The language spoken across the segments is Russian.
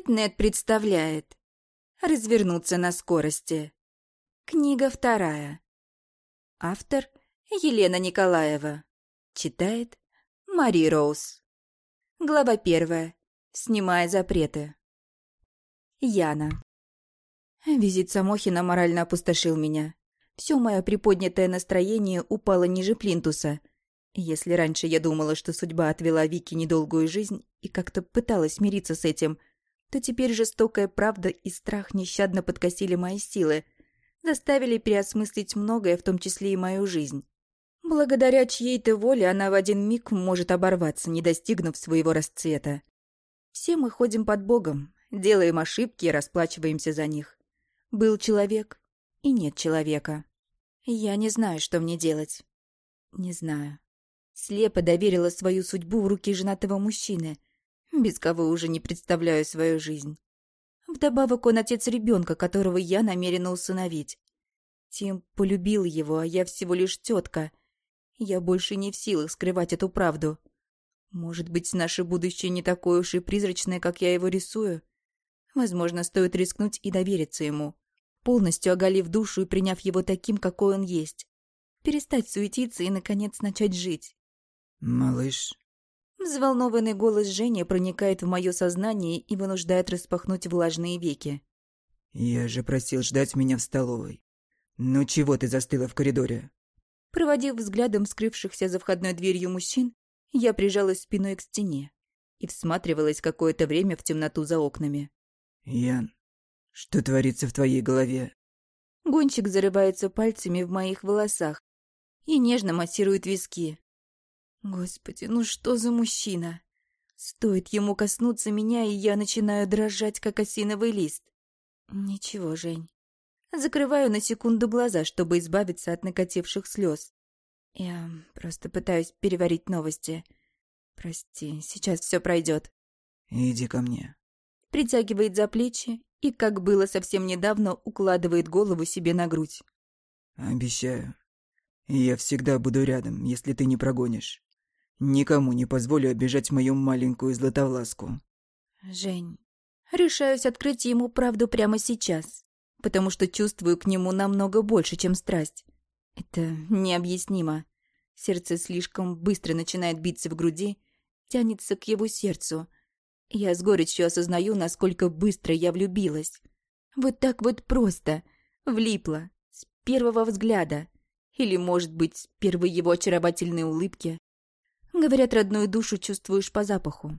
Кэтнет представляет «Развернуться на скорости». Книга вторая. Автор Елена Николаева. Читает Мари Роуз. Глава первая. Снимая запреты. Яна. Визит Самохина морально опустошил меня. Все мое приподнятое настроение упало ниже плинтуса. Если раньше я думала, что судьба отвела Вике недолгую жизнь и как-то пыталась мириться с этим, то теперь жестокая правда и страх нещадно подкосили мои силы, заставили переосмыслить многое, в том числе и мою жизнь. Благодаря чьей-то воле она в один миг может оборваться, не достигнув своего расцвета. Все мы ходим под Богом, делаем ошибки и расплачиваемся за них. Был человек, и нет человека. Я не знаю, что мне делать. Не знаю. Слепо доверила свою судьбу в руки женатого мужчины — без кого уже не представляю свою жизнь. Вдобавок он отец ребенка, которого я намерена усыновить. Тим полюбил его, а я всего лишь тетка. Я больше не в силах скрывать эту правду. Может быть, наше будущее не такое уж и призрачное, как я его рисую? Возможно, стоит рискнуть и довериться ему, полностью оголив душу и приняв его таким, какой он есть. Перестать суетиться и, наконец, начать жить. «Малыш, Взволнованный голос Жени проникает в мое сознание и вынуждает распахнуть влажные веки. «Я же просил ждать меня в столовой. Ну чего ты застыла в коридоре?» Проводив взглядом скрывшихся за входной дверью мужчин, я прижалась спиной к стене и всматривалась какое-то время в темноту за окнами. «Ян, что творится в твоей голове?» Гонщик зарывается пальцами в моих волосах и нежно массирует виски. Господи, ну что за мужчина? Стоит ему коснуться меня, и я начинаю дрожать, как осиновый лист. Ничего, Жень. Закрываю на секунду глаза, чтобы избавиться от накативших слез. Я просто пытаюсь переварить новости. Прости, сейчас все пройдет. Иди ко мне. Притягивает за плечи и, как было совсем недавно, укладывает голову себе на грудь. Обещаю. Я всегда буду рядом, если ты не прогонишь. Никому не позволю обижать мою маленькую златовласку. Жень, решаюсь открыть ему правду прямо сейчас, потому что чувствую к нему намного больше, чем страсть. Это необъяснимо. Сердце слишком быстро начинает биться в груди, тянется к его сердцу. Я с горечью осознаю, насколько быстро я влюбилась. Вот так вот просто. Влипла. С первого взгляда. Или, может быть, с первой его очаровательной улыбки. Говорят, родную душу чувствуешь по запаху.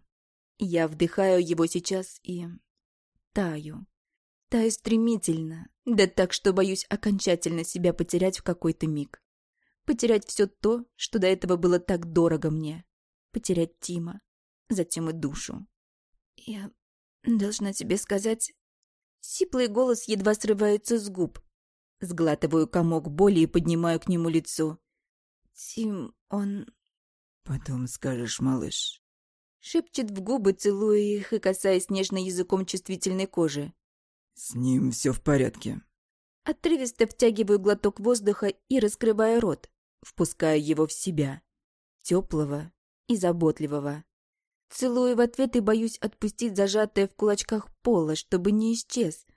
Я вдыхаю его сейчас и... таю. Таю стремительно, да так, что боюсь окончательно себя потерять в какой-то миг. Потерять все то, что до этого было так дорого мне. Потерять Тима, затем и душу. Я должна тебе сказать... Сиплый голос едва срывается с губ. Сглатываю комок боли и поднимаю к нему лицо. Тим, он... «Потом скажешь, малыш». Шепчет в губы, целуя их и касаясь нежно языком чувствительной кожи. «С ним все в порядке». Отрывисто втягиваю глоток воздуха и раскрываю рот, впуская его в себя. Теплого и заботливого. Целую в ответ и боюсь отпустить зажатое в кулачках пола, чтобы не исчез,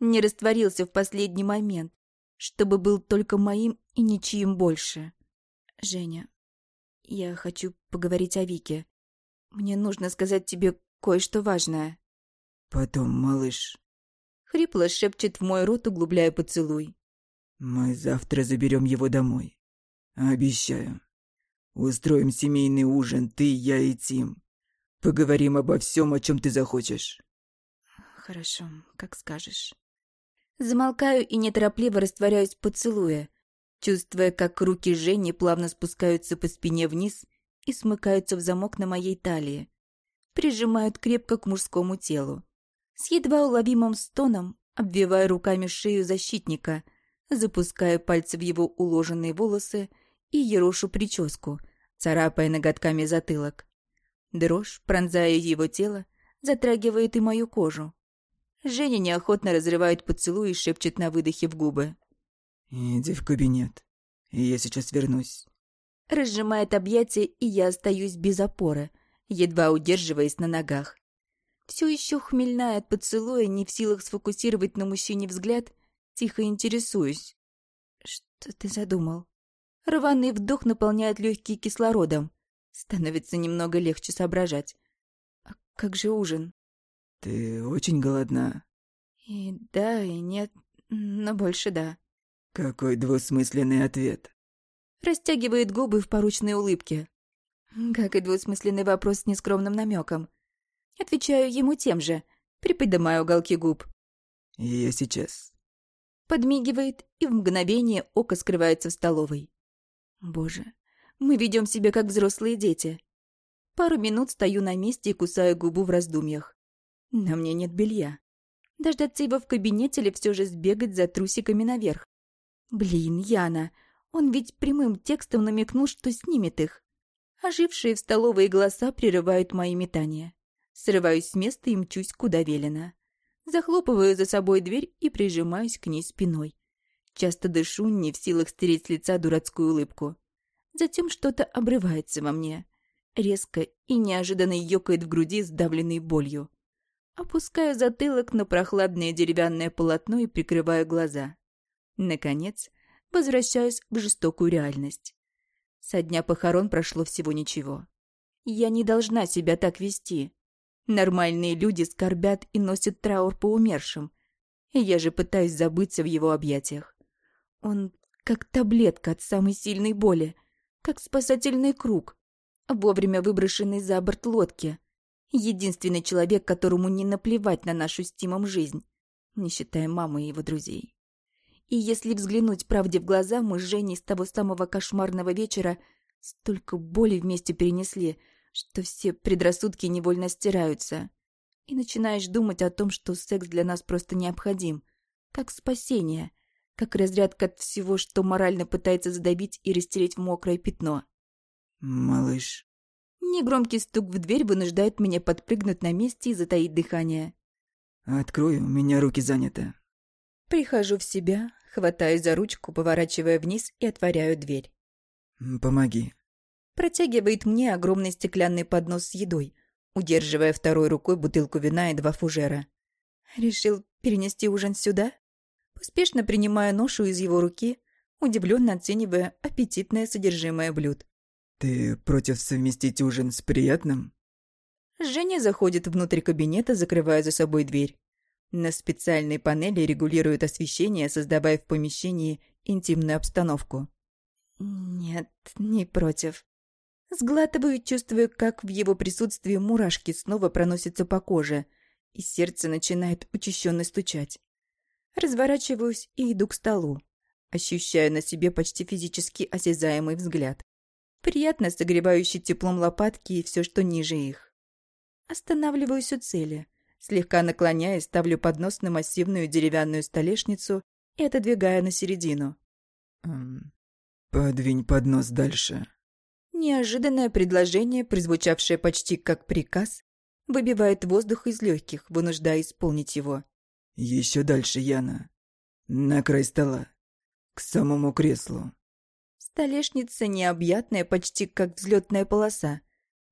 не растворился в последний момент, чтобы был только моим и ничьим больше. Женя, я хочу поговорить о Вике. Мне нужно сказать тебе кое-что важное. Потом, малыш. Хрипло шепчет в мой рот, углубляя поцелуй. Мы завтра заберем его домой. Обещаю. Устроим семейный ужин, ты, я и Тим. Поговорим обо всем, о чем ты захочешь. Хорошо, как скажешь. Замолкаю и неторопливо растворяюсь в поцелуе, чувствуя, как руки Жени плавно спускаются по спине вниз и смыкаются в замок на моей талии. Прижимают крепко к мужскому телу. С едва уловимым стоном, обвивая руками шею защитника, запуская пальцы в его уложенные волосы и ерошу прическу, царапая ноготками затылок. Дрожь, пронзая его тело, затрагивает и мою кожу. Женя неохотно разрывает поцелуй и шепчет на выдохе в губы. «Иди в кабинет. Я сейчас вернусь». Разжимает объятия, и я остаюсь без опоры, едва удерживаясь на ногах. Все еще хмельная от поцелуя, не в силах сфокусировать на мужчине взгляд, тихо интересуюсь. Что ты задумал? Рваный вдох наполняет легкие кислородом. Становится немного легче соображать. А как же ужин? Ты очень голодна. И да, и нет, но больше да. Какой двусмысленный ответ. Растягивает губы в поручной улыбке. Как и двусмысленный вопрос с нескромным намеком. Отвечаю ему тем же, приподнимаю уголки губ. Я сейчас. Подмигивает и в мгновение око скрывается в столовой. Боже, мы ведем себя как взрослые дети. Пару минут стою на месте и кусаю губу в раздумьях. На мне нет белья. Дождаться его в кабинете или все же сбегать за трусиками наверх? Блин, Яна, он ведь прямым текстом намекнул, что снимет их. Ожившие в столовой голоса прерывают мои метания. Срываюсь с места и мчусь, куда велено. Захлопываю за собой дверь и прижимаюсь к ней спиной. Часто дышу, не в силах стереть с лица дурацкую улыбку. Затем что-то обрывается во мне. Резко и неожиданно ёкает в груди, сдавленной болью. Опускаю затылок на прохладное деревянное полотно и прикрываю глаза. Наконец, возвращаюсь в жестокую реальность. Со дня похорон прошло всего ничего. Я не должна себя так вести. Нормальные люди скорбят и носят траур по умершим. Я же пытаюсь забыться в его объятиях. Он как таблетка от самой сильной боли, как спасательный круг, вовремя выброшенный за борт лодки. Единственный человек, которому не наплевать на нашу с Тимом жизнь, не считая мамы и его друзей. И если взглянуть правде в глаза, мы с Женей с того самого кошмарного вечера столько боли вместе перенесли, что все предрассудки невольно стираются. И начинаешь думать о том, что секс для нас просто необходим, как спасение, как разрядка от всего, что морально пытается задавить и растереть в мокрое пятно. «Малыш». Негромкий стук в дверь вынуждает меня подпрыгнуть на месте и затаить дыхание. «Открой, у меня руки заняты». Прихожу в себя, хватаюсь за ручку, поворачивая вниз и отворяю дверь. «Помоги». Протягивает мне огромный стеклянный поднос с едой, удерживая второй рукой бутылку вина и два фужера. Решил перенести ужин сюда? Поспешно принимая ношу из его руки, удивленно оценивая аппетитное содержимое блюд. «Ты против совместить ужин с приятным?» Женя заходит внутрь кабинета, закрывая за собой дверь. На специальной панели регулирует освещение, создавая в помещении интимную обстановку. Нет, не против. Сглатываю, чувствую, как в его присутствии мурашки снова проносятся по коже, и сердце начинает учащенно стучать. Разворачиваюсь и иду к столу, ощущая на себе почти физически осязаемый взгляд. Приятно согревающий теплом лопатки и все, что ниже их. Останавливаюсь у цели – Слегка наклоняясь, ставлю поднос на массивную деревянную столешницу и отодвигаю на середину. Эм, «Подвинь поднос дальше». Неожиданное предложение, прозвучавшее почти как приказ, выбивает воздух из легких, вынуждая исполнить его. Еще дальше, Яна. На край стола. К самому креслу». Столешница необъятная, почти как взлетная полоса.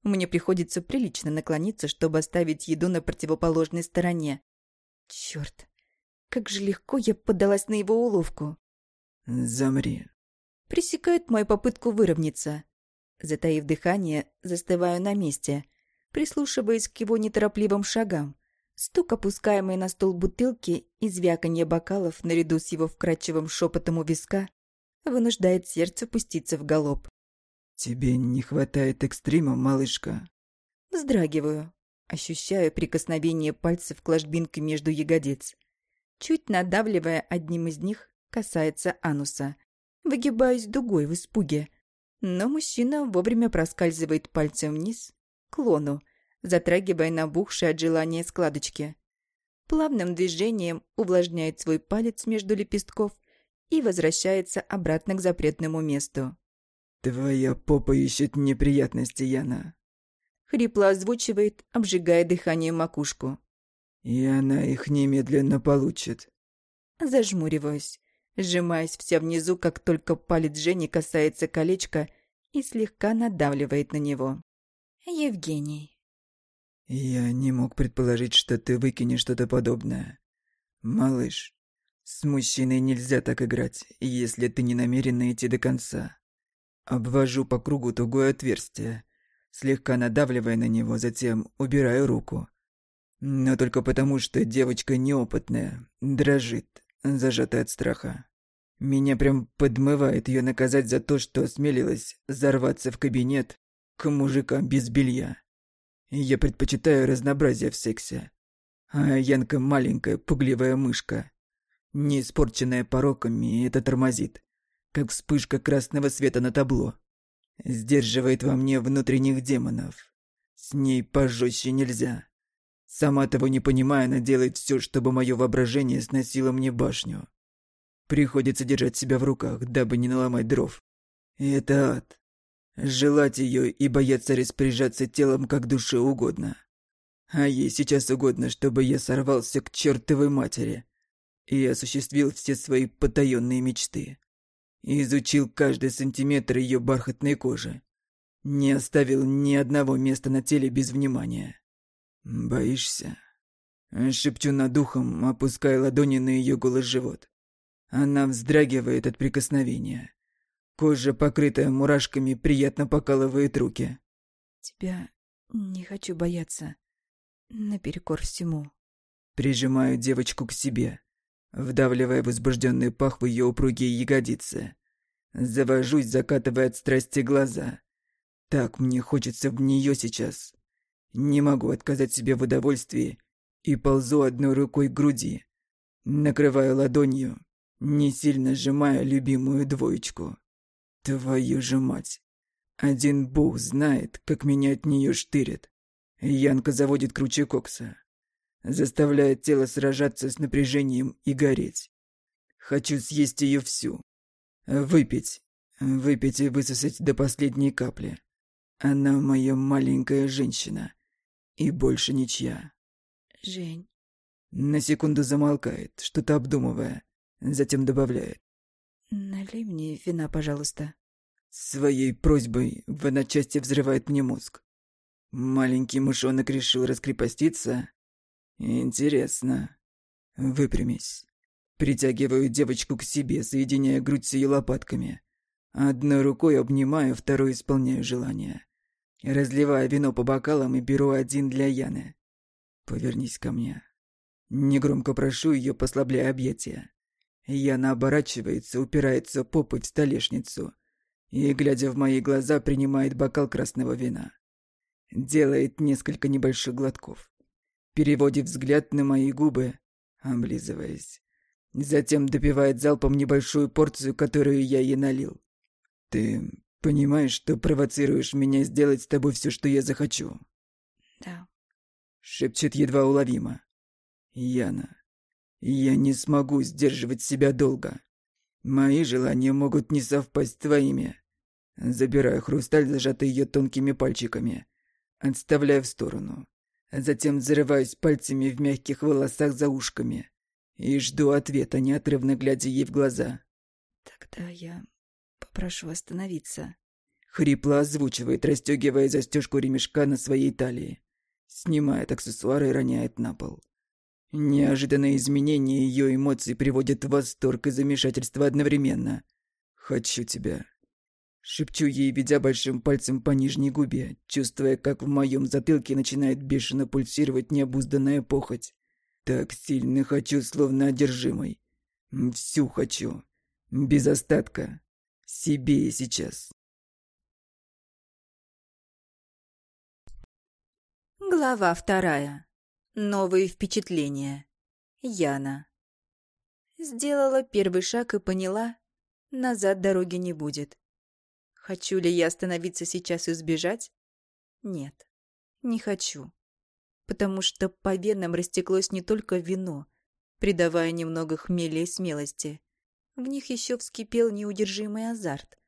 Мне приходится прилично наклониться, чтобы оставить еду на противоположной стороне. Черт, как же легко я поддалась на его уловку. «Замри». Пресекает мою попытку выровняться. Затаив дыхание, застываю на месте, прислушиваясь к его неторопливым шагам. Стук, опускаемый на стол бутылки и звяканье бокалов наряду с его вкрадчивым шепотом у виска, вынуждает сердце пуститься в галоп. «Тебе не хватает экстрима, малышка?» Вздрагиваю, ощущаю прикосновение пальцев к ложбинке между ягодиц. Чуть надавливая одним из них, касается ануса. Выгибаюсь дугой в испуге. Но мужчина вовремя проскальзывает пальцем вниз, к лону, затрагивая набухшие от желания складочки. Плавным движением увлажняет свой палец между лепестков и возвращается обратно к запретному месту. «Твоя попа ищет неприятности, Яна». Хрипло озвучивает, обжигая дыхание макушку. «И она их немедленно получит». Зажмуриваюсь, сжимаясь вся внизу, как только палец Жени касается колечка и слегка надавливает на него. «Евгений». Я не мог предположить, что ты выкинешь что-то подобное. Малыш, с мужчиной нельзя так играть, если ты не намерен идти до конца. Обвожу по кругу тугое отверстие, слегка надавливая на него, затем убираю руку. Но только потому, что девочка неопытная, дрожит, зажатая от страха. Меня прям подмывает ее наказать за то, что осмелилась зарваться в кабинет к мужикам без белья. Я предпочитаю разнообразие в сексе. А Янка маленькая, пугливая мышка. Не испорченная пороками, это тормозит. Как вспышка красного света на табло. Сдерживает во мне внутренних демонов. С ней пожестче нельзя. Сама того не понимая, она делает все, чтобы мое воображение сносило мне башню. Приходится держать себя в руках, дабы не наломать дров. И это ад. Желать ее и бояться распоряжаться телом как душе угодно. А ей сейчас угодно, чтобы я сорвался к чертовой матери и осуществил все свои потаенные мечты. Изучил каждый сантиметр ее бархатной кожи. Не оставил ни одного места на теле без внимания. «Боишься?» Шепчу над ухом, опуская ладони на ее голый живот. Она вздрагивает от прикосновения. Кожа, покрытая мурашками, приятно покалывает руки. «Тебя не хочу бояться. Наперекор всему». Прижимаю девочку к себе, вдавливая возбужденный пах в ее упругие ягодицы. Завожусь, закатывая от страсти глаза. Так мне хочется в нее сейчас. Не могу отказать себе в удовольствии и ползу одной рукой к груди. Накрываю ладонью, не сильно сжимая любимую двоечку. Твою же мать. Один бог знает, как меня от нее штырит. Янка заводит круче кокса. Заставляет тело сражаться с напряжением и гореть. Хочу съесть ее всю. Выпить. Выпить и высосать до последней капли. Она моя маленькая женщина. И больше ничья. Жень. На секунду замолкает, что-то обдумывая. Затем добавляет. Налей мне вина, пожалуйста. Своей просьбой в одночасье взрывает мне мозг. Маленький мышонок решил раскрепоститься? Интересно. Выпрямись. Притягиваю девочку к себе, соединяя грудь с ее лопатками. Одной рукой обнимаю, второй исполняю желание. Разливаю вино по бокалам и беру один для Яны. Повернись ко мне. Негромко прошу ее, послабляя объятия. Яна оборачивается, упирается попой в столешницу и, глядя в мои глаза, принимает бокал красного вина. Делает несколько небольших глотков. Переводит взгляд на мои губы, облизываясь. Затем допивает залпом небольшую порцию, которую я ей налил. «Ты понимаешь, что провоцируешь меня сделать с тобой все, что я захочу?» «Да», — шепчет едва уловимо. «Яна, я не смогу сдерживать себя долго. Мои желания могут не совпасть с твоими. Забираю хрусталь, зажатый ее тонкими пальчиками. Отставляю в сторону. Затем зарываюсь пальцами в мягких волосах за ушками. И жду ответа, неотрывно глядя ей в глаза. «Тогда я попрошу остановиться». Хрипло озвучивает, расстегивая застежку ремешка на своей талии. Снимает аксессуары и роняет на пол. Неожиданные изменения ее эмоций приводят в восторг и замешательство одновременно. «Хочу тебя». Шепчу ей, ведя большим пальцем по нижней губе, чувствуя, как в моем затылке начинает бешено пульсировать необузданная похоть. Так сильно хочу, словно одержимый. Всю хочу. Без остатка. Себе и сейчас. Глава вторая. Новые впечатления. Яна. Сделала первый шаг и поняла, назад дороги не будет. Хочу ли я остановиться сейчас и сбежать? Нет, не хочу. Потому что по венам растеклось не только вино, придавая немного хмеля и смелости. В них еще вскипел неудержимый азарт,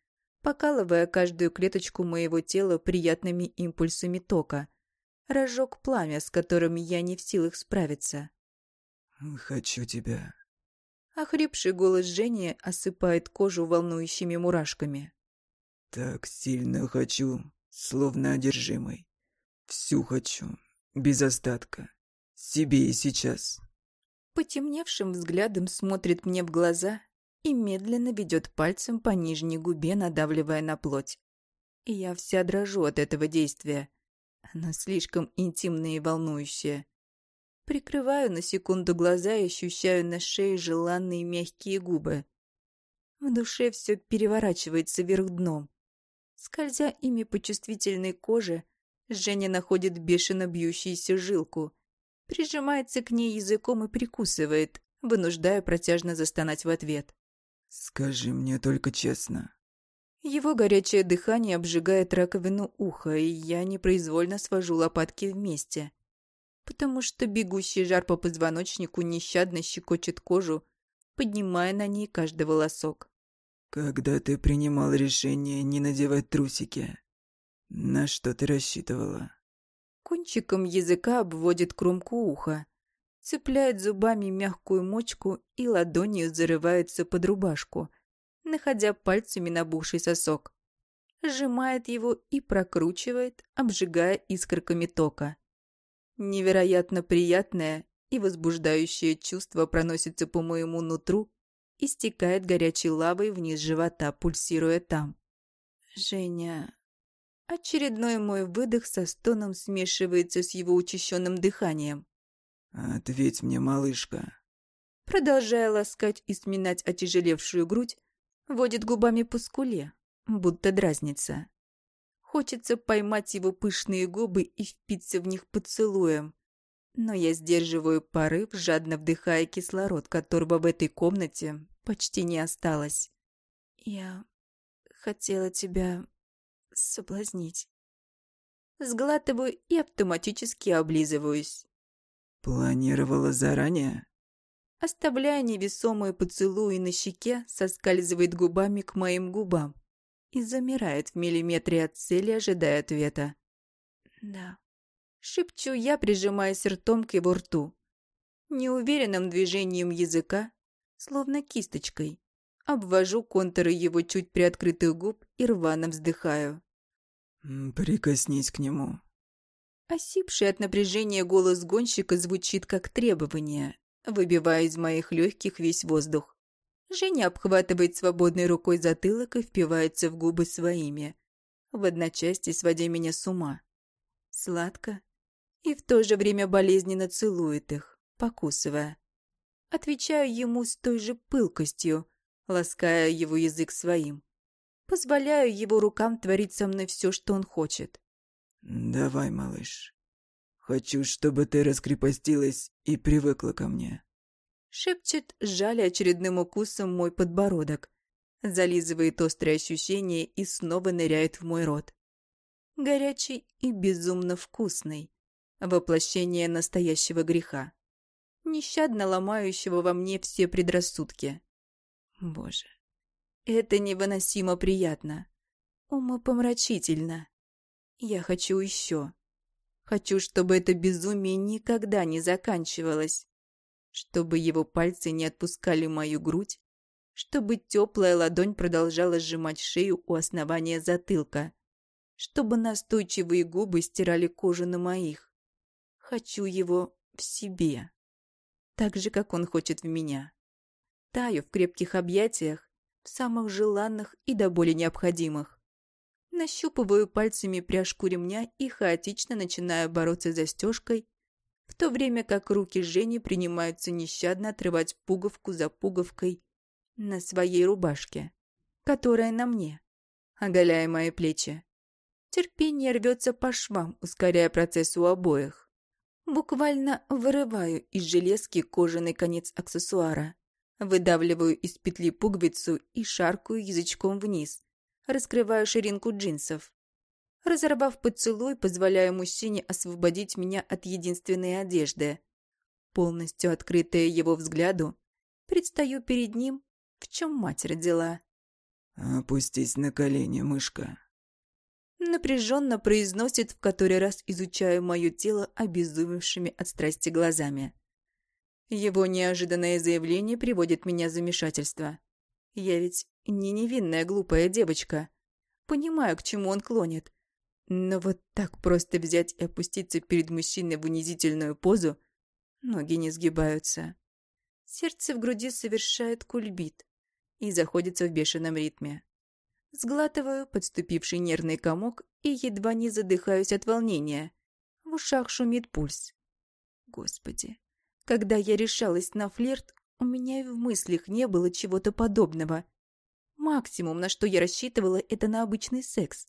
покалывая каждую клеточку моего тела приятными импульсами тока — разжег пламя, с которым я не в силах справиться. «Хочу тебя». Охрипший голос Жени осыпает кожу волнующими мурашками. «Так сильно хочу, словно одержимый. Всю хочу, без остатка. Себе и сейчас. Потемневшим взглядом смотрит мне в глаза и медленно ведет пальцем по нижней губе, надавливая на плоть. И я вся дрожу от этого действия. Оно слишком интимное и волнующее. Прикрываю на секунду глаза и ощущаю на шее желанные мягкие губы. В душе все переворачивается вверх дном. Скользя ими по чувствительной коже, Женя находит бешено бьющуюся жилку, прижимается к ней языком и прикусывает, вынуждая протяжно застонать в ответ. «Скажи мне только честно». Его горячее дыхание обжигает раковину уха, и я непроизвольно свожу лопатки вместе, потому что бегущий жар по позвоночнику нещадно щекочет кожу, поднимая на ней каждый волосок. «Когда ты принимал решение не надевать трусики, на что ты рассчитывала?» Кончиком языка обводит кромку уха, цепляет зубами мягкую мочку и ладонью зарывается под рубашку, находя пальцами набухший сосок. Сжимает его и прокручивает, обжигая искорками тока. Невероятно приятное и возбуждающее чувство проносится по моему нутру и стекает горячей лавой вниз живота, пульсируя там. «Женя...» Очередной мой выдох со стоном смешивается с его учащенным дыханием. «Ответь мне, малышка». Продолжая ласкать и сминать отяжелевшую грудь, водит губами по скуле, будто дразнится. Хочется поймать его пышные губы и впиться в них поцелуем. Но я сдерживаю порыв, жадно вдыхая кислород, которого в этой комнате почти не осталось. Я хотела тебя соблазнить. Сглатываю и автоматически облизываюсь. Планировала заранее? Оставляя невесомые поцелуи на щеке, соскальзывает губами к моим губам и замирает в миллиметре от цели, ожидая ответа. «Да». Шепчу я, прижимаясь ртом к его рту. Неуверенным движением языка, словно кисточкой, обвожу контуры его чуть приоткрытых губ и рвано вздыхаю. «Прикоснись к нему». Осипший от напряжения голос гонщика звучит как требование, выбивая из моих легких весь воздух. Женя обхватывает свободной рукой затылок и впивается в губы своими, в одночасье сводя меня с ума. Сладко и в то же время болезненно целует их, покусывая. Отвечаю ему с той же пылкостью, лаская его язык своим. Позволяю его рукам творить со мной все, что он хочет. «Давай, малыш. Хочу, чтобы ты раскрепостилась и привыкла ко мне». Шепчет, сжали очередным укусом мой подбородок. Зализывает острые ощущения и снова ныряет в мой рот. Горячий и безумно вкусный. Воплощение настоящего греха. Нещадно ломающего во мне все предрассудки. Боже, это невыносимо приятно. Умопомрачительно. Я хочу еще. Хочу, чтобы это безумие никогда не заканчивалось чтобы его пальцы не отпускали мою грудь, чтобы теплая ладонь продолжала сжимать шею у основания затылка, чтобы настойчивые губы стирали кожу на моих. Хочу его в себе, так же, как он хочет в меня. Таю в крепких объятиях, в самых желанных и до боли необходимых. Нащупываю пальцами пряжку ремня и хаотично начинаю бороться застежкой в то время как руки Жени принимаются нещадно отрывать пуговку за пуговкой на своей рубашке, которая на мне, оголяя мои плечи. Терпение рвется по швам, ускоряя процесс у обоих. Буквально вырываю из железки кожаный конец аксессуара, выдавливаю из петли пуговицу и шаркаю язычком вниз, раскрываю ширинку джинсов. Разорвав поцелуй, позволяя мужчине освободить меня от единственной одежды. Полностью открытая его взгляду, предстаю перед ним, в чем мать родила. «Опустись на колени, мышка». Напряженно произносит, в который раз изучая мое тело обезумевшими от страсти глазами. Его неожиданное заявление приводит меня в замешательство. Я ведь не невинная глупая девочка. Понимаю, к чему он клонит Но вот так просто взять и опуститься перед мужчиной в унизительную позу, ноги не сгибаются. Сердце в груди совершает кульбит и заходится в бешеном ритме. Сглатываю подступивший нервный комок и едва не задыхаюсь от волнения. В ушах шумит пульс. Господи, когда я решалась на флирт, у меня и в мыслях не было чего-то подобного. Максимум, на что я рассчитывала, это на обычный секс.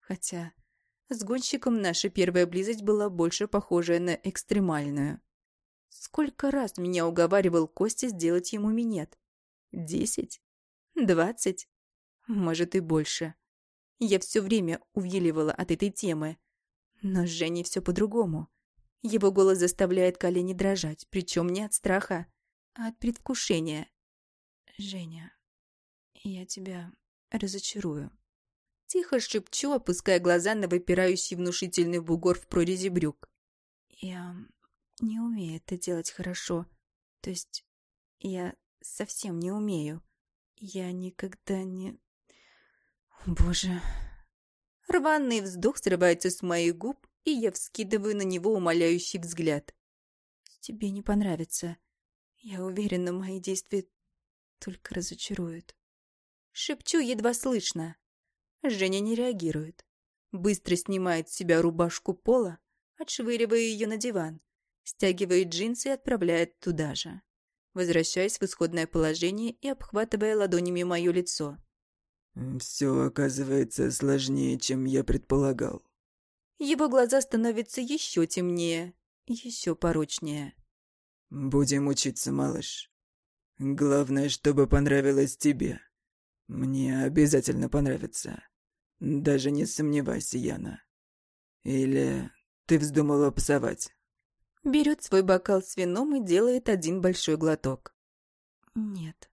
Хотя с гонщиком наша первая близость была больше похожая на экстремальную. Сколько раз меня уговаривал Костя сделать ему минет? Десять? Двадцать? Может и больше. Я все время увиливала от этой темы. Но с Женей все по-другому. Его голос заставляет колени дрожать, причем не от страха, а от предвкушения. «Женя, я тебя разочарую». Тихо шепчу, опуская глаза на выпирающий внушительный бугор в прорези брюк. «Я не умею это делать хорошо. То есть я совсем не умею. Я никогда не... Боже... Рваный вздох срывается с моих губ, и я вскидываю на него умоляющий взгляд. «Тебе не понравится. Я уверена, мои действия только разочаруют». Шепчу едва слышно. Женя не реагирует. Быстро снимает с себя рубашку пола, отшвыривая ее на диван, стягивает джинсы и отправляет туда же, возвращаясь в исходное положение и обхватывая ладонями мое лицо. «Все оказывается сложнее, чем я предполагал». Его глаза становятся еще темнее, еще порочнее. «Будем учиться, малыш. Главное, чтобы понравилось тебе. Мне обязательно понравится. Даже не сомневайся, Яна. Или ты вздумала псовать?» Берет свой бокал с вином и делает один большой глоток. Нет.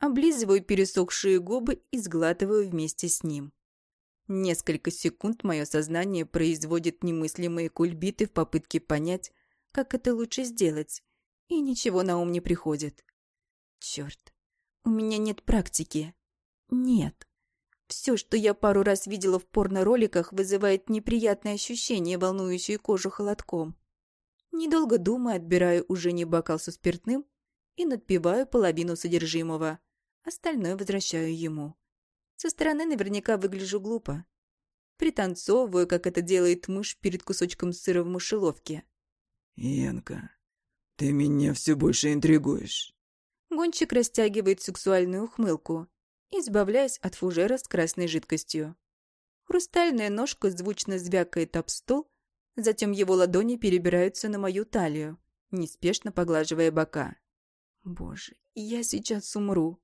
Облизываю пересохшие губы и сглатываю вместе с ним. Несколько секунд мое сознание производит немыслимые кульбиты в попытке понять, как это лучше сделать, и ничего на ум не приходит. Черт, у меня нет практики. Нет. Все, что я пару раз видела в порно-роликах, вызывает неприятное ощущение, волнующее кожу холодком. Недолго думая, отбираю уже не бокал со спиртным и надпиваю половину содержимого. Остальное возвращаю ему. Со стороны наверняка выгляжу глупо. Пританцовываю, как это делает мышь перед кусочком сыра в мышеловке. «Янка, ты меня все больше интригуешь». Гонщик растягивает сексуальную ухмылку, избавляясь от фужера с красной жидкостью. Хрустальная ножка звучно звякает об стол, Затем его ладони перебираются на мою талию, неспешно поглаживая бока. Боже, я сейчас умру.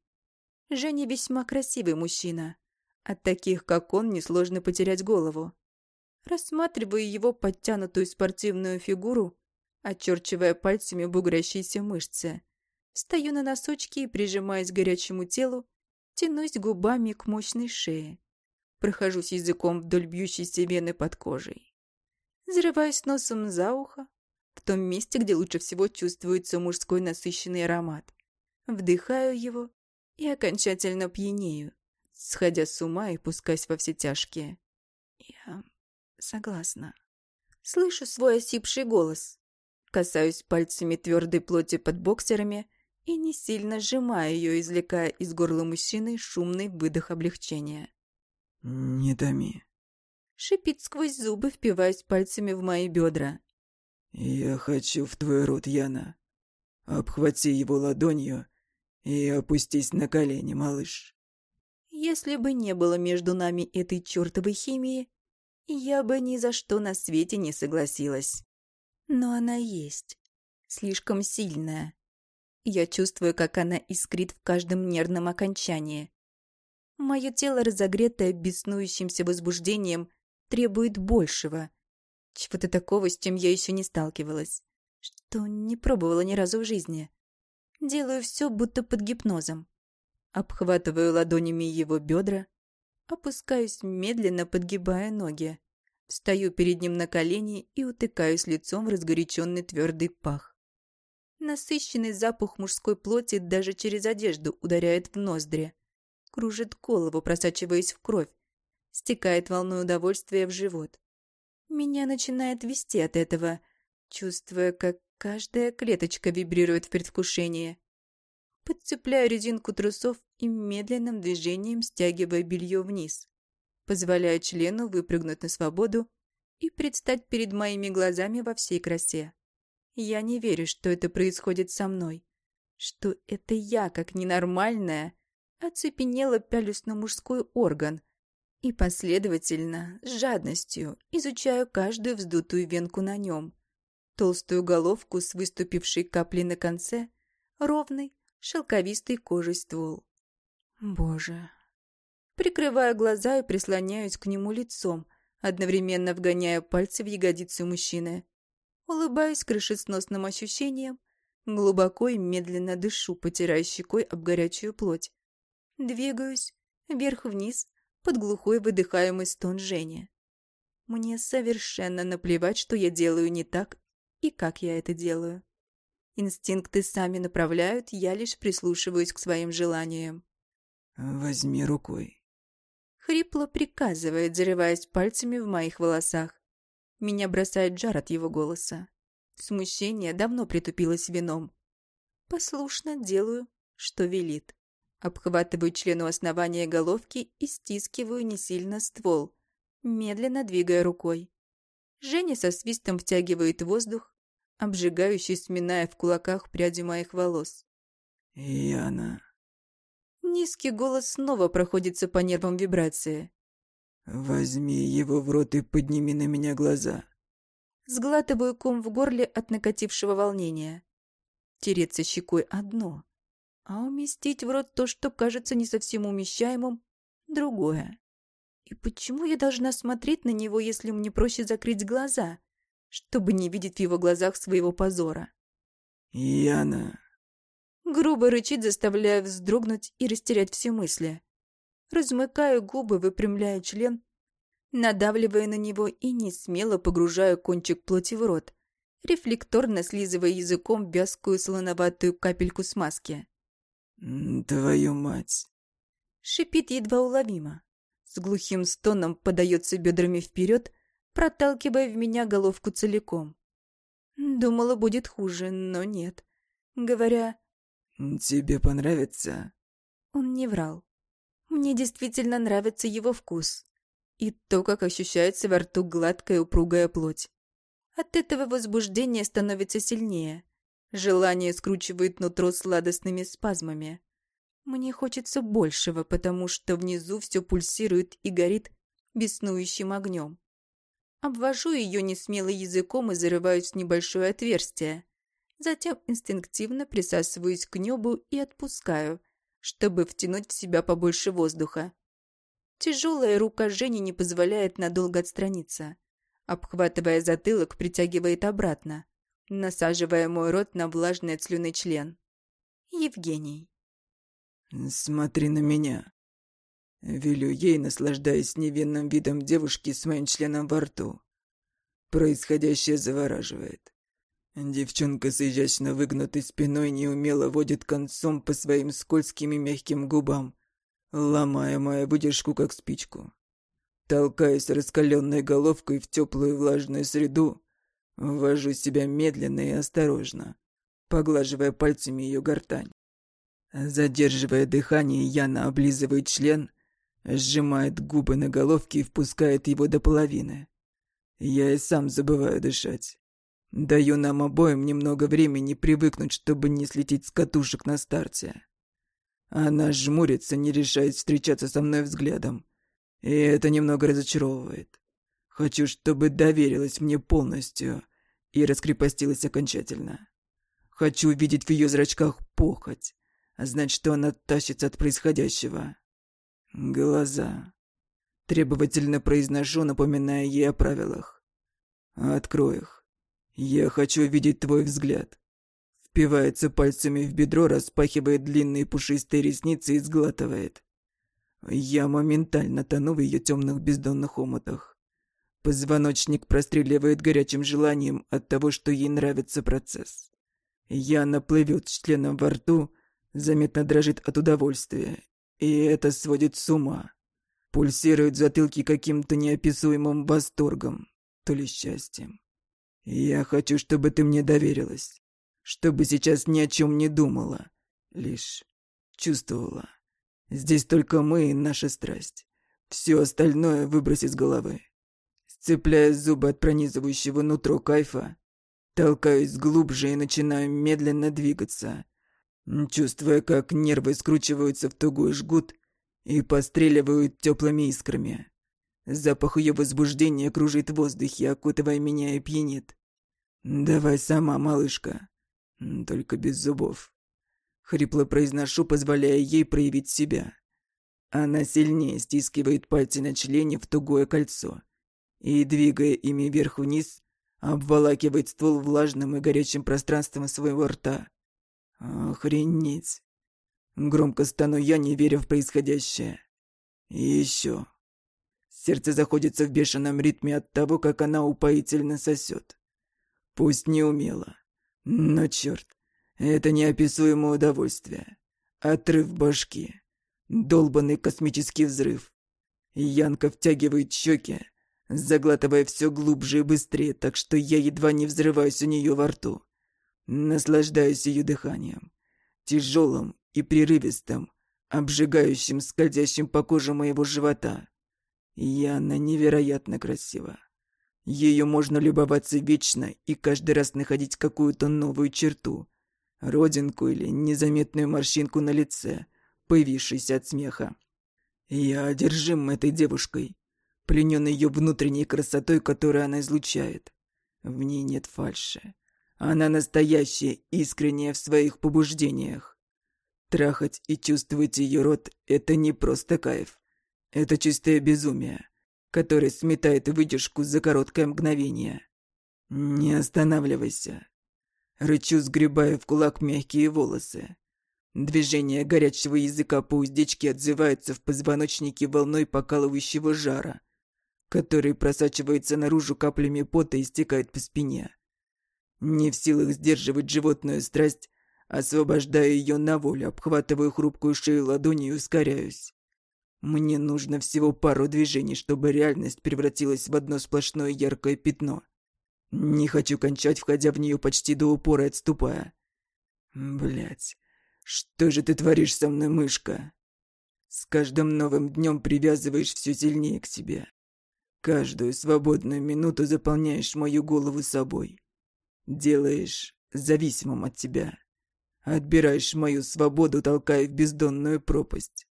Женя весьма красивый мужчина. От таких, как он, несложно потерять голову. Рассматриваю его подтянутую спортивную фигуру, очерчивая пальцами бугрящиеся мышцы. Встаю на носочки и, прижимаясь к горячему телу, тянусь губами к мощной шее. Прохожусь языком вдоль бьющейся вены под кожей зарываясь носом за ухо, в том месте, где лучше всего чувствуется мужской насыщенный аромат. Вдыхаю его и окончательно пьянею, сходя с ума и пускаясь во все тяжкие. Я согласна. Слышу свой осипший голос. Касаюсь пальцами твердой плоти под боксерами и не сильно сжимаю ее, извлекая из горла мужчины шумный выдох облегчения. «Не томи», Шипит сквозь зубы, впиваясь пальцами в мои бедра. «Я хочу в твой рот, Яна. Обхвати его ладонью и опустись на колени, малыш». Если бы не было между нами этой чертовой химии, я бы ни за что на свете не согласилась. Но она есть. Слишком сильная. Я чувствую, как она искрит в каждом нервном окончании. Мое тело, разогретое беснующимся возбуждением, требует большего. Чего-то такого, с чем я еще не сталкивалась. Что не пробовала ни разу в жизни. Делаю все, будто под гипнозом. Обхватываю ладонями его бедра, опускаюсь медленно, подгибая ноги. Встаю перед ним на колени и утыкаюсь лицом в разгоряченный твердый пах. Насыщенный запах мужской плоти даже через одежду ударяет в ноздри. Кружит голову, просачиваясь в кровь, стекает волной удовольствия в живот. Меня начинает вести от этого, чувствуя, как каждая клеточка вибрирует в предвкушении. Подцепляю резинку трусов и медленным движением стягиваю белье вниз, позволяя члену выпрыгнуть на свободу и предстать перед моими глазами во всей красе. Я не верю, что это происходит со мной, что это я, как ненормальная, оцепенела пялюсь на мужской орган и последовательно, с жадностью, изучаю каждую вздутую венку на нем, толстую головку с выступившей каплей на конце, ровный, шелковистой кожей ствол. Боже. Прикрываю глаза и прислоняюсь к нему лицом, одновременно вгоняя пальцы в ягодицы мужчины. Улыбаюсь крышесносным ощущением, глубоко и медленно дышу, потирая щекой об горячую плоть. Двигаюсь вверх-вниз под глухой выдыхаемый стон Жени. Мне совершенно наплевать, что я делаю не так и как я это делаю. Инстинкты сами направляют, я лишь прислушиваюсь к своим желаниям. «Возьми рукой». Хрипло приказывает, зарываясь пальцами в моих волосах. Меня бросает жар от его голоса. Смущение давно притупилось вином. Послушно делаю, что велит. Обхватываю члену основания головки и стискиваю не сильно ствол, медленно двигая рукой. Женя со свистом втягивает воздух, обжигающий, сминая в кулаках пряди моих волос. «Яна...» Низкий голос снова проходится по нервам вибрации. «Возьми его в рот и подними на меня глаза». Сглатываю ком в горле от накатившего волнения. Тереться щекой одно, а уместить в рот то, что кажется не совсем умещаемым, другое. И почему я должна смотреть на него, если мне проще закрыть глаза, чтобы не видеть в его глазах своего позора? «Яна...» Грубо рычит, заставляя вздрогнуть и растерять все мысли. Размыкаю губы, выпрямляя член, надавливая на него и не смело погружаю кончик плоти в рот, рефлекторно слизывая языком вязкую солоноватую капельку смазки. «Твою мать!» Шипит едва уловимо. С глухим стоном подается бедрами вперед, проталкивая в меня головку целиком. Думала, будет хуже, но нет. Говоря «Тебе понравится?» Он не врал. Мне действительно нравится его вкус. И то, как ощущается во рту гладкая упругая плоть. От этого возбуждение становится сильнее. Желание скручивает нутро сладостными спазмами. Мне хочется большего, потому что внизу все пульсирует и горит беснующим огнем. Обвожу ее несмело языком и зарываюсь в небольшое отверстие. Затем инстинктивно присасываюсь к небу и отпускаю, чтобы втянуть в себя побольше воздуха. Тяжелая рука Жени не позволяет надолго отстраниться. Обхватывая затылок, притягивает обратно, насаживая мой рот на влажный от слюны член. Евгений. «Смотри на меня». Велю ей, наслаждаясь невинным видом девушки с моим членом во рту. Происходящее завораживает. Девчонка с изящно выгнутой спиной неумело водит концом по своим скользким и мягким губам, ломая мою выдержку как спичку. Толкаясь раскаленной головкой в теплую влажную среду, ввожу себя медленно и осторожно, поглаживая пальцами ее гортань. Задерживая дыхание, Яна облизывает член, сжимает губы на головке и впускает его до половины. Я и сам забываю дышать. Даю нам обоим немного времени привыкнуть, чтобы не слететь с катушек на старте. Она жмурится, не решаясь встречаться со мной взглядом. И это немного разочаровывает. Хочу, чтобы доверилась мне полностью и раскрепостилась окончательно. Хочу увидеть в ее зрачках похоть, а знать, что она тащится от происходящего. Глаза. Требовательно произношу, напоминая ей о правилах. Открой их. «Я хочу видеть твой взгляд». Впивается пальцами в бедро, распахивает длинные пушистые ресницы и сглатывает. Я моментально тону в ее темных бездонных омутах. Позвоночник простреливает горячим желанием от того, что ей нравится процесс. Яна плывет с членом во рту, заметно дрожит от удовольствия, и это сводит с ума. Пульсируют затылки каким-то неописуемым восторгом, то ли счастьем. Я хочу, чтобы ты мне доверилась, чтобы сейчас ни о чем не думала, лишь чувствовала. Здесь только мы и наша страсть. Все остальное выбрось из головы. Сцепляя зубы от пронизывающего нутро кайфа, толкаюсь глубже и начинаю медленно двигаться, чувствуя, как нервы скручиваются в тугой жгут и постреливают теплыми искрами. Запах ее возбуждения кружит в воздухе, окутывая меня и пьянит. «Давай сама, малышка. Только без зубов». Хрипло произношу, позволяя ей проявить себя. Она сильнее стискивает пальцы на члене в тугое кольцо и, двигая ими вверх-вниз, обволакивает ствол влажным и горячим пространством своего рта. Охренеть. Громко стану я, не веря в происходящее. И еще. Сердце заходится в бешеном ритме от того, как она упоительно сосет. Пусть не умело, но черт, это неописуемое удовольствие. Отрыв башки. Долбанный космический взрыв. Янка втягивает щеки, заглатывая все глубже и быстрее, так что я едва не взрываюсь у нее во рту. Наслаждаюсь ее дыханием. Тяжелым и прерывистым, обжигающим, скользящим по коже моего живота. Яна невероятно красива. Ее можно любоваться вечно и каждый раз находить какую-то новую черту, родинку или незаметную морщинку на лице, появившуюся от смеха. Я одержим этой девушкой, пленен ее внутренней красотой, которую она излучает. В ней нет фальши. Она настоящая, искренняя в своих побуждениях. Трахать и чувствовать ее рот — это не просто кайф. Это чистое безумие, которое сметает выдержку за короткое мгновение. Не останавливайся. Рычу, сгребая в кулак мягкие волосы. Движение горячего языка по уздечке отзывается в позвоночнике волной покалывающего жара, который просачивается наружу каплями пота и стекает по спине. Не в силах сдерживать животную страсть, освобождаю ее на волю, обхватываю хрупкую шею ладонью и ускоряюсь. Мне нужно всего пару движений, чтобы реальность превратилась в одно сплошное яркое пятно — не хочу кончать, входя в нее почти до упора и отступая. Блять, что же ты творишь со мной, мышка? С каждым новым днем привязываешь все сильнее к себе. Каждую свободную минуту заполняешь мою голову собой. Делаешь зависимым от тебя. Отбираешь мою свободу, толкая в бездонную пропасть.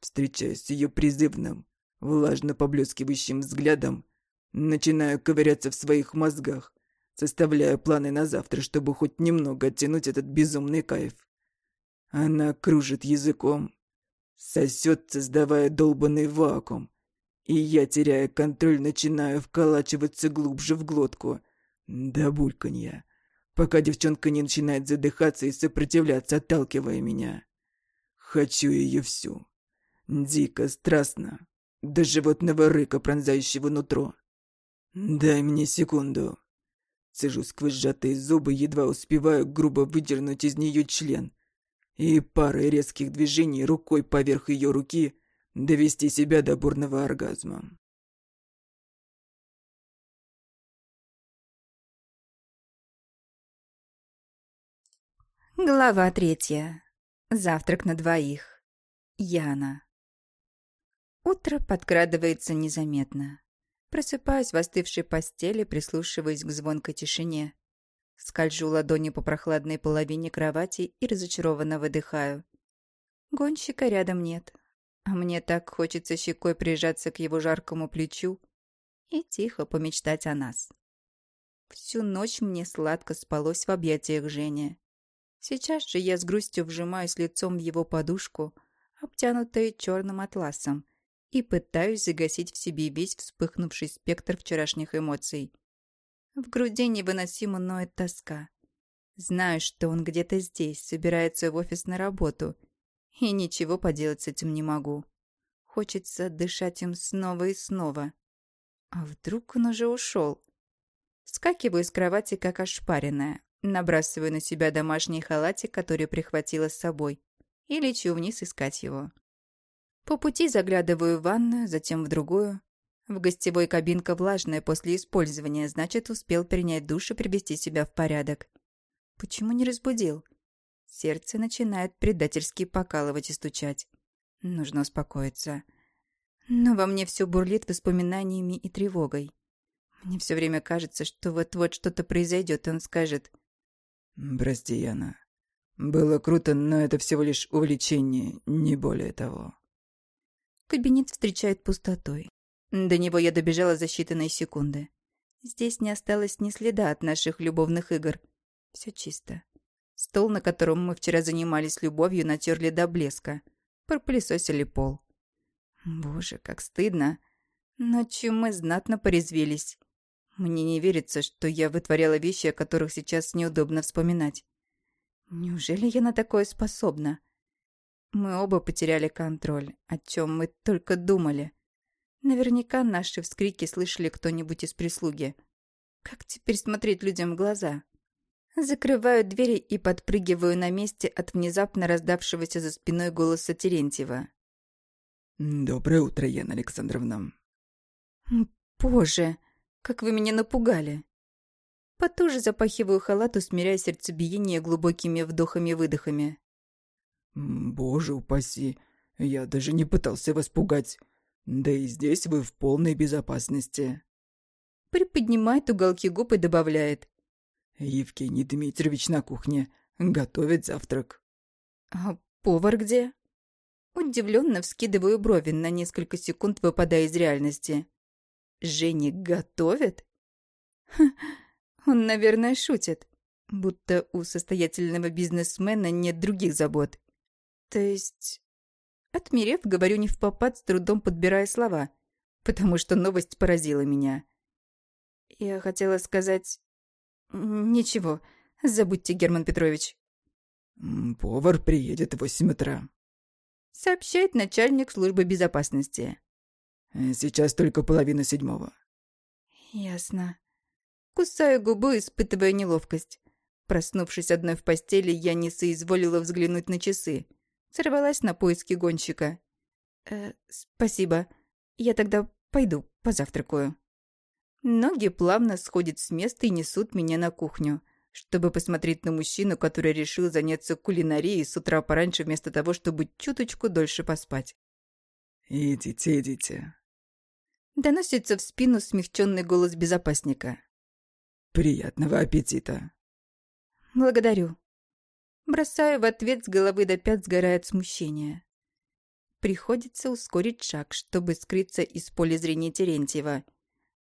Встречаюсь с ее призывным, влажно поблескивающим взглядом Начинаю ковыряться в своих мозгах, составляя планы на завтра, чтобы хоть немного оттянуть этот безумный кайф. Она кружит языком, сосет, создавая долбанный вакуум, и я, теряя контроль, начинаю вколачиваться глубже в глотку, до бульканья, пока девчонка не начинает задыхаться и сопротивляться, отталкивая меня. Хочу ее всю. Дико, страстно, до животного рыка, пронзающего нутро. «Дай мне секунду». Цежу сквозь сжатые зубы, едва успеваю грубо выдернуть из нее член. И парой резких движений рукой поверх ее руки довести себя до бурного оргазма. Глава третья. Завтрак на двоих. Яна. Утро подкрадывается незаметно. Просыпаюсь в остывшей постели, прислушиваясь к звонкой тишине. Скольжу ладонью по прохладной половине кровати и разочарованно выдыхаю. Гонщика рядом нет. А мне так хочется щекой прижаться к его жаркому плечу и тихо помечтать о нас. Всю ночь мне сладко спалось в объятиях Жени. Сейчас же я с грустью вжимаюсь лицом в его подушку, обтянутую черным атласом, и пытаюсь загасить в себе весь вспыхнувший спектр вчерашних эмоций. В груди невыносимо ноет тоска. Знаю, что он где-то здесь, собирается в офис на работу, и ничего поделать с этим не могу. Хочется дышать им снова и снова. А вдруг он уже ушел? Вскакиваю с кровати, как ошпаренная, набрасываю на себя домашний халатик, который прихватила с собой, и лечу вниз искать его. По пути заглядываю в ванную, затем в другую. В гостевой кабинка влажная после использования, значит, успел принять душ и привести себя в порядок. Почему не разбудил? Сердце начинает предательски покалывать и стучать. Нужно успокоиться. Но во мне все бурлит воспоминаниями и тревогой. Мне все время кажется, что вот-вот что-то произойдет, он скажет. «Прости. Было круто, но это всего лишь увлечение, не более того». Кабинет встречает пустотой. До него я добежала за считанные секунды. Здесь не осталось ни следа от наших любовных игр. Все чисто. Стол, на котором мы вчера занимались любовью, натерли до блеска. Пропылесосили пол. Боже, как стыдно. Ночью мы знатно порезвились. Мне не верится, что я вытворяла вещи, о которых сейчас неудобно вспоминать. Неужели я на такое способна? Мы оба потеряли контроль, о чем мы только думали. Наверняка наши вскрики слышали кто-нибудь из прислуги. Как теперь смотреть людям в глаза? Закрываю двери и подпрыгиваю на месте от внезапно раздавшегося за спиной голоса Терентьева. «Доброе утро, Яна Александровна». «Боже, как вы меня напугали!» Потуже запахиваю халат, усмиряя сердцебиение глубокими вдохами-выдохами. «Боже упаси, я даже не пытался вас пугать. Да и здесь вы в полной безопасности». Приподнимает уголки губ и добавляет. «Евгений Дмитриевич на кухне. Готовит завтрак». «А повар где?» Удивленно вскидываю брови, на несколько секунд выпадая из реальности. «Женя готовит?» Ха, Он, наверное, шутит, будто у состоятельного бизнесмена нет других забот. То есть... Отмерев, говорю не в попад, с трудом подбирая слова, потому что новость поразила меня. Я хотела сказать... Ничего, забудьте, Герман Петрович. «Повар приедет в восемь утра», — сообщает начальник службы безопасности. «Сейчас только половина седьмого». «Ясно». Кусаю губы, испытывая неловкость. Проснувшись одной в постели, я не соизволила взглянуть на часы — Сорвалась на поиски гонщика. «Э, спасибо. Я тогда пойду, позавтракаю». Ноги плавно сходят с места и несут меня на кухню, чтобы посмотреть на мужчину, который решил заняться кулинарией с утра пораньше вместо того, чтобы чуточку дольше поспать. «Идите, идите». Доносится в спину смягченный голос безопасника. «Приятного аппетита». «Благодарю». Бросаю в ответ с головы до пят сгорает смущение. Приходится ускорить шаг, чтобы скрыться из поля зрения Терентьева.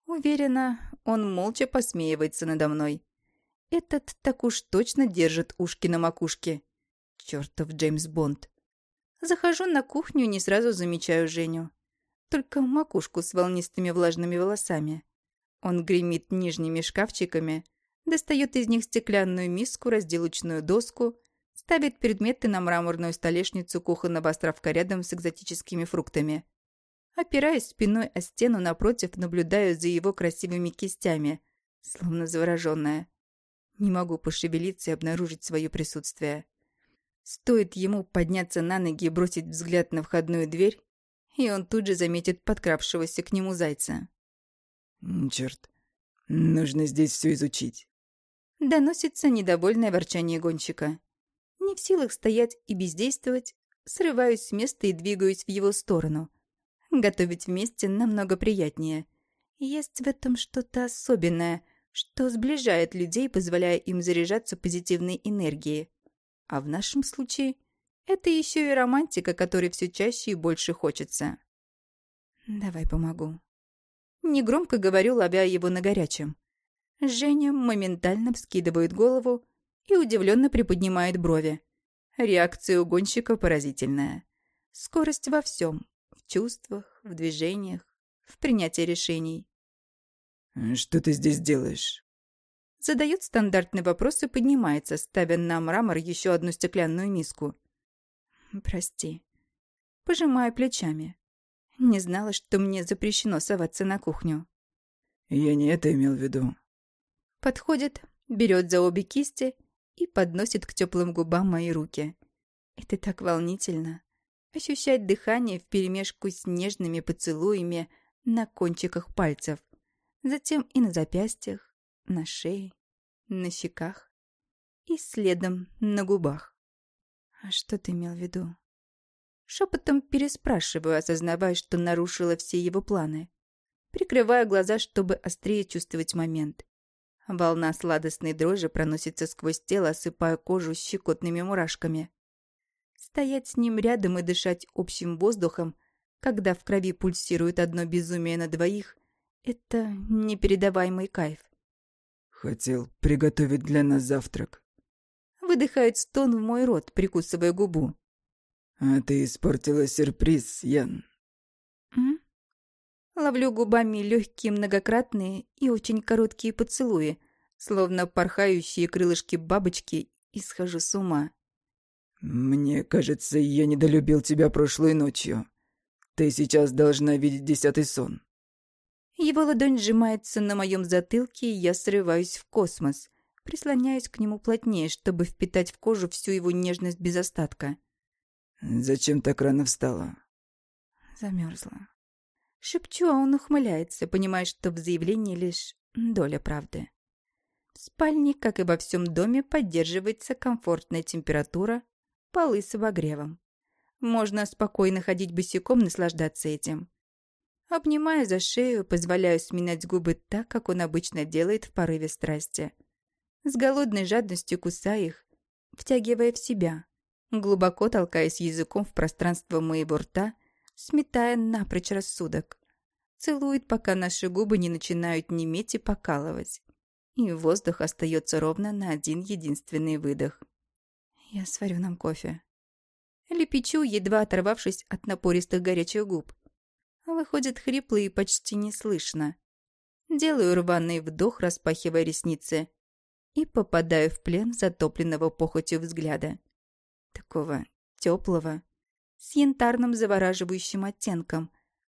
Уверена, он молча посмеивается надо мной. Этот так уж точно держит ушки на макушке. Чёртов Джеймс Бонд. Захожу на кухню и не сразу замечаю Женю. Только макушку с волнистыми влажными волосами. Он гремит нижними шкафчиками, достает из них стеклянную миску, разделочную доску, ставит предметы на мраморную столешницу кухонного островка рядом с экзотическими фруктами. Опираясь спиной о стену напротив, наблюдаю за его красивыми кистями, словно завороженная. Не могу пошевелиться и обнаружить свое присутствие. Стоит ему подняться на ноги и бросить взгляд на входную дверь, и он тут же заметит подкравшегося к нему зайца. «Черт, нужно здесь все изучить». Доносится недовольное ворчание гонщика. Не в силах стоять и бездействовать, срываюсь с места и двигаюсь в его сторону. Готовить вместе намного приятнее. Есть в этом что-то особенное, что сближает людей, позволяя им заряжаться позитивной энергией. А в нашем случае это еще и романтика, которой все чаще и больше хочется. «Давай помогу». Негромко говорю, ловя его на горячем. Женя моментально вскидывает голову, и удивленно приподнимает брови. Реакция угонщика поразительная. Скорость во всем. В чувствах, в движениях, в принятии решений. «Что ты здесь делаешь?» Задает стандартный вопрос и поднимается, ставя на мрамор еще одну стеклянную миску. «Прости». Пожимаю плечами. Не знала, что мне запрещено соваться на кухню. «Я не это имел в виду». Подходит, берет за обе кисти и подносит к теплым губам мои руки. Это так волнительно. ощущать дыхание вперемешку с нежными поцелуями на кончиках пальцев, затем и на запястьях, на шее, на щеках и следом на губах. «А что ты имел в виду?» Шепотом переспрашиваю, осознавая, что нарушила все его планы. Прикрываю глаза, чтобы острее чувствовать момент. Волна сладостной дрожи проносится сквозь тело, осыпая кожу щекотными мурашками. Стоять с ним рядом и дышать общим воздухом, когда в крови пульсирует одно безумие на двоих, это непередаваемый кайф. «Хотел приготовить для нас завтрак». Выдыхает стон в мой рот, прикусывая губу. «А ты испортила сюрприз, Ян». М? Ловлю губами легкие многократные и очень короткие поцелуи, словно порхающие крылышки бабочки, и схожу с ума. «Мне кажется, я недолюбил тебя прошлой ночью. Ты сейчас должна видеть десятый сон». Его ладонь сжимается на моем затылке, и я срываюсь в космос, прислоняюсь к нему плотнее, чтобы впитать в кожу всю его нежность без остатка. «Зачем так рано встала?» Замерзла. Шепчу, а он ухмыляется, понимая, что в заявлении лишь доля правды. В спальне, как и во всем доме, поддерживается комфортная температура, полы с обогревом. Можно спокойно ходить босиком, наслаждаться этим. Обнимаю за шею, позволяю сминать губы так, как он обычно делает в порыве страсти. С голодной жадностью кусаю их, втягивая в себя, глубоко толкаясь языком в пространство моего рта, сметая напрочь рассудок. Целует, пока наши губы не начинают неметь и покалывать. И воздух остается ровно на один единственный выдох. Я сварю нам кофе. Лепечу, едва оторвавшись от напористых горячих губ. Выходит хрипло и почти не слышно. Делаю рваный вдох, распахивая ресницы, и попадаю в плен затопленного похотью взгляда. Такого теплого, с янтарным завораживающим оттенком,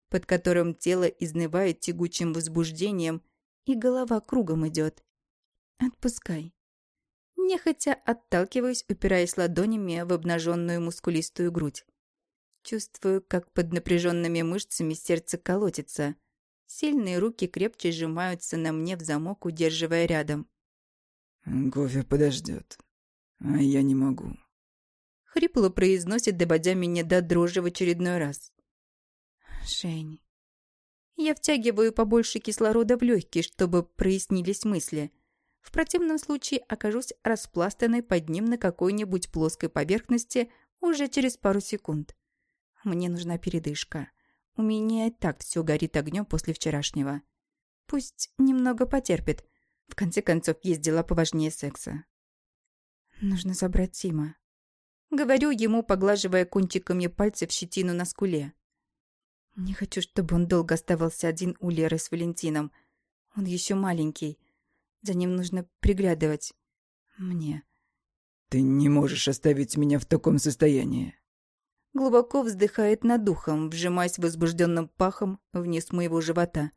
под которым тело изнывает тягучим возбуждением, и голова кругом идет. Отпускай. Нехотя отталкиваюсь, упираясь ладонями в обнаженную мускулистую грудь. Чувствую, как под напряженными мышцами сердце колотится. Сильные руки крепче сжимаются на мне в замок, удерживая рядом. «Кофе подождет, а я не могу». Хрипло произносит, доводя меня до дрожи в очередной раз. «Жень...» Я втягиваю побольше кислорода в легкие, чтобы прояснились мысли – в противном случае окажусь распластанной под ним на какой-нибудь плоской поверхности уже через пару секунд. Мне нужна передышка. У меня и так все горит огнем после вчерашнего. Пусть немного потерпит. В конце концов, есть дела поважнее секса. Нужно забрать Тима. Говорю ему, поглаживая кончиками пальцев щетину на скуле. Не хочу, чтобы он долго оставался один у Леры с Валентином. Он еще маленький. За ним нужно приглядывать. Мне. Ты не можешь оставить меня в таком состоянии. Глубоко вздыхает над духом, вжимаясь возбужденным пахом вниз моего живота,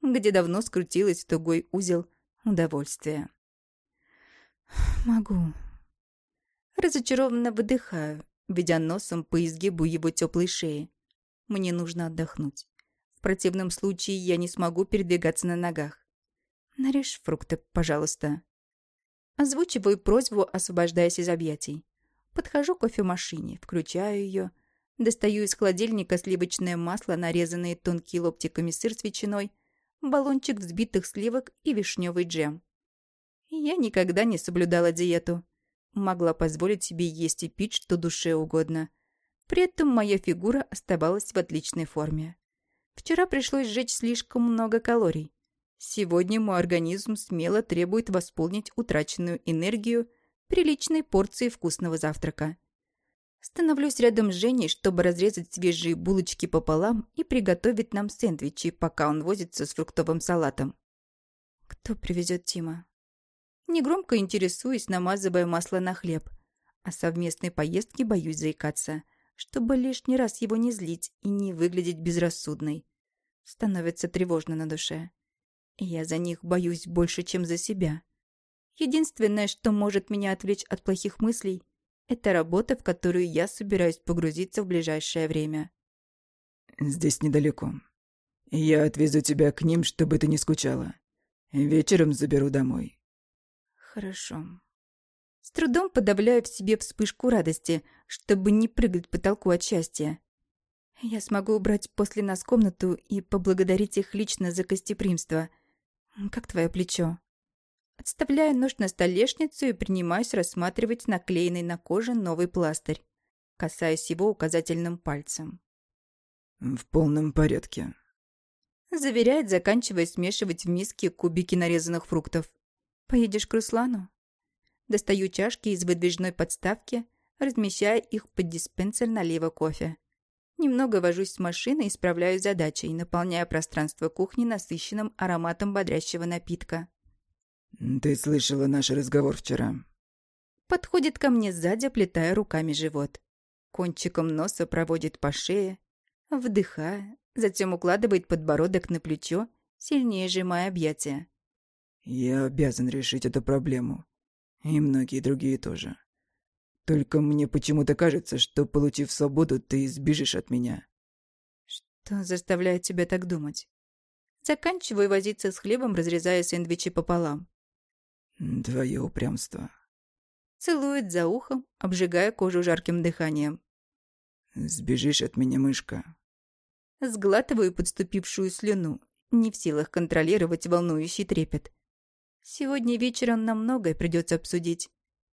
где давно скрутилась тугой узел удовольствия. Могу. Разочарованно выдыхаю, ведя носом по изгибу его теплой шеи. Мне нужно отдохнуть. В противном случае я не смогу передвигаться на ногах. Нарежь фрукты, пожалуйста. Озвучиваю просьбу, освобождаясь из объятий. Подхожу к кофемашине, включаю ее, достаю из холодильника сливочное масло, нарезанные тонкие лоптиками сыр с ветчиной, баллончик взбитых сливок и вишневый джем. Я никогда не соблюдала диету. Могла позволить себе есть и пить, что душе угодно. При этом моя фигура оставалась в отличной форме. Вчера пришлось сжечь слишком много калорий. Сегодня мой организм смело требует восполнить утраченную энергию приличной порцией вкусного завтрака. Становлюсь рядом с Женей, чтобы разрезать свежие булочки пополам и приготовить нам сэндвичи, пока он возится с фруктовым салатом. Кто привезет Тима? Негромко интересуюсь, намазывая масло на хлеб. О совместной поездке боюсь заикаться, чтобы лишний раз его не злить и не выглядеть безрассудной. Становится тревожно на душе. Я за них боюсь больше, чем за себя. Единственное, что может меня отвлечь от плохих мыслей Это работа, в которую я собираюсь погрузиться в ближайшее время. Здесь недалеко. Я отвезу тебя к ним, чтобы ты не скучала. Вечером заберу домой. Хорошо. С трудом подавляю в себе вспышку радости, чтобы не прыгать по потолку от счастья. Я смогу убрать после нас комнату и поблагодарить их лично за гостеприимство. Как твое плечо? Отставляю нож на столешницу и принимаюсь рассматривать наклеенный на коже новый пластырь, касаясь его указательным пальцем. «В полном порядке», — заверяет, заканчивая смешивать в миске кубики нарезанных фруктов. «Поедешь к Руслану?» Достаю чашки из выдвижной подставки, размещая их под диспенсер налива кофе. Немного вожусь с машиной и справляюсь с задачей, наполняя пространство кухни насыщенным ароматом бодрящего напитка. «Ты слышала наш разговор вчера?» Подходит ко мне сзади, плетая руками живот. Кончиком носа проводит по шее, вдыхая, затем укладывает подбородок на плечо, сильнее сжимая объятия. «Я обязан решить эту проблему. И многие другие тоже. Только мне почему-то кажется, что, получив свободу, ты сбежишь от меня». «Что заставляет тебя так думать?» Заканчиваю возиться с хлебом, разрезая сэндвичи пополам. Твое упрямство. Целует за ухом, обжигая кожу жарким дыханием. Сбежишь от меня, мышка. Сглатываю подступившую слюну, не в силах контролировать волнующий трепет. Сегодня вечером нам многое придется обсудить.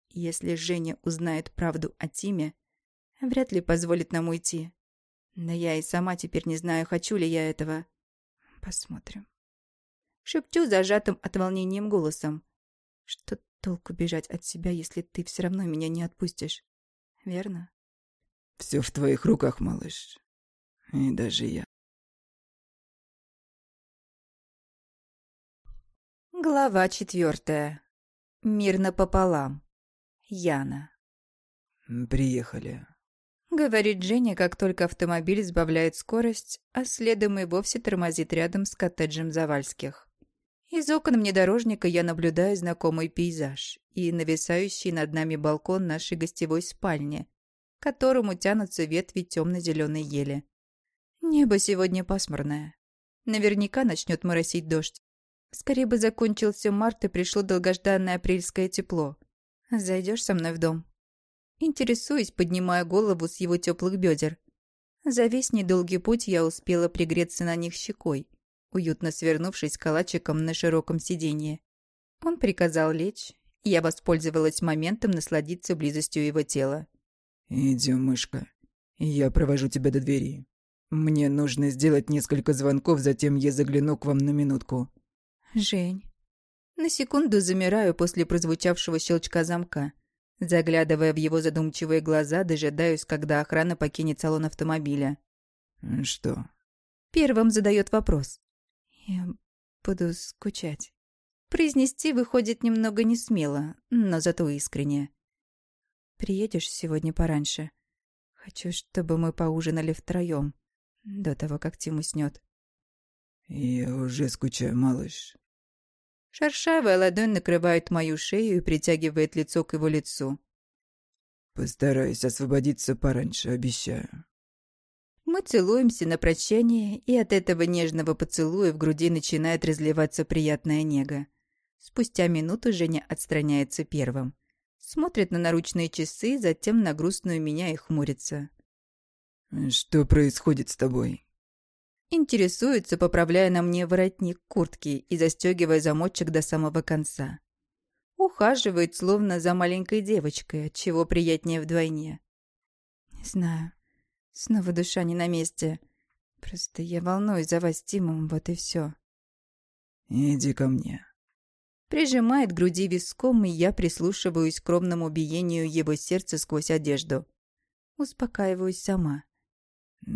Если Женя узнает правду о Тиме, вряд ли позволит нам уйти. Да я и сама теперь не знаю, хочу ли я этого. Посмотрим. Шепчу зажатым от волнением голосом. Что толку бежать от себя, если ты все равно меня не отпустишь? Верно? Все в твоих руках, малыш. И даже я. Глава четвертая. Мирно пополам. Яна. Приехали. Говорит Женя, как только автомобиль сбавляет скорость, а следом и вовсе тормозит рядом с коттеджем Завальских. Из окон внедорожника я наблюдаю знакомый пейзаж и нависающий над нами балкон нашей гостевой спальни, к которому тянутся ветви темно-зеленой ели. Небо сегодня пасмурное. Наверняка начнет моросить дождь. Скорее бы закончился март и пришло долгожданное апрельское тепло. Зайдешь со мной в дом? Интересуюсь, поднимая голову с его теплых бедер. За весь недолгий путь я успела пригреться на них щекой уютно свернувшись калачиком на широком сиденье. Он приказал лечь, и я воспользовалась моментом насладиться близостью его тела. «Идем, мышка. Я провожу тебя до двери. Мне нужно сделать несколько звонков, затем я загляну к вам на минутку». «Жень». На секунду замираю после прозвучавшего щелчка замка. Заглядывая в его задумчивые глаза, дожидаюсь, когда охрана покинет салон автомобиля. «Что?» Первым задает вопрос. Я буду скучать. Произнести выходит немного несмело, но зато искренне. Приедешь сегодня пораньше? Хочу, чтобы мы поужинали втроем, до того, как Тим уснет. Я уже скучаю, малыш. Шершавая ладонь накрывает мою шею и притягивает лицо к его лицу. Постараюсь освободиться пораньше, обещаю. Мы целуемся на прощание, и от этого нежного поцелуя в груди начинает разливаться приятная нега. Спустя минуту Женя отстраняется первым. Смотрит на наручные часы, затем на грустную меня и хмурится. «Что происходит с тобой?» Интересуется, поправляя на мне воротник куртки и застегивая замочек до самого конца. Ухаживает, словно за маленькой девочкой, чего приятнее вдвойне. Не знаю. Снова душа не на месте. Просто я волнуюсь за вас, Тимом, вот и все. Иди ко мне. Прижимает к груди виском, и я прислушиваюсь к скромному биению его сердца сквозь одежду. Успокаиваюсь сама.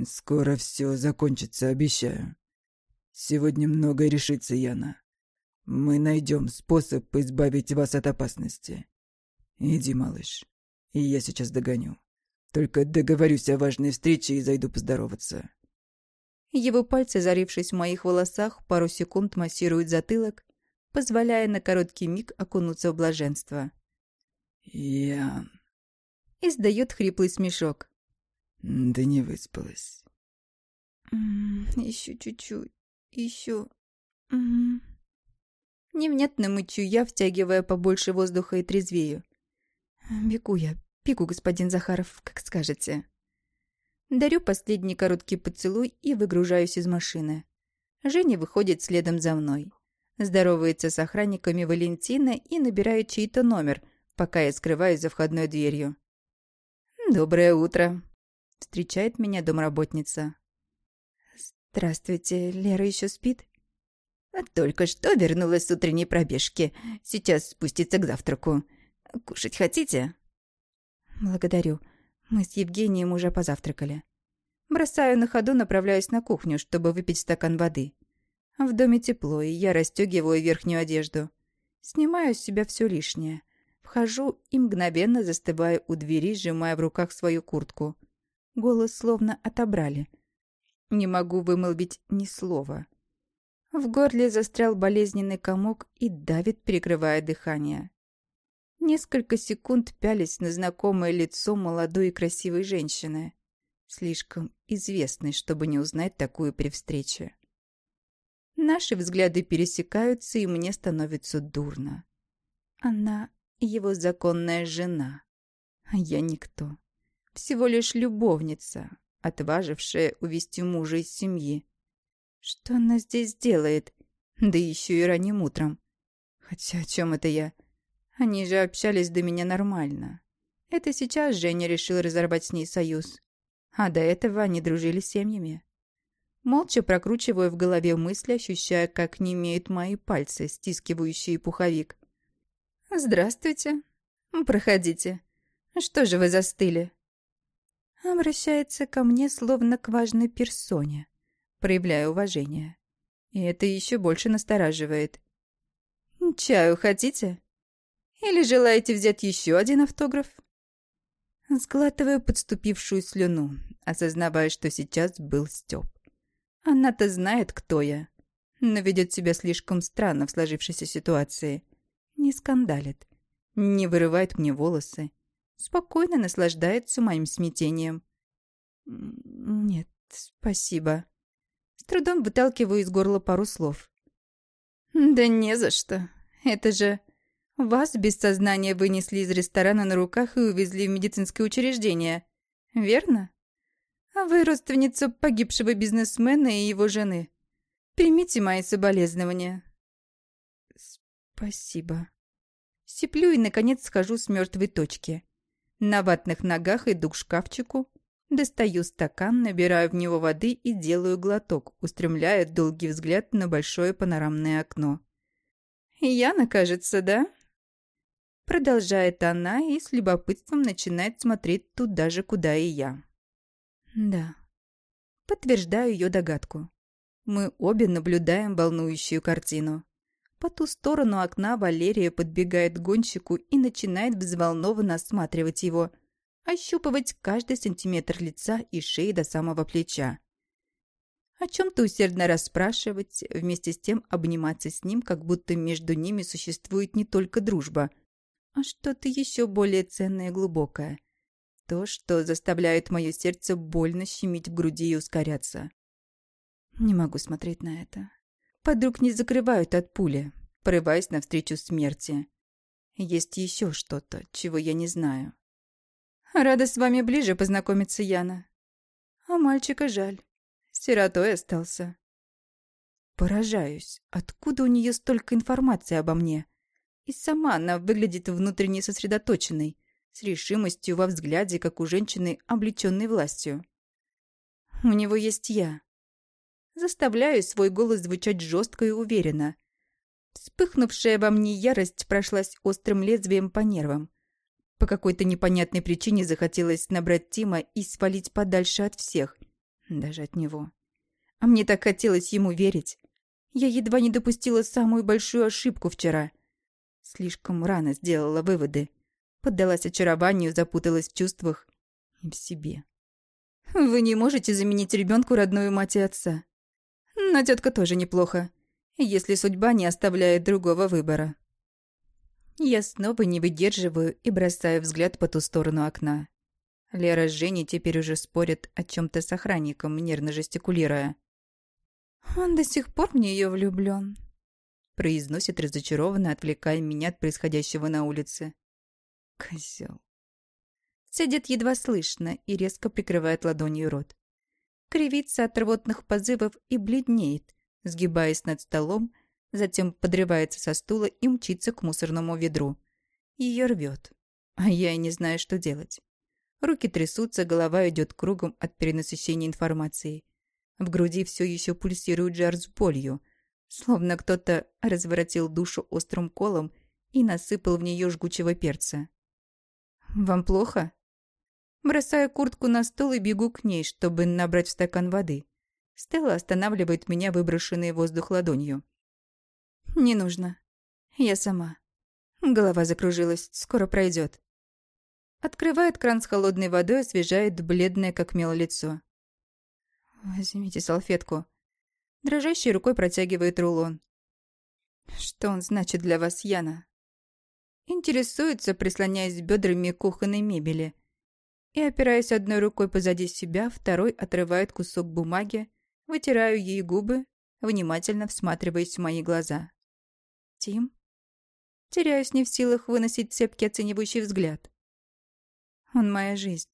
Скоро все закончится, обещаю. Сегодня многое решится, Яна. Мы найдем способ избавить вас от опасности. Иди, малыш, и я сейчас догоню. Только договорюсь о важной встрече и зайду поздороваться». Его пальцы, зарившись в моих волосах, пару секунд массируют затылок, позволяя на короткий миг окунуться в блаженство. «Ян...» Издает хриплый смешок. Да не выспалась. Еще чуть-чуть. Еще. Невнятно мычу я, втягивая побольше воздуха и трезвею. Бегу я, бегу, господин Захаров, как скажете. Дарю последний короткий поцелуй и выгружаюсь из машины. Женя выходит следом за мной. Здоровается с охранниками Валентина и набирает чей-то номер, пока я скрываюсь за входной дверью. «Доброе утро!» – встречает меня домработница. «Здравствуйте, Лера еще спит?» «Только что вернулась с утренней пробежки. Сейчас спустится к завтраку. Кушать хотите?» «Благодарю. Мы с Евгением уже позавтракали». Бросаю на ходу, направляюсь на кухню, чтобы выпить стакан воды. В доме тепло, и я расстегиваю верхнюю одежду. Снимаю с себя все лишнее. Вхожу и мгновенно застываю у двери, сжимая в руках свою куртку. Голос словно отобрали. Не могу вымолвить ни слова. В горле застрял болезненный комок и давит, перекрывая дыхание. Несколько секунд пялись на знакомое лицо молодой и красивой женщины. Слишком известной, чтобы не узнать такую при встрече. Наши взгляды пересекаются, и мне становится дурно. Она его законная жена. А я никто. Всего лишь любовница, отважившая увести мужа из семьи. Что она здесь делает? Да еще и ранним утром. Хотя о чем это я? Они же общались до меня нормально. Это сейчас Женя решил разорвать с ней союз. А до этого они дружили с семьями. Молча прокручиваю в голове мысли, ощущая, как немеют мои пальцы, стискивающие пуховик. «Здравствуйте. Проходите. Что же вы застыли?» Обращается ко мне, словно к важной персоне проявляя уважение. И это еще больше настораживает. «Чаю хотите? Или желаете взять еще один автограф?» Сглатываю подступившую слюну, осознавая, что сейчас был Степ. Она-то знает, кто я, но ведет себя слишком странно в сложившейся ситуации. Не скандалит, не вырывает мне волосы, спокойно наслаждается моим смятением. «Нет, спасибо». С трудом выталкиваю из горла пару слов. «Да не за что. Это же... Вас без сознания вынесли из ресторана на руках и увезли в медицинское учреждение. Верно? А вы родственница погибшего бизнесмена и его жены. Примите мои соболезнования». «Спасибо». Сиплю и, наконец, схожу с мертвой точки. На ватных ногах иду к шкафчику, Достаю стакан, набираю в него воды и делаю глоток, устремляя долгий взгляд на большое панорамное окно. «Яна, кажется, да?» Продолжает она и с любопытством начинает смотреть туда же, куда и я. «Да». Подтверждаю ее догадку. Мы обе наблюдаем волнующую картину. По ту сторону окна Валерия подбегает к гонщику и начинает взволнованно осматривать его – ощупывать каждый сантиметр лица и шеи до самого плеча. О чем-то усердно расспрашивать, вместе с тем обниматься с ним, как будто между ними существует не только дружба, а что-то еще более ценное и глубокое. То, что заставляет мое сердце больно щемить в груди и ускоряться. Не могу смотреть на это. Подруг не закрывают от пули, порываясь навстречу смерти. Есть еще что-то, чего я не знаю. Рада с вами ближе познакомиться, Яна. А мальчика жаль. Сиротой остался. Поражаюсь, откуда у нее столько информации обо мне. И сама она выглядит внутренне сосредоточенной, с решимостью во взгляде, как у женщины, облеченной властью. У него есть я. Заставляю свой голос звучать жестко и уверенно. Вспыхнувшая во мне ярость прошлась острым лезвием по нервам. По какой-то непонятной причине захотелось набрать Тима и свалить подальше от всех, даже от него. А мне так хотелось ему верить. Я едва не допустила самую большую ошибку вчера. Слишком рано сделала выводы. Поддалась очарованию, запуталась в чувствах и в себе. Вы не можете заменить ребенку родную мать и отца. Но тетка тоже неплохо, если судьба не оставляет другого выбора. Я снова не выдерживаю и бросаю взгляд по ту сторону окна. Лера с Женей теперь уже спорят о чем-то с охранником, нервно жестикулируя. «Он до сих пор в нее влюблен», — произносит разочарованно, отвлекая меня от происходящего на улице. Козел. Сидит едва слышно и резко прикрывает ладонью рот. Кривится от рвотных позывов и бледнеет, сгибаясь над столом, затем подрывается со стула и мчится к мусорному ведру. Ее рвет, а я и не знаю, что делать. Руки трясутся, голова идет кругом от перенасыщения информации. В груди все еще пульсирует жар с болью, словно кто-то разворотил душу острым колом и насыпал в нее жгучего перца. «Вам плохо?» Бросаю куртку на стол и бегу к ней, чтобы набрать в стакан воды. Стелла останавливает меня, выброшенной в воздух ладонью. «Не нужно. Я сама». Голова закружилась, скоро пройдет. Открывает кран с холодной водой, освежает бледное, как мел, лицо. «Возьмите салфетку». Дрожащей рукой протягивает рулон. «Что он значит для вас, Яна?» Интересуется, прислоняясь бедрами к кухонной мебели. И, опираясь одной рукой позади себя, второй отрывает кусок бумаги, вытираю ей губы, внимательно всматриваясь в мои глаза. «Тим?» Теряюсь не в силах выносить цепкий оценивающий взгляд. Он моя жизнь.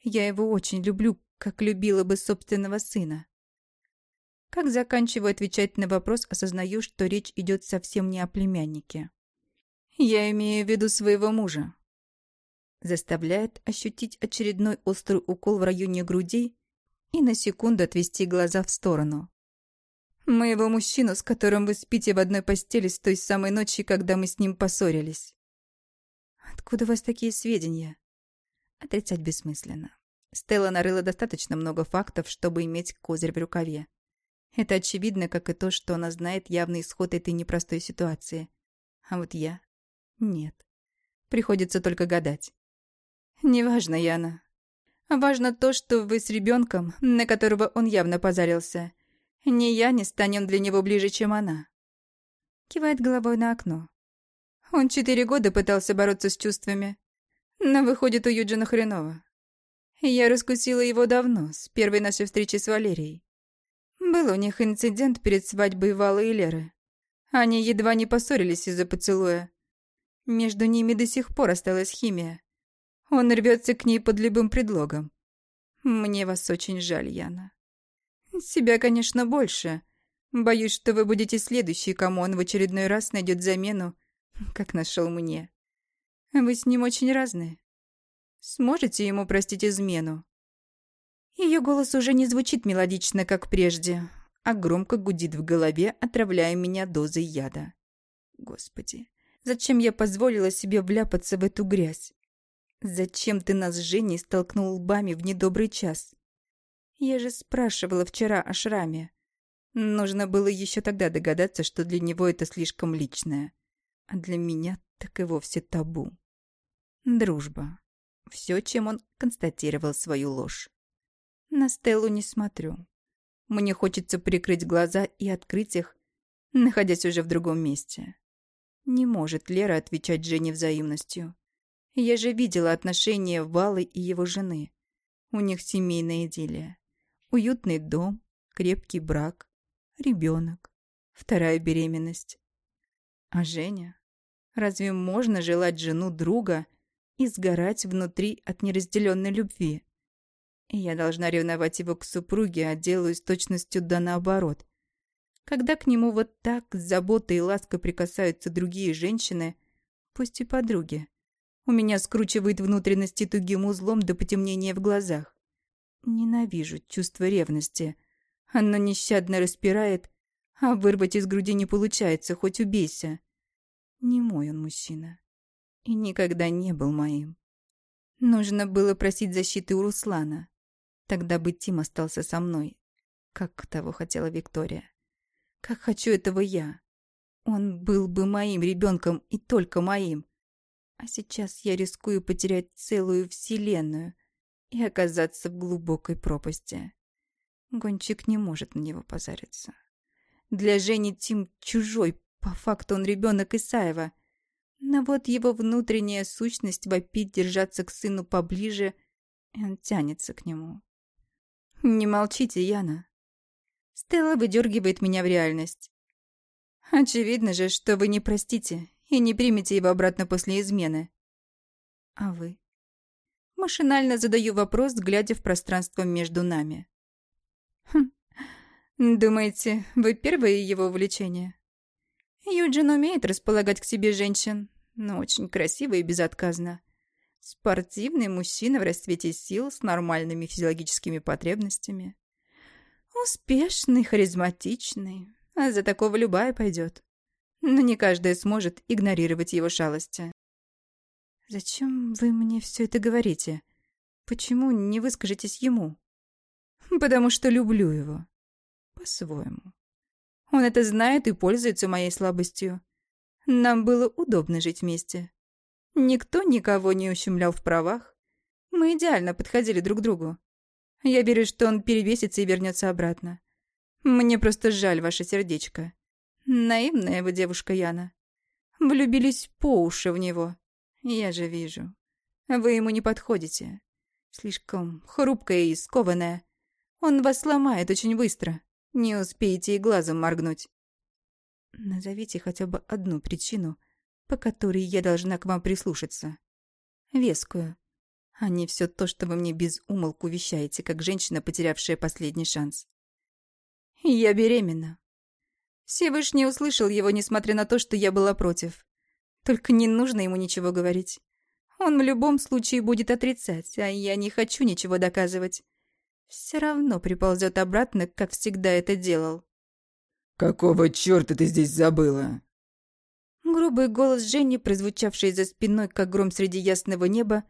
Я его очень люблю, как любила бы собственного сына. Как заканчиваю отвечать на вопрос, осознаю, что речь идет совсем не о племяннике. Я имею в виду своего мужа. Заставляет ощутить очередной острый укол в районе груди и на секунду отвести глаза в сторону. Моего мужчину, с которым вы спите в одной постели с той самой ночи, когда мы с ним поссорились. Откуда у вас такие сведения? Отрицать бессмысленно. Стелла нарыла достаточно много фактов, чтобы иметь козырь в рукаве. Это очевидно, как и то, что она знает явный исход этой непростой ситуации. А вот я... Нет. Приходится только гадать. Неважно, Яна. Важно то, что вы с ребенком, на которого он явно позарился. Ни я не станем для него ближе, чем она. Кивает головой на окно. Он четыре года пытался бороться с чувствами, но выходит у Юджина хреново. Я раскусила его давно, с первой нашей встречи с Валерией. Был у них инцидент перед свадьбой Валы и Леры. Они едва не поссорились из-за поцелуя. Между ними до сих пор осталась химия. Он рвется к ней под любым предлогом. Мне вас очень жаль, Яна. Себя, конечно, больше. Боюсь, что вы будете следующий, кому он в очередной раз найдет замену, как нашел мне. Вы с ним очень разные. Сможете ему простить измену?» Ее голос уже не звучит мелодично, как прежде, а громко гудит в голове, отравляя меня дозой яда. Господи, зачем я позволила себе вляпаться в эту грязь? Зачем ты нас с Женей столкнул лбами в недобрый час? Я же спрашивала вчера о шраме. Нужно было еще тогда догадаться, что для него это слишком личное. А для меня так и вовсе табу. Дружба. Все, чем он констатировал свою ложь. На Стеллу не смотрю. Мне хочется прикрыть глаза и открыть их, находясь уже в другом месте. Не может Лера отвечать Жене взаимностью. Я же видела отношения Валы и его жены. У них семейная идиллия. Уютный дом, крепкий брак, ребенок, вторая беременность. А Женя? Разве можно желать жену друга и сгорать внутри от неразделенной любви. Я должна ревновать его к супруге, а делаю с точностью да наоборот. Когда к нему вот так с заботой и лаской прикасаются другие женщины, пусть и подруги, у меня скручивает внутренности тугим узлом до потемнения в глазах. Ненавижу чувство ревности. Оно нещадно распирает, а вырвать из груди не получается, хоть убейся. Не мой он мужчина и никогда не был моим. Нужно было просить защиты у Руслана. Тогда бы Тим остался со мной, как того хотела Виктория. Как хочу этого я. Он был бы моим ребенком и только моим. А сейчас я рискую потерять целую вселенную и оказаться в глубокой пропасти. Гончик не может на него позариться. Для Жени Тим чужой, по факту он ребенок Исаева — но вот его внутренняя сущность вопит держаться к сыну поближе И он тянется к нему. «Не молчите, Яна». Стелла выдергивает меня в реальность. Очевидно же, что вы не простите и не примете его обратно после измены. А вы? Машинально задаю вопрос, глядя в пространство между нами. Хм. Думаете, вы первое его увлечение? Юджин умеет располагать к себе женщин, но очень красиво и безотказно. Спортивный мужчина в расцвете сил с нормальными физиологическими потребностями. Успешный, харизматичный, а за такого любая пойдет. Но не каждая сможет игнорировать его шалости. «Зачем вы мне все это говорите? Почему не выскажетесь ему?» «Потому что люблю его. По-своему. Он это знает и пользуется моей слабостью. Нам было удобно жить вместе. Никто никого не ущемлял в правах. Мы идеально подходили друг другу. Я верю, что он перевесится и вернется обратно. Мне просто жаль ваше сердечко. Наивная вы девушка Яна. Влюбились по уши в него. Я же вижу. Вы ему не подходите. Слишком хрупкая и скованная. Он вас сломает очень быстро. Не успеете и глазом моргнуть. Назовите хотя бы одну причину, по которой я должна к вам прислушаться. Вескую. А не все то, что вы мне без умолку вещаете, как женщина, потерявшая последний шанс. Я беременна. Всевышний услышал его, несмотря на то, что я была против. Только не нужно ему ничего говорить. Он в любом случае будет отрицать, а я не хочу ничего доказывать. Все равно приползет обратно, как всегда это делал. «Какого черта ты здесь забыла?» Грубый голос Жени, прозвучавший за спиной, как гром среди ясного неба,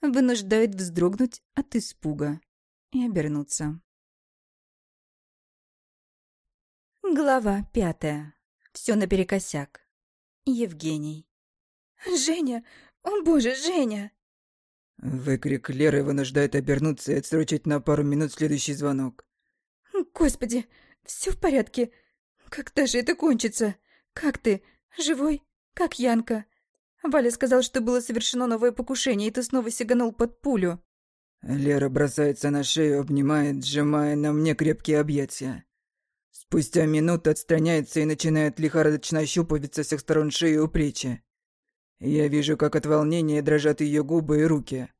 вынуждает вздрогнуть от испуга и обернуться. Глава пятая. Все наперекосяк. Евгений. «Женя! О боже, Женя!» Выкрик Леры вынуждает обернуться и отсрочить на пару минут следующий звонок. «Господи, все в порядке. Когда же это кончится? Как ты? Живой? Как Янка?» Валя сказал, что было совершено новое покушение, и ты снова сиганул под пулю. Лера бросается на шею, обнимает, сжимая на мне крепкие объятия. Спустя минуту отстраняется и начинает лихорадочно ощупывать со всех сторон шею у плечи. Я вижу, как от волнения дрожат ее губы и руки.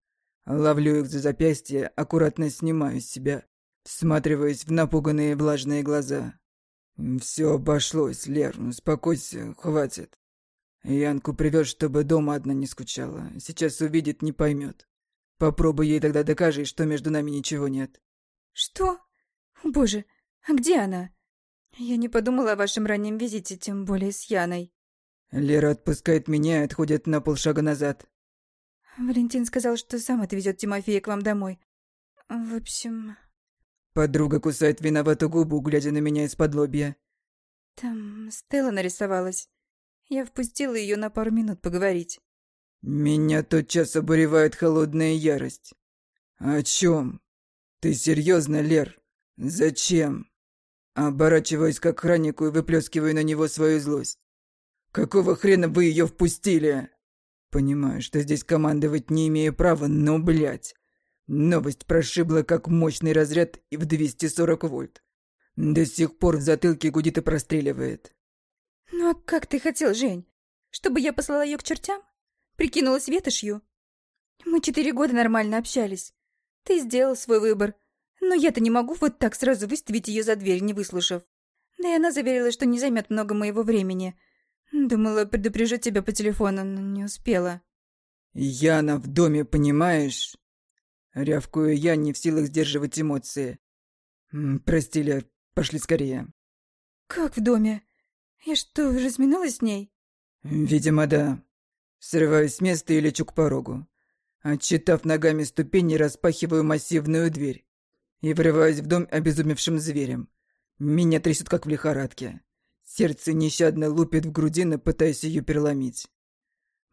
Ловлю их за запястье, аккуратно снимаю с себя, всматриваясь в напуганные влажные глаза. Все обошлось, Лер, успокойся, хватит. Янку привез, чтобы дома одна не скучала. Сейчас увидит, не поймет. Попробуй ей тогда докажи, что между нами ничего нет. Что? Боже, а где она? «Я не подумала о вашем раннем визите, тем более с Яной». Лера отпускает меня и отходит на полшага назад. Валентин сказал, что сам отвезет Тимофея к вам домой. В общем... Подруга кусает виноватую губу, глядя на меня из-под лобья. Там Стелла нарисовалась. Я впустила ее на пару минут поговорить. Меня тотчас обуревает холодная ярость. О чем? Ты серьезно, Лер? Зачем? Оборачиваюсь к охраннику и выплескиваю на него свою злость. «Какого хрена вы ее впустили?» Понимаю, что здесь командовать не имею права, но, блядь. Новость прошибла как мощный разряд и в 240 вольт. До сих пор в затылке гудит и простреливает. «Ну а как ты хотел, Жень? Чтобы я послала ее к чертям? Прикинулась ветошью? Мы четыре года нормально общались. Ты сделал свой выбор, но я-то не могу вот так сразу выставить ее за дверь, не выслушав. Да и она заверила, что не займет много моего времени. Думала, предупрежу тебя по телефону, но не успела. «Яна в доме, понимаешь?» Рявкую я, не в силах сдерживать эмоции. «Прости, Лер, пошли скорее». «Как в доме? Я что, разминулась с ней?» «Видимо, да. Срываюсь с места и лечу к порогу. Отчитав ногами ступени, распахиваю массивную дверь и врываюсь в дом обезумевшим зверем. Меня трясет, как в лихорадке. Сердце нещадно лупит в грудину, пытаясь ее переломить.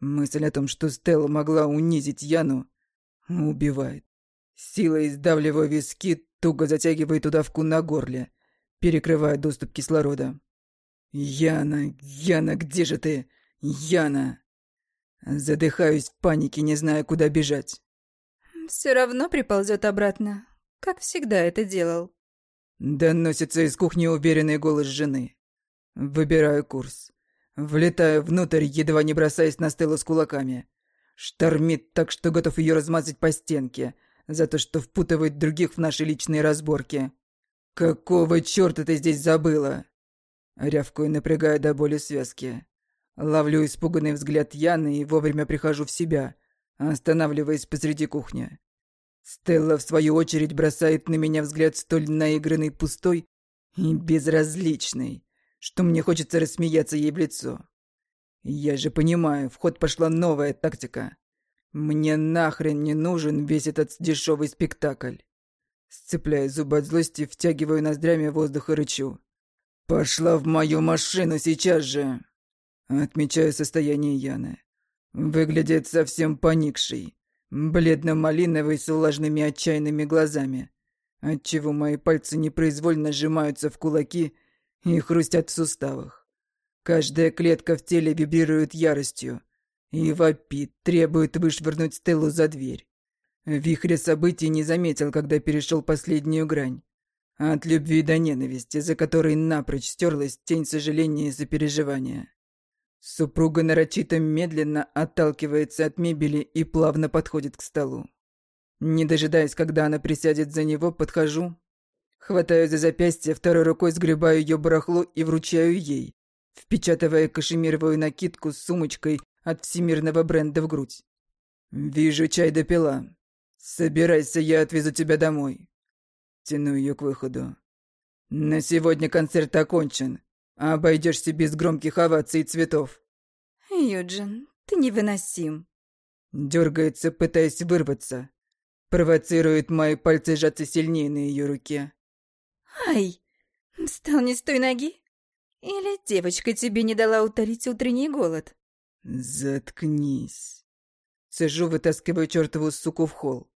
Мысль о том, что Стелла могла унизить Яну, убивает. Силой сдавливая виски, туго затягивает удавку на горле, перекрывая доступ кислорода. «Яна, Яна, где же ты? Яна!» Задыхаюсь в панике, не зная, куда бежать. Все равно приползет обратно, как всегда это делал. Доносится из кухни уверенный голос жены. Выбираю курс. Влетаю внутрь, едва не бросаясь на стелу с кулаками. Штормит так, что готов ее размазать по стенке, за то, что впутывает других в наши личные разборки. «Какого черта ты здесь забыла?» Рявкую, напрягая до боли связки. Ловлю испуганный взгляд Яны и вовремя прихожу в себя, останавливаясь посреди кухни. Стелла, в свою очередь, бросает на меня взгляд столь наигранный, пустой и безразличный, что мне хочется рассмеяться ей в лицо. Я же понимаю, в ход пошла новая тактика. Мне нахрен не нужен весь этот дешевый спектакль. Сцепляя зубы от злости, втягиваю ноздрями воздух и рычу. «Пошла в мою машину сейчас же!» Отмечаю состояние Яны. Выглядит совсем поникшей, бледно-малиновой с влажными отчаянными глазами, отчего мои пальцы непроизвольно сжимаются в кулаки и хрустят в суставах. Каждая клетка в теле вибрирует яростью и вопит, требует вышвырнуть Стеллу за дверь. Вихря событий не заметил, когда перешел последнюю грань. От любви до ненависти, за которой напрочь стерлась тень сожаления и сопереживания. Супруга нарочито медленно отталкивается от мебели и плавно подходит к столу. Не дожидаясь, когда она присядет за него, подхожу, хватаю за запястье, второй рукой сгребаю ее барахло и вручаю ей, впечатывая кашемировую накидку с сумочкой от всемирного бренда в грудь. «Вижу, чай допила. Собирайся, я отвезу тебя домой». Тяну ее к выходу. «На сегодня концерт окончен. Обойдешься без громких оваций и цветов». «Юджин, ты невыносим». Дергается, пытаясь вырваться. Провоцирует мои пальцы сжаться сильнее на ее руке. «Ай! Встал не с той ноги? Или девочка тебе не дала утолить утренний голод?» «Заткнись». Сижу, вытаскиваю чертову суку в холл.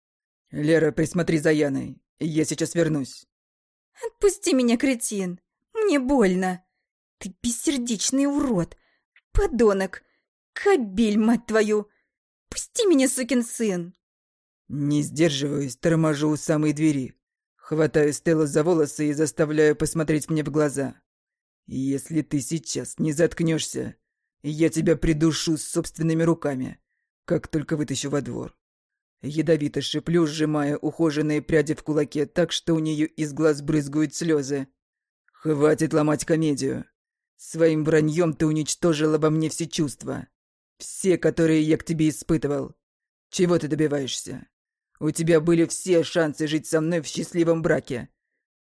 «Лера, присмотри за Яной. Я сейчас вернусь». «Отпусти меня, кретин. Мне больно. Ты бессердечный урод. Подонок. Кобель, мать твою. Пусти меня, сукин сын». Не сдерживаюсь, торможу у самой двери. Хватаю Стеллу за волосы и заставляю посмотреть мне в глаза. «Если ты сейчас не заткнешься, я тебя придушу собственными руками, как только вытащу во двор». Ядовито шиплю, сжимая ухоженные пряди в кулаке так, что у нее из глаз брызгают слезы. «Хватит ломать комедию. Своим враньем ты уничтожила во мне все чувства. Все, которые я к тебе испытывал. Чего ты добиваешься? У тебя были все шансы жить со мной в счастливом браке.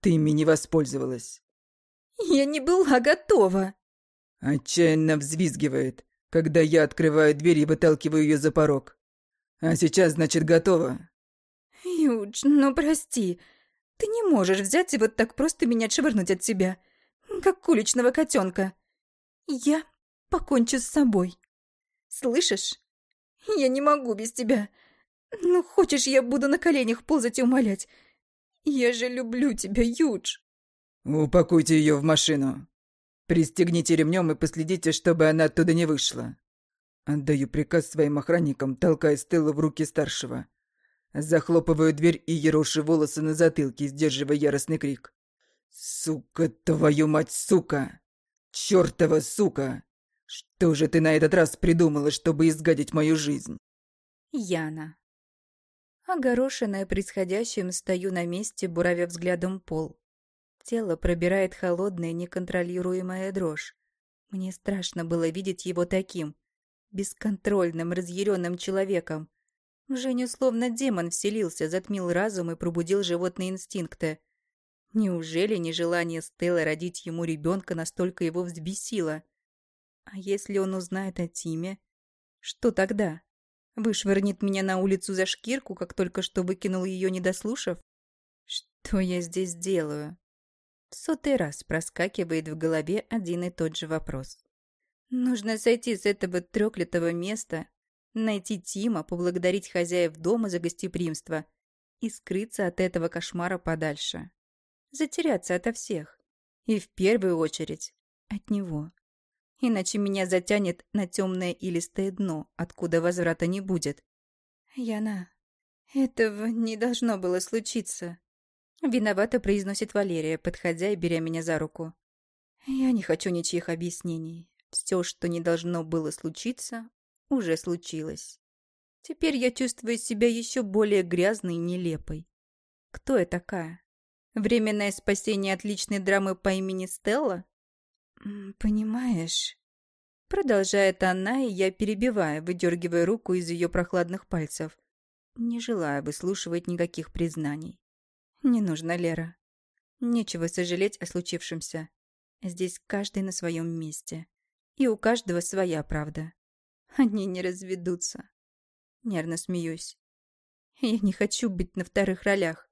Ты ими не воспользовалась». «Я не была готова». Отчаянно взвизгивает, когда я открываю дверь и выталкиваю ее за порог. А сейчас, значит, готова?» «Юдж, ну прости. Ты не можешь взять и вот так просто меня отшвырнуть от себя, как уличного котенка. Я покончу с собой. Слышишь? Я не могу без тебя. Ну, хочешь, я буду на коленях ползать и умолять. Я же люблю тебя, Юдж». «Упакуйте ее в машину. Пристегните ремнем и последите, чтобы она оттуда не вышла. Отдаю приказ своим охранникам, толкая Стеллу в руки старшего. Захлопываю дверь и ероши волосы на затылке, сдерживая яростный крик. «Сука, твою мать, сука! Чёртова сука! Что же ты на этот раз придумала, чтобы изгадить мою жизнь?» Яна. Огорошенная происходящим, стою на месте, буравя взглядом пол. Тело пробирает холодная, неконтролируемая дрожь. Мне страшно было видеть его таким, бесконтрольным, разъяренным человеком. Женю словно демон вселился, затмил разум и пробудил животные инстинкты. Неужели нежелание Стеллы родить ему ребенка настолько его взбесило? А если он узнает о Тиме? Что тогда? Вышвырнет меня на улицу за шкирку, как только что выкинул ее, не дослушав? Что я здесь делаю? В сотый раз проскакивает в голове один и тот же вопрос. Нужно сойти с этого трёклятого места, найти Тима, поблагодарить хозяев дома за гостеприимство и скрыться от этого кошмара подальше. Затеряться ото всех. И в первую очередь от него. Иначе меня затянет на темное илистое дно, откуда возврата не будет. Яна, Этого не должно было случиться. Виновато произносит Валерия, подходя и беря меня за руку. Я не хочу ничьих объяснений. Все, что не должно было случиться, уже случилось. Теперь я чувствую себя еще более грязной и нелепой. Кто я такая? Временное спасение отличной драмы по имени Стелла? Понимаешь? Продолжает она, и я перебиваю, выдергивая руку из ее прохладных пальцев. Не желаю выслушивать никаких признаний. Не нужно, Лера. Нечего сожалеть о случившемся. Здесь каждый на своем месте. И у каждого своя правда. Они не разведутся. Нервно смеюсь. Я не хочу быть на вторых ролях.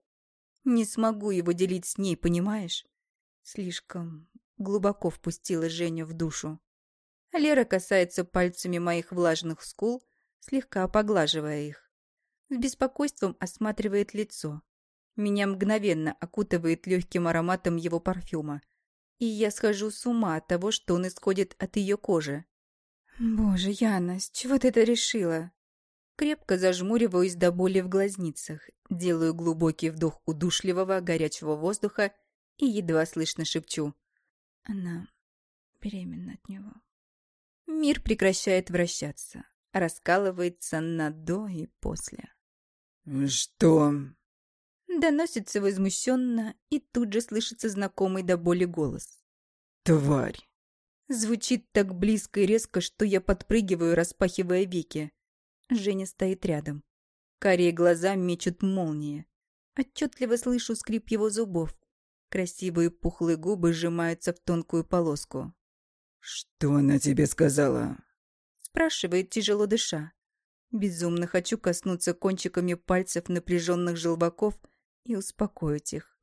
Не смогу его делить с ней, понимаешь? Слишком глубоко впустила Женю в душу. Лера касается пальцами моих влажных скул, слегка поглаживая их. С беспокойством осматривает лицо. Меня мгновенно окутывает легким ароматом его парфюма. И я схожу с ума от того, что он исходит от ее кожи. «Боже, Яна, с чего ты это решила?» Крепко зажмуриваюсь до боли в глазницах, делаю глубокий вдох удушливого горячего воздуха и едва слышно шепчу. Она беременна от него. Мир прекращает вращаться, раскалывается на до и после. «Что?» Доносится возмущенно, и тут же слышится знакомый до боли голос. «Тварь!» Звучит так близко и резко, что я подпрыгиваю, распахивая веки. Женя стоит рядом. Карие глаза мечут молнии. Отчетливо слышу скрип его зубов. Красивые пухлые губы сжимаются в тонкую полоску. «Что она тебе сказала?» Спрашивает, тяжело дыша. Безумно хочу коснуться кончиками пальцев напряженных желваков и успокоить их.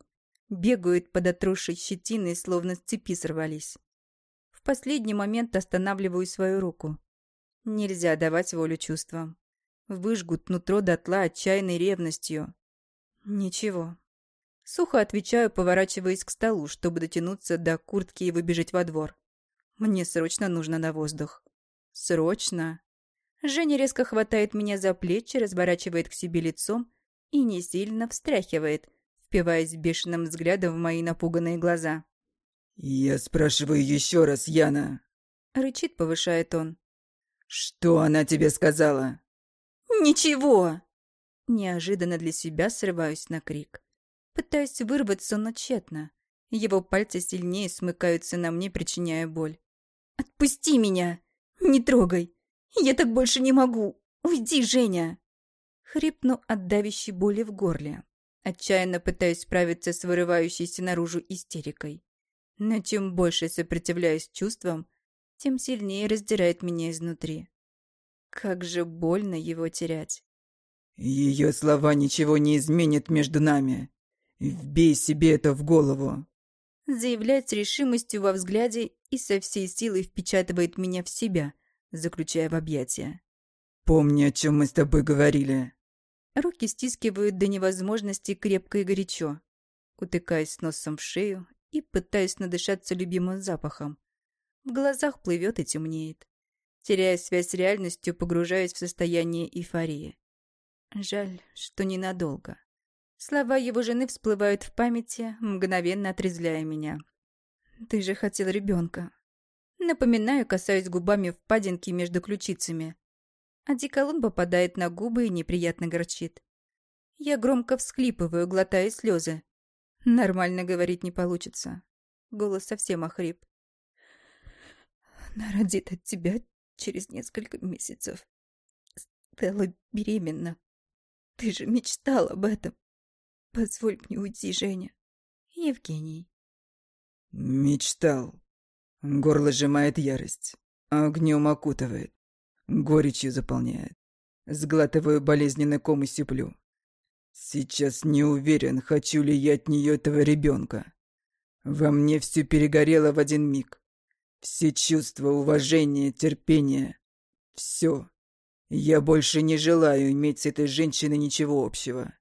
Бегают под отросшей щетиной, словно с цепи сорвались. В последний момент останавливаю свою руку. Нельзя давать волю чувствам. Выжгут нутро дотла отчаянной ревностью. Ничего. Сухо отвечаю, поворачиваясь к столу, чтобы дотянуться до куртки и выбежать во двор. Мне срочно нужно на воздух. Срочно. Женя резко хватает меня за плечи, разворачивает к себе лицом и не сильно встряхивает, впиваясь бешеным взглядом в мои напуганные глаза. «Я спрашиваю еще раз, Яна!» Рычит, повышает он. «Что она тебе сказала?» «Ничего!» Неожиданно для себя срываюсь на крик. Пытаюсь вырваться, но тщетно. Его пальцы сильнее смыкаются на мне, причиняя боль. «Отпусти меня! Не трогай! Я так больше не могу! Уйди, Женя!» Хрипну от давящей боли в горле. Отчаянно пытаюсь справиться с вырывающейся наружу истерикой. Но чем больше сопротивляюсь чувствам, тем сильнее раздирает меня изнутри. Как же больно его терять. Ее слова ничего не изменят между нами. Вбей себе это в голову. Заявляет с решимостью во взгляде и со всей силой впечатывает меня в себя, заключая в объятия. Помни, о чем мы с тобой говорили. Руки стискивают до невозможности крепко и горячо. Утыкаясь носом в шею и пытаюсь надышаться любимым запахом. В глазах плывет и темнеет. Теряя связь с реальностью, погружаюсь в состояние эйфории. Жаль, что ненадолго. Слова его жены всплывают в памяти, мгновенно отрезвляя меня. «Ты же хотел ребенка». Напоминаю, касаюсь губами впадинки между ключицами. Одеколон попадает на губы и неприятно горчит. Я громко всхлипываю, глотая слезы. Нормально говорить не получится. Голос совсем охрип. Она родит от тебя через несколько месяцев. Стелла беременна. Ты же мечтал об этом. Позволь мне уйти, Женя. Евгений. Мечтал. Горло сжимает ярость. Огнем окутывает. Горечью заполняет. Сглатываю болезненный ком и сиплю. Сейчас не уверен, хочу ли я от нее этого ребенка. Во мне все перегорело в один миг. Все чувства, уважение, терпение. Все. Я больше не желаю иметь с этой женщиной ничего общего.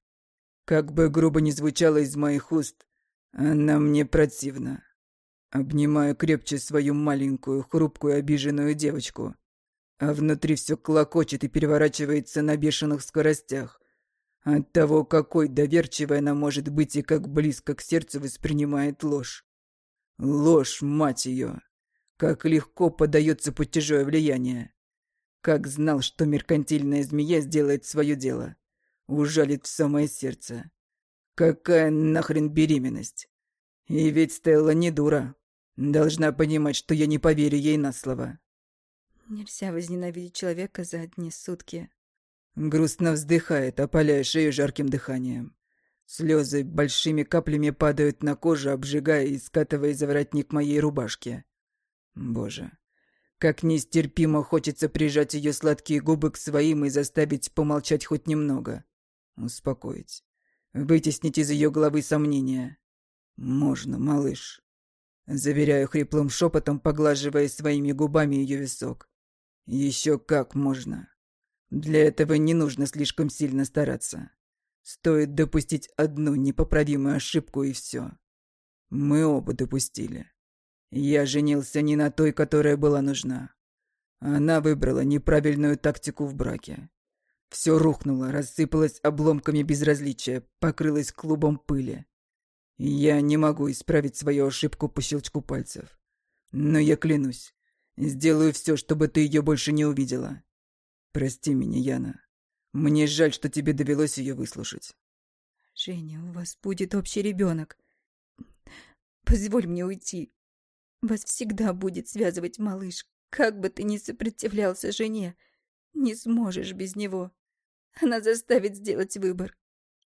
Как бы грубо ни звучало из моих уст, она мне противна. Обнимаю крепче свою маленькую, хрупкую, обиженную девочку. А внутри все клокочет и переворачивается на бешеных скоростях. От того, какой доверчивой она может быть и как близко к сердцу воспринимает ложь. Ложь, мать ее! Как легко подается под чужое влияние. Как знал, что меркантильная змея сделает свое дело. Ужалит в самое сердце. Какая нахрен беременность? И ведь Стелла не дура. Должна понимать, что я не поверю ей на слово. Нельзя возненавидеть человека за одни сутки. Грустно вздыхает, опаляя шею жарким дыханием. Слезы большими каплями падают на кожу, обжигая и скатывая за воротник моей рубашки. Боже, как нестерпимо хочется прижать ее сладкие губы к своим и заставить помолчать хоть немного. Успокоить. Вытеснить из ее головы сомнения. Можно, малыш. Заверяю хриплым шепотом, поглаживая своими губами ее висок. Еще как можно. Для этого не нужно слишком сильно стараться. Стоит допустить одну непоправимую ошибку и все. Мы оба допустили. Я женился не на той, которая была нужна. Она выбрала неправильную тактику в браке. Все рухнуло, рассыпалось обломками безразличия, покрылось клубом пыли. Я не могу исправить свою ошибку по щелчку пальцев. Но я клянусь, сделаю все, чтобы ты ее больше не увидела. Прости меня, Яна. Мне жаль, что тебе довелось ее выслушать. Женя, у вас будет общий ребенок. Позволь мне уйти. Вас всегда будет связывать малыш. Как бы ты ни сопротивлялся жене, не сможешь без него. Она заставит сделать выбор.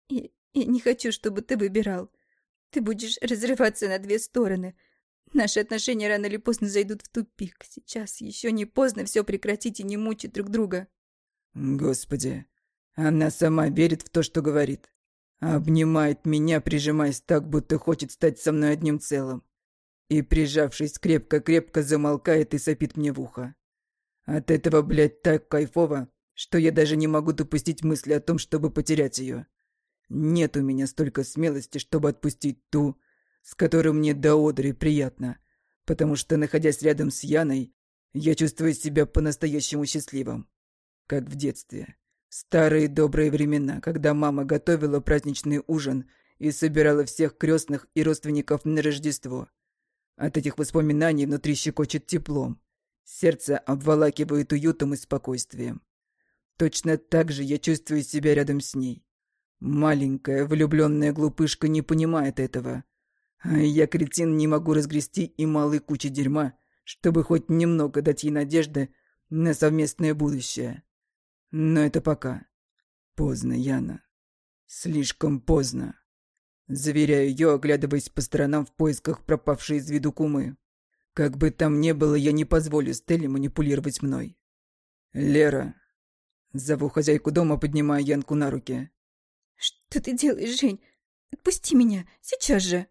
И я не хочу, чтобы ты выбирал. Ты будешь разрываться на две стороны. Наши отношения рано или поздно зайдут в тупик. Сейчас еще не поздно все прекратить и не мучить друг друга. Господи, она сама верит в то, что говорит. Обнимает меня, прижимаясь так, будто хочет стать со мной одним целым и, прижавшись крепко-крепко, замолкает и сопит мне в ухо. От этого, блядь, так кайфово, что я даже не могу допустить мысли о том, чтобы потерять ее. Нет у меня столько смелости, чтобы отпустить ту, с которой мне до одри приятно, потому что, находясь рядом с Яной, я чувствую себя по-настоящему счастливым. Как в детстве. Старые добрые времена, когда мама готовила праздничный ужин и собирала всех крестных и родственников на Рождество – от этих воспоминаний внутри щекочет теплом. Сердце обволакивает уютом и спокойствием. Точно так же я чувствую себя рядом с ней. Маленькая влюбленная глупышка не понимает этого. Я, кретин, не могу разгрести и малой кучи дерьма, чтобы хоть немного дать ей надежды на совместное будущее. Но это пока. Поздно, Яна. Слишком поздно. Заверяю ее, оглядываясь по сторонам в поисках пропавшей из виду кумы. Как бы там ни было, я не позволю Стелле манипулировать мной. «Лера!» Зову хозяйку дома, поднимая Янку на руки. «Что ты делаешь, Жень? Отпусти меня, сейчас же!»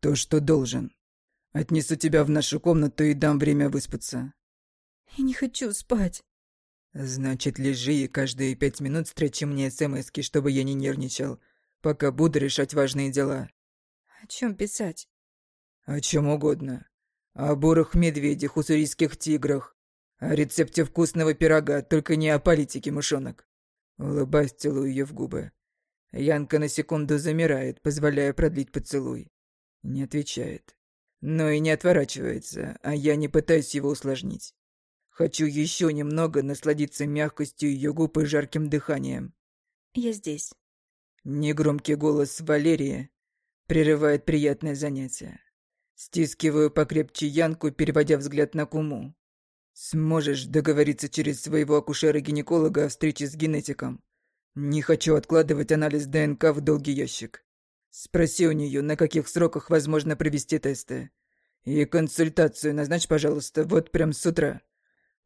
«То, что должен. Отнесу тебя в нашу комнату и дам время выспаться». «Я не хочу спать». «Значит, лежи и каждые пять минут строчи мне смски, чтобы я не нервничал пока буду решать важные дела. О чем писать? О чем угодно. О бурых медведях, уссурийских тиграх, о рецепте вкусного пирога, только не о политике, мышонок. Улыбаясь, целую ее в губы. Янка на секунду замирает, позволяя продлить поцелуй. Не отвечает. Но и не отворачивается, а я не пытаюсь его усложнить. Хочу еще немного насладиться мягкостью ее губ и жарким дыханием. «Я здесь». Негромкий голос Валерии прерывает приятное занятие. Стискиваю покрепче Янку, переводя взгляд на Куму. Сможешь договориться через своего акушера-гинеколога о встрече с генетиком? Не хочу откладывать анализ ДНК в долгий ящик. Спроси у нее, на каких сроках возможно провести тесты. И консультацию назначь, пожалуйста, вот прям с утра.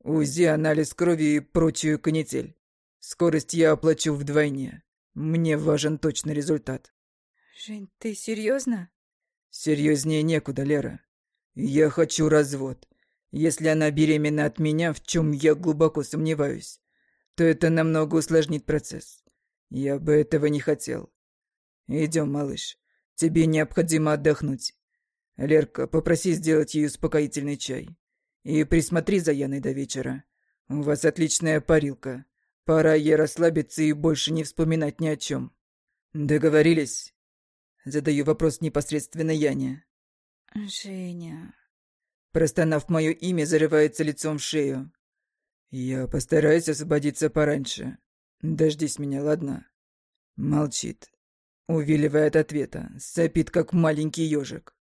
УЗИ, анализ крови и прочую канитель. Скорость я оплачу вдвойне. Мне важен точный результат. Жень, ты серьезно? Серьезнее некуда, Лера. Я хочу развод. Если она беременна от меня, в чем я глубоко сомневаюсь, то это намного усложнит процесс. Я бы этого не хотел. Идем, малыш. Тебе необходимо отдохнуть. Лерка, попроси сделать ей успокоительный чай. И присмотри за Яной до вечера. У вас отличная парилка. Пора ей расслабиться и больше не вспоминать ни о чем. Договорились? Задаю вопрос непосредственно Яне. Женя... Простонав мое имя, зарывается лицом в шею. Я постараюсь освободиться пораньше. Дождись меня, ладно? Молчит. Увиливает от ответа, сопит, как маленький ежик.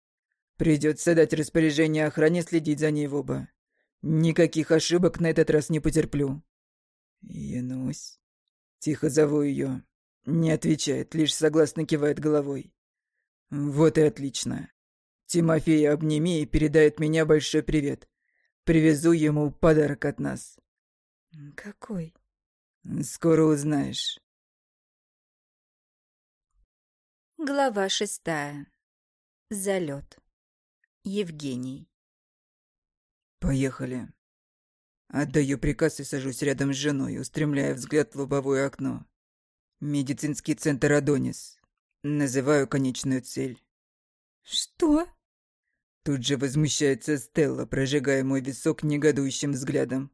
Придется дать распоряжение охране следить за ней в оба. Никаких ошибок на этот раз не потерплю. Янусь. Тихо зову ее. Не отвечает, лишь согласно кивает головой. Вот и отлично. Тимофей обними и передает меня большой привет. Привезу ему подарок от нас. Какой? Скоро узнаешь. Глава шестая. Залет. Евгений. Поехали. Отдаю приказ и сажусь рядом с женой, устремляя взгляд в лобовое окно. Медицинский центр Адонис. Называю конечную цель. Что? Тут же возмущается Стелла, прожигая мой висок негодующим взглядом.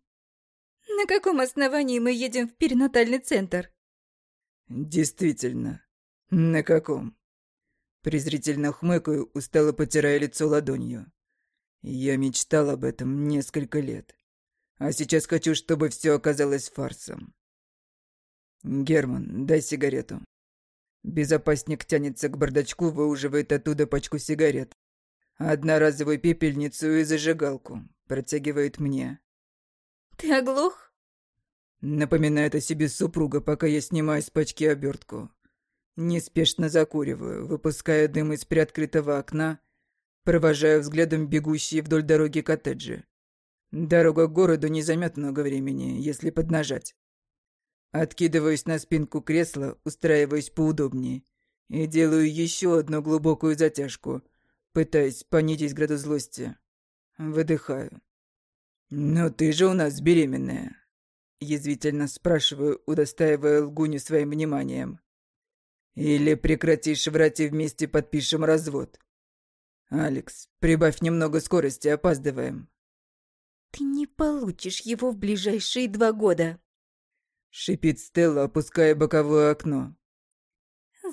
На каком основании мы едем в перинатальный центр? Действительно. На каком? Презрительно хмыкаю, устало потирая лицо ладонью. Я мечтал об этом несколько лет. А сейчас хочу, чтобы все оказалось фарсом. Герман, дай сигарету. Безопасник тянется к бардачку, выуживает оттуда пачку сигарет. Одноразовую пепельницу и зажигалку. Протягивает мне. «Ты оглох?» Напоминает о себе супруга, пока я снимаю с пачки обертку. Неспешно закуриваю, выпуская дым из приоткрытого окна, провожаю взглядом бегущие вдоль дороги коттеджи. Дорога к городу не займет много времени, если поднажать. Откидываюсь на спинку кресла, устраиваюсь поудобнее и делаю еще одну глубокую затяжку, пытаясь понизить градус злости. Выдыхаю. «Но ты же у нас беременная», — язвительно спрашиваю, удостаивая лгуню своим вниманием. «Или прекратишь врать и вместе подпишем развод?» «Алекс, прибавь немного скорости, опаздываем». «Ты не получишь его в ближайшие два года», Шипит Стелла, опуская боковое окно.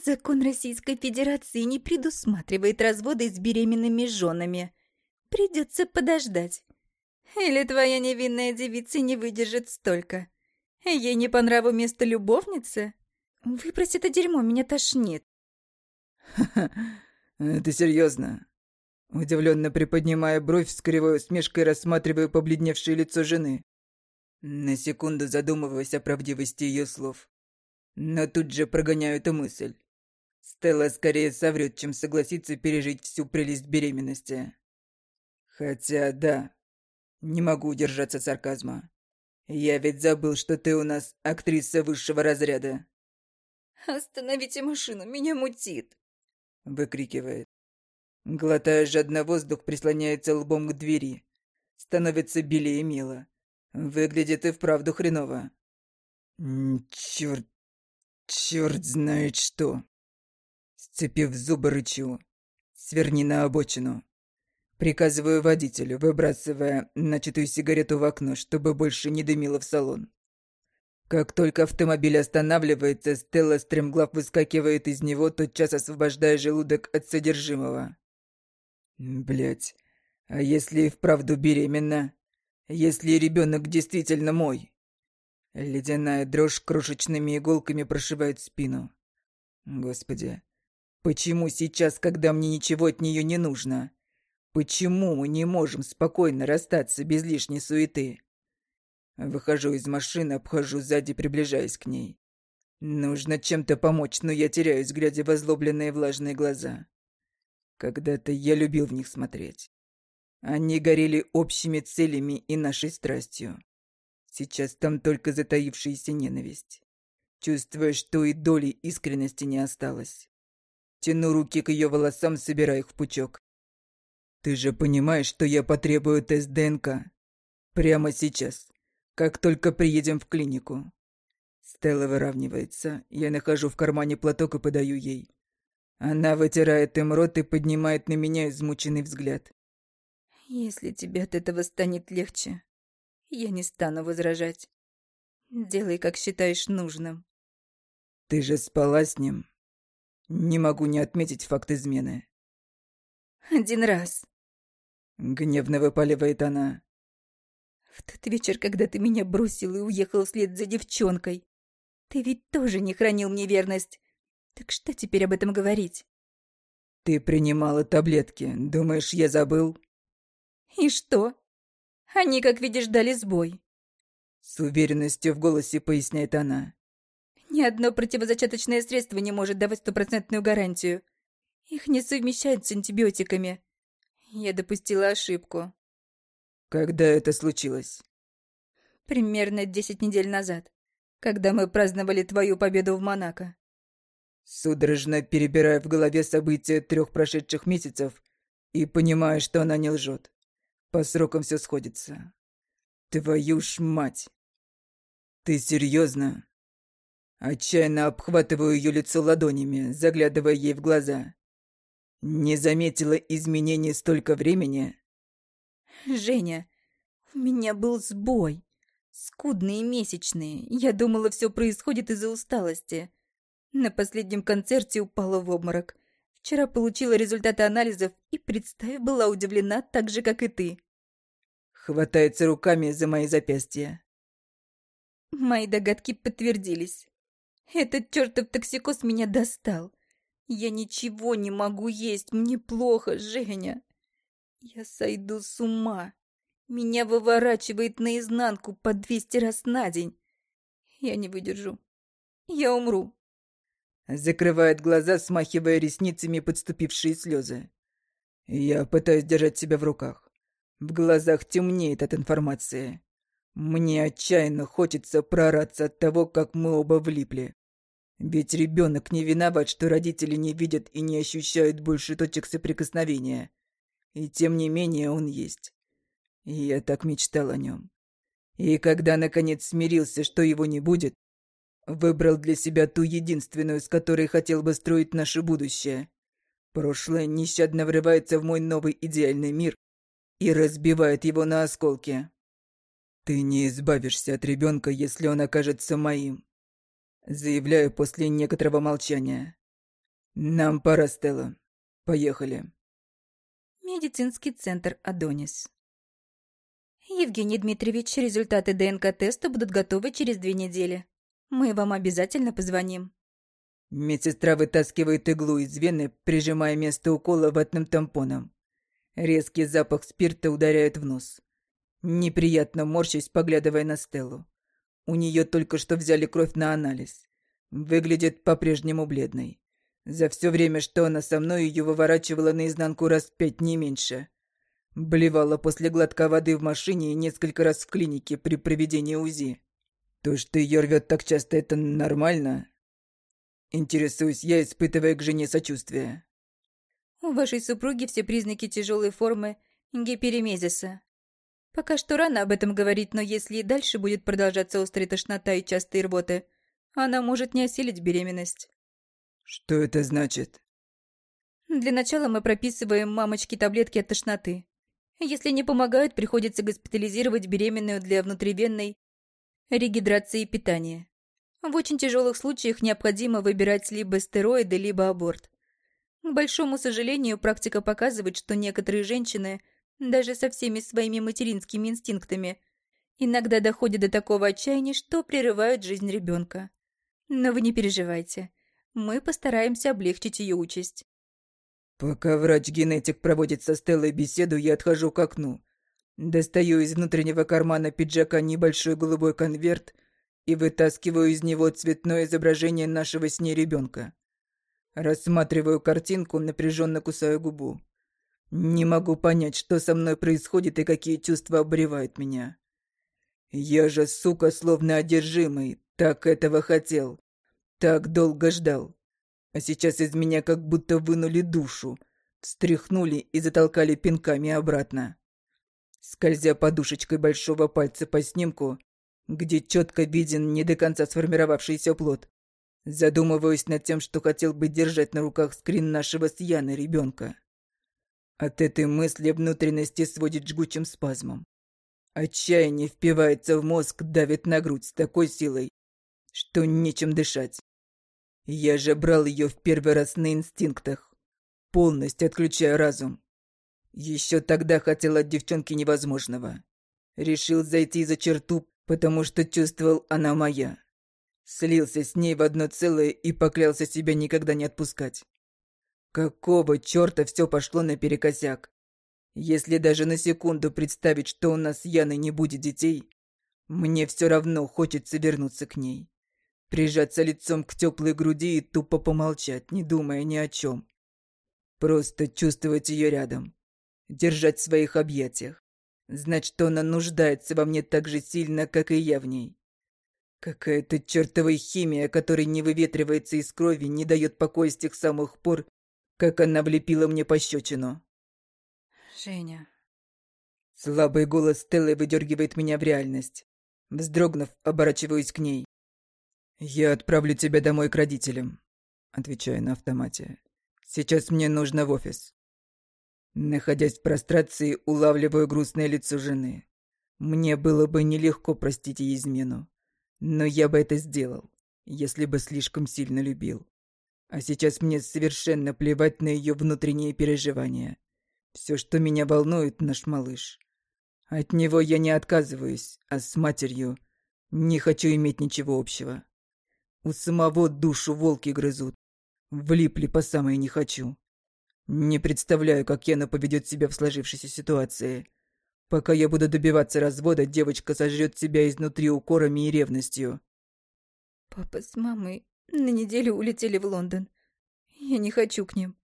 Закон Российской Федерации не предусматривает разводы с беременными женами. Придется подождать. Или твоя невинная девица не выдержит столько. Ей не по нраву место любовницы? Выбрось это дерьмо, меня тошнит. Ты серьезно? Удивленно приподнимая бровь, с кривой усмешкой рассматриваю побледневшее лицо жены. На секунду задумываясь о правдивости ее слов. Но тут же прогоняю эту мысль. Стелла скорее соврет, чем согласится пережить всю прелесть беременности. Хотя, да, не могу удержаться сарказма. Я ведь забыл, что ты у нас актриса высшего разряда. «Остановите машину, меня мутит!» Выкрикивает. Глотая жадно воздух, прислоняется лбом к двери. Становится белее мило. Выглядит и вправду хреново. Черт, черт знает что. Сцепив зубы, рычу. Сверни на обочину. Приказываю водителю, выбрасывая начатую сигарету в окно, чтобы больше не дымило в салон. Как только автомобиль останавливается, Стелла стремглав выскакивает из него, тотчас освобождая желудок от содержимого. Блять, а если и вправду беременна? Если ребенок действительно мой. Ледяная дрожь крошечными иголками прошивает спину. Господи, почему сейчас, когда мне ничего от нее не нужно? Почему мы не можем спокойно расстаться без лишней суеты? Выхожу из машины, обхожу сзади, приближаясь к ней. Нужно чем-то помочь, но я теряюсь, глядя в озлобленные влажные глаза. Когда-то я любил в них смотреть. Они горели общими целями и нашей страстью. Сейчас там только затаившаяся ненависть. Чувствуя, что и доли искренности не осталось. Тяну руки к ее волосам, собирая их в пучок. Ты же понимаешь, что я потребую тест ДНК? Прямо сейчас, как только приедем в клинику. Стелла выравнивается. Я нахожу в кармане платок и подаю ей. Она вытирает им рот и поднимает на меня измученный взгляд. Если тебе от этого станет легче, я не стану возражать. Делай, как считаешь нужным. Ты же спала с ним. Не могу не отметить факт измены. Один раз. Гневно выпаливает она. В тот вечер, когда ты меня бросил и уехал вслед за девчонкой. Ты ведь тоже не хранил мне верность. Так что теперь об этом говорить? Ты принимала таблетки. Думаешь, я забыл? И что? Они, как видишь, дали сбой. С уверенностью в голосе поясняет она. Ни одно противозачаточное средство не может давать стопроцентную гарантию. Их не совмещают с антибиотиками. Я допустила ошибку. Когда это случилось? Примерно десять недель назад, когда мы праздновали твою победу в Монако. Судорожно перебирая в голове события трех прошедших месяцев и понимая, что она не лжет. По срокам все сходится. Твою ж мать! Ты серьезно? Отчаянно обхватываю ее лицо ладонями, заглядывая ей в глаза. Не заметила изменений столько времени? Женя, у меня был сбой. Скудные месячные. Я думала, все происходит из-за усталости. На последнем концерте упала в обморок. Вчера получила результаты анализов и, представь, была удивлена так же, как и ты. Хватается руками за мои запястья. Мои догадки подтвердились. Этот чертов токсикоз меня достал. Я ничего не могу есть, мне плохо, Женя. Я сойду с ума. Меня выворачивает наизнанку по двести раз на день. Я не выдержу. Я умру. Закрывает глаза, смахивая ресницами подступившие слезы. Я пытаюсь держать себя в руках. В глазах темнеет от информации. Мне отчаянно хочется прораться от того, как мы оба влипли. Ведь ребенок не виноват, что родители не видят и не ощущают больше точек соприкосновения. И тем не менее он есть. И я так мечтал о нем. И когда наконец смирился, что его не будет, Выбрал для себя ту единственную, с которой хотел бы строить наше будущее. Прошлое нещадно врывается в мой новый идеальный мир и разбивает его на осколки. Ты не избавишься от ребенка, если он окажется моим. Заявляю после некоторого молчания. Нам пора, Стелла. Поехали. Медицинский центр «Адонис». Евгений Дмитриевич, результаты ДНК-теста будут готовы через две недели. Мы вам обязательно позвоним. Медсестра вытаскивает иглу из вены, прижимая место укола ватным тампоном. Резкий запах спирта ударяет в нос. Неприятно морщись, поглядывая на Стеллу. У нее только что взяли кровь на анализ. Выглядит по-прежнему бледной. За все время, что она со мной, ее выворачивала наизнанку раз пять, не меньше. Блевала после глотка воды в машине и несколько раз в клинике при проведении УЗИ. То, что ее рвет так часто, это нормально? Интересуюсь я, испытывая к жене сочувствие. У вашей супруги все признаки тяжелой формы гиперемезиса. Пока что рано об этом говорить, но если и дальше будет продолжаться острая тошнота и частые рвоты, она может не осилить беременность. Что это значит? Для начала мы прописываем мамочке таблетки от тошноты. Если не помогают, приходится госпитализировать беременную для внутривенной Регидрация и питание. В очень тяжелых случаях необходимо выбирать либо стероиды, либо аборт. К большому сожалению, практика показывает, что некоторые женщины, даже со всеми своими материнскими инстинктами, иногда доходят до такого отчаяния, что прерывают жизнь ребенка. Но вы не переживайте. Мы постараемся облегчить ее участь. Пока врач-генетик проводит со Стеллой беседу, я отхожу к окну. Достаю из внутреннего кармана пиджака небольшой голубой конверт и вытаскиваю из него цветное изображение нашего с ней ребенка. Рассматриваю картинку, напряженно кусаю губу. Не могу понять, что со мной происходит и какие чувства обревают меня. Я же, сука, словно одержимый, так этого хотел. Так долго ждал. А сейчас из меня как будто вынули душу, встряхнули и затолкали пинками обратно скользя подушечкой большого пальца по снимку, где четко виден не до конца сформировавшийся плод. Задумываюсь над тем, что хотел бы держать на руках скрин нашего с Яной ребенка. От этой мысли внутренности сводит жгучим спазмом. Отчаяние впивается в мозг, давит на грудь с такой силой, что нечем дышать. Я же брал ее в первый раз на инстинктах, полностью отключая разум. Еще тогда хотел от девчонки невозможного. Решил зайти за черту, потому что чувствовал, она моя. Слился с ней в одно целое и поклялся себя никогда не отпускать. Какого черта все пошло наперекосяк? Если даже на секунду представить, что у нас с Яной не будет детей, мне все равно хочется вернуться к ней. Прижаться лицом к теплой груди и тупо помолчать, не думая ни о чем. Просто чувствовать ее рядом держать в своих объятиях. Знать, что она нуждается во мне так же сильно, как и я в ней. Какая-то чертова химия, которая не выветривается из крови, не дает покоя с тех самых пор, как она влепила мне пощечину. «Женя...» Слабый голос Стеллы выдергивает меня в реальность. Вздрогнув, оборачиваюсь к ней. «Я отправлю тебя домой к родителям», — отвечаю на автомате. «Сейчас мне нужно в офис». Находясь в прострации, улавливаю грустное лицо жены. Мне было бы нелегко простить ей измену. Но я бы это сделал, если бы слишком сильно любил. А сейчас мне совершенно плевать на ее внутренние переживания. Все, что меня волнует, наш малыш. От него я не отказываюсь, а с матерью не хочу иметь ничего общего. У самого душу волки грызут. Влипли по самое не хочу. Не представляю, как Яна поведет себя в сложившейся ситуации. Пока я буду добиваться развода, девочка сожрет себя изнутри укорами и ревностью. Папа с мамой на неделю улетели в Лондон. Я не хочу к ним.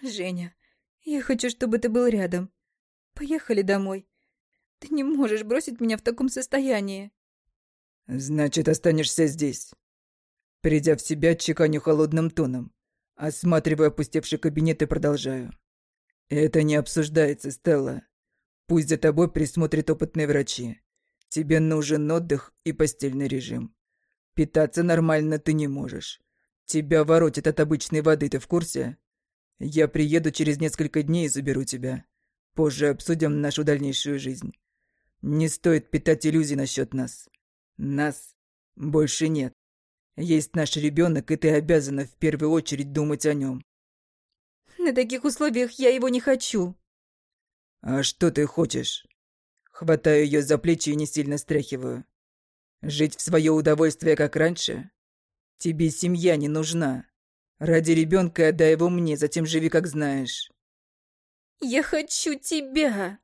Женя, я хочу, чтобы ты был рядом. Поехали домой. Ты не можешь бросить меня в таком состоянии. Значит, останешься здесь. Придя в себя, чеканю холодным тоном. Осматриваю опустевший кабинет и продолжаю. «Это не обсуждается, Стелла. Пусть за тобой присмотрят опытные врачи. Тебе нужен отдых и постельный режим. Питаться нормально ты не можешь. Тебя воротит от обычной воды, ты в курсе? Я приеду через несколько дней и заберу тебя. Позже обсудим нашу дальнейшую жизнь. Не стоит питать иллюзий насчет нас. Нас больше нет. Есть наш ребенок, и ты обязана в первую очередь думать о нем. На таких условиях я его не хочу. А что ты хочешь? Хватаю ее за плечи и не сильно стряхиваю. Жить в свое удовольствие, как раньше? Тебе семья не нужна. Ради ребенка отдай его мне, затем живи, как знаешь. Я хочу тебя.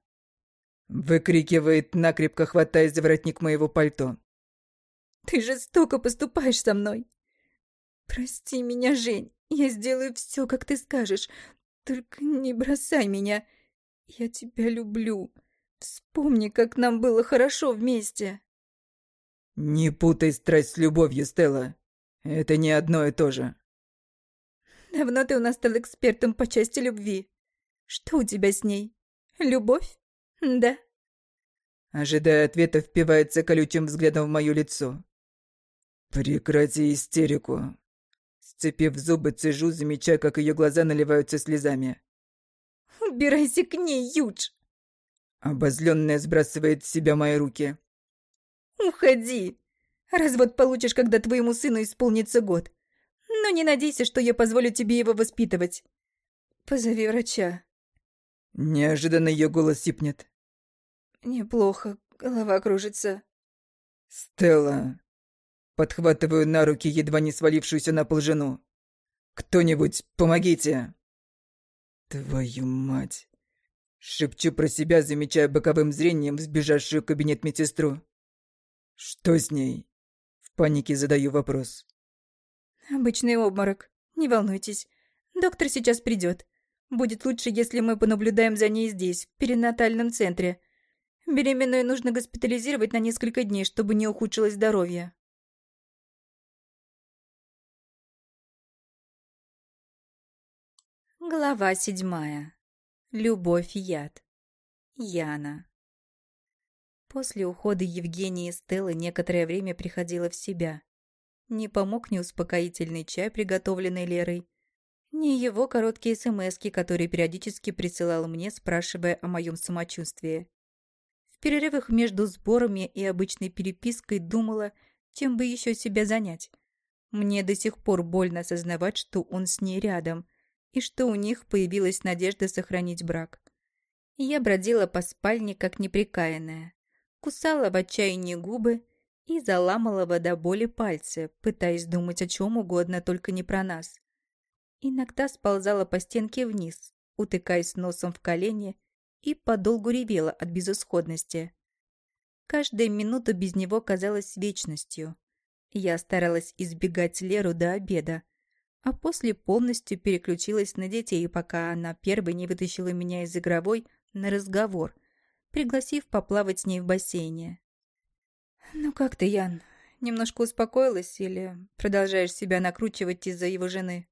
Выкрикивает, накрепко хватаясь за воротник моего пальто. Ты жестоко поступаешь со мной. Прости меня, Жень. Я сделаю все, как ты скажешь. Только не бросай меня. Я тебя люблю. Вспомни, как нам было хорошо вместе. Не путай страсть с любовью, Стелла. Это не одно и то же. Давно ты у нас стал экспертом по части любви. Что у тебя с ней? Любовь? Да? Ожидая ответа, впивается колючим взглядом в мое лицо. «Прекрати истерику!» Сцепив зубы, цежу, замечая, как ее глаза наливаются слезами. «Убирайся к ней, Юдж!» Обозленная сбрасывает с себя мои руки. «Уходи! Развод получишь, когда твоему сыну исполнится год. Но не надейся, что я позволю тебе его воспитывать. Позови врача». Неожиданно ее голос сипнет. «Неплохо, голова кружится». «Стелла, Подхватываю на руки едва не свалившуюся на пол жену. «Кто-нибудь, помогите!» «Твою мать!» Шепчу про себя, замечая боковым зрением сбежавшую кабинет медсестру. «Что с ней?» В панике задаю вопрос. «Обычный обморок. Не волнуйтесь. Доктор сейчас придет. Будет лучше, если мы понаблюдаем за ней здесь, в перинатальном центре. Беременную нужно госпитализировать на несколько дней, чтобы не ухудшилось здоровье». Глава седьмая. Любовь и яд. Яна. После ухода Евгении и Стеллы некоторое время приходила в себя. Не помог ни успокоительный чай, приготовленный Лерой, ни его короткие смски, которые периодически присылал мне, спрашивая о моем самочувствии. В перерывах между сборами и обычной перепиской думала, чем бы еще себя занять. Мне до сих пор больно осознавать, что он с ней рядом, и что у них появилась надежда сохранить брак. Я бродила по спальне, как неприкаянная, кусала в отчаянии губы и заламывала до боли пальцы, пытаясь думать о чем угодно, только не про нас. Иногда сползала по стенке вниз, утыкаясь носом в колени, и подолгу ревела от безысходности. Каждая минута без него казалась вечностью. Я старалась избегать Леру до обеда, а после полностью переключилась на детей, пока она первой не вытащила меня из игровой на разговор, пригласив поплавать с ней в бассейне. «Ну как ты, Ян? Немножко успокоилась или продолжаешь себя накручивать из-за его жены?»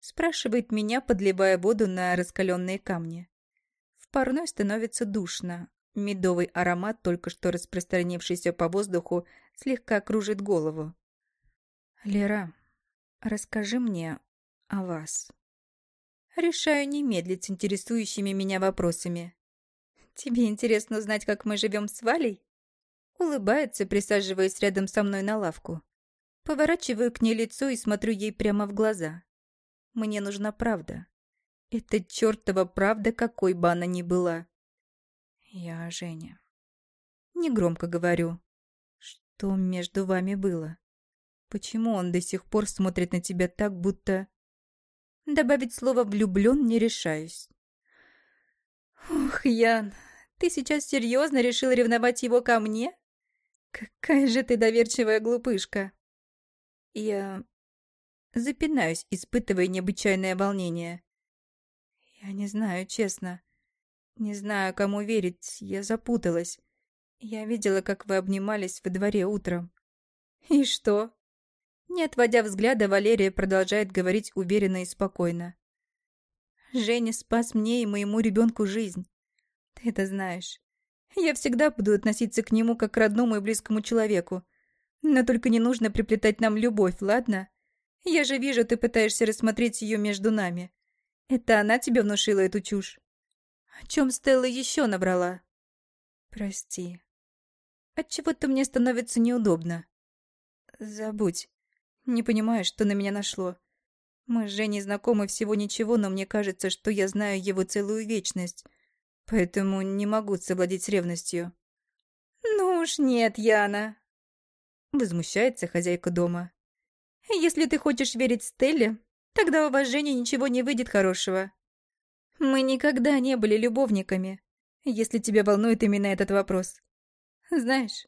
Спрашивает меня, подливая воду на раскаленные камни. В парной становится душно. Медовый аромат, только что распространившийся по воздуху, слегка кружит голову. «Лера, расскажи мне о вас». Решаю не медлить с интересующими меня вопросами. «Тебе интересно узнать, как мы живем с Валей?» Улыбается, присаживаясь рядом со мной на лавку. Поворачиваю к ней лицо и смотрю ей прямо в глаза. Мне нужна правда. Это чертова правда, какой бы она ни была. Я Женя. Негромко говорю. Что между вами было? Почему он до сих пор смотрит на тебя так, будто... Добавить слово «влюблен» не решаюсь. Ух, Ян, ты сейчас серьезно решил ревновать его ко мне? Какая же ты доверчивая глупышка. Я Запинаюсь, испытывая необычайное волнение. Я не знаю, честно. Не знаю, кому верить. Я запуталась. Я видела, как вы обнимались во дворе утром. И что? Не отводя взгляда, Валерия продолжает говорить уверенно и спокойно. Женя спас мне и моему ребенку жизнь. Ты это знаешь. Я всегда буду относиться к нему как к родному и близкому человеку. Но только не нужно приплетать нам любовь, ладно? Я же вижу, ты пытаешься рассмотреть ее между нами. Это она тебе внушила эту чушь? О чем Стелла еще набрала? Прости. Отчего-то мне становится неудобно. Забудь. Не понимаю, что на меня нашло. Мы с Женей знакомы всего ничего, но мне кажется, что я знаю его целую вечность. Поэтому не могу совладеть ревностью. «Ну уж нет, Яна!» Возмущается хозяйка дома. Если ты хочешь верить Стелле, тогда у вас, Женя, ничего не выйдет хорошего. Мы никогда не были любовниками, если тебя волнует именно этот вопрос. Знаешь,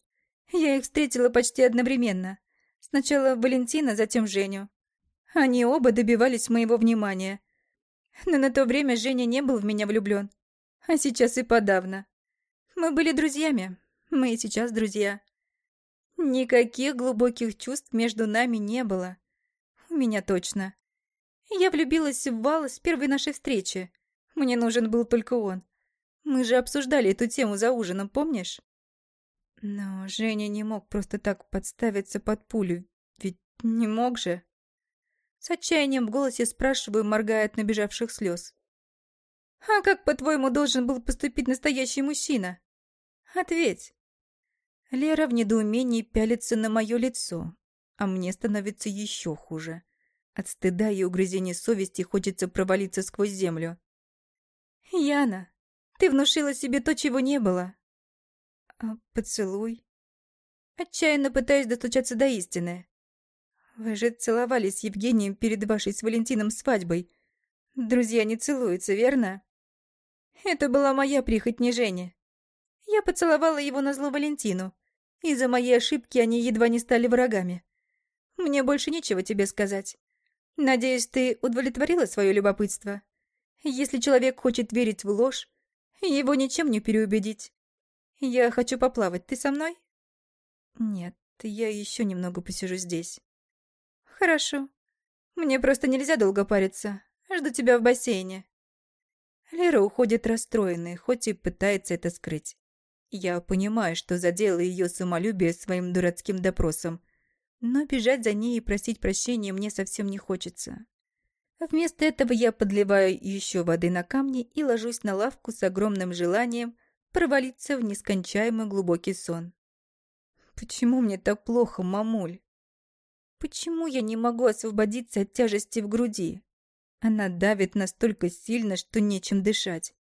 я их встретила почти одновременно. Сначала Валентина, затем Женю. Они оба добивались моего внимания. Но на то время Женя не был в меня влюблен. А сейчас и подавно. Мы были друзьями. Мы и сейчас друзья. Никаких глубоких чувств между нами не было. У меня точно. Я влюбилась в Вала с первой нашей встречи. Мне нужен был только он. Мы же обсуждали эту тему за ужином, помнишь? Но Женя не мог просто так подставиться под пулю, ведь не мог же. С отчаянием в голосе спрашиваю, моргая от набежавших слез. «А как, по-твоему, должен был поступить настоящий мужчина? Ответь!» Лера в недоумении пялится на мое лицо, а мне становится еще хуже. От стыда и угрызения совести хочется провалиться сквозь землю. «Яна, ты внушила себе то, чего не было». «А поцелуй?» Отчаянно пытаюсь достучаться до истины. «Вы же целовались с Евгением перед вашей с Валентином свадьбой. Друзья не целуются, верно?» «Это была моя прихоть, не Женя. Я поцеловала его на зло Валентину. Из-за моей ошибки они едва не стали врагами. Мне больше нечего тебе сказать. Надеюсь, ты удовлетворила свое любопытство. Если человек хочет верить в ложь, его ничем не переубедить. Я хочу поплавать. Ты со мной? Нет, я еще немного посижу здесь. Хорошо. Мне просто нельзя долго париться. Жду тебя в бассейне. Лера уходит расстроенной, хоть и пытается это скрыть. Я понимаю, что задела ее самолюбие своим дурацким допросом, но бежать за ней и просить прощения мне совсем не хочется. Вместо этого я подливаю еще воды на камни и ложусь на лавку с огромным желанием провалиться в нескончаемый глубокий сон. Почему мне так плохо, мамуль? Почему я не могу освободиться от тяжести в груди? Она давит настолько сильно, что нечем дышать.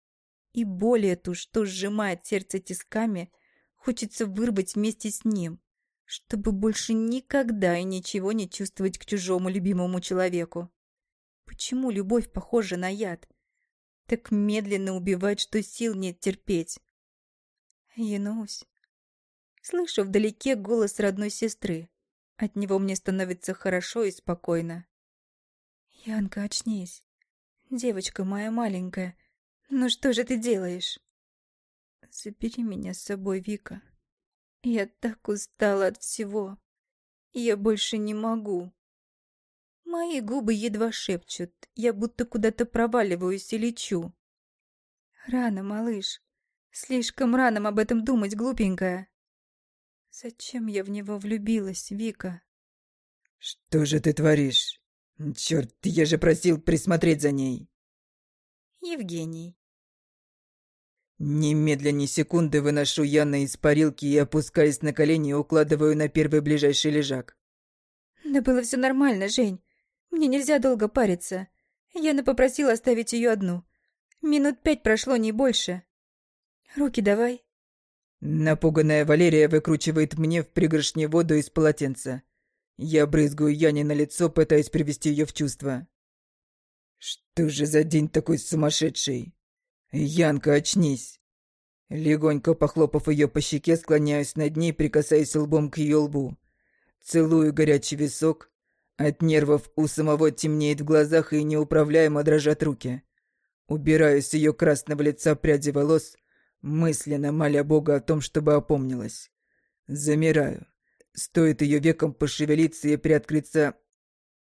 И боль эту, что сжимает сердце тисками, хочется вырвать вместе с ним, чтобы больше никогда и ничего не чувствовать к чужому любимому человеку. Почему любовь похожа на яд? Так медленно убивает, что сил нет терпеть. Янусь. Слышу вдалеке голос родной сестры. От него мне становится хорошо и спокойно. Янка, очнись. Девочка моя маленькая, ну что же ты делаешь? Забери меня с собой, Вика. Я так устала от всего. Я больше не могу. Мои губы едва шепчут. Я будто куда-то проваливаюсь и лечу. Рано, малыш. Слишком рано об этом думать, глупенькая. Зачем я в него влюбилась, Вика? Что же ты творишь? Черт, я же просил присмотреть за ней. Евгений. Немедленно секунды выношу Яна из парилки и, опускаясь на колени, укладываю на первый ближайший лежак. Да было все нормально, Жень. Мне нельзя долго париться. Яна попросила оставить ее одну. Минут пять прошло, не больше. Руки давай. Напуганная Валерия выкручивает мне в пригоршне воду из полотенца. Я брызгаю Яне на лицо, пытаясь привести ее в чувство. Что же за день такой сумасшедший? Янка, очнись. Легонько похлопав ее по щеке, склоняюсь над ней, прикасаясь лбом к ее лбу. Целую горячий висок. От нервов у самого темнеет в глазах и неуправляемо дрожат руки. Убираю с ее красного лица пряди волос, мысленно моля Бога о том, чтобы опомнилась. Замираю. Стоит ее веком пошевелиться и приоткрыться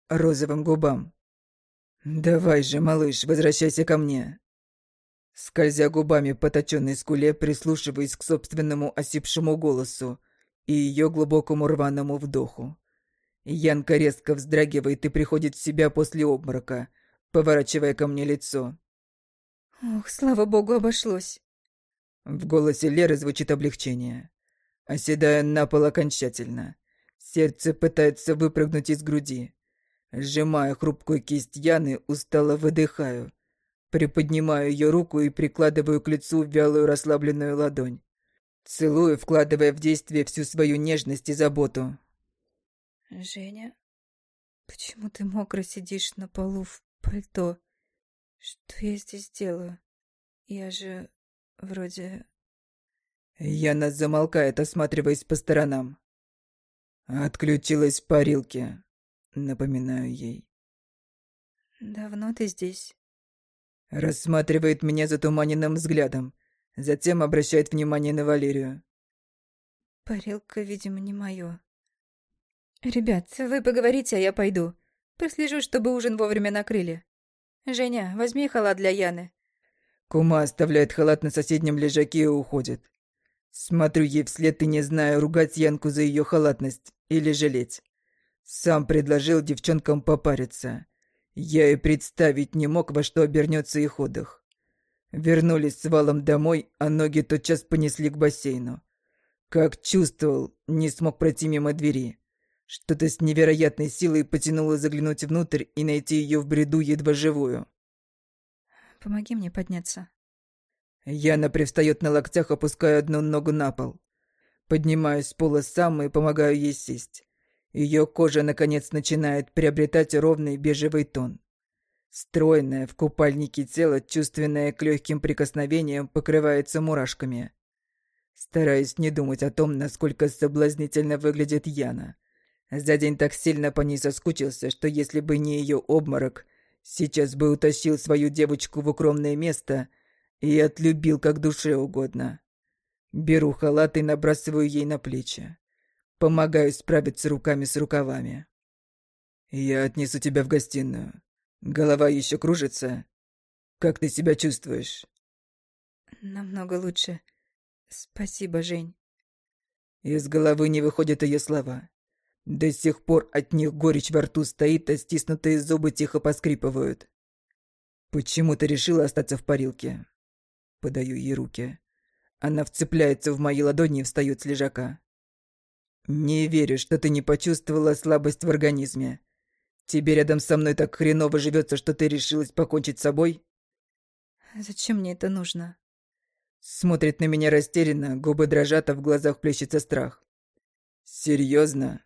розовым губам. «Давай же, малыш, возвращайся ко мне!» Скользя губами по точенной скуле, прислушиваясь к собственному осипшему голосу и ее глубокому рваному вдоху. Янка резко вздрагивает и приходит в себя после обморока, поворачивая ко мне лицо. «Ох, слава богу, обошлось!» В голосе Леры звучит облегчение оседая на пол окончательно. Сердце пытается выпрыгнуть из груди. Сжимая хрупкую кисть Яны, устало выдыхаю. Приподнимаю ее руку и прикладываю к лицу вялую расслабленную ладонь. Целую, вкладывая в действие всю свою нежность и заботу. «Женя, почему ты мокро сидишь на полу в пальто? Что я здесь делаю? Я же вроде Яна замолкает, осматриваясь по сторонам. «Отключилась в парилке», — напоминаю ей. «Давно ты здесь?» Рассматривает меня затуманенным взглядом, затем обращает внимание на Валерию. «Парилка, видимо, не мое. Ребят, вы поговорите, а я пойду. Прослежу, чтобы ужин вовремя накрыли. Женя, возьми халат для Яны». Кума оставляет халат на соседнем лежаке и уходит. Смотрю ей вслед и не знаю, ругать Янку за ее халатность или жалеть. Сам предложил девчонкам попариться. Я и представить не мог, во что обернется их отдых. Вернулись с валом домой, а ноги тотчас понесли к бассейну. Как чувствовал, не смог пройти мимо двери. Что-то с невероятной силой потянуло заглянуть внутрь и найти ее в бреду едва живую. «Помоги мне подняться», Яна привстает на локтях, опуская одну ногу на пол. Поднимаюсь с пола сам и помогаю ей сесть. Ее кожа, наконец, начинает приобретать ровный бежевый тон. Стройное в купальнике тело, чувственное к легким прикосновениям, покрывается мурашками. Стараюсь не думать о том, насколько соблазнительно выглядит Яна. За день так сильно по ней соскучился, что если бы не ее обморок, сейчас бы утащил свою девочку в укромное место – и отлюбил как душе угодно. Беру халат и набрасываю ей на плечи. Помогаю справиться руками с рукавами. Я отнесу тебя в гостиную. Голова еще кружится. Как ты себя чувствуешь? Намного лучше. Спасибо, Жень. Из головы не выходят ее слова. До сих пор от них горечь во рту стоит, а стиснутые зубы тихо поскрипывают. Почему ты решила остаться в парилке? Подаю ей руки. Она вцепляется в мои ладони и встает с лежака. Не верю, что ты не почувствовала слабость в организме. Тебе рядом со мной так хреново живется, что ты решилась покончить с собой? Зачем мне это нужно? Смотрит на меня растерянно, губы дрожат, а в глазах плещется страх. Серьезно?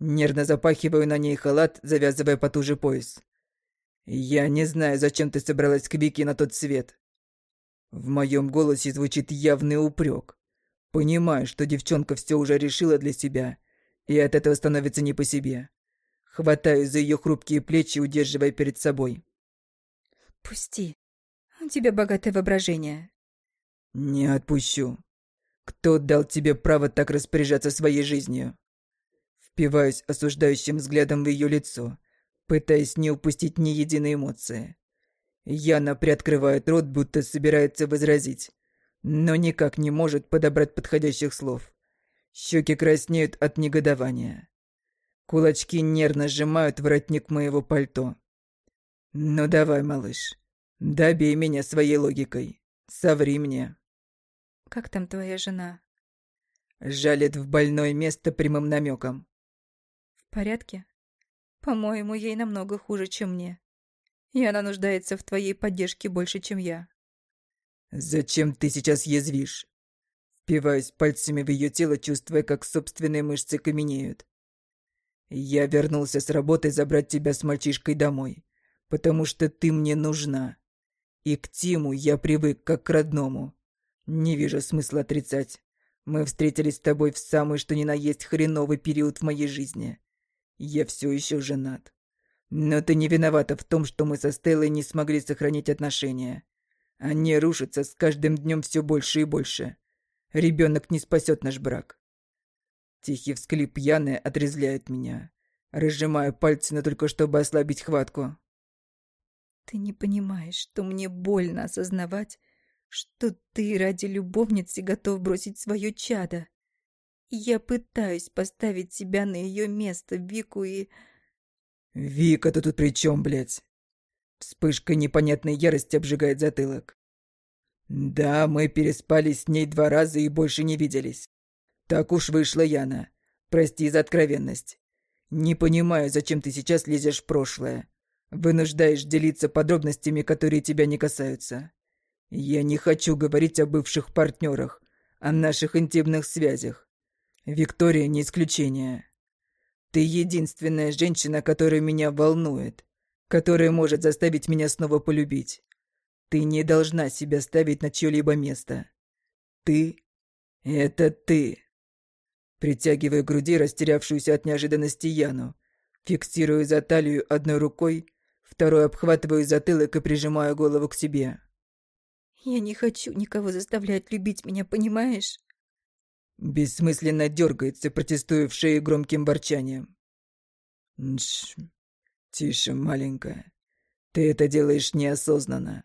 Нервно запахиваю на ней халат, завязывая потуже пояс. Я не знаю, зачем ты собралась к Вике на тот свет. В моем голосе звучит явный упрек. Понимаю, что девчонка все уже решила для себя, и от этого становится не по себе. Хватаю за ее хрупкие плечи, удерживая перед собой. «Пусти. У тебя богатое воображение». «Не отпущу. Кто дал тебе право так распоряжаться своей жизнью?» Впиваюсь осуждающим взглядом в ее лицо, пытаясь не упустить ни единой эмоции. Яна приоткрывает рот, будто собирается возразить, но никак не может подобрать подходящих слов. Щеки краснеют от негодования. Кулачки нервно сжимают воротник моего пальто. «Ну давай, малыш, добей меня своей логикой. Соври мне». «Как там твоя жена?» Жалит в больное место прямым намеком. «В порядке? По-моему, ей намного хуже, чем мне и она нуждается в твоей поддержке больше, чем я. Зачем ты сейчас язвишь? Впиваюсь пальцами в ее тело, чувствуя, как собственные мышцы каменеют. Я вернулся с работы забрать тебя с мальчишкой домой, потому что ты мне нужна. И к Тиму я привык как к родному. Не вижу смысла отрицать. Мы встретились с тобой в самый что ни на есть хреновый период в моей жизни. Я все еще женат. Но ты не виновата в том, что мы со Стеллой не смогли сохранить отношения. Они рушатся с каждым днем все больше и больше. Ребенок не спасет наш брак. Тихий всклип Яны отрезляет меня. Разжимаю пальцы, но только чтобы ослабить хватку. Ты не понимаешь, что мне больно осознавать, что ты ради любовницы готов бросить свое чадо. Я пытаюсь поставить себя на ее место, Вику, и... «Вика, ты тут при чем, блядь?» Вспышка непонятной ярости обжигает затылок. «Да, мы переспали с ней два раза и больше не виделись. Так уж вышла Яна. Прости за откровенность. Не понимаю, зачем ты сейчас лезешь в прошлое. Вынуждаешь делиться подробностями, которые тебя не касаются. Я не хочу говорить о бывших партнерах, о наших интимных связях. Виктория не исключение. Ты единственная женщина, которая меня волнует, которая может заставить меня снова полюбить. Ты не должна себя ставить на чье-либо место. Ты — это ты. Притягивая к груди растерявшуюся от неожиданности Яну, фиксирую за талию одной рукой, второй обхватываю затылок и прижимаю голову к себе. «Я не хочу никого заставлять любить меня, понимаешь?» Бессмысленно дергается, протестуя в шее громким ворчанием. Нш, тише, маленькая. Ты это делаешь неосознанно.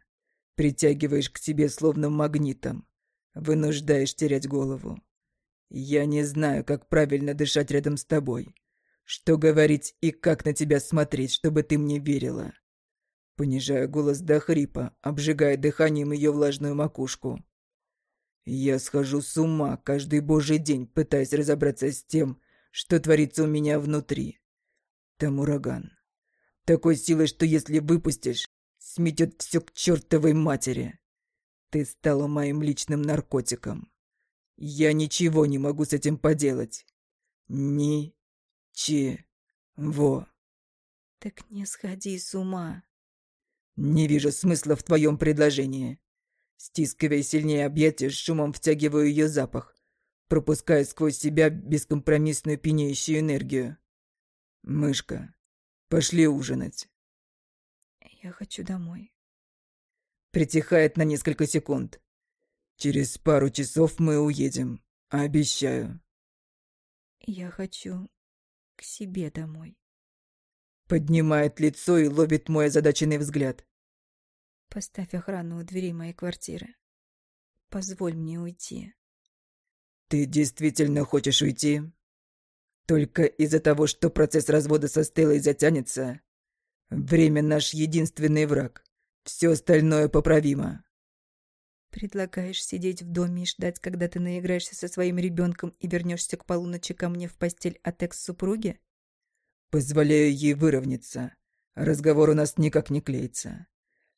Притягиваешь к себе словно магнитом. Вынуждаешь терять голову. Я не знаю, как правильно дышать рядом с тобой. Что говорить и как на тебя смотреть, чтобы ты мне верила. Понижая голос до хрипа, обжигая дыханием ее влажную макушку. Я схожу с ума каждый божий день, пытаясь разобраться с тем, что творится у меня внутри. Там ураган. Такой силой, что если выпустишь, сметет все к чертовой матери. Ты стала моим личным наркотиком. Я ничего не могу с этим поделать. Ни... Чи... Во. Так не сходи с ума. Не вижу смысла в твоем предложении. Стискивая сильнее объятия, с шумом втягиваю ее запах, пропуская сквозь себя бескомпромиссную пьянящую энергию. «Мышка, пошли ужинать». «Я хочу домой». Притихает на несколько секунд. «Через пару часов мы уедем, обещаю». «Я хочу к себе домой». Поднимает лицо и ловит мой озадаченный взгляд. Поставь охрану у двери моей квартиры. Позволь мне уйти. Ты действительно хочешь уйти? Только из-за того, что процесс развода со Стеллой затянется? Время наш единственный враг. Все остальное поправимо. Предлагаешь сидеть в доме и ждать, когда ты наиграешься со своим ребенком и вернешься к полуночи ко мне в постель от экс-супруги? Позволяю ей выровняться. Разговор у нас никак не клеится.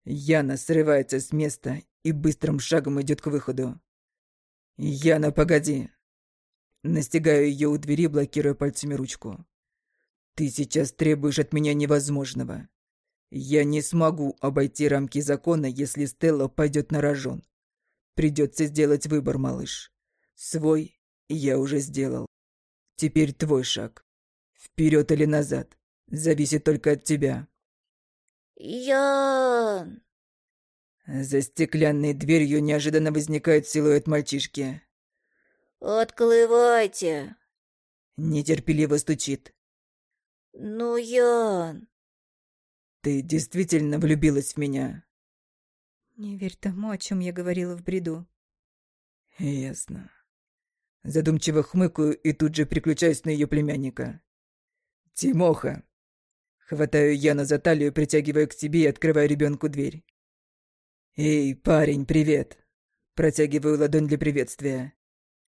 Яна срывается с места и быстрым шагом идет к выходу. «Яна, погоди!» Настигаю ее у двери, блокируя пальцами ручку. «Ты сейчас требуешь от меня невозможного. Я не смогу обойти рамки закона, если Стелла пойдет на рожон. Придется сделать выбор, малыш. Свой я уже сделал. Теперь твой шаг. Вперед или назад. Зависит только от тебя. Ян! За стеклянной дверью неожиданно возникает силуэт мальчишки. Открывайте. Нетерпеливо стучит. Ну, Ян. Ты действительно влюбилась в меня? Не верь тому, о чем я говорила в бреду. Ясно. Задумчиво хмыкаю и тут же приключаюсь на ее племянника. Тимоха. Хватаю Яна за талию, притягивая к себе и открываю ребенку дверь. «Эй, парень, привет!» Протягиваю ладонь для приветствия.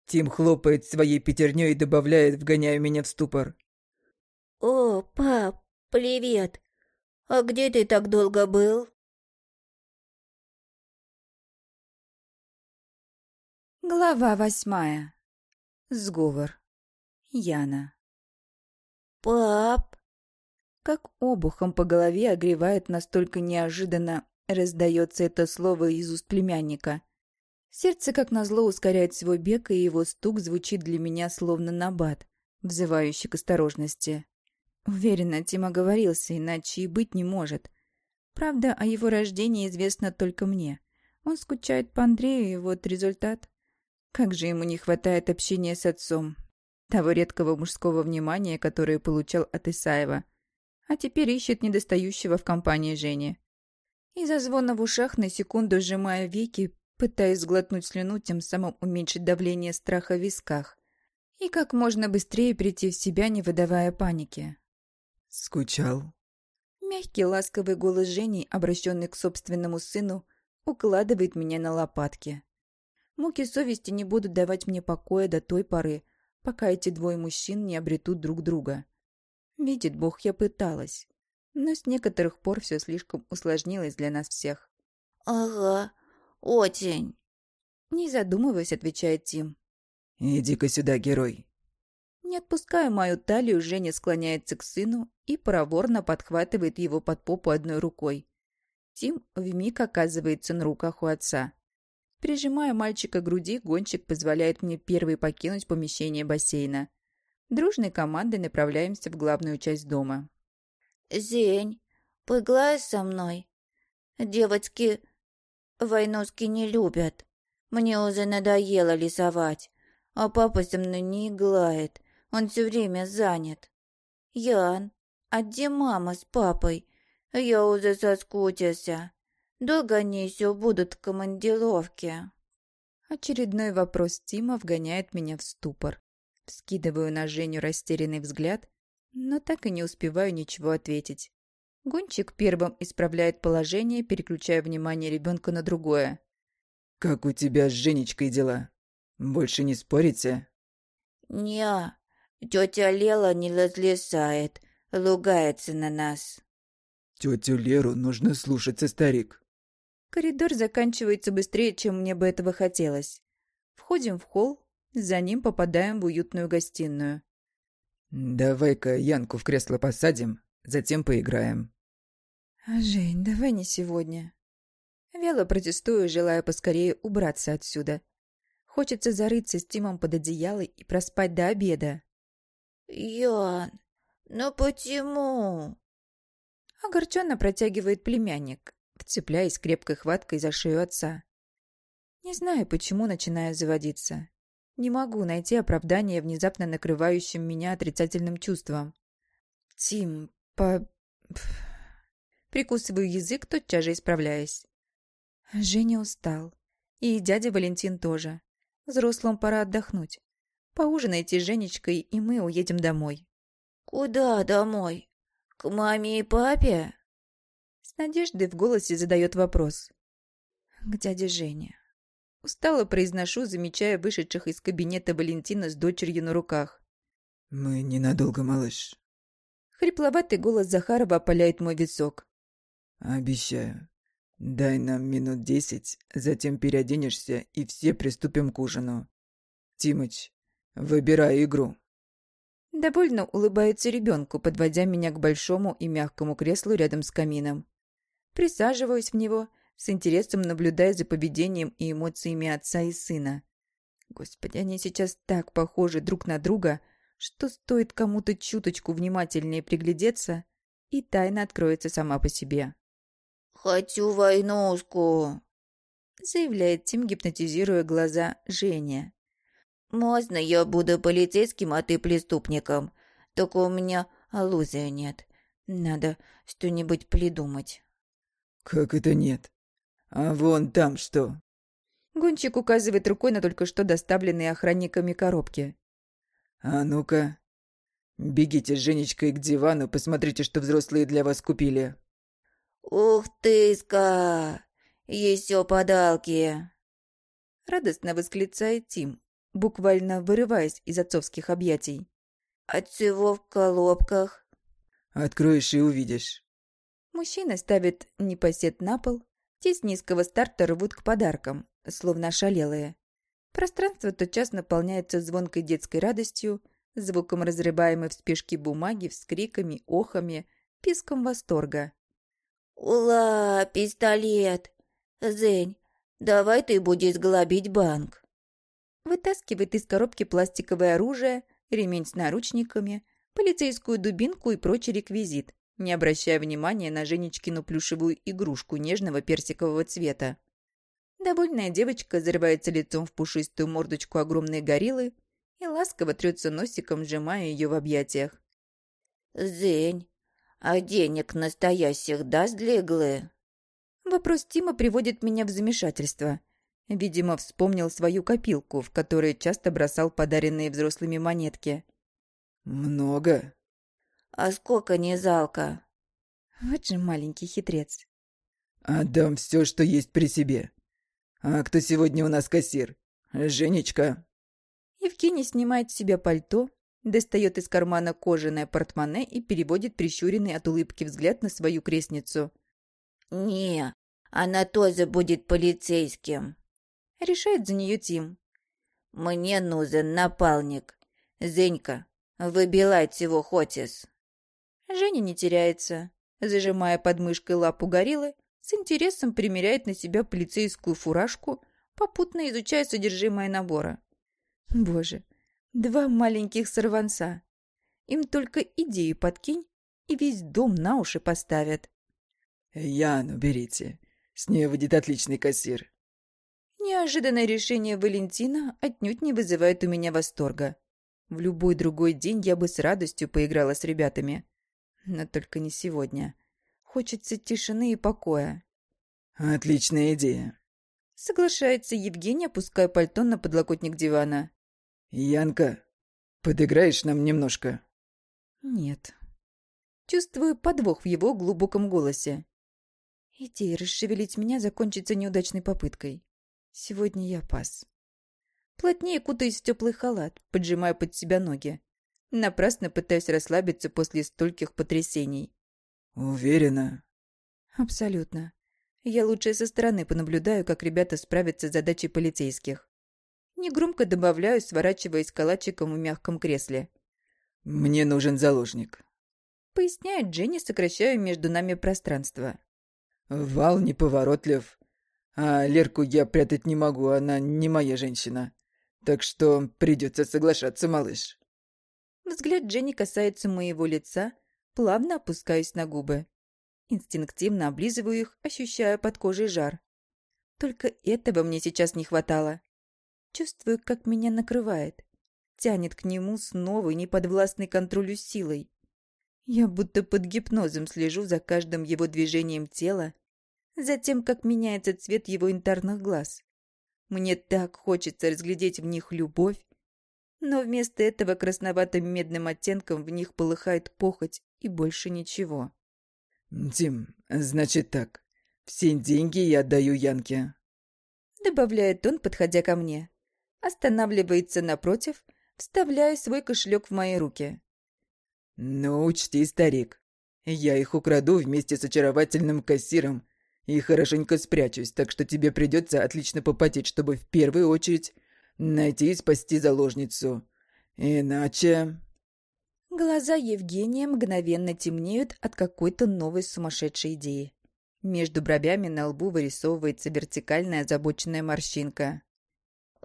Тим хлопает своей пятерней и добавляет, вгоняя меня в ступор. «О, пап, привет! А где ты так долго был?» Глава восьмая. Сговор. Яна. «Пап!» Как обухом по голове огревает настолько неожиданно, раздается это слово из уст племянника. Сердце, как назло, ускоряет свой бег, и его стук звучит для меня словно набат, взывающий к осторожности. Уверена, Тим оговорился, иначе и быть не может. Правда, о его рождении известно только мне. Он скучает по Андрею, и вот результат. Как же ему не хватает общения с отцом. Того редкого мужского внимания, которое получал от Исаева. А теперь ищет недостающего в компании Жени. Из-за звона в ушах на секунду сжимая веки, пытаясь сглотнуть слюну, тем самым уменьшить давление страха в висках. И как можно быстрее прийти в себя, не выдавая паники. «Скучал?» Мягкий ласковый голос Жени, обращенный к собственному сыну, укладывает меня на лопатки. Муки совести не будут давать мне покоя до той поры, пока эти двое мужчин не обретут друг друга. Видит Бог, я пыталась. Но с некоторых пор все слишком усложнилось для нас всех. «Ага, очень». Не задумываясь, отвечает Тим. «Иди-ка сюда, герой». Не отпуская мою талию, Женя склоняется к сыну и проворно подхватывает его под попу одной рукой. Тим вмиг оказывается на руках у отца. Прижимая мальчика к груди, гонщик позволяет мне первый покинуть помещение бассейна. Дружной командой направляемся в главную часть дома. «Зень, поиграй со мной. Девочки войнушки не любят. Мне уже надоело рисовать, а папа со мной не играет. Он все время занят. Ян, а где мама с папой? Я уже соскучился». Долго они еще будут в командировке?» Очередной вопрос Тима вгоняет меня в ступор. Вскидываю на Женю растерянный взгляд, но так и не успеваю ничего ответить. Гончик первым исправляет положение, переключая внимание ребенка на другое. «Как у тебя с Женечкой дела? Больше не спорите?» «Не, тетя Лела не разлесает, лугается на нас». «Тетю Леру нужно слушаться, старик. Коридор заканчивается быстрее, чем мне бы этого хотелось. Входим в холл, за ним попадаем в уютную гостиную. «Давай-ка Янку в кресло посадим, затем поиграем». «Жень, давай не сегодня». Вяло протестую, желая поскорее убраться отсюда. Хочется зарыться с Тимом под одеяло и проспать до обеда. «Ян, ну почему?» Огорченно протягивает племянник, вцепляясь крепкой хваткой за шею отца. Не знаю, почему начинаю заводиться. Не могу найти оправдание внезапно накрывающим меня отрицательным чувством. Тим, по... Прикусываю язык, тотчас же исправляясь. Женя устал. И дядя Валентин тоже. Взрослым пора отдохнуть. Поужинайте с Женечкой, и мы уедем домой. «Куда домой? К маме и папе?» С надеждой в голосе задает вопрос. К дяде Жене. Устало произношу, замечая вышедших из кабинета Валентина с дочерью на руках. «Мы ненадолго, малыш». Хрипловатый голос Захарова опаляет мой висок. «Обещаю. Дай нам минут десять, затем переоденешься, и все приступим к ужину. Тимыч, выбирай игру». Довольно улыбается ребенку, подводя меня к большому и мягкому креслу рядом с камином. Присаживаюсь в него, с интересом наблюдая за поведением и эмоциями отца и сына. Господи, они сейчас так похожи друг на друга, что стоит кому-то чуточку внимательнее приглядеться, и тайна откроется сама по себе. «Хочу войнушку», — заявляет Тим, гипнотизируя глаза Женя. «Можно я буду полицейским, а ты преступником? Только у меня аллузия нет. Надо что-нибудь придумать». «Как это нет? А вон там что?» Гонщик указывает рукой на только что доставленные охранниками коробки. «А ну-ка, бегите с Женечкой к дивану, посмотрите, что взрослые для вас купили». «Ух ты-ска! Еще подалки!» Радостно восклицает Тим, буквально вырываясь из отцовских объятий. «От чего в колобках?» «Откроешь и увидишь». Мужчина ставит непосед на пол, те с низкого старта рвут к подаркам, словно ошалелые. Пространство тотчас наполняется звонкой детской радостью, звуком разрываемой в спешке бумаги, вскриками, охами, писком восторга. «Ула, пистолет! Зень, давай ты будешь грабить банк!» Вытаскивает из коробки пластиковое оружие, ремень с наручниками, полицейскую дубинку и прочий реквизит, не обращая внимания на Женечкину плюшевую игрушку нежного персикового цвета. Довольная девочка зарывается лицом в пушистую мордочку огромной гориллы и ласково трется носиком, сжимая ее в объятиях. «Зень, а денег настоящих даст для иглы?» Вопрос Тима приводит меня в замешательство. Видимо, вспомнил свою копилку, в которой часто бросал подаренные взрослыми монетки. «Много?» «А сколько не жалко?» Вот же маленький хитрец. «Отдам все, что есть при себе. А кто сегодня у нас кассир? Женечка?» Евгений снимает с себя пальто, достает из кармана кожаное портмоне и переводит прищуренный от улыбки взгляд на свою крестницу. «Не, она тоже будет полицейским», — решает за нее Тим. «Мне нужен напалник. Зенька, выбилай чего хочешь». Женя не теряется. Зажимая под мышкой лапу гориллы, с интересом примеряет на себя полицейскую фуражку, попутно изучая содержимое набора. Боже, два маленьких сорванца. Им только идею подкинь, и весь дом на уши поставят. «Яну берите. С нее выйдет отличный кассир». Неожиданное решение Валентина отнюдь не вызывает у меня восторга. В любой другой день я бы с радостью поиграла с ребятами. Но только не сегодня. Хочется тишины и покоя. «Отличная идея», — соглашается Евгений, опуская пальто на подлокотник дивана. «Янка, подыграешь нам немножко?» «Нет». Чувствую подвох в его глубоком голосе. Идея расшевелить меня закончится неудачной попыткой. Сегодня я пас. Плотнее кутаюсь в теплый халат, поджимаю под себя ноги. Напрасно пытаюсь расслабиться после стольких потрясений. «Уверена?» «Абсолютно. Я лучше со стороны понаблюдаю, как ребята справятся с задачей полицейских. Негромко добавляю, сворачиваясь калачиком в мягком кресле. «Мне нужен заложник», — поясняет Дженни, сокращая между нами пространство. «Вал неповоротлив, а Лерку я прятать не могу, она не моя женщина. Так что придется соглашаться, малыш». Взгляд Дженни касается моего лица, плавно опускаюсь на губы. Инстинктивно облизываю их, ощущая под кожей жар. Только этого мне сейчас не хватало. Чувствую, как меня накрывает. Тянет к нему с новой, неподвластной контролю силой. Я будто под гипнозом слежу за каждым его движением тела, за тем, как меняется цвет его янтарных глаз. Мне так хочется разглядеть в них любовь, но вместо этого красноватым медным оттенком в них полыхает похоть и больше ничего. «Тим, значит так, все деньги я отдаю Янке». добавляет он, подходя ко мне. Останавливается напротив, вставляя свой кошелек в мои руки. «Ну, учти, старик, я их украду вместе с очаровательным кассиром и хорошенько спрячусь, так что тебе придется отлично попотеть, чтобы в первую очередь найти и спасти заложницу. Иначе...» Глаза Евгения мгновенно темнеют от какой-то новой сумасшедшей идеи. Между бровями на лбу вырисовывается вертикальная озабоченная морщинка.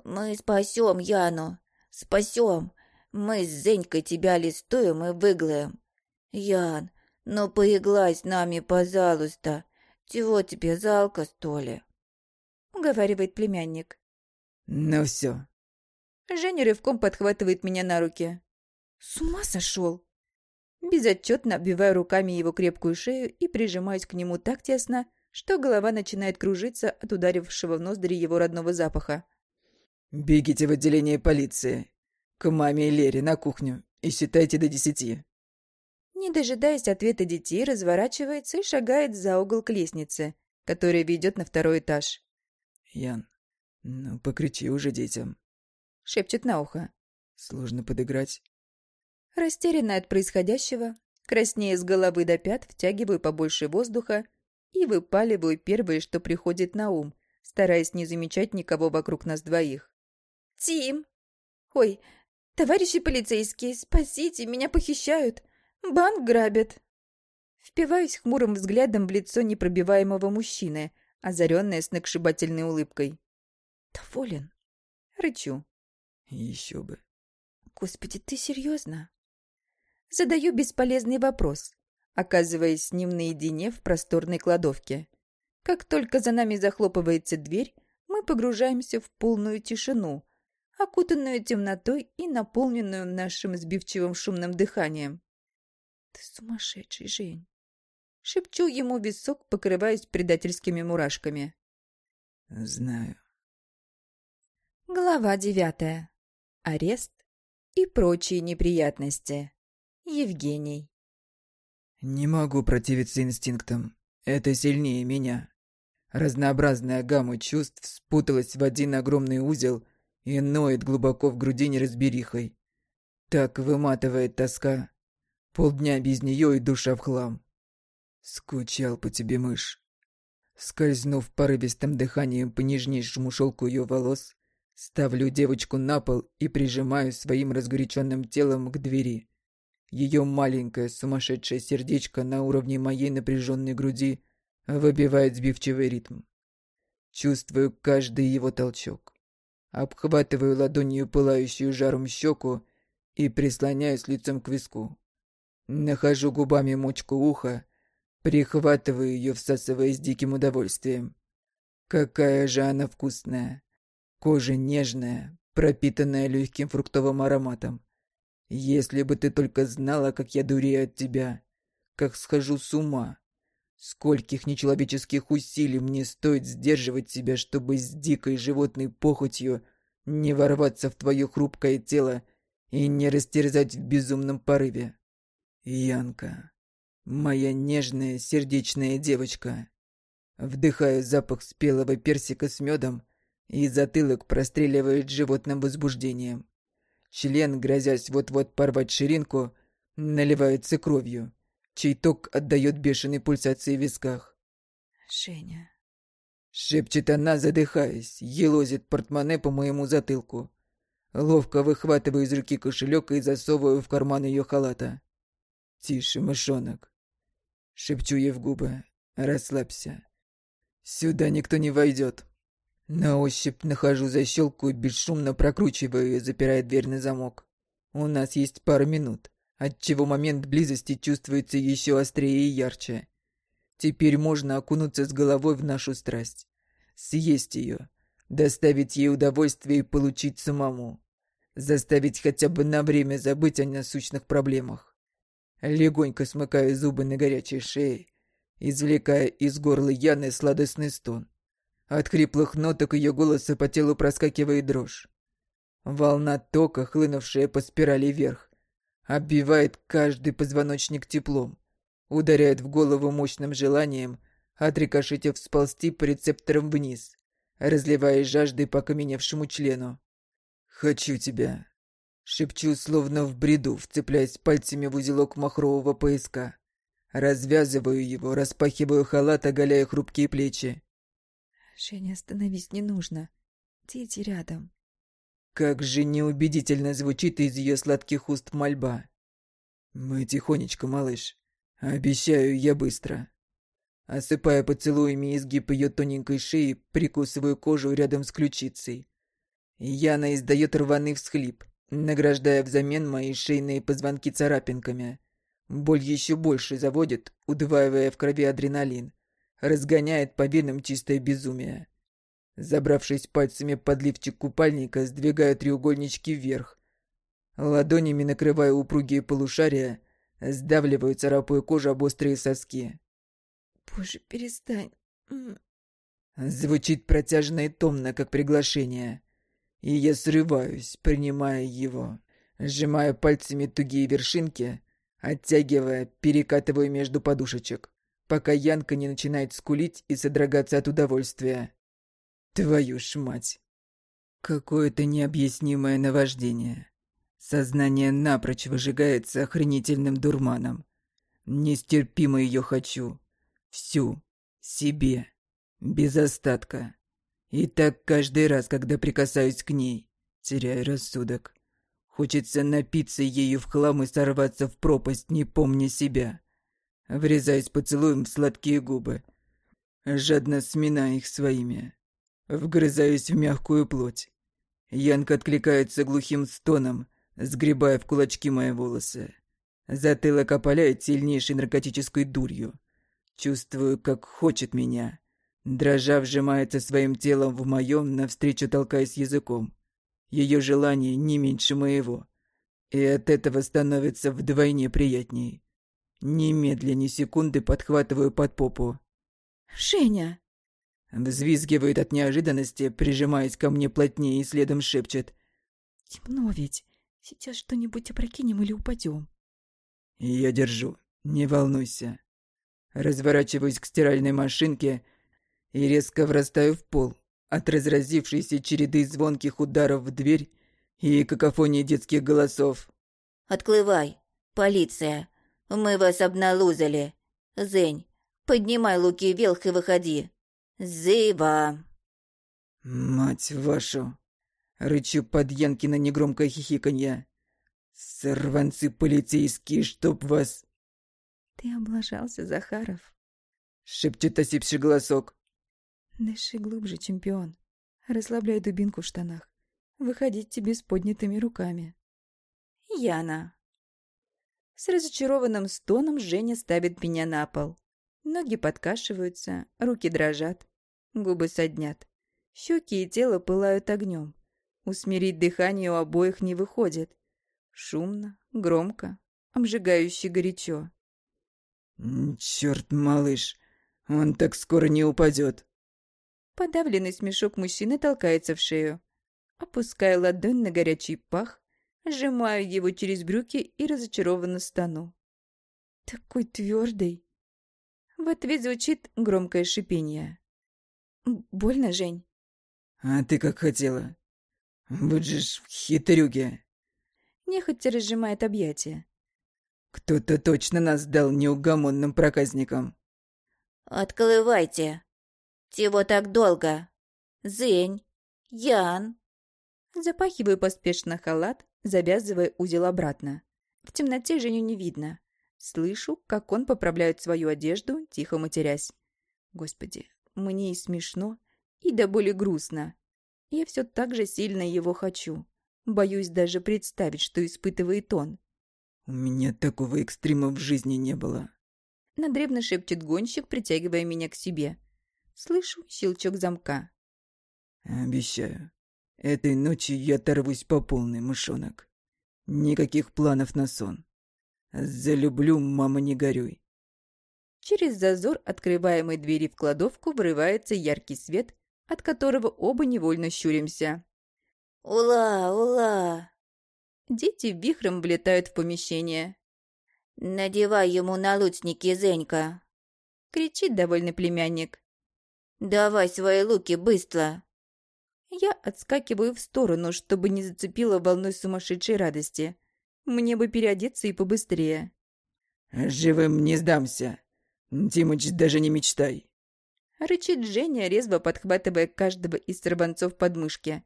«Мы спасем Яну, спасем. Мы с Зенькой тебя листуем и выглаем. Ян, ну поиглай с нами, пожалуйста. Чего тебе, залко, что ли?» Уговаривает племянник. «Ну все». Женя рывком подхватывает меня на руки. «С ума сошел!» Безотчетно обвиваю руками его крепкую шею и прижимаюсь к нему так тесно, что голова начинает кружиться от ударившего в ноздри его родного запаха. «Бегите в отделение полиции. К маме и Лере на кухню и считайте до десяти». Не дожидаясь ответа детей, разворачивается и шагает за угол к лестнице, которая ведет на второй этаж. «Ян, ну покричи уже детям», — шепчет на ухо. «Сложно подыграть». Растерянная от происходящего, краснея с головы до пят, втягиваю побольше воздуха и выпаливаю первое, что приходит на ум, стараясь не замечать никого вокруг нас двоих. «Тим! Ой, товарищи полицейские, спасите, меня похищают! Банк грабят!» Впиваюсь хмурым взглядом в лицо непробиваемого мужчины, озаренное сногсшибательной улыбкой. «Доволен?» Рычу. «Еще бы!» «Господи, ты серьезно?» Задаю бесполезный вопрос, оказываясь с ним наедине в просторной кладовке. Как только за нами захлопывается дверь, мы погружаемся в полную тишину, окутанную темнотой и наполненную нашим сбивчивым шумным дыханием. «Ты сумасшедший, Жень!» Шепчу ему висок, покрываясь предательскими мурашками. «Знаю». Глава девятая. Арест и прочие неприятности. Евгений. Не могу противиться инстинктам. Это сильнее меня. Разнообразная гамма чувств спуталась в один огромный узел и ноет глубоко в груди неразберихой. Так выматывает тоска. Полдня без нее и душа в хлам. Скучал по тебе, мышь. Скользнув порывистым дыханием по нежнейшему шелку ее волос, ставлю девочку на пол и прижимаю своим разгоряченным телом к двери. Ее маленькое сумасшедшее сердечко на уровне моей напряженной груди выбивает сбивчивый ритм. Чувствую каждый его толчок. Обхватываю ладонью пылающую жаром щеку и прислоняюсь лицом к виску. Нахожу губами мочку уха, прихватываю ее, всасывая с диким удовольствием. Какая же она вкусная. Кожа нежная, пропитанная легким фруктовым ароматом. Если бы ты только знала, как я дурею от тебя, как схожу с ума. Скольких нечеловеческих усилий мне стоит сдерживать себя, чтобы с дикой животной похотью не ворваться в твое хрупкое тело и не растерзать в безумном порыве. Янка, моя нежная сердечная девочка. Вдыхаю запах спелого персика с медом, и затылок простреливает животным возбуждением. Член, грозясь вот-вот порвать ширинку, наливается кровью. Чей ток отдает бешеной пульсации в висках. «Женя...» Шепчет она, задыхаясь, елозит портмоне по моему затылку. Ловко выхватываю из руки кошелек и засовываю в карман ее халата. «Тише, мышонок!» Шепчу ей в губы. «Расслабься. Сюда никто не войдет». На ощупь нахожу защелку и бесшумно прокручиваю ее, запирая дверь на замок. У нас есть пара минут, отчего момент близости чувствуется еще острее и ярче. Теперь можно окунуться с головой в нашу страсть. Съесть ее, доставить ей удовольствие и получить самому. Заставить хотя бы на время забыть о насущных проблемах. Легонько смыкаю зубы на горячей шее, извлекая из горла Яны сладостный стон. От хриплых ноток ее голоса по телу проскакивает дрожь. Волна тока, хлынувшая по спирали вверх, оббивает каждый позвоночник теплом, ударяет в голову мощным желанием, отрикошетив сползти по рецепторам вниз, разливая жаждой по каменевшему члену. «Хочу тебя!» Шепчу, словно в бреду, вцепляясь пальцами в узелок махрового пояска. Развязываю его, распахиваю халат, оголяя хрупкие плечи. «Женя, остановись, не нужно. Дети рядом». Как же неубедительно звучит из ее сладких уст мольба. «Мы тихонечко, малыш. Обещаю, я быстро». Осыпая поцелуями изгиб ее тоненькой шеи, прикусываю кожу рядом с ключицей. Яна издает рваный всхлип, награждая взамен мои шейные позвонки царапинками. Боль еще больше заводит, удваивая в крови адреналин. Разгоняет по венам чистое безумие. Забравшись пальцами под лифчик купальника, сдвигаю треугольнички вверх. Ладонями накрываю упругие полушария, сдавливаю царапаю кожу об острые соски. «Боже, перестань!» Звучит протяжно и томно, как приглашение. И я срываюсь, принимая его. Сжимаю пальцами тугие вершинки, оттягивая, перекатываю между подушечек, пока Янка не начинает скулить и содрогаться от удовольствия. Твою ж мать! Какое-то необъяснимое наваждение. Сознание напрочь выжигается охренительным дурманом. Нестерпимо ее хочу. Всю. Себе. Без остатка. И так каждый раз, когда прикасаюсь к ней, теряю рассудок. Хочется напиться ею в хлам и сорваться в пропасть, не помня себя. Врезаясь поцелуем в сладкие губы. Жадно сминая их своими. Вгрызаюсь в мягкую плоть. Янка откликается глухим стоном, сгребая в кулачки мои волосы. Затылок опаляет сильнейшей наркотической дурью. Чувствую, как хочет меня. Дрожа вжимается своим телом в моем, навстречу толкаясь языком. Ее желание не меньше моего. И от этого становится вдвойне приятней. Немедля ни секунды подхватываю под попу. «Женя!» Взвизгивает от неожиданности, прижимаясь ко мне плотнее и следом шепчет. «Темно ведь. Сейчас что-нибудь опрокинем или упадем». «Я держу. Не волнуйся». Разворачиваюсь к стиральной машинке и резко врастаю в пол от разразившейся череды звонких ударов в дверь и какофонии детских голосов. «Отклывай! Полиция! Мы вас обналузали! Зень, поднимай луки вверх и выходи! Зыва!» «Мать вашу!» — рычу под Янкино негромкое хихиканье. «Сорванцы полицейские, чтоб вас...» «Ты облажался, Захаров!» — шепчет осипший голосок. Дыши глубже, чемпион. Расслабляй дубинку в штанах. Выходить тебе с поднятыми руками. Яна. С разочарованным стоном Женя ставит меня на пол. Ноги подкашиваются, руки дрожат, губы соднят. Щеки и тело пылают огнем. Усмирить дыхание у обоих не выходит. Шумно, громко, обжигающе горячо. «Черт, малыш, он так скоро не упадет!» Подавленный смешок мужчины толкается в шею. Опускаю ладонь на горячий пах, сжимаю его через брюки и разочарованно стану. Такой твердый. В ответ звучит громкое шипение. «Больно, Жень?» «А ты как хотела. Будешь хитрюги». Нехотя разжимает объятия. «Кто-то точно нас дал неугомонным проказникам». «Открывайте!» «Чего так долго? Зень! Ян!» Запахиваю поспешно халат, завязывая узел обратно. В темноте Женю не видно. Слышу, как он поправляет свою одежду, тихо матерясь. Господи, мне и смешно, и до боли грустно. Я все так же сильно его хочу. Боюсь даже представить, что испытывает он. «У меня такого экстрима в жизни не было», — надревно шепчет гонщик, притягивая меня к себе. Слышу щелчок замка. «Обещаю, этой ночью я оторвусь по полной, мышонок. Никаких планов на сон. Залюблю, мама, не горюй». Через зазор открываемой двери в кладовку врывается яркий свет, от которого оба невольно щуримся. «Ула, ула!» Дети вихрем влетают в помещение. «Надевай ему налучники, Зенька!» Кричит довольный племянник. «Давай свои луки быстро! Я отскакиваю в сторону, чтобы не зацепила волной сумасшедшей радости. Мне бы переодеться и побыстрее. «Живым не сдамся. Тимыч, даже не мечтай». Рычит Женя, резво подхватывая каждого из сорванцов под мышки.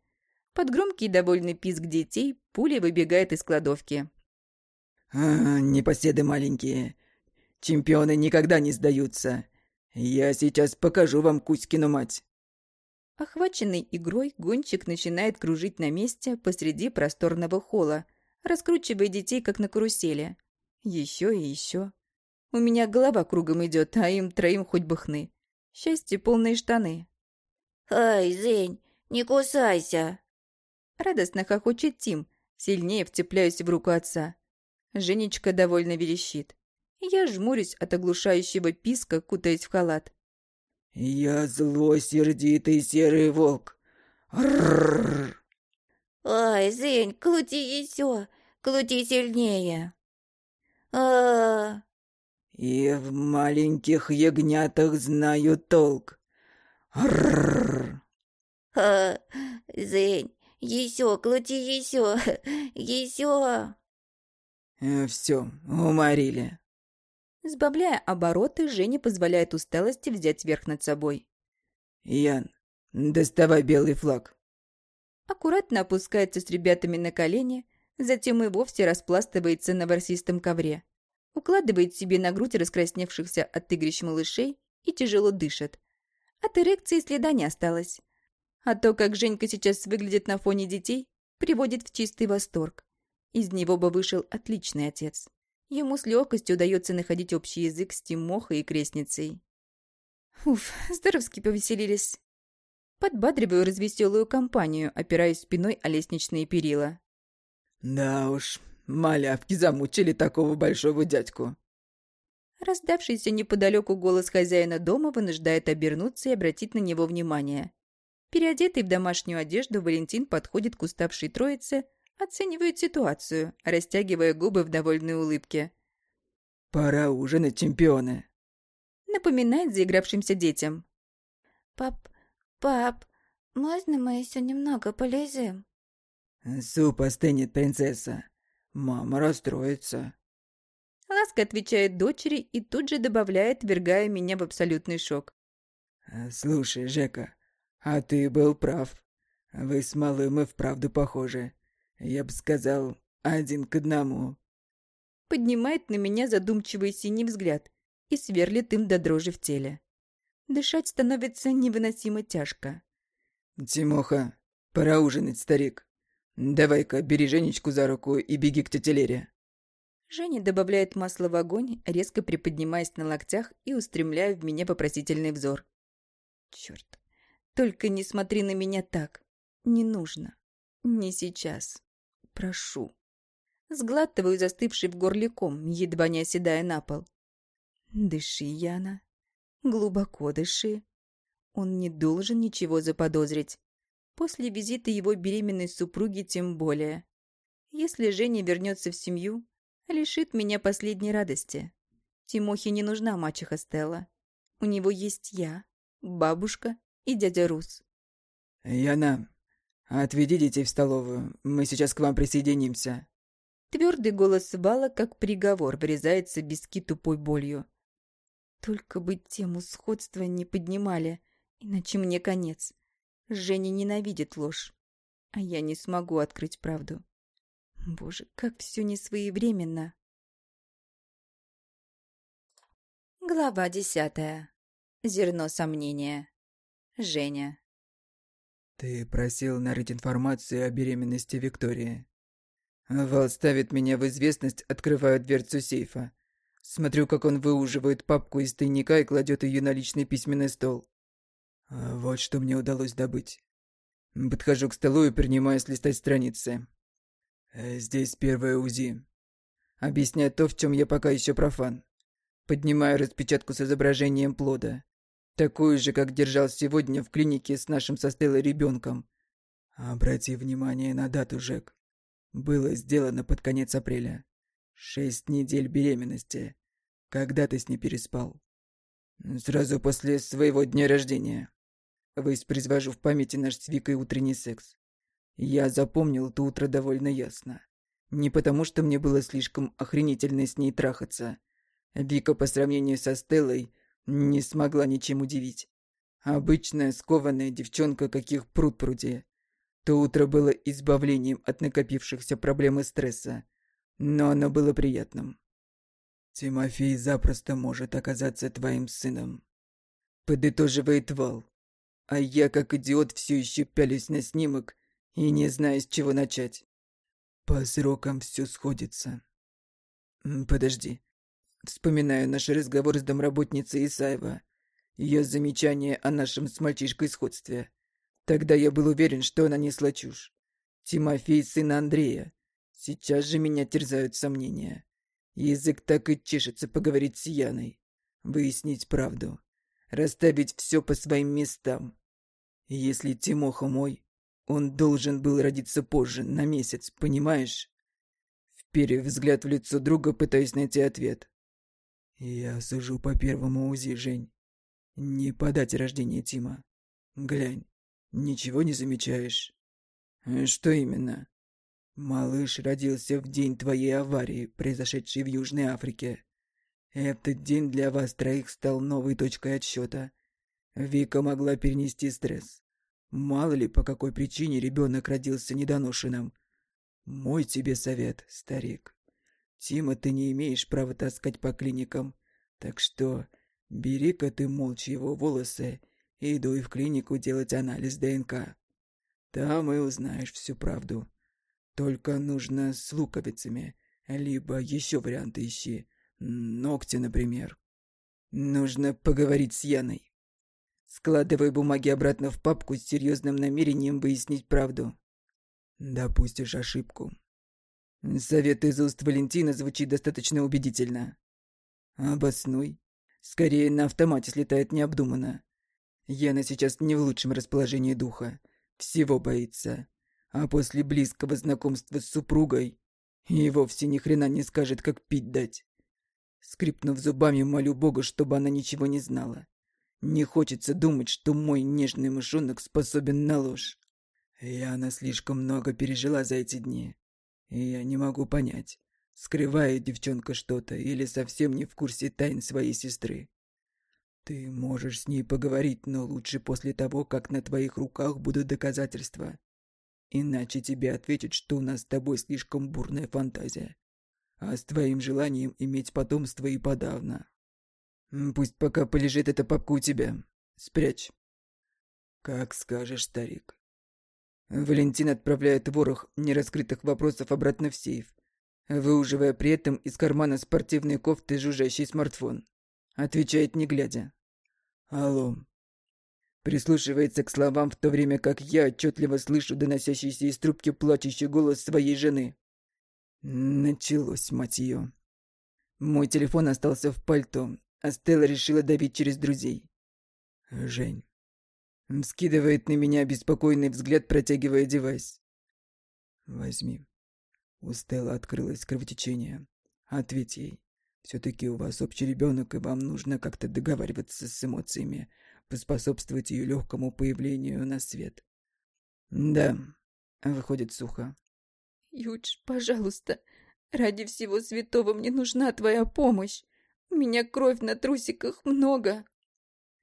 Под громкий довольный писк детей пуля выбегает из кладовки. «А, непоседы маленькие. Чемпионы никогда не сдаются. Я сейчас покажу вам Кузькину мать». Охваченный игрой, гонщик начинает кружить на месте посреди просторного холла, раскручивая детей, как на карусели. Еще и еще. У меня голова кругом идет, а им троим хоть бы хны. Счастье полные штаны. «Ай, Зень, не кусайся!» Радостно хохочет Тим, сильнее вцепляюсь в руку отца. Женечка довольно верещит. Я жмурюсь от оглушающего писка, кутаясь в халат. «Я злой, сердитый серый волк. Рррррр!» «Ай, Зень, крути еще, крути сильнее!» а И в маленьких ягнятах знаю толк. Рррррр. «А, Зень, еще, крути еще, еще!» Э, Все, уморили. Сбавляя обороты, Женя позволяет усталости взять верх над собой. Ян, доставай белый флаг. Аккуратно опускается с ребятами на колени, затем и вовсе распластывается на ворсистом ковре. Укладывает себе на грудь раскрасневшихся от игрищ малышей и тяжело дышит. От эрекции следа не осталось. А то, как Женька сейчас выглядит на фоне детей, приводит в чистый восторг. Из него бы вышел отличный отец. Ему с легкостью удается находить общий язык с Тимохой и крестницей. Уф, здоровски повеселились. Подбадриваю развеселую компанию, опираясь спиной о лестничные перила. Да уж, малявки замучили такого большого дядьку. Раздавшийся неподалеку голос хозяина дома вынуждает обернуться и обратить на него внимание. Переодетый в домашнюю одежду, Валентин подходит к уставшей троице, оценивает ситуацию, растягивая губы в довольной улыбке. Пора ужинать, чемпионы. Напоминает заигравшимся детям. «Пап, пап, можно мы еще немного полезем?» Суп остынет, принцесса. Мама расстроится. Ласка отвечает дочери и тут же добавляет, вергая меня в абсолютный шок. Слушай, Жека, а ты был прав. Вы с малым и вправду похожи. Я бы сказал, один к одному. Поднимает на меня задумчивый синий взгляд и сверлит им до дрожи в теле. Дышать становится невыносимо тяжко. Тимоха, пора ужинать, старик. Давай-ка бери Женечку за руку и беги к тете Лере. Женя добавляет масло в огонь, резко приподнимаясь на локтях и устремляя в меня вопросительный взор. Черт, только не смотри на меня так. Не нужно. Не сейчас. Прошу. Сглатываю застывший в горле ком, едва не оседая на пол. Дыши, Яна. Глубоко дыши. Он не должен ничего заподозрить. После визита его беременной супруги тем более. Если Женя вернется в семью, лишит меня последней радости. Тимохе не нужна мачеха Стелла. У него есть я, бабушка и дядя Рус. Яна, отведи детей в столовую. Мы сейчас к вам присоединимся. Твердый голос Вала, как приговор, врезается в виски тупой болью. Только бы тему сходства не поднимали, иначе мне конец. Женя ненавидит ложь, а я не смогу открыть правду. Боже, как все несвоевременно. Глава десятая. Зерно сомнения. Женя. Ты просил нарыть информацию о беременности Виктории. Вал ставит меня в известность, открываю дверцу сейфа. Смотрю, как он выуживает папку из тайника и кладет ее на личный письменный стол. А вот что мне удалось добыть. Подхожу к столу и принимаюсь листать страницы. Э, здесь первое УЗИ. Объясняет то, в чем я пока еще профан. Поднимаю распечатку с изображением плода. Такую же, как держал сегодня в клинике с нашим состелой ребенком. Обрати внимание на дату, Жек. Было сделано под конец апреля. Шесть недель беременности. Когда ты с ней переспал? Сразу после своего дня рождения. воспроизвожу в памяти наш с Викой утренний секс. Я запомнил то утро довольно ясно. Не потому, что мне было слишком охренительно с ней трахаться. Вика по сравнению со Стеллой не смогла ничем удивить. Обычная скованная девчонка, каких пруд пруди. То утро было избавлением от накопившихся проблем и стресса. Но оно было приятным. «Тимофей запросто может оказаться твоим сыном», — подытоживает Вал. А я, как идиот, все еще пялюсь на снимок и не знаю, с чего начать. По срокам все сходится. Подожди. Вспоминаю наш разговор с домработницей Исаева. Ее замечание о нашем с мальчишкой сходстве. Тогда я был уверен, что она несла чушь. Тимофей – сын Андрея. Сейчас же меня терзают сомнения. Язык так и чешется поговорить с Яной. Выяснить правду. Расставить все по своим местам. Если Тимоха мой, он должен был родиться позже, на месяц, понимаешь? Вперев взгляд в лицо друга, пытаясь найти ответ. Я сужу по первому УЗИ, Жень. Не по дате рождения Тима. Глянь, ничего не замечаешь? Э, что именно? Малыш родился в день твоей аварии, произошедшей в Южной Африке. Этот день для вас троих стал новой точкой отсчета. Вика могла перенести стресс. Мало ли, по какой причине ребенок родился недоношенным. Мой тебе совет, старик. Тима ты не имеешь права таскать по клиникам, так что бери-ка ты молча его волосы и дуй в клинику делать анализ ДНК. Там и узнаешь всю правду. Только нужно с луковицами, либо еще варианты ищи. Ногти, например. Нужно поговорить с Яной. Складывай бумаги обратно в папку с серьезным намерением выяснить правду. Допустишь ошибку. Совет из уст Валентина звучит достаточно убедительно. Обоснуй. Скорее, на автомате слетает необдуманно. Яна сейчас не в лучшем расположении духа. Всего боится. А после близкого знакомства с супругой и вовсе ни хрена не скажет, как пить дать. Скрипнув зубами, молю Бога, чтобы она ничего не знала. Не хочется думать, что мой нежный мышонок способен на ложь. Яна слишком много пережила за эти дни. И я не могу понять, скрывает девчонка что-то или совсем не в курсе тайн своей сестры. Ты можешь с ней поговорить, но лучше после того, как на твоих руках будут доказательства. Иначе тебе ответят, что у нас с тобой слишком бурная фантазия. А с твоим желанием иметь потомство и подавно. Пусть пока полежит эта папка у тебя. Спрячь. Как скажешь, старик. Валентин отправляет ворох нераскрытых вопросов обратно в сейф, выуживая при этом из кармана спортивной кофты жужжащий смартфон. Отвечает не глядя. Алло. Прислушивается к словам, в то время как я отчетливо слышу доносящийся из трубки плачущий голос своей жены. Началось, мать ее. Мой телефон остался в пальто, а Стелла решила давить через друзей. «Жень». Скидывает на меня беспокойный взгляд, протягивая девайс. «Возьми». У Стеллы открылось кровотечение. Ответь ей. Все-таки у вас общий ребенок, и вам нужно как-то договариваться с эмоциями, поспособствовать ее легкому появлению на свет. Да, выходит сухо. Юдж, пожалуйста, ради всего святого мне нужна твоя помощь. У меня кровь на трусиках много.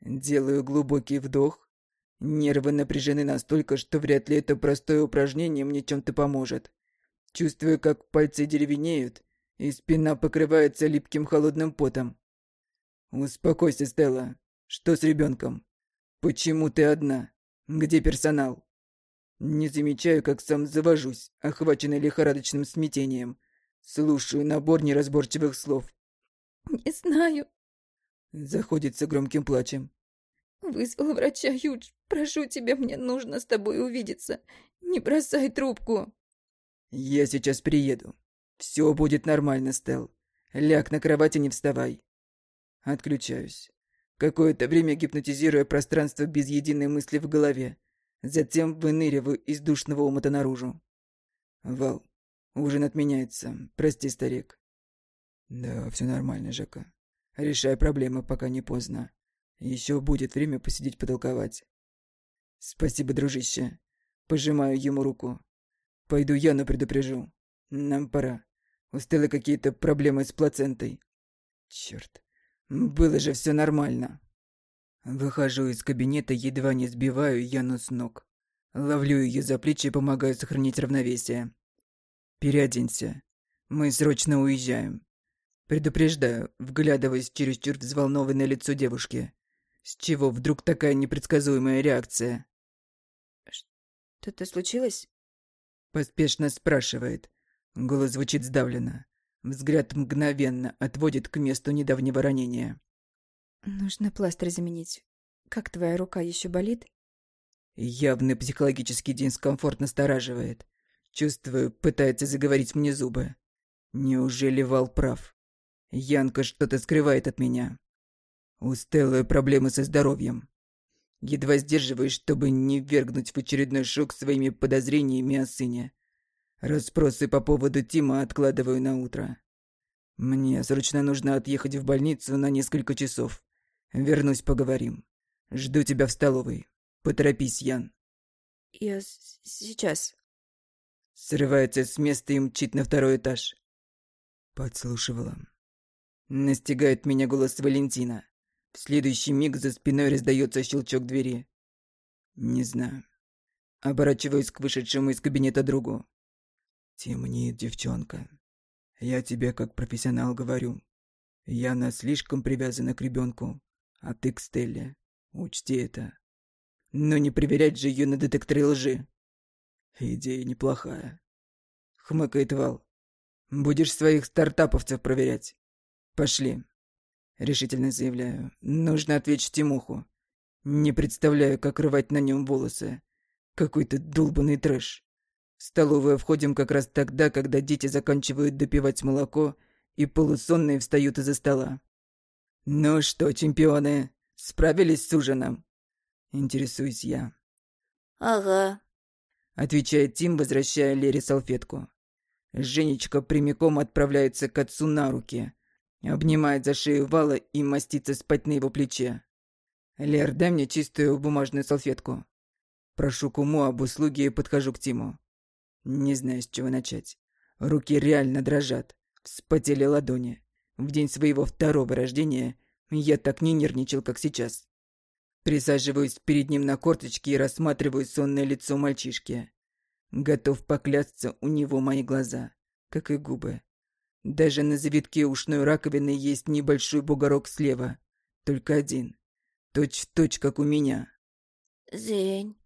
Делаю глубокий вдох. Нервы напряжены настолько, что вряд ли это простое упражнение мне чем-то поможет. Чувствую, как пальцы деревенеют, и спина покрывается липким холодным потом. Успокойся, Стелла. Что с ребенком? Почему ты одна? Где персонал? Не замечаю, как сам завожусь, охваченный лихорадочным смятением. Слушаю набор неразборчивых слов. «Не знаю». Заходится громким плачем. «Вызвала врача, Юдж. Прошу тебя, мне нужно с тобой увидеться. Не бросай трубку». «Я сейчас приеду. Все будет нормально, Стелл. Ляг на кровати, не вставай». Отключаюсь. Какое-то время гипнотизируя пространство без единой мысли в голове. Затем выныриваю из душного умота наружу. «Вал, ужин отменяется. Прости, старик. Да, все нормально, Жека. Решай проблемы, пока не поздно. Еще будет время посидеть потолковать. Спасибо, дружище. Пожимаю ему руку. Пойду Яну предупрежу. Нам пора. У Стеллы какие-то проблемы с плацентой. Черт, было же все нормально. Выхожу из кабинета, едва не сбиваю Яну с ног. Ловлю ее за плечи и помогаю сохранить равновесие. Переоденься. Мы срочно уезжаем. Предупреждаю, вглядываясь чересчур взволнованное лицо девушки. С чего вдруг такая непредсказуемая реакция? «Что-то случилось?» Поспешно спрашивает. Голос звучит сдавленно. Взгляд мгновенно отводит к месту недавнего ранения. «Нужно пластырь заменить. Как твоя рука еще болит?» Явный психологический дискомфорт настораживает. Чувствую, пытается заговорить мне зубы. Неужели Вал прав? Янка что-то скрывает от меня. У Стеллы проблемы со здоровьем. Едва сдерживаюсь, чтобы не ввергнуть в очередной шок своими подозрениями о сыне. Расспросы по поводу Тима откладываю на утро. Мне срочно нужно отъехать в больницу на несколько часов. Вернусь, поговорим. Жду тебя в столовой. Поторопись, Ян. Я сейчас. Срывается с места и мчит на второй этаж. Подслушивала. Настигает меня голос Валентина. В следующий миг за спиной раздается щелчок двери. Не знаю. Оборачиваюсь к вышедшему из кабинета другу. Темнеет девчонка. Я тебе как профессионал говорю. Яна слишком привязана к ребенку, а ты к Стелле. Учти это. Но не проверять же ее на детекторе лжи. Идея неплохая. Хмыкает Вал. Будешь своих стартаповцев проверять. Пошли. Решительно заявляю. Нужно отвлечь Тимуху. Не представляю, как рвать на нем волосы. Какой-то долбанный трэш. В столовую входим как раз тогда, когда дети заканчивают допивать молоко, и полусонные встают из-за стола. «Ну что, чемпионы, справились с ужином?» Интересуюсь я. «Ага», — отвечает Тим, возвращая Лере салфетку. Женечка прямиком отправляется к отцу на руки, Обнимает за шею Вала и мастится спать на его плече. «Лер, дай мне чистую бумажную салфетку». Прошу куму об услуге и подхожу к Тиму. Не знаю, с чего начать. Руки реально дрожат. Вспотели ладони. В день своего второго рождения я так не нервничал, как сейчас. Присаживаюсь перед ним на корточке и рассматриваю сонное лицо мальчишки. Готов поклясться, у него мои глаза, как и губы. Даже на завитке ушной раковины есть небольшой бугорок слева. Только один. Точь в точь, как у меня. «Зень».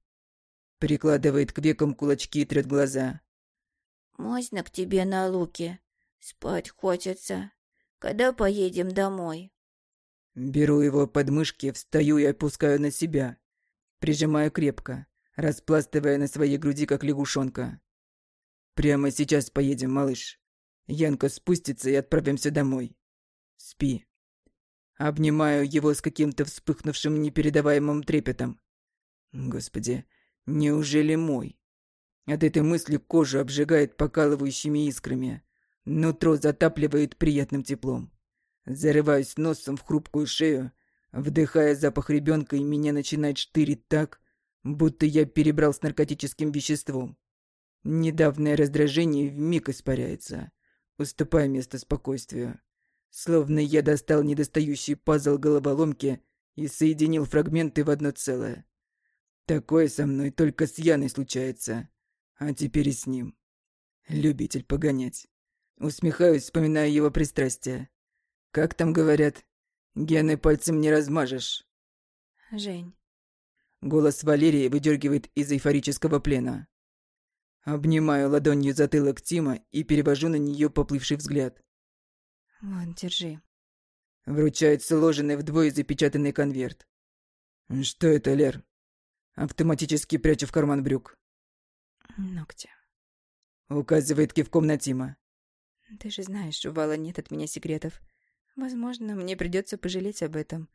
Прикладывает к векам кулачки и трет глаза. «Можно к тебе на луке? Спать хочется. Когда поедем домой?» Беру его под мышки, встаю и опускаю на себя. Прижимаю крепко, распластывая на своей груди, как лягушонка. «Прямо сейчас поедем, малыш. Янка спустится и отправимся домой. Спи. Обнимаю его с каким-то вспыхнувшим непередаваемым трепетом. Господи, неужели мой? От этой мысли кожу обжигает покалывающими искрами. Нутро затапливает приятным теплом. Зарываюсь носом в хрупкую шею, вдыхая запах ребенка, и меня начинает штырить так, будто я перебрал с наркотическим веществом. Недавнее раздражение вмиг испаряется уступая место спокойствию. Словно я достал недостающий пазл головоломки и соединил фрагменты в одно целое. Такое со мной только с Яной случается, а теперь и с ним. Любитель погонять. Усмехаюсь, вспоминая его пристрастие. Как там говорят, гены пальцем не размажешь. Жень. Голос Валерии выдергивает из эйфорического плена. Обнимаю ладонью затылок Тима и перевожу на нее поплывший взгляд. «Вот, держи». Вручает сложенный вдвое запечатанный конверт. «Что это, Лер?» Автоматически прячу в карман брюк. «Ногти». Указывает кивком на Тима. «Ты же знаешь, у Вала нет от меня секретов. Возможно, мне придется пожалеть об этом.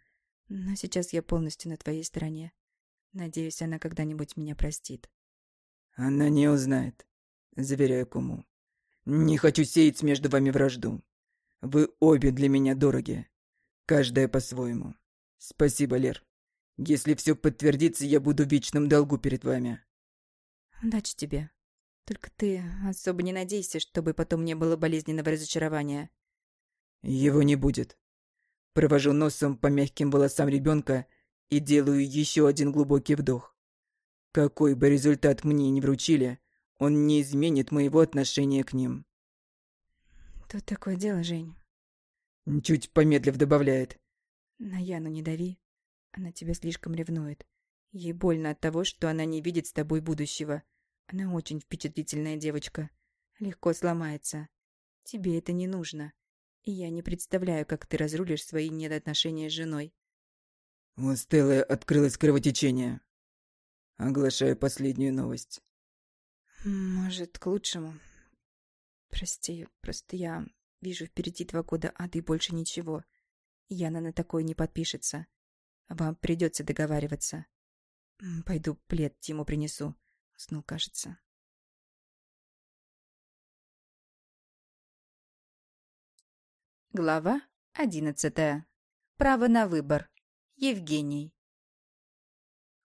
Но сейчас я полностью на твоей стороне. Надеюсь, она когда-нибудь меня простит». Она не узнает, заверяю куму. Не хочу сеять между вами вражду. Вы обе для меня дороги. Каждая по-своему. Спасибо, Лер. Если все подтвердится, я буду в вечном долгу перед вами. Удачи тебе. Только ты особо не надейся, чтобы потом не было болезненного разочарования. Его не будет. Провожу носом по мягким волосам ребенка и делаю еще один глубокий вдох. Какой бы результат мне не вручили, он не изменит моего отношения к ним. Тут такое дело, Жень. Чуть помедлив добавляет. На Яну не дави. Она тебя слишком ревнует. Ей больно от того, что она не видит с тобой будущего. Она очень впечатлительная девочка. Легко сломается. Тебе это не нужно. И я не представляю, как ты разрулишь свои недоотношения с женой. У Стеллы открылось кровотечение. Оглашаю последнюю новость. Может, к лучшему. Прости, просто я вижу впереди два года ада и больше ничего. Яна на такое не подпишется. Вам придется договариваться. Пойду плед Тиму принесу. Уснул, кажется. Глава одиннадцатая. Право на выбор. Евгений.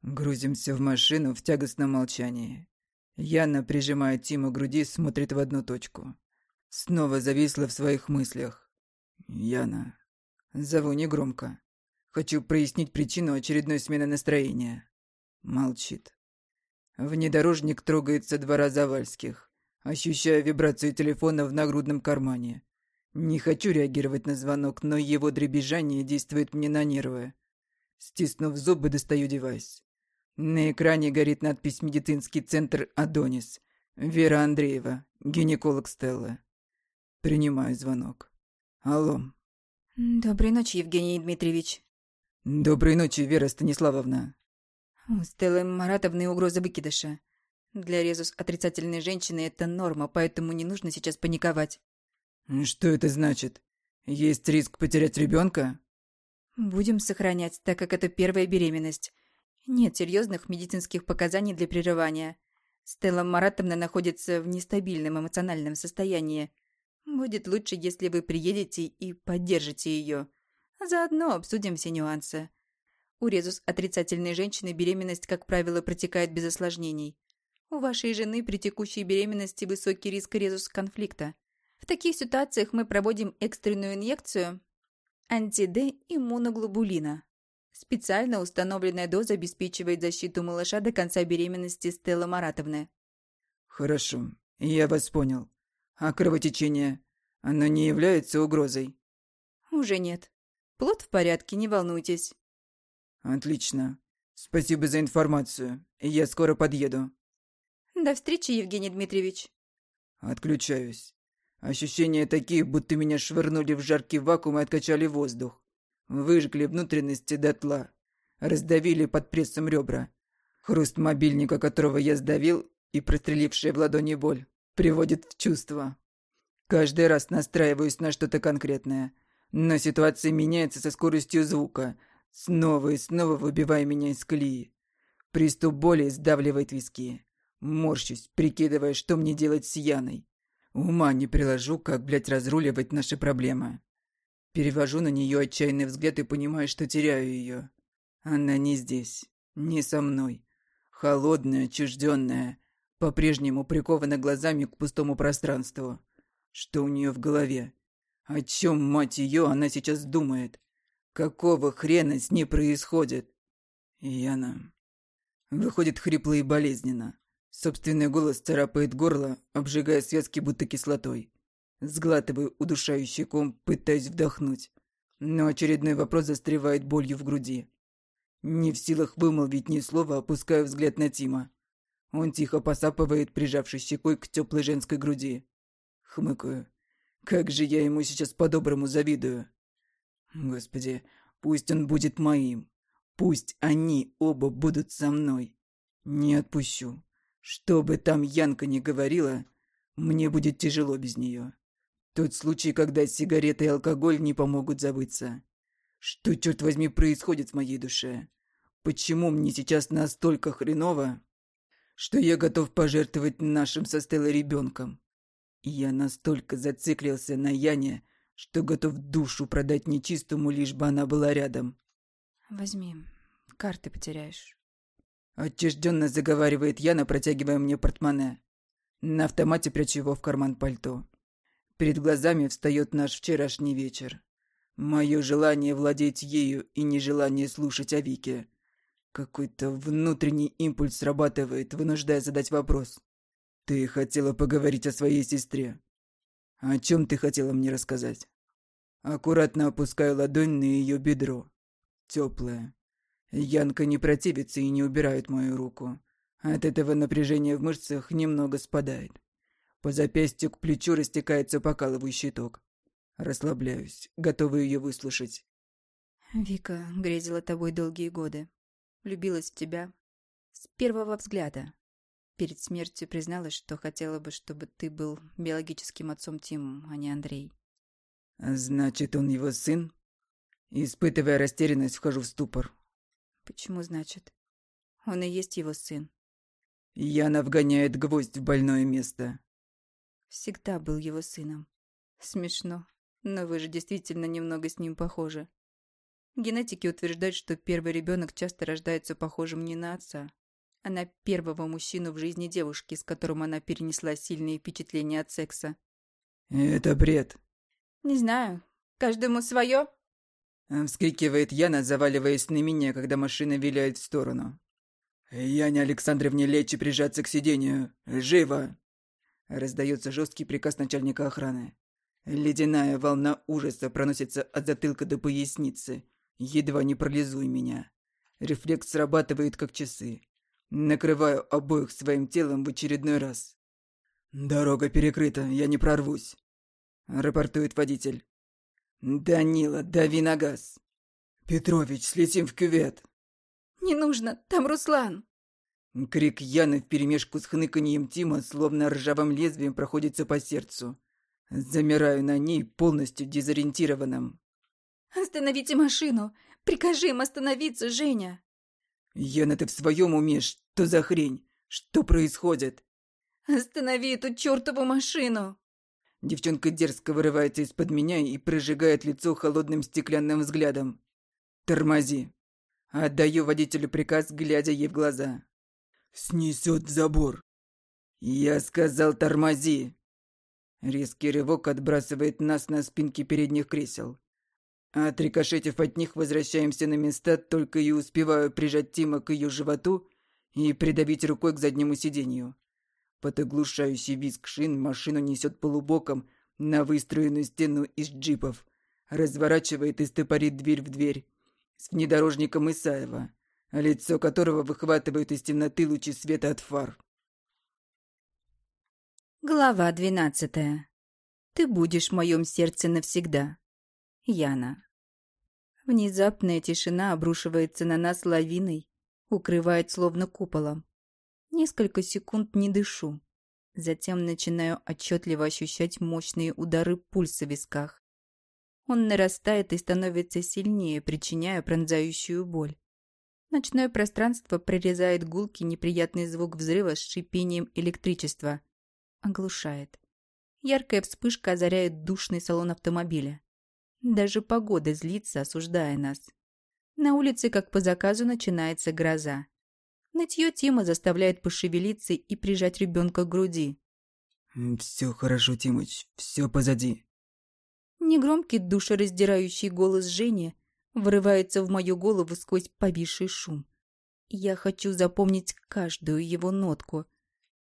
Грузимся в машину в тягостном молчании. Яна, прижимая Тима к груди, смотрит в одну точку. Снова зависла в своих мыслях. «Яна». Зову негромко. Хочу прояснить причину очередной смены настроения. Молчит. Внедорожник трогается два раза вальских. Ощущаю вибрацию телефона в нагрудном кармане. Не хочу реагировать на звонок, но его дребезжание действует мне на нервы. Стиснув зубы, достаю девайс. На экране горит надпись «Медицинский центр Адонис». Вера Андреева, гинеколог Стеллы. Принимаю звонок. Алло. Доброй ночи, Евгений Дмитриевич. Доброй ночи, Вера Станиславовна. У Стеллы Маратовны угроза выкидыша. Для резус отрицательной женщины это норма, поэтому не нужно сейчас паниковать. Что это значит? Есть риск потерять ребенка? Будем сохранять, так как это первая беременность. Нет серьезных медицинских показаний для прерывания. Стелла Маратовна находится в нестабильном эмоциональном состоянии. Будет лучше, если вы приедете и поддержите ее. Заодно обсудим все нюансы. У резус отрицательной женщины беременность, как правило, протекает без осложнений. У вашей жены при текущей беременности высокий риск резус-конфликта. В таких ситуациях мы проводим экстренную инъекцию анти-Д иммуноглобулина. Специально установленная доза обеспечивает защиту малыша до конца беременности Стеллы Маратовны. Хорошо, я вас понял. А кровотечение, оно не является угрозой? Уже нет. Плод в порядке, не волнуйтесь. Отлично. Спасибо за информацию. Я скоро подъеду. До встречи, Евгений Дмитриевич. Отключаюсь. Ощущения такие, будто меня швырнули в жаркий вакуум и откачали воздух. Выжгли внутренности дотла. Раздавили под прессом ребра. Хруст мобильника, которого я сдавил, и прострелившая в ладони боль, приводит в чувство. Каждый раз настраиваюсь на что-то конкретное. Но ситуация меняется со скоростью звука, снова и снова выбивая меня из колеи. Приступ боли сдавливает виски. Морщусь, прикидывая, что мне делать с Яной. Ума не приложу, как, блядь, разруливать наши проблемы. Перевожу на нее отчаянный взгляд и понимаю, что теряю ее. Она не здесь, не со мной. Холодная, отчужденная, по-прежнему прикована глазами к пустому пространству. Что у нее в голове? О чем, мать ее, она сейчас думает? Какого хрена с ней происходит? Яна. Выходит хрипло и болезненно. Собственный голос царапает горло, обжигая связки будто кислотой. Сглатываю удушающий ком, пытаясь вдохнуть. Но очередной вопрос застревает болью в груди. Не в силах вымолвить ни слова, опускаю взгляд на Тима. Он тихо посапывает, прижавшись щекой к теплой женской груди. Хмыкаю. Как же я ему сейчас по-доброму завидую. Господи, пусть он будет моим. Пусть они оба будут со мной. Не отпущу. Что бы там Янка ни говорила, мне будет тяжело без нее. Тот случай, когда сигареты и алкоголь не помогут забыться. Что, черт возьми, происходит в моей душе? Почему мне сейчас настолько хреново, что я готов пожертвовать нашим со Стеллой ребенком? Я настолько зациклился на Яне, что готов душу продать нечистому, лишь бы она была рядом. Возьми. карты потеряешь. Отчужденно заговаривает Яна, протягивая мне портмоне. На автомате прячу его в карман пальто. Перед глазами встает наш вчерашний вечер. Мое желание владеть ею и нежелание слушать о Вике. Какой-то внутренний импульс срабатывает, вынуждая задать вопрос. «Ты хотела поговорить о своей сестре. О чем ты хотела мне рассказать?» Аккуратно опускаю ладонь на ее бедро. Теплая. Янка не противится и не убирает мою руку. От этого напряжение в мышцах немного спадает. По запястью к плечу растекается покалывающий ток. Расслабляюсь, готовый ее выслушать. Вика грезила тобой долгие годы. Влюбилась в тебя с первого взгляда. Перед смертью призналась, что хотела бы, чтобы ты был биологическим отцом Тиму, а не Андрей. Значит, он его сын? Испытывая растерянность, вхожу в ступор. Почему значит? Он и есть его сын. Яна вгоняет гвоздь в больное место. Всегда был его сыном. Смешно. Но вы же действительно немного с ним похожи. Генетики утверждают, что первый ребенок часто рождается похожим не на отца, а на первого мужчину в жизни девушки, с которым она перенесла сильные впечатления от секса. Это бред. Не знаю. Каждому свое? Вскрикивает Яна, заваливаясь на меня, когда машина виляет в сторону. «Яне Александровне лечь и прижаться к сидению. Живо!» Раздается жесткий приказ начальника охраны. Ледяная волна ужаса проносится от затылка до поясницы. Едва не пролизуй меня. Рефлекс срабатывает как часы. Накрываю обоих своим телом в очередной раз. «Дорога перекрыта, я не прорвусь», — рапортует водитель. «Данила, дави на газ!» «Петрович, слетим в кювет!» «Не нужно, там Руслан!» Крик Яны вперемешку с хныканьем Тима словно ржавым лезвием проходится по сердцу. Замираю на ней полностью дезориентированным. «Остановите машину! Прикажи им остановиться, Женя!» «Яна, ты в своем уме? Что за хрень? Что происходит?» «Останови эту чертову машину!» Девчонка дерзко вырывается из-под меня и прожигает лицо холодным стеклянным взглядом. «Тормози!» Отдаю водителю приказ, глядя ей в глаза. «Снесет забор!» «Я сказал, тормози!» Резкий рывок отбрасывает нас на спинки передних кресел. Отрикошетив от них, возвращаемся на места, только и успеваю прижать Тима к ее животу и придавить рукой к заднему сиденью. Под оглушающий визг шин машину несет полубоком на выстроенную стену из джипов, разворачивает и стопорит дверь в дверь с внедорожником Исаева, лицо которого выхватывают из темноты лучи света от фар. Глава двенадцатая. Ты будешь в моем сердце навсегда. Яна. Внезапная тишина обрушивается на нас лавиной, укрывает словно куполом. Несколько секунд не дышу. Затем начинаю отчетливо ощущать мощные удары пульса в висках. Он нарастает и становится сильнее, причиняя пронзающую боль. Ночное пространство прорезает гулкий неприятный звук взрыва с шипением электричества. Оглушает. Яркая вспышка озаряет душный салон автомобиля. Даже погода злится, осуждая нас. На улице, как по заказу, начинается гроза. Нытье Тима заставляет пошевелиться и прижать ребенка к груди. «Все хорошо, Тимыч, все позади». Негромкий душераздирающий голос Жени вырывается в мою голову сквозь повисший шум. Я хочу запомнить каждую его нотку,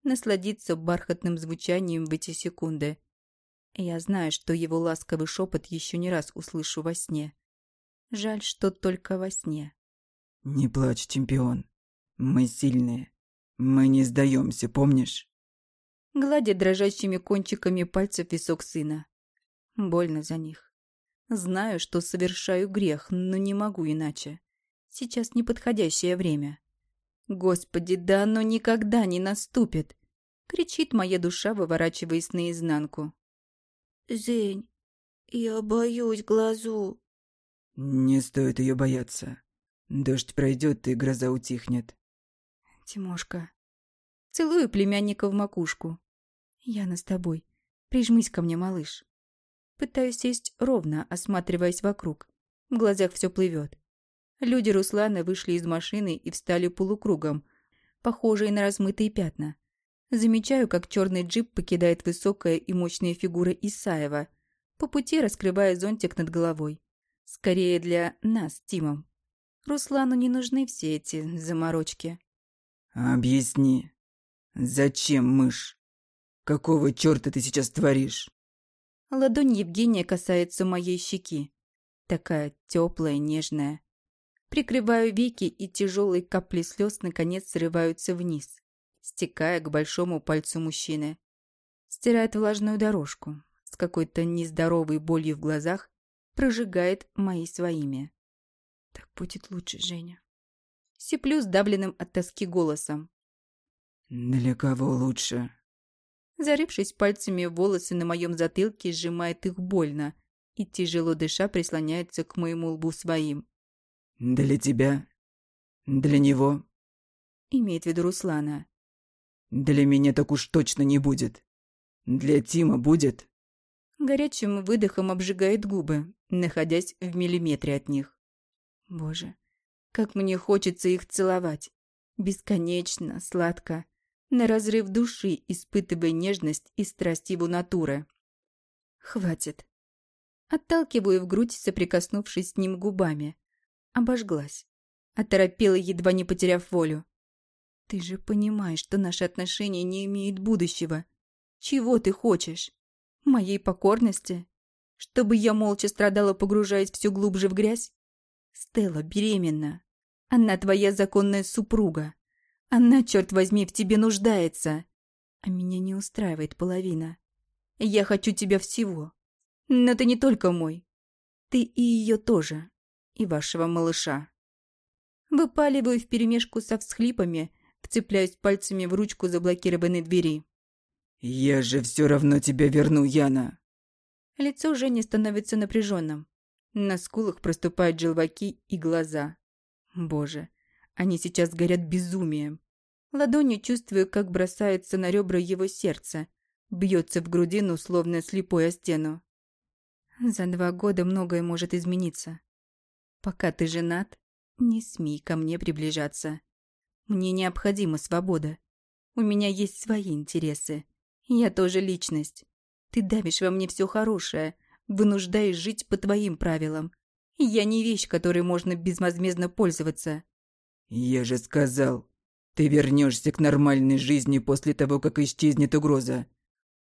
насладиться бархатным звучанием в эти секунды. Я знаю, что его ласковый шепот еще не раз услышу во сне. Жаль, что только во сне. «Не плачь, чемпион. Мы сильные. Мы не сдаемся, помнишь?» Гладя дрожащими кончиками пальцев висок сына. Больно за них. Знаю, что совершаю грех, но не могу иначе. Сейчас неподходящее время. Господи, да оно никогда не наступит! Кричит моя душа, выворачиваясь наизнанку. «Зень, я боюсь глазу». «Не стоит ее бояться. Дождь пройдет, и гроза утихнет». «Тимошка». Целую племянника в макушку. «Яна с тобой. Прижмись ко мне, малыш». Пытаюсь сесть ровно, осматриваясь вокруг. В глазах все плывет. Люди Руслана вышли из машины и встали полукругом, похожие на размытые пятна. Замечаю, как черный джип покидает высокая и мощная фигура Исаева, по пути раскрывая зонтик над головой. Скорее для нас, Тимом. Руслану не нужны все эти заморочки. «Объясни, зачем мышь? Какого черта ты сейчас творишь?» Ладонь Евгения касается моей щеки. Такая теплая, нежная. Прикрываю веки, и тяжелые капли слез наконец срываются вниз, стекая к большому пальцу мужчины. Стирает влажную дорожку, с какой-то нездоровой болью в глазах, прожигает мои своими. Так будет лучше, Женя. Сиплю сдавленным от тоски голосом. Для кого лучше? Зарывшись пальцами в волосы на моем затылке, сжимает их больно и, тяжело дыша, прислоняется к моему лбу своим. «Для тебя? Для него?» Имеет в виду Руслана. «Для меня так уж точно не будет. Для Тима будет?» Горячим выдохом обжигает губы, находясь в миллиметре от них. Боже, как мне хочется их целовать. Бесконечно, сладко на разрыв души, испытывая нежность и страсть его натуры. Хватит. Отталкиваю в грудь, соприкоснувшись с ним губами. Обожглась. Оторопела, едва не потеряв волю. Ты же понимаешь, что наши отношения не имеют будущего. Чего ты хочешь? Моей покорности? Чтобы я молча страдала, погружаясь все глубже в грязь? Стелла беременна. Она твоя законная супруга. Она, черт возьми, в тебе нуждается. А меня не устраивает половина. Я хочу тебя всего. Но ты не только мой. Ты и ее тоже. И вашего малыша. Выпаливаю вперемешку со всхлипами, вцепляюсь пальцами в ручку заблокированной двери. «Я же все равно тебя верну, Яна!» Лицо Жени становится напряженным. На скулах проступают желваки и глаза. Боже, они сейчас горят безумием. Ладонью чувствую, как бросается на ребра его сердце, бьется в грудину, словно слепой о стену. За два года многое может измениться. Пока ты женат, не смей ко мне приближаться. Мне необходима свобода. У меня есть свои интересы. Я тоже личность. Ты давишь во мне все хорошее, вынуждаешь жить по твоим правилам. Я не вещь, которой можно безвозмездно пользоваться. «Я же сказал, ты вернешься к нормальной жизни после того, как исчезнет угроза.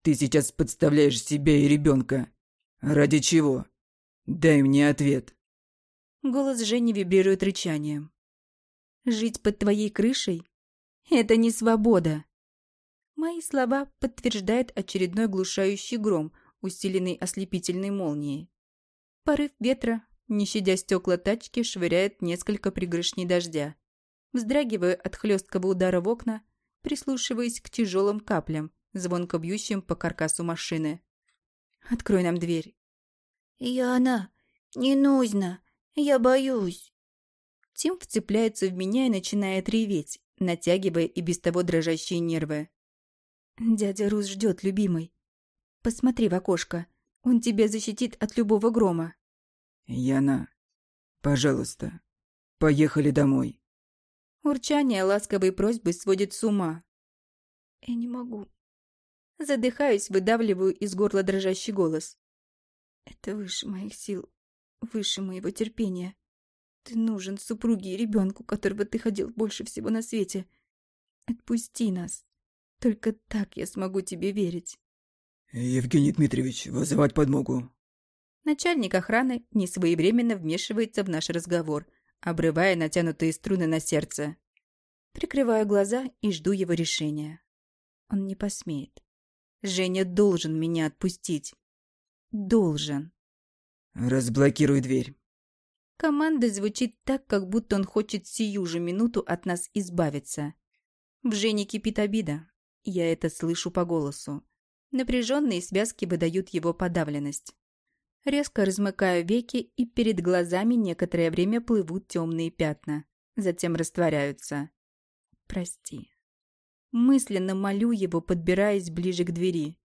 Ты сейчас подставляешь себя и ребенка. Ради чего? Дай мне ответ». Голос Жени вибрирует рычанием. «Жить под твоей крышей? Это не свобода!» Мои слова подтверждает очередной глушающий гром, усиленный ослепительной молнией. Порыв ветра, не щадя стекла тачки, швыряет несколько пригоршней дождя. Вздрагиваю от хлесткого удара в окна, прислушиваясь к тяжелым каплям, звонко бьющим по каркасу машины. «Открой нам дверь». «Яна, не нужно, я боюсь». Тим вцепляется в меня и начинает реветь, натягивая и без того дрожащие нервы. «Дядя Рус ждет, любимый. Посмотри в окошко, он тебя защитит от любого грома». «Яна, пожалуйста, поехали домой». Урчание ласковой просьбы сводит с ума. Я не могу. Задыхаюсь, выдавливаю из горла дрожащий голос. Это выше моих сил, выше моего терпения. Ты нужен супруге и ребенку, которого ты хотел больше всего на свете. Отпусти нас. Только так я смогу тебе верить. Евгений Дмитриевич, вызывать подмогу. Начальник охраны несвоевременно вмешивается в наш разговор – обрывая натянутые струны на сердце. Прикрываю глаза и жду его решения. Он не посмеет. Женя должен меня отпустить. Должен. Разблокируй дверь. Команда звучит так, как будто он хочет сию же минуту от нас избавиться. В Жене кипит обида. Я это слышу по голосу. Напряженные связки выдают его подавленность. Резко размыкаю веки, и перед глазами некоторое время плывут темные пятна. Затем растворяются. Прости. Мысленно молю его, подбираясь ближе к двери.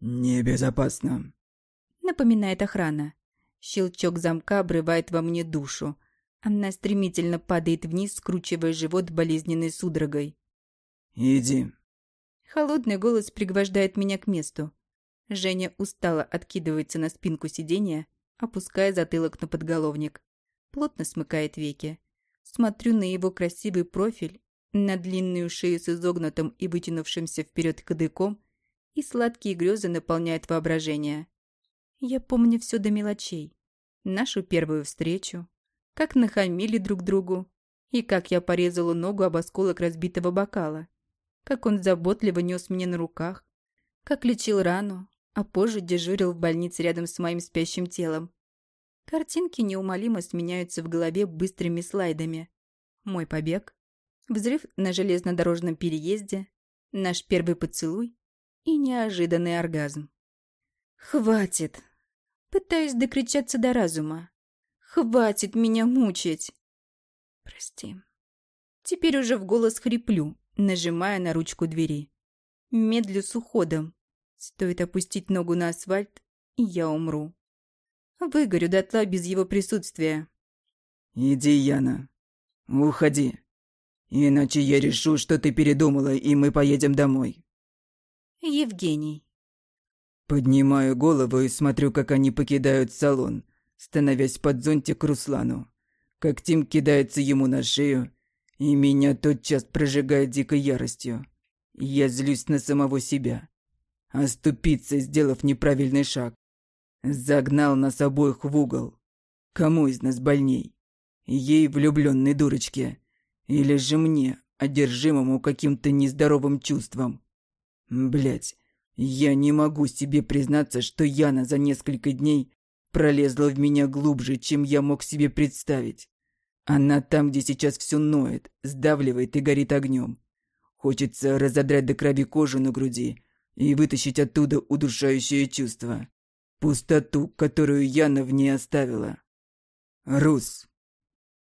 «Небезопасно», — напоминает охрана. Щелчок замка обрывает во мне душу. Она стремительно падает вниз, скручивая живот болезненной судорогой. «Иди». Холодный голос пригвождает меня к месту. Женя устало откидывается на спинку сиденья, опуская затылок на подголовник. Плотно смыкает веки. Смотрю на его красивый профиль, на длинную шею с изогнутым и вытянувшимся вперед кадыком, и сладкие грезы наполняют воображение. Я помню все до мелочей. Нашу первую встречу, как нахамили друг другу, и как я порезала ногу об осколок разбитого бокала, как он заботливо нес меня на руках, как лечил рану, а позже дежурил в больнице рядом с моим спящим телом. Картинки неумолимо сменяются в голове быстрыми слайдами. Мой побег, взрыв на железнодорожном переезде, наш первый поцелуй и неожиданный оргазм. «Хватит!» Пытаюсь докричаться до разума. «Хватит меня мучить!» «Прости». Теперь уже в голос хриплю, нажимая на ручку двери. Медлю с уходом. Стоит опустить ногу на асфальт, и я умру. Выгорю дотла без его присутствия. «Иди, Яна. Уходи. Иначе я решу, что ты передумала, и мы поедем домой». Евгений. Поднимаю голову и смотрю, как они покидают салон, становясь под зонтик Руслану. Как Тим кидается ему на шею, и меня тотчас прожигает дикой яростью. Я злюсь на самого себя. Оступиться, сделав неправильный шаг. Загнал нас обоих в угол. Кому из нас больней? Ей, влюбленной дурочке? Или же мне, одержимому каким-то нездоровым чувством? Блять, я не могу себе признаться, что Яна за несколько дней пролезла в меня глубже, чем я мог себе представить. Она там, где сейчас все ноет, сдавливает и горит огнем. Хочется разодрать до крови кожу на груди и вытащить оттуда удушающее чувство. Пустоту, которую Яна в ней оставила. Рус.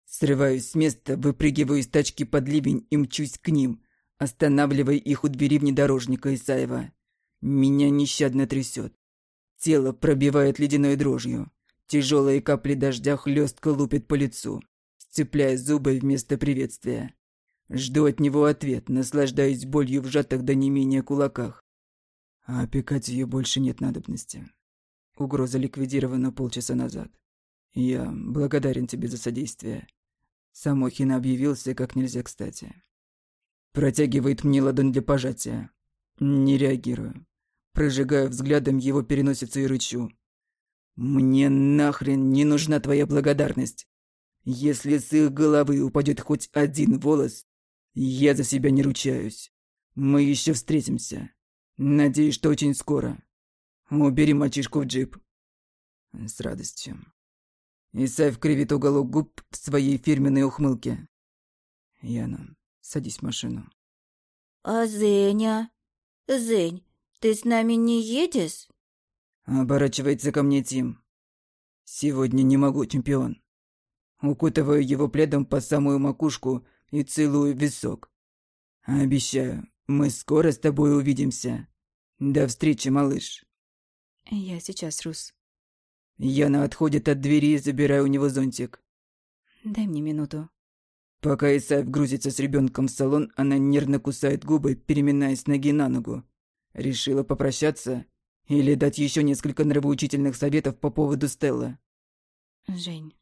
Срываюсь с места, выпрыгиваю из тачки под ливень и мчусь к ним, останавливая их у двери внедорожника Исаева. Меня нещадно трясет. Тело пробивает ледяной дрожью. Тяжелые капли дождя хлестко лупят по лицу сцепляя зубы вместо приветствия. Жду от него ответ, наслаждаясь болью в сжатых до не менее кулаках. А опекать ее больше нет надобности. Угроза ликвидирована полчаса назад. Я благодарен тебе за содействие. Самохин объявился как нельзя кстати. Протягивает мне ладонь для пожатия. Не реагирую. Прожигаю взглядом его переносицу и рычу. Мне нахрен не нужна твоя благодарность. Если с их головы упадет хоть один волос, я за себя не ручаюсь. Мы еще встретимся. Надеюсь, что очень скоро. Убери мальчишку в джип. С радостью. Исаев кривит уголок губ в своей фирменной ухмылке. Яна, садись в машину. А Зеня? Зень, ты с нами не едешь? Оборачивается ко мне Тим. Сегодня не могу, чемпион. Укутываю его пледом по самую макушку и целую висок. Обещаю, мы скоро с тобой увидимся. До встречи, малыш. Я сейчас, Рус. Яна отходит от двери и забираю у него зонтик. Дай мне минуту. Пока Исаев грузится с ребенком в салон, она нервно кусает губы, переминаясь ноги на ногу. Решила попрощаться или дать еще несколько нравоучительных советов по поводу Стелла. Жень,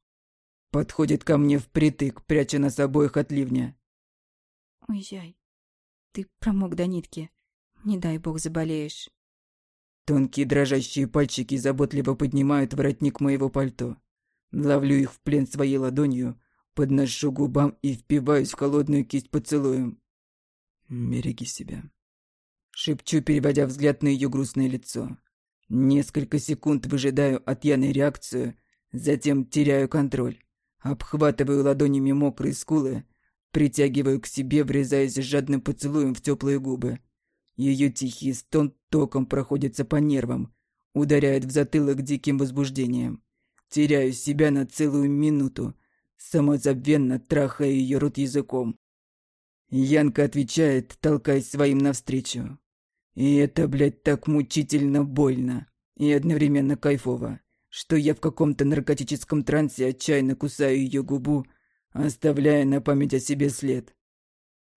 Подходит ко мне впритык, пряча нас обоих от ливня. Уезжай. Ты промок до нитки. Не дай бог заболеешь. Тонкие дрожащие пальчики заботливо поднимают воротник моего пальто. Ловлю их в плен своей ладонью, подношу губам и впиваюсь в холодную кисть поцелуем. «Береги себя», — шепчу, переводя взгляд на ее грустное лицо. Несколько секунд выжидаю от Яны реакцию, затем теряю контроль. Обхватываю ладонями мокрые скулы, притягиваю к себе, врезаясь жадным поцелуем в теплые губы. Ее тихий стон током проходится по нервам, ударяет в затылок диким возбуждением. Теряю себя на целую минуту, самозабвенно трахая ее рот языком. Янка отвечает, толкаясь своим навстречу. И это, блядь, так мучительно больно и одновременно кайфово что я в каком-то наркотическом трансе отчаянно кусаю ее губу, оставляя на память о себе след.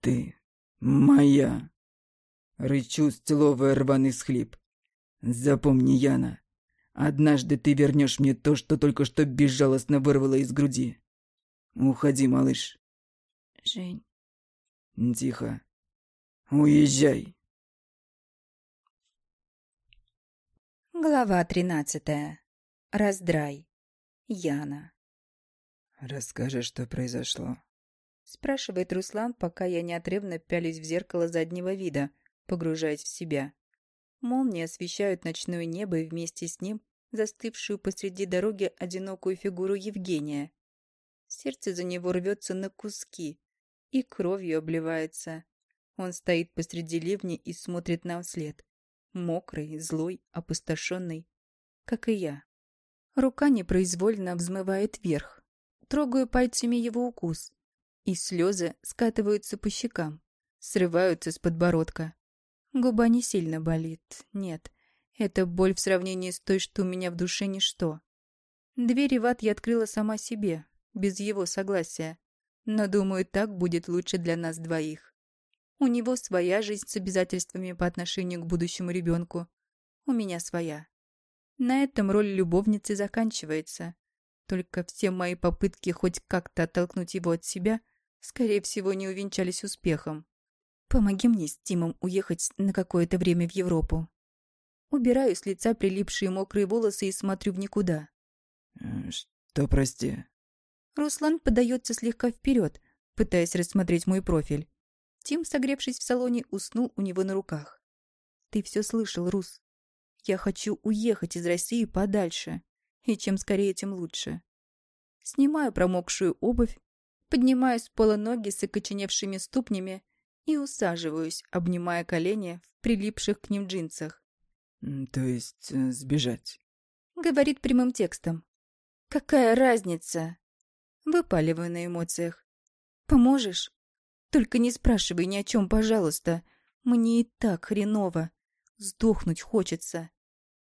Ты моя. Рычу, стеловая рваный схлип. Запомни, Яна, однажды ты вернешь мне то, что только что безжалостно вырвало из груди. Уходи, малыш. Жень. Тихо. Уезжай. Глава тринадцатая. Раздрай. Яна. Расскажи, что произошло. Спрашивает Руслан, пока я неотрывно пялюсь в зеркало заднего вида, погружаясь в себя. Молнии освещают ночное небо и вместе с ним застывшую посреди дороги одинокую фигуру Евгения. Сердце за него рвется на куски и кровью обливается. Он стоит посреди ливни и смотрит нам вслед. Мокрый, злой, опустошенный, как и я. Рука непроизвольно взмывает вверх. Трогаю пальцами его укус, и слезы скатываются по щекам, срываются с подбородка. Губа не сильно болит, нет. Это боль в сравнении с той, что у меня в душе ничто. Двери в ад я открыла сама себе, без его согласия. Но, думаю, так будет лучше для нас двоих. У него своя жизнь с обязательствами по отношению к будущему ребенку. У меня своя. На этом роль любовницы заканчивается. Только все мои попытки хоть как-то оттолкнуть его от себя, скорее всего, не увенчались успехом. Помоги мне с Тимом уехать на какое-то время в Европу. Убираю с лица прилипшие мокрые волосы и смотрю в никуда. Что, прости? Руслан подается слегка вперед, пытаясь рассмотреть мой профиль. Тим, согревшись в салоне, уснул у него на руках. «Ты все слышал, Рус. Я хочу уехать из России подальше, и чем скорее, тем лучше. Снимаю промокшую обувь, поднимаю с пола ноги с окоченевшими ступнями и усаживаюсь, обнимая колени в прилипших к ним джинсах. «То есть э, сбежать?» Говорит прямым текстом. «Какая разница?» Выпаливаю на эмоциях. «Поможешь?» Только не спрашивай ни о чем, пожалуйста. Мне и так хреново. Сдохнуть хочется.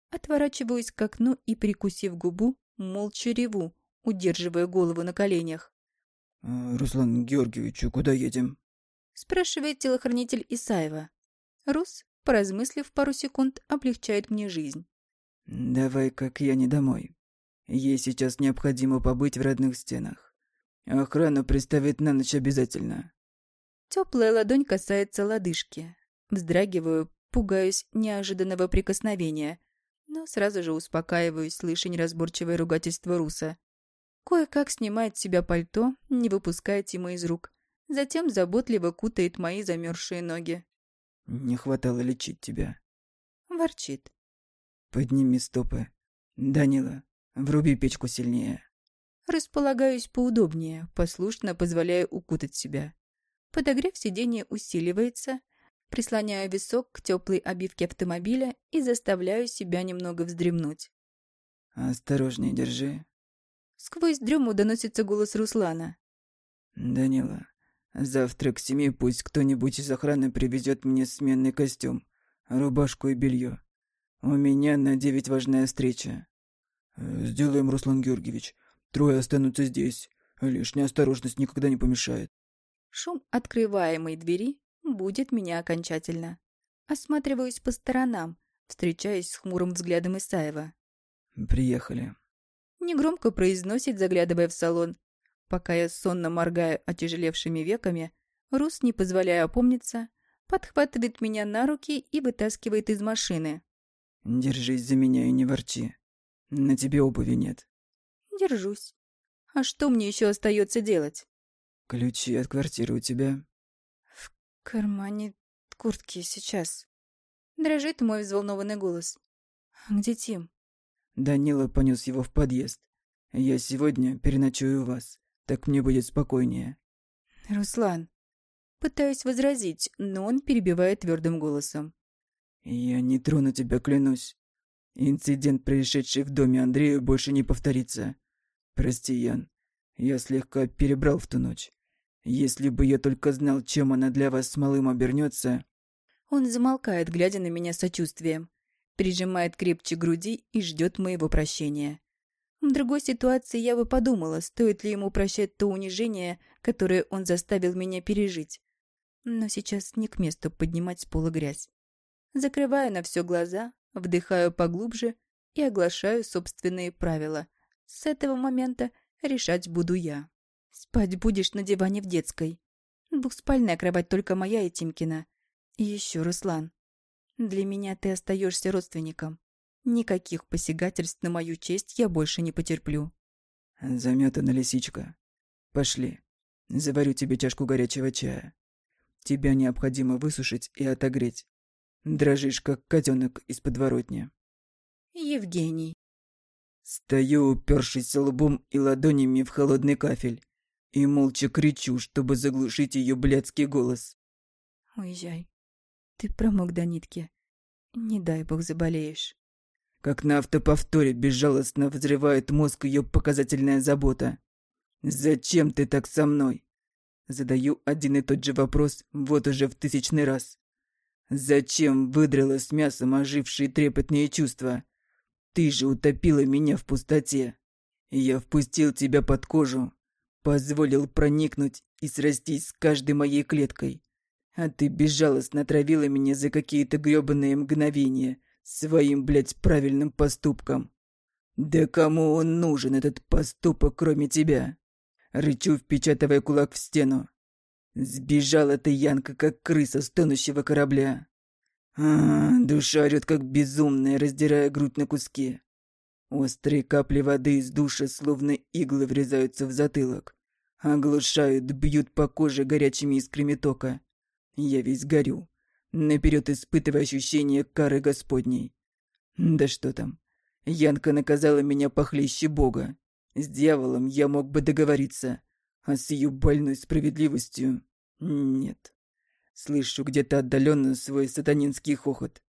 Отворачиваюсь к окну и, прикусив губу, молча реву, удерживая голову на коленях. «Э, «Руслан Георгиевич, куда едем?» спрашивает телохранитель Исаева. Рус, поразмыслив пару секунд, облегчает мне жизнь. «Давай, как я, не домой. Ей сейчас необходимо побыть в родных стенах. Охрану приставить на ночь обязательно. Теплая ладонь касается лодыжки. Вздрагиваю, пугаюсь неожиданного прикосновения, но сразу же успокаиваюсь, слыша неразборчивое ругательство Руса. Кое-как снимает с себя пальто, не выпуская Тима из рук. Затем заботливо кутает мои замерзшие ноги. «Не хватало лечить тебя». Ворчит. «Подними стопы. Данила, вруби печку сильнее». Располагаюсь поудобнее, послушно позволяя укутать себя. Подогрев сиденья усиливается, прислоняю висок к теплой обивке автомобиля и заставляю себя немного вздремнуть. «Осторожнее держи». Сквозь дрему доносится голос Руслана. «Данила, завтра к семи пусть кто-нибудь из охраны привезет мне сменный костюм, рубашку и белье. У меня на девять важная встреча». «Сделаем, Руслан Георгиевич. Трое останутся здесь. Лишняя осторожность никогда не помешает». Шум открываемой двери будет меня окончательно. Осматриваюсь по сторонам, встречаясь с хмурым взглядом Исаева. «Приехали». Негромко произносит, заглядывая в салон. Пока я сонно моргаю отяжелевшими веками, Рус, не позволяя опомниться, подхватывает меня на руки и вытаскивает из машины. «Держись за меня и не ворчи. На тебе обуви нет». «Держусь. А что мне еще остается делать?» «Ключи от квартиры у тебя?» «В кармане куртки сейчас». Дрожит мой взволнованный голос. «Где Тим?» Данила понес его в подъезд. «Я сегодня переночую у вас. Так мне будет спокойнее». «Руслан». Пытаюсь возразить, но он перебивает твердым голосом. «Я не трону тебя, клянусь. Инцидент, происшедший в доме Андрея, больше не повторится. Прости, Ян. Я слегка перебрал в ту ночь. Если бы я только знал, чем она для вас с малым обернется. Он замолкает, глядя на меня сочувствием, прижимает крепче груди и ждет моего прощения. В другой ситуации я бы подумала, стоит ли ему прощать то унижение, которое он заставил меня пережить. Но сейчас не к месту поднимать с пола грязь. Закрываю на все глаза, вдыхаю поглубже и оглашаю собственные правила. С этого момента решать буду я. Спать будешь на диване в детской. Двухспальная кровать только моя и Тимкина. И еще, Руслан, для меня ты остаешься родственником. Никаких посягательств на мою честь я больше не потерплю. Заметана лисичка. Пошли. Заварю тебе чашку горячего чая. Тебя необходимо высушить и отогреть. Дрожишь, как котенок из подворотни. Евгений. Стою, упершись лбом и ладонями в холодный кафель, и молча кричу, чтобы заглушить ее блядский голос. Уезжай. Ты промок до нитки. Не дай бог заболеешь. Как на автоповторе безжалостно взрывает мозг ее показательная забота. «Зачем ты так со мной?» Задаю один и тот же вопрос вот уже в тысячный раз. «Зачем выдрала с мясом ожившие трепетные чувства? Ты же утопила меня в пустоте. Я впустил тебя под кожу, позволил проникнуть и срастись с каждой моей клеткой. А ты безжалостно травила меня за какие-то грёбаные мгновения, своим, блядь, правильным поступком. Да кому он нужен, этот поступок, кроме тебя? Рычу, впечатывая кулак в стену. Сбежала ты, Янка, как крыса с тонущего корабля. А, душа орёт, как безумная, раздирая грудь на куски. Острые капли воды из душа, словно иглы, врезаются в затылок. Оглушают, бьют по коже горячими искрами тока. Я весь горю наперед испытывая ощущение кары Господней. Да что там. Янка наказала меня похлеще Бога. С дьяволом я мог бы договориться, а с ее больной справедливостью нет. Слышу где-то отдаленно свой сатанинский хохот.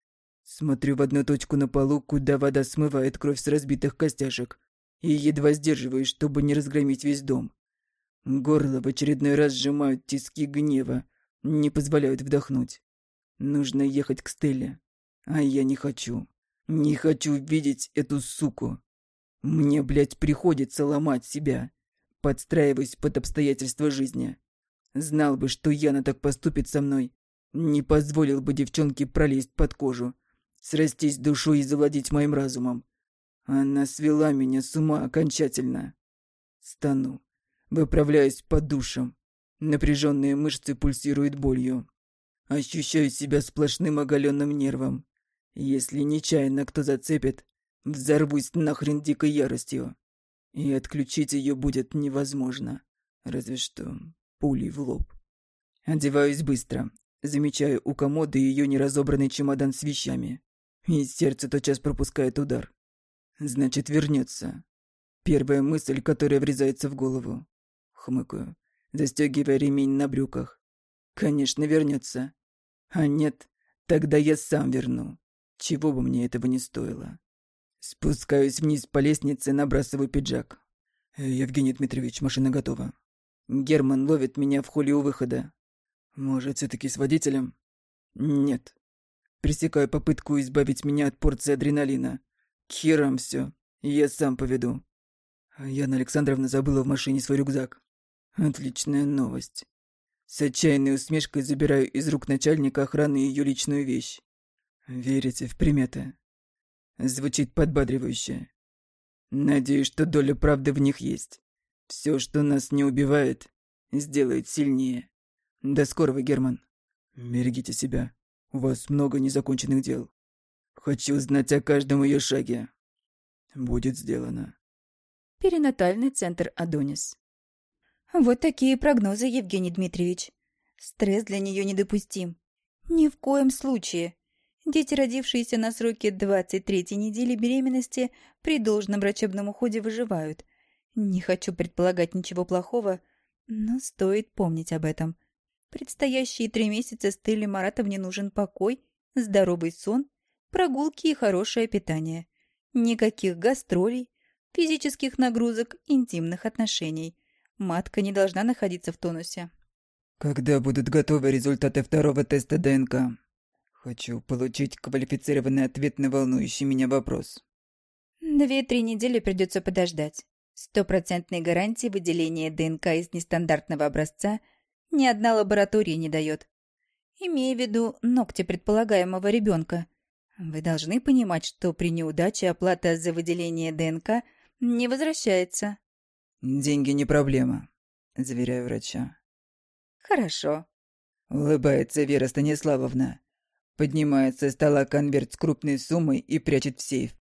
Смотрю в одну точку на полу, куда вода смывает кровь с разбитых костяшек, и едва сдерживаюсь, чтобы не разгромить весь дом. Горло в очередной раз сжимают тиски гнева, не позволяют вдохнуть. Нужно ехать к Стелле. А я не хочу. Не хочу видеть эту суку. Мне, блядь, приходится ломать себя, подстраиваясь под обстоятельства жизни. Знал бы, что Яна так поступит со мной, не позволил бы девчонке пролезть под кожу, срастись душой и завладеть моим разумом. Она свела меня с ума окончательно. Стану, выправляюсь под душем. Напряженные мышцы пульсируют болью. Ощущаю себя сплошным оголенным нервом. Если нечаянно кто зацепит, взорвусь нахрен дикой яростью. И отключить ее будет невозможно. Разве что пулей в лоб. Одеваюсь быстро. Замечаю у комода ее неразобранный чемодан с вещами. И сердце тотчас пропускает удар. Значит, вернется. Первая мысль, которая врезается в голову. Хмыкаю, застегивая ремень на брюках. Конечно, вернется. А нет, тогда я сам верну. Чего бы мне этого не стоило. Спускаюсь вниз по лестнице, набрасываю пиджак. «Э, «Евгений Дмитриевич, машина готова». Герман ловит меня в холле у выхода. «Может, все таки с водителем?» «Нет». Пресекаю попытку избавить меня от порции адреналина. К херам все. Я сам поведу. Яна Александровна забыла в машине свой рюкзак. Отличная новость. С отчаянной усмешкой забираю из рук начальника охраны ее личную вещь. «Верите в приметы?» Звучит подбадривающе. Надеюсь, что доля правды в них есть. Все, что нас не убивает, сделает сильнее. До скорого, Герман. Берегите себя. У вас много незаконченных дел. Хочу знать о каждом ее шаге. Будет сделано. Перинатальный центр Адонис. Вот такие прогнозы, Евгений Дмитриевич. Стресс для нее недопустим. Ни в коем случае. Дети, родившиеся на сроке 23 недели беременности, при должном врачебном уходе выживают. Не хочу предполагать ничего плохого, но стоит помнить об этом. Предстоящие три месяца Стелле Маратовне нужен покой, здоровый сон, прогулки и хорошее питание. Никаких гастролей, физических нагрузок, интимных отношений – Матка не должна находиться в тонусе. Когда будут готовы результаты второго теста ДНК? Хочу получить квалифицированный ответ на волнующий меня вопрос. Две-три недели придется подождать. Стопроцентной гарантии выделения ДНК из нестандартного образца ни одна лаборатория не дает. Имея в виду ногти предполагаемого ребенка. Вы должны понимать, что при неудаче оплата за выделение ДНК не возвращается. «Деньги не проблема», — заверяю врача. «Хорошо», — улыбается Вера Станиславовна. Поднимает со стола конверт с крупной суммой и прячет в сейф.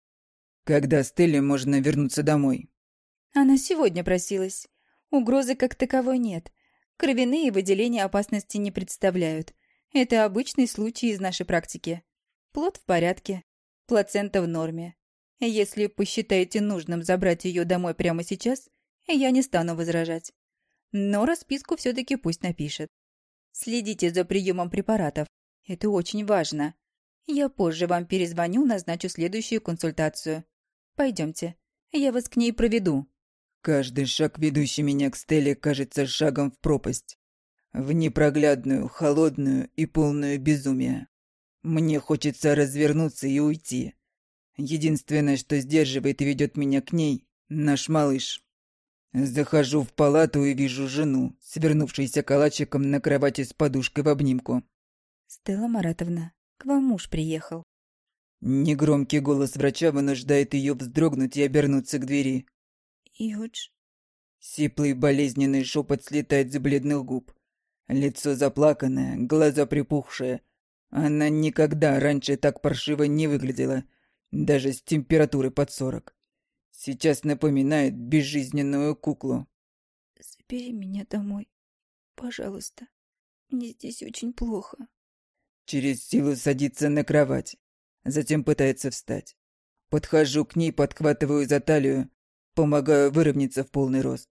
«Когда Стелле можно вернуться домой?» Она сегодня просилась. Угрозы как таковой нет. Кровяные выделения опасности не представляют. Это обычный случай из нашей практики. Плод в порядке, плацента в норме. Если посчитаете нужным забрать ее домой прямо сейчас, я не стану возражать. Но расписку все-таки пусть напишет. Следите за приемом препаратов. Это очень важно. Я позже вам перезвоню, назначу следующую консультацию. Пойдемте, я вас к ней проведу. Каждый шаг, ведущий меня к Стелле, кажется шагом в пропасть. В непроглядную, холодную и полную безумия. Мне хочется развернуться и уйти. Единственное, что сдерживает и ведет меня к ней — наш малыш. Захожу в палату и вижу жену, свернувшуюся калачиком на кровати с подушкой в обнимку. «Стелла Маратовна, к вам муж приехал». Негромкий голос врача вынуждает ее вздрогнуть и обернуться к двери. «Юдж?» Сиплый болезненный шепот слетает с бледных губ. Лицо заплаканное, глаза припухшие. Она никогда раньше так паршиво не выглядела, даже с температурой под сорок. Сейчас напоминает безжизненную куклу. «Забери меня домой, пожалуйста. Мне здесь очень плохо». Через силу садится на кровать, затем пытается встать. Подхожу к ней, подхватываю за талию, Помогаю выровняться в полный рост.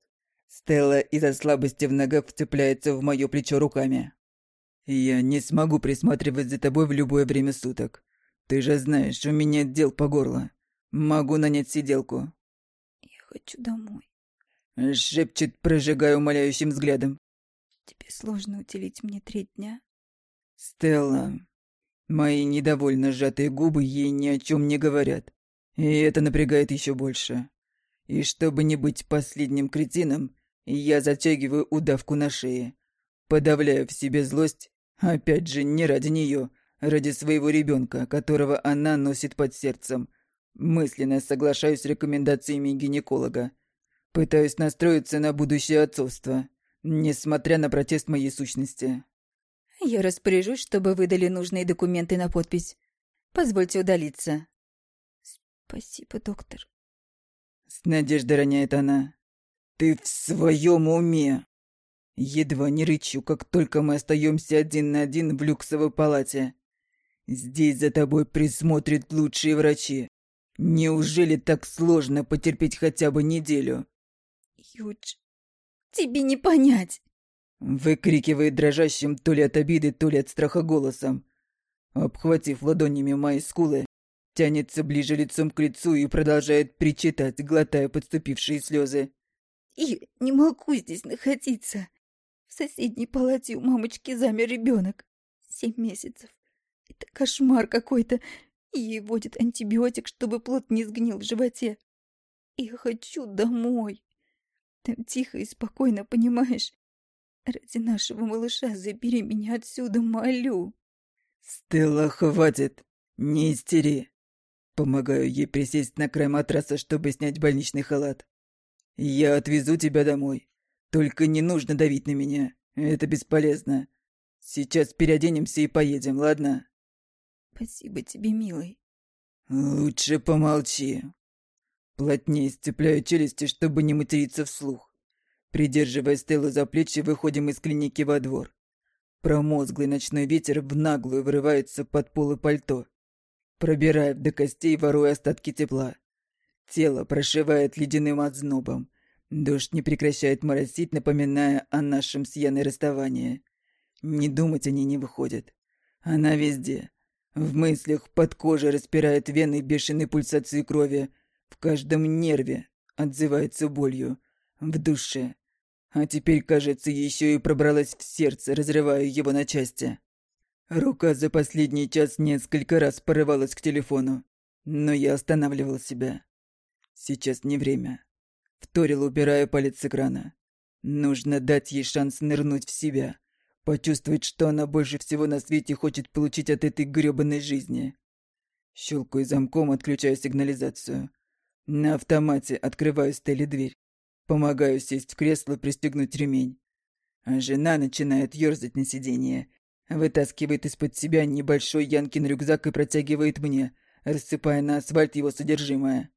Стелла из-за слабости в ногах вцепляется в моё плечо руками. «Я не смогу присматривать за тобой в любое время суток. Ты же знаешь, у меня дел по горло. Могу нанять сиделку». «Я хочу домой», — шепчет, прожигая умоляющим взглядом. «Тебе сложно уделить мне три дня?» «Стелла...» Мои недовольно сжатые губы ей ни о чем не говорят. И это напрягает еще больше. И чтобы не быть последним кретином, я затягиваю удавку на шее. Подавляю в себе злость, опять же, не ради нее, ради своего ребенка, которого она носит под сердцем. Мысленно соглашаюсь с рекомендациями гинеколога. Пытаюсь настроиться на будущее отцовство, несмотря на протест моей сущности. Я распоряжусь, чтобы выдали нужные документы на подпись. Позвольте удалиться. Спасибо, доктор. С надеждой роняет она. Ты в своем уме? Едва не рычу, как только мы остаемся один на один в люксовой палате. Здесь за тобой присмотрят лучшие врачи. Неужели так сложно потерпеть хотя бы неделю? Юдж, тебе не понять. Выкрикивает дрожащим то ли от обиды, то ли от страха голосом. Обхватив ладонями мои скулы, тянется ближе лицом к лицу и продолжает причитать, глотая подступившие слезы. «Я не могу здесь находиться. В соседней палате у мамочки замер ребенок. Семь месяцев. Это кошмар какой-то. Ей вводят антибиотик, чтобы плод не сгнил в животе. Я хочу домой. Там тихо и спокойно, понимаешь? Ради нашего малыша забери меня отсюда, молю. Стелла, хватит. Не истери. Помогаю ей присесть на край матраса, чтобы снять больничный халат. «Я отвезу тебя домой. Только не нужно давить на меня. Это бесполезно. Сейчас переоденемся и поедем, ладно?» «Спасибо тебе, милый». «Лучше помолчи». Плотнее сцепляю челюсти, чтобы не материться вслух. Придерживая Стеллу за плечи, выходим из клиники во двор. Промозглый ночной ветер в наглую вырывается под полы пальто пробирает до костей, воруя остатки тепла. Тело прошивает ледяным отзнобом. Дождь не прекращает моросить, напоминая о нашем с Яной расставании. Не думать о ней не выходит. Она везде. В мыслях под кожей распирает вены бешеной пульсации крови. В каждом нерве отзывается болью. В душе. А теперь, кажется, еще и пробралась в сердце, разрывая его на части. Рука за последний час несколько раз порывалась к телефону, но я останавливал себя. Сейчас не время. Вторил, убирая палец с экрана. Нужно дать ей шанс нырнуть в себя. Почувствовать, что она больше всего на свете хочет получить от этой грёбаной жизни. Щелкаю замком, отключаю сигнализацию. На автомате открываю Стелле дверь. Помогаю сесть в кресло, пристегнуть ремень. А жена начинает ёрзать на сиденье. Вытаскивает из-под себя небольшой Янкин рюкзак и протягивает мне, рассыпая на асфальт его содержимое.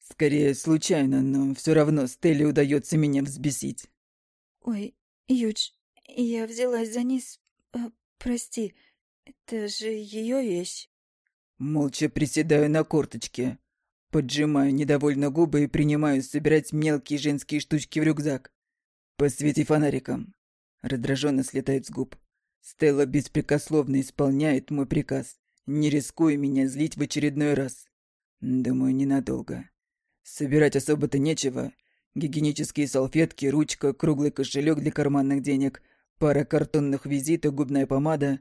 Скорее, случайно, но все равно Стелле удается меня взбесить. «Ой, Юдж, я взялась за низ. А, прости, это же ее вещь». Молча приседаю на корточке. Поджимаю недовольно губы и принимаю собирать мелкие женские штучки в рюкзак. Посвети фонариком. Раздраженно слетает с губ. Стелла беспрекословно исполняет мой приказ, не рискуя меня злить в очередной раз. Думаю, ненадолго. Собирать особо-то нечего. Гигиенические салфетки, ручка, круглый кошелек для карманных денег, пара картонных визиток, губная помада.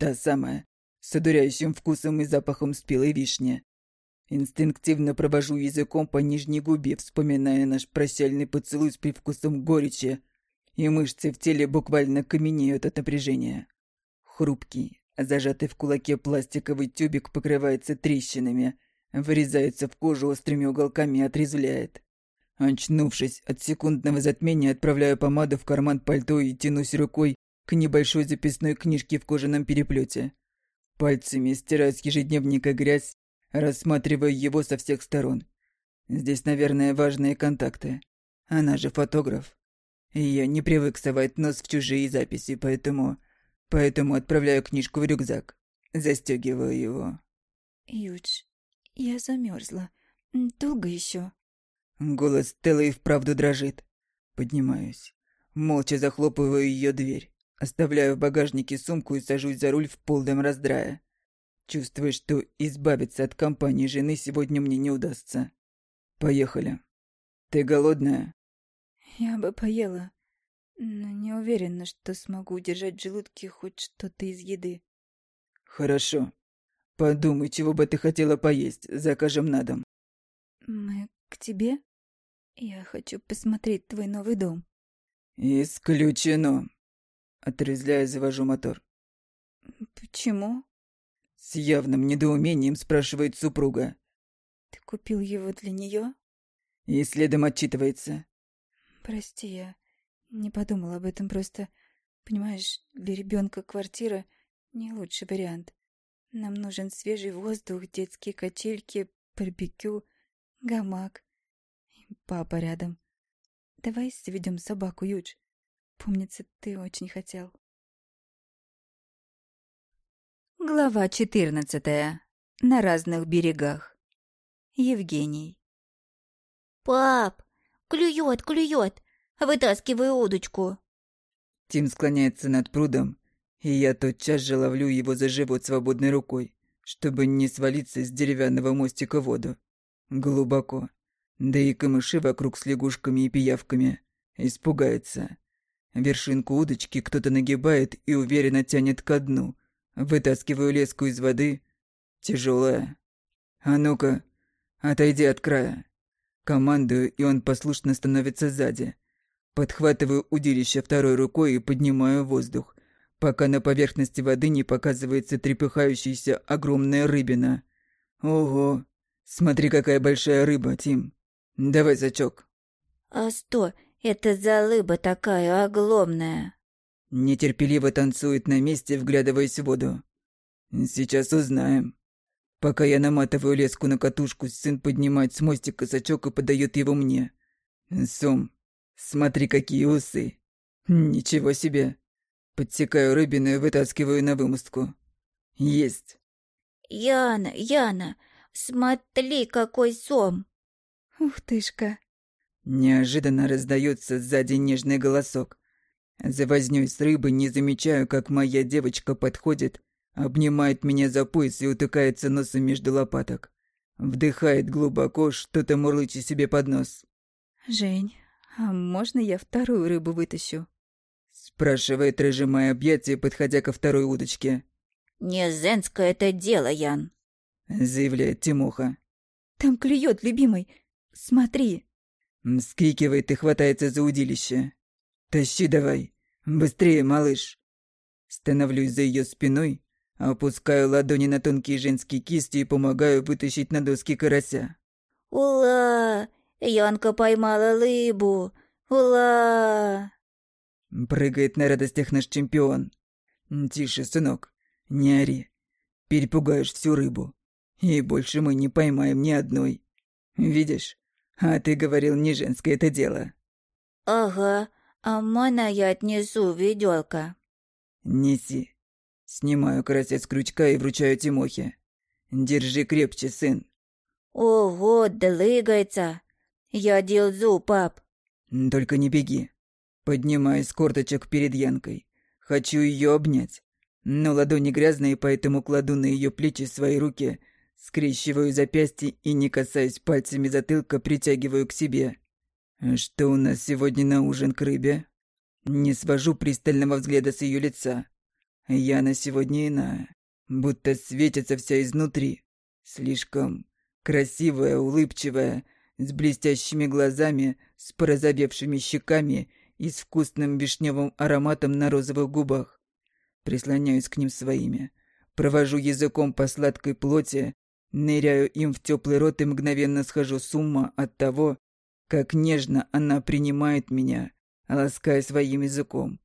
Та самая, с одуряющим вкусом и запахом спелой вишни. Инстинктивно провожу языком по нижней губе, вспоминая наш прощальный поцелуй с привкусом горечи, и мышцы в теле буквально каменеют от напряжения. Хрупкий, зажатый в кулаке пластиковый тюбик покрывается трещинами, вырезается в кожу острыми уголками и отрезвляет. Очнувшись от секундного затмения, отправляю помаду в карман пальто и тянусь рукой к небольшой записной книжке в кожаном переплете. Пальцами стираю с ежедневника грязь, рассматриваю его со всех сторон. Здесь, наверное, важные контакты. Она же фотограф. Я не привык совать нос в чужие записи, поэтому... Поэтому отправляю книжку в рюкзак. Застегиваю его. «Юдж, я замерзла. Долго еще? Голос Стеллы и вправду дрожит. Поднимаюсь. Молча захлопываю ее дверь. Оставляю в багажнике сумку и сажусь за руль в полном раздрае. Чувствую, что избавиться от компании жены сегодня мне не удастся. Поехали. Ты голодная? Я бы поела, но не уверена, что смогу удержать в желудке хоть что-то из еды. Хорошо. Подумай, чего бы ты хотела поесть. Закажем на дом. Мы к тебе? Я хочу посмотреть твой новый дом. Исключено. Отрезляя, завожу мотор. Почему? С явным недоумением спрашивает супруга. Ты купил его для нее? И следом отчитывается. Прости, я не подумала об этом просто. Понимаешь, для ребенка квартира не лучший вариант. Нам нужен свежий воздух, детские качельки, барбекю, гамак. И папа рядом. Давай заведем собаку, Юдж. Помнится, ты очень хотел. Глава четырнадцатая. На разных берегах. Евгений. «Пап, клюет, клюет! Вытаскивай удочку!» Тим склоняется над прудом, и я тотчас же ловлю его за живот свободной рукой, чтобы не свалиться с деревянного мостика в воду. Глубоко. Да и камыши вокруг с лягушками и пиявками. Испугается. Вершинку удочки кто-то нагибает и уверенно тянет ко дну. Вытаскиваю леску из воды. Тяжелая. А ну-ка, отойди от края. Командую, и он послушно становится сзади. Подхватываю удилище второй рукой и поднимаю воздух, пока на поверхности воды не показывается трепыхающаяся огромная рыбина. Ого! Смотри, какая большая рыба, Тим. Давай зачок. «А что это за рыба такая огромная?» Нетерпеливо танцует на месте, вглядываясь в воду. Сейчас узнаем. Пока я наматываю леску на катушку, сын поднимает с мостика сачок и подает его мне. Сом, смотри, какие усы. Ничего себе. Подсекаю рыбину и вытаскиваю на вымостку. Есть. «Яна, Яна, смотри, какой сом!» Ух тышка. Неожиданно раздается сзади нежный голосок. За вознёй с рыбой не замечаю, как моя девочка подходит, обнимает меня за пояс и утыкается носом между лопаток. Вдыхает глубоко, что-то мурлыча себе под нос. «Жень, а можно я вторую рыбу вытащу?» Спрашивает, разжимая объятия, подходя ко второй удочке. «Не женское это дело, Ян!» Заявляет Тимоха. «Там клюет, любимый. смотри!» Скрикивает и хватается за удилище. «Тащи давай! Быстрее, малыш!» Становлюсь за ее спиной, опускаю ладони на тонкие женские кисти и помогаю вытащить на доски карася. «Ула! Янка поймала рыбу! Ула!» Прыгает на радостях наш чемпион. «Тише, сынок, не ори. Перепугаешь всю рыбу. И больше мы не поймаем ни одной. Видишь? А ты говорил, не женское это дело». «Ага, а можно я отнесу ведёлка?» «Неси». Снимаю карася с крючка и вручаю Тимохе. «Держи крепче, сын». «Ого, длыгается! Я делзу, пап!» «Только не беги». Поднимаюсь с корточек перед Янкой. Хочу ее обнять. Но ладони грязные, поэтому кладу на ее плечи свои руки, скрещиваю запястья и, не касаясь пальцами затылка, притягиваю к себе. «Что у нас сегодня на ужин к рыбе?» Не свожу пристального взгляда с ее лица. Яна сегодня иная, будто светится вся изнутри. Слишком красивая, улыбчивая, с блестящими глазами, с порозовевшими щеками и с вкусным вишневым ароматом на розовых губах. Прислоняюсь к ним своими, провожу языком по сладкой плоти, ныряю им в теплый рот и мгновенно схожу с ума от того, как нежно она принимает меня, лаская своим языком.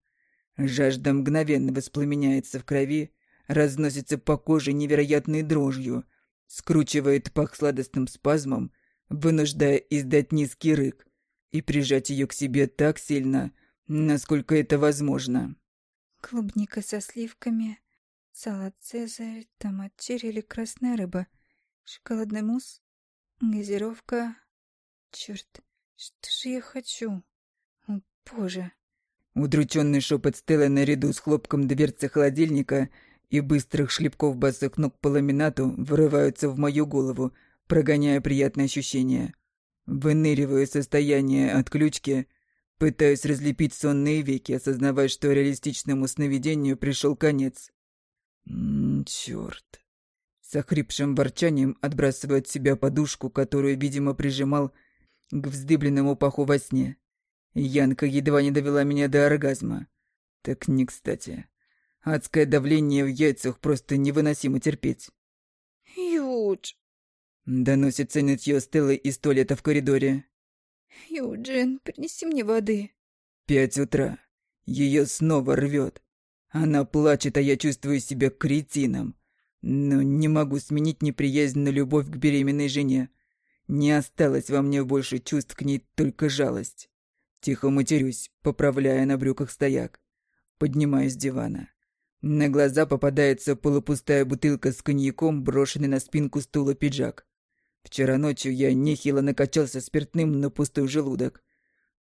Жажда мгновенно воспламеняется в крови, разносится по коже невероятной дрожью, скручивает пах сладостным спазмом, вынуждая издать низкий рык и прижать ее к себе так сильно, насколько это возможно. Клубника со сливками, салат цезарь, томат черри или красная рыба, шоколадный мусс, газировка. Черт, что же я хочу? О, боже. Удрученный шепот Стеллы наряду с хлопком дверцы холодильника и быстрых шлепков босых ног по ламинату вырываются в мою голову, прогоняя приятные ощущения. Выныриваю состояние отключки, пытаюсь разлепить сонные веки, осознавая, что реалистичному сновидению пришел конец. Черт. С охрипшим ворчанием отбрасываю от себя подушку, которую, видимо, прижимал к вздыбленному паху во сне. Янка едва не довела меня до оргазма. Так не кстати. Адское давление в яйцах просто невыносимо терпеть. Юдж. Доносится нытье Стеллы из туалета в коридоре. Юджин, принеси мне воды. Пять утра. Ее снова рвет. Она плачет, а я чувствую себя кретином. Но не могу сменить неприязнь на любовь к беременной жене. Не осталось во мне больше чувств к ней, только жалость. Тихо матерюсь, поправляя на брюках стояк. Поднимаюсь с дивана. На глаза попадается полупустая бутылка с коньяком, брошенный на спинку стула пиджак. Вчера ночью я нехило накачался спиртным на пустой желудок.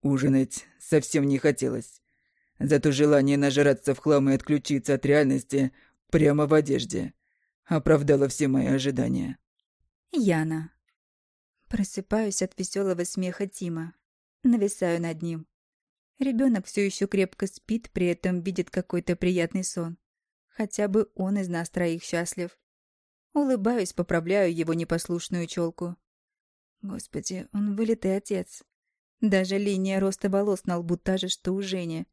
Ужинать совсем не хотелось. Зато желание нажраться в хлам и отключиться от реальности прямо в одежде оправдало все мои ожидания. Яна. Просыпаюсь от веселого смеха Тима. Нависаю над ним. Ребенок все еще крепко спит, при этом видит какой-то приятный сон. Хотя бы он из нас троих счастлив. Улыбаюсь, поправляю его непослушную челку. Господи, он вылитый отец. Даже линия роста волос на лбу та же, что у Жени.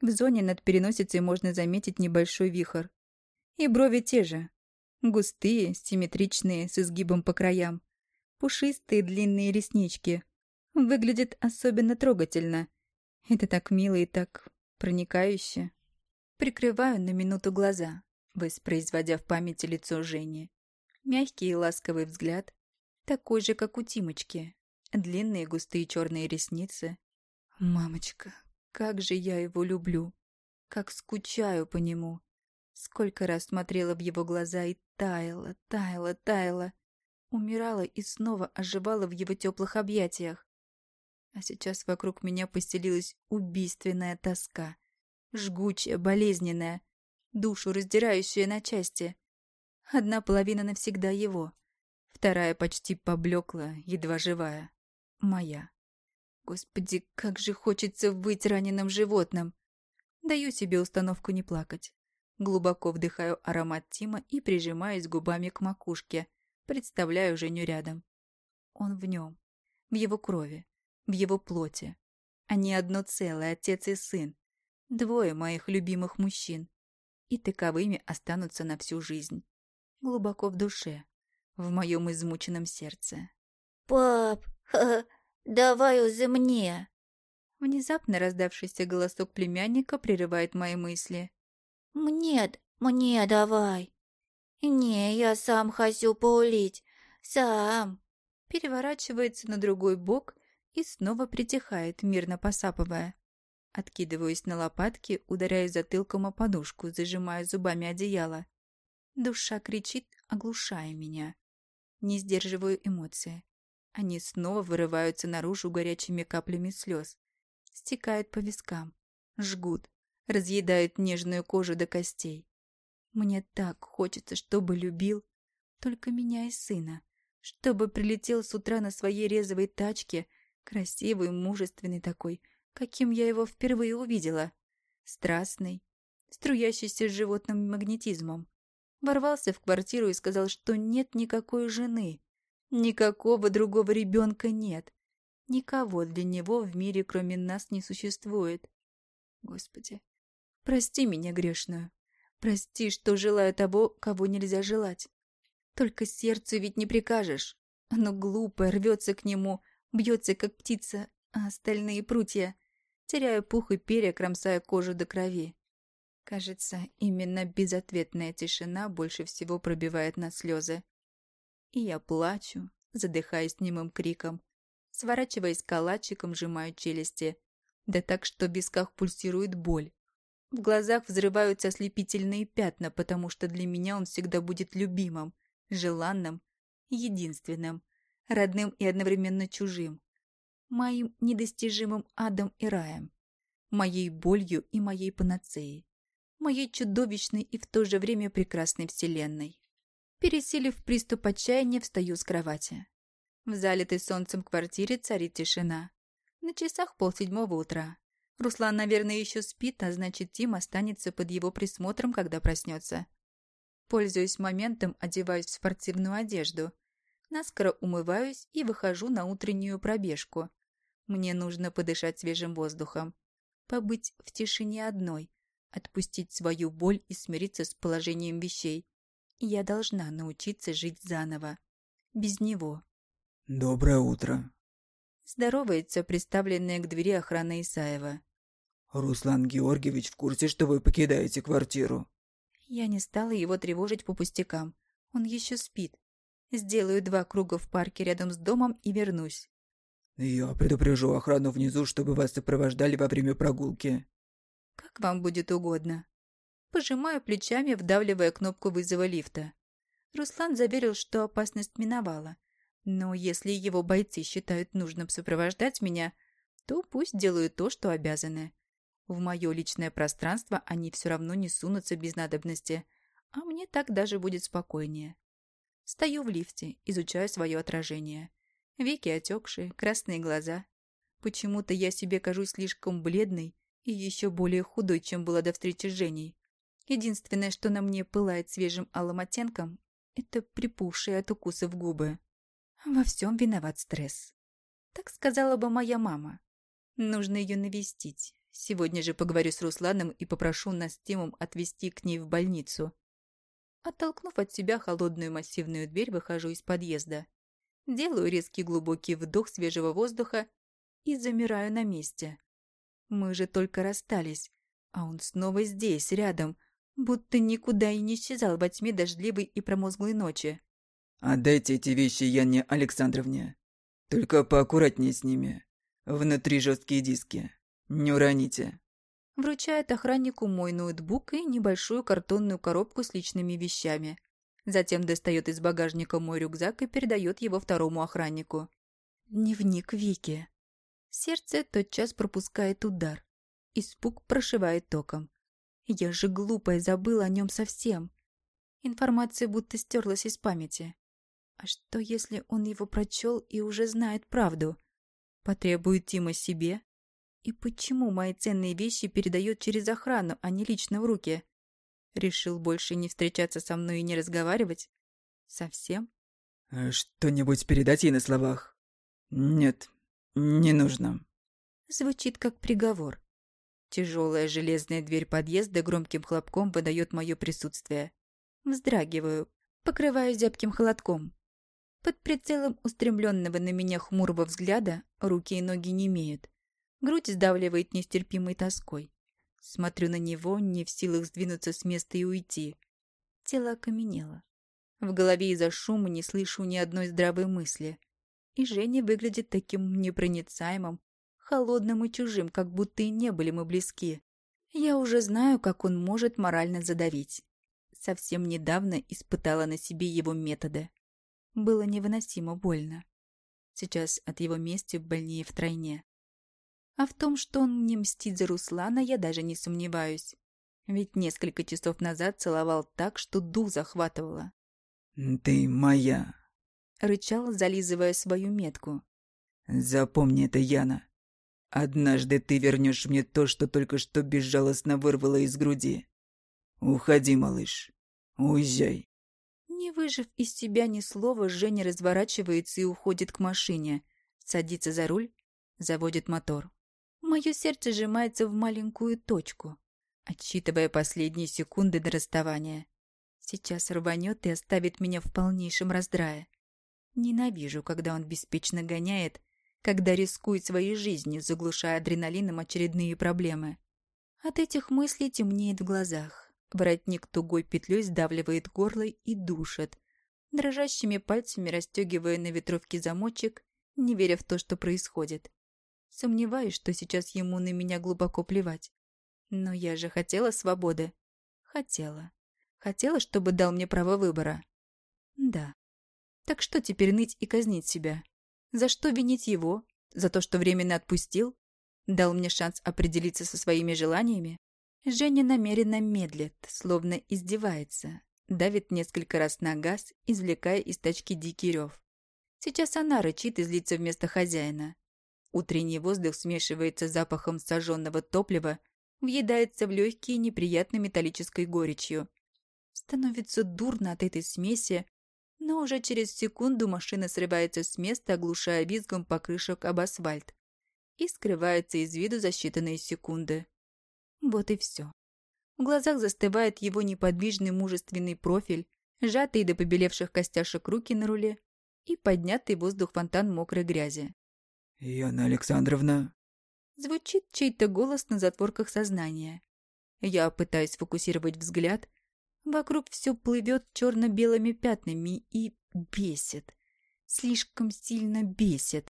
В зоне над переносицей можно заметить небольшой вихор. И брови те же. Густые, симметричные, с изгибом по краям. Пушистые длинные реснички — Выглядит особенно трогательно. Это так мило и так проникающе. Прикрываю на минуту глаза, воспроизводя в памяти лицо Жени. Мягкий и ласковый взгляд, такой же, как у Тимочки. Длинные густые черные ресницы. Мамочка, как же я его люблю. Как скучаю по нему. Сколько раз смотрела в его глаза и таяла, таяла, таяла. Умирала и снова оживала в его теплых объятиях. А сейчас вокруг меня постелилась убийственная тоска. Жгучая, болезненная, душу раздирающая на части. Одна половина навсегда его, вторая почти поблекла, едва живая. Моя. Господи, как же хочется быть раненым животным. Даю себе установку не плакать. Глубоко вдыхаю аромат Тима и прижимаюсь губами к макушке. Представляю Женю рядом. Он в нем в его крови, в его плоти. Они одно целое, отец и сын. Двое моих любимых мужчин. И таковыми останутся на всю жизнь. Глубоко в душе, в моем измученном сердце. «Пап, ха -ха, давай уже мне!» Внезапно раздавшийся голосок племянника прерывает мои мысли. «Мне, мне давай!» «Не, я сам хочу поулить, сам!» Переворачивается на другой бок и снова притихает, мирно посапывая. Откидываюсь на лопатки, ударяю затылком о подушку, зажимая зубами одеяло. Душа кричит, оглушая меня. Не сдерживаю эмоции. Они снова вырываются наружу горячими каплями слез. Стекают по вискам, жгут, разъедают нежную кожу до костей. Мне так хочется, чтобы любил только меня и сына, чтобы прилетел с утра на своей резвой тачке, красивый, мужественный такой, каким я его впервые увидела, страстный, струящийся с животным магнетизмом. Ворвался в квартиру и сказал, что нет никакой жены, никакого другого ребенка нет, никого для него в мире кроме нас не существует. Господи, прости меня грешную, прости, что желаю того, кого нельзя желать. Только сердцу ведь не прикажешь. Оно глупое, рвется к нему, бьется, как птица, а остальные прутья. Теряю пух и перья, кромсая кожу до крови. Кажется, именно безответная тишина больше всего пробивает на слезы. И я плачу, задыхаясь немым криком, сворачиваясь калачиком, сжимаю челюсти, да так, что в висках пульсирует боль. В глазах взрываются ослепительные пятна, потому что для меня он всегда будет любимым, желанным, единственным, родным и одновременно чужим, моим недостижимым адом и раем, моей болью и моей панацеей моей чудовищной и в то же время прекрасной вселенной. Пересилив приступ отчаяния, встаю с кровати. В залитой солнцем квартире царит тишина. На часах полседьмого утра. Руслан, наверное, еще спит, а значит, Тим останется под его присмотром, когда проснется. Пользуясь моментом, одеваюсь в спортивную одежду. Наскоро умываюсь и выхожу на утреннюю пробежку. Мне нужно подышать свежим воздухом. Побыть в тишине одной, отпустить свою боль и смириться с положением вещей. Я должна научиться жить заново. Без него. «Доброе утро», — здоровается представленная к двери охрана Исаева. «Руслан Георгиевич в курсе, что вы покидаете квартиру?» Я не стала его тревожить по пустякам. Он еще спит. Сделаю два круга в парке рядом с домом и вернусь. «Я предупрежу охрану внизу, чтобы вас сопровождали во время прогулки». Как вам будет угодно. Пожимаю плечами, вдавливая кнопку вызова лифта. Руслан заверил, что опасность миновала. Но если его бойцы считают нужным сопровождать меня, то пусть делают то, что обязаны. В мое личное пространство они все равно не сунутся без надобности, а мне так даже будет спокойнее. Стою в лифте, изучаю свое отражение. Веки отекшие, красные глаза. Почему-то я себе кажусь слишком бледной и еще более худой, чем была до встречи с Женей. Единственное, что на мне пылает свежим алым оттенком, это припухшие от укусов губы. Во всем виноват стресс. Так сказала бы моя мама. Нужно ее навестить. Сегодня же поговорю с Русланом и попрошу нас с Тимом отвезти к ней в больницу. Оттолкнув от себя холодную массивную дверь, выхожу из подъезда. Делаю резкий глубокий вдох свежего воздуха и замираю на месте. Мы же только расстались, а он снова здесь, рядом, будто никуда и не исчезал во тьме дождливой и промозглой ночи. «Отдайте эти вещи Яне Александровне. Только поаккуратнее с ними. Внутри жесткие диски. Не уроните». Вручает охраннику мой ноутбук и небольшую картонную коробку с личными вещами. Затем достает из багажника мой рюкзак и передает его второму охраннику. Дневник Вики. Сердце тотчас пропускает удар. Испуг прошивает током. Я же глупая забыла о нем совсем. Информация будто стерлась из памяти. А что, если он его прочел и уже знает правду? Потребует Тима себе? И почему мои ценные вещи передает через охрану, а не лично в руки? Решил больше не встречаться со мной и не разговаривать? Совсем? «Что-нибудь передать ей на словах?» Нет, не нужно. Звучит как приговор. Тяжелая железная дверь подъезда громким хлопком выдает мое присутствие. Вздрагиваю, покрываю зябким холодком. Под прицелом устремленного на меня хмурого взгляда руки и ноги не имеют. Грудь сдавливает нестерпимой тоской. Смотрю на него, не в силах сдвинуться с места и уйти. Тело окаменело. В голове из-за шума не слышу ни одной здравой мысли. И Женя выглядит таким непроницаемым, холодным и чужим, как будто и не были мы близки. Я уже знаю, как он может морально задавить. Совсем недавно испытала на себе его методы. Было невыносимо больно. Сейчас от его мести больнее втройне. А в том, что он мне мстит за Руслана, я даже не сомневаюсь. Ведь несколько часов назад целовал так, что дух захватывало. «Ты моя», — рычал, зализывая свою метку. «Запомни это, Яна. Однажды ты вернешь мне то, что только что безжалостно вырвало из груди. Уходи, малыш. Уезжай». Не выжив из себя ни слова, Женя разворачивается и уходит к машине. Садится за руль, заводит мотор. Мое сердце сжимается в маленькую точку, отсчитывая последние секунды до расставания. Сейчас рванет и оставит меня в полнейшем раздрае. Ненавижу, когда он беспечно гоняет, когда рискует своей жизнью, заглушая адреналином очередные проблемы. От этих мыслей темнеет в глазах. Воротник тугой петлей сдавливает горло и душит. Дрожащими пальцами расстегивая на ветровке замочек, не веря в то, что происходит. Сомневаюсь, что сейчас ему на меня глубоко плевать. Но я же хотела свободы. Хотела. Хотела, чтобы дал мне право выбора. Да. Так что теперь ныть и казнить себя? За что винить его? За то, что временно отпустил? Дал мне шанс определиться со своими желаниями? Женя намеренно медлит, словно издевается. Давит несколько раз на газ, извлекая из тачки дикий рев. Сейчас она рычит и злится вместо хозяина. Утренний воздух смешивается с запахом сожженного топлива, въедается в легкие неприятной металлической горечью. Становится дурно от этой смеси, но уже через секунду машина срывается с места, оглушая визгом покрышек об асфальт, и скрывается из виду за считанные секунды. Вот и все. В глазах застывает его неподвижный мужественный профиль, сжатые до побелевших костяшек руки на руле и поднятый воздух фонтан мокрой грязи. «Яна Александровна...» Звучит чей-то голос на затворках сознания. Я пытаюсь фокусировать взгляд. Вокруг все плывет черно-белыми пятнами и бесит. Слишком сильно бесит.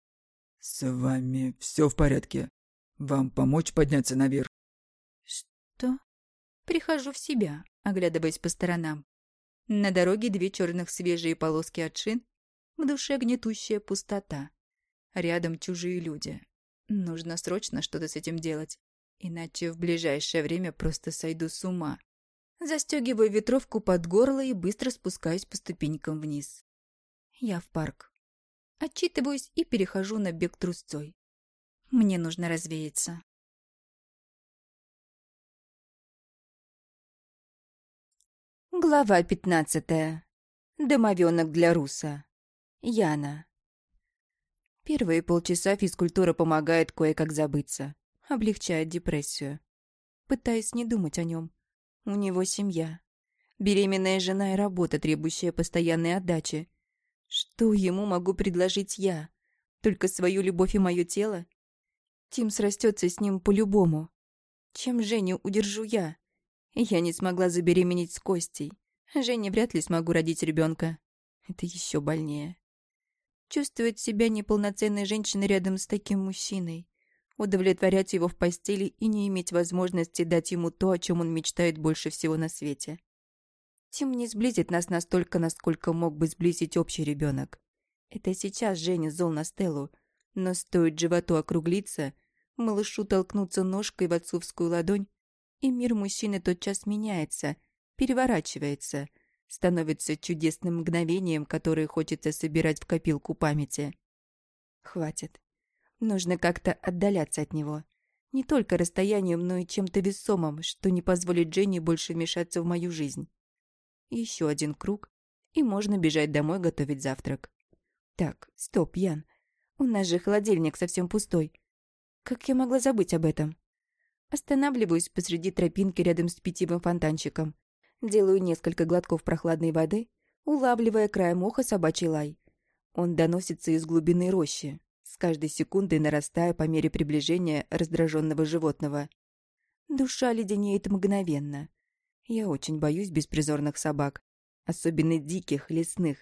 «С вами все в порядке? Вам помочь подняться наверх?» «Что?» Прихожу в себя, оглядываясь по сторонам. На дороге две черных свежие полоски от шин, в душе гнетущая пустота. Рядом чужие люди. Нужно срочно что-то с этим делать. Иначе в ближайшее время просто сойду с ума. Застегиваю ветровку под горло и быстро спускаюсь по ступенькам вниз. Я в парк. Отчитываюсь и перехожу на бег трусцой. Мне нужно развеяться. Глава пятнадцатая. Домовенок для Руса. Яна. Первые полчаса физкультура помогает кое-как забыться, облегчает депрессию. Пытаюсь не думать о нем. У него семья. Беременная жена и работа, требующая постоянной отдачи. Что ему могу предложить я? Только свою любовь и мое тело? Тим срастется с ним по-любому. Чем Женю удержу я? Я не смогла забеременеть с Костей. Жене вряд ли смогу родить ребенка. Это еще больнее. Чувствовать себя неполноценной женщиной рядом с таким мужчиной. Удовлетворять его в постели и не иметь возможности дать ему то, о чем он мечтает больше всего на свете. Тим не сблизит нас настолько, насколько мог бы сблизить общий ребенок. Это сейчас Женя зол на Стеллу, но стоит животу округлиться, малышу толкнуться ножкой в отцовскую ладонь, и мир мужчины тотчас меняется, переворачивается – становится чудесным мгновением, которое хочется собирать в копилку памяти. Хватит. Нужно как-то отдаляться от него. Не только расстоянием, но и чем-то весомым, что не позволит Дженни больше вмешаться в мою жизнь. Еще один круг, и можно бежать домой готовить завтрак. Так, стоп, Ян. У нас же холодильник совсем пустой. Как я могла забыть об этом? Останавливаюсь посреди тропинки рядом с питьевым фонтанчиком. Делаю несколько глотков прохладной воды, улавливая краем уха собачий лай. Он доносится из глубины рощи, с каждой секундой нарастая по мере приближения раздраженного животного. Душа леденеет мгновенно. Я очень боюсь беспризорных собак, особенно диких, лесных.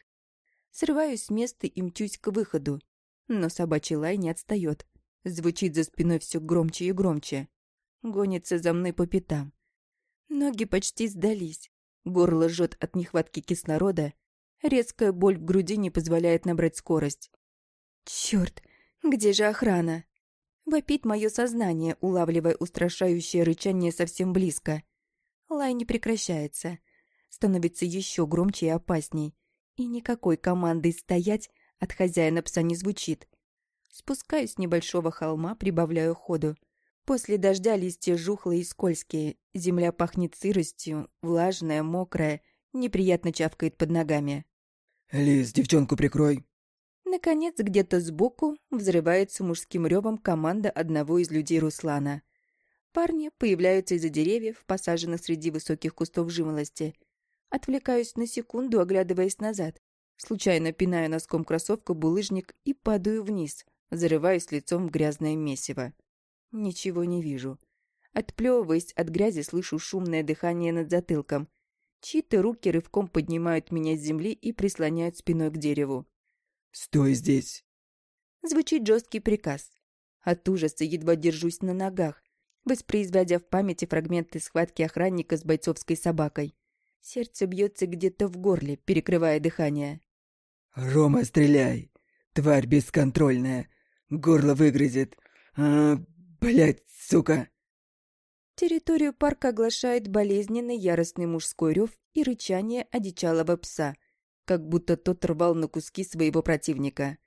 Срываюсь с места и мчусь к выходу, но собачий лай не отстает. Звучит за спиной все громче и громче. Гонится за мной по пятам. Ноги почти сдались. Горло жжет от нехватки кислорода. Резкая боль в груди не позволяет набрать скорость. Черт, где же охрана? Вопит мое сознание, улавливая устрашающее рычание совсем близко. Лай не прекращается. Становится еще громче и опасней. И никакой команды стоять от хозяина пса не звучит. Спускаюсь с небольшого холма, прибавляю ходу. После дождя листья жухлые и скользкие, земля пахнет сыростью, влажная, мокрая, неприятно чавкает под ногами. «Лиз, девчонку прикрой!» Наконец, где-то сбоку взрывается мужским ревом команда одного из людей Руслана. Парни появляются из-за деревьев, посаженных среди высоких кустов жимолости. Отвлекаюсь на секунду, оглядываясь назад. Случайно пинаю носком кроссовка булыжник и падаю вниз, зарываясь лицом в грязное месиво. Ничего не вижу. Отплевываясь от грязи, слышу шумное дыхание над затылком. Чьи-то руки рывком поднимают меня с земли и прислоняют спиной к дереву. «Стой здесь!» Звучит жесткий приказ. От ужаса едва держусь на ногах, воспроизводя в памяти фрагменты схватки охранника с бойцовской собакой. Сердце бьется где-то в горле, перекрывая дыхание. «Рома, стреляй! Тварь бесконтрольная! Горло выгрызет! А, блядь, сука!» Территорию парка оглашает болезненный яростный мужской рев и рычание одичалого пса — как будто тот рвал на куски своего противника.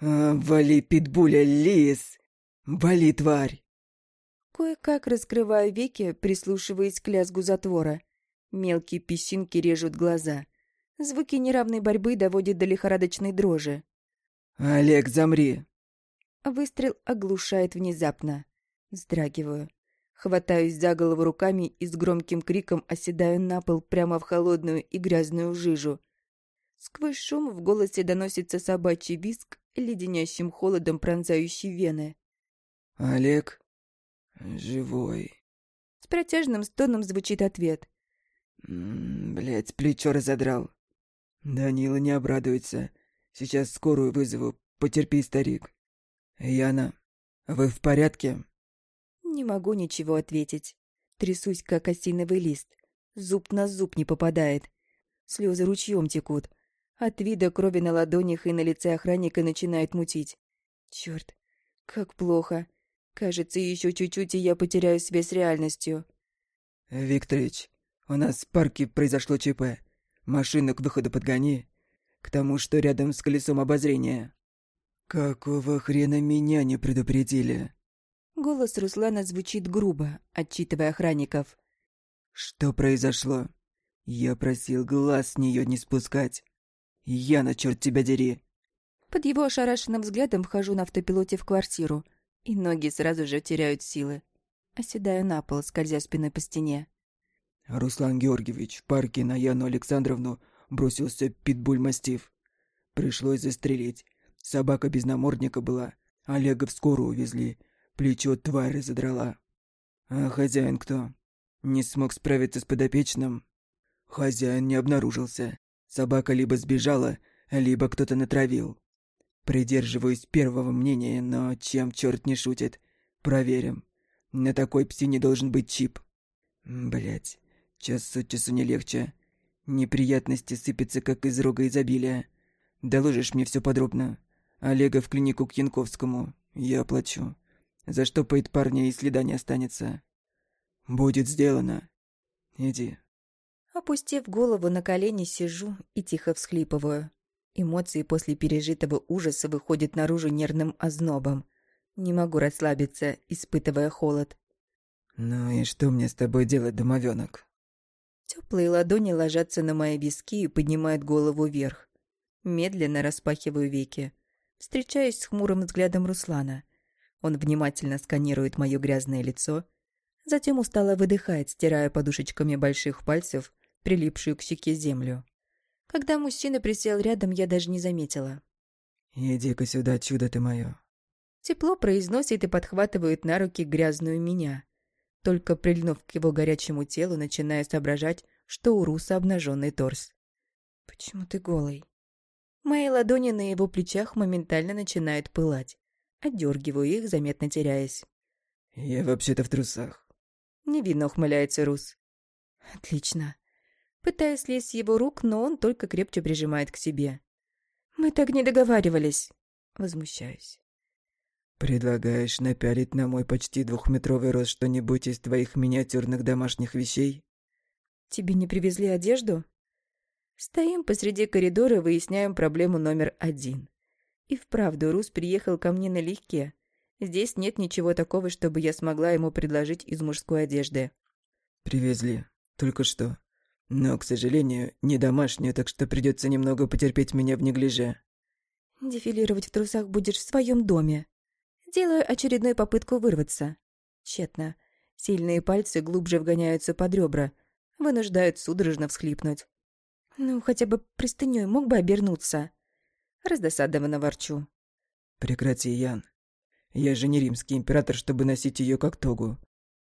А, «Вали, питбуля, лис! Вали, тварь!» Кое-как раскрываю веки, прислушиваясь к лязгу затвора. Мелкие песчинки режут глаза. Звуки неравной борьбы доводят до лихорадочной дрожи. «Олег, замри!» Выстрел оглушает внезапно. Вздрагиваю. Хватаюсь за голову руками и с громким криком оседаю на пол прямо в холодную и грязную жижу. Сквозь шум в голосе доносится собачий виск, леденящим холодом пронзающий вены. «Олег? Живой?» С протяжным стоном звучит ответ. Блять, плечо разодрал. Данила не обрадуется. Сейчас скорую вызову. Потерпи, старик. Яна, вы в порядке? Не могу ничего ответить. Трясусь, как осиновый лист. Зуб на зуб не попадает. Слезы ручьем текут. От вида крови на ладонях и на лице охранника начинает мутить. Черт, как плохо. Кажется, еще чуть-чуть, и я потеряю связь с реальностью. Викторович, у нас в парке произошло ЧП. Машину к выходу подгони. К тому, что рядом с колесом обозрения. Какого хрена меня не предупредили? Голос Руслана звучит грубо, отчитывая охранников. Что произошло? Я просил глаз с нее не спускать. «Яна, черт тебя дери!» Под его ошарашенным взглядом вхожу на автопилоте в квартиру, и ноги сразу же теряют силы. Оседаю на пол, скользя спиной по стене. Руслан Георгиевич, в парке на Яну Александровну бросился питбуль-мастиф. Пришлось застрелить. Собака без намордника была. Олега в скорую увезли. Плечо твари задрала. А хозяин кто? Не смог справиться с подопечным. Хозяин не обнаружился. Собака либо сбежала, либо кто-то натравил. Придерживаюсь первого мнения, но чем черт не шутит. Проверим. На такой псине должен быть чип. Блять, час от часу не легче. Неприятности сыпятся, как из рога изобилия. Доложишь мне все подробно. Олега в клинику к Янковскому. Я оплачу. Заштопает парня и следа не останется. Будет сделано. Иди. Опустив голову на колени, сижу и тихо всхлипываю. Эмоции после пережитого ужаса выходят наружу нервным ознобом. Не могу расслабиться, испытывая холод. «Ну и что мне с тобой делать, домовенок? Теплые ладони ложатся на мои виски и поднимают голову вверх. Медленно распахиваю веки. Встречаясь с хмурым взглядом Руслана. Он внимательно сканирует мое грязное лицо, затем устало выдыхает, стирая подушечками больших пальцев прилипшую к щеке землю. Когда мужчина присел рядом, я даже не заметила. «Иди-ка сюда, чудо ты мое». Тепло произносит и подхватывает на руки грязную меня. Только прильнув к его горячему телу, начиная соображать, что у Руса обнаженный торс. «Почему ты голый?» Мои ладони на его плечах моментально начинают пылать. Отдергиваю их, заметно теряясь. «Я вообще-то в трусах». Невинно ухмыляется Рус. «Отлично». Пытаюсь слезть с его рук, но он только крепче прижимает к себе. «Мы так не договаривались!» Возмущаюсь. «Предлагаешь напялить на мой почти двухметровый рост что-нибудь из твоих миниатюрных домашних вещей?» «Тебе не привезли одежду?» Стоим посреди коридора и выясняем проблему номер один. И вправду Рус приехал ко мне налегке. Здесь нет ничего такого, чтобы я смогла ему предложить из мужской одежды. «Привезли. Только что. Но, к сожалению, не домашнюю, так что придется немного потерпеть меня в неглиже. Дефилировать в трусах будешь в своем доме. Делаю очередную попытку вырваться. Тщетно. Сильные пальцы глубже вгоняются под ребра, вынуждают судорожно всхлипнуть. Ну, хотя бы простыней мог бы обернуться. Раздосадованно ворчу. Прекрати, Ян. Я же не римский император, чтобы носить ее как тогу.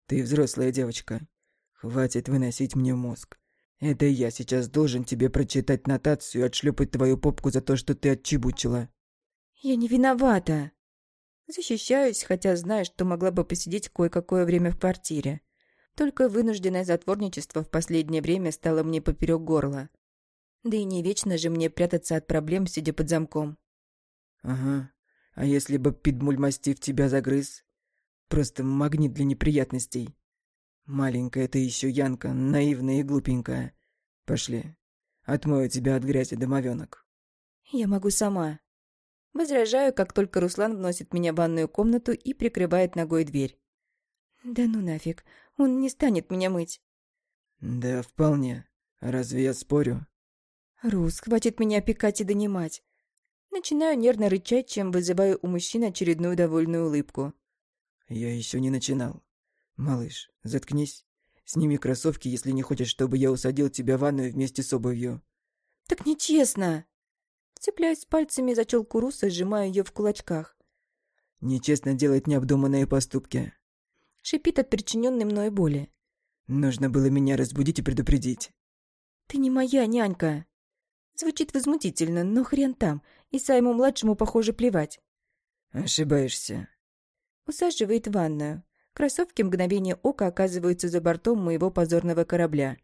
Ты взрослая девочка. Хватит выносить мне мозг. Это я сейчас должен тебе прочитать нотацию и отшлепать твою попку за то, что ты отчебучила. Я не виновата. Защищаюсь, хотя знаю, что могла бы посидеть кое-какое время в квартире. Только вынужденное затворничество в последнее время стало мне поперек горла. Да и не вечно же мне прятаться от проблем, сидя под замком. Ага. А если бы питбуль-мастиф тебя загрыз? Просто магнит для неприятностей. Маленькая ты еще Янка, наивная и глупенькая. Пошли. Отмою тебя от грязи, домовенок. Я могу сама. Возражаю, как только Руслан вносит меня в ванную комнату и прикрывает ногой дверь. Да ну нафиг, он не станет меня мыть. Да, вполне. Разве я спорю? Рус, хватит меня опекать и донимать. Начинаю нервно рычать, чем вызываю у мужчин очередную довольную улыбку. Я еще не начинал. «Малыш, заткнись. Сними кроссовки, если не хочешь, чтобы я усадил тебя в ванную вместе с обувью». «Так нечестно!» Цепляюсь пальцами за челку Руса, сжимаю ее в кулачках. «Нечестно делать необдуманные поступки». Шипит от причиненной мной боли. «Нужно было меня разбудить и предупредить». «Ты не моя нянька!» Звучит возмутительно, но хрен там, и Сайму-младшему, похоже, плевать. «Ошибаешься». Усаживает в ванную. Кроссовки мгновение ока оказываются за бортом моего позорного корабля.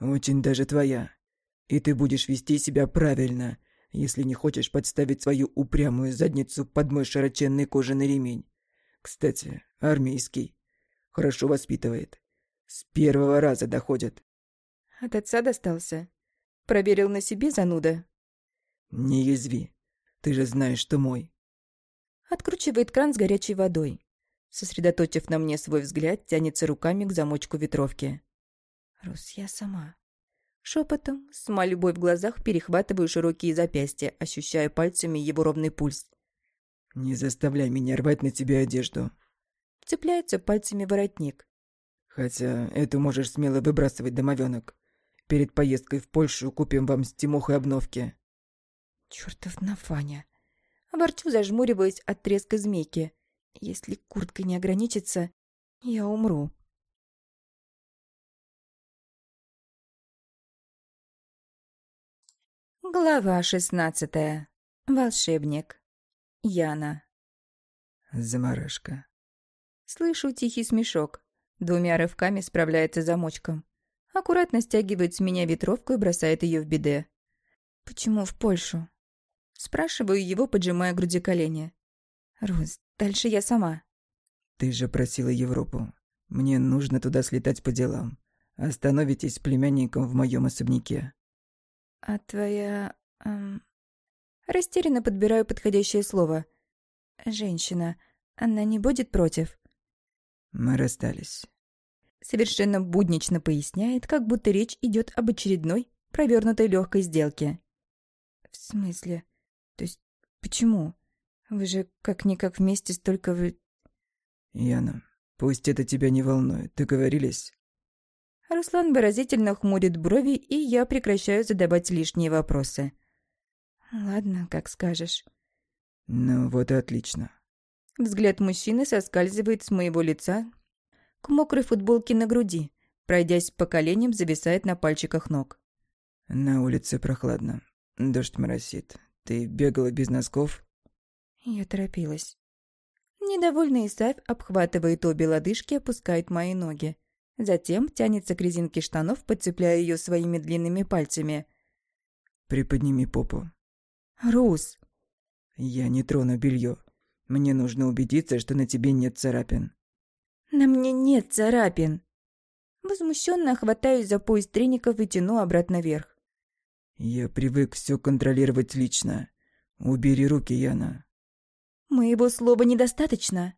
«Очень даже твоя. И ты будешь вести себя правильно, если не хочешь подставить свою упрямую задницу под мой широченный кожаный ремень. Кстати, армейский. Хорошо воспитывает. С первого раза доходит». «От отца достался?» «Проверил на себе зануда?» «Не язви. Ты же знаешь, что мой». Откручивает кран с горячей водой. Сосредоточив на мне свой взгляд, тянется руками к замочку ветровки. «Рус, я сама». Шепотом, с мольбой в глазах, перехватываю широкие запястья, ощущая пальцами его ровный пульс. «Не заставляй меня рвать на тебе одежду». Цепляется пальцами воротник. «Хотя эту можешь смело выбрасывать, домовенок. Перед поездкой в Польшу купим вам с Тимохой обновки». «Чёртов Нафаня». Ворчу, зажмуриваясь от треска змейки. Если курткой не ограничится, я умру. Глава шестнадцатая. Волшебник. Яна. Заморашка. Слышу тихий смешок. Двумя рывками справляется замочком. Аккуратно стягивает с меня ветровку и бросает ее в биде. «Почему в Польшу?» Спрашиваю его, поджимая груди колени. «Рус, Дальше я сама. Ты же просила Европу. Мне нужно туда слетать по делам. Остановитесь с племянником в моем особняке. А твоя... Эм... Растерянно подбираю подходящее слово. Женщина. Она не будет против? Мы расстались. Совершенно буднично поясняет, как будто речь идет об очередной, провернутой легкой сделке. В смысле? То есть почему? Вы же как-никак вместе столько вы...» «Яна, пусть это тебя не волнует, договорились?» Руслан выразительно хмурит брови, и я прекращаю задавать лишние вопросы. «Ладно, как скажешь». «Ну вот и отлично». Взгляд мужчины соскальзывает с моего лица к мокрой футболке на груди, пройдясь по коленям, зависает на пальчиках ног. «На улице прохладно. Дождь моросит. Ты бегала без носков?» Я торопилась. Недовольный Исаев обхватывает обе лодыжки, опускает мои ноги. Затем тянется к резинке штанов, подцепляя ее своими длинными пальцами. «Приподними попу». «Рус!» «Я не трону белье. Мне нужно убедиться, что на тебе нет царапин». «На мне нет царапин!» Возмущенно хватаюсь за пояс треников и тяну обратно вверх. «Я привык все контролировать лично. Убери руки, Яна». «Моего слова недостаточно?»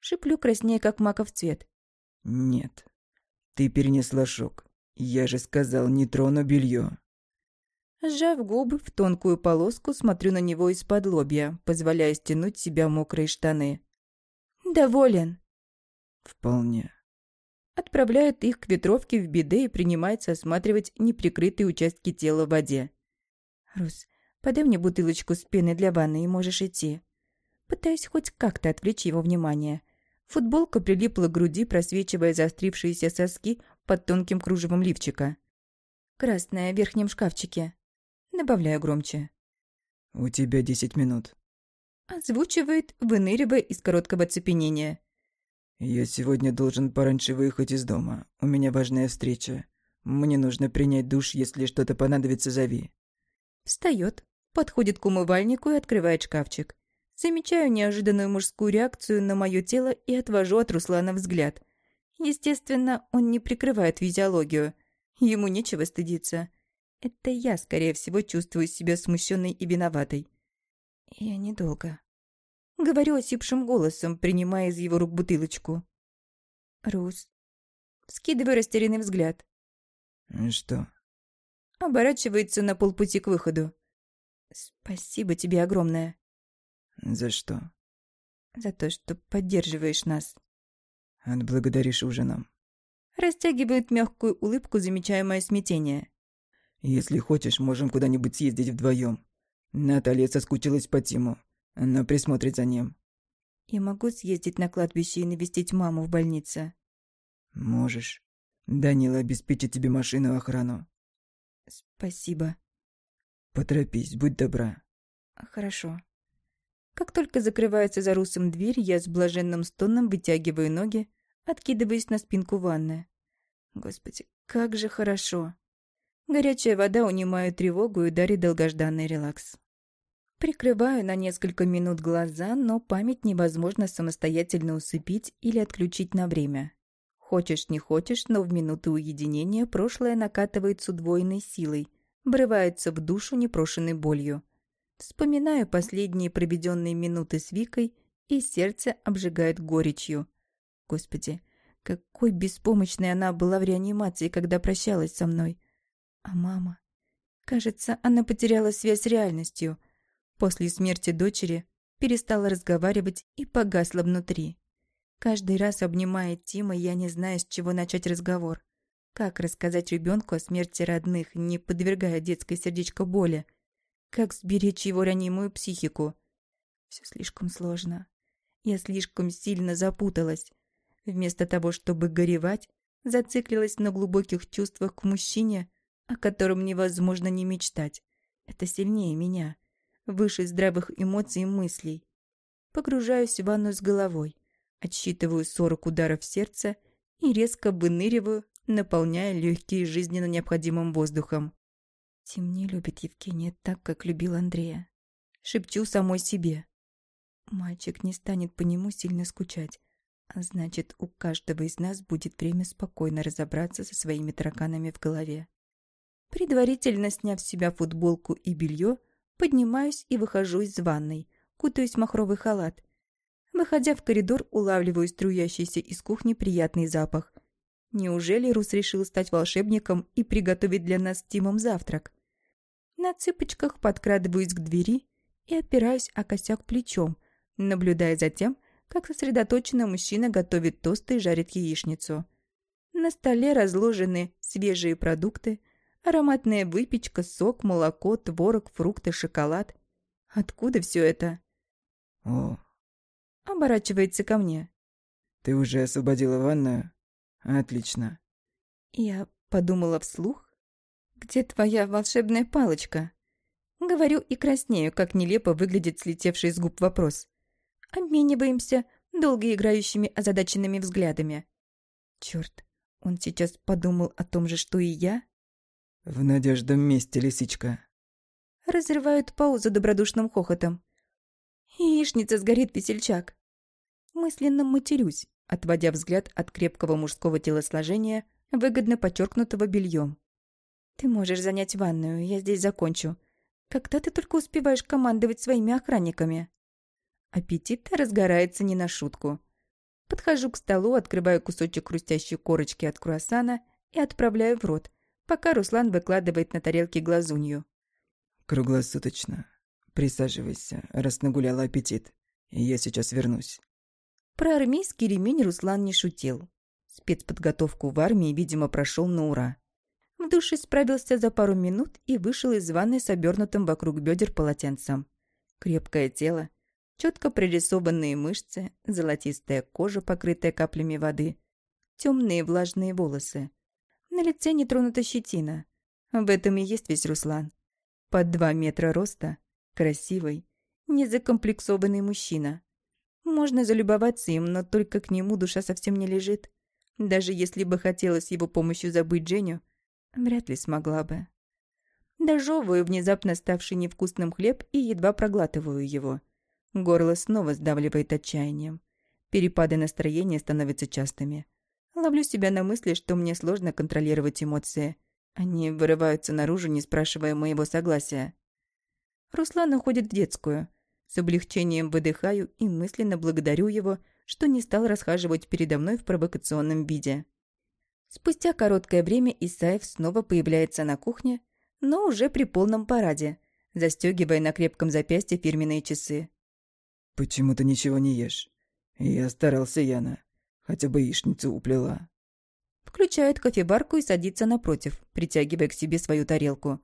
Шиплю краснее, как маков цвет. «Нет. Ты перенесла шок. Я же сказал, не трону белье. Сжав губы в тонкую полоску, смотрю на него из-под лобья, позволяя стянуть себя мокрые штаны. «Доволен?» «Вполне». Отправляет их к ветровке в биде и принимается осматривать неприкрытые участки тела в воде. «Рус, подай мне бутылочку с пеной для ванны и можешь идти». Пытаюсь хоть как-то отвлечь его внимание. Футболка прилипла к груди, просвечивая заострившиеся соски под тонким кружевом лифчика. «Красная в верхнем шкафчике». Добавляю громче. «У тебя десять минут». Озвучивает, выныривая из короткого оцепенения. «Я сегодня должен пораньше выехать из дома. У меня важная встреча. Мне нужно принять душ, если что-то понадобится, зови». Встает, подходит к умывальнику и открывает шкафчик. Замечаю неожиданную мужскую реакцию на мое тело и отвожу от Руслана взгляд. Естественно, он не прикрывает физиологию. Ему нечего стыдиться. Это я, скорее всего, чувствую себя смущенной и виноватой. Я недолго. Говорю осипшим голосом, принимая из его рук бутылочку. Рус. Скидываю растерянный взгляд. «Что?» Оборачивается на полпути к выходу. Спасибо тебе огромное. «За что?» За то, что поддерживаешь нас. «Отблагодаришь ужином». Растягивает мягкую улыбку, замечая мое смятение. Если хочешь, можем куда-нибудь съездить вдвоем. Наталья соскучилась по Тиму. Она присмотрит за ним. Я могу съездить на кладбище и навестить маму в больнице? Можешь. Данила обеспечит тебе машину и охрану. Спасибо. Поторопись, будь добра. Хорошо. Как только закрывается за Русом дверь, я с блаженным стоном вытягиваю ноги, откидываясь на спинку ванны. Господи, как же хорошо. Горячая вода унимает тревогу и дарит долгожданный релакс. Прикрываю на несколько минут глаза, но память невозможно самостоятельно усыпить или отключить на время. Хочешь, не хочешь, но в минуты уединения прошлое накатывает с удвоенной силой, врывается в душу непрошенной болью. Вспоминаю последние проведенные минуты с Викой, и сердце обжигает горечью. Господи, какой беспомощной она была в реанимации, когда прощалась со мной. А мама? Кажется, она потеряла связь с реальностью. После смерти дочери перестала разговаривать и погасла внутри. Каждый раз, обнимая Тима, я не знаю, с чего начать разговор. Как рассказать ребенку о смерти родных, не подвергая детское сердечко боли? Как сберечь его ранимую психику? Все слишком сложно. Я слишком сильно запуталась. Вместо того, чтобы горевать, зациклилась на глубоких чувствах к мужчине, о котором невозможно не мечтать. Это сильнее меня, выше здравых эмоций и мыслей. Погружаюсь в ванну с головой, отсчитываю сорок ударов сердца и резко выныриваю, наполняя легкие жизненно необходимым воздухом. Тим не любит Евгения так, как любил Андрея. Шепчу самой себе. Мальчик не станет по нему сильно скучать, а значит, у каждого из нас будет время спокойно разобраться со своими тараканами в голове. Предварительно сняв с себя футболку и белье, поднимаюсь и выхожу из ванной, кутаюсь в махровый халат. Выходя в коридор, улавливаю струящийся из кухни приятный запах. Неужели Рус решил стать волшебником и приготовить для нас с Тимом завтрак? На цыпочках подкрадываюсь к двери и опираюсь о косяк плечом, наблюдая за тем, как сосредоточенно мужчина готовит тосты и жарит яичницу. На столе разложены свежие продукты, ароматная выпечка, сок, молоко, творог, фрукты, шоколад. Откуда все это? О, Оборачивается ко мне. ты уже освободила ванную? Отлично. Я подумала вслух. Где твоя волшебная палочка? Говорю и краснею, как нелепо выглядит слетевший с губ вопрос. Обмениваемся долго играющими озадаченными взглядами. Черт, он сейчас подумал о том же, что и я? В надеждом месте, лисичка. Разрывают паузу добродушным хохотом. Яичница сгорит, весельчак. Мысленно матерюсь, отводя взгляд от крепкого мужского телосложения, выгодно подчеркнутого бельем. Ты можешь занять ванную, я здесь закончу. Когда ты только успеваешь командовать своими охранниками? Аппетит разгорается не на шутку. Подхожу к столу, открываю кусочек хрустящей корочки от круассана и отправляю в рот, пока Руслан выкладывает на тарелке глазунью. Круглосуточно. Присаживайся, раз нагуляла аппетит. Я сейчас вернусь. Про армейский ремень Руслан не шутил. Спецподготовку в армии, видимо, прошел на ура. В душе справился за пару минут и вышел из ванной с обернутым вокруг бедер полотенцем. Крепкое тело, четко прорисованные мышцы, золотистая кожа, покрытая каплями воды, темные влажные волосы. На лице не тронута щетина. В этом и есть весь Руслан. Под два метра роста, красивый, незакомплексованный мужчина. Можно залюбоваться им, но только к нему душа совсем не лежит. Даже если бы хотела с его помощью забыть Женю, вряд ли смогла бы. Дожевываю внезапно ставший невкусным хлеб и едва проглатываю его. Горло снова сдавливает отчаянием. Перепады настроения становятся частыми. Ловлю себя на мысли, что мне сложно контролировать эмоции. Они вырываются наружу, не спрашивая моего согласия. Руслан уходит в детскую. С облегчением выдыхаю и мысленно благодарю его, что не стал расхаживать передо мной в провокационном виде. Спустя короткое время Исаев снова появляется на кухне, но уже при полном параде, застегивая на крепком запястье фирменные часы. Почему ты ничего не ешь? Я старался, Яна. Хотя бы яичницу уплела. Включает кофеварку и садится напротив, притягивая к себе свою тарелку.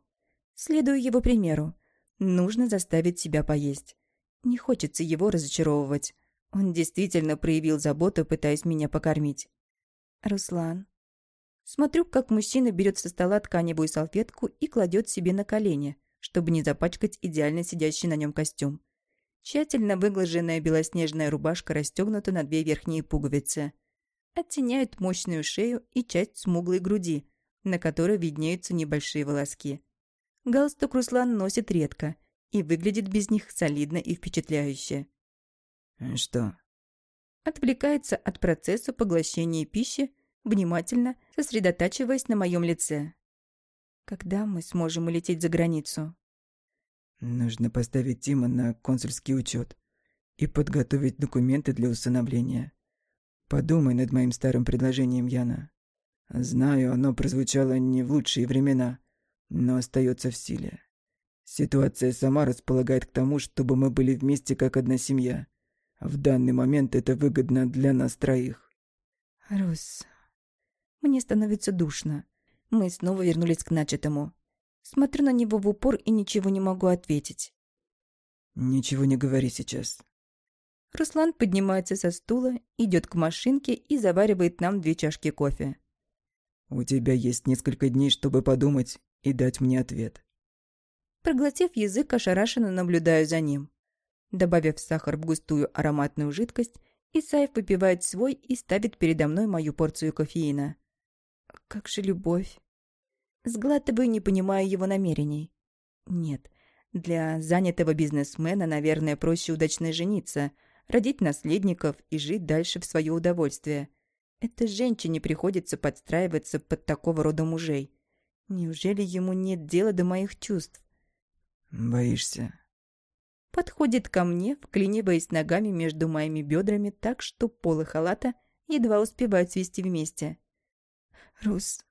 Следую его примеру. Нужно заставить себя поесть. Не хочется его разочаровывать. Он действительно проявил заботу, пытаясь меня покормить. Руслан. Смотрю, как мужчина берет со стола тканевую салфетку и кладет себе на колени, чтобы не запачкать идеально сидящий на нем костюм. Тщательно выглаженная белоснежная рубашка расстегнута на две верхние пуговицы. Оттеняют мощную шею и часть смуглой груди, на которой виднеются небольшие волоски. Галстук Руслан носит редко и выглядит без них солидно и впечатляюще. Что? Отвлекается от процесса поглощения пищи, внимательно сосредотачиваясь на моем лице. Когда мы сможем улететь за границу? Нужно поставить Тима на консульский учет и подготовить документы для усыновления. Подумай над моим старым предложением, Яна. Знаю, оно прозвучало не в лучшие времена, но остается в силе. Ситуация сама располагает к тому, чтобы мы были вместе как одна семья. В данный момент это выгодно для нас троих. Рус, мне становится душно. Мы снова вернулись к начатому. Смотрю на него в упор и ничего не могу ответить. Ничего не говори сейчас. Руслан поднимается со стула, идет к машинке и заваривает нам две чашки кофе. У тебя есть несколько дней, чтобы подумать и дать мне ответ. Проглотив язык, ошарашенно наблюдаю за ним. Добавив сахар в густую ароматную жидкость, Исаев выпивает свой и ставит передо мной мою порцию кофеина. Как же любовь. Сглатываю, не понимая его намерений. Нет, для занятого бизнесмена, наверное, проще удачно жениться, родить наследников и жить дальше в свое удовольствие. Это женщине приходится подстраиваться под такого рода мужей. Неужели ему нет дела до моих чувств? Боишься? Подходит ко мне, вклиниваясь ногами между моими бедрами так, что полы халата едва успевают свести вместе. Рус,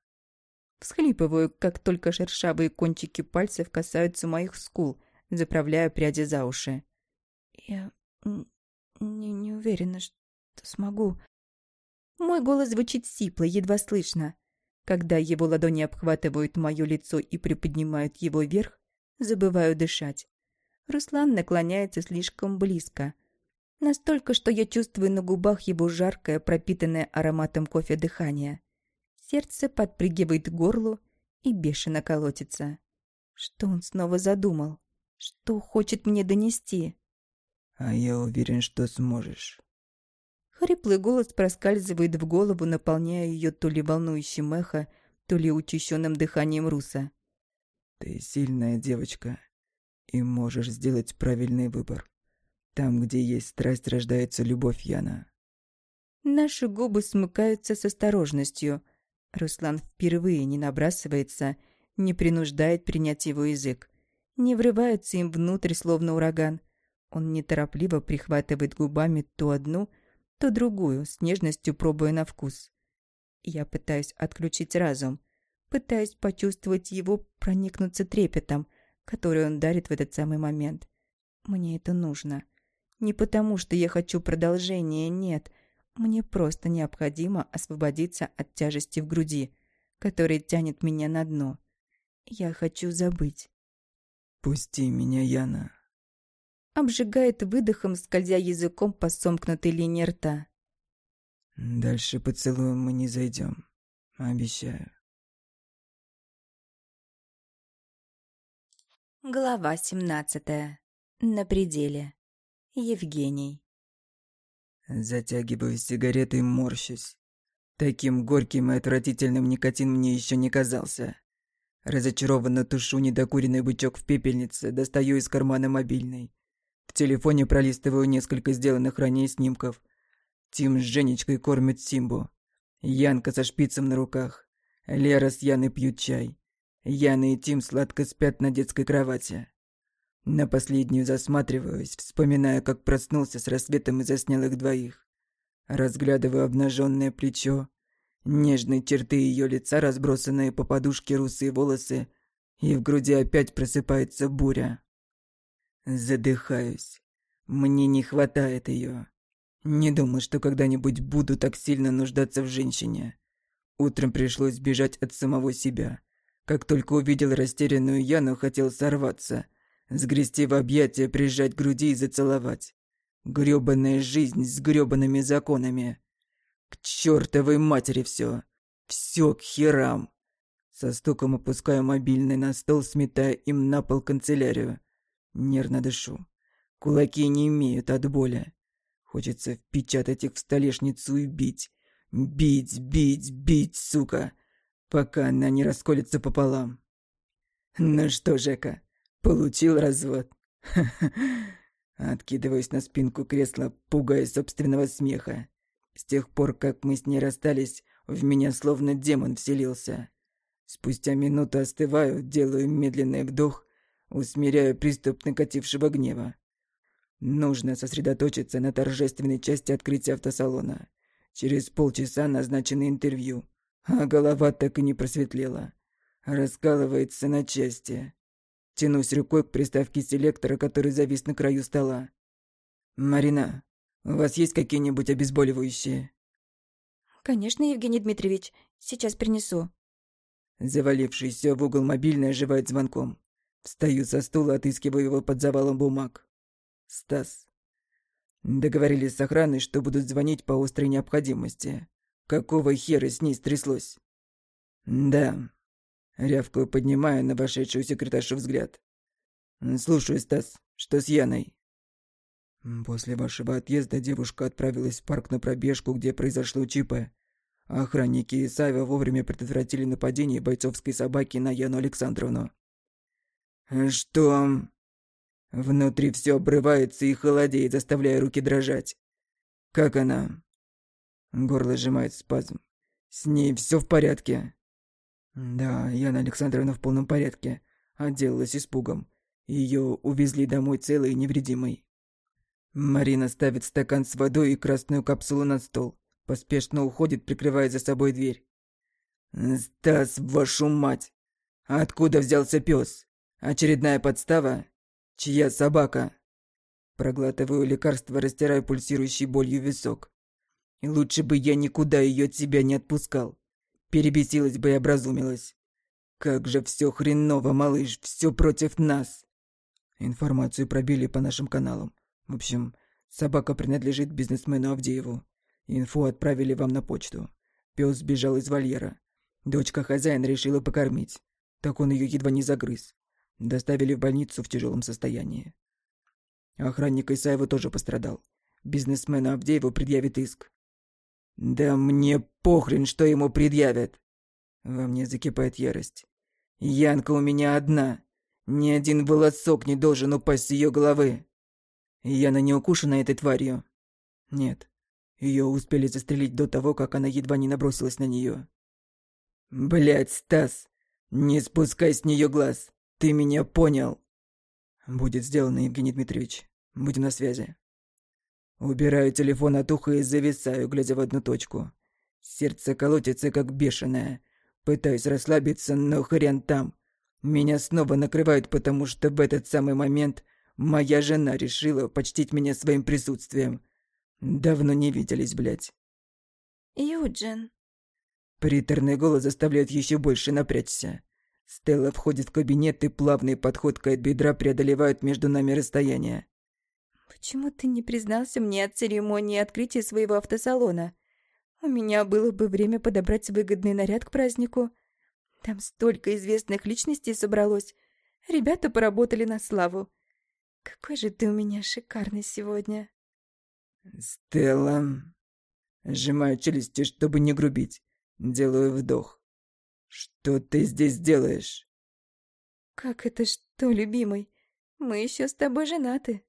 Всхлипываю, как только шершавые кончики пальцев касаются моих скул, заправляю пряди за уши. «Я не, не уверена, что смогу». Мой голос звучит сипло, едва слышно. Когда его ладони обхватывают мое лицо и приподнимают его вверх, забываю дышать. Руслан наклоняется слишком близко. Настолько, что я чувствую на губах его жаркое, пропитанное ароматом кофе дыхание. Сердце подпрыгивает к горлу и бешено колотится. Что он снова задумал? Что хочет мне донести? А я уверен, что сможешь. Хриплый голос проскальзывает в голову, наполняя ее то ли волнующим эхо, то ли учащенным дыханием руса. Ты сильная девочка и можешь сделать правильный выбор. Там, где есть страсть, рождается любовь, Яна. Наши губы смыкаются с осторожностью. Руслан впервые не набрасывается, не принуждает принять его язык, не врывается им внутрь, словно ураган. Он неторопливо прихватывает губами то одну, то другую, с нежностью пробуя на вкус. Я пытаюсь отключить разум, пытаюсь почувствовать его, проникнуться трепетом, который он дарит в этот самый момент. Мне это нужно. Не потому, что я хочу продолжения, нет. Мне просто необходимо освободиться от тяжести в груди, которая тянет меня на дно. Я хочу забыть. «Пусти меня, Яна», обжигает выдохом, скользя языком по сомкнутой линии рта. «Дальше поцелуем мы не зайдем, обещаю». Глава семнадцатая. На пределе. Евгений. Затягиваю сигареты и морщусь. Таким горьким и отвратительным никотин мне еще не казался. Разочарованно тушу недокуренный бычок в пепельнице, достаю из кармана мобильный. В телефоне пролистываю несколько сделанных ранее снимков. Тим с Женечкой кормят Симбу. Янка со шпицем на руках. Лера с Яной пьют чай. Яна и Тим сладко спят на детской кровати. На последнюю засматриваюсь, вспоминая, как проснулся с рассветом и заснял их двоих. Разглядываю обнаженное плечо, нежные черты ее лица, разбросанные по подушке русые волосы, и в груди опять просыпается буря. Задыхаюсь. Мне не хватает ее. Не думаю, что когда-нибудь буду так сильно нуждаться в женщине. Утром пришлось бежать от самого себя. Как только увидел растерянную Яну, хотел сорваться, сгрести в объятия, прижать к груди и зацеловать. Грёбаная жизнь с грёбаными законами. К чёртовой матери всё. Всё к херам. Со стуком опускаю мобильный на стол, сметая им на пол канцелярию. Нервно дышу. Кулаки не имеют от боли. Хочется впечатать их в столешницу и бить. Бить, бить, бить, сука пока она не расколется пополам. Ну что, Жека, получил развод? Откидываюсь на спинку кресла, пугая собственного смеха. С тех пор, как мы с ней расстались, в меня словно демон вселился. Спустя минуту остываю, делаю медленный вдох, усмиряю приступ накатившего гнева. Нужно сосредоточиться на торжественной части открытия автосалона. Через полчаса назначено интервью а голова так и не просветлела. Раскалывается на части. Тянусь рукой к приставке селектора, который завис на краю стола. «Марина, у вас есть какие-нибудь обезболивающие?» «Конечно, Евгений Дмитриевич. Сейчас принесу». Завалившийся в угол мобильный оживает звонком. Встаю со стула, отыскиваю его под завалом бумаг. Стас. Договорились с охраной, что будут звонить по острой необходимости. Какого хера с ней стряслось? Да. Рявкую, поднимая на вошедшую секретаршу взгляд. Слушаю, Стас, что с Яной? После вашего отъезда девушка отправилась в парк на пробежку, где произошло ЧП. Охранники Исаева вовремя предотвратили нападение бойцовской собаки на Яну Александровну. Что? Внутри все обрывается и холодеет, заставляя руки дрожать. Как она? Горло сжимает спазм. С ней все в порядке. Да, Яна Александровна в полном порядке. Отделалась испугом. Ее увезли домой целой и невредимой. Марина ставит стакан с водой и красную капсулу на стол. Поспешно уходит, прикрывая за собой дверь. «Стас, вашу мать! Откуда взялся пес? Очередная подстава? Чья собака? Проглатываю лекарство, растираю пульсирующий болью висок. Лучше бы я никуда ее от себя не отпускал. Перебесилась бы и образумилась. Как же все хреново, малыш, все против нас. Информацию пробили по нашим каналам. В общем, собака принадлежит бизнесмену Авдееву. Инфу отправили вам на почту. Пес сбежал из вольера. Дочка хозяина решила покормить. Так он ее едва не загрыз. Доставили в больницу в тяжелом состоянии. Охранник Исаева тоже пострадал. Бизнесмену Авдееву предъявит иск. Да мне похрен, что ему предъявят. Во мне закипает ярость. Янка у меня одна. Ни один волосок не должен упасть с ее головы. Яна не укушена этой тварью. Нет. Ее успели застрелить до того, как она едва не набросилась на нее. Блять, Стас, не спускай с нее глаз. Ты меня понял. Будет сделано, Евгений Дмитриевич. Будем на связи. Убираю телефон от уха и зависаю, глядя в одну точку. Сердце колотится, как бешеное. Пытаюсь расслабиться, но хрен там. Меня снова накрывают, потому что в этот самый момент моя жена решила почтить меня своим присутствием. Давно не виделись, блядь. «Юджин». Приторный голос заставляет еще больше напрячься. Стелла входит в кабинет, и плавной подходкой от бедра преодолевают между нами расстояние. «Почему ты не признался мне от церемонии открытия своего автосалона? У меня было бы время подобрать выгодный наряд к празднику. Там столько известных личностей собралось. Ребята поработали на славу. Какой же ты у меня шикарный сегодня!» «Стелла...» Сжимаю челюсти, чтобы не грубить. Делаю вдох. «Что ты здесь делаешь?» «Как это что, любимый? Мы еще с тобой женаты.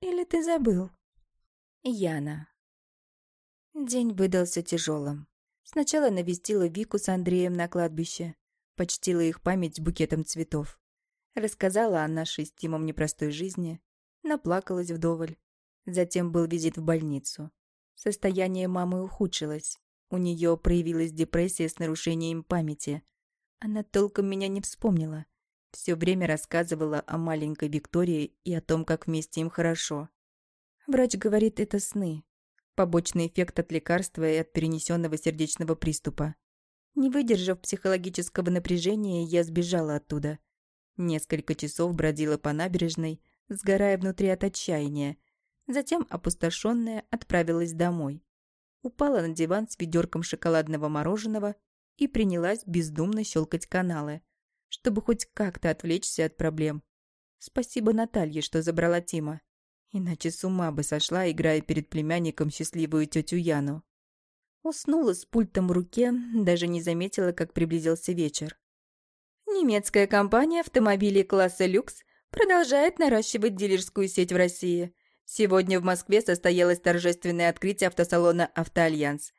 Или ты забыл?» Яна. День выдался тяжелым. Сначала навестила Вику с Андреем на кладбище. Почтила их память букетом цветов. Рассказала о нашей с Тимом непростой жизни. Наплакалась вдоволь. Затем был визит в больницу. Состояние мамы ухудшилось. У нее проявилась депрессия с нарушением памяти. Она толком меня не вспомнила. Все время рассказывала о маленькой Виктории и о том, как вместе им хорошо. Врач говорит, это сны. Побочный эффект от лекарства и от перенесенного сердечного приступа. Не выдержав психологического напряжения, я сбежала оттуда. Несколько часов бродила по набережной, сгорая внутри от отчаяния. Затем, опустошенная, отправилась домой упала на диван с ведерком шоколадного мороженого и принялась бездумно щелкать каналы, чтобы хоть как-то отвлечься от проблем. Спасибо Наталье, что забрала Тима. Иначе с ума бы сошла, играя перед племянником счастливую тетю Яну. Уснула с пультом в руке, даже не заметила, как приблизился вечер. Немецкая компания автомобилей класса «Люкс» продолжает наращивать дилерскую сеть в России. Сегодня в Москве состоялось торжественное открытие автосалона «Автоальянс».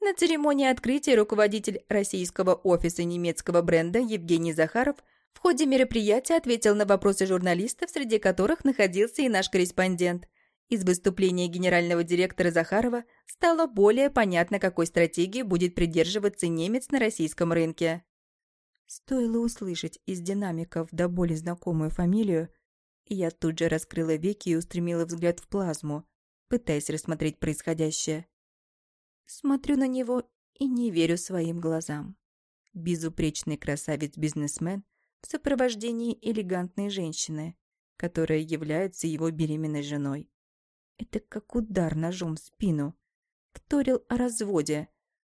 На церемонии открытия руководитель российского офиса немецкого бренда Евгений Захаров в ходе мероприятия ответил на вопросы журналистов, среди которых находился и наш корреспондент. Из выступления генерального директора Захарова стало более понятно, какой стратегии будет придерживаться немец на российском рынке. Стоило услышать из динамиков до боли знакомую фамилию, я тут же раскрыла веки и устремила взгляд в плазму, пытаясь рассмотреть происходящее. Смотрю на него и не верю своим глазам. Безупречный красавец-бизнесмен в сопровождении элегантной женщины, которая является его беременной женой. Это как удар ножом в спину. Вторил о разводе,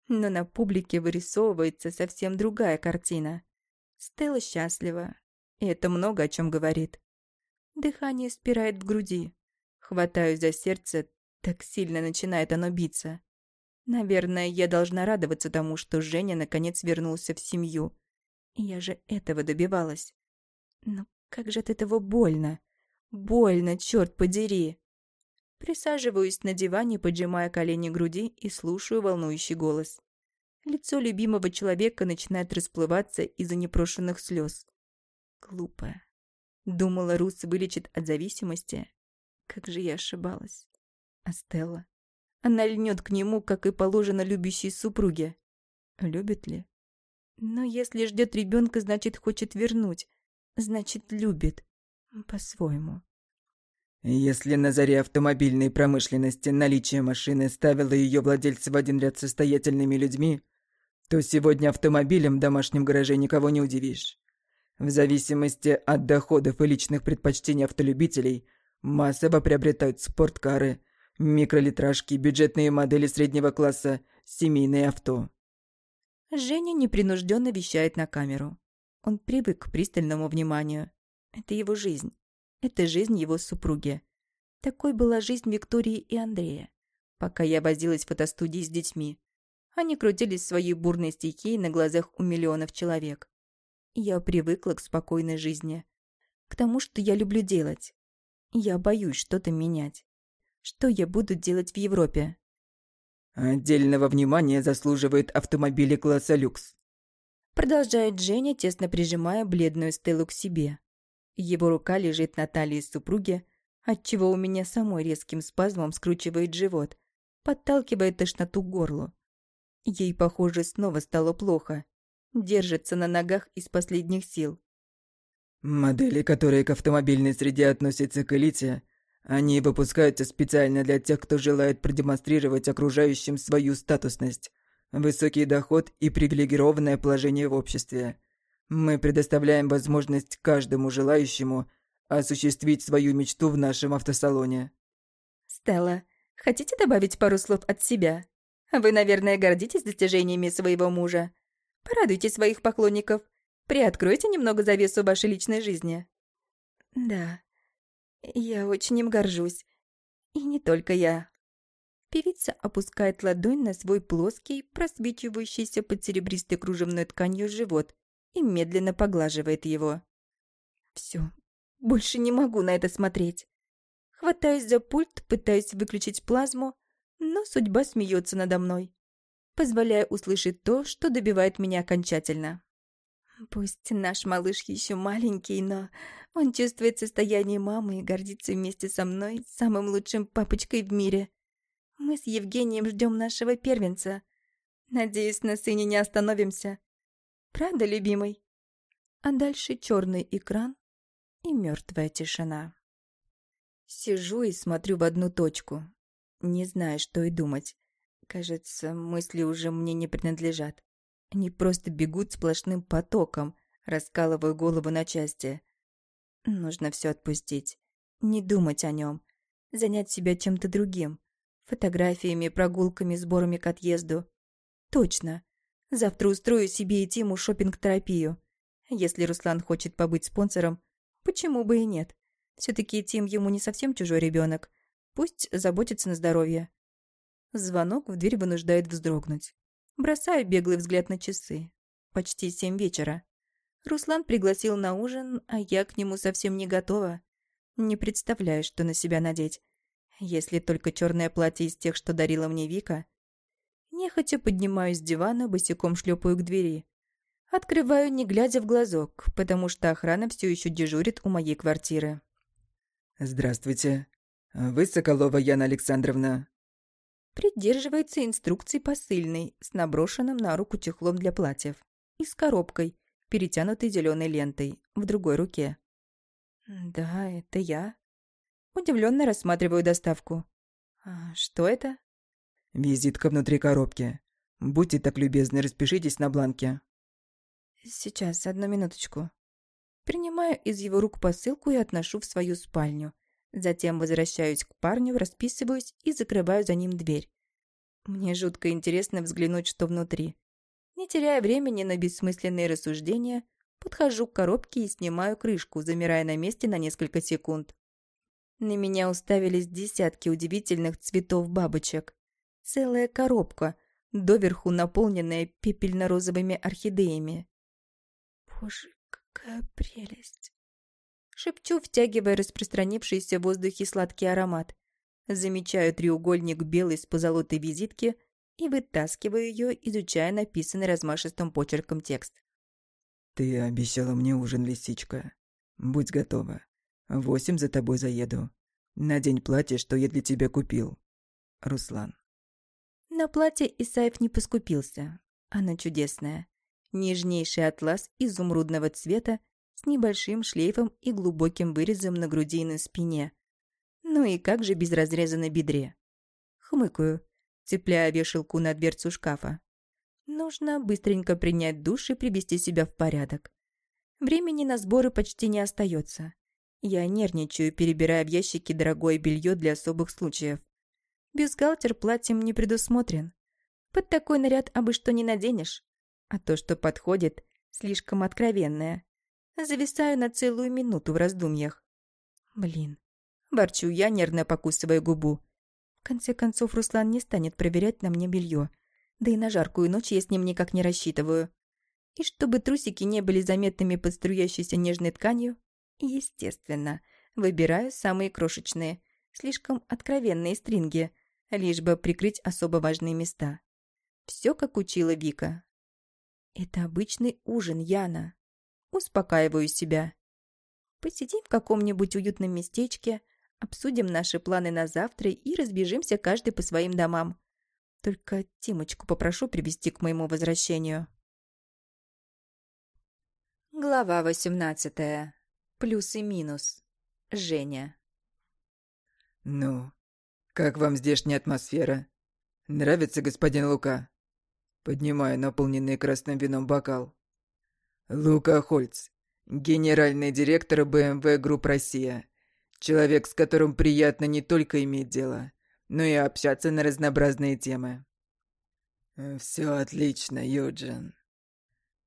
но на публике вырисовывается совсем другая картина. Стелла счастлива, и это много о чем говорит. Дыхание спирает в груди. Хватаюсь за сердце, так сильно начинает оно биться. Наверное, я должна радоваться тому, что Женя наконец вернулся в семью. Я же этого добивалась. Но как же от этого больно. Больно, черт подери. Присаживаюсь на диване, поджимая колени груди и слушаю волнующий голос. Лицо любимого человека начинает расплываться из-за непрошенных слез. Глупая. Думала, Рус вылечит от зависимости. Как же я ошибалась. А Стелла? Она льнет к нему, как и положено любящей супруге. Любит ли? Но если ждет ребенка, значит, хочет вернуть. Значит, любит. По-своему. Если на заре автомобильной промышленности наличие машины ставило ее владельца в один ряд состоятельными людьми, то сегодня автомобилем в домашнем гараже никого не удивишь. В зависимости от доходов и личных предпочтений автолюбителей, массово приобретают спорткары, микролитражки, бюджетные модели среднего класса, семейные авто. Женя непринужденно вещает на камеру. Он привык к пристальному вниманию. Это его жизнь. Это жизнь его супруги. Такой была жизнь Виктории и Андрея, пока я возилась в фотостудии с детьми. Они крутились в своей бурной стихии на глазах у миллионов человек. Я привыкла к спокойной жизни, к тому, что я люблю делать. Я боюсь что-то менять. Что я буду делать в Европе? Отдельного внимания заслуживают автомобили класса люкс. Продолжает Женя, тесно прижимая бледную Стеллу к себе. Его рука лежит на талии супруги, отчего у меня самой резким спазмом скручивает живот, подталкивает тошноту к горлу. Ей, похоже, снова стало плохо. Держится на ногах из последних сил. Модели, которые к автомобильной среде относятся к элите, они выпускаются специально для тех, кто желает продемонстрировать окружающим свою статусность, высокий доход и привилегированное положение в обществе. Мы предоставляем возможность каждому желающему осуществить свою мечту в нашем автосалоне. Стелла, хотите добавить пару слов от себя? Вы, наверное, гордитесь достижениями своего мужа. Порадуйте своих поклонников. Приоткройте немного завесу вашей личной жизни. Да, я очень им горжусь. И не только я. Певица опускает ладонь на свой плоский, просвечивающийся под серебристой кружевной тканью живот и медленно поглаживает его. Все, больше не могу на это смотреть. Хватаюсь за пульт, пытаюсь выключить плазму, но судьба смеется надо мной, позволяя услышать то, что добивает меня окончательно. Пусть наш малыш еще маленький, но он чувствует состояние мамы и гордится вместе со мной самым лучшим папочкой в мире. Мы с Евгением ждем нашего первенца. Надеюсь, на сыне не остановимся. Правда, любимый? А дальше черный экран и мертвая тишина. Сижу и смотрю в одну точку, не знаю, что и думать. Кажется, мысли уже мне не принадлежат. Они просто бегут сплошным потоком, раскалывая голову на части. Нужно все отпустить, не думать о нем, занять себя чем-то другим. Фотографиями, прогулками, сборами к отъезду. Точно. Завтра устрою себе и Тиму шопинг-терапию. Если Руслан хочет побыть спонсором, почему бы и нет? Все-таки Тим ему не совсем чужой ребенок. Пусть заботится на здоровье. Звонок в дверь вынуждает вздрогнуть. Бросаю беглый взгляд на часы. Почти семь вечера. Руслан пригласил на ужин, а я к нему совсем не готова. Не представляю, что на себя надеть. Если только черное платье из тех, что дарила мне Вика. Нехотя поднимаюсь с дивана, босиком шлепаю к двери. Открываю, не глядя в глазок, потому что охрана все еще дежурит у моей квартиры. «Здравствуйте. Вы Соколова Яна Александровна?» Придерживается инструкций посыльный с наброшенным на руку чехлом для платьев и с коробкой, перетянутой зеленой лентой, в другой руке. «Да, это я». Удивленно рассматриваю доставку. А что это? «Визитка внутри коробки. Будьте так любезны, распишитесь на бланке». «Сейчас, одну минуточку». Принимаю из его рук посылку и отношу в свою спальню. Затем возвращаюсь к парню, расписываюсь и закрываю за ним дверь. Мне жутко интересно взглянуть, что внутри. Не теряя времени на бессмысленные рассуждения, подхожу к коробке и снимаю крышку, замирая на месте на несколько секунд. На меня уставились десятки удивительных цветов бабочек. Целая коробка, доверху наполненная пепельно-розовыми орхидеями. Боже, какая прелесть! Шепчу, втягивая распространившийся в воздухе сладкий аромат. Замечаю треугольник белый с позолотой визитки и вытаскиваю ее, изучая написанный размашистым почерком текст. «Ты обещала мне ужин, лисичка. Будь готова. Восемь за тобой заеду. Надень платье, что я для тебя купил. Руслан». На платье Исаев не поскупился. Оно чудесное. Нежнейший атлас изумрудного цвета с небольшим шлейфом и глубоким вырезом на груди и на спине. Ну и как же без разреза на бедре? Хмыкаю, цепляя вешалку на дверцу шкафа. Нужно быстренько принять душ и привести себя в порядок. Времени на сборы почти не остается. Я нервничаю, перебирая в ящике дорогое белье для особых случаев. Бюстгальтер платьем не предусмотрен. Под такой наряд абы что не наденешь. А то, что подходит, слишком откровенное. Зависаю на целую минуту в раздумьях. Блин. Ворчу я, нервно покусывая губу. В конце концов, Руслан не станет проверять на мне белье. Да и на жаркую ночь я с ним никак не рассчитываю. И чтобы трусики не были заметными под струящейся нежной тканью, естественно, выбираю самые крошечные, слишком откровенные стринги, лишь бы прикрыть особо важные места. Все, как учила Вика. Это обычный ужин, Яна. Успокаиваю себя. Посидим в каком-нибудь уютном местечке, обсудим наши планы на завтра и разбежимся каждый по своим домам. Только Тимочку попрошу привести к моему возвращению. Глава восемнадцатая. Плюс и минус. Женя. «Ну, как вам здешняя атмосфера? Нравится, господин Лука?» Поднимаю наполненный красным вином бокал. Лука Хольц, генеральный директор BMW Group Россия. Человек, с которым приятно не только иметь дело, но и общаться на разнообразные темы. «Все отлично, Юджин»,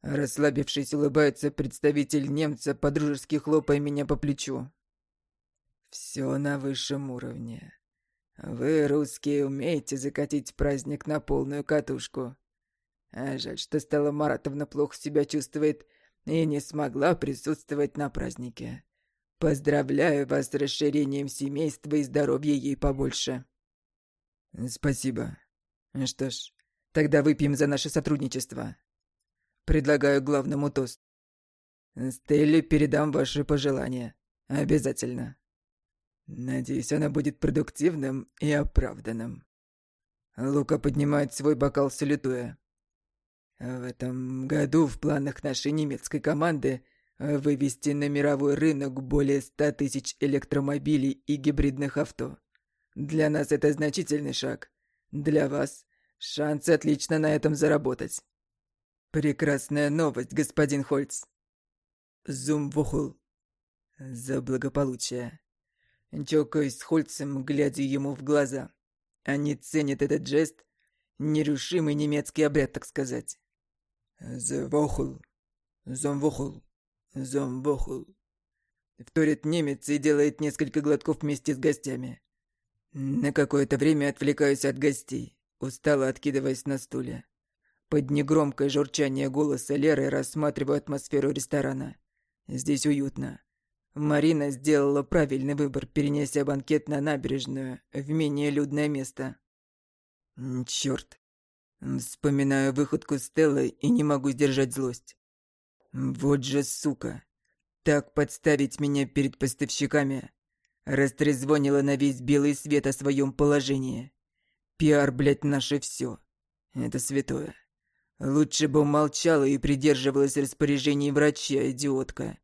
Расслабившись, улыбается представитель немца, подружески хлопая меня по плечу. «Все на высшем уровне. Вы, русские, умеете закатить праздник на полную катушку. Жаль, что Стелла Маратовна плохо себя чувствует и не смогла присутствовать на празднике. Поздравляю вас с расширением семейства и здоровья ей побольше». «Спасибо. Что ж, тогда выпьем за наше сотрудничество». Предлагаю главному тост. Стелле передам ваши пожелания. Обязательно. Надеюсь, она будет продуктивным и оправданным. Лука поднимает свой бокал, салютуя. В этом году в планах нашей немецкой команды вывести на мировой рынок более ста тысяч электромобилей и гибридных авто. Для нас это значительный шаг. Для вас шанс отлично на этом заработать. «Прекрасная новость, господин Хольц!» Зумвухул. За благополучие. Чокаюсь с Хольцем, глядя ему в глаза. Они ценят этот жест. Нерушимый немецкий обряд, так сказать. Звохул. Зомвухул. Зомвухул. Вторит немец и делает несколько глотков вместе с гостями. На какое-то время отвлекаюсь от гостей, устало откидываясь на стуле. Под негромкое журчание голоса Леры рассматриваю атмосферу ресторана. Здесь уютно. Марина сделала правильный выбор, перенеся банкет на набережную, в менее людное место. Чёрт. Вспоминаю выходку Стеллы и не могу сдержать злость. Вот же сука. Так подставить меня перед поставщиками. Растрезвонила на весь белый свет о своем положении. Пиар, блядь, наше все. Это святое. Лучше бы умолчала и придерживалась распоряжений врача, идиотка.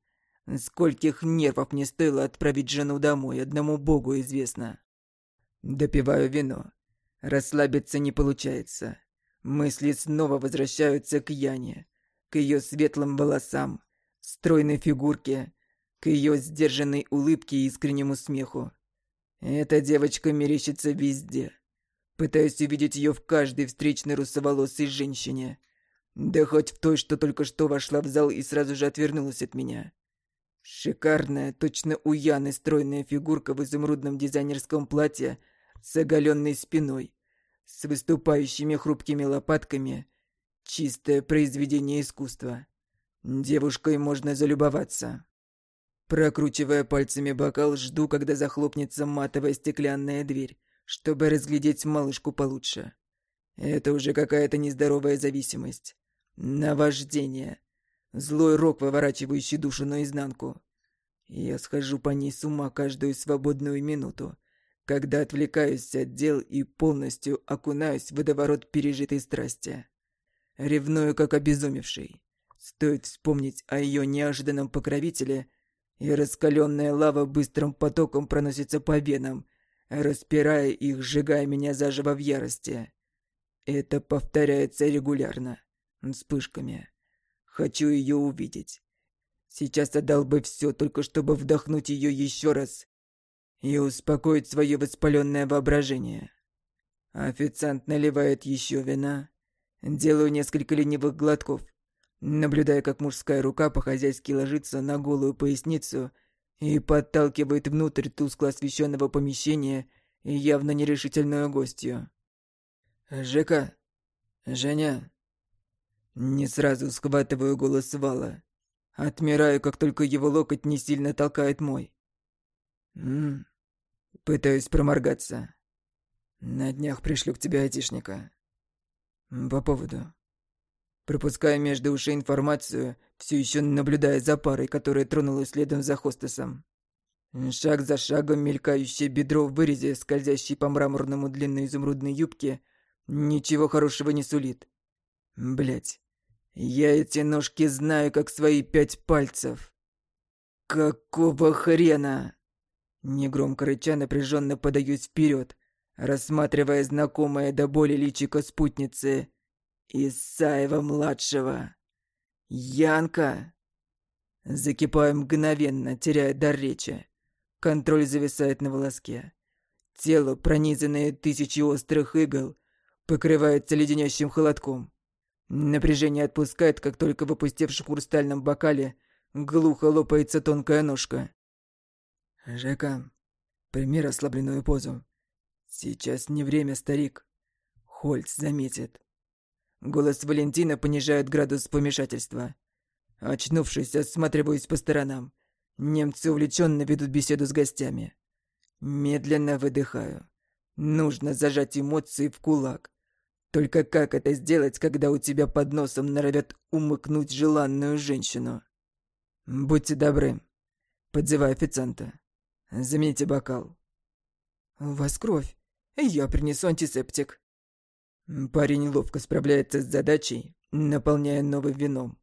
Скольких нервов мне стоило отправить жену домой, одному богу известно. Допиваю вино. Расслабиться не получается. Мысли снова возвращаются к Яне, к ее светлым волосам, стройной фигурке, к ее сдержанной улыбке и искреннему смеху. Эта девочка мерещится везде. Пытаюсь увидеть ее в каждой встречной русоволосой женщине. Да хоть в той, что только что вошла в зал и сразу же отвернулась от меня. Шикарная, точно у Яны стройная фигурка в изумрудном дизайнерском платье с оголенной спиной, с выступающими хрупкими лопатками. Чистое произведение искусства. Девушкой можно залюбоваться. Прокручивая пальцами бокал, жду, когда захлопнется матовая стеклянная дверь, чтобы разглядеть малышку получше. Это уже какая-то нездоровая зависимость. Наваждение. Злой рок, выворачивающий душу наизнанку. Я схожу по ней с ума каждую свободную минуту, когда отвлекаюсь от дел и полностью окунаюсь в водоворот пережитой страсти. Ревную, как обезумевший. Стоит вспомнить о ее неожиданном покровителе, и раскаленная лава быстрым потоком проносится по венам, распирая их, сжигая меня заживо в ярости. Это повторяется регулярно, вспышками. Хочу ее увидеть. Сейчас отдал бы все, только чтобы вдохнуть ее еще раз и успокоить свое воспаленное воображение. Официант наливает еще вина. Делаю несколько ленивых глотков, наблюдая, как мужская рука по-хозяйски ложится на голую поясницу и подталкивает внутрь тускло освещенного помещения явно нерешительную гостью. «Жека! Женя!» Не сразу схватываю голос Вала. Отмираю, как только его локоть не сильно толкает мой. Пытаюсь проморгаться. На днях пришлю к тебе айтишника. По поводу. Пропускаю между ушей информацию, все еще наблюдая за парой, которая тронулась следом за хостесом. Шаг за шагом мелькающее бедро в вырезе, скользящей по мраморному длинной изумрудной юбке, ничего хорошего не сулит. Блять, я эти ножки знаю, как свои пять пальцев. Какого хрена? Негромко рыча напряженно подаюсь вперед, рассматривая знакомое до боли личико спутницы Исаева-младшего. Янка! Закипаю мгновенно, теряя дар речи. Контроль зависает на волоске. Тело, пронизанное тысячей острых игл, покрывается леденящим холодком. Напряжение отпускает, как только в опустевшем хрустальном бокале глухо лопается тонкая ножка. «Жека, прими расслабленную позу. Сейчас не время, старик. Хольц заметит». Голос Валентина понижает градус помешательства. Очнувшись, осматриваюсь по сторонам. Немцы увлеченно ведут беседу с гостями. Медленно выдыхаю. Нужно зажать эмоции в кулак. Только как это сделать, когда у тебя под носом норовят умыкнуть желанную женщину? Будьте добры. Подзывай официанта. Замените бокал. У вас кровь. Я принесу антисептик. Парень ловко справляется с задачей, наполняя новым вином.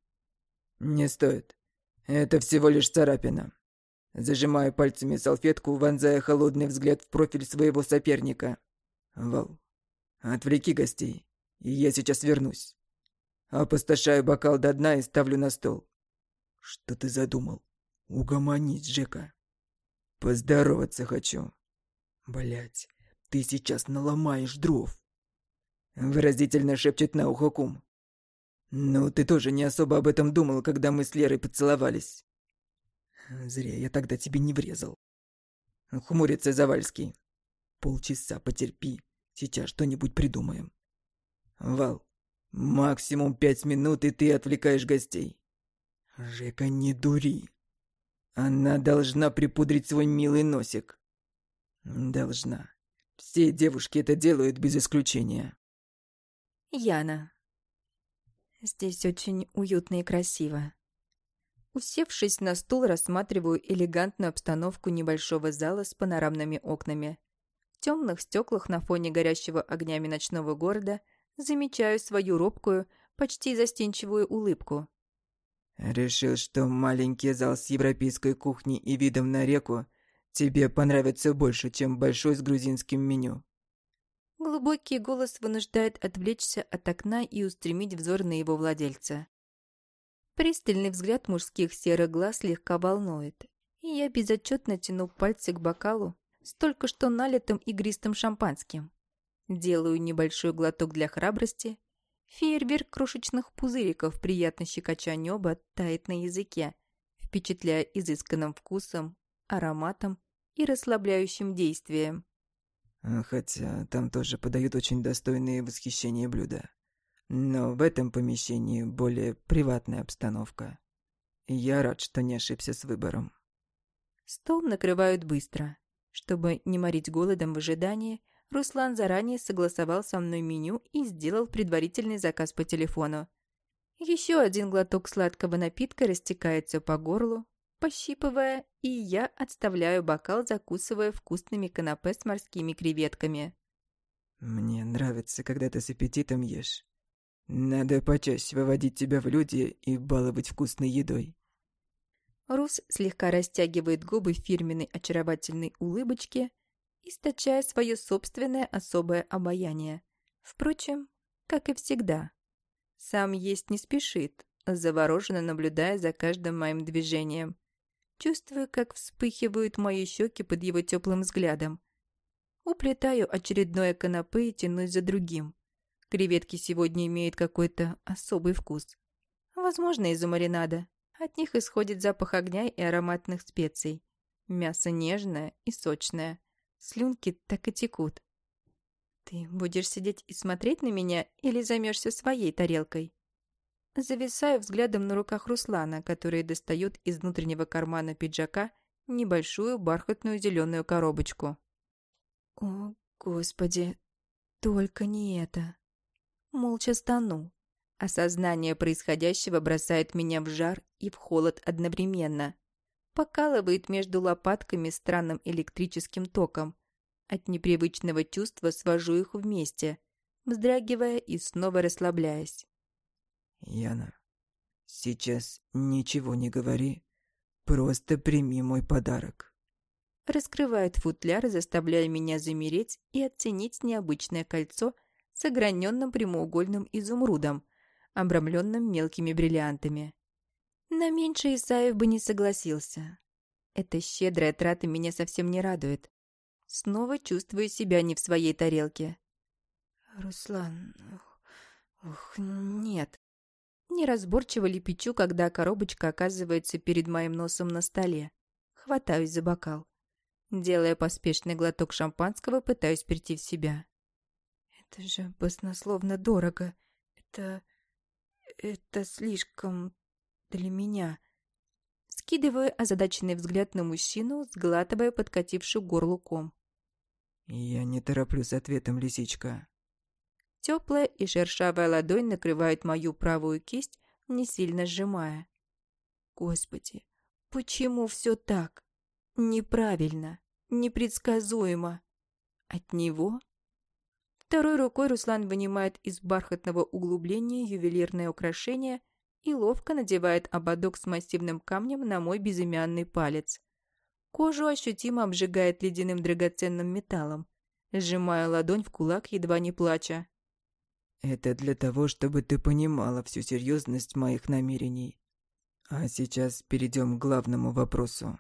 Не стоит. Это всего лишь царапина. Зажимаю пальцами салфетку, вонзая холодный взгляд в профиль своего соперника. Вал, Отвлеки гостей, я сейчас вернусь. Опустошаю бокал до дна и ставлю на стол. Что ты задумал? Угомонись, Джека. Поздороваться хочу. Блять, ты сейчас наломаешь дров. Выразительно шепчет на ухо кум. Ну, ты тоже не особо об этом думал, когда мы с Лерой поцеловались. Зря я тогда тебе не врезал. Хмурится Завальский. Полчаса потерпи, Сейчас что-нибудь придумаем. Вал, максимум пять минут, и ты отвлекаешь гостей. Жека, не дури. Она должна припудрить свой милый носик. Должна. Все девушки это делают без исключения. Яна. Здесь очень уютно и красиво. Усевшись на стул, рассматриваю элегантную обстановку небольшого зала с панорамными окнами темных стеклах на фоне горящего огнями ночного города замечаю свою робкую, почти застенчивую улыбку. «Решил, что маленький зал с европейской кухней и видом на реку тебе понравится больше, чем большой с грузинским меню». Глубокий голос вынуждает отвлечься от окна и устремить взор на его владельца. Пристальный взгляд мужских серых глаз слегка волнует, и я безотчетно тяну пальцы к бокалу, с только что налитым игристым шампанским. Делаю небольшой глоток для храбрости. Фейерверк крошечных пузыриков, приятно щекоча небо, тает на языке, впечатляя изысканным вкусом, ароматом и расслабляющим действием. Хотя там тоже подают очень достойные восхищения блюда. Но в этом помещении более приватная обстановка. Я рад, что не ошибся с выбором. Стол накрывают быстро. Чтобы не морить голодом в ожидании, Руслан заранее согласовал со мной меню и сделал предварительный заказ по телефону. Еще один глоток сладкого напитка растекается по горлу, пощипывая, и я отставляю бокал, закусывая вкусными канапе с морскими креветками. «Мне нравится, когда ты с аппетитом ешь. Надо почаще выводить тебя в люди и баловать вкусной едой». Рус слегка растягивает губы в фирменной очаровательной улыбочке источая свое собственное особое обаяние. Впрочем, как и всегда. Сам есть не спешит, завороженно наблюдая за каждым моим движением. Чувствую, как вспыхивают мои щеки под его теплым взглядом. Уплетаю очередное канапе и тянусь за другим. Креветки сегодня имеют какой-то особый вкус. Возможно, из-за маринада. От них исходит запах огня и ароматных специй. Мясо нежное и сочное. Слюнки так и текут. Ты будешь сидеть и смотреть на меня или займешься своей тарелкой? Зависаю взглядом на руках Руслана, который достает из внутреннего кармана пиджака небольшую бархатную зеленую коробочку. О, Господи, только не это. Молча стану. Осознание происходящего бросает меня в жар и в холод одновременно. Покалывает между лопатками странным электрическим током. От непривычного чувства свожу их вместе, вздрагивая и снова расслабляясь. Яна, сейчас ничего не говори, просто прими мой подарок. Раскрывает футляр, заставляя меня замереть и оценить необычное кольцо с ограненным прямоугольным изумрудом, обрамленным мелкими бриллиантами. На меньше Исаев бы не согласился. Эта щедрая трата меня совсем не радует. Снова чувствую себя не в своей тарелке. «Руслан... Ух, нет». Неразборчиво лепечу, когда коробочка оказывается перед моим носом на столе. Хватаюсь за бокал. Делая поспешный глоток шампанского, пытаюсь прийти в себя. «Это же баснословно дорого. Это... это слишком для меня». Скидываю озадаченный взгляд на мужчину, сглатывая подкативший горлу ком. «Я не тороплю с ответом, лисичка». Теплая и шершавая ладонь накрывает мою правую кисть, не сильно сжимая. Господи, почему все так? Неправильно, непредсказуемо. От него? Второй рукой Руслан вынимает из бархатного углубления ювелирное украшение и ловко надевает ободок с массивным камнем на мой безымянный палец. Кожу ощутимо обжигает ледяным драгоценным металлом. Сжимаю ладонь в кулак, едва не плача. «Это для того, чтобы ты понимала всю серьезность моих намерений. А сейчас перейдем к главному вопросу».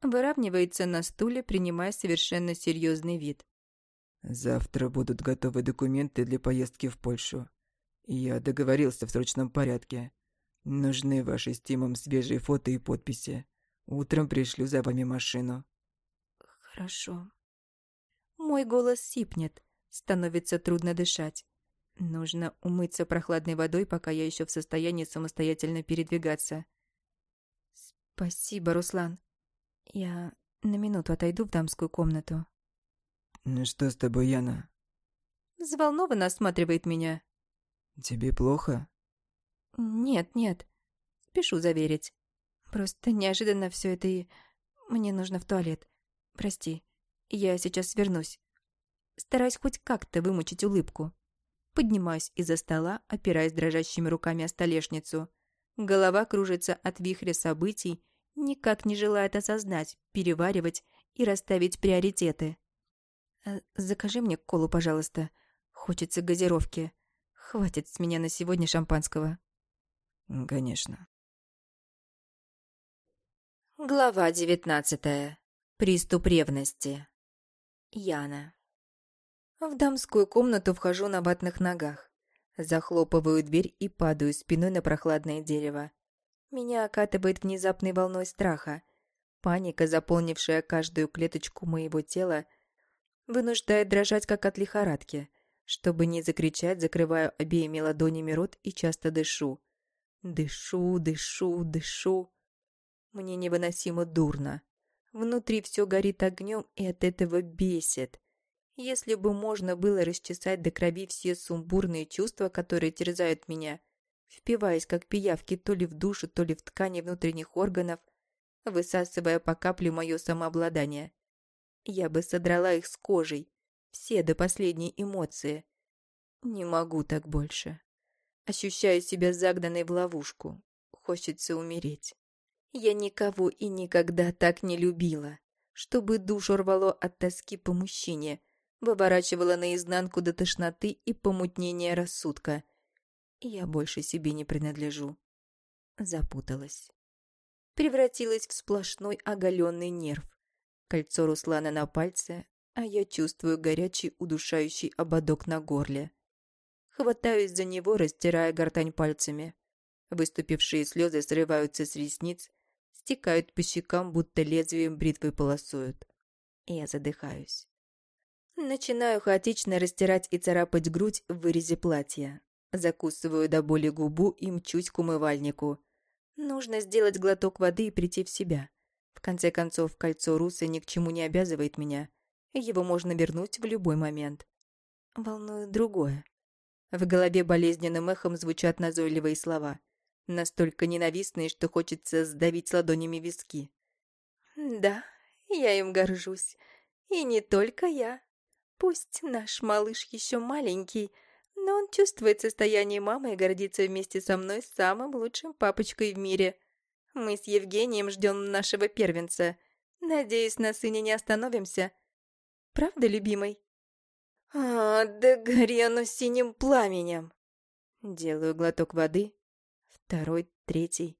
Выравнивается на стуле, принимая совершенно серьезный вид. «Завтра будут готовы документы для поездки в Польшу. Я договорился в срочном порядке. Нужны ваши с Тимом свежие фото и подписи. Утром пришлю за вами машину». «Хорошо». Мой голос сипнет, становится трудно дышать. Нужно умыться прохладной водой, пока я еще в состоянии самостоятельно передвигаться. «Спасибо, Руслан. Я на минуту отойду в дамскую комнату». «Ну что с тобой, Яна?» Взволнованно осматривает меня. «Тебе плохо?» «Нет, нет». Спешу заверить. Просто неожиданно все это и... Мне нужно в туалет. Прости, я сейчас вернусь. Стараюсь хоть как-то вымучить улыбку. Поднимаюсь из-за стола, опираясь дрожащими руками о столешницу. Голова кружится от вихря событий, никак не желает осознать, переваривать и расставить приоритеты. «Э, «Закажи мне колу, пожалуйста. Хочется газировки. Хватит с меня на сегодня шампанского». «Конечно». Глава девятнадцатая. Приступ ревности. Яна. В дамскую комнату вхожу на ватных ногах. Захлопываю дверь и падаю спиной на прохладное дерево. Меня окатывает внезапной волной страха. Паника, заполнившая каждую клеточку моего тела, вынуждает дрожать, как от лихорадки. Чтобы не закричать, закрываю обеими ладонями рот и часто дышу. Дышу, дышу, дышу. Мне невыносимо дурно. Внутри все горит огнем и от этого бесит. Если бы можно было расчесать до крови все сумбурные чувства, которые терзают меня, впиваясь как пиявки то ли в душу, то ли в ткани внутренних органов, высасывая по капле мое самообладание, я бы содрала их с кожей, все до последней эмоции. Не могу так больше. Ощущаю себя загнанной в ловушку. Хочется умереть. Я никого и никогда так не любила. чтобы душу рвало от тоски по мужчине, выворачивало наизнанку до тошноты и помутнения рассудка. Я больше себе не принадлежу. Запуталась. Превратилась в сплошной оголенный нерв. Кольцо Руслана на пальце, а я чувствую горячий удушающий ободок на горле. Хватаюсь за него, растирая гортань пальцами. Выступившие слезы срываются с ресниц, стекают по щекам, будто лезвием бритвы полосуют. Я задыхаюсь. Начинаю хаотично растирать и царапать грудь в вырезе платья. Закусываю до боли губу и мчусь к умывальнику. Нужно сделать глоток воды и прийти в себя. В конце концов, кольцо Русы ни к чему не обязывает меня. Его можно вернуть в любой момент. Волнует другое. В голове болезненным эхом звучат назойливые слова. Настолько ненавистные, что хочется сдавить ладонями виски. Да, я им горжусь. И не только я. Пусть наш малыш еще маленький, но он чувствует состояние мамы и гордится вместе со мной самым лучшим папочкой в мире. Мы с Евгением ждем нашего первенца. Надеюсь, на сыне не остановимся. Правда, любимый? А, да гори оно синим пламенем. Делаю глоток воды. Второй, третий.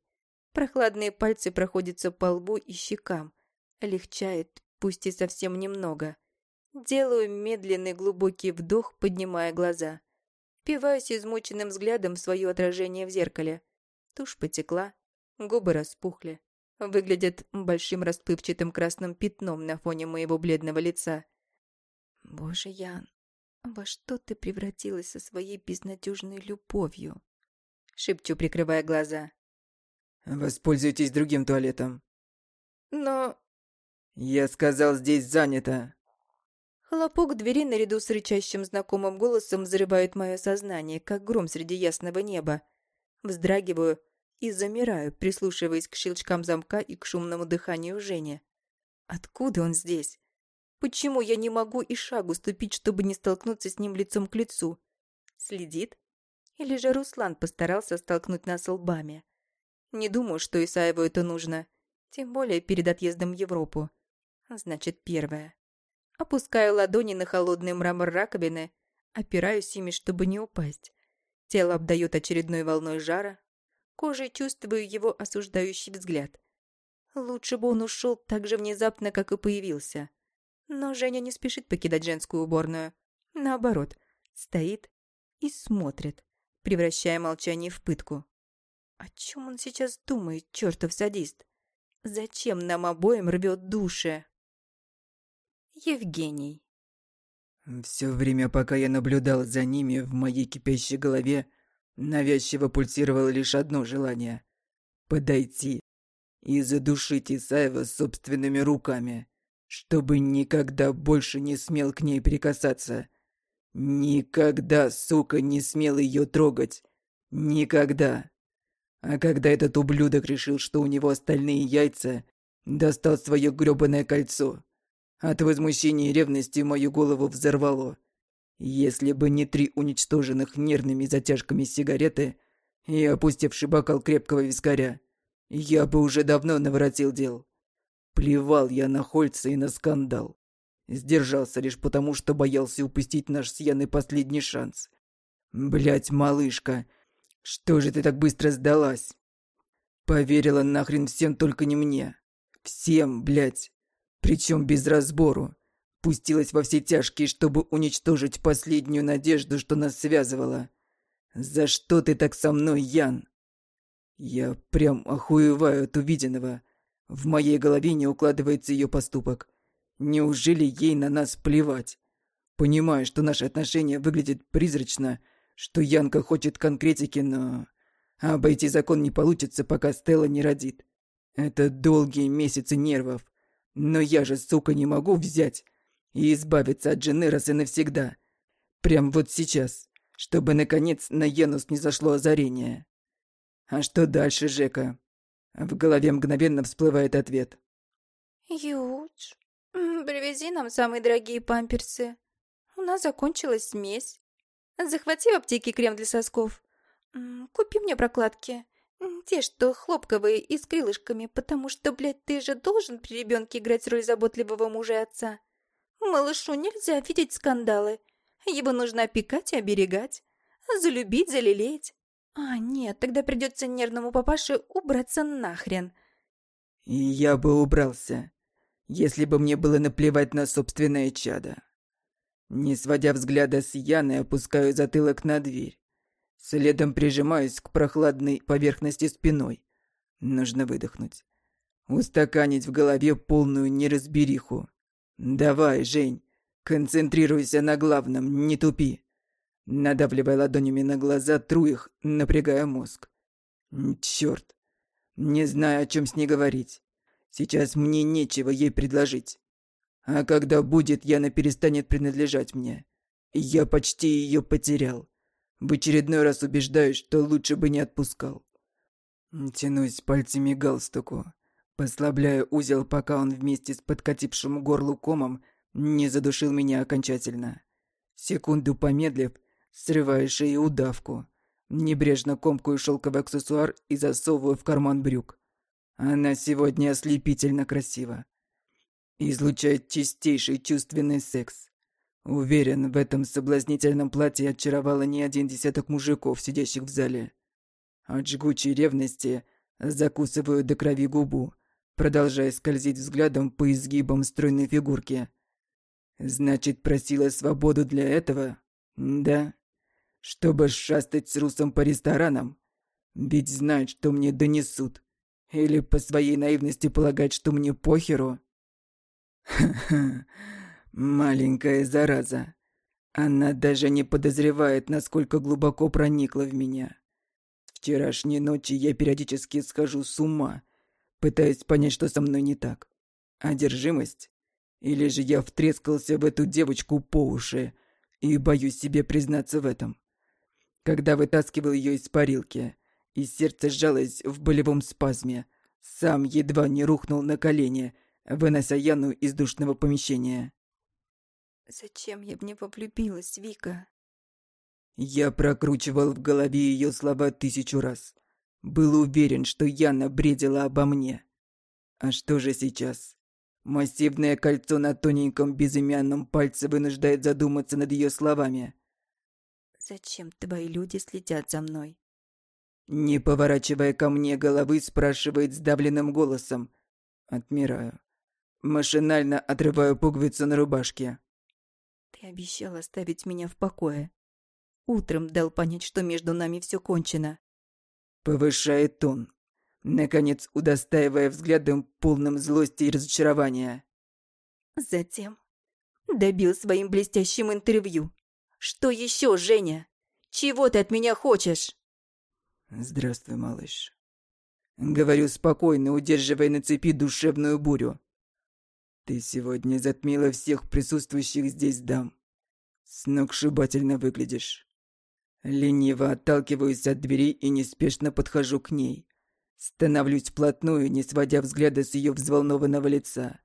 Прохладные пальцы проходятся по лбу и щекам. Легчает, пусть и совсем немного. Делаю медленный глубокий вдох, поднимая глаза. Впиваюсь измученным взглядом в свое отражение в зеркале. Тушь потекла, губы распухли. Выглядят большим расплывчатым красным пятном на фоне моего бледного лица. Боже, Ян, во что ты превратилась со своей безнадежной любовью? Шепчу, прикрывая глаза. Воспользуйтесь другим туалетом. Но... Я сказал, здесь занято. Хлопок двери наряду с рычащим знакомым голосом взрывает мое сознание, как гром среди ясного неба. Вздрагиваю и замираю, прислушиваясь к щелчкам замка и к шумному дыханию Жени. Откуда он здесь? Почему я не могу и шагу ступить, чтобы не столкнуться с ним лицом к лицу? Следит? Или же Руслан постарался столкнуть нас лбами? Не думаю, что Исаеву это нужно. Тем более перед отъездом в Европу. Значит, первое. Опускаю ладони на холодный мрамор раковины, опираюсь ими, чтобы не упасть. Тело обдает очередной волной жара. Кожей чувствую его осуждающий взгляд. Лучше бы он ушел так же внезапно, как и появился. Но Женя не спешит покидать женскую уборную. Наоборот, стоит и смотрит, превращая молчание в пытку. О чем он сейчас думает, чертов садист? Зачем нам обоим рвет души? Евгений. Все время, пока я наблюдал за ними, в моей кипящей голове навязчиво пульсировало лишь одно желание – подойти и задушить Исаева собственными руками, чтобы никогда больше не смел к ней прикасаться. Никогда, сука, не смел ее трогать. Никогда. А когда этот ублюдок решил, что у него остальные яйца, достал свое грёбаное кольцо от возмущения и ревности мою голову взорвало. Если бы не три уничтоженных нервными затяжками сигареты и опустевший бокал крепкого вискаря, я бы уже давно наворотил дел. Плевал я на Хольца и на скандал. Сдержался лишь потому, что боялся упустить наш с Яной последний шанс. Блять, малышка, что же ты так быстро сдалась? Поверила нахрен всем, только не мне. Всем, блять. Причем без разбору. Пустилась во все тяжкие, чтобы уничтожить последнюю надежду, что нас связывала. За что ты так со мной, Ян? Я прям охуеваю от увиденного. В моей голове не укладывается ее поступок. Неужели ей на нас плевать? Понимаю, что наши отношения выглядят призрачно, что Янка хочет конкретики, но... Обойти закон не получится, пока Стелла не родит. Это долгие месяцы нервов. Но я же, сука, не могу взять и избавиться от жены раз и навсегда. Прям вот сейчас, чтобы, наконец, на Янус не зашло озарение. А что дальше, Жека? В голове мгновенно всплывает ответ. Юдж, привези нам самые дорогие памперсы. У нас закончилась смесь. Захвати в аптеке крем для сосков. Купи мне прокладки. Те, что хлопковые и с крылышками, потому что, блядь, ты же должен при ребенке играть роль заботливого мужа и отца. Малышу нельзя видеть скандалы. Его нужно опекать и оберегать. Залюбить, залелеять. А, нет, тогда придется нервному папаше убраться нахрен. Я бы убрался, если бы мне было наплевать на собственное чадо. Не сводя взгляда с Яны, опускаю затылок на дверь. Следом прижимаюсь к прохладной поверхности спиной. Нужно выдохнуть. Устаканить в голове полную неразбериху. «Давай, Жень, концентрируйся на главном, не тупи». Надавливая ладонями на глаза, тру их, напрягая мозг. Черт, не знаю, о чем с ней говорить. Сейчас мне нечего ей предложить. А когда будет, Яна перестанет принадлежать мне. Я почти ее потерял. В очередной раз убеждаюсь, что лучше бы не отпускал. Тянусь пальцами галстуку. Послабляю узел, пока он вместе с подкатившим горлу комом не задушил меня окончательно. Секунду помедлив, срываю шею удавку. Небрежно комкую шелковый аксессуар и засовываю в карман брюк. Она сегодня ослепительно красива. Излучает чистейший чувственный секс. Уверен, в этом соблазнительном платье очаровало не один десяток мужиков, сидящих в зале. От жгучей ревности закусываю до крови губу, продолжая скользить взглядом по изгибам стройной фигурки. Значит, просила свободу для этого? Да. Чтобы шастать с русом по ресторанам? Ведь знает, что мне донесут. Или по своей наивности полагать, что мне похеру? Ха-ха, маленькая зараза. Она даже не подозревает, насколько глубоко проникла в меня. Вчерашней ночи я периодически схожу с ума, пытаясь понять, что со мной не так. Одержимость? Или же я втрескался в эту девочку по уши и боюсь себе признаться в этом. Когда вытаскивал ее из парилки, и сердце сжалось в болевом спазме, сам едва не рухнул на колени вынося Яну из душного помещения. «Зачем я в него влюбилась, Вика?» Я прокручивал в голове ее слова тысячу раз. Был уверен, что Яна бредила обо мне. А что же сейчас? Массивное кольцо на тоненьком безымянном пальце вынуждает задуматься над ее словами. «Зачем твои люди следят за мной?» Не поворачивая ко мне головы, спрашивает сдавленным голосом. Отмираю. Машинально отрываю пуговицу на рубашке. Ты обещал оставить меня в покое. Утром дал понять, что между нами все кончено. Повышает тон, наконец удостаивая взглядом полным злости и разочарования. Затем добил своим блестящим интервью. Что еще, Женя? Чего ты от меня хочешь? Здравствуй, малыш. Говорю спокойно, удерживая на цепи душевную бурю. Ты сегодня затмила всех присутствующих здесь дам. Сногсшибательно выглядишь. Лениво отталкиваюсь от двери и неспешно подхожу к ней. Становлюсь вплотную, не сводя взгляда с ее взволнованного лица.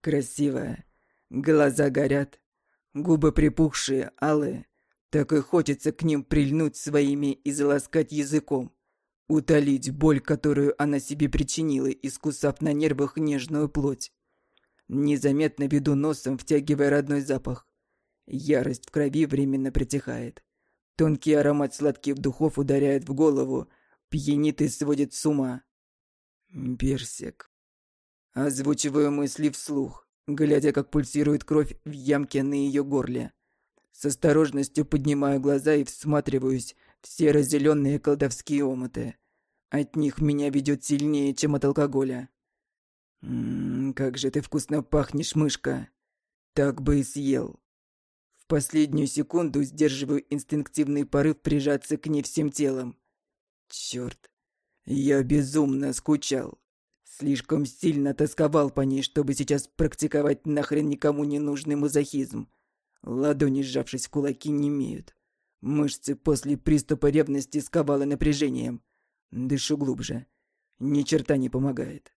Красивая. Глаза горят. Губы припухшие, алые. Так и хочется к ним прильнуть своими и заласкать языком. Утолить боль, которую она себе причинила, искусав на нервах нежную плоть. Незаметно веду носом, втягивая родной запах. Ярость в крови временно притихает. Тонкий аромат сладких духов ударяет в голову, пьянит и сводит с ума. Персик. Озвучиваю мысли вслух, глядя, как пульсирует кровь в ямке на ее горле. С осторожностью поднимаю глаза и всматриваюсь в серо-зеленые колдовские омуты. От них меня ведет сильнее, чем от алкоголя. «Ммм, как же ты вкусно пахнешь, мышка! Так бы и съел!» В последнюю секунду сдерживаю инстинктивный порыв прижаться к ней всем телом. Черт, я безумно скучал. Слишком сильно тосковал по ней, чтобы сейчас практиковать нахрен никому не нужный мазохизм. Ладони, сжавшись в кулаки, не имеют. Мышцы после приступа ревности сковало напряжением. Дышу глубже. Ни черта не помогает.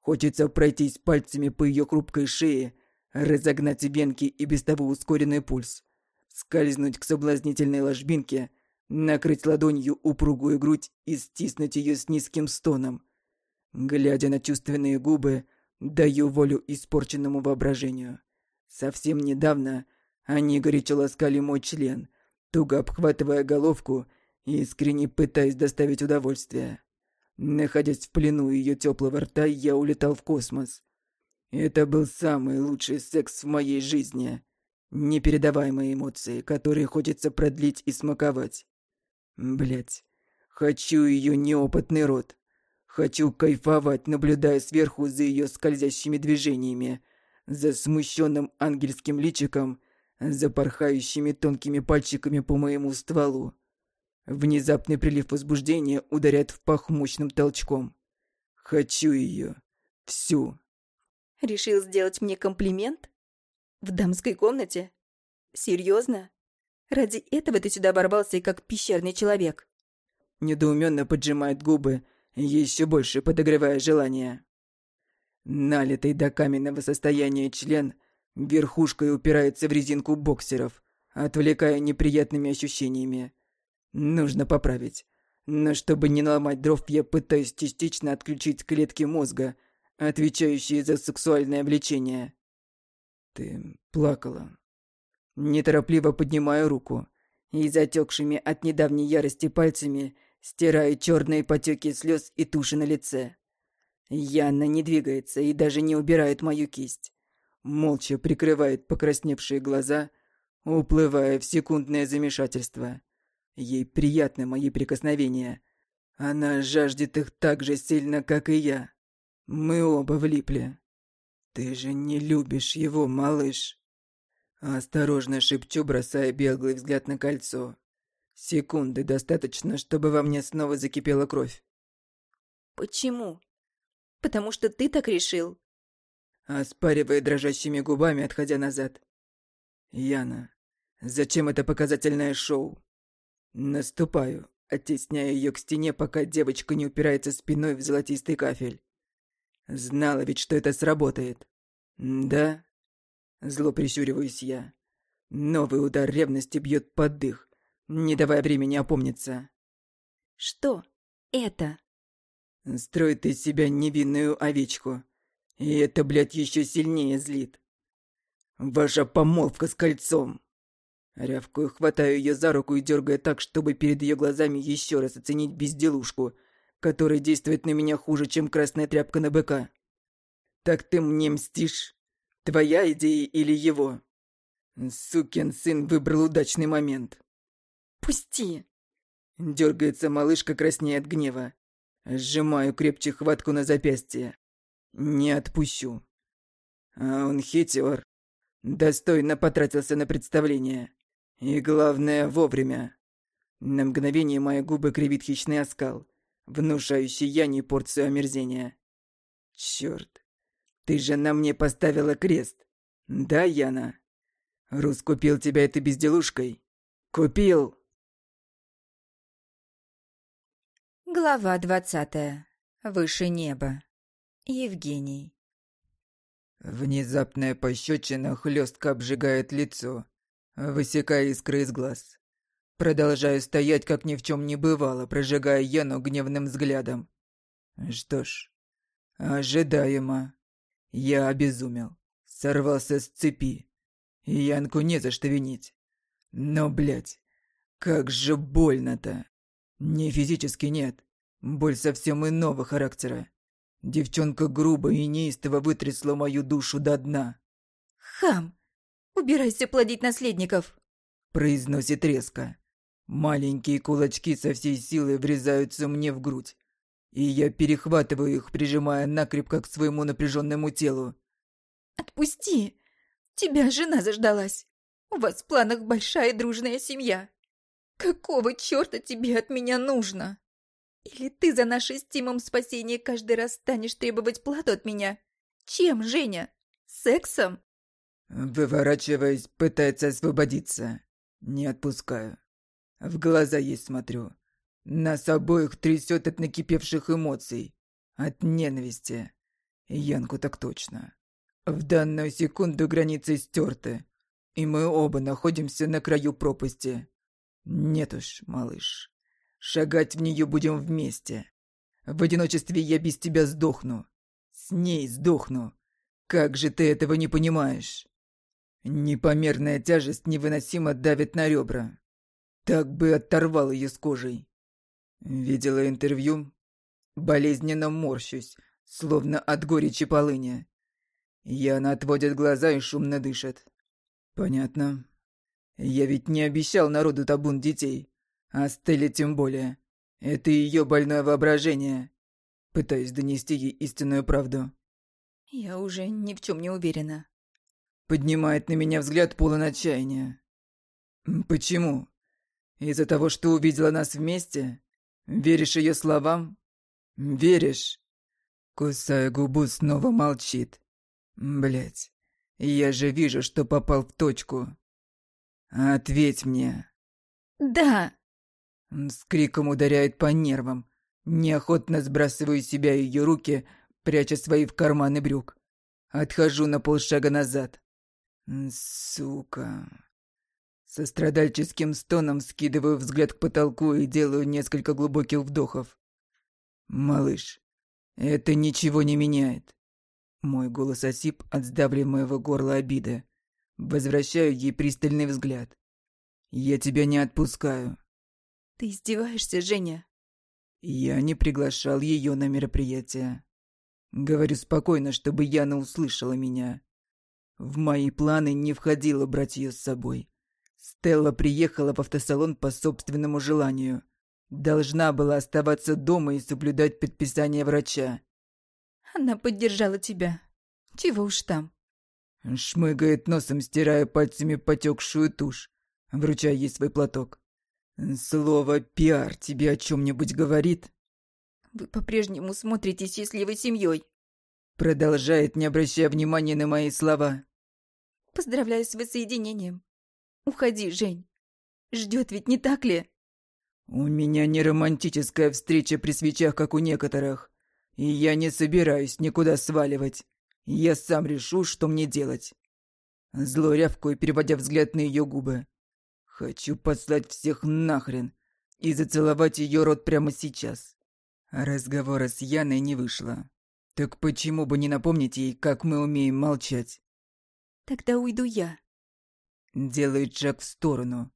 Хочется пройтись пальцами по ее хрупкой шее, разогнать венки и без того ускоренный пульс, скользнуть к соблазнительной ложбинке, накрыть ладонью упругую грудь и стиснуть ее с низким стоном. Глядя на чувственные губы, даю волю испорченному воображению. Совсем недавно они горячо ласкали мой член, туго обхватывая головку и искренне пытаясь доставить удовольствие. Находясь в плену ее теплого рта, я улетал в космос. Это был самый лучший секс в моей жизни. Непередаваемые эмоции, которые хочется продлить и смаковать. Блять, хочу ее неопытный рот. Хочу кайфовать, наблюдая сверху за ее скользящими движениями, за смущенным ангельским личиком, за порхающими тонкими пальчиками по моему стволу. Внезапный прилив возбуждения ударяет в пах мощным толчком. Хочу ее. Всю. Решил сделать мне комплимент? В дамской комнате? Серьезно? Ради этого ты сюда ворвался, как пещерный человек? Недоуменно поджимает губы, еще больше подогревая желание. Налитый до каменного состояния член верхушкой упирается в резинку боксеров, отвлекая неприятными ощущениями. Нужно поправить. Но чтобы не наломать дров, я пытаюсь частично отключить клетки мозга, отвечающие за сексуальное влечение. Ты плакала. Неторопливо поднимаю руку и затекшими от недавней ярости пальцами стираю черные потеки слез и туши на лице. Яна не двигается и даже не убирает мою кисть. Молча прикрывает покрасневшие глаза, уплывая в секундное замешательство. Ей приятны мои прикосновения. Она жаждет их так же сильно, как и я. Мы оба влипли. Ты же не любишь его, малыш. Осторожно шепчу, бросая беглый взгляд на кольцо. Секунды достаточно, чтобы во мне снова закипела кровь. Почему? Потому что ты так решил? Оспаривая дрожащими губами, отходя назад. Яна, зачем это показательное шоу? Наступаю, оттесняя ее к стене, пока девочка не упирается спиной в золотистый кафель. Знала ведь, что это сработает. Да? Зло прищуриваюсь я. Новый удар ревности бьет под дых, не давая времени опомниться. Что это? Строит из себя невинную овечку. И это, блядь, еще сильнее злит. Ваша помолвка с кольцом. Рявкую, хватаю ее за руку и дергаю так, чтобы перед ее глазами еще раз оценить безделушку, которая действует на меня хуже, чем красная тряпка на быка. Так ты мне мстишь? Твоя идея или его? Сукин сын выбрал удачный момент. Пусти! Дергается малышка, краснея от гнева. Сжимаю крепче хватку на запястье. Не отпущу. А он хитер. Достойно потратился на представление. И главное, вовремя. На мгновение мои губы кривит хищный оскал, внушающий Яне порцию омерзения. Черт, ты же на мне поставила крест. Да, Яна? Рус купил тебя этой безделушкой? Купил! Глава двадцатая. Выше неба. Евгений. Внезапная пощечина хлестко обжигает лицо, высекая искры из глаз. Продолжаю стоять, как ни в чем не бывало, прожигая Яну гневным взглядом. Что ж, ожидаемо. Я обезумел, сорвался с цепи. Янку не за что винить. Но, блядь, как же больно-то. Не физически нет. Боль совсем иного характера. Девчонка грубо и неистово вытрясла мою душу до дна. «Хам! Убирайся плодить наследников!» Произносит резко. Маленькие кулачки со всей силы врезаются мне в грудь. И я перехватываю их, прижимая накрепко к своему напряженному телу. «Отпусти! Тебя жена заждалась! У вас в планах большая дружная семья! Какого черта тебе от меня нужно?» Или ты за наше с Тимом спасение каждый раз станешь требовать плату от меня? Чем, Женя? Сексом? Выворачиваясь, пытается освободиться. Не отпускаю. В глаза ей смотрю. Нас обоих трясет от накипевших эмоций. От ненависти. Янку так точно. В данную секунду границы стерты. И мы оба находимся на краю пропасти. Нет уж, малыш. Шагать в нее будем вместе. В одиночестве я без тебя сдохну. С ней сдохну. Как же ты этого не понимаешь? Непомерная тяжесть невыносимо давит на ребра. Так бы оторвал ее с кожей. Видела интервью? Болезненно морщусь, словно от горечи полыни. Яна отводит глаза и шумно дышит. Понятно. Я ведь не обещал народу табун детей. А Стелле тем более. Это ее больное воображение. Пытаюсь донести ей истинную правду. Я уже ни в чем не уверена. Поднимает на меня взгляд полон отчаяния. Почему? Из-за того, что увидела нас вместе? Веришь ее словам? Веришь? Кусая губу, снова молчит. Блять, я же вижу, что попал в точку. Ответь мне. Да. С криком ударяет по нервам. Неохотно сбрасываю с себя ее руки, пряча свои в карманы брюк. Отхожу на полшага назад. Сука. Со страдальческим стоном скидываю взгляд к потолку и делаю несколько глубоких вдохов. «Малыш, это ничего не меняет». Мой голос осип от сдавливаемого горла обиды. Возвращаю ей пристальный взгляд. «Я тебя не отпускаю». «Ты издеваешься, Женя?» Я не приглашал ее на мероприятие. Говорю спокойно, чтобы Яна услышала меня. В мои планы не входило брать ее с собой. Стелла приехала в автосалон по собственному желанию. Должна была оставаться дома и соблюдать предписание врача. Она поддержала тебя. Чего уж там. Шмыгает носом, стирая пальцами потекшую тушь, вручая ей свой платок. Слово «пиар» тебе о чем-нибудь говорит? Вы по-прежнему смотрите счастливой семьей. Продолжает, не обращая внимания на мои слова. Поздравляю с воссоединением. Уходи, Жень. Ждет ведь, не так ли? У меня не романтическая встреча при свечах, как у некоторых. И я не собираюсь никуда сваливать. Я сам решу, что мне делать. Зло рявкую, переводя взгляд на ее губы. Хочу послать всех нахрен и зацеловать ее рот прямо сейчас. Разговора с Яной не вышло. Так почему бы не напомнить ей, как мы умеем молчать? Тогда уйду я. Делает шаг в сторону.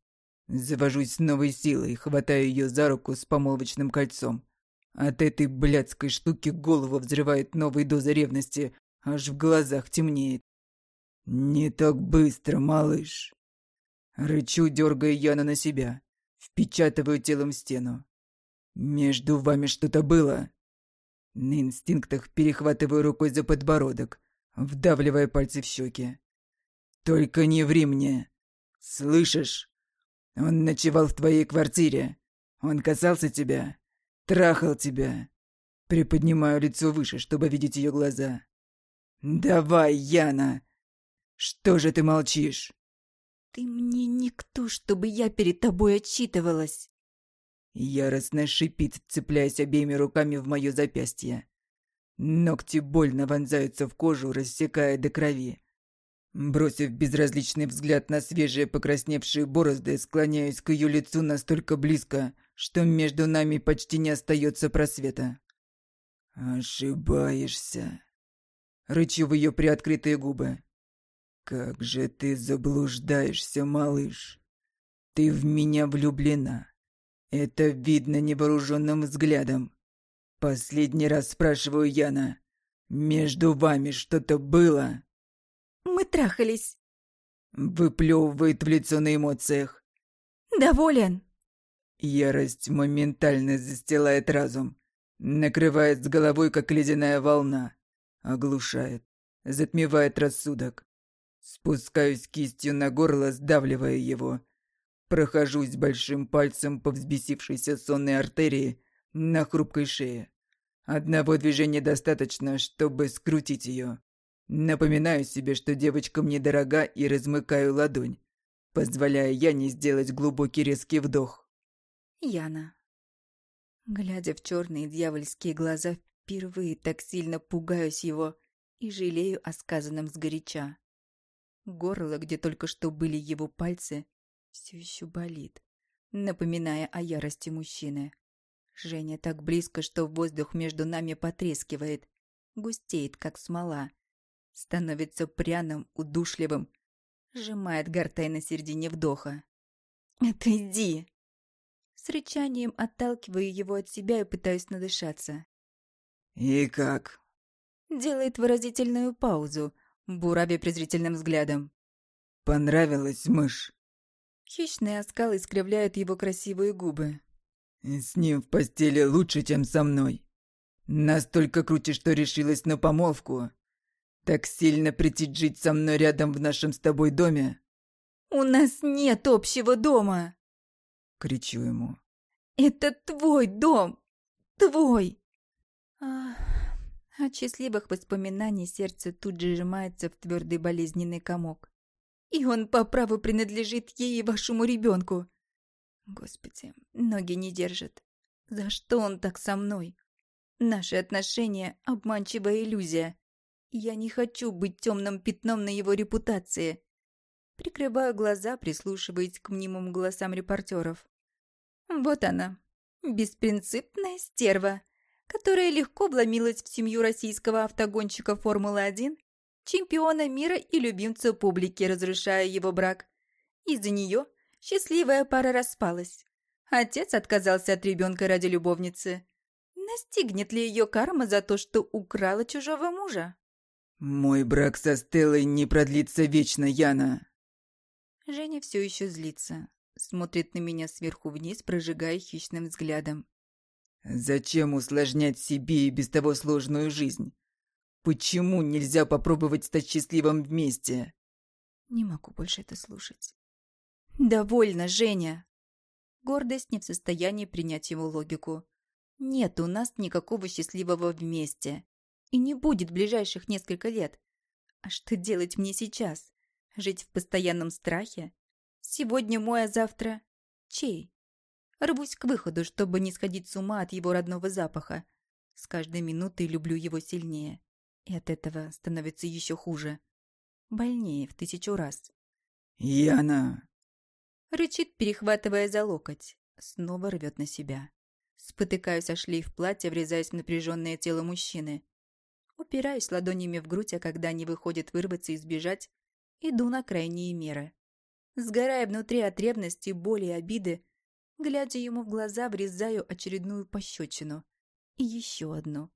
Завожусь с новой силой, хватаю ее за руку с помолвочным кольцом. От этой блядской штуки голову взрывает новой доза ревности, аж в глазах темнеет. «Не так быстро, малыш!» Рычу, дергая Яна на себя. Впечатываю телом в стену. «Между вами что-то было?» На инстинктах перехватываю рукой за подбородок, вдавливая пальцы в щеки. «Только не ври мне! Слышишь? Он ночевал в твоей квартире. Он касался тебя. Трахал тебя. Приподнимаю лицо выше, чтобы видеть ее глаза. «Давай, Яна! Что же ты молчишь?» «Ты мне никто, чтобы я перед тобой отчитывалась!» Яростно шипит, цепляясь обеими руками в мое запястье. Ногти больно вонзаются в кожу, рассекая до крови. Бросив безразличный взгляд на свежие покрасневшие борозды, склоняюсь к ее лицу настолько близко, что между нами почти не остается просвета. «Ошибаешься», — рычу в ее приоткрытые губы. «Как же ты заблуждаешься, малыш! Ты в меня влюблена. Это видно невооруженным взглядом. Последний раз спрашиваю Яна, между вами что-то было?» Мы трахались. Выплевывает в лицо на эмоциях. Доволен. Ярость моментально застилает разум. Накрывает с головой, как ледяная волна. Оглушает. Затмевает рассудок. Спускаюсь кистью на горло, сдавливая его. Прохожусь большим пальцем по взбесившейся сонной артерии на хрупкой шее. Одного движения достаточно, чтобы скрутить ее. Напоминаю себе, что девочка мне дорога, и размыкаю ладонь, позволяя Яне сделать глубокий резкий вдох. Яна. Глядя в черные дьявольские глаза, впервые так сильно пугаюсь его и жалею о сказанном сгоряча. Горло, где только что были его пальцы, все еще болит. напоминая о ярости мужчины. Женя так близко, что воздух между нами потрескивает, густеет, как смола, становится пряным, удушливым, сжимает гортай на середине вдоха. «Отойди!» С рычанием отталкиваю его от себя и пытаюсь надышаться. «И как?» Делает выразительную паузу, буравя презрительным взглядом. «Понравилась мышь?» Хищный оскал искривляет его красивые губы. «С ним в постели лучше, чем со мной. Настолько круче, что решилась на помолвку. Так сильно претит жить со мной рядом в нашем с тобой доме?» «У нас нет общего дома!» Кричу ему. «Это твой дом! Твой!» Ах... От счастливых воспоминаний сердце тут же сжимается в твердый болезненный комок. И он по праву принадлежит ей и вашему ребенку. Господи, ноги не держат. За что он так со мной? Наши отношения — обманчивая иллюзия. Я не хочу быть темным пятном на его репутации. Прикрываю глаза, прислушиваясь к мнимым голосам репортеров. Вот она, беспринципная стерва которая легко вломилась в семью российского автогонщика Формулы-1, чемпиона мира и любимца публики, разрушая его брак. Из-за нее счастливая пара распалась. Отец отказался от ребенка ради любовницы. Настигнет ли ее карма за то, что украла чужого мужа? «Мой брак со Стеллой не продлится вечно, Яна!» Женя все еще злится. Смотрит на меня сверху вниз, прожигая хищным взглядом. Зачем усложнять себе и без того сложную жизнь? Почему нельзя попробовать стать счастливым вместе? Не могу больше это слушать. Довольно, Женя. Гордость не в состоянии принять его логику. Нет у нас никакого счастливого вместе. И не будет ближайших несколько лет. А что делать мне сейчас? Жить в постоянном страхе? Сегодня мой, а завтра чей? Рвусь к выходу, чтобы не сходить с ума от его родного запаха. С каждой минутой люблю его сильнее. И от этого становится еще хуже. Больнее в тысячу раз. «Яна!» Рычит, перехватывая за локоть. Снова рвет на себя. Спотыкаюсь о шлейф платья, врезаясь в напряженное тело мужчины. Упираюсь ладонями в грудь, а когда не выходит вырваться и сбежать, иду на крайние меры. Сгорая внутри от ревности, боли и обиды, Глядя ему в глаза, врезаю очередную пощечину. И еще одну.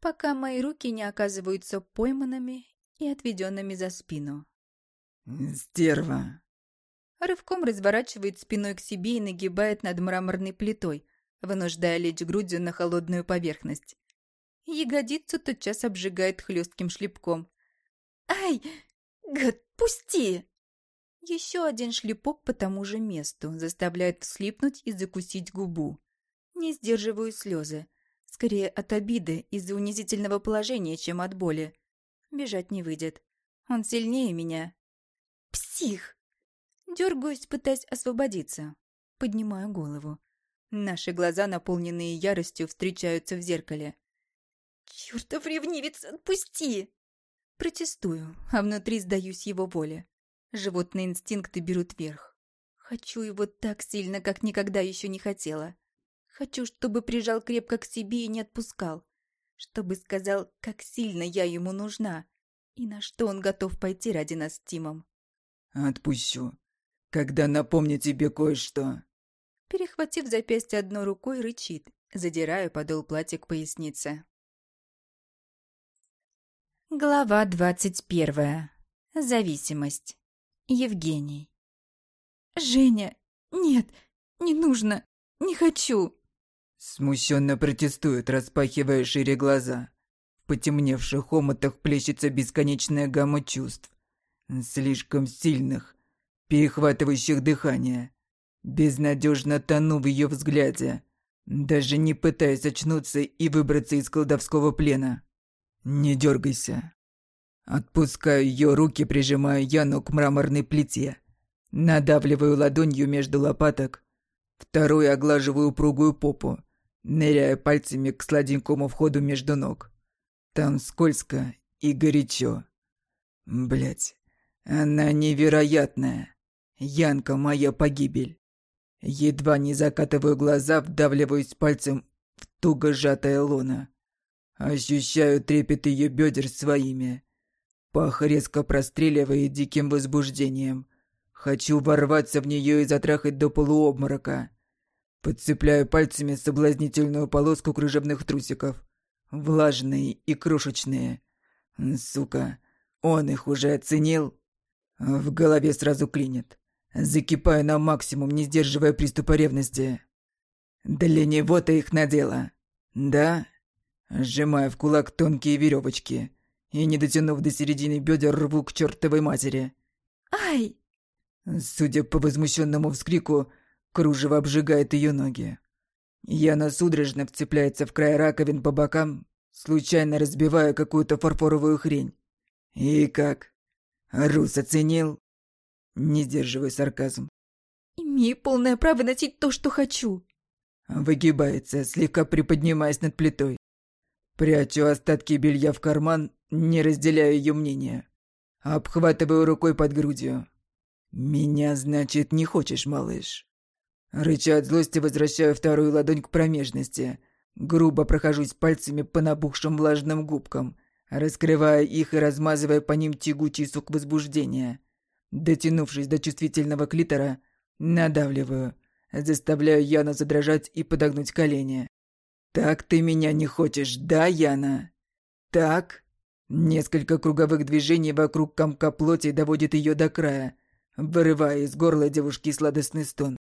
Пока мои руки не оказываются пойманными и отведенными за спину. «Стерва!» Рывком разворачивает спиной к себе и нагибает над мраморной плитой, вынуждая лечь грудью на холодную поверхность. Ягодицу тотчас обжигает хлестким шлепком. «Ай! Гад, пусти!» Еще один шлепок по тому же месту заставляет вслипнуть и закусить губу. Не сдерживаю слезы. Скорее от обиды из-за унизительного положения, чем от боли. Бежать не выйдет. Он сильнее меня. Псих! Дергаюсь, пытаясь освободиться. Поднимаю голову. Наши глаза, наполненные яростью, встречаются в зеркале. «Чертов ревнивец, отпусти!» Протестую, а внутри сдаюсь его воле. Животные инстинкты берут верх. Хочу его так сильно, как никогда еще не хотела. Хочу, чтобы прижал крепко к себе и не отпускал. Чтобы сказал, как сильно я ему нужна. И на что он готов пойти ради нас с Тимом. «Отпущу, когда напомню тебе кое-что». Перехватив запястье одной рукой, рычит, задирая подол платья к пояснице. Глава двадцать первая. Зависимость. Евгений. «Женя, нет, не нужно, не хочу!» Смущенно протестует, распахивая шире глаза. В потемневших омутах плещется бесконечная гамма чувств. Слишком сильных, перехватывающих дыхание. Безнадежно тону в ее взгляде, даже не пытаясь очнуться и выбраться из колдовского плена. «Не дергайся, Отпускаю ее руки, прижимаю Яну к мраморной плите. Надавливаю ладонью между лопаток. Вторую оглаживаю упругую попу, ныряя пальцами к сладенькому входу между ног. Там скользко и горячо. Блять, она невероятная. Янка моя погибель. Едва не закатываю глаза, вдавливаюсь пальцем в туго сжатое лоно. Ощущаю трепет ее бедер своими. Пах резко простреливает диким возбуждением. Хочу ворваться в нее и затрахать до полуобморока. Подцепляю пальцами соблазнительную полоску кружевных трусиков. Влажные и крошечные. Сука, он их уже оценил. В голове сразу клинит. Закипаю на максимум, не сдерживая приступа ревности. Для него ты их надела. Да? Сжимаю в кулак тонкие веревочки и, не дотянув до середины бедер, рву к чертовой матери. «Ай!» Судя по возмущенному вскрику, кружево обжигает ее ноги. Яна судорожно вцепляется в край раковин по бокам, случайно разбивая какую-то фарфоровую хрень. «И как? Рус оценил?» Не сдерживай сарказм. «Имею полное право носить то, что хочу». Выгибается, слегка приподнимаясь над плитой. Прячу остатки белья в карман, не разделяя ее мнения. Обхватываю рукой под грудью. «Меня, значит, не хочешь, малыш?» Рыча от злости возвращаю вторую ладонь к промежности. Грубо прохожусь пальцами по набухшим влажным губкам, раскрывая их и размазывая по ним тягучий сок возбуждения. Дотянувшись до чувствительного клитора, надавливаю, заставляю Яну задрожать и подогнуть колени. «Так ты меня не хочешь, да, Яна?» «Так?» Несколько круговых движений вокруг комка плоти доводит ее до края, вырывая из горла девушки сладостный стон.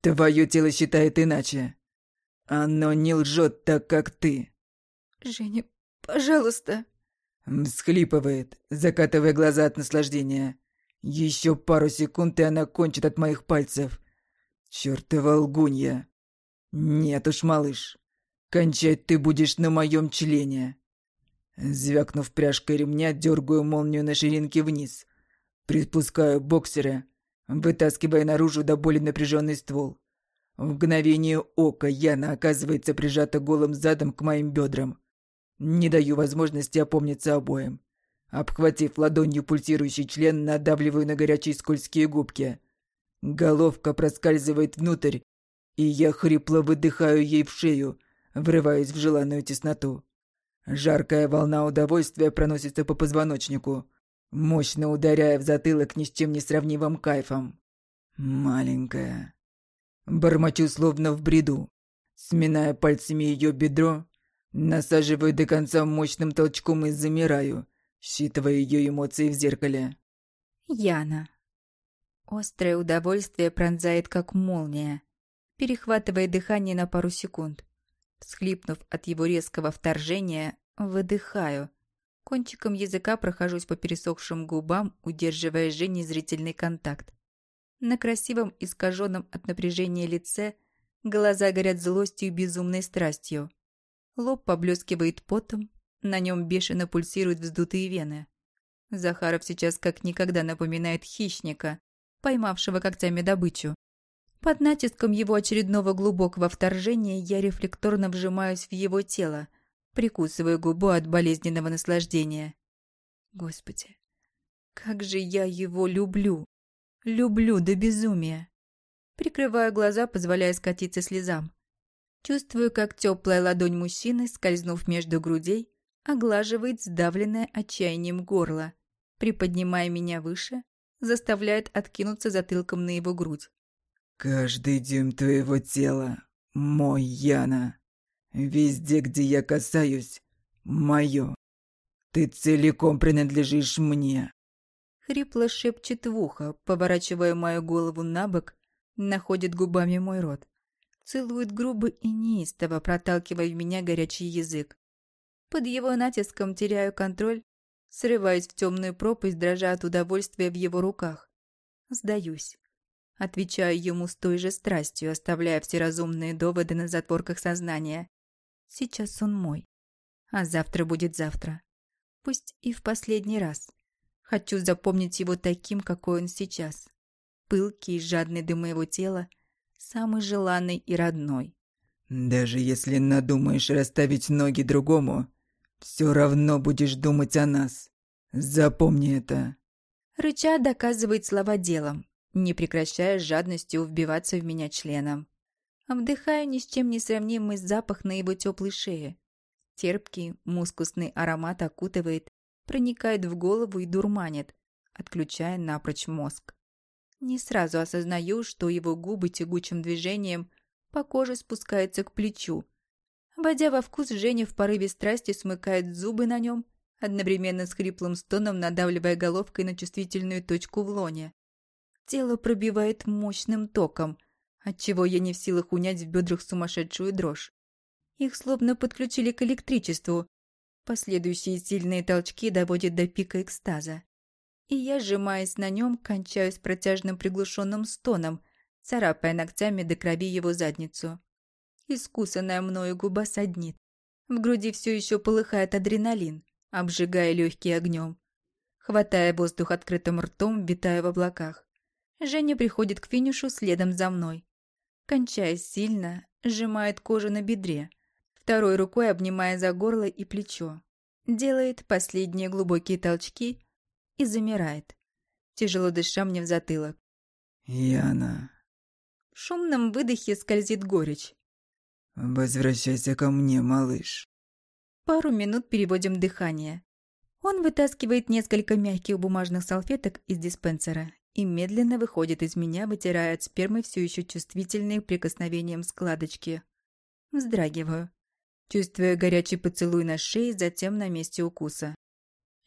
«Твое тело считает иначе. Оно не лжет так, как ты». «Женя, пожалуйста». Всхлипывает, закатывая глаза от наслаждения. Еще пару секунд, и она кончит от моих пальцев. Чёртова лгунья. Нет уж, малыш. Кончать ты будешь на моем члене. Звякнув пряжкой ремня, дергаю молнию на ширинке вниз. Приспускаю боксера, вытаскивая наружу до боли напряженный ствол. В мгновение ока Яна оказывается прижата голым задом к моим бедрам. Не даю возможности опомниться обоим. Обхватив ладонью пульсирующий член, надавливаю на горячие скользкие губки. Головка проскальзывает внутрь, и я хрипло выдыхаю ей в шею, врываясь в желанную тесноту. Жаркая волна удовольствия проносится по позвоночнику, мощно ударяя в затылок ни с чем не сравнимым кайфом. Маленькая. Бормочу словно в бреду, сминая пальцами ее бедро, насаживаю до конца мощным толчком и замираю, считывая ее эмоции в зеркале. Яна. Острое удовольствие пронзает, как молния, перехватывая дыхание на пару секунд. Всхлипнув от его резкого вторжения, выдыхаю. Кончиком языка прохожусь по пересохшим губам, удерживая Жене зрительный контакт. На красивом, искаженном от напряжения лице глаза горят злостью и безумной страстью. Лоб поблескивает потом, на нем бешено пульсируют вздутые вены. Захаров сейчас как никогда напоминает хищника, поймавшего когтями добычу. Под натиском его очередного глубокого вторжения я рефлекторно вжимаюсь в его тело, прикусывая губу от болезненного наслаждения. Господи, как же я его люблю! Люблю до безумия! Прикрываю глаза, позволяя скатиться слезам. Чувствую, как теплая ладонь мужчины, скользнув между грудей, оглаживает сдавленное отчаянием горло, приподнимая меня выше, заставляет откинуться затылком на его грудь. «Каждый дюйм твоего тела мой, Яна. Везде, где я касаюсь, мое. Ты целиком принадлежишь мне». Хрипло шепчет в ухо, поворачивая мою голову на бок, находит губами мой рот. Целует грубо и неистово, проталкивая в меня горячий язык. Под его натиском теряю контроль, срываюсь в темную пропасть, дрожа от удовольствия в его руках. Сдаюсь. Отвечаю ему с той же страстью, оставляя все разумные доводы на затворках сознания. Сейчас он мой. А завтра будет завтра. Пусть и в последний раз. Хочу запомнить его таким, какой он сейчас. Пылкий и жадный до моего тела, самый желанный и родной. «Даже если надумаешь расставить ноги другому, все равно будешь думать о нас. Запомни это. Рыча доказывает слова делом. не прекращая жадностью вбиваться в меня членом. Вдыхаю ни с чем не сравнимый запах на его теплой шее. Терпкий, мускусный аромат окутывает, проникает в голову и дурманит, отключая напрочь мозг. Не сразу осознаю, что его губы тягучим движением по коже спускаются к плечу. Войдя во вкус, Женя в порыве страсти смыкает зубы на нем, одновременно с хриплым стоном надавливая головкой на чувствительную точку в лоне. Тело пробивает мощным током, отчего я не в силах унять в бедрах сумасшедшую дрожь. Их словно подключили к электричеству. Последующие сильные толчки доводят до пика экстаза и я, сжимаясь на нем, кончаю с протяжным приглушенным стоном, царапая ногтями до крови его задницу. Искусанная мною губа саднит. В груди все еще полыхает адреналин, обжигая легкие огнем. Хватая воздух открытым ртом, витая в облаках. Женя приходит к финишу следом за мной. Кончая сильно, сжимает кожу на бедре, второй рукой обнимая за горло и плечо. Делает последние глубокие толчки и замирает, тяжело дыша мне в затылок. «Яна...» В шумном выдохе скользит горечь. «Возвращайся ко мне, малыш». Пару минут переводим дыхание. Он вытаскивает несколько мягких бумажных салфеток из диспенсера и медленно выходит из меня, вытирая от спермы все еще чувствительные прикосновением складочки. Вздрагиваю, чувствуя горячий поцелуй на шее, затем на месте укуса.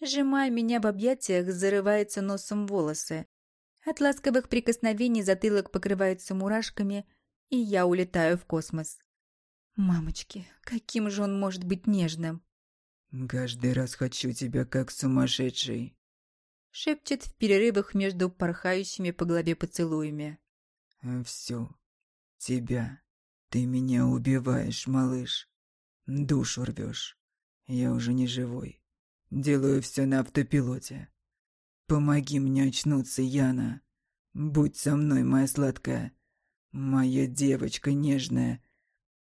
Сжимая меня в объятиях, зарывается носом волосы. От ласковых прикосновений затылок покрывается мурашками, и я улетаю в космос. Мамочки, каким же он может быть нежным? «Каждый раз хочу тебя как сумасшедший», — шепчет в перерывах между порхающими по голове поцелуями. «Все. Тебя. Ты меня убиваешь, малыш. Душу рвешь. Я уже не живой. Делаю все на автопилоте. Помоги мне очнуться, Яна. Будь со мной, моя сладкая. Моя девочка нежная.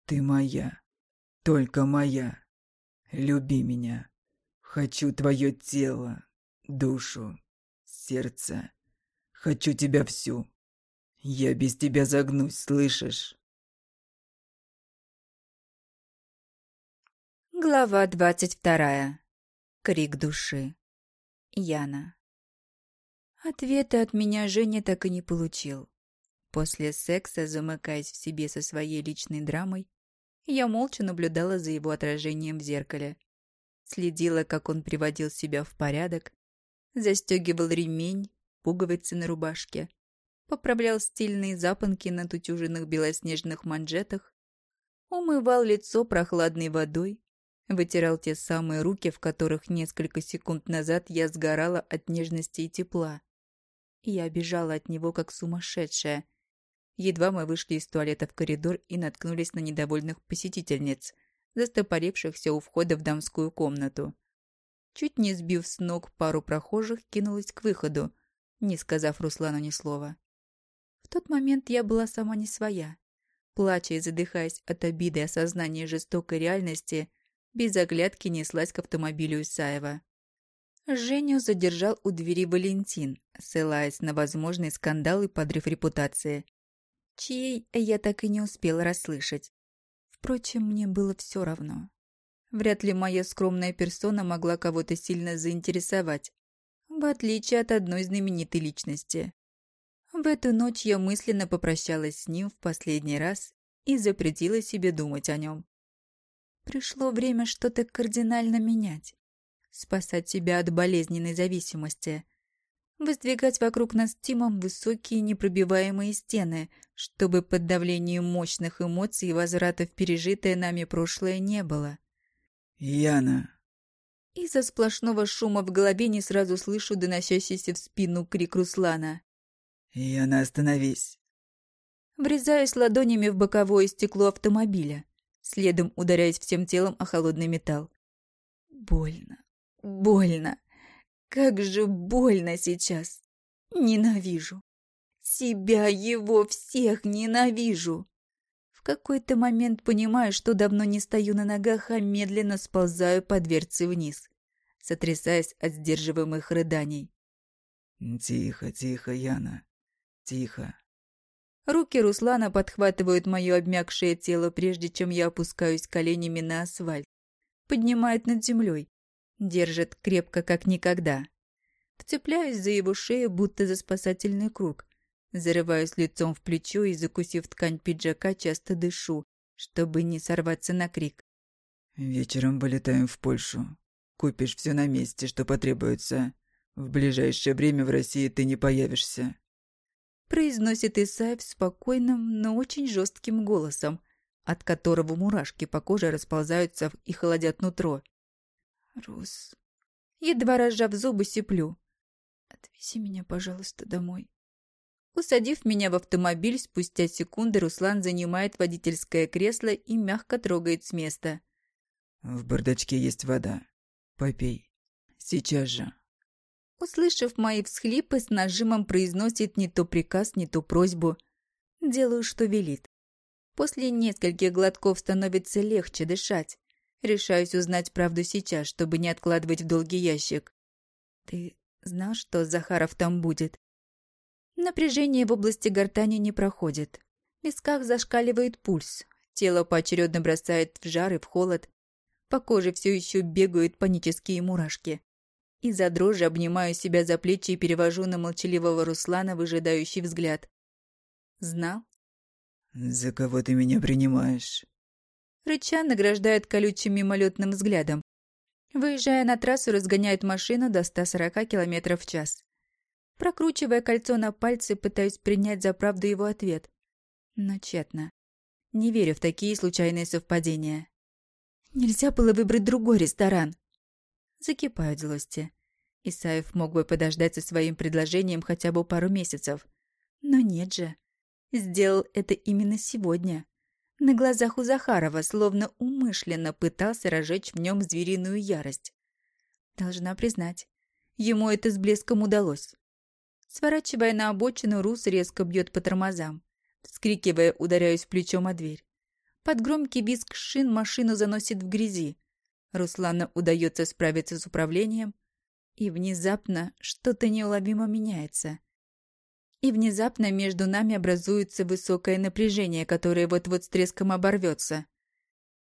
Ты моя. Только моя. Люби меня. Хочу твое тело, душу, сердце. Хочу тебя всю. Я без тебя загнусь, слышишь? Глава двадцать вторая. Крик души. Яна. Ответа от меня Женя так и не получил. После секса, замыкаясь в себе со своей личной драмой, я молча наблюдала за его отражением в зеркале. Следила, как он приводил себя в порядок, застегивал ремень, пуговицы на рубашке, поправлял стильные запонки на тутюженных белоснежных манжетах, умывал лицо прохладной водой, Вытирал те самые руки, в которых несколько секунд назад я сгорала от нежности и тепла. Я бежала от него, как сумасшедшая. Едва мы вышли из туалета в коридор и наткнулись на недовольных посетительниц, застопорившихся у входа в дамскую комнату. Чуть не сбив с ног пару прохожих, кинулась к выходу, не сказав Руслану ни слова. В тот момент я была сама не своя. Плача и задыхаясь от обиды и осознания жестокой реальности, без оглядки неслась к автомобилю Исаева. Женю задержал у двери Валентин, ссылаясь на возможный скандал и подрыв репутации. Чьей я так и не успела расслышать. Впрочем, мне было все равно. Вряд ли моя скромная персона могла кого-то сильно заинтересовать, в отличие от одной знаменитой личности. В эту ночь я мысленно попрощалась с ним в последний раз и запретила себе думать о нем. Пришло время что-то кардинально менять. Спасать себя от болезненной зависимости. Воздвигать вокруг нас Тимом высокие непробиваемые стены, чтобы под давлением мощных эмоций возврата в пережитое нами прошлое не было. «Яна!» Из-за сплошного шума в голове не сразу слышу доносящийся в спину крик Руслана. «Яна, остановись!» Врезаюсь ладонями в боковое стекло автомобиля следом ударяясь всем телом о холодный металл. Больно, больно. Как же больно сейчас. Ненавижу. Себя, его, всех ненавижу. В какой-то момент понимаю, что давно не стою на ногах, а медленно сползаю по дверце вниз, сотрясаясь от сдерживаемых рыданий. «Тихо, тихо, Яна. Тихо. Руки Руслана подхватывают мое обмякшее тело, прежде чем я опускаюсь коленями на асфальт. Поднимает над землей. Держит крепко, как никогда. Вцепляюсь за его шею, будто за спасательный круг. Зарываюсь лицом в плечо и, закусив ткань пиджака, часто дышу, чтобы не сорваться на крик. «Вечером вылетаем в Польшу. Купишь все на месте, что потребуется. В ближайшее время в России ты не появишься произносит Исаев спокойным, но очень жестким голосом, от которого мурашки по коже расползаются и холодят нутро. «Рус...» Едва разжав зубы, сиплю. «Отвези меня, пожалуйста, домой». Усадив меня в автомобиль, спустя секунды Руслан занимает водительское кресло и мягко трогает с места. «В бардачке есть вода. Попей. Сейчас же». Услышав мои всхлипы, с нажимом произносит не то приказ, не то просьбу. Делаю, что велит. После нескольких глотков становится легче дышать. Решаюсь узнать правду сейчас, чтобы не откладывать в долгий ящик. Ты знал, что Захаров там будет? Напряжение в области гортани не проходит. В висках зашкаливает пульс. Тело поочередно бросает в жар и в холод. По коже все еще бегают панические мурашки. Из-за дрожи обнимаю себя за плечи и перевожу на молчаливого Руслана выжидающий взгляд. Знал? «За кого ты меня принимаешь?» Рыча награждает колючим мимолетным взглядом. Выезжая на трассу, разгоняет машину до 140 км в час. Прокручивая кольцо на пальце, пытаюсь принять за правду его ответ. Но тщетно. Не верю в такие случайные совпадения. Нельзя было выбрать другой ресторан закипают злости. Исаев мог бы подождать со своим предложением хотя бы пару месяцев. Но нет же. Сделал это именно сегодня. На глазах у Захарова словно умышленно пытался разжечь в нем звериную ярость. Должна признать, ему это с блеском удалось. Сворачивая на обочину, Рус резко бьет по тормозам. Вскрикивая, ударяюсь плечом о дверь. Под громкий визг шин машину заносит в грязи. Руслану удается справиться с управлением, и внезапно что-то неуловимо меняется. И внезапно между нами образуется высокое напряжение, которое вот-вот с треском оборвется.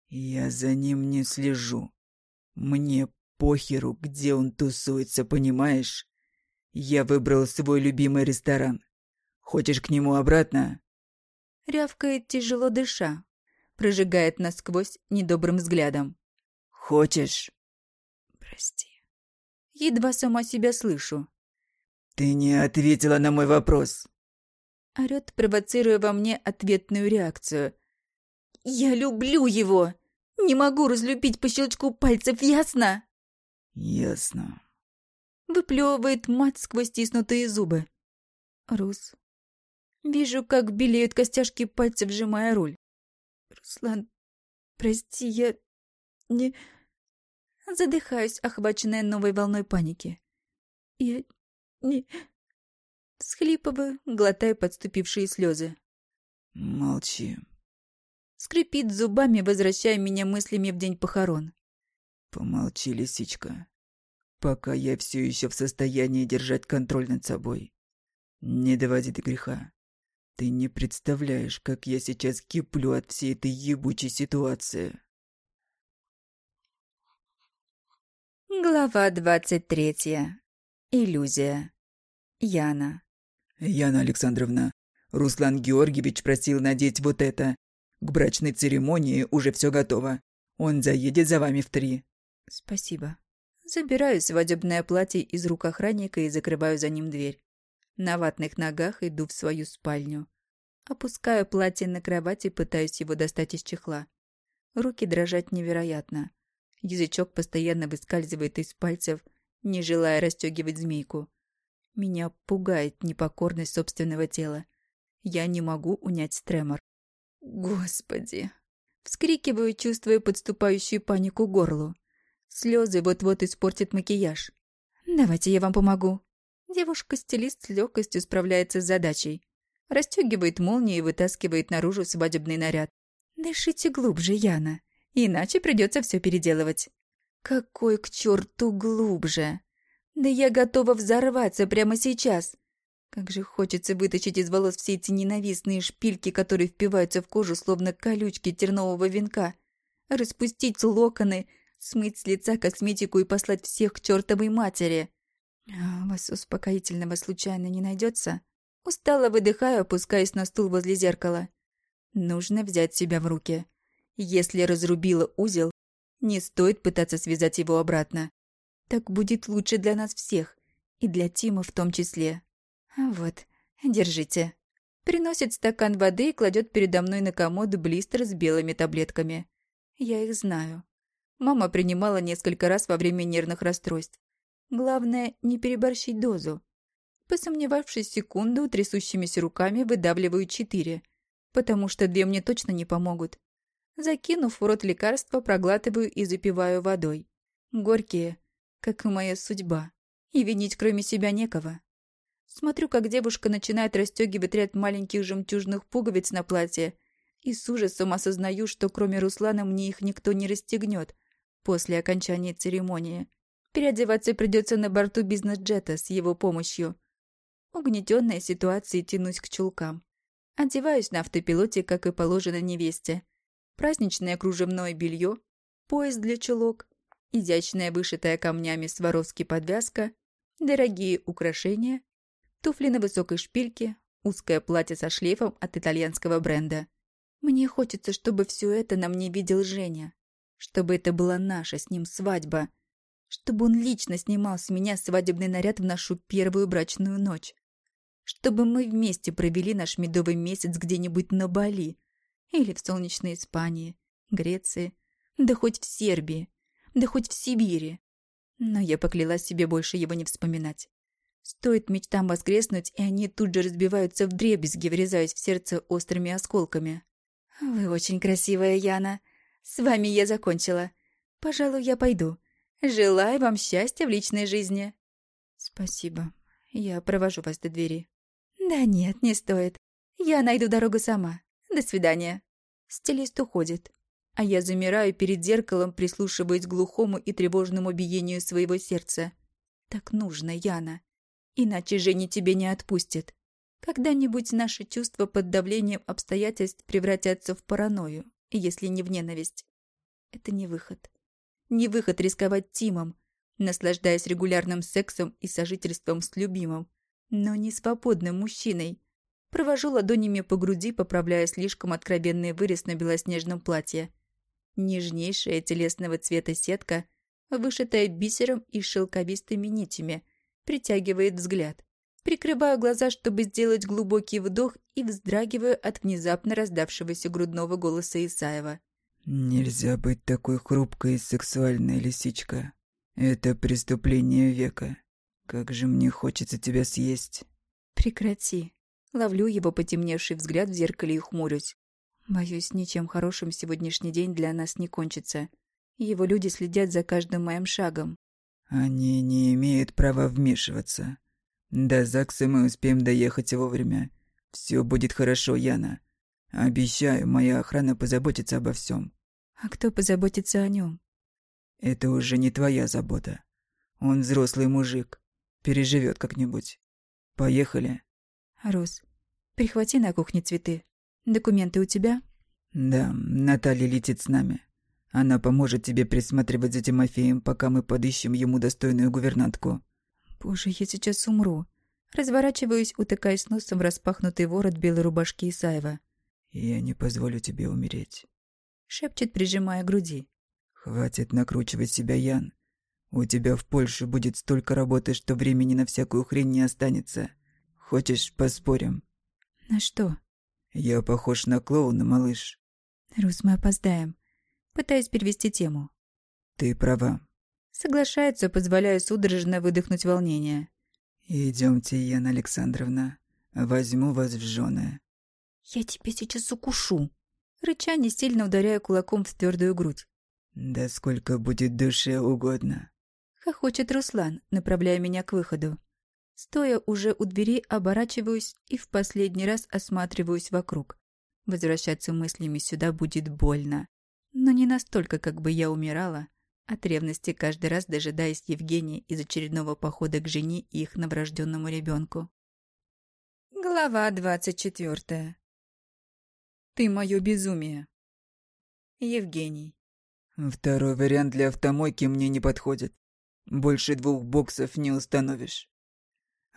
«Я за ним не слежу. Мне похеру, где он тусуется, понимаешь? Я выбрал свой любимый ресторан. Хочешь к нему обратно?» Рявкает тяжело дыша, прожигает насквозь недобрым взглядом. Хочешь? Прости. Едва сама себя слышу. Ты не ответила на мой вопрос. Орёт, провоцируя во мне ответную реакцию. Я люблю его. Не могу разлюбить по щелчку пальцев, ясно? Ясно. Выплевывает мать сквозь стиснутые зубы. Рус. Вижу, как белеют костяшки пальцев, сжимая руль. Руслан, прости, я не... Задыхаюсь, охваченная новой волной паники. Я не... Схлипываю, глотая подступившие слезы. Молчи. Скрипит зубами, возвращая меня мыслями в день похорон. Помолчи, лисичка. Пока я все еще в состоянии держать контроль над собой. Не доводи до греха. Ты не представляешь, как я сейчас киплю от всей этой ебучей ситуации. Глава двадцать третья. Иллюзия. Яна. Яна Александровна, Руслан Георгиевич просил надеть вот это. К брачной церемонии уже все готово. Он заедет за вами в три. Спасибо. Забираю свадебное платье из рук охранника и закрываю за ним дверь. На ватных ногах иду в свою спальню. Опускаю платье на кровать и пытаюсь его достать из чехла. Руки дрожат невероятно. Язычок постоянно выскальзывает из пальцев, не желая расстегивать змейку. Меня пугает непокорность собственного тела. Я не могу унять тремор. Господи! Вскрикиваю, чувствуя подступающую панику горлу. Слезы вот-вот испортят макияж. Давайте я вам помогу. Девушка-стилист с легкостью справляется с задачей. Расстегивает молнии и вытаскивает наружу свадебный наряд. Дышите глубже, Яна. Иначе придется все переделывать. Какой к черту глубже? Да я готова взорваться прямо сейчас. Как же хочется вытащить из волос все эти ненавистные шпильки, которые впиваются в кожу, словно колючки тернового венка. Распустить локоны, смыть с лица косметику и послать всех к чертовой матери. А вас успокоительного случайно не найдется? Устало выдыхаю, опускаясь на стул возле зеркала. Нужно взять себя в руки. Если разрубила узел, не стоит пытаться связать его обратно. Так будет лучше для нас всех, и для Тима в том числе. Вот, держите. Приносит стакан воды и кладет передо мной на комод блистер с белыми таблетками. Я их знаю. Мама принимала несколько раз во время нервных расстройств. Главное, не переборщить дозу. Посомневавшись секунду, трясущимися руками выдавливаю четыре, потому что две мне точно не помогут. Закинув в рот лекарство, проглатываю и запиваю водой. Горькие, как и моя судьба. И винить кроме себя некого. Смотрю, как девушка начинает расстегивать ряд маленьких жемчужных пуговиц на платье, и с ужасом осознаю, что кроме Руслана мне их никто не расстегнет после окончания церемонии. Переодеваться придется на борту бизнес-джета с его помощью. Угнетенная ситуация тянусь к чулкам. Одеваюсь на автопилоте, как и положено невесте праздничное кружевное белье, пояс для чулок, изящная вышитая камнями Сваровски подвязка, дорогие украшения, туфли на высокой шпильке, узкое платье со шлейфом от итальянского бренда. Мне хочется, чтобы все это на мне видел Женя. Чтобы это была наша с ним свадьба. Чтобы он лично снимал с меня свадебный наряд в нашу первую брачную ночь. Чтобы мы вместе провели наш медовый месяц где-нибудь на Бали, или в солнечной Испании, Греции, да хоть в Сербии, да хоть в Сибири. Но я поклялась себе больше его не вспоминать. Стоит мечтам воскреснуть, и они тут же разбиваются в дребезги, врезаясь в сердце острыми осколками. «Вы очень красивая, Яна. С вами я закончила. Пожалуй, я пойду. Желаю вам счастья в личной жизни». «Спасибо. Я провожу вас до двери». «Да нет, не стоит. Я найду дорогу сама. До свидания. Стилист уходит. А я замираю перед зеркалом, прислушиваясь к глухому и тревожному биению своего сердца. Так нужно, Яна. Иначе Женя тебе не отпустит. Когда-нибудь наши чувства под давлением обстоятельств превратятся в паранойю, если не в ненависть. Это не выход. Не выход рисковать Тимом, наслаждаясь регулярным сексом и сожительством с любимым, но не свободным мужчиной, Провожу ладонями по груди, поправляя слишком откровенный вырез на белоснежном платье. Нежнейшая телесного цвета сетка, вышитая бисером и шелковистыми нитями, притягивает взгляд. Прикрываю глаза, чтобы сделать глубокий вдох и вздрагиваю от внезапно раздавшегося грудного голоса Исаева. «Нельзя быть такой хрупкой и сексуальной, лисичка. Это преступление века. Как же мне хочется тебя съесть». «Прекрати», Ловлю его потемневший взгляд в зеркале и хмурюсь. Боюсь, ничем хорошим сегодняшний день для нас не кончится. Его люди следят за каждым моим шагом. Они не имеют права вмешиваться. До ЗАГСа мы успеем доехать вовремя. Все будет хорошо, Яна. Обещаю, моя охрана позаботится обо всем. А кто позаботится о нем? Это уже не твоя забота. Он взрослый мужик. Переживет как-нибудь. Поехали. Рус, прихвати на кухне цветы. Документы у тебя? Да, Наталья летит с нами. Она поможет тебе присматривать за Тимофеем, пока мы подыщем ему достойную гувернантку. Боже, я сейчас умру. Разворачиваюсь, утыкаясь носом в распахнутый ворот белой рубашки Исаева. «Я не позволю тебе умереть», — шепчет, прижимая груди. «Хватит накручивать себя, Ян. У тебя в Польше будет столько работы, что времени на всякую хрень не останется. Хочешь, поспорим?» «На что?» «Я похож на клоуна, малыш». «Рус, мы опоздаем. Пытаюсь перевести тему». «Ты права». Соглашается, позволяя судорожно выдохнуть волнение. Идемте, Яна Александровна. Возьму вас в жены. «Я тебя сейчас укушу!» Рычание сильно ударяя кулаком в твердую грудь. «Да сколько будет душе угодно!» Хохочет Руслан, направляя меня к выходу. Стоя уже у двери, оборачиваюсь и в последний раз осматриваюсь вокруг. Возвращаться мыслями сюда будет больно. Но не настолько, как бы я умирала, от ревности каждый раз дожидаясь Евгения из очередного похода к жене и их новорожденному ребенку. Глава двадцать четвертая. Ты мое безумие. Евгений. Второй вариант для автомойки мне не подходит. Больше двух боксов не установишь.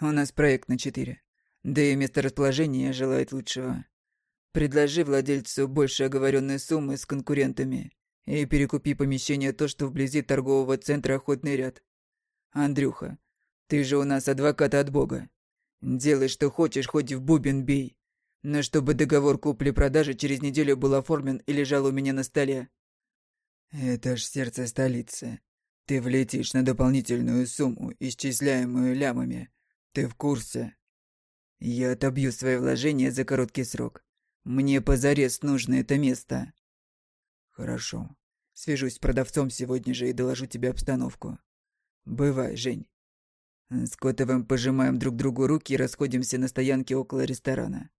У нас проект на четыре. Да и месторасположение желает лучшего. Предложи владельцу больше оговоренной суммы с конкурентами и перекупи помещение то, что вблизи торгового центра «Охотный ряд». Андрюха, ты же у нас адвокат от Бога. Делай, что хочешь, хоть в бубен бей. Но чтобы договор купли-продажи через неделю был оформлен и лежал у меня на столе. Это ж сердце столицы. Ты влетишь на дополнительную сумму, исчисляемую лямами. Ты в курсе? Я отобью свои вложения за короткий срок. Мне позарез нужно это место. Хорошо. Свяжусь с продавцом сегодня же и доложу тебе обстановку. Бывай, Жень. С Котовым пожимаем друг другу руки и расходимся на стоянке около ресторана.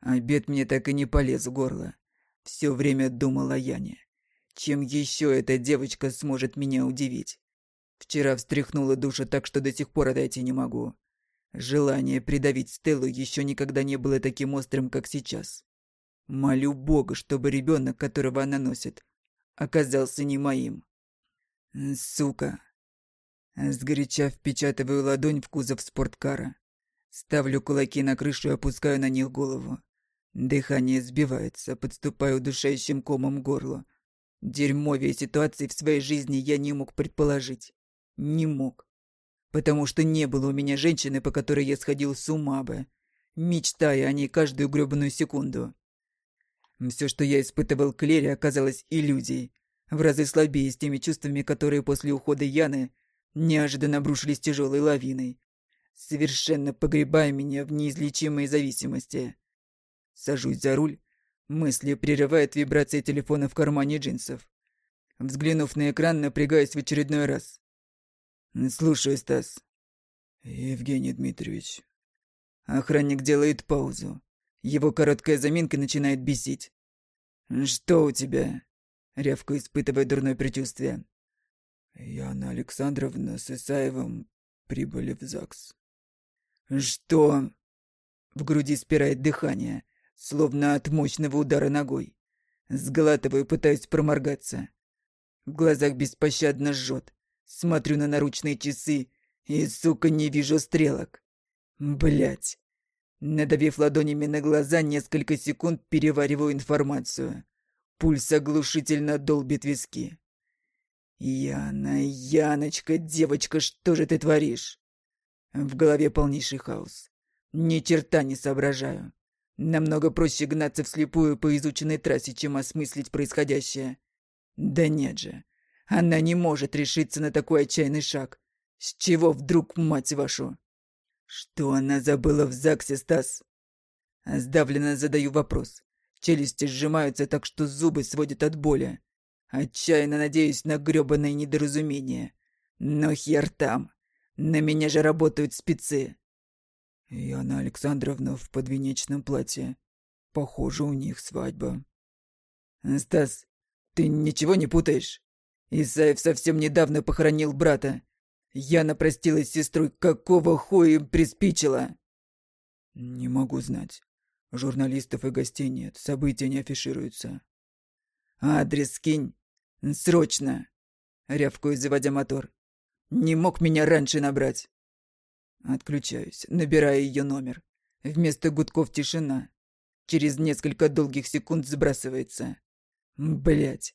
Обед мне так и не полез в горло. Все время думал о Яне. Чем еще эта девочка сможет меня удивить? Вчера встряхнула душу так, что до сих пор отойти не могу. Желание придавить Стеллу еще никогда не было таким острым, как сейчас. Молю Бога, чтобы ребенок, которого она носит, оказался не моим. Сука, Сгоряча впечатываю ладонь в кузов спорткара. Ставлю кулаки на крышу и опускаю на них голову. Дыхание сбивается, подступаю душающим комом к горлу. Дерьмовей ситуации в своей жизни я не мог предположить. Не мог. Потому что не было у меня женщины, по которой я сходил с ума бы, мечтая о ней каждую грёбаную секунду. Все, что я испытывал к Лере, оказалось иллюзией, в разы слабее с теми чувствами, которые после ухода Яны неожиданно обрушились тяжелой лавиной, совершенно погребая меня в неизлечимой зависимости. Сажусь за руль, мысли прерывает вибрация телефона в кармане джинсов. Взглянув на экран, напрягаюсь в очередной раз. «Слушаю, Стас». «Евгений Дмитриевич». Охранник делает паузу. Его короткая заминка начинает бесить. «Что у тебя?» Рявку испытывая дурное предчувствие. Яна Александровна с Исаевым прибыли в ЗАГС. Что? В груди спирает дыхание, словно от мощного удара ногой. Сглатываю, пытаюсь проморгаться. В глазах беспощадно жжет. Смотрю на наручные часы и, сука, не вижу стрелок. Блять. Надавив ладонями на глаза, несколько секунд перевариваю информацию. Пульс оглушительно долбит виски. «Яна, Яночка, девочка, что же ты творишь?» В голове полнейший хаос. Ни черта не соображаю. Намного проще гнаться вслепую по изученной трассе, чем осмыслить происходящее. Да нет же. Она не может решиться на такой отчаянный шаг. С чего вдруг, мать вашу? Что она забыла в ЗАГСе, Стас? Сдавленно задаю вопрос. Челюсти сжимаются так, что зубы сводят от боли. Отчаянно надеюсь на грёбаное недоразумение. Но хер там. На меня же работают спецы. Яна Александровна в подвенечном платье. Похоже, у них свадьба. Стас, ты ничего не путаешь? Исаев совсем недавно похоронил брата. Яна простилась с сестрой. Какого хуя им приспичило? Не могу знать. Журналистов и гостей нет, события не афишируются. «Адрес скинь. Срочно!» Рявкую, заводя мотор. «Не мог меня раньше набрать!» Отключаюсь, набирая ее номер. Вместо гудков тишина. Через несколько долгих секунд сбрасывается. Блять.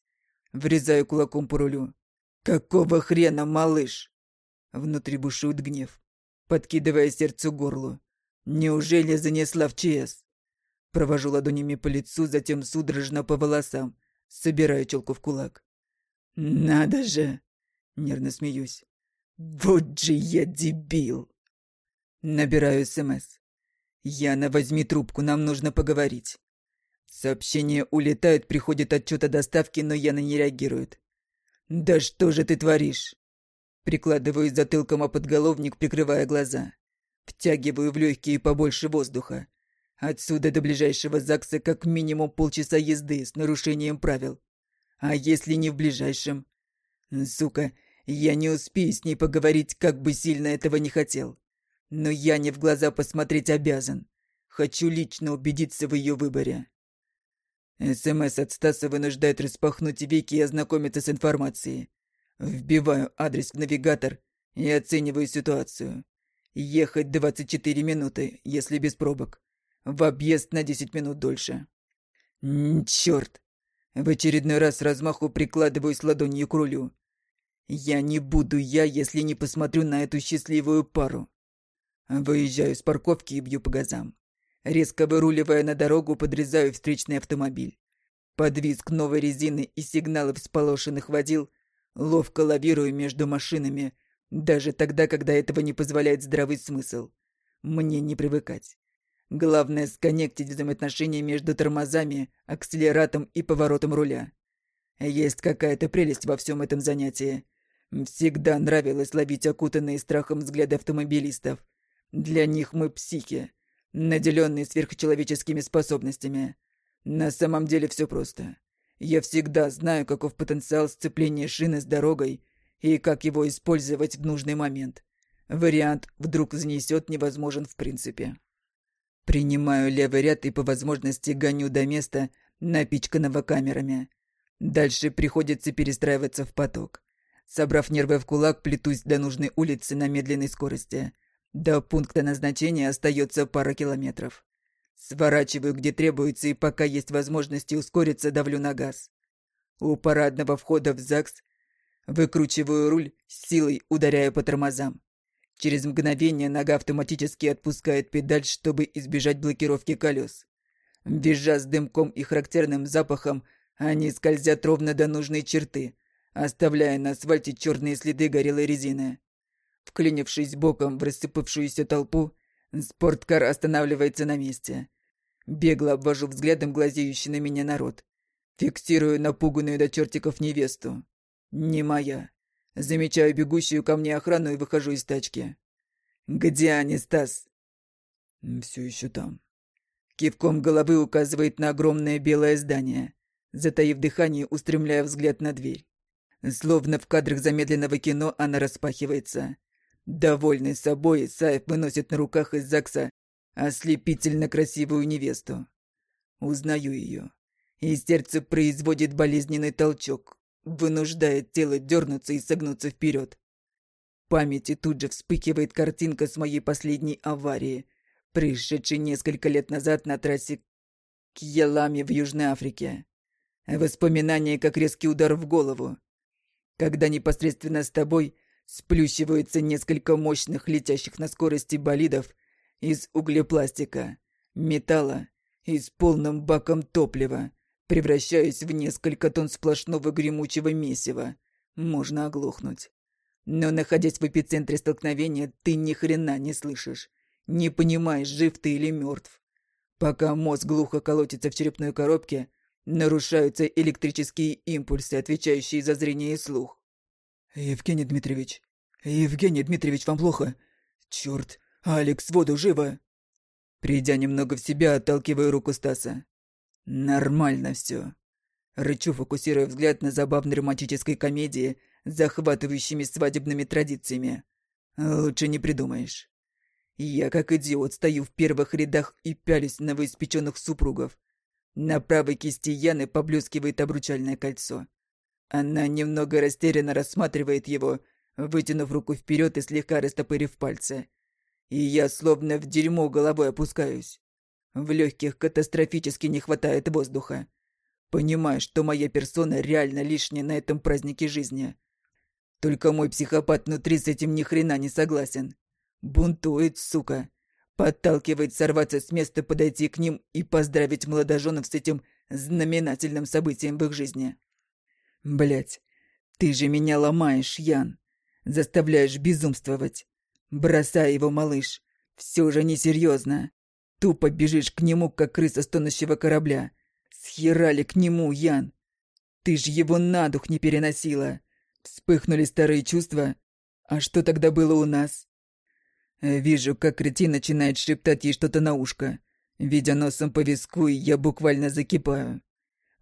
Врезаю кулаком по рулю. «Какого хрена, малыш?» Внутри бушует гнев, подкидывая сердце горлу. «Неужели занесла в ЧС?» Провожу ладонями по лицу, затем судорожно по волосам, Собираю челку в кулак. «Надо же!» Нервно смеюсь. «Вот же я дебил!» Набираю СМС. «Яна, возьми трубку, нам нужно поговорить». Сообщение улетает, приходит отчет о доставке, но Яна не реагирует. «Да что же ты творишь?» Прикладываю затылком о подголовник, прикрывая глаза. Втягиваю в легкие побольше воздуха. Отсюда до ближайшего ЗАГСа как минимум полчаса езды с нарушением правил. А если не в ближайшем? Сука, я не успею с ней поговорить, как бы сильно этого не хотел. Но я не в глаза посмотреть обязан. Хочу лично убедиться в ее выборе. СМС от Стаса вынуждает распахнуть веки и ознакомиться с информацией. Вбиваю адрес в навигатор и оцениваю ситуацию. Ехать 24 минуты, если без пробок. В объезд на 10 минут дольше. Черт! В очередной раз размаху прикладываюсь ладонью к рулю. Я не буду я, если не посмотрю на эту счастливую пару. Выезжаю с парковки и бью по газам. Резко выруливая на дорогу, подрезаю встречный автомобиль. Под визг новой резины и сигналы всполошенных водил, ловко лавирую между машинами, даже тогда, когда этого не позволяет здравый смысл. Мне не привыкать. Главное — сконнектить взаимоотношения между тормозами, акселератом и поворотом руля. Есть какая-то прелесть во всем этом занятии. Всегда нравилось ловить окутанные страхом взгляды автомобилистов. Для них мы психи, наделенные сверхчеловеческими способностями. На самом деле все просто. Я всегда знаю, каков потенциал сцепления шины с дорогой и как его использовать в нужный момент. Вариант «вдруг занесет» невозможен в принципе. Принимаю левый ряд и по возможности гоню до места, напичканного камерами. Дальше приходится перестраиваться в поток. Собрав нервы в кулак, плетусь до нужной улицы на медленной скорости. До пункта назначения остается пара километров. Сворачиваю, где требуется, и пока есть возможность ускориться, давлю на газ. У парадного входа в ЗАГС выкручиваю руль, силой ударяя по тормозам. Через мгновение нога автоматически отпускает педаль, чтобы избежать блокировки колес. Визжа с дымком и характерным запахом, они скользят ровно до нужной черты, оставляя на асфальте черные следы горелой резины. Вклинившись боком в рассыпавшуюся толпу, спорткар останавливается на месте. Бегло обвожу взглядом глазеющий на меня народ. Фиксирую напуганную до чертиков невесту. Не моя. Замечаю бегущую ко мне охрану и выхожу из тачки. «Где они, Стас?» «Все еще там». Кивком головы указывает на огромное белое здание, затаив дыхание, устремляя взгляд на дверь. Словно в кадрах замедленного кино она распахивается. Довольный собой, Саев выносит на руках из ЗАГСа ослепительно красивую невесту. Узнаю ее. И сердце производит болезненный толчок, вынуждает тело дернуться и согнуться вперед. В памяти тут же вспыхивает картинка с моей последней аварии, пришедшей несколько лет назад на трассе к Еламе в Южной Африке. Воспоминания, как резкий удар в голову когда непосредственно с тобой сплющиваются несколько мощных летящих на скорости болидов из углепластика, металла и с полным баком топлива, превращаясь в несколько тонн сплошного гремучего месива. Можно оглохнуть. Но находясь в эпицентре столкновения, ты ни хрена не слышишь. Не понимаешь, жив ты или мертв. Пока мозг глухо колотится в черепной коробке, Нарушаются электрические импульсы, отвечающие за зрение и слух. «Евгений Дмитриевич! Евгений Дмитриевич, вам плохо? Черт! Алекс, воду, живо!» Придя немного в себя, отталкиваю руку Стаса. «Нормально все. Рычу, фокусируя взгляд на забавной романтической комедии захватывающими свадебными традициями. Лучше не придумаешь. Я, как идиот, стою в первых рядах и пялюсь на новоиспеченных супругов, на правой кисти Яны поблескивает обручальное кольцо. Она немного растерянно рассматривает его, вытянув руку вперед и слегка растопырив пальцы. И я словно в дерьмо головой опускаюсь. В легких катастрофически не хватает воздуха. Понимаю, что моя персона реально лишняя на этом празднике жизни. Только мой психопат внутри с этим ни хрена не согласен. Бунтует, сука. Подталкивает сорваться с места, подойти к ним и поздравить молодоженов с этим знаменательным событием в их жизни. Блять, ты же меня ломаешь, Ян. Заставляешь безумствовать. Бросай его, малыш. Все же несерьезно. Тупо бежишь к нему, как крыса с корабля. Схерали к нему, Ян. Ты ж его на дух не переносила. Вспыхнули старые чувства. А что тогда было у нас? Вижу, как кретин начинает шептать ей что-то на ушко. Видя носом по виску, я буквально закипаю.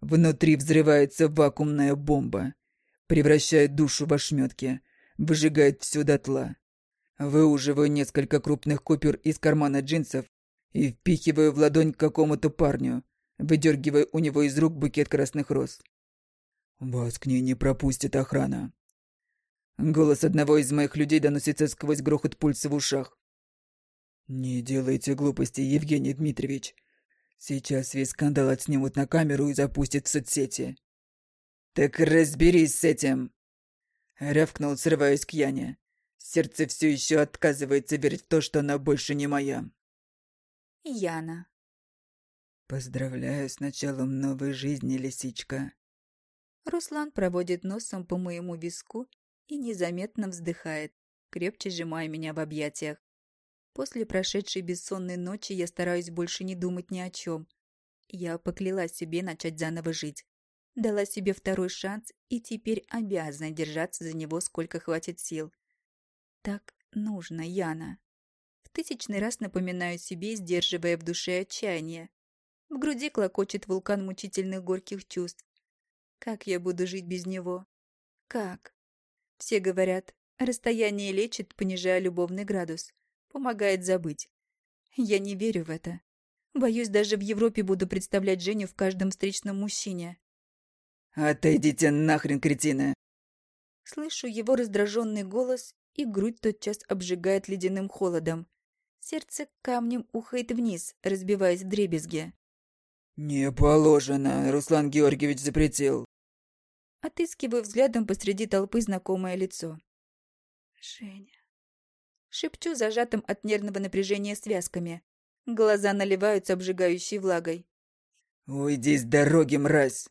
Внутри взрывается вакуумная бомба. Превращает душу в ошметки. Выжигает все дотла. Выуживаю несколько крупных купюр из кармана джинсов и впихиваю в ладонь какому-то парню, выдергивая у него из рук букет красных роз. «Вас к ней не пропустит охрана». Голос одного из моих людей доносится сквозь грохот пульса в ушах. «Не делайте глупости, Евгений Дмитриевич. Сейчас весь скандал отснимут на камеру и запустят в соцсети». «Так разберись с этим!» Рявкнул, срываясь к Яне. Сердце все еще отказывается верить в то, что она больше не моя. Яна. Поздравляю с началом новой жизни, лисичка. Руслан проводит носом по моему виску и незаметно вздыхает, крепче сжимая меня в объятиях. После прошедшей бессонной ночи я стараюсь больше не думать ни о чем. Я поклялась себе начать заново жить. Дала себе второй шанс и теперь обязана держаться за него, сколько хватит сил. Так нужно, Яна. В тысячный раз напоминаю себе, сдерживая в душе отчаяние. В груди клокочет вулкан мучительных горьких чувств. Как я буду жить без него? Как? Все говорят, расстояние лечит, понижая любовный градус. Помогает забыть. Я не верю в это. Боюсь, даже в Европе буду представлять Женю в каждом встречном мужчине. «Отойдите нахрен, кретины!» Слышу его раздраженный голос, и грудь тотчас обжигает ледяным холодом. Сердце камнем ухает вниз, разбиваясь в дребезге. «Не положено, Руслан Георгиевич запретил». Отыскиваю взглядом посреди толпы знакомое лицо. «Женя». Шепчу зажатым от нервного напряжения связками. Глаза наливаются обжигающей влагой. «Уйди с дороги, мразь!»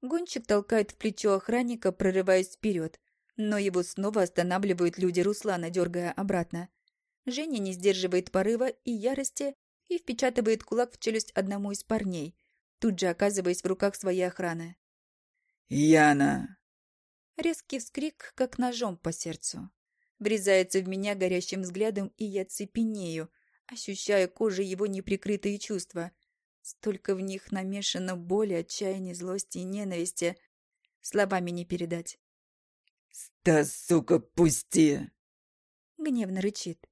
Гонщик толкает в плечо охранника, прорываясь вперед, но его снова останавливают люди Руслана, дергая обратно. Женя не сдерживает порыва и ярости и впечатывает кулак в челюсть одному из парней, тут же оказываясь в руках своей охраны. «Яна!» Резкий вскрик, как ножом по сердцу. Врезается в меня горящим взглядом, и я цепенею, ощущая кожей его неприкрытые чувства – Столько в них намешано боли, отчаяния, злости и ненависти. Словами не передать. «Стас, сука, пусти!» Гневно рычит.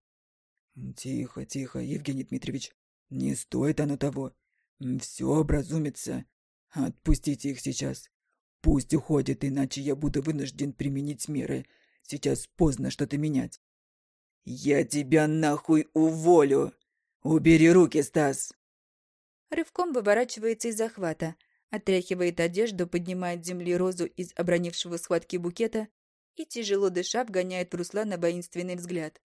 «Тихо, тихо, Евгений Дмитриевич. Не стоит оно того. Все образумится. Отпустите их сейчас. Пусть уходят, иначе я буду вынужден применить меры. Сейчас поздно что-то менять. Я тебя нахуй уволю! Убери руки, Стас!» Рывком выворачивается из захвата, отряхивает одежду, поднимает с земли розу из обронившего схватки букета и, тяжело дыша, вгоняет в Руслана воинственный взгляд.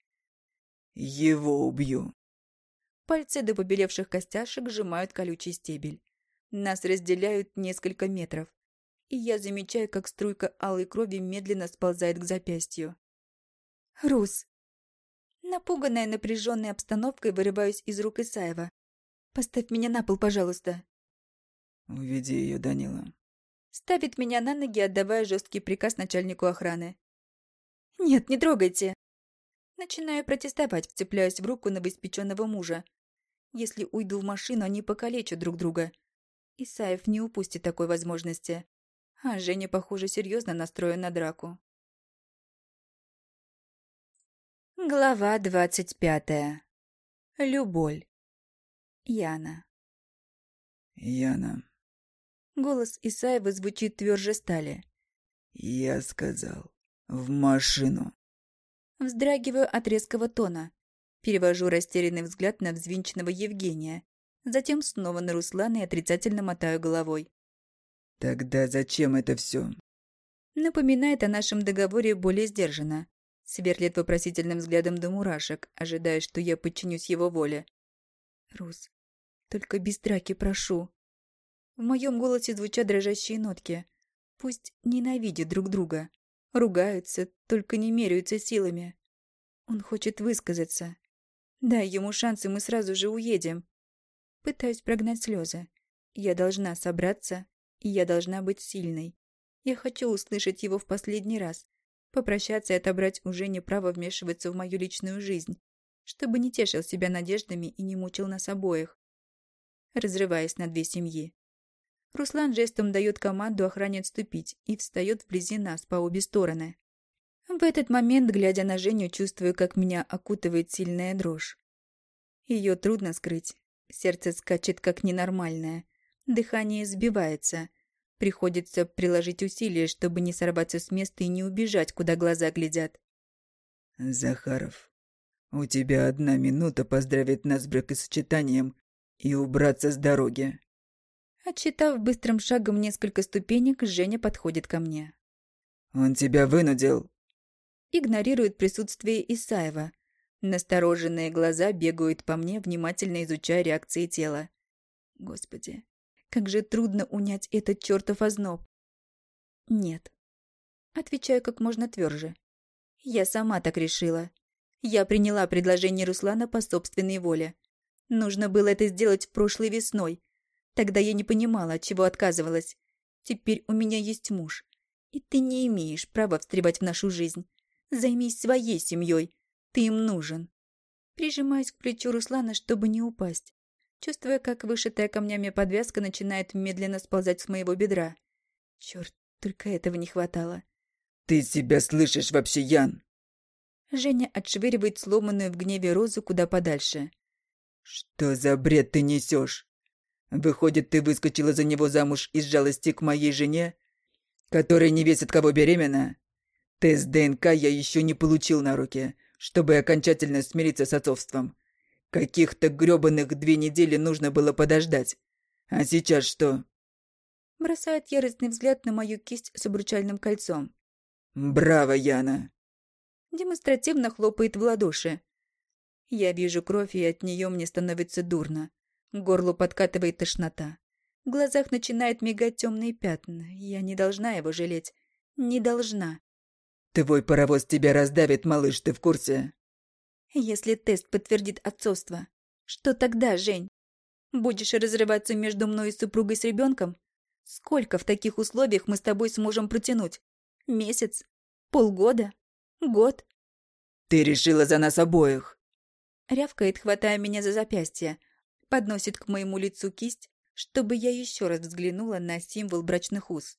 «Его убью!» Пальцы до побелевших костяшек сжимают колючий стебель. Нас разделяют несколько метров, и я замечаю, как струйка алой крови медленно сползает к запястью. «Рус!» Напуганная напряженной обстановкой вырываюсь из рук Исаева, Поставь меня на пол, пожалуйста. Уведи ее, Данила. Ставит меня на ноги, отдавая жесткий приказ начальнику охраны. Нет, не трогайте. Начинаю протестовать, вцепляясь в руку новоиспеченного мужа. Если уйду в машину, они покалечат друг друга. Исаев не упустит такой возможности. А Женя, похоже, серьезно настроен на драку. Глава двадцать пятая. Люболь. Яна. Яна. Голос Исаева звучит тверже стали. Я сказал. В машину. Вздрагиваю от резкого тона. Перевожу растерянный взгляд на взвинченного Евгения. Затем снова на Руслана и отрицательно мотаю головой. Тогда зачем это все? Напоминает о нашем договоре более сдержанно. Сверлит вопросительным взглядом до мурашек, ожидая, что я подчинюсь его воле. Рус, только без драки прошу. В моем голосе звучат дрожащие нотки. Пусть ненавидят друг друга. Ругаются, только не меряются силами. Он хочет высказаться. Дай ему шанс, и мы сразу же уедем. Пытаюсь прогнать слезы. Я должна собраться, и я должна быть сильной. Я хочу услышать его в последний раз. Попрощаться и отобрать уже не право вмешиваться в мою личную жизнь. Чтобы не тешил себя надеждами и не мучил нас обоих разрываясь на две семьи. Руслан жестом дает команду охране отступить и встает вблизи нас по обе стороны. В этот момент, глядя на Женю, чувствую, как меня окутывает сильная дрожь. Ее трудно скрыть. Сердце скачет как ненормальное. Дыхание сбивается. Приходится приложить усилия, чтобы не сорваться с места и не убежать, куда глаза глядят. Захаров, у тебя одна минута поздравить нас с бракосочетанием и убраться с дороги. Отчитав быстрым шагом несколько ступенек, Женя подходит ко мне. Он тебя вынудил. Игнорирует присутствие Исаева. Настороженные глаза бегают по мне, внимательно изучая реакции тела. Господи, как же трудно унять этот чертов озноб. Нет. Отвечаю как можно тверже. Я сама так решила. Я приняла предложение Руслана по собственной воле. Нужно было это сделать прошлой весной. Тогда я не понимала, от чего отказывалась. Теперь у меня есть муж. И ты не имеешь права встревать в нашу жизнь. Займись своей семьей. Ты им нужен. Прижимаюсь к плечу Руслана, чтобы не упасть. Чувствуя, как вышитая камнями подвязка начинает медленно сползать с моего бедра. Черт, только этого не хватало. «Ты себя слышишь вообще, Ян?» Женя отшвыривает сломанную в гневе розу куда подальше. «Что за бред ты несешь? Выходит, ты выскочила за него замуж из жалости к моей жене, которая не весит кого беременна? Тест ДНК я еще не получил на руки, чтобы окончательно смириться с отцовством. Каких-то грёбаных две недели нужно было подождать. А сейчас что?» Бросает яростный взгляд на мою кисть с обручальным кольцом. «Браво, Яна!» Демонстративно хлопает в ладоши. Я вижу кровь, и от нее мне становится дурно. Горло подкатывает тошнота. В глазах начинают мигать темные пятна. Я не должна его жалеть. Не должна. «Твой паровоз тебя раздавит, малыш, ты в курсе?» Если тест подтвердит отцовство, что тогда, Жень? Будешь разрываться между мной и супругой с ребенком? Сколько в таких условиях мы с тобой сможем протянуть? Месяц? Полгода? Год? Ты решила за нас обоих. Рявкает, хватая меня за запястье. Подносит к моему лицу кисть, чтобы я еще раз взглянула на символ брачных уз.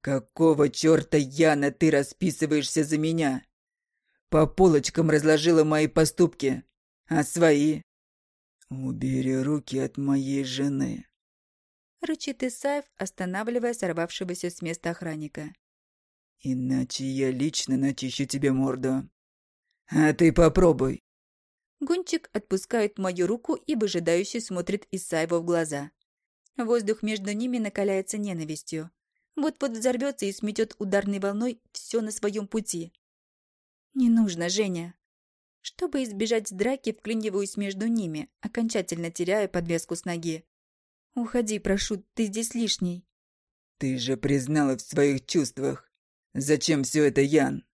Какого черта, Яна, ты расписываешься за меня? По полочкам разложила мои поступки. А свои? Убери руки от моей жены. Рычит Исаев, останавливая сорвавшегося с места охранника. Иначе я лично начищу тебе морду. А ты попробуй. Гунчик отпускает мою руку и выжидающе смотрит Исаеву в глаза. Воздух между ними накаляется ненавистью. Вот-вот взорвется и сметет ударной волной все на своем пути. «Не нужно, Женя!» Чтобы избежать драки, вклиниваюсь между ними, окончательно теряя подвеску с ноги. «Уходи, прошу, ты здесь лишний». «Ты же признала в своих чувствах. Зачем все это, Ян?»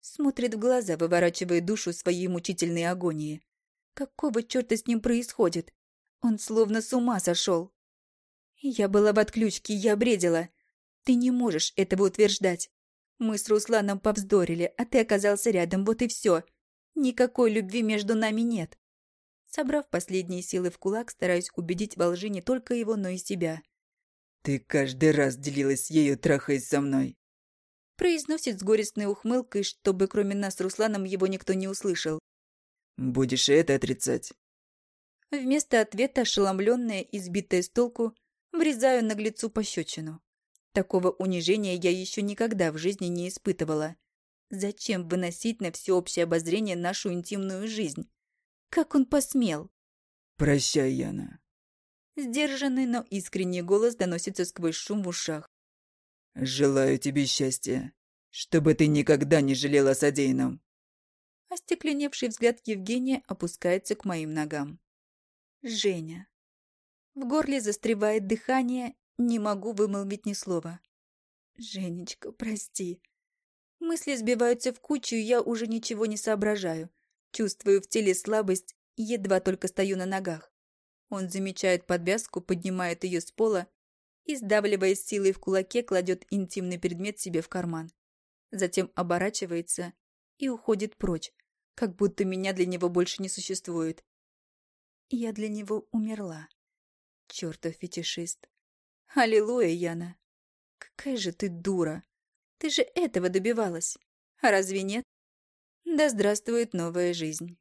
Смотрит в глаза, выворачивая душу своей мучительной агонии. Какого черта с ним происходит? Он словно с ума сошел. Я была в отключке, я бредила. Ты не можешь этого утверждать. Мы с Русланом повздорили, а ты оказался рядом, вот и все. Никакой любви между нами нет. Собрав последние силы в кулак, стараюсь убедить во лжи не только его, но и себя. «Ты каждый раз делилась ею, трахаясь со мной». Произносит с горестной ухмылкой, чтобы кроме нас с Русланом его никто не услышал. «Будешь и это отрицать?» Вместо ответа, ошеломленная и сбитая с толку, врезаю наглецу пощечину. Такого унижения я еще никогда в жизни не испытывала. Зачем выносить на всеобщее обозрение нашу интимную жизнь? Как он посмел? «Прощай, Яна». Сдержанный, но искренний голос доносится сквозь шум в ушах. «Желаю тебе счастья, чтобы ты никогда не жалела о содеянном». Остекленевший взгляд Евгения опускается к моим ногам. «Женя». В горле застревает дыхание, не могу вымолвить ни слова. «Женечка, прости». Мысли сбиваются в кучу, и я уже ничего не соображаю. Чувствую в теле слабость, едва только стою на ногах. Он замечает подвязку, поднимает ее с пола и, сдавливая силой в кулаке, кладет интимный предмет себе в карман. Затем оборачивается и уходит прочь, как будто меня для него больше не существует. Я для него умерла. Чертов фетишист. Аллилуйя, Яна. Какая же ты дура. Ты же этого добивалась. А разве нет? Да здравствует новая жизнь.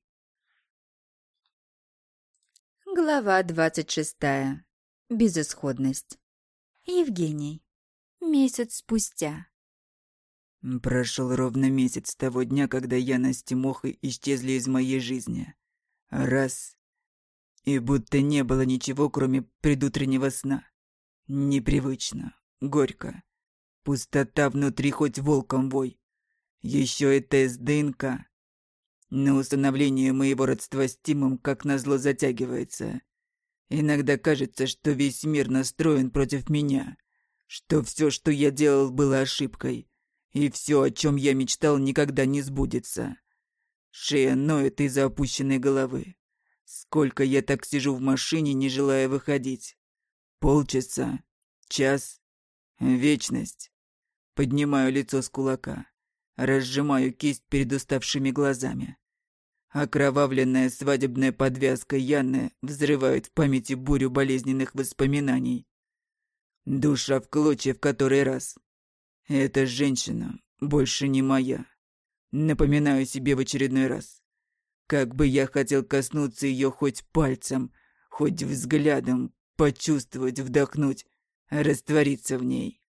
Глава двадцать шестая. Безысходность. Евгений. Месяц спустя. Прошел ровно месяц с того дня, когда Яна с Тимохой исчезли из моей жизни. Раз. И будто не было ничего, кроме предутреннего сна. Непривычно. Горько. Пустота внутри хоть волком вой. Еще и тест ДНК. Но установление моего родства с Тимом как назло затягивается. Иногда кажется, что весь мир настроен против меня, что все, что я делал, было ошибкой, и все, о чем я мечтал, никогда не сбудется. Шея ноет из-за опущенной головы. Сколько я так сижу в машине, не желая выходить? Полчаса? Час? Вечность? Поднимаю лицо с кулака. Разжимаю кисть перед уставшими глазами. Окровавленная свадебная подвязка Яны взрывает в памяти бурю болезненных воспоминаний. Душа в клочья в который раз. Эта женщина больше не моя. Напоминаю себе в очередной раз. Как бы я хотел коснуться ее хоть пальцем, хоть взглядом, почувствовать, вдохнуть, раствориться в ней.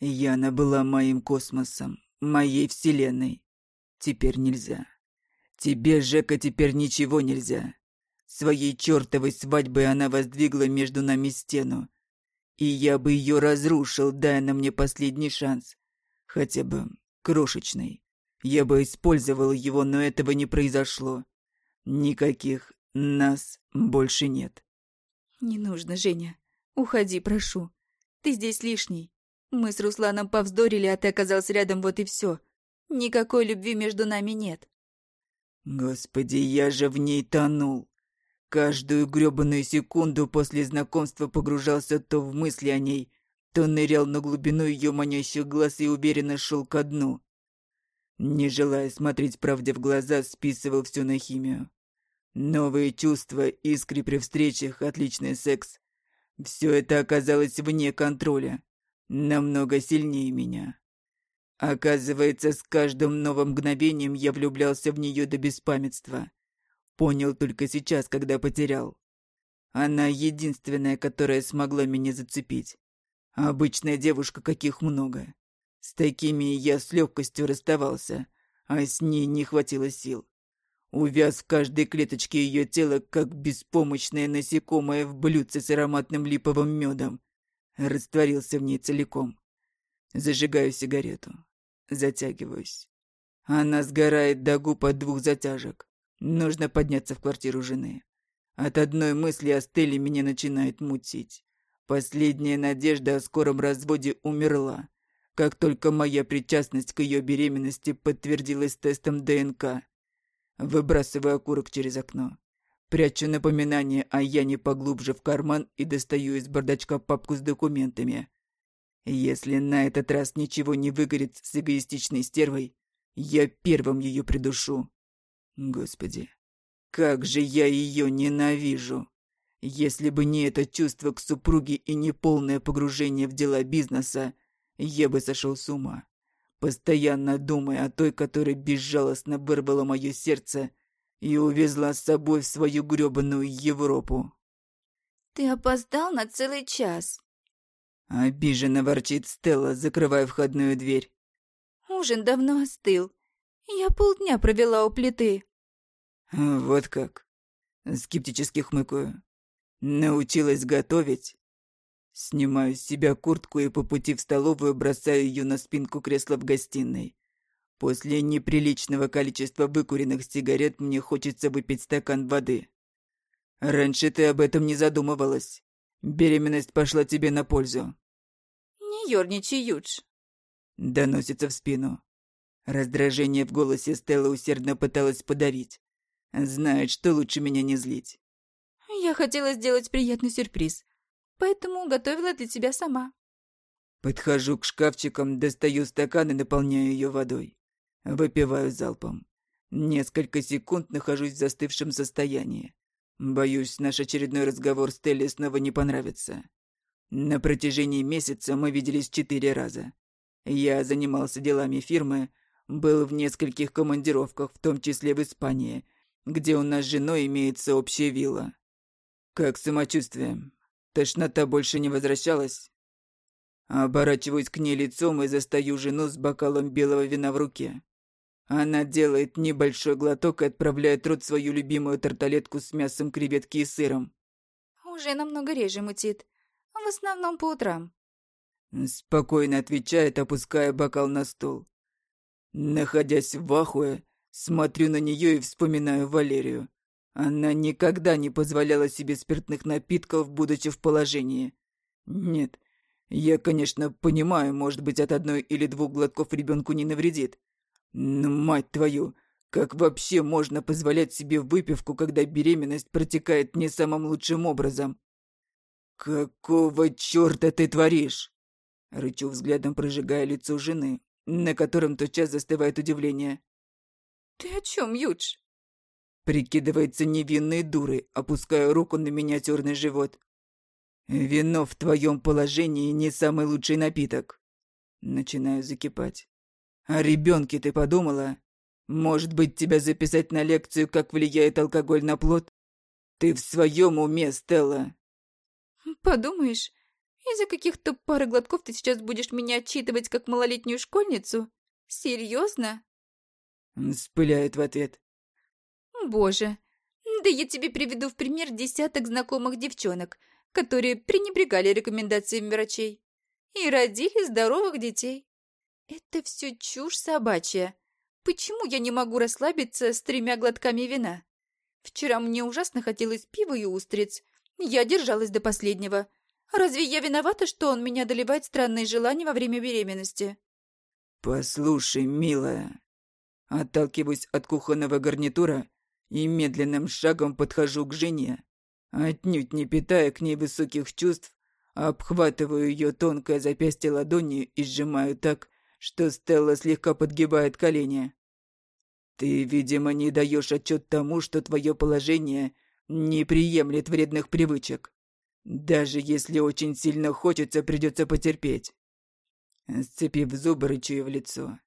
Яна была моим космосом, моей вселенной. Теперь нельзя. Тебе, Жека, теперь ничего нельзя. Своей чертовой свадьбой она воздвигла между нами стену. И я бы ее разрушил, дай на мне последний шанс. Хотя бы крошечный. Я бы использовал его, но этого не произошло. Никаких нас больше нет. Не нужно, Женя. Уходи, прошу. Ты здесь лишний. Мы с Русланом повздорили, а ты оказался рядом, вот и все. Никакой любви между нами нет. Господи, я же в ней тонул. Каждую грёбаную секунду после знакомства погружался то в мысли о ней, то нырял на глубину ее манящих глаз и уверенно шел ко дну. Не желая смотреть правде в глаза, списывал все на химию. Новые чувства, искры при встречах, отличный секс. Все это оказалось вне контроля. Намного сильнее меня. Оказывается, с каждым новым мгновением я влюблялся в нее до беспамятства. Понял только сейчас, когда потерял. Она единственная, которая смогла меня зацепить. Обычная девушка, каких много. С такими я с легкостью расставался, а с ней не хватило сил. Увяз в каждой клеточке ее тела, как беспомощное насекомое в блюдце с ароматным липовым медом. Растворился в ней целиком. Зажигаю сигарету. Затягиваюсь. Она сгорает до губ от двух затяжек. Нужно подняться в квартиру жены. От одной мысли о Стелле меня начинает мутить. Последняя надежда о скором разводе умерла, как только моя причастность к ее беременности подтвердилась тестом ДНК. Выбрасываю окурок через окно. Прячу напоминание о Яне поглубже в карман и достаю из бардачка папку с документами. Если на этот раз ничего не выгорит с эгоистичной стервой, я первым ее придушу. Господи, как же я ее ненавижу! Если бы не это чувство к супруге и не полное погружение в дела бизнеса, я бы сошел с ума, постоянно думая о той, которая безжалостно вырвала мое сердце и увезла с собой в свою грёбаную Европу. «Ты опоздал на целый час», Обиженно ворчит Стелла, закрывая входную дверь. «Ужин давно остыл. Я полдня провела у плиты». «Вот как?» Скептически хмыкаю. «Научилась готовить?» Снимаю с себя куртку и по пути в столовую бросаю ее на спинку кресла в гостиной. После неприличного количества выкуренных сигарет мне хочется выпить стакан воды. Раньше ты об этом не задумывалась. Беременность пошла тебе на пользу. Не ерничай, Юдж. Доносится в спину. Раздражение в голосе Стелла усердно пыталась подавить. Знает, что лучше меня не злить. Я хотела сделать приятный сюрприз, поэтому готовила для тебя сама. Подхожу к шкафчикам, достаю стакан и наполняю ее водой. Выпиваю залпом. Несколько секунд нахожусь в застывшем состоянии. Боюсь, наш очередной разговор с Телли снова не понравится. На протяжении месяца мы виделись четыре раза. Я занимался делами фирмы, был в нескольких командировках, в том числе в Испании, где у нас с женой имеется общая вилла. Как самочувствие? Тошнота больше не возвращалась? Оборачиваюсь к ней лицом и застаю жену с бокалом белого вина в руке. Она делает небольшой глоток и отправляет рот свою любимую тарталетку с мясом креветки и сыром. Уже намного реже мутит. В основном по утрам. Спокойно отвечает, опуская бокал на стол. Находясь в ахуе, смотрю на нее и вспоминаю Валерию. Она никогда не позволяла себе спиртных напитков, будучи в положении. Нет, я, конечно, понимаю, может быть, от одной или двух глотков ребенку не навредит. Но, мать твою, как вообще можно позволять себе выпивку, когда беременность протекает не самым лучшим образом? «Какого черта ты творишь?» Рычу взглядом, прожигая лицо жены, на котором тотчас застывает удивление. «Ты о чем, Юдж?» Прикидывается невинной дурой, опуская руку на миниатюрный живот. «Вино в твоем положении не самый лучший напиток». Начинаю закипать. «О ребенке ты подумала? Может быть, тебя записать на лекцию, как влияет алкоголь на плод? Ты в своем уме, Стелла?» «Подумаешь, из-за каких-то пары глотков ты сейчас будешь меня отчитывать как малолетнюю школьницу? Серьезно?» Спыляет в ответ. «Боже, да я тебе приведу в пример десяток знакомых девчонок, которые пренебрегали рекомендациями врачей и родили здоровых детей. Это все чушь собачья. Почему я не могу расслабиться с тремя глотками вина? Вчера мне ужасно хотелось пива и устриц. Я держалась до последнего. Разве я виновата, что он меня доливает странные желания во время беременности? «Послушай, милая...» Отталкиваюсь от кухонного гарнитура и медленным шагом подхожу к жене отнюдь не питая к ней высоких чувств, обхватываю ее тонкое запястье ладонью и сжимаю так, что Стелла слегка подгибает колени. «Ты, видимо, не даешь отчет тому, что твое положение не приемлет вредных привычек. Даже если очень сильно хочется, придется потерпеть». Сцепив зубы, рычу в лицо.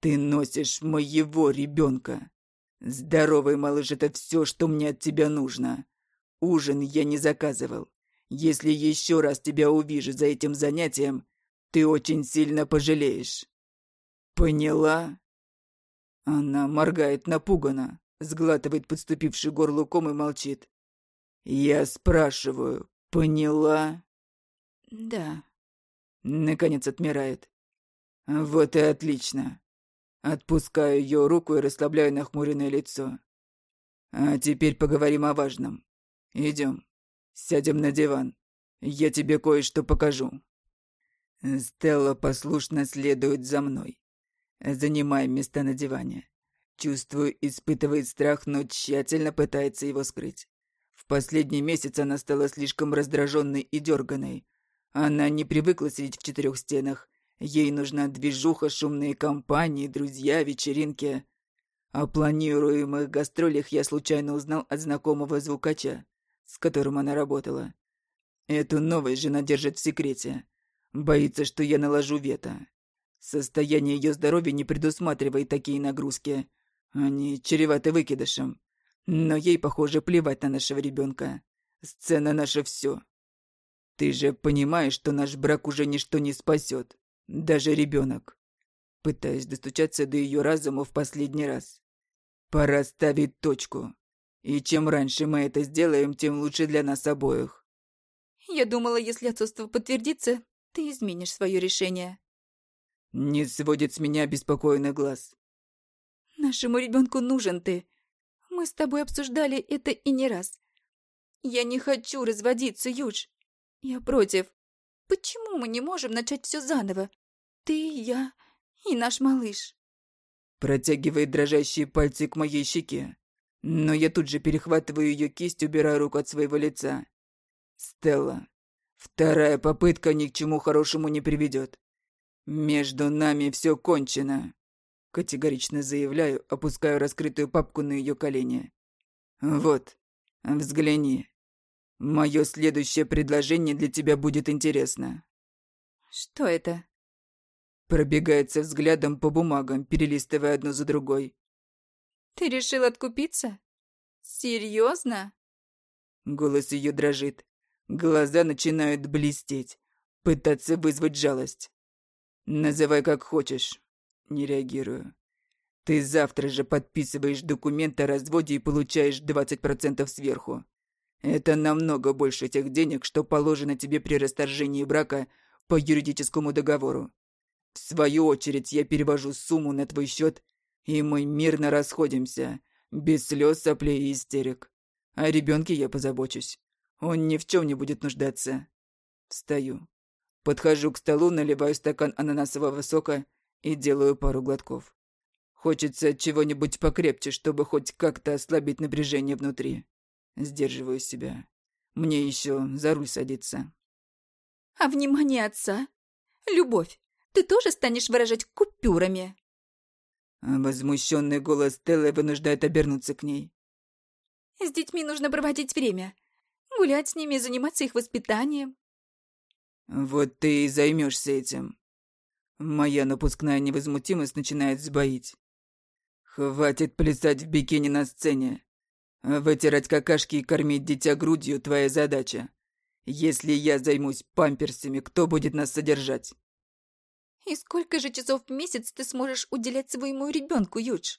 «Ты носишь моего ребенка. Здоровый малыш — это все, что мне от тебя нужно. Ужин я не заказывал. Если еще раз тебя увижу за этим занятием, ты очень сильно пожалеешь. Поняла? Она моргает напуганно, сглатывает подступивший горло ком и молчит. Я спрашиваю, поняла? Да. Наконец отмирает. Вот и отлично. Отпускаю ее руку и расслабляю нахмуренное лицо. А теперь поговорим о важном. Идем, сядем на диван. Я тебе кое-что покажу». Стелла послушно следует за мной. Занимая место на диване. Чувствую, испытывает страх, но тщательно пытается его скрыть. В последний месяц она стала слишком раздраженной и дерганой. Она не привыкла сидеть в четырех стенах. Ей нужна движуха, шумные компании, друзья, вечеринки. О планируемых гастролях я случайно узнал от знакомого звукача с которым она работала. Эту новость жена держит в секрете. Боится, что я наложу вето. Состояние ее здоровья не предусматривает такие нагрузки. Они чреваты выкидышем. Но ей, похоже, плевать на нашего ребенка. Сцена наша все. Ты же понимаешь, что наш брак уже ничто не спасет. Даже ребенок. Пытаюсь достучаться до ее разума в последний раз. Пора ставить точку. И чем раньше мы это сделаем, тем лучше для нас обоих. Я думала, если отцовство подтвердится, ты изменишь свое решение. Не сводит с меня беспокойный глаз. Нашему ребенку нужен ты. Мы с тобой обсуждали это и не раз. Я не хочу разводиться, Юдж. Я против. Почему мы не можем начать все заново? Ты, я и наш малыш. Протягивает дрожащие пальцы к моей щеке. Но я тут же перехватываю ее кисть, убирая руку от своего лица. Стелла, вторая попытка ни к чему хорошему не приведет. Между нами все кончено. Категорично заявляю, опускаю раскрытую папку на ее колени. Вот, взгляни. Мое следующее предложение для тебя будет интересно. Что это? Пробегается взглядом по бумагам, перелистывая одну за другой. Ты решил откупиться? Серьезно? Голос ее дрожит. Глаза начинают блестеть, пытаться вызвать жалость. Называй как хочешь. Не реагирую. Ты завтра же подписываешь документ о разводе и получаешь 20% сверху. Это намного больше тех денег, что положено тебе при расторжении брака по юридическому договору. В свою очередь я перевожу сумму на твой счет, и мы мирно расходимся, без слез, соплей и истерик. О ребенке я позабочусь. Он ни в чем не будет нуждаться. Встаю. Подхожу к столу, наливаю стакан ананасового сока и делаю пару глотков. Хочется чего-нибудь покрепче, чтобы хоть как-то ослабить напряжение внутри. Сдерживаю себя. Мне еще за руль садиться. А внимание отца? Любовь, ты тоже станешь выражать купюрами? Возмущенный голос Стеллы вынуждает обернуться к ней. С детьми нужно проводить время. Гулять с ними, заниматься их воспитанием. Вот ты и займешься этим. Моя напускная невозмутимость начинает сбоить. Хватит плясать в бикини на сцене. Вытирать какашки и кормить дитя грудью – твоя задача. Если я займусь памперсами, кто будет нас содержать? И сколько же часов в месяц ты сможешь уделять своему ребенку, Юдж?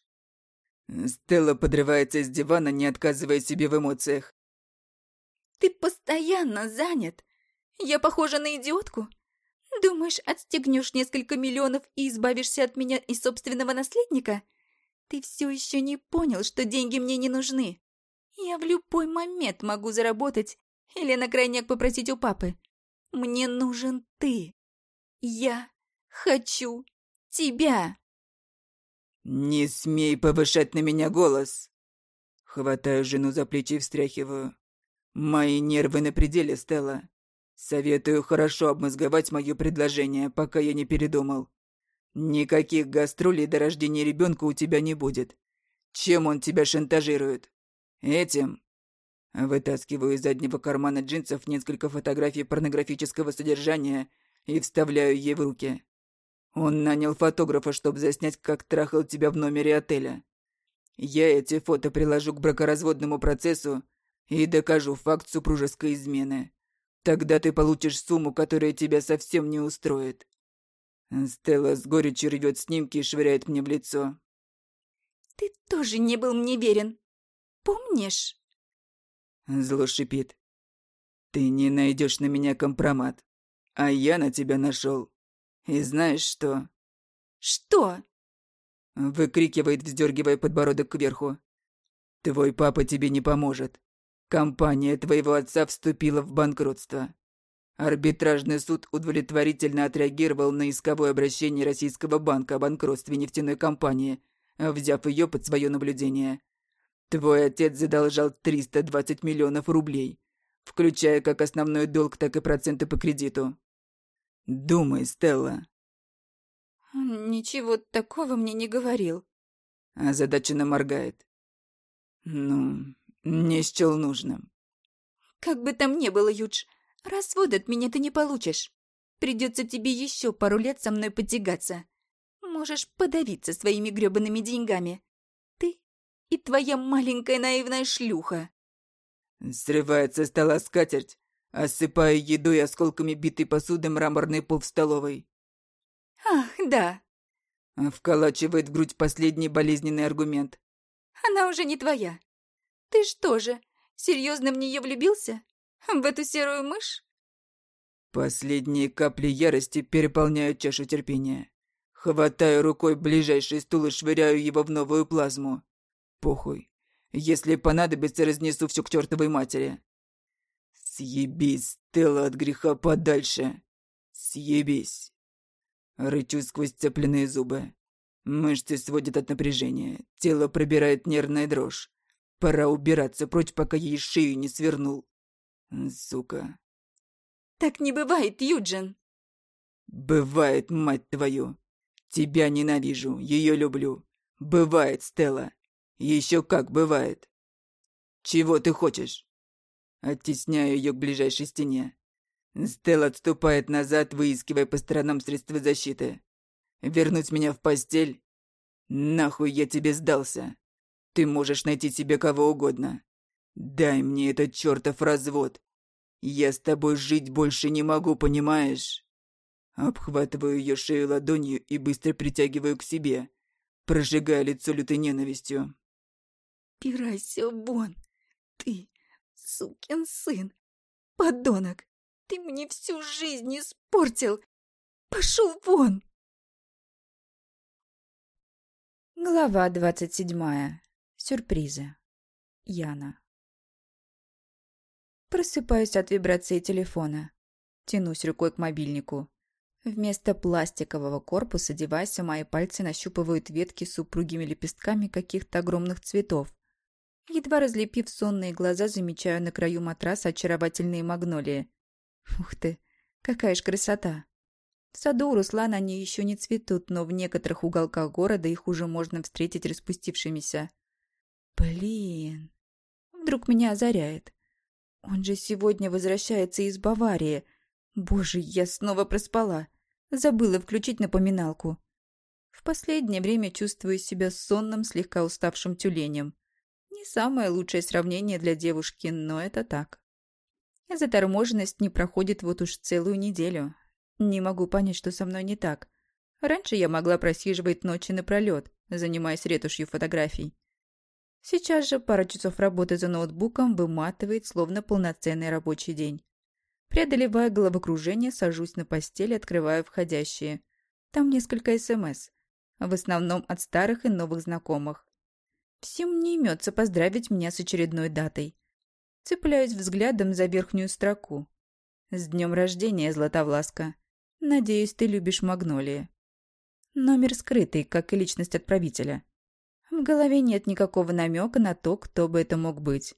Стелла подрывается с дивана, не отказывая себе в эмоциях. Ты постоянно занят. Я похожа на идиотку? Думаешь, отстегнешь несколько миллионов и избавишься от меня и собственного наследника? Ты все еще не понял, что деньги мне не нужны. Я в любой момент могу заработать или на крайняк попросить у папы. Мне нужен ты. Я хочу тебя. Не смей повышать на меня голос. Хватаю жену за плечи и встряхиваю. Мои нервы на пределе, Стелла. Советую хорошо обмозговать мое предложение, пока я не передумал. Никаких гастролей до рождения ребенка у тебя не будет. Чем он тебя шантажирует? Этим. Вытаскиваю из заднего кармана джинсов несколько фотографий порнографического содержания и вставляю ей в руки. Он нанял фотографа, чтобы заснять, как трахал тебя в номере отеля. Я эти фото приложу к бракоразводному процессу и докажу факт супружеской измены. Тогда ты получишь сумму, которая тебя совсем не устроит. Стелла с горечью рвет снимки и швыряет мне в лицо. Ты тоже не был мне верен. Помнишь? Зло шипит. Ты не найдешь на меня компромат, а я на тебя нашел. И знаешь что? Что? Выкрикивает, вздергивая подбородок кверху. Твой папа тебе не поможет. Компания твоего отца вступила в банкротство. Арбитражный суд удовлетворительно отреагировал на исковое обращение Российского банка о банкротстве нефтяной компании, взяв ее под свое наблюдение. Твой отец задолжал 320 миллионов рублей, включая как основной долг, так и проценты по кредиту. Думай, Стелла. Ничего такого мне не говорил. Озадаченно моргает. Ну, не счел нужным. Как бы там ни было, Юдж, развод от меня ты не получишь. Придется тебе еще пару лет со мной потягаться. Можешь подавиться своими гребаными деньгами. Ты и твоя маленькая наивная шлюха. Срывает со стола скатерть, осыпая едой осколками битой посуды мраморный пол в столовой. Ах, да. Вколачивает в грудь последний болезненный аргумент. Она уже не твоя. Ты что же, серьезно в нее влюбился? В эту серую мышь? Последние капли ярости переполняют чашу терпения. Хватаю рукой ближайший стул и швыряю его в новую плазму. Похуй. Если понадобится, разнесу все к чертовой матери. Съебись, Стелла, от греха подальше. Съебись. Рычу сквозь цепленные зубы. Мышцы сводят от напряжения. Тело пробирает нервная дрожь. Пора убираться прочь, пока ей шею не свернул. Сука. Так не бывает, Юджин. Бывает, мать твою. Тебя ненавижу, ее люблю. Бывает, Стелла. Еще как бывает. Чего ты хочешь? Оттесняю ее к ближайшей стене. Стелла отступает назад, выискивая по сторонам средства защиты. Вернуть меня в постель? Нахуй я тебе сдался. Ты можешь найти себе кого угодно. Дай мне этот чертов развод. Я с тобой жить больше не могу, понимаешь? Обхватываю ее шею ладонью и быстро притягиваю к себе, прожигая лицо лютой ненавистью. «Пирайся вон! Ты, сукин сын! Подонок! Ты мне всю жизнь испортил! Пошел вон!» Глава двадцать седьмая. Сюрпризы. Яна. Просыпаюсь от вибрации телефона. Тянусь рукой к мобильнику. Вместо пластикового корпуса девайса мои пальцы нащупывают ветки с упругими лепестками каких-то огромных цветов. Едва разлепив сонные глаза, замечаю на краю матраса очаровательные магнолии. Ух ты, какая ж красота! В саду у Руслана они еще не цветут, но в некоторых уголках города их уже можно встретить распустившимися. Блин! Вдруг меня озаряет. Он же сегодня возвращается из Баварии. Боже, я снова проспала. Забыла включить напоминалку. В последнее время чувствую себя сонным, слегка уставшим тюленем. Не самое лучшее сравнение для девушки, но это так. Заторможенность не проходит вот уж целую неделю. Не могу понять, что со мной не так. Раньше я могла просиживать ночи напролет, занимаясь ретушью фотографий. Сейчас же пара часов работы за ноутбуком выматывает, словно полноценный рабочий день. Преодолевая головокружение, сажусь на постель открываю входящие. Там несколько СМС. В основном от старых и новых знакомых. Всем не имется поздравить меня с очередной датой. Цепляюсь взглядом за верхнюю строку. «С днем рождения, Златовласка! Надеюсь, ты любишь магнолии». Номер скрытый, как и личность отправителя. В голове нет никакого намека на то, кто бы это мог быть.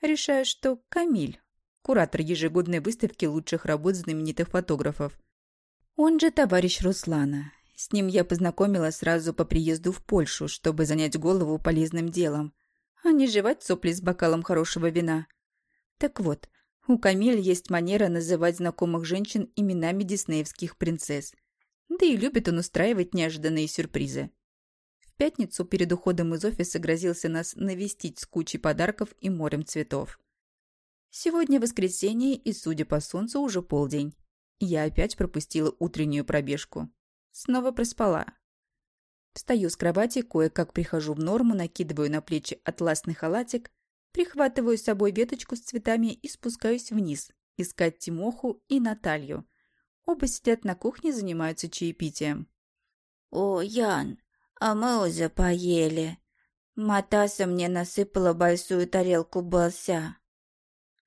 Решаю, что Камиль, куратор ежегодной выставки лучших работ знаменитых фотографов. Он же товарищ Руслана. С ним я познакомилась сразу по приезду в Польшу, чтобы занять голову полезным делом, а не жевать сопли с бокалом хорошего вина. Так вот, у Камиль есть манера называть знакомых женщин именами диснеевских принцесс. Да и любит он устраивать неожиданные сюрпризы. В пятницу перед уходом из офиса грозился нас навестить с кучей подарков и морем цветов. Сегодня воскресенье, и, судя по солнцу, уже полдень. Я опять пропустила утреннюю пробежку. Снова проспала. Встаю с кровати, кое-как прихожу в норму, накидываю на плечи атласный халатик, прихватываю с собой веточку с цветами и спускаюсь вниз, искать Тимоху и Наталью. Оба сидят на кухне, занимаются чаепитием. «О, Ян, а мы уже поели. Матаса мне насыпала большую тарелку борща.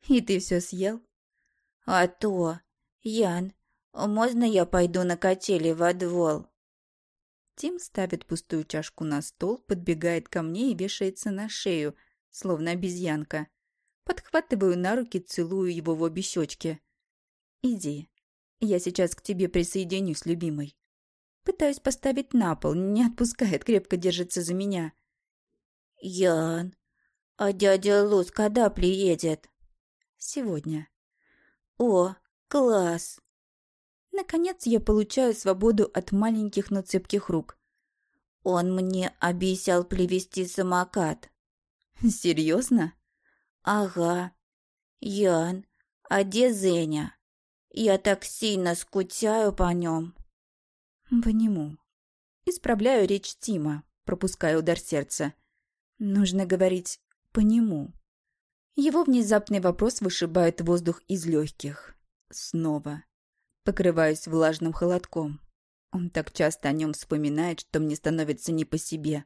«И ты все съел?» «А то! Ян, можно я пойду на качели во двор?» Тим ставит пустую чашку на стол, подбегает ко мне и вешается на шею, словно обезьянка. Подхватываю на руки, целую его в обе щечки. «Иди. Я сейчас к тебе присоединюсь, любимый». Пытаюсь поставить на пол, не отпускает, крепко держится за меня. «Ян, а дядя Луз когда приедет?» Сегодня. О, класс! Наконец я получаю свободу от маленьких, но цепких рук. Он мне обещал привезти самокат. Серьезно? Ага. Ян, а где Зеня? Я так сильно скучаю по нем. По нему. Исправляю речь Тима, пропуская удар сердца. Нужно говорить «по нему». Его внезапный вопрос вышибает воздух из легких. Снова. Покрываюсь влажным холодком. Он так часто о нем вспоминает, что мне становится не по себе.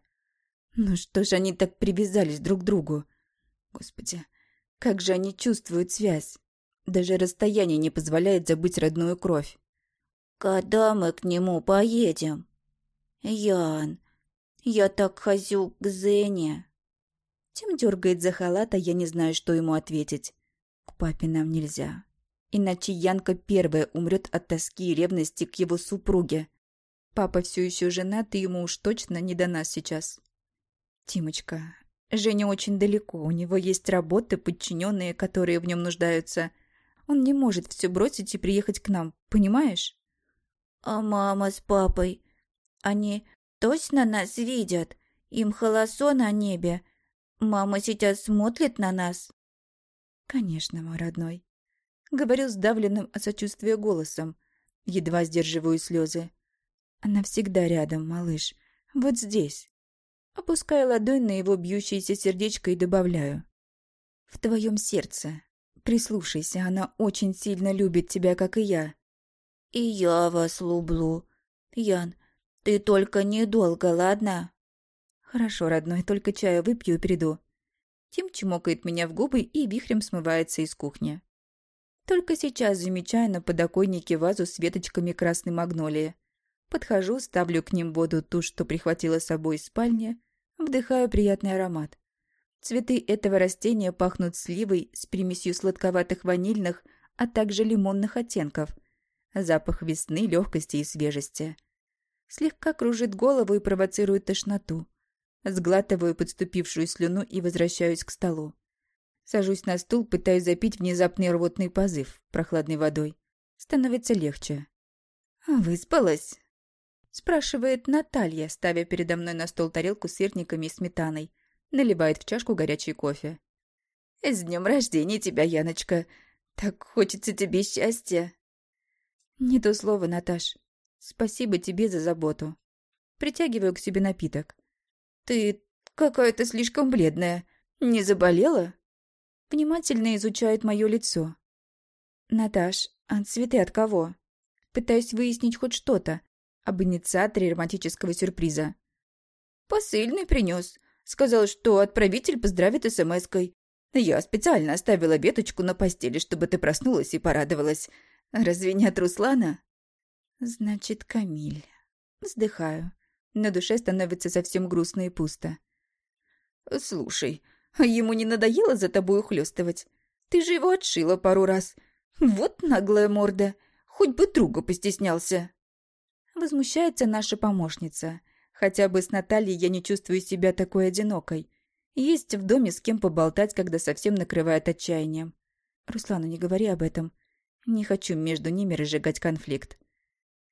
Ну что ж они так привязались друг к другу? Господи, как же они чувствуют связь? Даже расстояние не позволяет забыть родную кровь. «Когда мы к нему поедем?» «Ян, я так хочу к Зене». Тим дергает за халат, а я не знаю, что ему ответить. К папе нам нельзя. Иначе Янка первая умрет от тоски и ревности к его супруге. Папа все еще женат, и ему уж точно не до нас сейчас. Тимочка, Женя очень далеко, у него есть работы, подчиненные, которые в нем нуждаются. Он не может все бросить и приехать к нам, понимаешь? А мама с папой, они точно нас видят? Им холосо на небе, Мама сейчас смотрит на нас. «Конечно, мой родной». Говорю сдавленным от сочувствия голосом. Едва сдерживаю слезы. Она всегда рядом, малыш. Вот здесь. Опускаю ладонь на его бьющееся сердечко и добавляю. В твоем сердце. Прислушайся, она очень сильно любит тебя, как и я. И я вас люблю. Ян, ты только недолго, ладно? Хорошо, родной, только чаю выпью и приду. Тим чмокает меня в губы и вихрем смывается из кухни. Только сейчас замечаю на подоконнике вазу с веточками красной магнолии. Подхожу, ставлю к ним воду ту, что прихватила с собой из спальни, вдыхаю приятный аромат. Цветы этого растения пахнут сливой с примесью сладковатых ванильных, а также лимонных оттенков. Запах весны, легкости и свежести. Слегка кружит голову и провоцирует тошноту. Сглатываю подступившую слюну и возвращаюсь к столу. Сажусь на стул, пытаюсь запить внезапный рвотный позыв прохладной водой. Становится легче. «Выспалась?» Спрашивает Наталья, ставя передо мной на стол тарелку с сырниками и сметаной. Наливает в чашку горячий кофе. «С днем рождения тебя, Яночка! Так хочется тебе счастья!» «Не то слово, Наташ. Спасибо тебе за заботу. Притягиваю к себе напиток. Ты какая-то слишком бледная. Не заболела?» Внимательно изучает мое лицо. «Наташ, а цветы от кого?» Пытаюсь выяснить хоть что-то, об инициаторе романтического сюрприза. «Посыльный принес. Сказал, что отправитель поздравит смс-кой. Я специально оставила веточку на постели, чтобы ты проснулась и порадовалась. Разве не от Руслана?» «Значит, Камиль». Вздыхаю. На душе становится совсем грустно и пусто. «Слушай, ему не надоело за тобой ухлёстывать? Ты же его отшила пару раз. Вот наглая морда. Хоть бы друга постеснялся». Возмущается наша помощница. Хотя бы с Натальей я не чувствую себя такой одинокой. Есть в доме с кем поболтать, когда совсем накрывает отчаянием. Руслану не говори об этом. Не хочу между ними разжигать конфликт.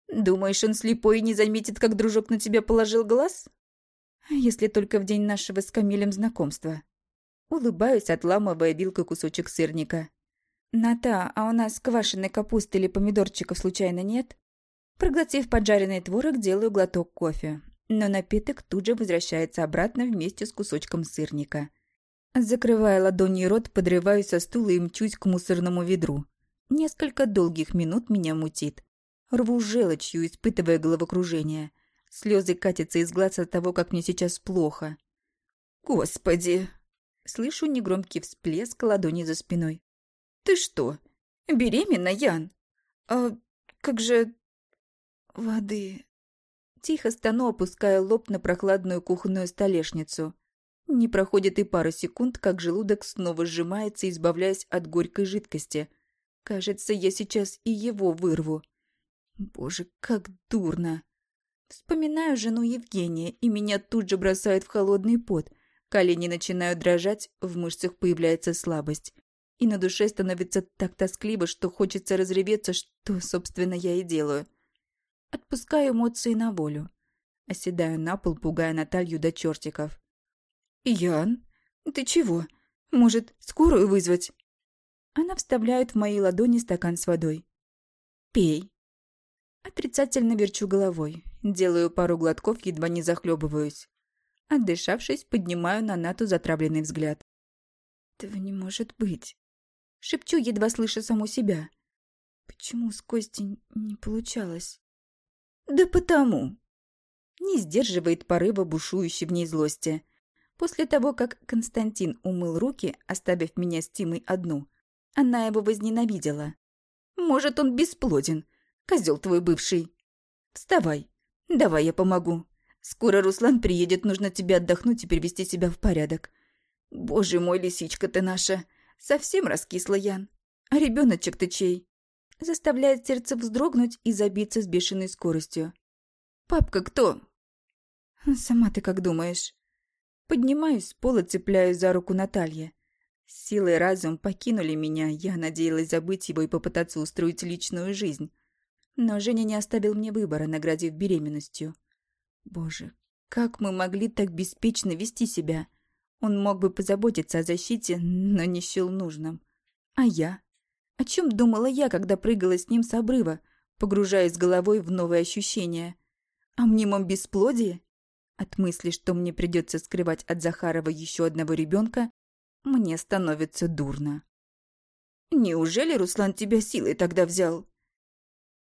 Думаешь, он слепой и не заметит, как дружок на тебя положил глаз? Если только в день нашего с Камилем знакомства. Улыбаюсь, отламывая вилкой кусочек сырника. «Ната, а у нас квашеной капусты или помидорчиков случайно нет?» Проглотив поджаренный творог, делаю глоток кофе. Но напиток тут же возвращается обратно вместе с кусочком сырника. Закрывая ладонью рот, подрываюсь со стула и мчусь к мусорному ведру. Несколько долгих минут меня мутит. Рву желчью, испытывая головокружение. Слезы катятся из глаз от того, как мне сейчас плохо. «Господи!» Слышу негромкий всплеск ладони за спиной. «Ты что, беременна, Ян? А как же воды. Тихо стану, опуская лоб на прохладную кухонную столешницу. Не проходит и пара секунд, как желудок снова сжимается, избавляясь от горькой жидкости. Кажется, я сейчас и его вырву. Боже, как дурно. Вспоминаю жену Евгения, и меня тут же бросает в холодный пот. Колени начинают дрожать, в мышцах появляется слабость. И на душе становится так тоскливо, что хочется разреветься, что, собственно, я и делаю. Отпускаю эмоции на волю. Оседаю на пол, пугая Наталью до чертиков. «Ян, ты чего? Может, скорую вызвать?» Она вставляет в мои ладони стакан с водой. «Пей». Отрицательно верчу головой. Делаю пару глотков, едва не захлебываюсь. Отдышавшись, поднимаю на Нату затравленный взгляд. «Этого не может быть». Шепчу, едва слыша саму себя. Почему с Костей не получалось? «Да потому!» Не сдерживает порыва бушующей в ней злости. После того, как Константин умыл руки, оставив меня с Тимой одну, она его возненавидела. «Может, он бесплоден, козел твой бывший. Вставай, давай я помогу. Скоро Руслан приедет, нужно тебе отдохнуть и привести себя в порядок. Боже мой, лисичка ты наша, совсем раскисла, Ян. А ребеночек ты чей?» заставляет сердце вздрогнуть и забиться с бешеной скоростью. «Папка кто?» «Сама ты как думаешь?» Поднимаюсь с пола, цепляюсь за руку Натальи. Силы разум покинули меня, я надеялась забыть его и попытаться устроить личную жизнь. Но Женя не оставил мне выбора, наградив беременностью. Боже, как мы могли так беспечно вести себя? Он мог бы позаботиться о защите, но не счел нужным. А я? О чем думала я, когда прыгала с ним с обрыва, погружаясь головой в новые ощущения? О мнимом бесплодии? От мысли, что мне придется скрывать от Захарова еще одного ребенка, мне становится дурно. «Неужели Руслан тебя силой тогда взял?»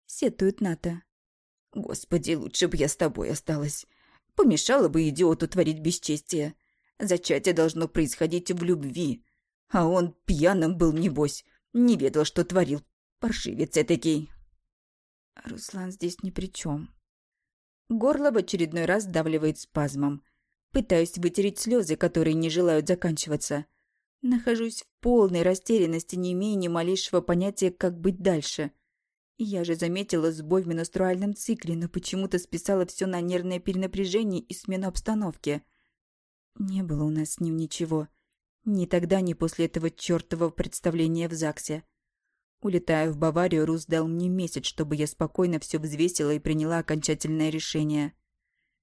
Сетует Ната. «Господи, лучше бы я с тобой осталась. Помешала бы идиоту творить бесчестие. Зачатие должно происходить в любви. А он пьяным был, небось. Не ведал, что творил. Паршивец этакий». Руслан здесь ни при чем. Горло в очередной раз давливает спазмом. Пытаюсь вытереть слезы, которые не желают заканчиваться. Нахожусь в полной растерянности, не имея ни малейшего понятия, как быть дальше. Я же заметила сбой в менструальном цикле, но почему-то списала все на нервное перенапряжение и смену обстановки. Не было у нас с ним ничего. Ни тогда, ни после этого чертового представления в ЗАГСе. Улетая в Баварию, Рус дал мне месяц, чтобы я спокойно все взвесила и приняла окончательное решение.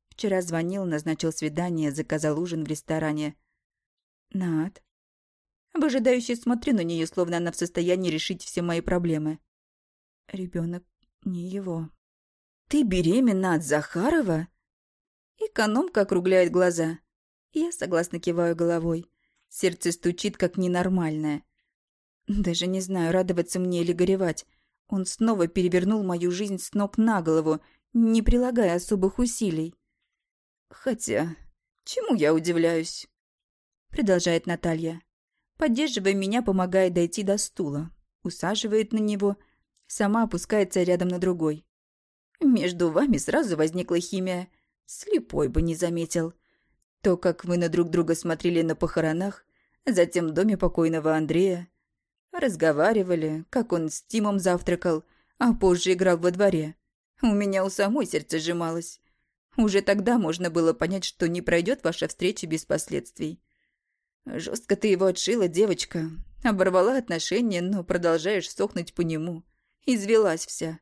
Вчера звонил, назначил свидание, заказал ужин в ресторане. Над. Выжидающе смотрю на нее, словно она в состоянии решить все мои проблемы. Ребенок не его. «Ты беременна от Захарова?» Экономка округляет глаза. Я согласно киваю головой. Сердце стучит, как ненормальное. Даже не знаю, радоваться мне или горевать. Он снова перевернул мою жизнь с ног на голову, не прилагая особых усилий. «Хотя, чему я удивляюсь?» Продолжает Наталья. Поддерживая меня, помогает дойти до стула. Усаживает на него, сама опускается рядом на другой. Между вами сразу возникла химия. Слепой бы не заметил. То, как вы на друг друга смотрели на похоронах, затем в доме покойного Андрея, Разговаривали, как он с Тимом завтракал, а позже играл во дворе. У меня у самой сердце сжималось. Уже тогда можно было понять, что не пройдет ваша встреча без последствий. Жестко ты его отшила, девочка. Оборвала отношения, но продолжаешь сохнуть по нему. Извелась вся.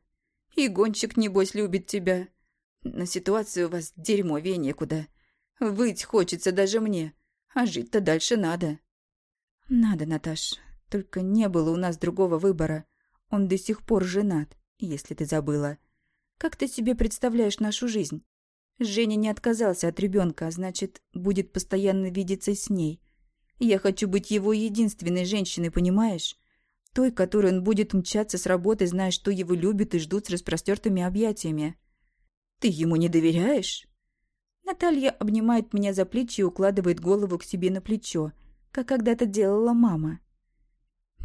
И гонщик, небось, любит тебя. На ситуацию у вас дерьмо ве некуда. Выть хочется даже мне, а жить-то дальше надо. Надо, Наташ, только не было у нас другого выбора. Он до сих пор женат, если ты забыла. Как ты себе представляешь нашу жизнь? Женя не отказался от ребенка, а значит, будет постоянно видеться с ней. Я хочу быть его единственной женщиной, понимаешь? Той, которой он будет мчаться с работы, зная, что его любят и ждут с распростертыми объятиями. Ты ему не доверяешь? Наталья обнимает меня за плечи и укладывает голову к себе на плечо, как когда-то делала мама.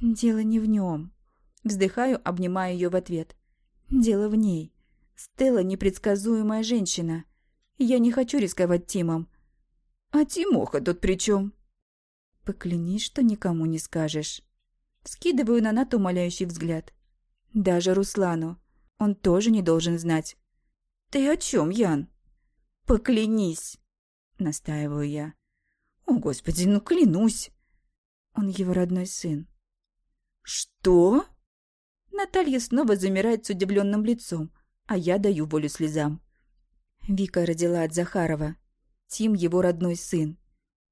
Дело не в нем. Вздыхаю, обнимаю ее в ответ. Дело в ней. Стелла непредсказуемая женщина. Я не хочу рисковать Тимом. А Тимоха тут при чем? Поклянись, что никому не скажешь. Скидываю на Нату умоляющий взгляд. Даже Руслану. Он тоже не должен знать. Ты о чем, Ян? Поклянись, настаиваю я. О, Господи, ну клянусь. Он его родной сын. «Что?» Наталья снова замирает с удивленным лицом, а я даю волю слезам. Вика родила от Захарова. Тим его родной сын.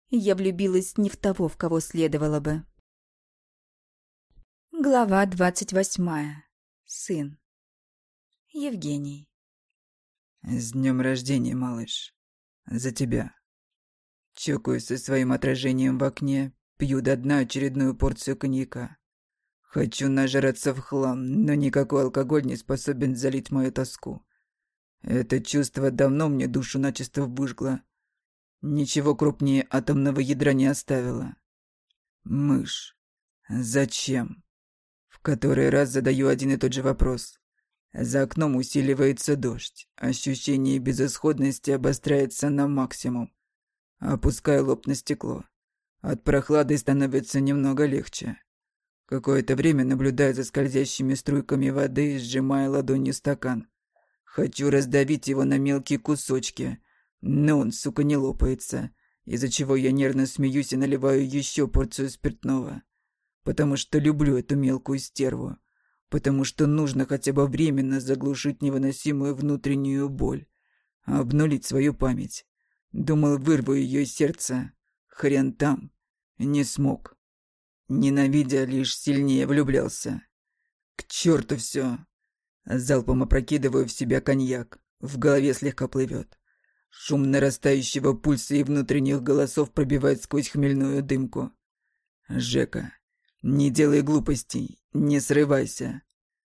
Я влюбилась не в того, в кого следовало бы. Глава двадцать восьмая. Сын. Евгений. «С днем рождения, малыш. За тебя». Чокаюсь со своим отражением в окне, пью до дна очередную порцию коньяка. Хочу нажраться в хлам, но никакой алкоголь не способен залить мою тоску. Это чувство давно мне душу начисто выжгло. Ничего крупнее атомного ядра не оставило. Мышь. Зачем? Который раз задаю один и тот же вопрос. За окном усиливается дождь. Ощущение безысходности обостряется на максимум. Опускаю лоб на стекло. От прохлады становится немного легче. Какое-то время наблюдаю за скользящими струйками воды, сжимая ладонью стакан. Хочу раздавить его на мелкие кусочки, но он, сука, не лопается, из-за чего я нервно смеюсь и наливаю еще порцию спиртного. Потому что люблю эту мелкую стерву. Потому что нужно хотя бы временно заглушить невыносимую внутреннюю боль. Обнулить свою память. Думал, вырву ее из сердца. Хрен там. Не смог. ненавидя, лишь сильнее влюблялся. К черту все. Залпом опрокидываю в себя коньяк. В голове слегка плывет. Шум нарастающего пульса и внутренних голосов пробивает сквозь хмельную дымку. Жека, не делай глупостей, не срывайся.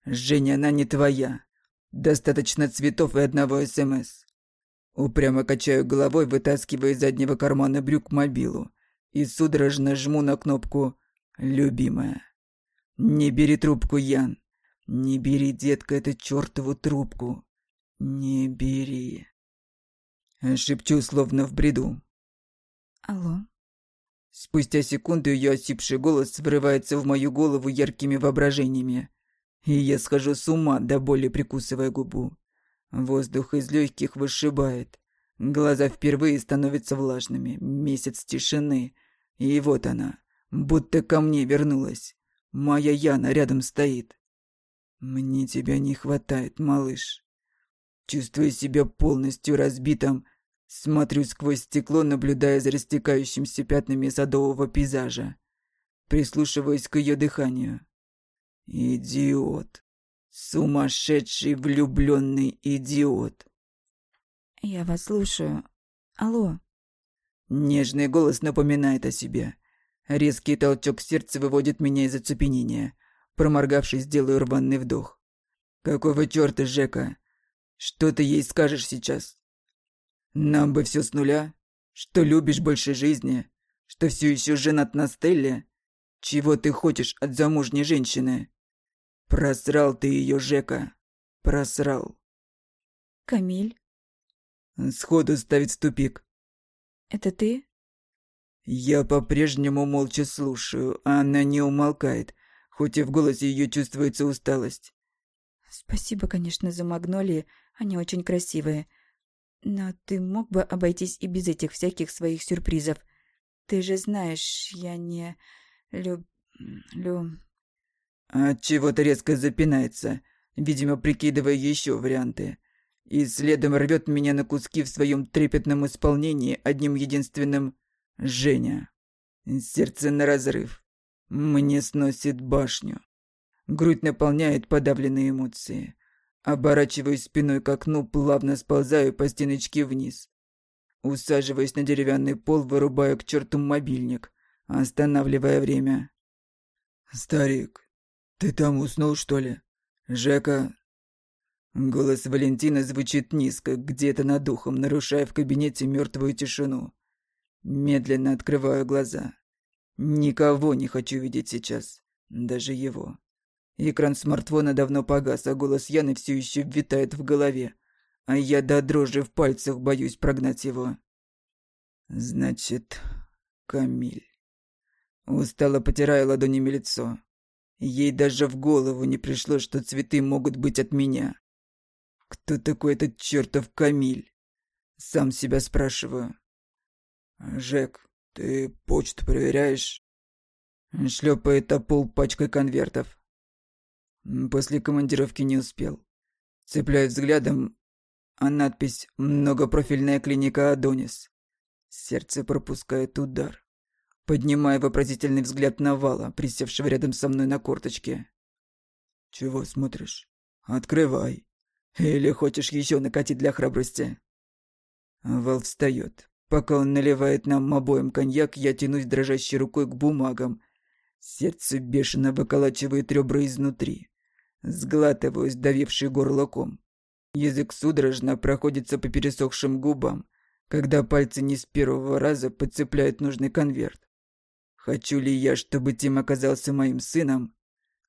Женя, она не твоя. Достаточно цветов и одного СМС. Упрямо качаю головой, вытаскивая из заднего кармана брюк мобилу и судорожно жму на кнопку «Любимая». «Не бери трубку, Ян. Не бери, детка, эту чертову трубку. Не бери». Шепчу, словно в бреду. Алло. Спустя секунду ее осипший голос врывается в мою голову яркими воображениями. И я схожу с ума, до боли прикусывая губу. Воздух из легких вышибает. Глаза впервые становятся влажными. Месяц тишины. И вот она, будто ко мне вернулась. Моя Яна рядом стоит. Мне тебя не хватает, малыш. Чувствуя себя полностью разбитым, Смотрю сквозь стекло, наблюдая за растекающимся пятнами садового пейзажа. Прислушиваясь к ее дыханию. Идиот. Сумасшедший влюбленный идиот. Я вас слушаю. Алло. Нежный голос напоминает о себе. Резкий толчок сердца выводит меня из оцепенения. Проморгавшись, делаю рваный вдох. «Какого чёрта, Жека? Что ты ей скажешь сейчас?» Нам бы все с нуля. Что любишь больше жизни. Что все еще женат на Стелле. Чего ты хочешь от замужней женщины? Просрал ты ее, Жека. Просрал. Камиль? Сходу ставит в тупик. Это ты? Я по-прежнему молча слушаю, а она не умолкает, хоть и в голосе ее чувствуется усталость. Спасибо, конечно, за магнолии, они очень красивые. Но ты мог бы обойтись и без этих всяких своих сюрпризов. Ты же знаешь, я не... люб... лю... А чего-то резко запинается, видимо, прикидывая еще варианты. И следом рвет меня на куски в своем трепетном исполнении одним единственным «Женя». Сердце на разрыв. Мне сносит башню. Грудь наполняет подавленные эмоции. Оборачиваюсь спиной к окну, плавно сползаю по стеночке вниз. Усаживаясь на деревянный пол, вырубаю к черту мобильник, останавливая время. «Старик, ты там уснул, что ли? Жека?» Голос Валентина звучит низко, где-то над духом, нарушая в кабинете мертвую тишину. Медленно открываю глаза. Никого не хочу видеть сейчас, даже его. Экран смартфона давно погас, а голос Яны все еще витает в голове. А я до дрожи в пальцах боюсь прогнать его. Значит, Камиль. Устало потирая ладонями лицо. Ей даже в голову не пришло, что цветы могут быть от меня. Кто такой этот чертов Камиль? Сам себя спрашиваю. Жек, ты почту проверяешь? Шлепает о пол пачкой конвертов. После командировки не успел. Цепляю взглядом, а надпись «Многопрофильная клиника Адонис». Сердце пропускает удар. Поднимаю вопросительный взгляд на Вала, присевшего рядом со мной на корточке. «Чего смотришь? Открывай. Или хочешь еще накатить для храбрости?» Вал встает. Пока он наливает нам обоим коньяк, я тянусь дрожащей рукой к бумагам. Сердце бешено выколачивает ребра изнутри. Сглатываю сдавивший горлоком. Язык судорожно проходится по пересохшим губам, когда пальцы не с первого раза подцепляют нужный конверт. Хочу ли я, чтобы Тим оказался моим сыном?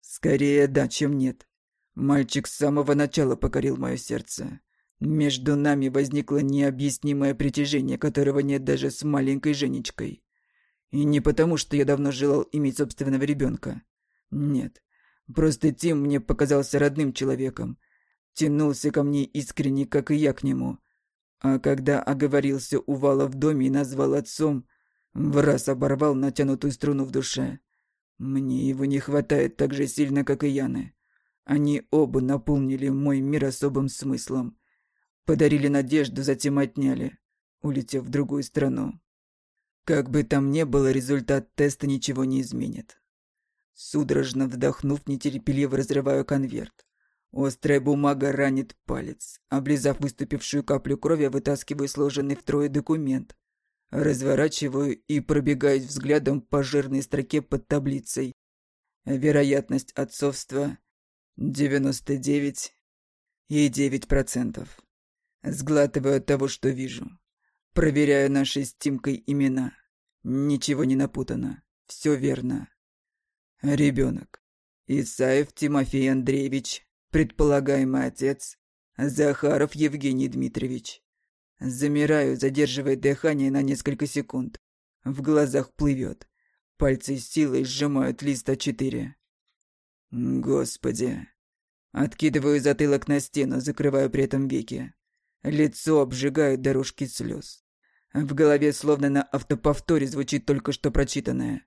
Скорее да, чем нет. Мальчик с самого начала покорил мое сердце. Между нами возникло необъяснимое притяжение, которого нет даже с маленькой Женечкой. И не потому, что я давно желал иметь собственного ребенка. Нет, Просто Тим мне показался родным человеком. Тянулся ко мне искренне, как и я к нему. А когда оговорился у Вала в доме и назвал отцом, в раз оборвал натянутую струну в душе. Мне его не хватает так же сильно, как и Яны. Они оба наполнили мой мир особым смыслом. Подарили надежду, затем отняли, улетев в другую страну. Как бы там ни было, результат теста ничего не изменит. Судорожно вдохнув, нетерпеливо разрываю конверт. Острая бумага ранит палец. Облизав выступившую каплю крови, вытаскиваю сложенный втрое документ. Разворачиваю и пробегаюсь взглядом по жирной строке под таблицей. Вероятность отцовства 99 и 9%. Сглатываю от того, что вижу. Проверяю наши с Тимкой имена. Ничего не напутано. Все верно. Ребенок. Исаев Тимофей Андреевич, предполагаемый отец, Захаров Евгений Дмитриевич. Замираю, задерживая дыхание на несколько секунд. В глазах плывет. Пальцы силой сжимают лист А4. Господи. Откидываю затылок на стену, закрываю при этом веки. Лицо обжигают дорожки слез. В голове словно на автоповторе звучит только что прочитанное.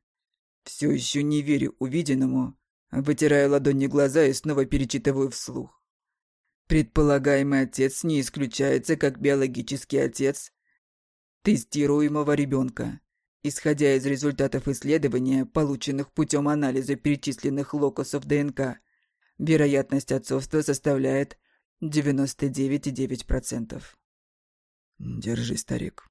Все еще не верю увиденному, вытираю ладони глаза и снова перечитываю вслух. Предполагаемый отец не исключается как биологический отец тестируемого ребенка. Исходя из результатов исследования, полученных путем анализа перечисленных локусов ДНК, вероятность отцовства составляет 99,9%. «Держи, старик».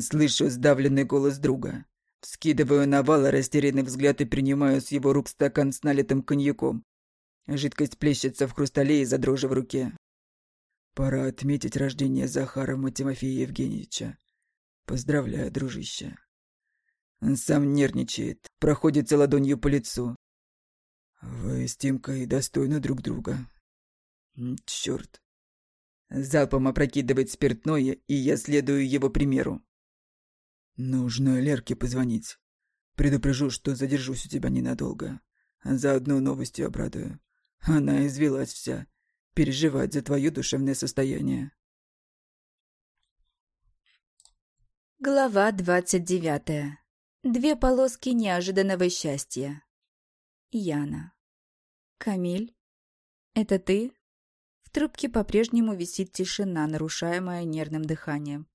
Слышу сдавленный голос друга. Скидываю на вала растерянный взгляд и принимаю с его рук стакан с налитым коньяком. Жидкость плещется в хрустале из-за дрожи в руке. Пора отметить рождение Захара Тимофея Евгеньевича. Поздравляю, дружище. Сам нервничает, проходится ладонью по лицу. Вы с Тимкой достойны друг друга. Черт. Залпом опрокидывает спиртное, и я следую его примеру. Нужно Лерке позвонить. Предупрежу, что задержусь у тебя ненадолго. Заодно новостью обрадую. Она извелась вся. Переживать за твое душевное состояние. Глава двадцать девятая. Две полоски неожиданного счастья. Яна. «Камиль? Это ты?» В трубке по-прежнему висит тишина, нарушаемая нервным дыханием.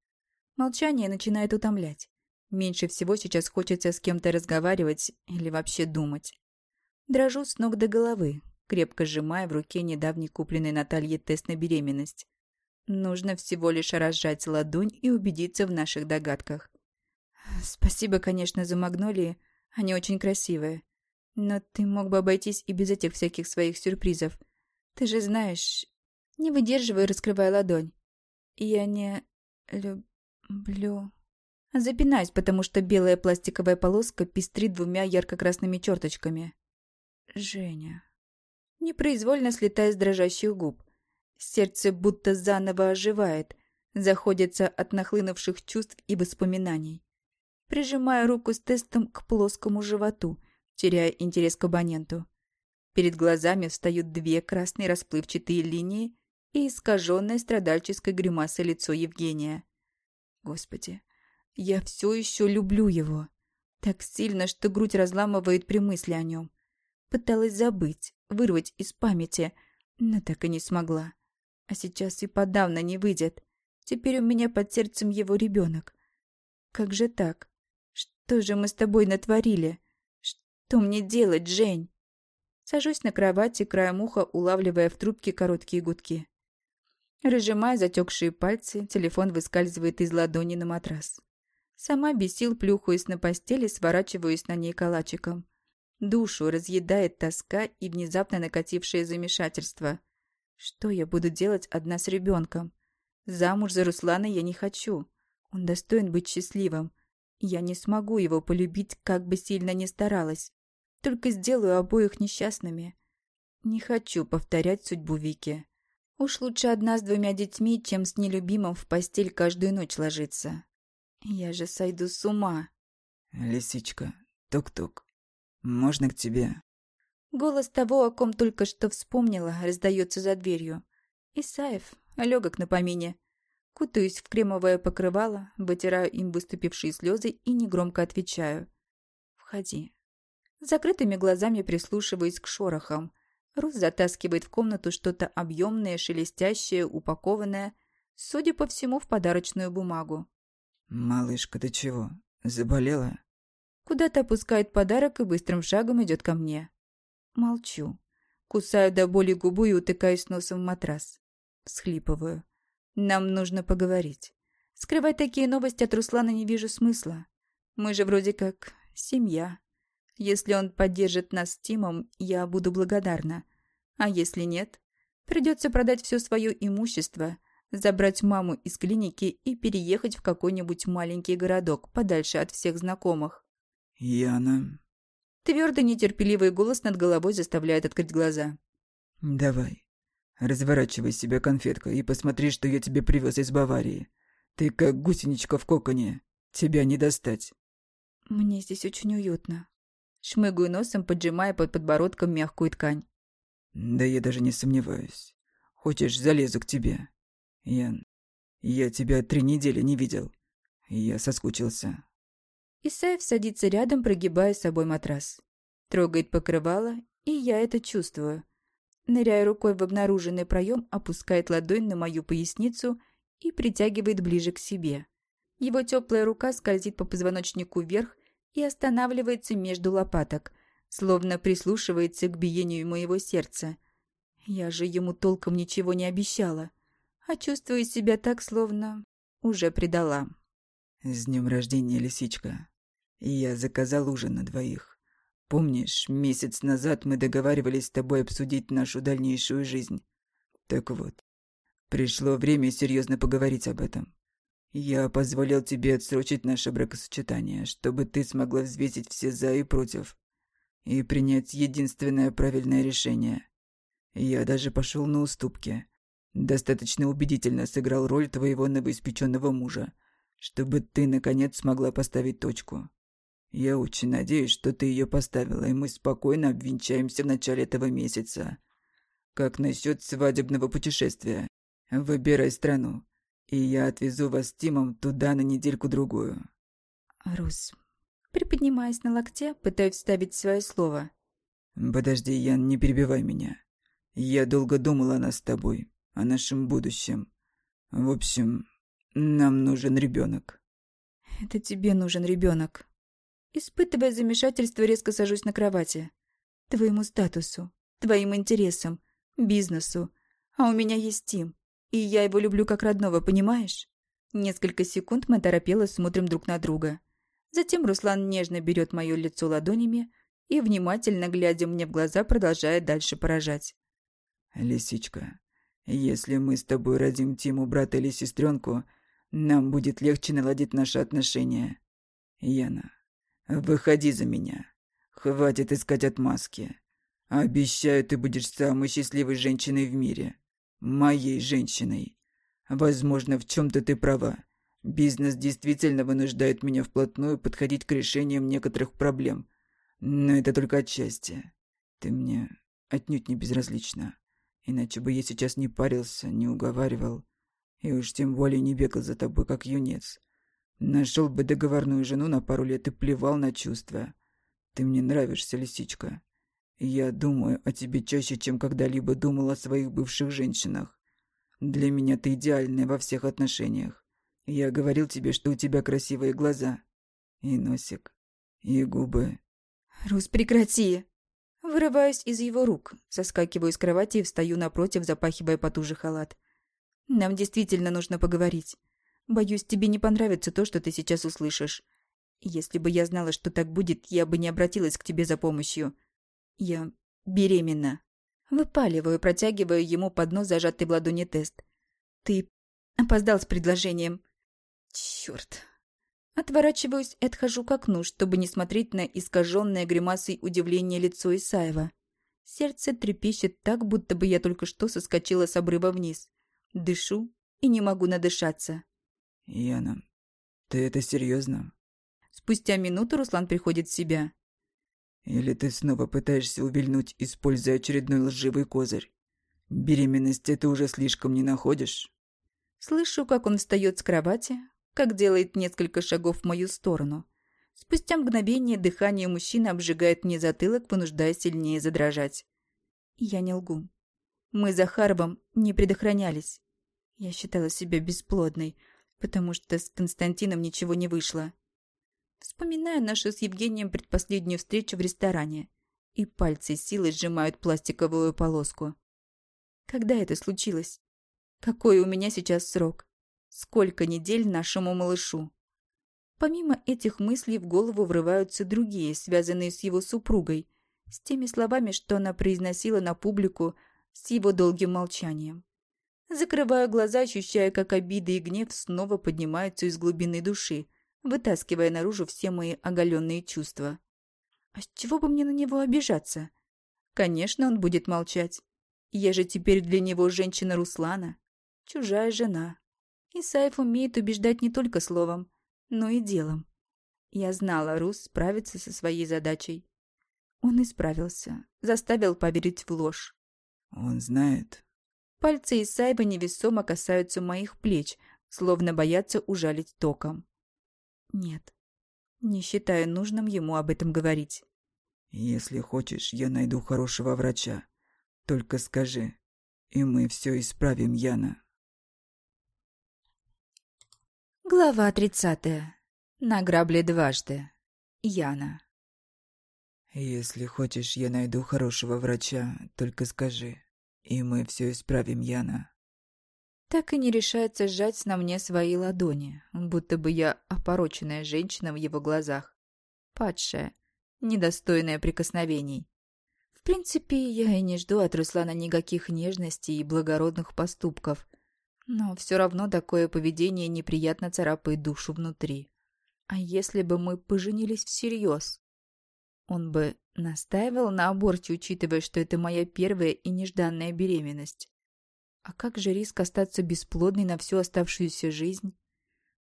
Молчание начинает утомлять. Меньше всего сейчас хочется с кем-то разговаривать или вообще думать. Дрожу с ног до головы, крепко сжимая в руке недавний купленный Наталье тест на беременность. Нужно всего лишь разжать ладонь и убедиться в наших догадках. Спасибо, конечно, за магнолии, они очень красивые. Но ты мог бы обойтись и без этих всяких своих сюрпризов. Ты же знаешь... Не выдерживай, раскрывая ладонь. Я не... люблю... Запинаюсь, потому что белая пластиковая полоска пестрит двумя ярко-красными черточками. Женя. Непроизвольно слетая с дрожащих губ. Сердце будто заново оживает, заходится от нахлынувших чувств и воспоминаний. Прижимаю руку с тестом к плоскому животу, теряя интерес к абоненту. Перед глазами встают две красные расплывчатые линии и искаженное страдальческой гримасой лицо Евгения. Господи, я все еще люблю его. Так сильно, что грудь разламывает при мысли о нем. Пыталась забыть, вырвать из памяти, но так и не смогла. А сейчас и подавно не выйдет. Теперь у меня под сердцем его ребенок. Как же так? Что же мы с тобой натворили? Что мне делать, Жень? Сажусь на кровати, краем уха улавливая в трубке короткие гудки. Разжимая затекшие пальцы, телефон выскальзывает из ладони на матрас. Сама без сил плюхаюсь на постели, сворачиваюсь на ней калачиком. Душу разъедает тоска и внезапно накатившее замешательство. Что я буду делать одна с ребенком? Замуж за Руслана я не хочу. Он достоин быть счастливым. Я не смогу его полюбить, как бы сильно ни старалась. Только сделаю обоих несчастными. Не хочу повторять судьбу Вики. Уж лучше одна с двумя детьми, чем с нелюбимым в постель каждую ночь ложиться. Я же сойду с ума. Лисичка, тук-тук. Можно к тебе? Голос того, о ком только что вспомнила, раздается за дверью. Исаев, легок на помине. Кутаюсь в кремовое покрывало, вытираю им выступившие слезы и негромко отвечаю. «Входи». Закрытыми глазами прислушиваюсь к шорохам. Рус затаскивает в комнату что-то объемное, шелестящее, упакованное, судя по всему, в подарочную бумагу. «Малышка, ты чего? Заболела?» Куда-то опускает подарок и быстрым шагом идет ко мне. Молчу. Кусаю до боли губу и утыкаюсь носом в матрас. Всхлипываю. Нам нужно поговорить. Скрывать такие новости от Руслана не вижу смысла. Мы же вроде как семья. Если он поддержит нас с Тимом, я буду благодарна. А если нет, придется продать все свое имущество, забрать маму из клиники и переехать в какой-нибудь маленький городок, подальше от всех знакомых. Яна... Твердый нетерпеливый голос над головой заставляет открыть глаза. Давай, разворачивай себя, конфетка, и посмотри, что я тебе привез из Баварии. Ты как гусеничка в коконе. Тебя не достать. Мне здесь очень уютно. Шмыгаю носом, поджимая под подбородком мягкую ткань. Да я даже не сомневаюсь. Хочешь, залезу к тебе. Ян, я тебя три недели не видел. Я соскучился. Исаев садится рядом, прогибая с собой матрас. Трогает покрывало, и я это чувствую. Ныряя рукой в обнаруженный проем, опускает ладонь на мою поясницу и притягивает ближе к себе. Его теплая рука скользит по позвоночнику вверх, и останавливается между лопаток, словно прислушивается к биению моего сердца. Я же ему толком ничего не обещала, а чувствую себя так, словно уже предала. «С днем рождения, лисичка. Я заказал ужин на двоих. Помнишь, месяц назад мы договаривались с тобой обсудить нашу дальнейшую жизнь? Так вот, пришло время серьезно поговорить об этом. Я позволил тебе отсрочить наше бракосочетание, чтобы ты смогла взвесить все «за» и «против» и принять единственное правильное решение. Я даже пошел на уступки. Достаточно убедительно сыграл роль твоего новоиспеченного мужа, чтобы ты, наконец, смогла поставить точку. Я очень надеюсь, что ты ее поставила, и мы спокойно обвенчаемся в начале этого месяца. Как насчет свадебного путешествия? Выбирай страну и я отвезу вас с Тимом туда на недельку-другую». «Рус...» Приподнимаясь на локте, пытаюсь вставить свое слово. «Подожди, Ян, не перебивай меня. Я долго думала о нас с тобой, о нашем будущем. В общем, нам нужен ребенок. «Это тебе нужен ребенок. Испытывая замешательство, резко сажусь на кровати. «Твоему статусу, твоим интересам, бизнесу. А у меня есть Тим. И я его люблю как родного, понимаешь? Несколько секунд мы торопело смотрим друг на друга. Затем Руслан нежно берет мое лицо ладонями и, внимательно глядя мне в глаза, продолжает дальше поражать. «Лисичка, если мы с тобой родим Тиму брата или сестренку, нам будет легче наладить наши отношения. Яна, выходи за меня. Хватит искать отмазки. Обещаю, ты будешь самой счастливой женщиной в мире моей женщиной. Возможно, в чем-то ты права. Бизнес действительно вынуждает меня вплотную подходить к решениям некоторых проблем. Но это только отчасти. Ты мне отнюдь не безразлична. Иначе бы я сейчас не парился, не уговаривал. И уж тем более не бегал за тобой, как юнец. Нашел бы договорную жену на пару лет и плевал на чувства. Ты мне нравишься, лисичка. Я думаю о тебе чаще, чем когда-либо думал о своих бывших женщинах. Для меня ты идеальная во всех отношениях. Я говорил тебе, что у тебя красивые глаза. И носик. И губы. Рус, прекрати. Вырываюсь из его рук, соскакиваю с кровати и встаю напротив, запахивая потуже халат. Нам действительно нужно поговорить. Боюсь, тебе не понравится то, что ты сейчас услышишь. Если бы я знала, что так будет, я бы не обратилась к тебе за помощью. Я беременна. Выпаливаю, протягиваю ему под нос зажатый в ладони тест. Ты опоздал с предложением. Черт. Отворачиваюсь и отхожу к окну, чтобы не смотреть на искаженное гримасой удивления лицо Исаева. Сердце трепещет так, будто бы я только что соскочила с обрыва вниз. Дышу и не могу надышаться. «Яна, ты это серьезно? Спустя минуту Руслан приходит в себя. Или ты снова пытаешься увильнуть, используя очередной лживый козырь? Беременность ты уже слишком не находишь? Слышу, как он встает с кровати, как делает несколько шагов в мою сторону. Спустя мгновение дыхание мужчины обжигает мне затылок, вынуждая сильнее задрожать. Я не лгу. Мы за Харбом не предохранялись. Я считала себя бесплодной, потому что с Константином ничего не вышло. Вспоминаю нашу с Евгением предпоследнюю встречу в ресторане, и пальцы силой сжимают пластиковую полоску. Когда это случилось? Какой у меня сейчас срок? Сколько недель нашему малышу? Помимо этих мыслей в голову врываются другие, связанные с его супругой, с теми словами, что она произносила на публику, с его долгим молчанием. Закрываю глаза, ощущая, как обида и гнев снова поднимаются из глубины души, вытаскивая наружу все мои оголенные чувства. А с чего бы мне на него обижаться? Конечно, он будет молчать. Я же теперь для него женщина Руслана, чужая жена. Исаев умеет убеждать не только словом, но и делом. Я знала, Рус справится со своей задачей. Он исправился, заставил поверить в ложь. Он знает. Пальцы Исаева невесомо касаются моих плеч, словно боятся ужалить током. Нет, не считаю нужным ему об этом говорить. Если хочешь, я найду хорошего врача. Только скажи, и мы все исправим, Яна. Глава тридцатая. На грабле дважды. Яна. Если хочешь, я найду хорошего врача, только скажи, и мы все исправим, Яна. Так и не решается сжать на мне свои ладони, будто бы я опороченная женщина в его глазах. Падшая, недостойная прикосновений. В принципе, я и не жду от Руслана никаких нежностей и благородных поступков. Но все равно такое поведение неприятно царапает душу внутри. А если бы мы поженились всерьез? Он бы настаивал на аборте, учитывая, что это моя первая и нежданная беременность. А как же риск остаться бесплодной на всю оставшуюся жизнь?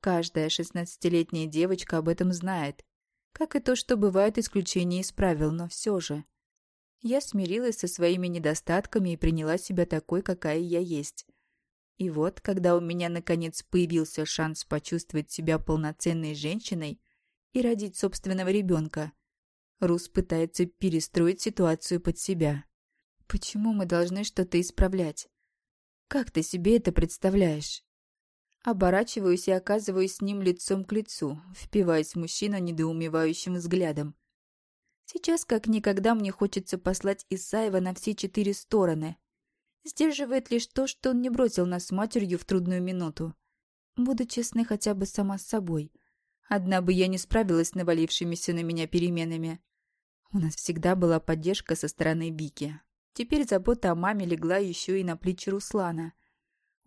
Каждая шестнадцатилетняя девочка об этом знает. Как и то, что бывают исключения из правил, но все же. Я смирилась со своими недостатками и приняла себя такой, какая я есть. И вот, когда у меня наконец появился шанс почувствовать себя полноценной женщиной и родить собственного ребенка, Рус пытается перестроить ситуацию под себя. Почему мы должны что-то исправлять? Как ты себе это представляешь? Оборачиваюсь и оказываюсь с ним лицом к лицу, впиваясь в мужчину недоумевающим взглядом. Сейчас как никогда мне хочется послать Исаева на все четыре стороны. Сдерживает лишь то, что он не бросил нас с матерью в трудную минуту. Буду честной хотя бы сама с собой. Одна бы я не справилась с навалившимися на меня переменами. У нас всегда была поддержка со стороны Вики. Теперь забота о маме легла еще и на плечи Руслана.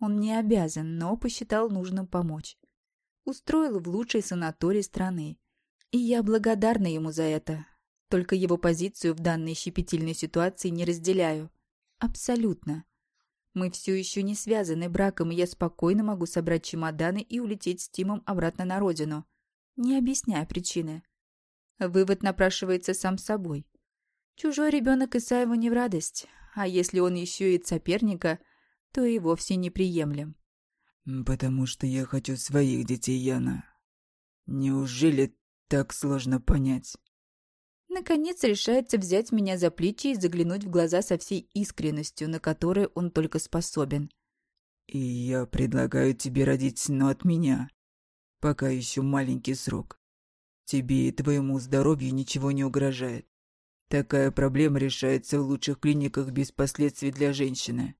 Он не обязан, но посчитал нужным помочь. Устроил в лучшей санатории страны. И я благодарна ему за это. Только его позицию в данной щепетильной ситуации не разделяю. Абсолютно. Мы все еще не связаны браком, и я спокойно могу собрать чемоданы и улететь с Тимом обратно на родину, не объясняя причины. Вывод напрашивается сам собой. Чужой ребенок Исаеву не в радость, а если он еще и соперника, то и вовсе неприемлем. «Потому что я хочу своих детей, Яна. Неужели так сложно понять?» Наконец решается взять меня за плечи и заглянуть в глаза со всей искренностью, на которую он только способен. «И я предлагаю тебе родить, но от меня. Пока еще маленький срок. Тебе и твоему здоровью ничего не угрожает. Такая проблема решается в лучших клиниках без последствий для женщины».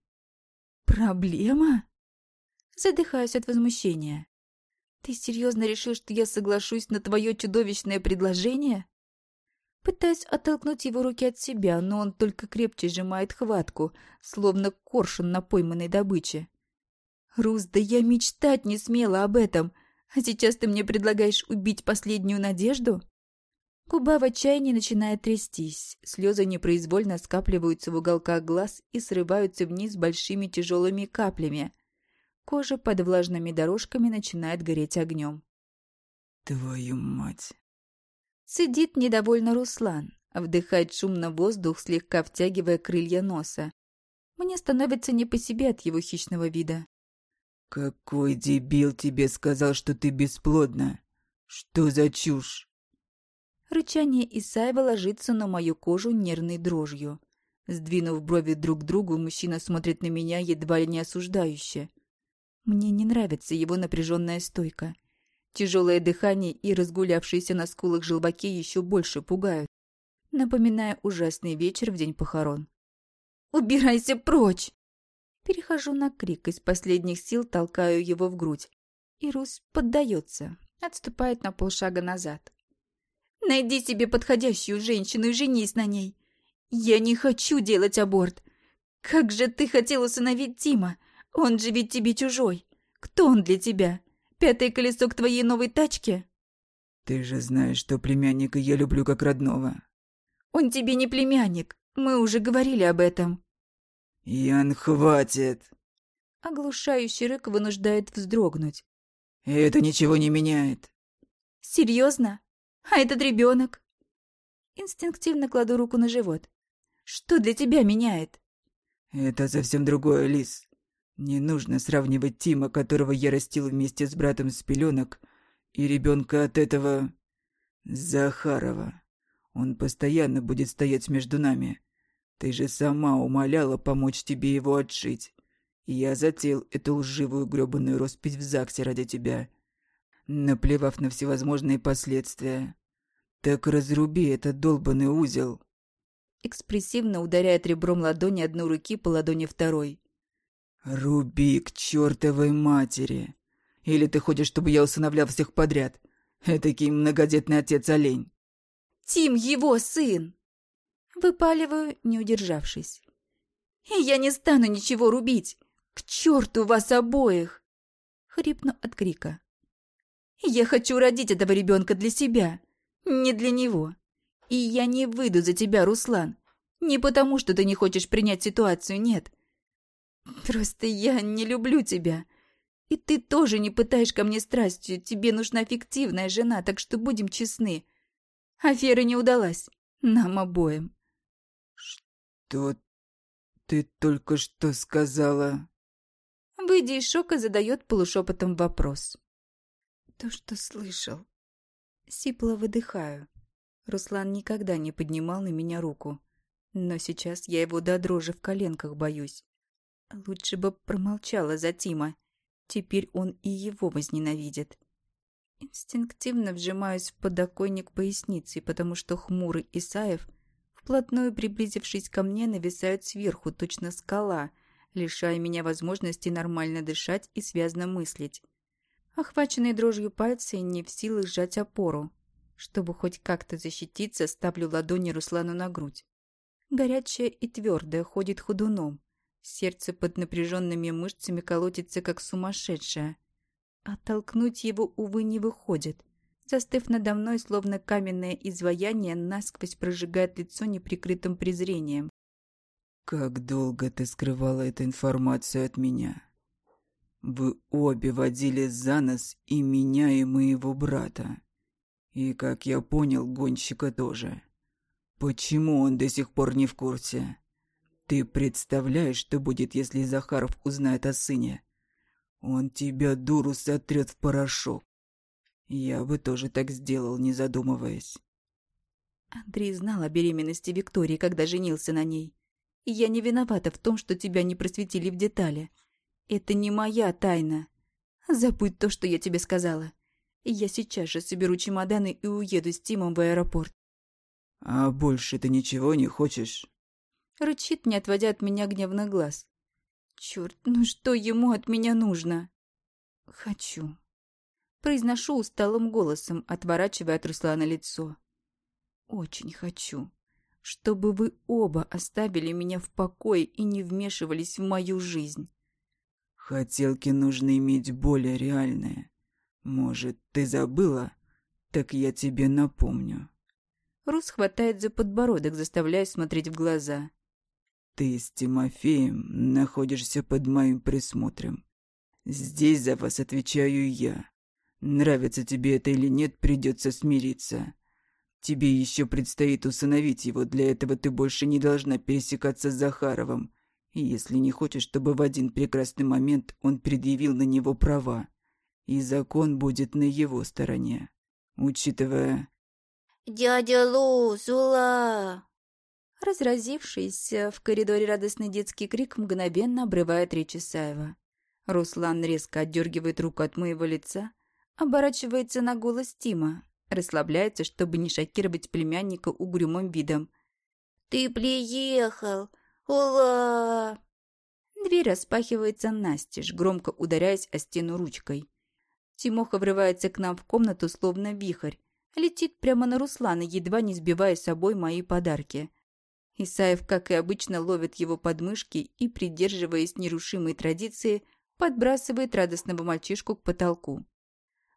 «Проблема?» Задыхаюсь от возмущения. «Ты серьезно решил, что я соглашусь на твое чудовищное предложение?» Пытаюсь оттолкнуть его руки от себя, но он только крепче сжимает хватку, словно коршун на пойманной добыче. «Рус, да я мечтать не смела об этом, а сейчас ты мне предлагаешь убить последнюю надежду?» Губа в отчаянии начинает трястись, слезы непроизвольно скапливаются в уголках глаз и срываются вниз большими тяжелыми каплями. Кожа под влажными дорожками начинает гореть огнем. «Твою мать!» Сидит недовольно Руслан, вдыхает шумно воздух, слегка втягивая крылья носа. Мне становится не по себе от его хищного вида. «Какой дебил тебе сказал, что ты бесплодна? Что за чушь?» Рычание Исаева ложится на мою кожу нервной дрожью. Сдвинув брови друг к другу, мужчина смотрит на меня едва ли не осуждающе. Мне не нравится его напряженная стойка. Тяжелое дыхание и разгулявшиеся на скулах желваки еще больше пугают, напоминая ужасный вечер в день похорон. «Убирайся прочь!» Перехожу на крик, из последних сил толкаю его в грудь. И Рус поддается, отступает на полшага назад. «Найди себе подходящую женщину и женись на ней. Я не хочу делать аборт. Как же ты хотел усыновить Тима? Он же ведь тебе чужой. Кто он для тебя? Пятое колесо к твоей новой тачке?» «Ты же знаешь, что племянника я люблю как родного». «Он тебе не племянник. Мы уже говорили об этом». «Ян, хватит!» Оглушающий рык вынуждает вздрогнуть. «Это ничего не меняет». «Серьезно? А этот ребенок?» Инстинктивно кладу руку на живот. «Что для тебя меняет?» «Это совсем другое, Лис. Не нужно сравнивать Тима, которого я растил вместе с братом с пеленок, и ребенка от этого... Захарова. Он постоянно будет стоять между нами. Ты же сама умоляла помочь тебе его отшить. Я затеял эту лживую грёбаную роспись в ЗАГСе ради тебя, наплевав на всевозможные последствия. Так разруби этот долбанный узел. Экспрессивно ударяет ребром ладони одной руки по ладони второй. «Руби к чертовой матери! Или ты хочешь, чтобы я усыновлял всех подряд? Этакий многодетный отец-олень!» «Тим его сын!» Выпаливаю, не удержавшись. «И я не стану ничего рубить! К черту вас обоих!» Хрипну от крика. «Я хочу родить этого ребенка для себя, не для него. И я не выйду за тебя, Руслан. Не потому, что ты не хочешь принять ситуацию, нет. Просто я не люблю тебя. И ты тоже не пытаешь ко мне страстью. Тебе нужна фиктивная жена, так что будем честны. Афера не удалась. Нам обоим. Что ты только что сказала? Выйдя из шока, задает полушепотом вопрос. То, что слышал. Сипло выдыхаю. Руслан никогда не поднимал на меня руку. Но сейчас я его до дрожи в коленках боюсь. Лучше бы промолчала за Тима. Теперь он и его возненавидит. Инстинктивно вжимаюсь в подоконник поясницы, потому что хмурый Исаев, вплотную приблизившись ко мне, нависают сверху, точно скала, лишая меня возможности нормально дышать и связно мыслить. Охваченные дрожью пальцы не в силах сжать опору. Чтобы хоть как-то защититься, ставлю ладони Руслану на грудь. Горячая и твердая, ходит ходуном. Сердце под напряженными мышцами колотится, как сумасшедшее. Оттолкнуть его, увы, не выходит. Застыв надо мной, словно каменное изваяние, насквозь прожигает лицо неприкрытым презрением. «Как долго ты скрывала эту информацию от меня? Вы обе водили за нос и меня, и моего брата. И, как я понял, гонщика тоже. Почему он до сих пор не в курсе?» Ты представляешь, что будет, если Захаров узнает о сыне? Он тебя, дуру, сотрет в порошок. Я бы тоже так сделал, не задумываясь. Андрей знал о беременности Виктории, когда женился на ней. И я не виновата в том, что тебя не просветили в детали. Это не моя тайна. Забудь то, что я тебе сказала. Я сейчас же соберу чемоданы и уеду с Тимом в аэропорт. А больше ты ничего не хочешь? Рычит, не отводя от меня гневных глаз. Черт, ну что ему от меня нужно? Хочу. Произношу усталым голосом, отворачивая от Руслана лицо. Очень хочу, чтобы вы оба оставили меня в покое и не вмешивались в мою жизнь. Хотелки нужно иметь более реальные. Может, ты забыла? Так я тебе напомню. Рус хватает за подбородок, заставляя смотреть в глаза. Ты с Тимофеем находишься под моим присмотром. Здесь за вас отвечаю я. Нравится тебе это или нет, придется смириться. Тебе еще предстоит усыновить его, для этого ты больше не должна пересекаться с Захаровым. Если не хочешь, чтобы в один прекрасный момент он предъявил на него права, и закон будет на его стороне, учитывая... «Дядя Лу, Зула!» Разразившийся в коридоре радостный детский крик мгновенно обрывает речь Исаева. Руслан резко отдергивает руку от моего лица, Оборачивается на голос Тима, расслабляется, чтобы не шокировать племянника угрюмым видом. «Ты приехал! Ула!» Дверь распахивается настежь, громко ударяясь о стену ручкой. Тимоха врывается к нам в комнату, словно вихрь. Летит прямо на Руслана, едва не сбивая с собой мои подарки. Исаев, как и обычно, ловит его подмышки и, придерживаясь нерушимой традиции, подбрасывает радостного мальчишку к потолку.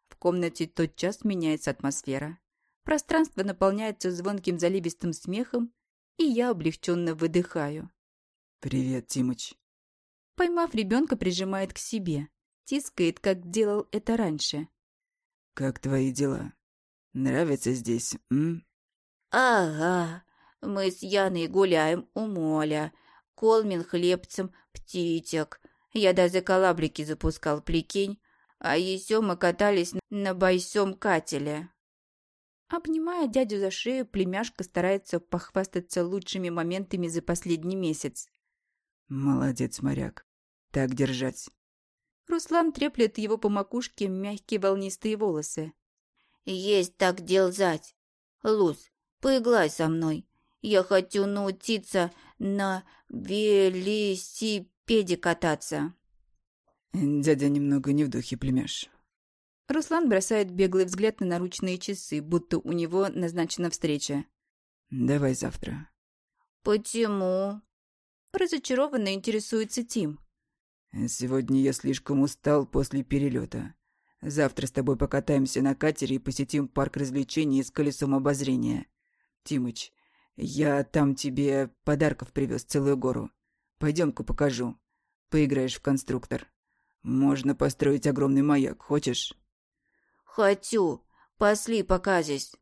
В комнате тотчас меняется атмосфера. Пространство наполняется звонким заливистым смехом, и я облегченно выдыхаю. «Привет, Тимыч». Поймав ребенка, прижимает к себе. Тискает, как делал это раньше. «Как твои дела? Нравится здесь, м?» «Ага, мы с Яной гуляем у моля, колмин хлебцем птичек. Я даже колаблики запускал, прикинь, а еще мы катались на бойсом кателе». Обнимая дядю за шею, племяшка старается похвастаться лучшими моментами за последний месяц. «Молодец, моряк. Так держать». Руслан треплет его по макушке мягкие волнистые волосы. «Есть так делзать. Луз, поиграй со мной. Я хочу научиться на велосипеде кататься». «Дядя немного не в духе, племяш». Руслан бросает беглый взгляд на наручные часы, будто у него назначена встреча. «Давай завтра». «Почему?» Разочарованно интересуется Тим. «Сегодня я слишком устал после перелета. Завтра с тобой покатаемся на катере и посетим парк развлечений с колесом обозрения. Тимыч, я там тебе подарков привез целую гору. Пойдем-ка покажу. Поиграешь в конструктор. Можно построить огромный маяк, хочешь?» «Хочу. Пошли, покажись».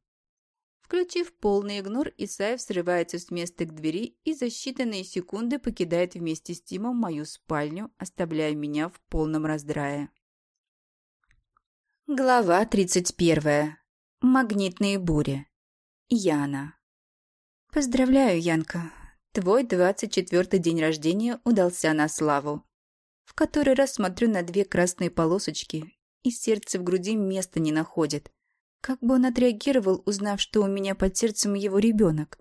Включив полный игнор, Исаев срывается с места к двери и за считанные секунды покидает вместе с Тимом мою спальню, оставляя меня в полном раздрае. Глава 31. Магнитные бури. Яна. Поздравляю, Янка. Твой 24-й день рождения удался на славу. В который раз смотрю на две красные полосочки, и сердце в груди места не находит. Как бы он отреагировал, узнав, что у меня под сердцем его ребенок?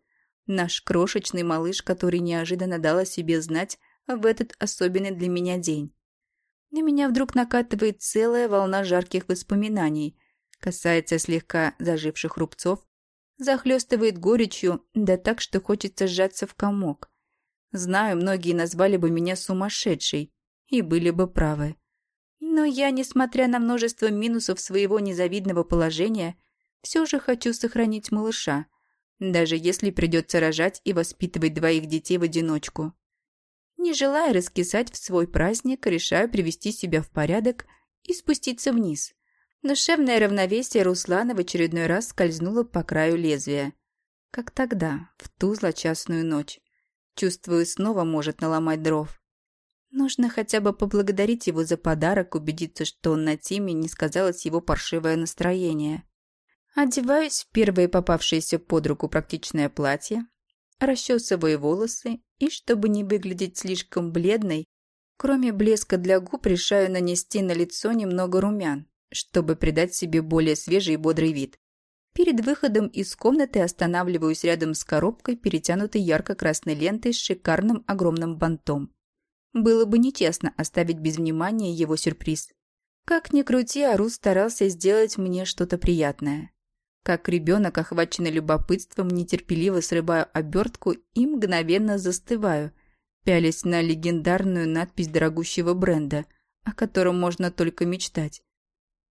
Наш крошечный малыш, который неожиданно дал о себе знать в этот особенный для меня день. На меня вдруг накатывает целая волна жарких воспоминаний, касается слегка заживших рубцов, захлестывает горечью, да так, что хочется сжаться в комок. Знаю, многие назвали бы меня сумасшедшей, и были бы правы. Но я, несмотря на множество минусов своего незавидного положения, все же хочу сохранить малыша, даже если придется рожать и воспитывать двоих детей в одиночку. Не желая раскисать в свой праздник, решаю привести себя в порядок и спуститься вниз. Душевное равновесие Руслана в очередной раз скользнуло по краю лезвия. Как тогда, в ту злочастную ночь. Чувствую, снова может наломать дров. Нужно хотя бы поблагодарить его за подарок, убедиться, что на Тиме не сказалось его паршивое настроение. Одеваюсь в первое попавшееся под руку практичное платье, расчесываю волосы и, чтобы не выглядеть слишком бледной, кроме блеска для губ, решаю нанести на лицо немного румян, чтобы придать себе более свежий и бодрый вид. Перед выходом из комнаты останавливаюсь рядом с коробкой, перетянутой ярко-красной лентой с шикарным огромным бантом. Было бы нечестно оставить без внимания его сюрприз. Как ни крути, Арус старался сделать мне что-то приятное. Как ребенок, охваченный любопытством, нетерпеливо срываю обертку и мгновенно застываю, пялясь на легендарную надпись дорогущего бренда, о котором можно только мечтать.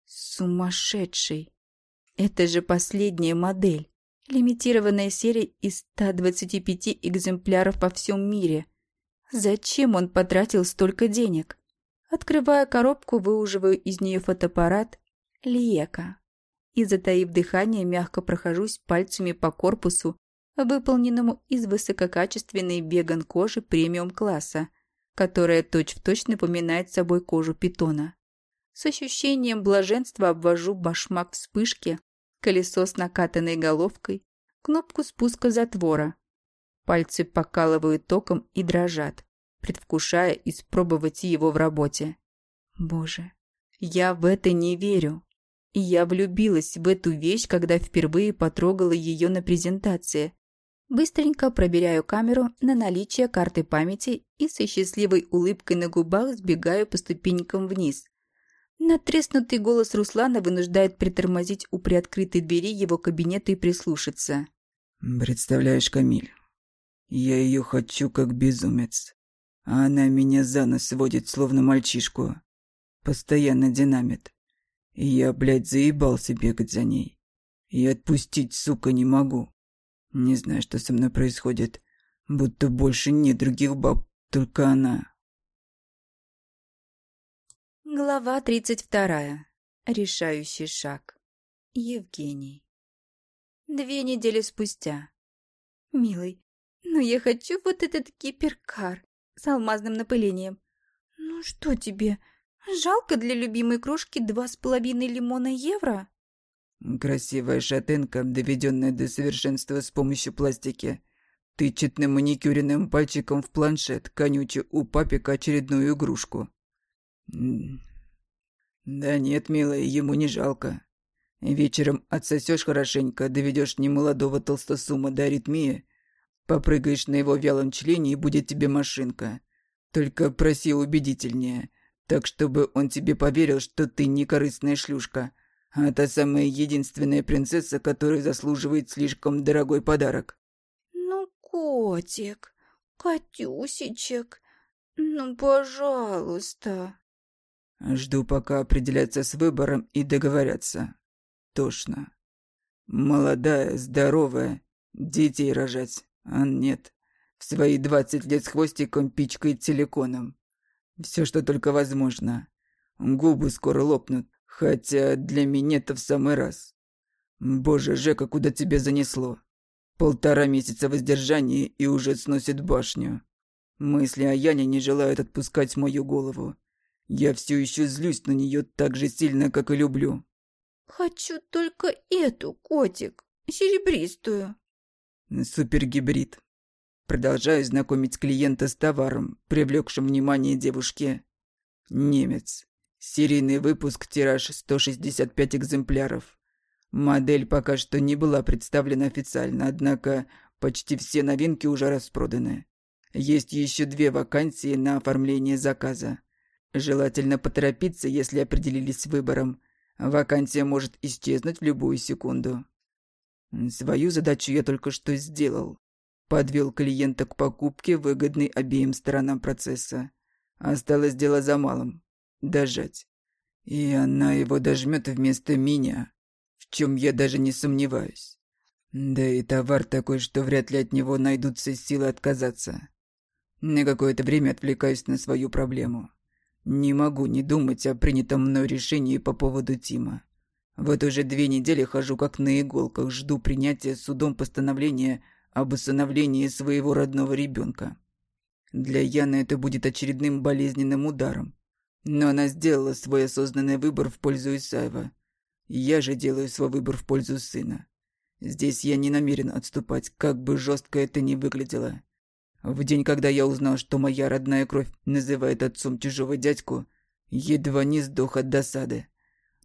Сумасшедший! Это же последняя модель. Лимитированная серия из 125 экземпляров по всем мире – Зачем он потратил столько денег? Открывая коробку, выуживаю из нее фотоаппарат Лиека и, затаив дыхание, мягко прохожусь пальцами по корпусу, выполненному из высококачественной беган-кожи премиум-класса, которая точь-в-точь точь напоминает собой кожу питона. С ощущением блаженства обвожу башмак вспышки, колесо с накатанной головкой, кнопку спуска затвора, Пальцы покалывают током и дрожат, предвкушая испробовать его в работе. Боже, я в это не верю. Я влюбилась в эту вещь, когда впервые потрогала ее на презентации. Быстренько проверяю камеру на наличие карты памяти и со счастливой улыбкой на губах сбегаю по ступенькам вниз. Натреснутый голос Руслана вынуждает притормозить у приоткрытой двери его кабинета и прислушаться. «Представляешь, Камиль, я ее хочу как безумец, а она меня за нос водит, словно мальчишку. Постоянно динамит. И я, блядь, заебался бегать за ней. И отпустить, сука, не могу. Не знаю, что со мной происходит. Будто больше нет других баб, только она. Глава тридцать вторая. Решающий шаг. Евгений. Две недели спустя. Милый, ну я хочу вот этот гиперкар с алмазным напылением. Ну что тебе, жалко для любимой крошки два с половиной лимона евро? Красивая шатенка, доведенная до совершенства с помощью пластики, тычет на маникюренным пальчиком в планшет, конюче у папика очередную игрушку. Да нет, милая, ему не жалко. Вечером отсосешь хорошенько, доведешь немолодого толстосума до аритмии, попрыгаешь на его вялом члене и будет тебе машинка. Только проси убедительнее, так чтобы он тебе поверил, что ты не корыстная шлюшка, а та самая единственная принцесса, которая заслуживает слишком дорогой подарок. Ну, котик, Катюсечек, ну, пожалуйста. Жду, пока определятся с выбором и договорятся. Тошно. Молодая, здоровая, детей рожать, а нет. В свои двадцать лет с хвостиком пичкает силиконом. Все, что только возможно. Губы скоро лопнут, Хотя для меня это в самый раз. Боже, Жека, куда тебя занесло? Полтора месяца воздержания и уже сносит башню. Мысли о Яне не желают отпускать мою голову. Я все еще злюсь на нее так же сильно, как и люблю. Хочу только эту, котик, серебристую. Супергибрид. Продолжаю знакомить клиента с товаром, привлекшим внимание девушки. Немец. Серийный выпуск, тираж 165 экземпляров. Модель пока что не была представлена официально, однако почти все новинки уже распроданы. Есть еще две вакансии на оформление заказа. Желательно поторопиться, если определились с выбором. Вакансия может исчезнуть в любую секунду. Свою задачу я только что сделал. Подвел клиента к покупке, выгодной обеим сторонам процесса. Осталось дело за малым дожать. И она его дожмет вместо меня, в чем я даже не сомневаюсь. Да и товар такой, что вряд ли от него найдутся силы отказаться. На какое-то время отвлекаюсь на свою проблему. Не могу не думать о принятом мной решении по поводу Тима. Вот уже две недели хожу как на иголках, жду принятия судом постановления об усыновлении своего родного ребенка. Для Яны это будет очередным болезненным ударом. Но она сделала свой осознанный выбор в пользу Исаева. Я же делаю свой выбор в пользу сына. Здесь я не намерен отступать, как бы жестко это ни выглядело. В день, когда я узнал, что моя родная кровь называет отцом чужого дядьку, едва не сдох от досады.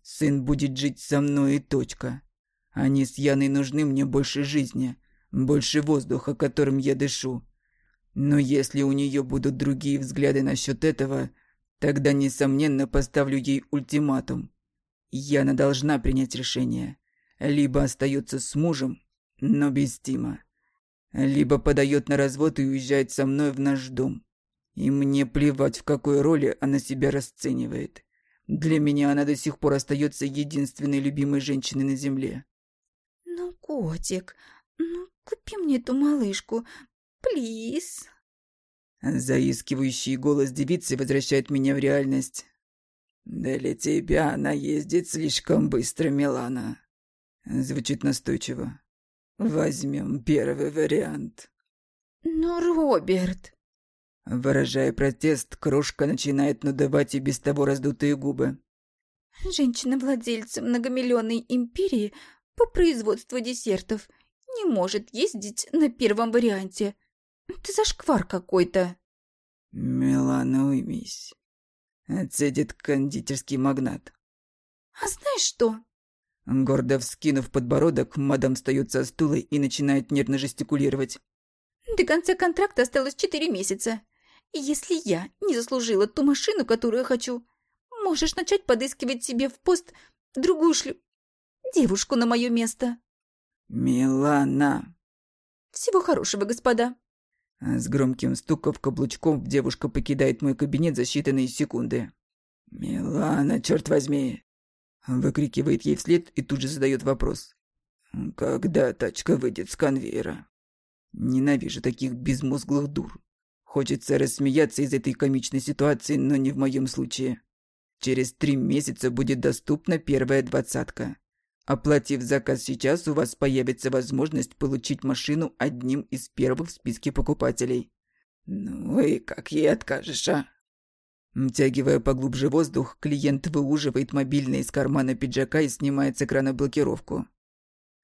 Сын будет жить со мной и точка. Они с Яной нужны мне больше жизни, больше воздуха, которым я дышу. Но если у нее будут другие взгляды насчет этого, Тогда, несомненно, поставлю ей ультиматум. Яна должна принять решение. Либо остается с мужем, но без Тима. Либо подает на развод и уезжает со мной в наш дом. И мне плевать, в какой роли она себя расценивает. Для меня она до сих пор остается единственной любимой женщиной на земле. Ну, котик, ну купи мне эту малышку, плиз. Заискивающий голос девицы возвращает меня в реальность. «Для тебя она ездит слишком быстро, Милана». Звучит настойчиво. «Возьмем первый вариант». «Но, Роберт...» Выражая протест, крошка начинает надавать и без того раздутые губы. «Женщина-владельца многомиллионной империи по производству десертов не может ездить на первом варианте. Ты зашквар какой-то. Милана, уймись. Отцедит кондитерский магнат. А знаешь что? Гордо вскинув подбородок, мадам встает со стула и начинает нервно жестикулировать. До конца контракта осталось четыре месяца. Если я не заслужила ту машину, которую хочу, можешь начать подыскивать себе в пост другую шлю... девушку на мое место. «Милана!» «Всего хорошего, господа!» С громким стуком каблучком девушка покидает мой кабинет за считанные секунды. «Милана, черт возьми!» Выкрикивает ей вслед и тут же задает вопрос. «Когда тачка выйдет с конвейера?» Ненавижу таких безмозглых дур. Хочется рассмеяться из этой комичной ситуации, но не в моем случае. Через три месяца будет доступна первая двадцатка. Оплатив заказ сейчас, у вас появится возможность получить машину одним из первых в списке покупателей. Ну и как ей откажешь, а? Втягивая поглубже воздух, клиент выуживает мобильный из кармана пиджака и снимает с экрана блокировку.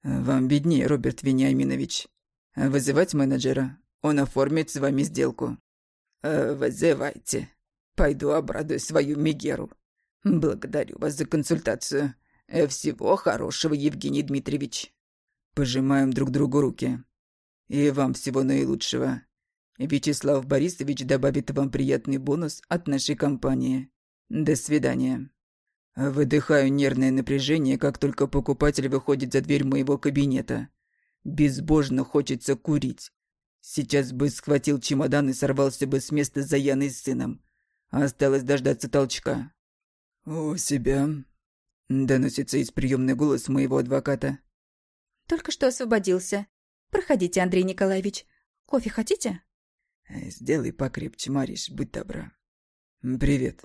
«Вам беднее, Роберт Вениаминович. Вызывать менеджера? Он оформит с вами сделку». «Э, «Вызывайте. Пойду обрадую свою Мегеру. Благодарю вас за консультацию. Э, всего хорошего, Евгений Дмитриевич». Пожимаем друг другу руки. «И вам всего наилучшего». Вячеслав Борисович добавит вам приятный бонус от нашей компании. До свидания. Выдыхаю нервное напряжение, как только покупатель выходит за дверь моего кабинета. Безбожно хочется курить. Сейчас бы схватил чемодан и сорвался бы с места за Яной с сыном. Осталось дождаться толчка. «У себя?» – доносится из приемный голос моего адвоката. «Только что освободился. Проходите, Андрей Николаевич. Кофе хотите?» «Сделай покрепче, Мариш, будь добра». «Привет».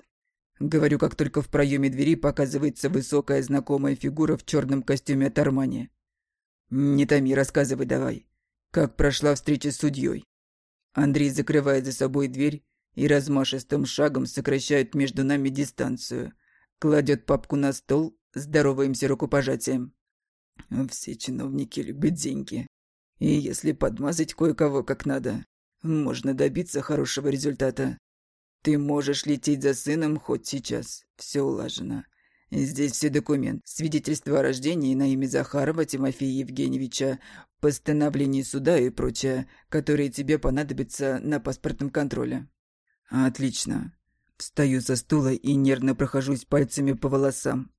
Говорю, как только в проеме двери показывается высокая знакомая фигура в черном костюме от Армани. «Не томи, рассказывай давай. Как прошла встреча с судьей?» Андрей закрывает за собой дверь и размашистым шагом сокращает между нами дистанцию. Кладет папку на стол, здороваемся рукопожатием. Все чиновники любят деньги. И если подмазать кое-кого как надо, можно добиться хорошего результата. Ты можешь лететь за сыном хоть сейчас. Все улажено. Здесь все документы, свидетельство о рождении на имя Захарова Тимофея Евгеньевича, постановление суда и прочее, которые тебе понадобятся на паспортном контроле. Отлично. Встаю со стула и нервно прохожусь пальцами по волосам.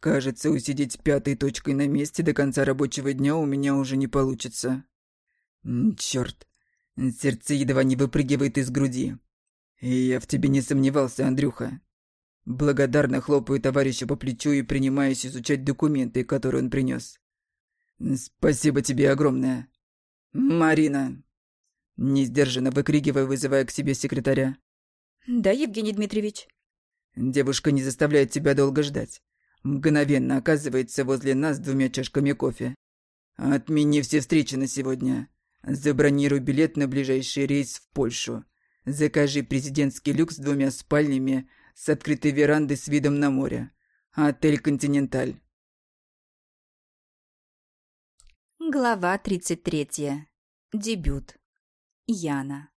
Кажется, усидеть пятой точкой на месте до конца рабочего дня у меня уже не получится. Черт, Сердце едва не выпрыгивает из груди. И я в тебе не сомневался, Андрюха. Благодарно хлопаю товарища по плечу и принимаюсь изучать документы, которые он принес. Спасибо тебе огромное. Марина. Несдержанно выкрикивая, вызывая к себе секретаря. Да, Евгений Дмитриевич. Девушка не заставляет тебя долго ждать. Мгновенно оказывается возле нас двумя чашками кофе. Отмени все встречи на сегодня. Забронируй билет на ближайший рейс в Польшу. Закажи президентский люкс с двумя спальнями с открытой верандой с видом на море. Отель «Континенталь». Глава 33. Дебют. Яна.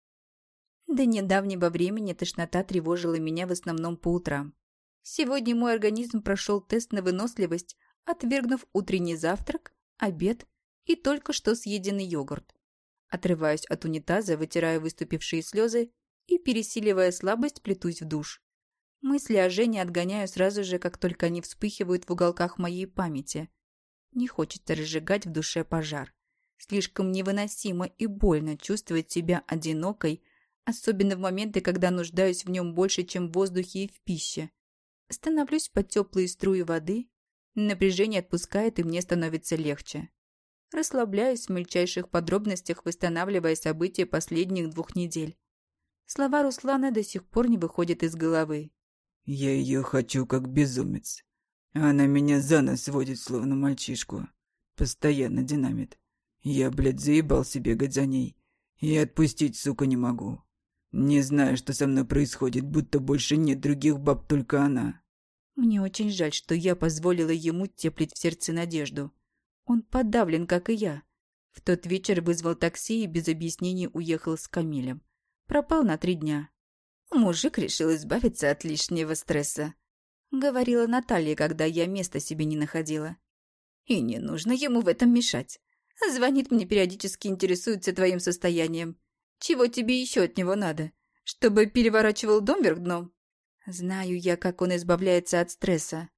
До недавнего времени тошнота тревожила меня в основном по утрам. Сегодня мой организм прошел тест на выносливость, отвергнув утренний завтрак, обед и только что съеденный йогурт. Отрываюсь от унитаза, вытираю выступившие слезы и, пересиливая слабость, плетусь в душ. Мысли о Жене отгоняю сразу же, как только они вспыхивают в уголках моей памяти. Не хочется разжигать в душе пожар. Слишком невыносимо и больно чувствовать себя одинокой, особенно в моменты, когда нуждаюсь в нем больше, чем в воздухе и в пище. Становлюсь под теплые струи воды, напряжение отпускает, и мне становится легче. Расслабляюсь в мельчайших подробностях, восстанавливая события последних двух недель. Слова Руслана до сих пор не выходят из головы. «Я ее хочу как безумец. Она меня за нос водит, словно мальчишку. Постоянно динамит. Я, блядь, заебался бегать за ней. И отпустить, сука, не могу. Не знаю, что со мной происходит, будто больше нет других баб, только она». Мне очень жаль, что я позволила ему теплить в сердце надежду. Он подавлен, как и я. В тот вечер вызвал такси и без объяснений уехал с Камилем. Пропал на три дня. Мужик решил избавиться от лишнего стресса. Говорила Наталья, когда я места себе не находила. И не нужно ему в этом мешать. Звонит мне периодически, интересуется твоим состоянием. Чего тебе еще от него надо? Чтобы переворачивал дом вверх дном? Знаю я, как он избавляется от стресса.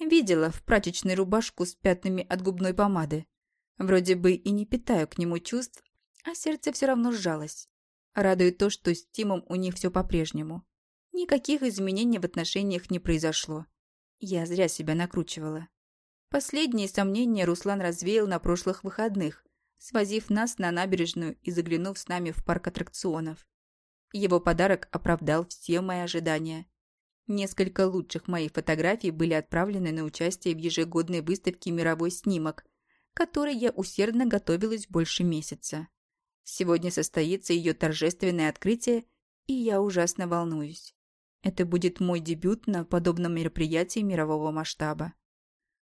Видела в прачечной рубашку с пятнами от губной помады. Вроде бы и не питаю к нему чувств, а сердце все равно сжалось. Радует то, что с Тимом у них все по-прежнему. Никаких изменений в отношениях не произошло. Я зря себя накручивала. Последние сомнения Руслан развеял на прошлых выходных, свозив нас на набережную и заглянув с нами в парк аттракционов. Его подарок оправдал все мои ожидания. Несколько лучших моих фотографий были отправлены на участие в ежегодной выставке «Мировой снимок», которой я усердно готовилась больше месяца. Сегодня состоится ее торжественное открытие, и я ужасно волнуюсь. Это будет мой дебют на подобном мероприятии мирового масштаба.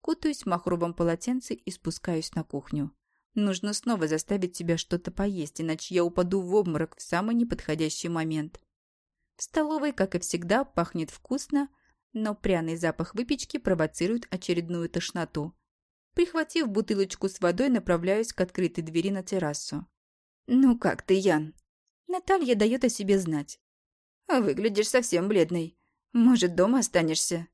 Кутаюсь в махровом полотенце и спускаюсь на кухню. Нужно снова заставить себя что-то поесть, иначе я упаду в обморок в самый неподходящий момент. В столовой, как и всегда, пахнет вкусно, но пряный запах выпечки провоцирует очередную тошноту. Прихватив бутылочку с водой, направляюсь к открытой двери на террасу. «Ну как ты, Ян?» Наталья дает о себе знать. «Выглядишь совсем бледной. Может, дома останешься?»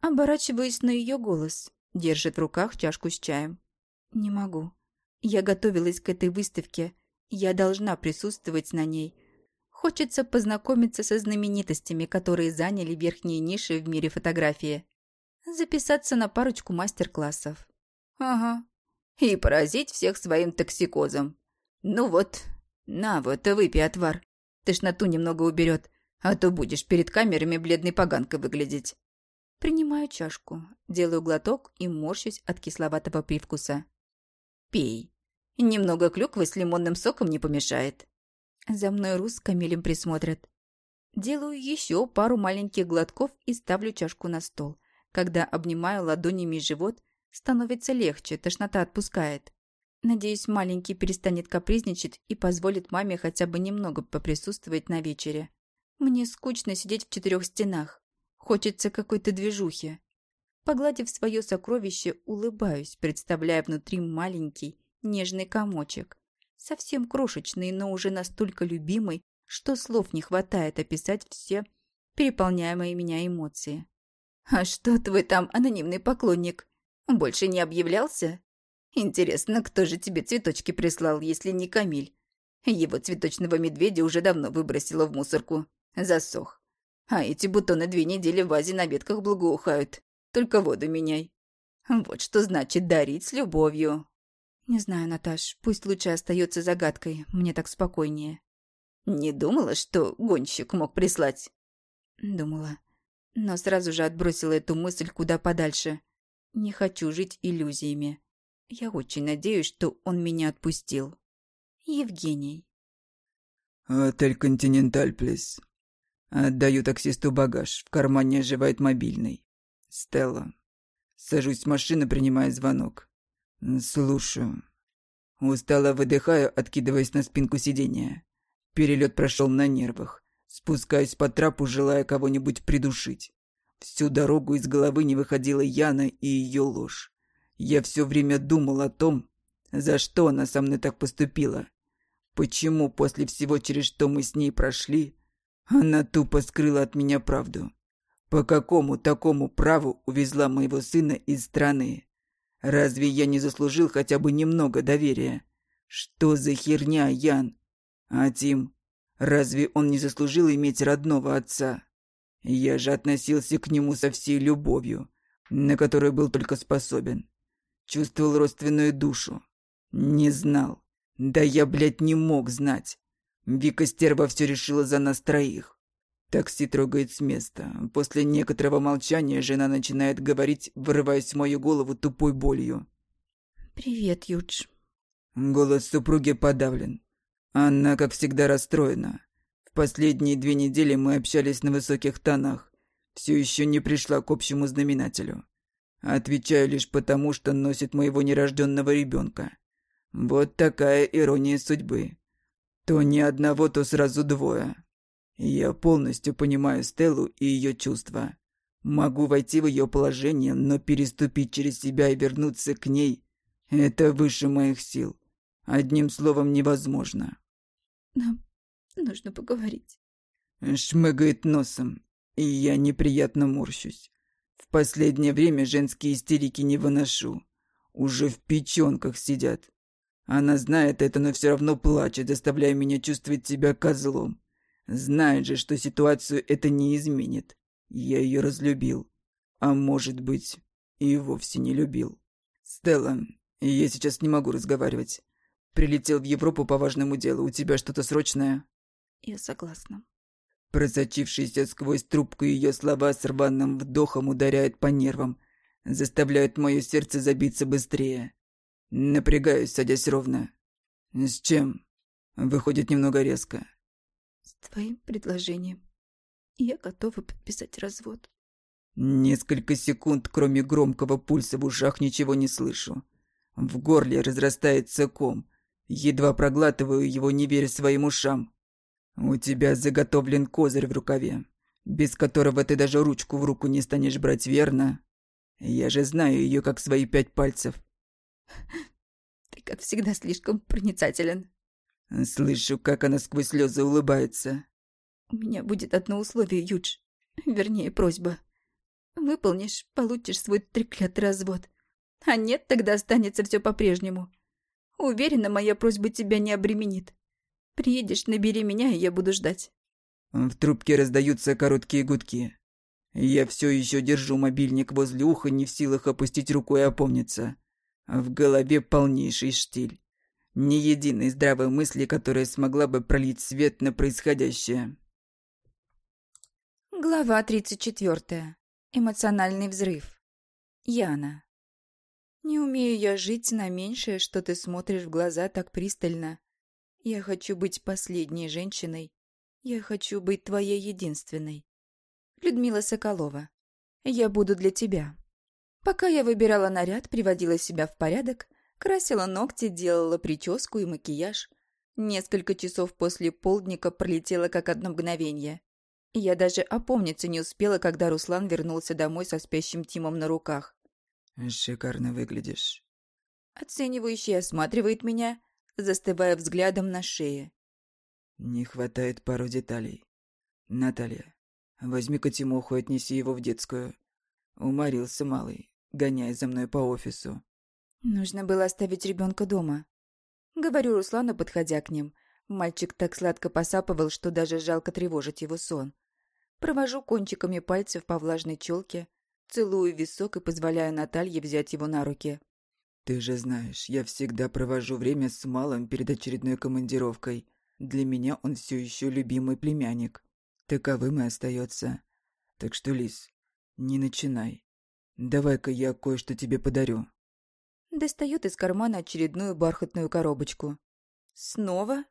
Оборачиваюсь на ее голос. Держит в руках чашку с чаем. Не могу. Я готовилась к этой выставке. Я должна присутствовать на ней. Хочется познакомиться со знаменитостями, которые заняли верхние ниши в мире фотографии. Записаться на парочку мастер-классов. Ага. И поразить всех своим токсикозом. Ну вот, на вот, выпей отвар. Тошноту немного уберет, а то будешь перед камерами бледной поганкой выглядеть. Принимаю чашку, делаю глоток и морщусь от кисловатого привкуса. Пей. Немного клюквы с лимонным соком не помешает. За мной Рус с Камилем присмотрят. Делаю еще пару маленьких глотков и ставлю чашку на стол. Когда обнимаю ладонями живот, становится легче, тошнота отпускает. Надеюсь, маленький перестанет капризничать и позволит маме хотя бы немного поприсутствовать на вечере. Мне скучно сидеть в четырех стенах. Хочется какой-то движухи. Погладив свое сокровище, улыбаюсь, представляя внутри маленький, нежный комочек. Совсем крошечный, но уже настолько любимый, что слов не хватает описать все переполняемые меня эмоции. «А что твой там анонимный поклонник? Больше не объявлялся? Интересно, кто же тебе цветочки прислал, если не Камиль? Его цветочного медведя уже давно выбросила в мусорку. Засох. А эти бутоны две недели в вазе на ветках благоухают. Только воду меняй. Вот что значит дарить с любовью. Не знаю, Наташ, пусть лучше остается загадкой, мне так спокойнее. Не думала, что гонщик мог прислать? Думала. Но сразу же отбросила эту мысль куда подальше. Не хочу жить иллюзиями. Я очень надеюсь, что он меня отпустил. Евгений. Отель «Континенталь, плиз». Отдаю таксисту багаж. В кармане оживает мобильный. Стелла. Сажусь в машину, принимая звонок. Слушаю. Устало выдыхаю, откидываясь на спинку сиденья. Перелет прошел на нервах. Спускаюсь по трапу, желая кого-нибудь придушить. Всю дорогу из головы не выходила Яна и ее ложь. Я все время думал о том, за что она со мной так поступила. Почему после всего, через что мы с ней прошли, она тупо скрыла от меня правду. По какому такому праву увезла моего сына из страны? Разве я не заслужил хотя бы немного доверия? Что за херня, Ян? А Тим, разве он не заслужил иметь родного отца? Я же относился к нему со всей любовью, на которую был только способен. Чувствовал родственную душу. Не знал. Да я, блядь, не мог знать. Вика Стерва все решила за нас троих. Такси трогает с места. После некоторого молчания жена начинает говорить, вырываясь в мою голову тупой болью. «Привет, Юдж». Голос супруги подавлен. Она, как всегда, расстроена. В последние две недели мы общались на высоких тонах. Все еще не пришла к общему знаменателю. Отвечаю лишь потому, что носит моего нерожденного ребенка. Вот такая ирония судьбы. То не одного, то сразу двое. Я полностью понимаю Стеллу и ее чувства. Могу войти в ее положение, но переступить через себя и вернуться к ней – это выше моих сил. Одним словом, невозможно. Нам нужно поговорить. Шмыгает носом, и я неприятно морщусь. В последнее время женские истерики не выношу. Уже в печенках сидят. Она знает это, но все равно плачет, заставляя меня чувствовать себя козлом. Знает же, что ситуацию это не изменит. Я ее разлюбил. А может быть, и вовсе не любил. Стелла, я сейчас не могу разговаривать. Прилетел в Европу по важному делу. У тебя что-то срочное? Я согласна. Просочившиеся сквозь трубку ее слова с рваным вдохом ударяют по нервам, заставляют мое сердце забиться быстрее. Напрягаюсь, садясь ровно. С чем? Выходит немного резко. С твоим предложением. Я готова подписать развод. Несколько секунд, кроме громкого пульса в ушах, ничего не слышу. В горле разрастается ком. Едва проглатываю его, не веря своим ушам. «У тебя заготовлен козырь в рукаве, без которого ты даже ручку в руку не станешь брать, верно? Я же знаю ее как свои пять пальцев». «Ты, как всегда, слишком проницателен». Слышу, как она сквозь слезы улыбается. «У меня будет одно условие, Юдж. Вернее, просьба. Выполнишь, получишь свой треклятый развод. А нет, тогда останется все по-прежнему. Уверена, моя просьба тебя не обременит. Приедешь, набери меня, и я буду ждать. В трубке раздаются короткие гудки. Я все еще держу мобильник возле уха, не в силах опустить руку и опомниться. В голове полнейший штиль. Ни единой здравой мысли, которая смогла бы пролить свет на происходящее. Глава 34. Эмоциональный взрыв. Яна. Не умею я жить на меньшее, что ты смотришь в глаза так пристально. Я хочу быть последней женщиной. Я хочу быть твоей единственной. Людмила Соколова. Я буду для тебя. Пока я выбирала наряд, приводила себя в порядок, красила ногти, делала прическу и макияж. Несколько часов после полдника пролетело как одно мгновение. Я даже опомниться не успела, когда Руслан вернулся домой со спящим Тимом на руках. «Шикарно выглядишь». Оценивающий осматривает меня, застывая взглядом на шее. Не хватает пару деталей. Наталья, возьми-ка Тимоху и отнеси его в детскую. Уморился малый, гоняя за мной по офису. Нужно было оставить ребенка дома. Говорю Руслану, подходя к ним. Мальчик так сладко посапывал, что даже жалко тревожить его сон. Провожу кончиками пальцев по влажной челке, целую висок и позволяю Наталье взять его на руки. «Ты же знаешь, я всегда провожу время с малым перед очередной командировкой. Для меня он все еще любимый племянник. Таковым и остается. Так что, Лис, не начинай. Давай-ка я кое-что тебе подарю». Достает из кармана очередную бархатную коробочку. «Снова?»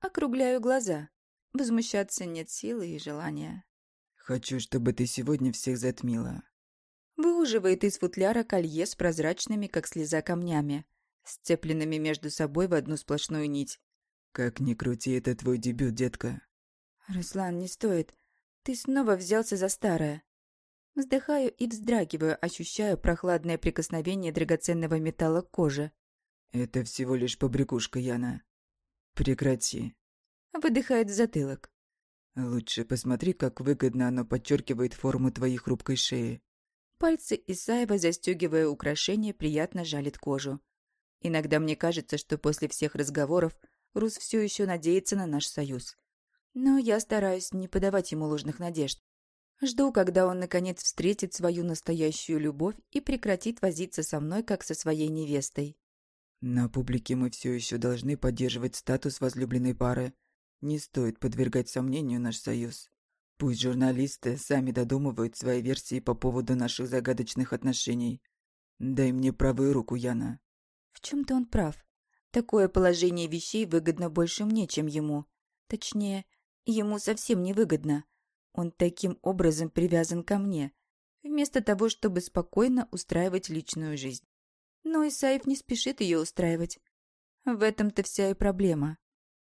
Округляю глаза. Возмущаться нет силы и желания. «Хочу, чтобы ты сегодня всех затмила. Выуживает из футляра колье с прозрачными, как слеза, камнями, сцепленными между собой в одну сплошную нить. «Как ни крути, это твой дебют, детка». «Руслан, не стоит. Ты снова взялся за старое». Вздыхаю и вздрагиваю, ощущаю прохладное прикосновение драгоценного металла к коже. «Это всего лишь побрякушка, Яна. Прекрати». Выдыхает в затылок. «Лучше посмотри, как выгодно оно подчеркивает форму твоей хрупкой шеи. Пальцы Исаева, застегивая украшения, приятно жалит кожу. Иногда мне кажется, что после всех разговоров Рус все еще надеется на наш союз. Но я стараюсь не подавать ему ложных надежд. Жду, когда он наконец встретит свою настоящую любовь и прекратит возиться со мной, как со своей невестой. На публике мы все еще должны поддерживать статус возлюбленной пары. Не стоит подвергать сомнению наш союз. Пусть журналисты сами додумывают свои версии по поводу наших загадочных отношений. Дай мне правую руку, Яна. В чем-то он прав. Такое положение вещей выгодно больше мне, чем ему. Точнее, ему совсем не выгодно. Он таким образом привязан ко мне, вместо того, чтобы спокойно устраивать личную жизнь. Но Исаев не спешит ее устраивать. В этом-то вся и проблема.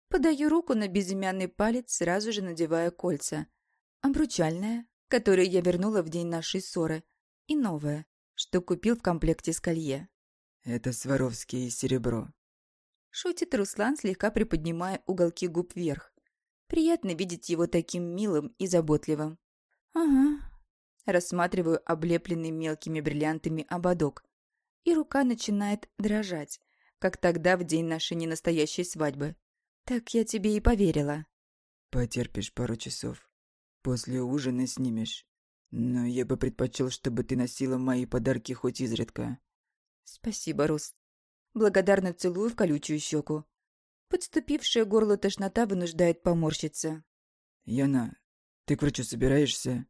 Подаю руку на безымянный палец, сразу же надевая кольца – Обручальное, которое я вернула в день нашей ссоры, и новое, что купил в комплекте с колье. Это Сваровский серебро. Шутит Руслан, слегка приподнимая уголки губ вверх. Приятно видеть его таким милым и заботливым. Ага. Рассматриваю облепленный мелкими бриллиантами ободок. И рука начинает дрожать, как тогда в день нашей ненастоящей свадьбы. Так я тебе и поверила. Потерпишь пару часов. После ужина снимешь. Но я бы предпочел, чтобы ты носила мои подарки хоть изредка. Спасибо, Рус. Благодарно целую в колючую щеку. Подступившая горло тошнота вынуждает поморщиться. Яна, ты к врачу собираешься?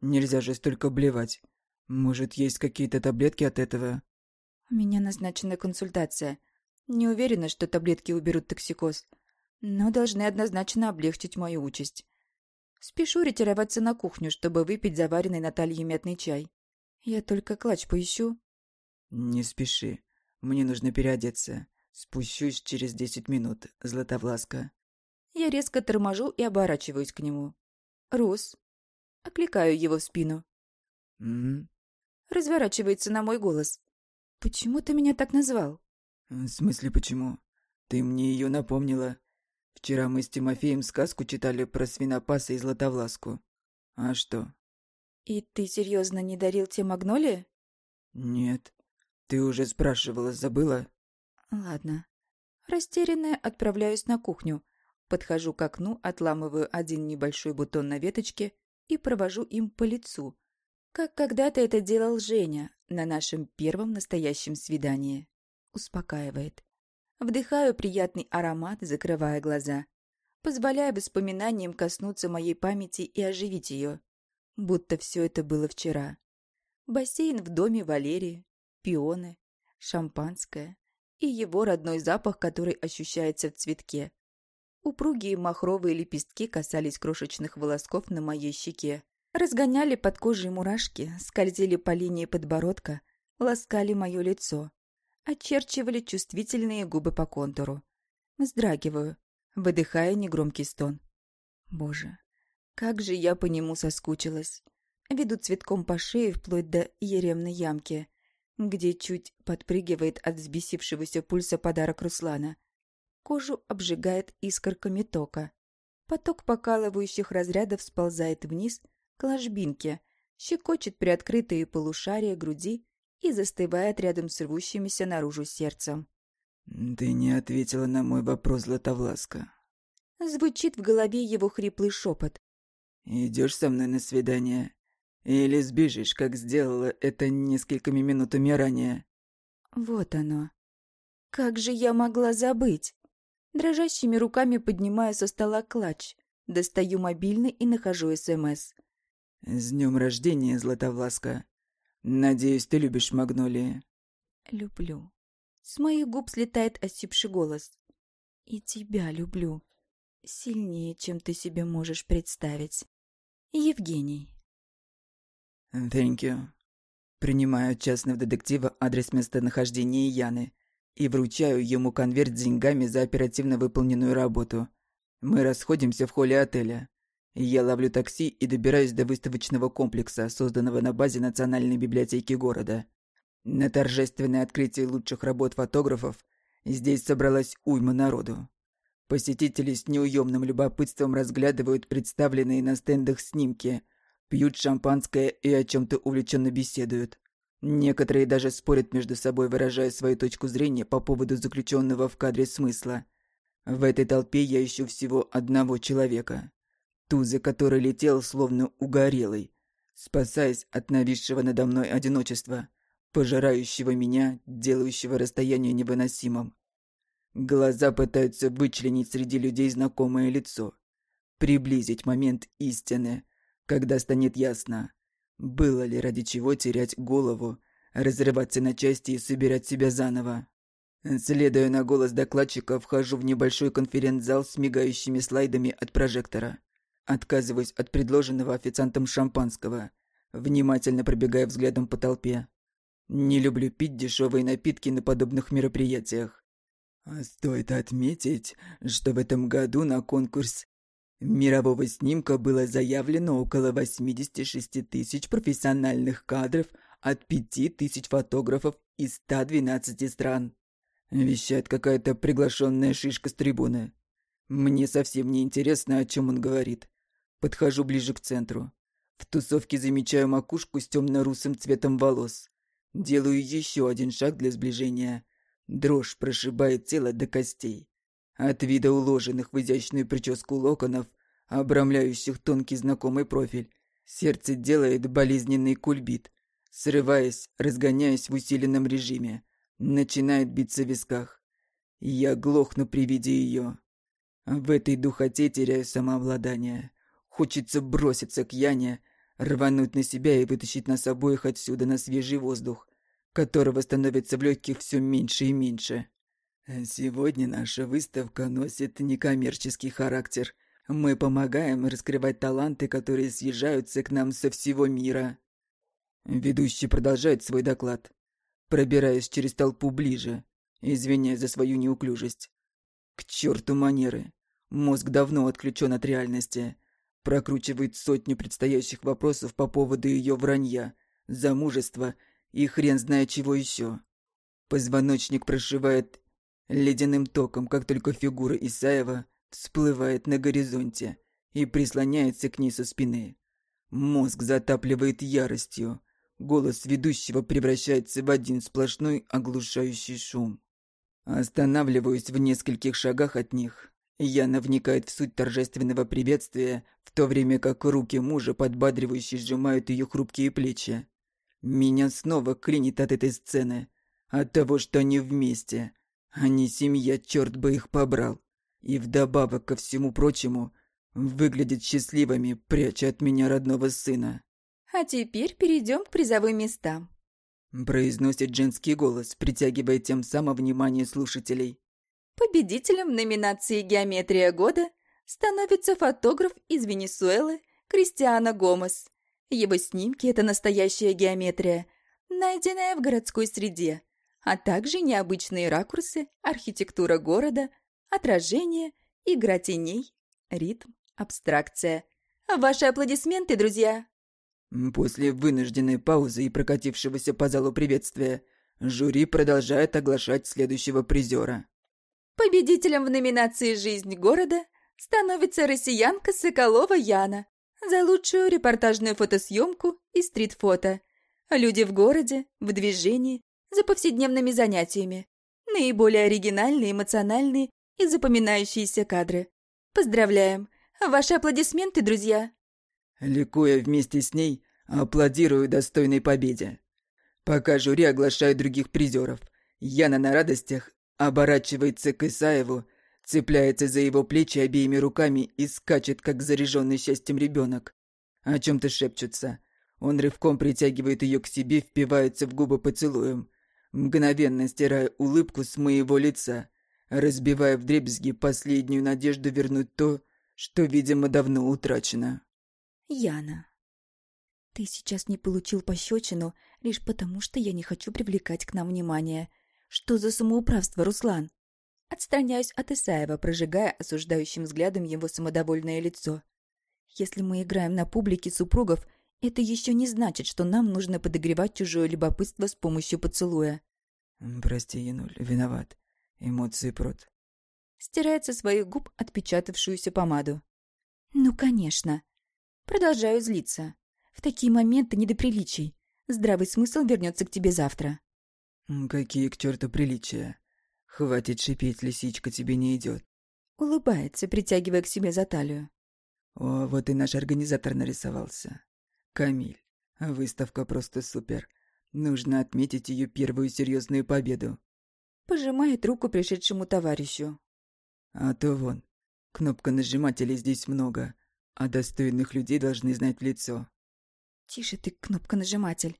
Нельзя же столько блевать. Может, есть какие-то таблетки от этого? У меня назначена консультация. Не уверена, что таблетки уберут токсикоз, но должны однозначно облегчить мою участь. Спешу ретироваться на кухню, чтобы выпить заваренный Натальей мятный чай. Я только клатч поищу. Не спеши. Мне нужно переодеться. Спущусь через десять минут, Златовласка. Я резко торможу и оборачиваюсь к нему. «Рус». Окликаю его в спину. М? Разворачивается на мой голос. «Почему ты меня так назвал?» В смысле, почему? Ты мне ее напомнила. Вчера мы с Тимофеем сказку читали про свинопаса и Златовласку. А что? «И ты серьезно не дарил те магнолии?» Нет. Ты уже спрашивала, забыла? Ладно. Растерянная отправляюсь на кухню. Подхожу к окну, отламываю один небольшой бутон на веточке и провожу им по лицу, как когда-то это делал Женя на нашем первом настоящем свидании. Успокаивает. Вдыхаю приятный аромат, закрывая глаза. Позволяя воспоминаниям коснуться моей памяти и оживить ее. Будто все это было вчера. Бассейн в доме Валерии, пионы, шампанское и его родной запах, который ощущается в цветке. Упругие махровые лепестки касались крошечных волосков на моей щеке. Разгоняли под кожей мурашки, скользили по линии подбородка, ласкали мое лицо. Очерчивали чувствительные губы по контуру. Вздрагиваю, выдыхая негромкий стон. Боже, как же я по нему соскучилась. Веду цветком по шее вплоть до еремной ямки, где чуть подпрыгивает от взбесившегося пульса подарок Руслана. Кожу обжигает искорками тока. Поток покалывающих разрядов сползает вниз к ложбинке, щекочет приоткрытые полушария груди и застывает рядом с рвущимися наружу сердцем. Ты не ответила на мой вопрос, Златовласка. Звучит в голове его хриплый шепот. Идешь со мной на свидание? Или сбежишь, как сделала это несколькими минутами ранее? Вот оно. Как же я могла забыть? Дрожащими руками поднимаю со стола клатч, достаю мобильный и нахожу СМС. «С днем рождения, Златовласка. Надеюсь, ты любишь магнолии». «Люблю». С моих губ слетает осипший голос. «И тебя люблю. Сильнее, чем ты себе можешь представить. Евгений». Thank you. Принимаю от частного детектива адрес местонахождения Яны и вручаю ему конверт с деньгами за оперативно выполненную работу. Мы расходимся в холле отеля. Я ловлю такси и добираюсь до выставочного комплекса, созданного на базе Национальной библиотеки города. На торжественное открытие лучших работ фотографов здесь собралась уйма народу. Посетители с неуемным любопытством разглядывают представленные на стендах снимки – пьют шампанское и о чем-то увлеченно беседуют. Некоторые даже спорят между собой, выражая свою точку зрения по поводу заключенного в кадре смысла. В этой толпе я ищу всего одного человека. Ту, за который летел, словно угорелый, спасаясь от нависшего надо мной одиночества, пожирающего меня, делающего расстояние невыносимым. Глаза пытаются вычленить среди людей знакомое лицо, приблизить момент истины – когда станет ясно, было ли ради чего терять голову, разрываться на части и собирать себя заново. Следуя на голос докладчика, вхожу в небольшой конференц-зал с мигающими слайдами от прожектора. Отказываюсь от предложенного официантом шампанского, внимательно пробегая взглядом по толпе. Не люблю пить дешевые напитки на подобных мероприятиях. А стоит отметить, что в этом году на конкурс Мирового снимка было заявлено около 86 тысяч профессиональных кадров от 5 тысяч фотографов из 112 стран. Вещает какая-то приглашенная шишка с трибуны. Мне совсем не интересно, о чем он говорит. Подхожу ближе к центру. В тусовке замечаю макушку с темно-русым цветом волос. Делаю еще один шаг для сближения. Дрожь прошибает тело до костей. От вида уложенных в изящную прическу локонов, обрамляющих тонкий знакомый профиль, сердце делает болезненный кульбит. Срываясь, разгоняясь в усиленном режиме, начинает биться в висках. Я глохну при виде ее. В этой духоте теряю самообладание. Хочется броситься к Яне, рвануть на себя и вытащить нас обоих отсюда на свежий воздух, которого становится в легких все меньше и меньше. Сегодня наша выставка носит некоммерческий характер. Мы помогаем раскрывать таланты, которые съезжаются к нам со всего мира. Ведущий продолжает свой доклад, пробираясь через толпу ближе, извиняясь за свою неуклюжесть. К черту манеры. Мозг давно отключен от реальности. Прокручивает сотню предстоящих вопросов по поводу ее вранья, замужества и хрен знает чего еще. Позвоночник прошивает ледяным током, как только фигура Исаева всплывает на горизонте и прислоняется к ней со спины. Мозг затапливает яростью. Голос ведущего превращается в один сплошной оглушающий шум. Останавливаюсь в нескольких шагах от них. Яна вникает в суть торжественного приветствия, в то время как руки мужа подбадривающе сжимают ее хрупкие плечи. Меня снова клинит от этой сцены. От того, что они вместе. Они семья, черт бы их побрал. И вдобавок ко всему прочему, выглядят счастливыми, пряча от меня родного сына. А теперь перейдем к призовым местам. Произносит женский голос, притягивая тем самым внимание слушателей. Победителем номинации «Геометрия года» становится фотограф из Венесуэлы Кристиана Гомес. Его снимки – это настоящая геометрия, найденная в городской среде, а также необычные ракурсы, архитектура города, отражение, игра теней, ритм, абстракция. Ваши аплодисменты, друзья! После вынужденной паузы и прокатившегося по залу приветствия, жюри продолжает оглашать следующего призера. Победителем в номинации «Жизнь города» становится россиянка Соколова Яна за лучшую репортажную фотосъемку и стрит-фото. Люди в городе, в движении, за повседневными занятиями. Наиболее оригинальные, эмоциональные и запоминающиеся кадры. Поздравляем! Ваши аплодисменты, друзья! Ликуя вместе с ней, аплодирую достойной победе. Пока жюри оглашает других призеров, Яна на радостях оборачивается к Исаеву, цепляется за его плечи обеими руками и скачет, как заряженный счастьем ребенок. О чем-то шепчутся. Он рывком притягивает ее к себе, впивается в губы поцелуем мгновенно стирая улыбку с моего лица, разбивая вдребезги последнюю надежду вернуть то, что, видимо, давно утрачено. Яна, ты сейчас не получил пощечину лишь потому, что я не хочу привлекать к нам внимание. Что за самоуправство, Руслан? Отстраняюсь от Исаева, прожигая осуждающим взглядом его самодовольное лицо. Если мы играем на публике супругов, это еще не значит, что нам нужно подогревать чужое любопытство с помощью поцелуя. «Прости, Януль, виноват. Эмоции прот». Стирает со своих губ отпечатавшуюся помаду. «Ну, конечно. Продолжаю злиться. В такие моменты не до приличий. Здравый смысл вернется к тебе завтра». «Какие к черту приличия? Хватит шипеть, лисичка, тебе не идет. Улыбается, притягивая к себе за талию. «О, вот и наш организатор нарисовался. Камиль, выставка просто супер. Нужно отметить ее первую серьезную победу. Пожимает руку пришедшему товарищу. А то вон, кнопка нажимателей здесь много, а достойных людей должны знать в лицо. Тише ты, кнопка-нажиматель.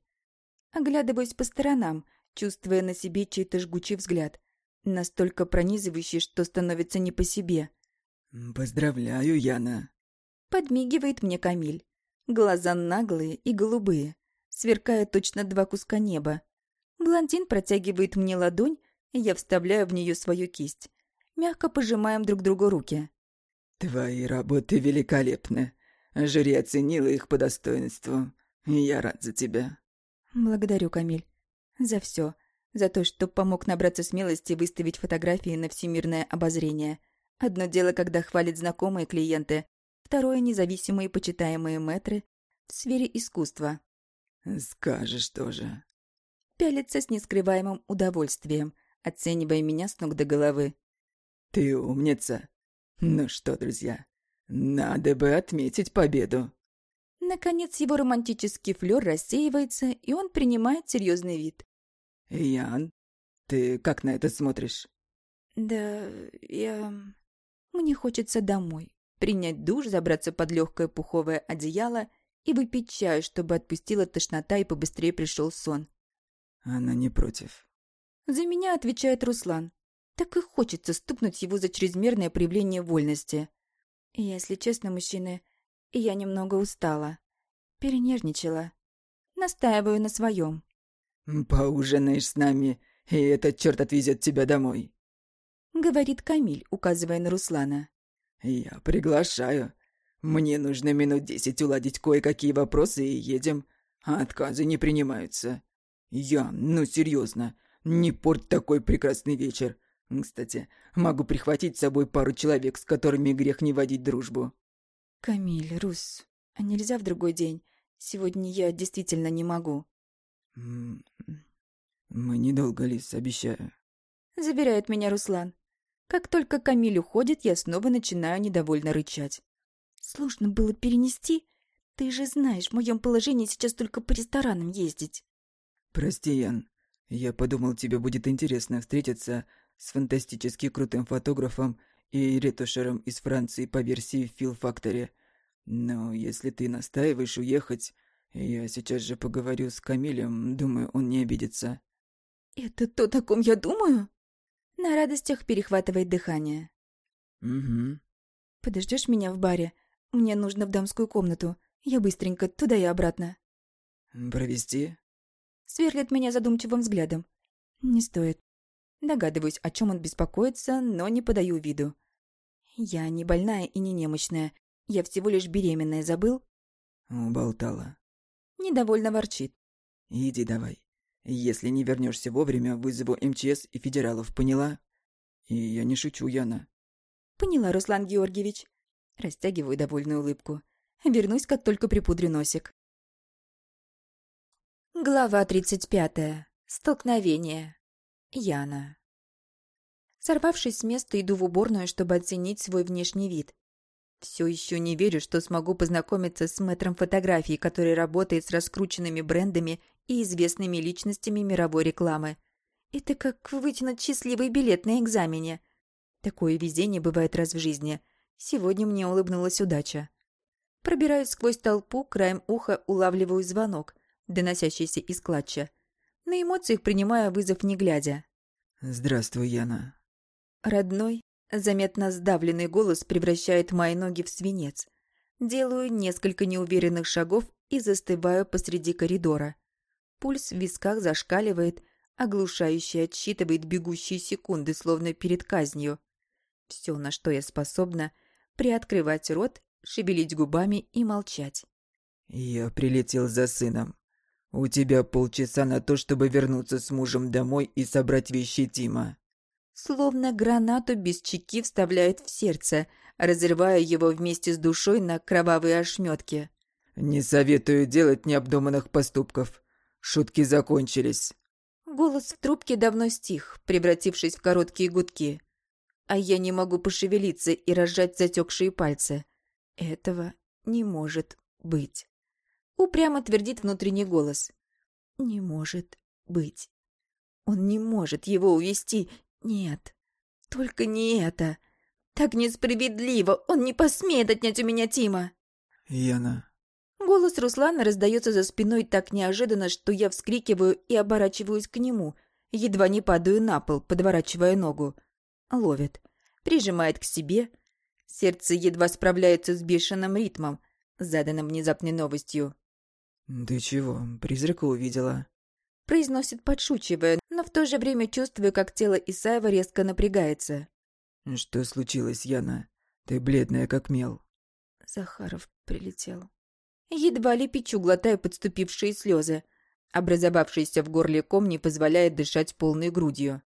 Оглядываюсь по сторонам, чувствуя на себе чей-то жгучий взгляд, настолько пронизывающий, что становится не по себе. «Поздравляю, Яна!» Подмигивает мне Камиль. Глаза наглые и голубые, сверкая точно два куска неба. Блондин протягивает мне ладонь, и я вставляю в нее свою кисть. Мягко пожимаем друг другу руки. Твои работы великолепны. Жюри оценила их по достоинству. Я рад за тебя. Благодарю, Камиль. За все. За то, что помог набраться смелости выставить фотографии на всемирное обозрение. Одно дело, когда хвалят знакомые клиенты. Второе – независимые почитаемые мэтры в сфере искусства. Скажешь тоже. Пялится с нескрываемым удовольствием, оценивая меня с ног до головы. Ты умница. Ну что, друзья, надо бы отметить победу. Наконец его романтический флёр рассеивается, и он принимает серьезный вид. Ян, ты как на это смотришь? Да, я... Мне хочется домой. Принять душ, забраться под легкое пуховое одеяло и выпить чаю, чтобы отпустила тошнота и побыстрее пришел сон. Она не против. За меня отвечает Руслан. Так и хочется стукнуть его за чрезмерное проявление вольности. Если честно, мужчины, я немного устала. Перенервничала. Настаиваю на своем. «Поужинаешь с нами, и этот черт отвезет тебя домой», — говорит Камиль, указывая на Руслана. «Я приглашаю. Мне нужно минут десять уладить кое-какие вопросы и едем. А отказы не принимаются. Я, ну серьезно, не порть такой прекрасный вечер. Кстати, могу прихватить с собой пару человек, с которыми грех не водить дружбу». «Камиль, Рус, а нельзя в другой день? Сегодня я действительно не могу». «Мы недолго, Лис, обещаю», — заверяет меня Руслан. Как только Камиль уходит, я снова начинаю недовольно рычать. Сложно было перенести. Ты же знаешь, в моем положении сейчас только по ресторанам ездить. Прости, Ян. Я подумал, тебе будет интересно встретиться с фантастически крутым фотографом и ретушером из Франции по версии Фил Factory. Но если ты настаиваешь уехать, я сейчас же поговорю с Камилем, думаю, он не обидится. Это то, о ком я думаю? На радостях перехватывает дыхание. Угу. Подождешь меня в баре? Мне нужно в дамскую комнату. Я быстренько туда и обратно. Провести? Сверлит меня задумчивым взглядом. Не стоит. Догадываюсь, о чем он беспокоится, но не подаю виду. Я не больная и не немощная. Я всего лишь беременная, забыл? Уболтала. Недовольно ворчит. Иди давай. Если не вернешься вовремя, вызову МЧС и федералов, поняла? И я не шучу, Яна. Поняла, Руслан Георгиевич. Растягиваю довольную улыбку. Вернусь, как только припудрю носик. Глава 35. Столкновение. Яна. Сорвавшись с места, иду в уборную, чтобы оценить свой внешний вид. Все еще не верю, что смогу познакомиться с мэтром фотографии, который работает с раскрученными брендами и известными личностями мировой рекламы. Это как вытянуть счастливый билет на экзамене. Такое везение бывает раз в жизни. Сегодня мне улыбнулась удача. Пробираюсь сквозь толпу, краем уха улавливаю звонок, доносящийся из клатча. На эмоциях принимаю вызов не глядя. «Здравствуй, Яна». Родной, заметно сдавленный голос превращает мои ноги в свинец. Делаю несколько неуверенных шагов и застываю посреди коридора. Пульс в висках зашкаливает, оглушающе отсчитывает бегущие секунды, словно перед казнью. Все, на что я способна, приоткрывать рот, шевелить губами и молчать. «Я прилетел за сыном. У тебя полчаса на то, чтобы вернуться с мужем домой и собрать вещи Тима». Словно гранату без чеки вставляет в сердце, разрывая его вместе с душой на кровавые ошметки. «Не советую делать необдуманных поступков. Шутки закончились. Голос в трубке давно стих, превратившись в короткие гудки. А я не могу пошевелиться и разжать затекшие пальцы. Этого не может быть. Упрямо твердит внутренний голос. Не может быть. Он не может его увести. Нет. Только не это. Так несправедливо. Он не посмеет отнять у меня Тима. Яна, Голос Руслана раздается за спиной так неожиданно, что я вскрикиваю и оборачиваюсь к нему. Едва не падаю на пол, подворачивая ногу. Ловит. Прижимает к себе. Сердце едва справляется с бешеным ритмом, заданным внезапной новостью. «Ты чего, призрака увидела?» Произносит подшучивая, но в то же время чувствую, как тело Исаева резко напрягается. «Что случилось, Яна? Ты бледная, как мел. Захаров прилетел. Едва ли печу, глотая подступившие слезы. Образовавшийся в горле ком не позволяет дышать полной грудью.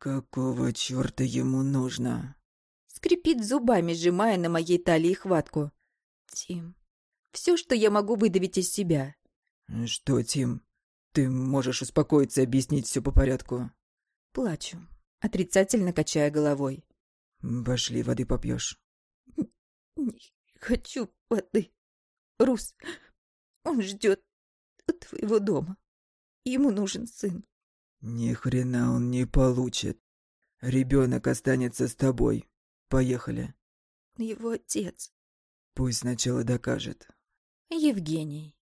«Какого черта ему нужно?» Скрипит зубами, сжимая на моей талии хватку. «Тим, все, что я могу выдавить из себя». «Что, Тим? Ты можешь успокоиться и объяснить все по порядку?» Плачу, отрицательно качая головой. «Пошли, воды попьешь». «Не хочу воды. Рус, он ждет твоего дома. Ему нужен сын». «Ни хрена он не получит. Ребенок останется с тобой. Поехали». «Его отец». «Пусть сначала докажет». «Евгений».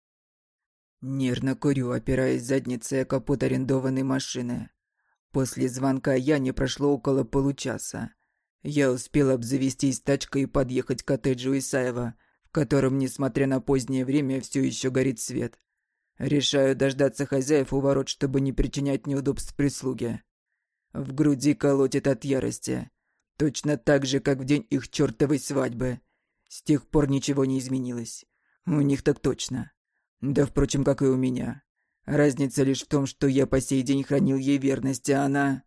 Нервно курю, опираясь задницей о капот арендованной машины. После звонка я не прошло около получаса. Я успел обзавестись тачкой и подъехать к коттеджу Исаева, в котором, несмотря на позднее время, все еще горит свет. Решаю дождаться хозяев у ворот, чтобы не причинять неудобств прислуге. В груди колотит от ярости. Точно так же, как в день их чертовой свадьбы. С тех пор ничего не изменилось. У них так точно. Да, впрочем, как и у меня. Разница лишь в том, что я по сей день хранил ей верность, а она...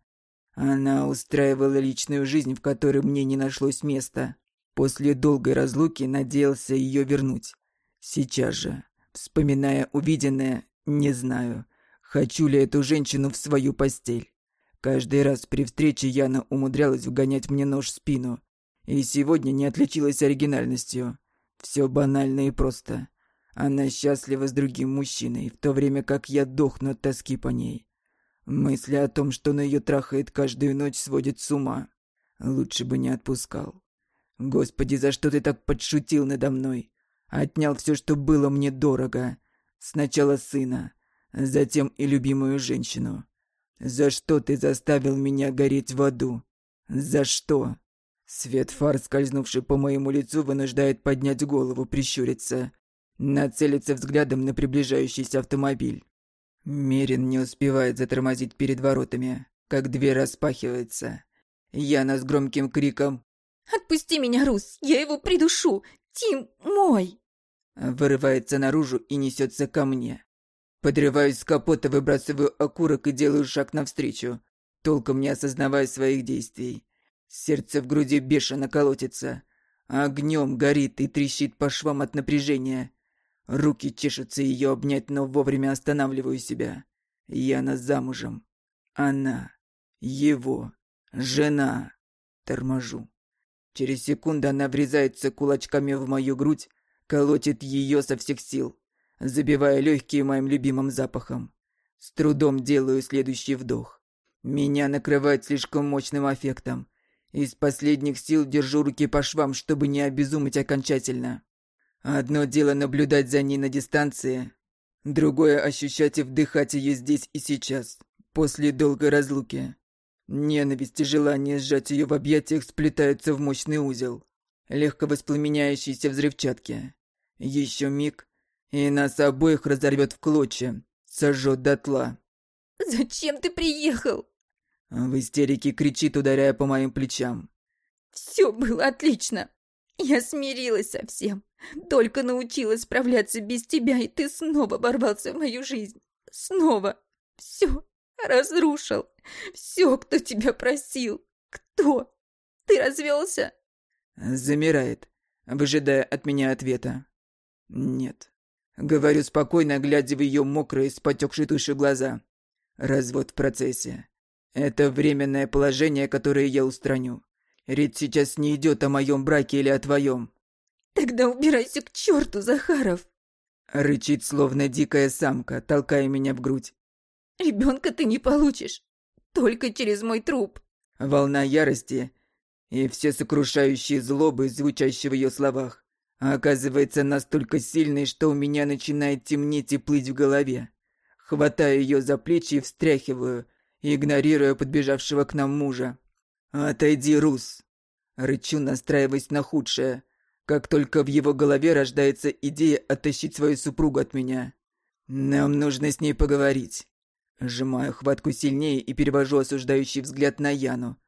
Она устраивала личную жизнь, в которой мне не нашлось места. После долгой разлуки надеялся ее вернуть. Сейчас же. Вспоминая увиденное, не знаю, хочу ли эту женщину в свою постель. Каждый раз при встрече Яна умудрялась вгонять мне нож в спину. И сегодня не отличилась оригинальностью. Все банально и просто. Она счастлива с другим мужчиной, в то время как я дохну от тоски по ней. Мысли о том, что он ее трахает каждую ночь, сводит с ума. Лучше бы не отпускал. Господи, за что ты так подшутил надо мной? Отнял все, что было мне дорого. Сначала сына, затем и любимую женщину. За что ты заставил меня гореть в аду? За что? Свет фар, скользнувший по моему лицу, вынуждает поднять голову, прищуриться. Нацелиться взглядом на приближающийся автомобиль. Мерин не успевает затормозить перед воротами, как дверь распахивается. Яна с громким криком «Отпусти меня, Рус! Я его придушу! Тим мой!» Вырывается наружу и несется ко мне. Подрываюсь с капота, выбрасываю окурок и делаю шаг навстречу, толком не осознавая своих действий. Сердце в груди бешено колотится. Огнем горит и трещит по швам от напряжения. Руки чешутся ее обнять, но вовремя останавливаю себя. Яна замужем. Она. Его. Жена. Торможу. Через секунду она врезается кулачками в мою грудь, колотит ее со всех сил, забивая легкие моим любимым запахом. С трудом делаю следующий вдох. Меня накрывает слишком мощным аффектом. Из последних сил держу руки по швам, чтобы не обезумать окончательно. Одно дело наблюдать за ней на дистанции, другое ощущать и вдыхать ее здесь и сейчас, после долгой разлуки. Ненависть и желание сжать ее в объятиях сплетаются в мощный узел, легко воспламеняющийся взрывчатки. Еще миг, и нас обоих разорвет в клочья, сожжет дотла. «Зачем ты приехал?» В истерике кричит, ударяя по моим плечам. «Все было отлично. Я смирилась со всем. Только научилась справляться без тебя, и ты снова ворвался в мою жизнь. Снова. Все, Разрушил. Все, кто тебя просил. Кто? Ты развелся? Замирает, выжидая от меня ответа. Нет. Говорю спокойно, глядя в ее мокрые с потекшей тушью глаза. Развод в процессе. Это временное положение, которое я устраню. Речь сейчас не идет о моем браке или о твоем. Тогда убирайся к черту, Захаров. Рычит, словно дикая самка, толкая меня в грудь. Ребенка ты не получишь. Только через мой труп. Волна ярости и все сокрушающие злобы, звучащие в ее словах, оказывается настолько сильной, что у меня начинает темнеть и плыть в голове. Хватаю ее за плечи и встряхиваю, игнорируя подбежавшего к нам мужа. «Отойди, Рус!» Рычу, настраиваясь на худшее, как только в его голове рождается идея оттащить свою супругу от меня. «Нам нужно с ней поговорить. Сжимаю хватку сильнее и перевожу осуждающий взгляд на Яну.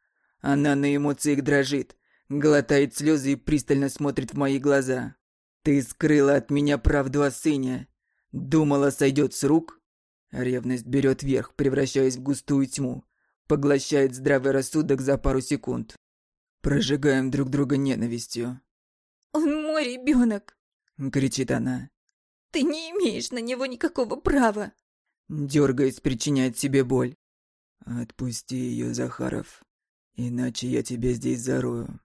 Она на эмоциях дрожит, глотает слезы и пристально смотрит в мои глаза. «Ты скрыла от меня правду о сыне. Думала, сойдет с рук?» Ревность берет верх, превращаясь в густую тьму. Поглощает здравый рассудок за пару секунд. Прожигаем друг друга ненавистью. «Он мой ребенок!» — кричит она. «Ты не имеешь на него никакого права!» Дергаясь, причиняет себе боль. «Отпусти ее, Захаров, иначе я тебя здесь зарою».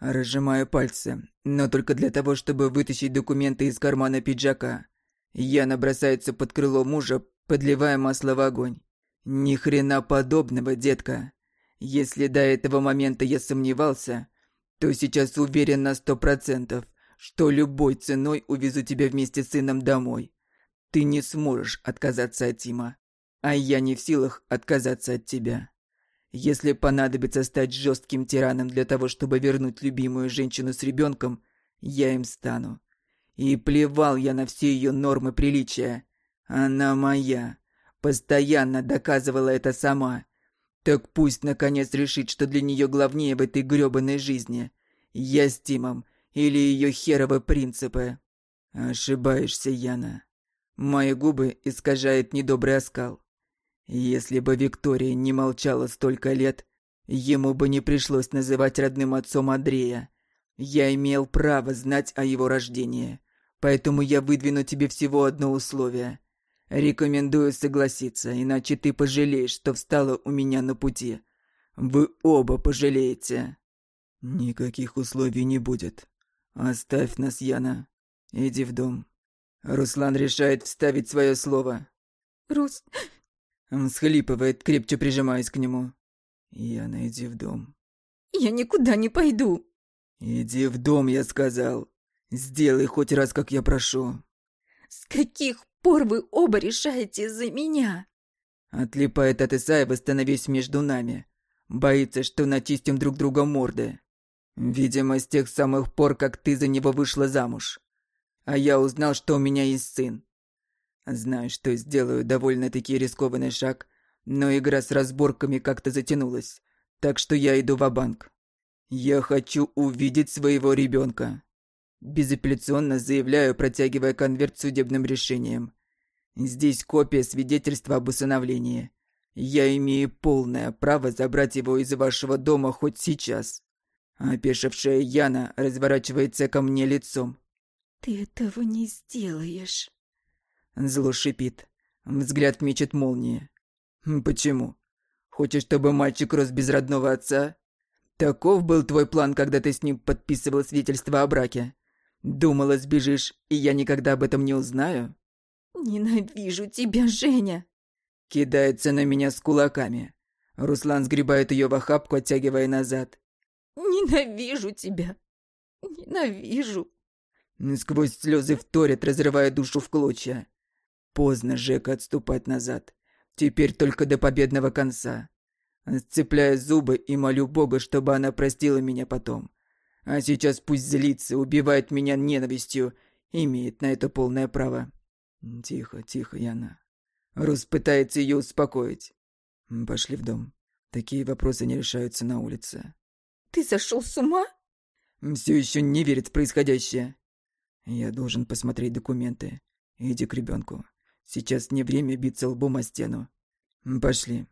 Разжимаю пальцы, но только для того, чтобы вытащить документы из кармана пиджака. Яна бросается под крыло мужа, подливая масло в огонь. Ни хрена подобного, детка. Если до этого момента я сомневался, то сейчас уверен на сто процентов, что любой ценой увезу тебя вместе с сыном домой. Ты не сможешь отказаться от Тима, а я не в силах отказаться от тебя. Если понадобится стать жестким тираном для того, чтобы вернуть любимую женщину с ребенком, я им стану. И плевал я на все ее нормы приличия. Она моя. Постоянно доказывала это сама. Так пусть наконец решит, что для нее главнее в этой грёбаной жизни. Я с Тимом или ее херовы принципы. Ошибаешься, Яна. Мои губы искажает недобрый оскал. Если бы Виктория не молчала столько лет, ему бы не пришлось называть родным отцом Андрея. Я имел право знать о его рождении, поэтому я выдвину тебе всего одно условие. Рекомендую согласиться, иначе ты пожалеешь, что встала у меня на пути. Вы оба пожалеете. Никаких условий не будет. Оставь нас, Яна. Иди в дом. Руслан решает вставить свое слово. Рус... Схлипывает, крепче прижимаясь к нему. «Яна, иди в дом». «Я никуда не пойду». «Иди в дом, я сказал. Сделай хоть раз, как я прошу». «С каких пор вы оба решаете за меня?» Отлипает от Исаева, становясь между нами. Боится, что начистим друг друга морды. Видимо, с тех самых пор, как ты за него вышла замуж. А я узнал, что у меня есть сын. Знаю, что сделаю довольно-таки рискованный шаг, но игра с разборками как-то затянулась, так что я иду в банк Я хочу увидеть своего ребенка. Безапелляционно заявляю, протягивая конверт с судебным решением. Здесь копия свидетельства об усыновлении. Я имею полное право забрать его из вашего дома хоть сейчас. Опешившая Яна разворачивается ко мне лицом. «Ты этого не сделаешь». Зло шипит. Взгляд мечет молнии. «Почему? Хочешь, чтобы мальчик рос без родного отца? Таков был твой план, когда ты с ним подписывал свидетельство о браке? Думала, сбежишь, и я никогда об этом не узнаю?» «Ненавижу тебя, Женя!» Кидается на меня с кулаками. Руслан сгребает ее в охапку, оттягивая назад. «Ненавижу тебя! Ненавижу!» Сквозь слезы вторят, разрывая душу в клочья. Поздно Жека отступать назад. Теперь только до победного конца. Сцепляя зубы и молю Бога, чтобы она простила меня потом. А сейчас пусть злится, убивает меня ненавистью. Имеет на это полное право. Тихо, тихо, Яна. Рус пытается ее успокоить. Пошли в дом. Такие вопросы не решаются на улице. Ты сошел с ума? Все еще не верит в происходящее. Я должен посмотреть документы. Иди к ребенку. Сейчас не время биться лбом о стену. Пошли.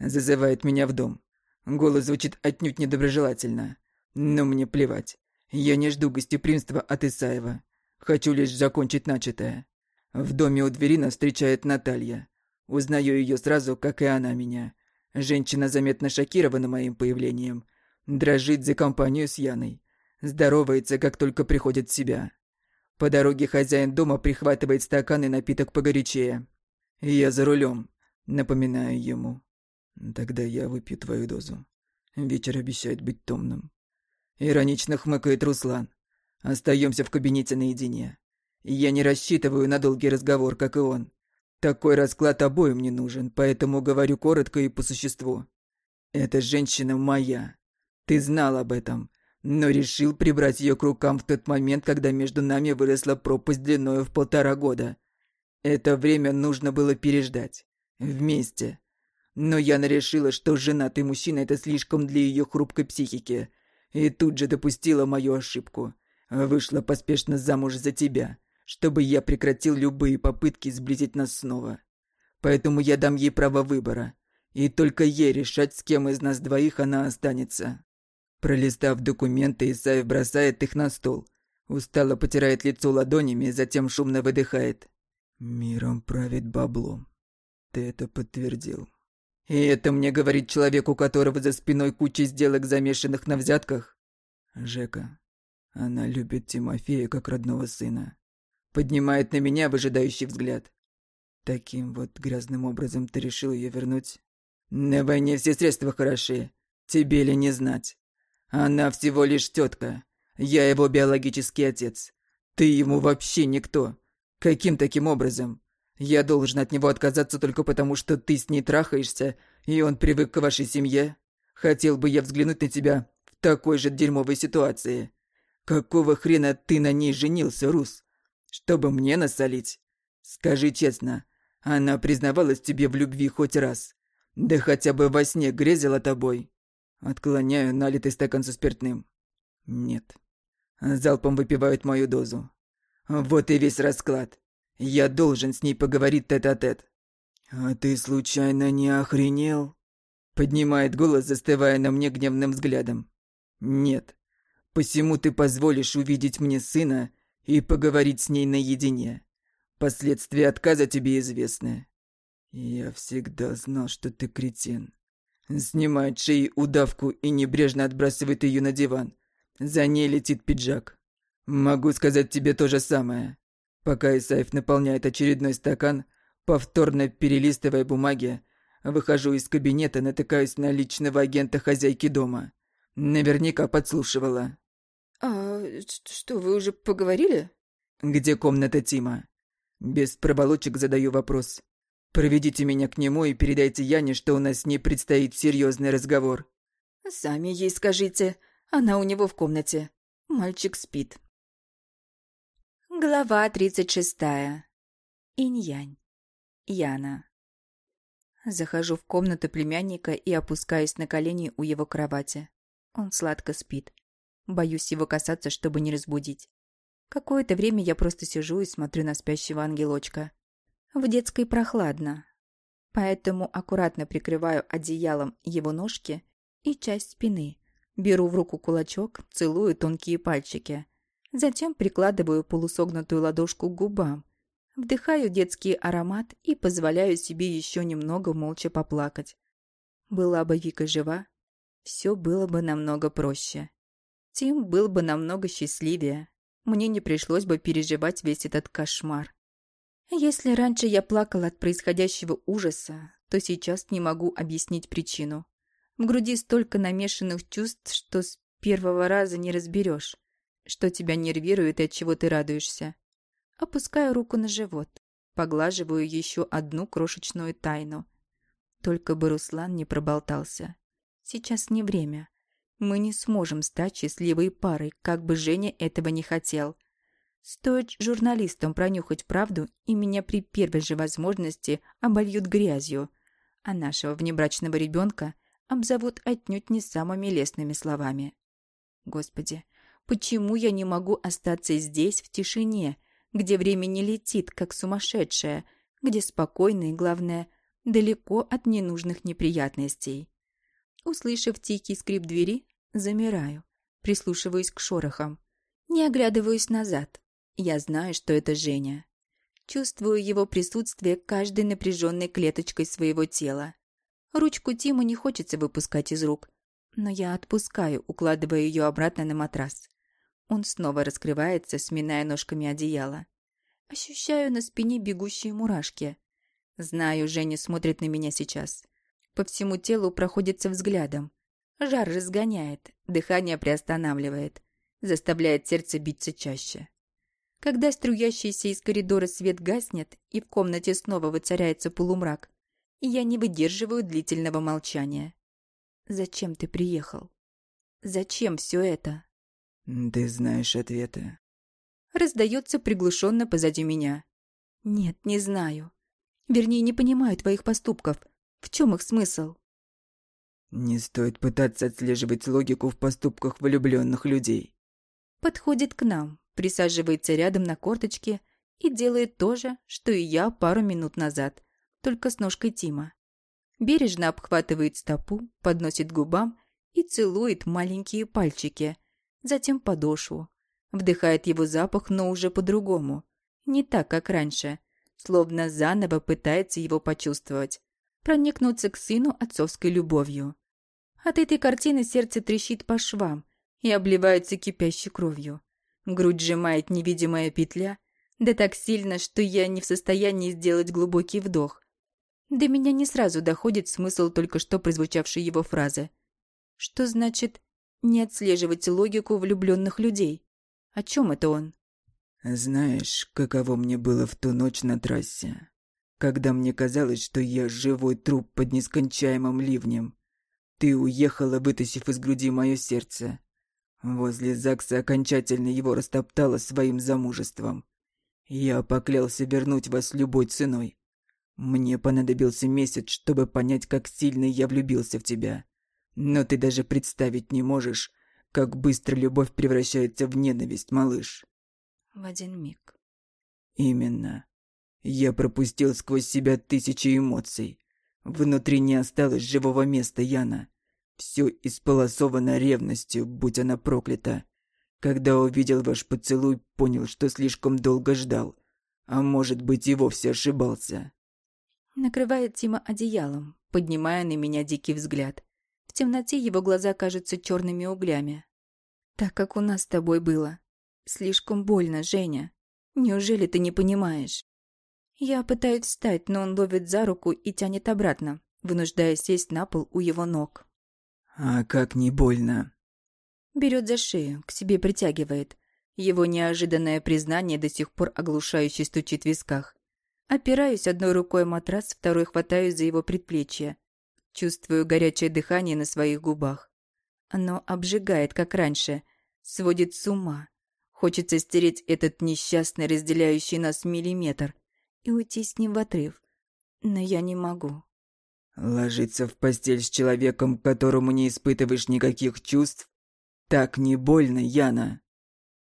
Зазывает меня в дом. Голос звучит отнюдь недоброжелательно. Но мне плевать. Я не жду гостеприимства от Исаева. Хочу лишь закончить начатое. В доме у двери нас встречает Наталья. Узнаю ее сразу, как и она меня. Женщина заметно шокирована моим появлением. Дрожит за компанию с Яной. Здоровается, как только приходит в себя. По дороге хозяин дома прихватывает стакан и напиток погорячее. «Я за рулем», — напоминаю ему. «Тогда я выпью твою дозу. Вечер обещает быть томным». Иронично хмыкает Руслан. Остаемся в кабинете наедине. Я не рассчитываю на долгий разговор, как и он. Такой расклад обоим не нужен, поэтому говорю коротко и по существу. Эта женщина моя. Ты знал об этом но решил прибрать ее к рукам в тот момент, когда между нами выросла пропасть длиною в полтора года. Это время нужно было переждать. Вместе. Но Яна решила, что женатый мужчина – это слишком для ее хрупкой психики. и тут же допустила мою ошибку. Вышла поспешно замуж за тебя, чтобы я прекратил любые попытки сблизить нас снова. Поэтому я дам ей право выбора, и только ей решать, с кем из нас двоих она останется. Пролистав документы, Исаев бросает их на стол. Устало потирает лицо ладонями, затем шумно выдыхает. «Миром правит бабло. Ты это подтвердил». «И это мне говорит человек, у которого за спиной куча сделок, замешанных на взятках?» «Жека, она любит Тимофея как родного сына. Поднимает на меня выжидающий взгляд. Таким вот грязным образом ты решил ее вернуть? На войне все средства хороши. Тебе ли не знать? Она всего лишь тетка. Я его биологический отец. Ты ему вообще никто. Каким таким образом? Я должен от него отказаться только потому, что ты с ней трахаешься, и он привык к вашей семье? Хотел бы я взглянуть на тебя в такой же дерьмовой ситуации. Какого хрена ты на ней женился, Рус? Чтобы мне насолить? Скажи честно, она признавалась тебе в любви хоть раз? Да хотя бы во сне грезила тобой? Отклоняю налитый стакан со спиртным. Нет. Залпом выпивают мою дозу. Вот и весь расклад. Я должен с ней поговорить тет-а-тет. -а, ты случайно не охренел? Поднимает голос, застывая на мне гневным взглядом. Нет. Посему ты позволишь увидеть мне сына и поговорить с ней наедине. Последствия отказа тебе известны. Я всегда знал, что ты кретин. Снимает шеи удавку и небрежно отбрасывает ее на диван. За ней летит пиджак. Могу сказать тебе то же самое. Пока Исаев наполняет очередной стакан, повторно перелистывая бумаги, выхожу из кабинета, натыкаюсь на личного агента хозяйки дома. Наверняка подслушивала. «А что, вы уже поговорили?» «Где комната Тима?» Без проволочек задаю вопрос. Проведите меня к нему и передайте Яне, что у нас с ней предстоит серьезный разговор. Сами ей скажите. Она у него в комнате. Мальчик спит. Глава тридцать шестая. Инь-янь. Яна. Захожу в комнату племянника и опускаюсь на колени у его кровати. Он сладко спит. Боюсь его касаться, чтобы не разбудить. Какое-то время я просто сижу и смотрю на спящего ангелочка. В детской прохладно, поэтому аккуратно прикрываю одеялом его ножки и часть спины. Беру в руку кулачок, целую тонкие пальчики. Затем прикладываю полусогнутую ладошку к губам. Вдыхаю детский аромат и позволяю себе еще немного молча поплакать. Была бы Вика жива, все было бы намного проще. Тим был бы намного счастливее. Мне не пришлось бы переживать весь этот кошмар. Если раньше я плакала от происходящего ужаса, то сейчас не могу объяснить причину. В груди столько намешанных чувств, что с первого раза не разберешь, что тебя нервирует и от чего ты радуешься. Опускаю руку на живот, поглаживаю еще одну крошечную тайну. Только бы Руслан не проболтался. Сейчас не время. Мы не сможем стать счастливой парой, как бы Женя этого не хотел. Стоит журналистам пронюхать правду, и меня при первой же возможности обольют грязью, а нашего внебрачного ребенка обзовут отнюдь не самыми лестными словами. Господи, почему я не могу остаться здесь, в тишине, где время не летит, как сумасшедшее, где спокойно и, главное, далеко от ненужных неприятностей? Услышав тихий скрип двери, замираю, прислушиваюсь к шорохам, не оглядываюсь назад. Я знаю, что это Женя. Чувствую его присутствие каждой напряженной клеточкой своего тела. Ручку Тиму не хочется выпускать из рук, но я отпускаю, укладывая ее обратно на матрас. Он снова раскрывается, сминая ножками одеяло. Ощущаю на спине бегущие мурашки. Знаю, Женя смотрит на меня сейчас. По всему телу проходится взглядом. Жар разгоняет, дыхание приостанавливает, заставляет сердце биться чаще. Когда струящийся из коридора свет гаснет и в комнате снова воцаряется полумрак, я не выдерживаю длительного молчания. «Зачем ты приехал? Зачем все это?» «Ты знаешь ответы». Раздается приглушенно позади меня. «Нет, не знаю. Вернее, не понимаю твоих поступков. В чем их смысл?» Не стоит пытаться отслеживать логику в поступках влюбленных людей. Подходит к нам, присаживается рядом на корточке и делает то же, что и я пару минут назад, только с ножкой Тима. Бережно обхватывает стопу, подносит губам и целует маленькие пальчики, затем подошву. Вдыхает его запах, но уже по-другому. Не так, как раньше. Словно заново пытается его почувствовать. Проникнуться к сыну отцовской любовью. От этой картины сердце трещит по швам и обливается кипящей кровью. Грудь сжимает невидимая петля, да так сильно, что я не в состоянии сделать глубокий вдох. До меня не сразу доходит смысл только что прозвучавшей его фразы. Что значит не отслеживать логику влюбленных людей? О чем это он? Знаешь, каково мне было в ту ночь на трассе, когда мне казалось, что я живой труп под нескончаемым ливнем. Ты уехала, вытащив из груди мое сердце. Возле ЗАГСа окончательно его растоптала своим замужеством. Я поклялся вернуть вас любой ценой. Мне понадобился месяц, чтобы понять, как сильно я влюбился в тебя. Но ты даже представить не можешь, как быстро любовь превращается в ненависть, малыш. В один миг. Именно. Я пропустил сквозь себя тысячи эмоций. Внутри не осталось живого места, Яна. Все исполосовано ревностью, будь она проклята. Когда увидел ваш поцелуй, понял, что слишком долго ждал. А может быть и вовсе ошибался. Накрывает Тима одеялом, поднимая на меня дикий взгляд. В темноте его глаза кажутся черными углями. Так как у нас с тобой было. Слишком больно, Женя. Неужели ты не понимаешь? Я пытаюсь встать, но он ловит за руку и тянет обратно, вынуждая сесть на пол у его ног. «А как не больно?» Берет за шею, к себе притягивает. Его неожиданное признание до сих пор оглушающе стучит в висках. Опираюсь одной рукой матрас, второй хватаюсь за его предплечье. Чувствую горячее дыхание на своих губах. Оно обжигает, как раньше, сводит с ума. Хочется стереть этот несчастный, разделяющий нас миллиметр, и уйти с ним в отрыв. Но я не могу. Ложиться в постель с человеком, которому не испытываешь никаких чувств? Так не больно, Яна.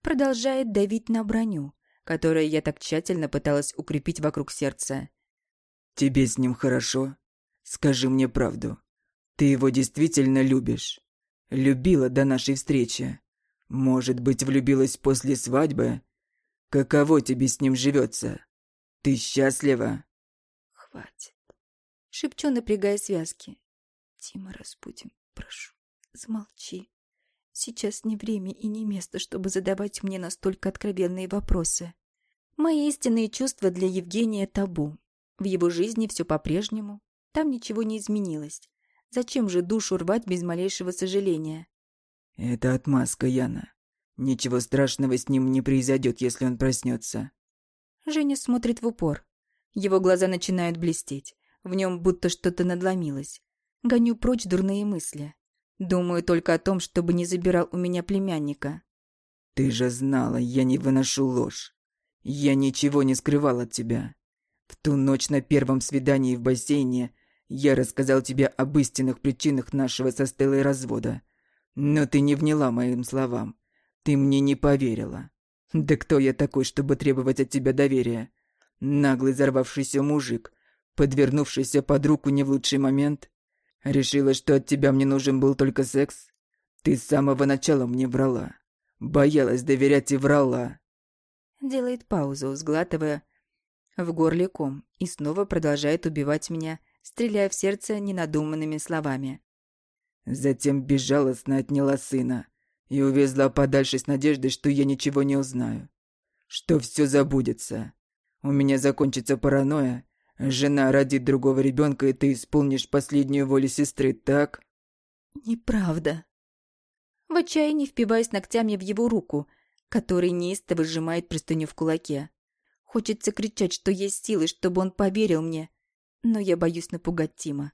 Продолжает давить на броню, которое я так тщательно пыталась укрепить вокруг сердца. «Тебе с ним хорошо? Скажи мне правду. Ты его действительно любишь? Любила до нашей встречи? Может быть, влюбилась после свадьбы? Каково тебе с ним живется? Ты счастлива?» «Хватит», — шепчу, напрягая связки. «Тима Распутин, прошу, замолчи. Сейчас не время и не место, чтобы задавать мне настолько откровенные вопросы. Мои истинные чувства для Евгения табу. В его жизни все по-прежнему. Там ничего не изменилось. Зачем же душу рвать без малейшего сожаления? Это отмазка, Яна. Ничего страшного с ним не произойдет, если он проснется. Женя смотрит в упор. Его глаза начинают блестеть. В нем будто что-то надломилось. Гоню прочь дурные мысли. Думаю только о том, чтобы не забирал у меня племянника. Ты же знала, я не выношу ложь. Я ничего не скрывал от тебя. В ту ночь на первом свидании в бассейне я рассказал тебе об истинных причинах нашего со Стеллой развода. Но ты не вняла моим словам. Ты мне не поверила. Да кто я такой, чтобы требовать от тебя доверия? Наглый взорвавшийся мужик, подвернувшийся под руку не в лучший момент? Решила, что от тебя мне нужен был только секс? Ты с самого начала мне врала. Боялась доверять и врала. Делает паузу, сглатывая в горле ком, и снова продолжает убивать меня, стреляя в сердце ненадуманными словами. Затем безжалостно отняла сына и увезла подальше с надеждой, что я ничего не узнаю. Что все забудется. У меня закончится паранойя, Жена родит другого ребенка, и ты исполнишь последнюю волю сестры, так? Неправда. В отчаянии впиваясь ногтями в его руку, который неистово сжимает простыню в кулаке. Хочется кричать, что есть силы, чтобы он поверил мне, но я боюсь напугать Тима.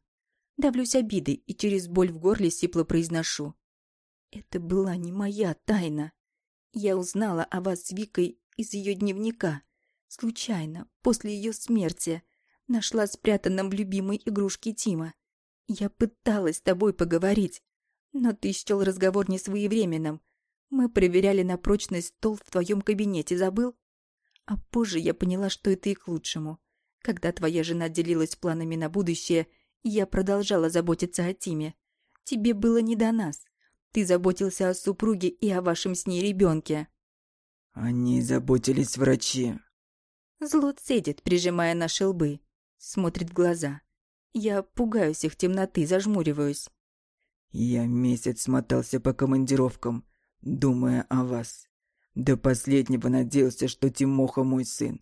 Давлюсь обидой и через боль в горле сипло произношу. Это была не моя тайна. Я узнала о вас с Викой из ее дневника. Случайно, после ее смерти. Нашла спрятанном в любимой игрушке Тима. Я пыталась с тобой поговорить, но ты счел разговор несвоевременным. Мы проверяли на прочность стол в твоем кабинете, забыл? А позже я поняла, что это и к лучшему. Когда твоя жена делилась планами на будущее, я продолжала заботиться о Тиме. Тебе было не до нас. Ты заботился о супруге и о вашем с ней ребенке. Они заботились врачи. Зло цедит, прижимая наши лбы. Смотрит в глаза. Я пугаюсь их темноты, зажмуриваюсь. Я месяц мотался по командировкам, думая о вас. До последнего надеялся, что Тимоха мой сын,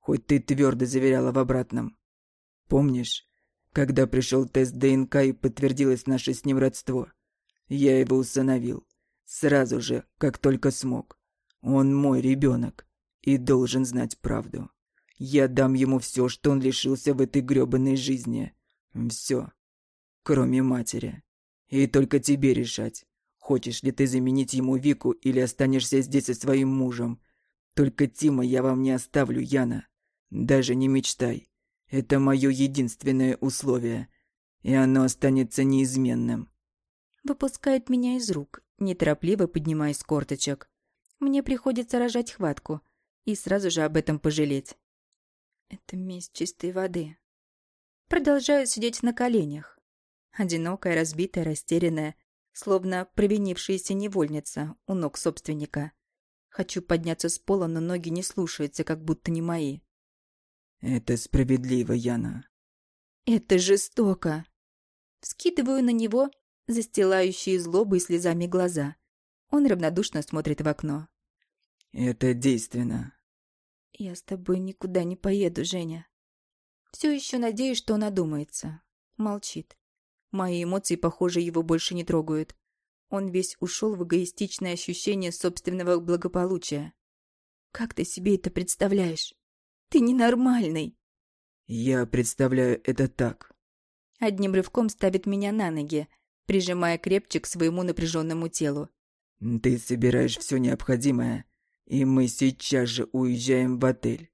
хоть ты твердо заверяла в обратном. Помнишь, когда пришел тест ДНК и подтвердилось наше с ним родство? Я его усыновил. Сразу же, как только смог. Он мой ребенок и должен знать правду. Я дам ему все, что он лишился в этой грёбаной жизни. Все. Кроме матери. И только тебе решать, Хочешь ли ты заменить ему Вику или останешься здесь со своим мужем? Только Тима я вам не оставлю, Яна. Даже не мечтай. Это мое единственное условие, и оно останется неизменным. Выпускает меня из рук, неторопливо поднимаясь с корточек. Мне приходится рожать хватку и сразу же об этом пожалеть. Это месть чистой воды. Продолжаю сидеть на коленях. Одинокая, разбитая, растерянная, словно провинившаяся невольница у ног собственника. Хочу подняться с пола, но ноги не слушаются, как будто не мои. «Это справедливо, Яна». «Это жестоко». Скидываю на него застилающие злобой слезами глаза. Он равнодушно смотрит в окно. «Это действенно». «Я с тобой никуда не поеду, Женя». Все еще надеюсь, что он одумается. Молчит. Мои эмоции, похоже, его больше не трогают. Он весь ушел в эгоистичное ощущение собственного благополучия. Как ты себе это представляешь? Ты ненормальный. Я представляю это так. Одним рывком ставит меня на ноги, прижимая крепче к своему напряженному телу. Ты собираешь все необходимое, и мы сейчас же уезжаем в отель.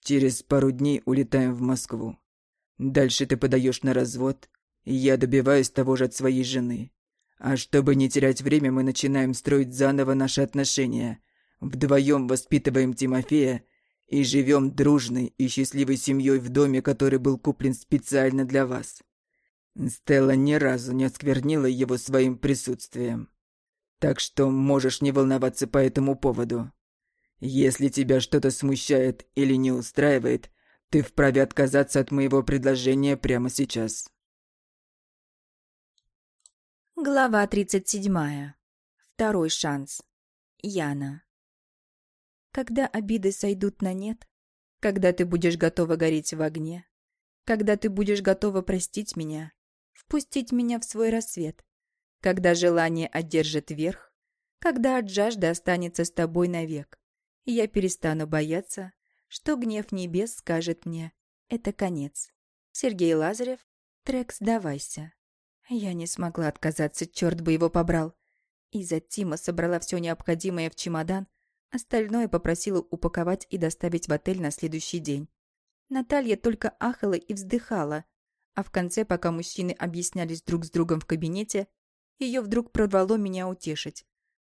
Через пару дней улетаем в Москву. Дальше ты подаешь на развод, я добиваюсь того же от своей жены. А чтобы не терять время, мы начинаем строить заново наши отношения. Вдвоем воспитываем Тимофея и живем дружной и счастливой семьей в доме, который был куплен специально для вас. Стелла ни разу не осквернила его своим присутствием. Так что можешь не волноваться по этому поводу. Если тебя что-то смущает или не устраивает, ты вправе отказаться от моего предложения прямо сейчас. Глава 37. Второй шанс. Яна. Когда обиды сойдут на нет, когда ты будешь готова гореть в огне, когда ты будешь готова простить меня, впустить меня в свой рассвет, когда желание одержит верх, когда от жажды останется с тобой навек, я перестану бояться, что гнев небес скажет мне «это конец». Сергей Лазарев, трек «Сдавайся». Я не смогла отказаться, черт бы его побрал. Из-за Тима собрала все необходимое в чемодан, остальное попросила упаковать и доставить в отель на следующий день. Наталья только ахала и вздыхала, а в конце, пока мужчины объяснялись друг с другом в кабинете, ее вдруг прорвало меня утешить.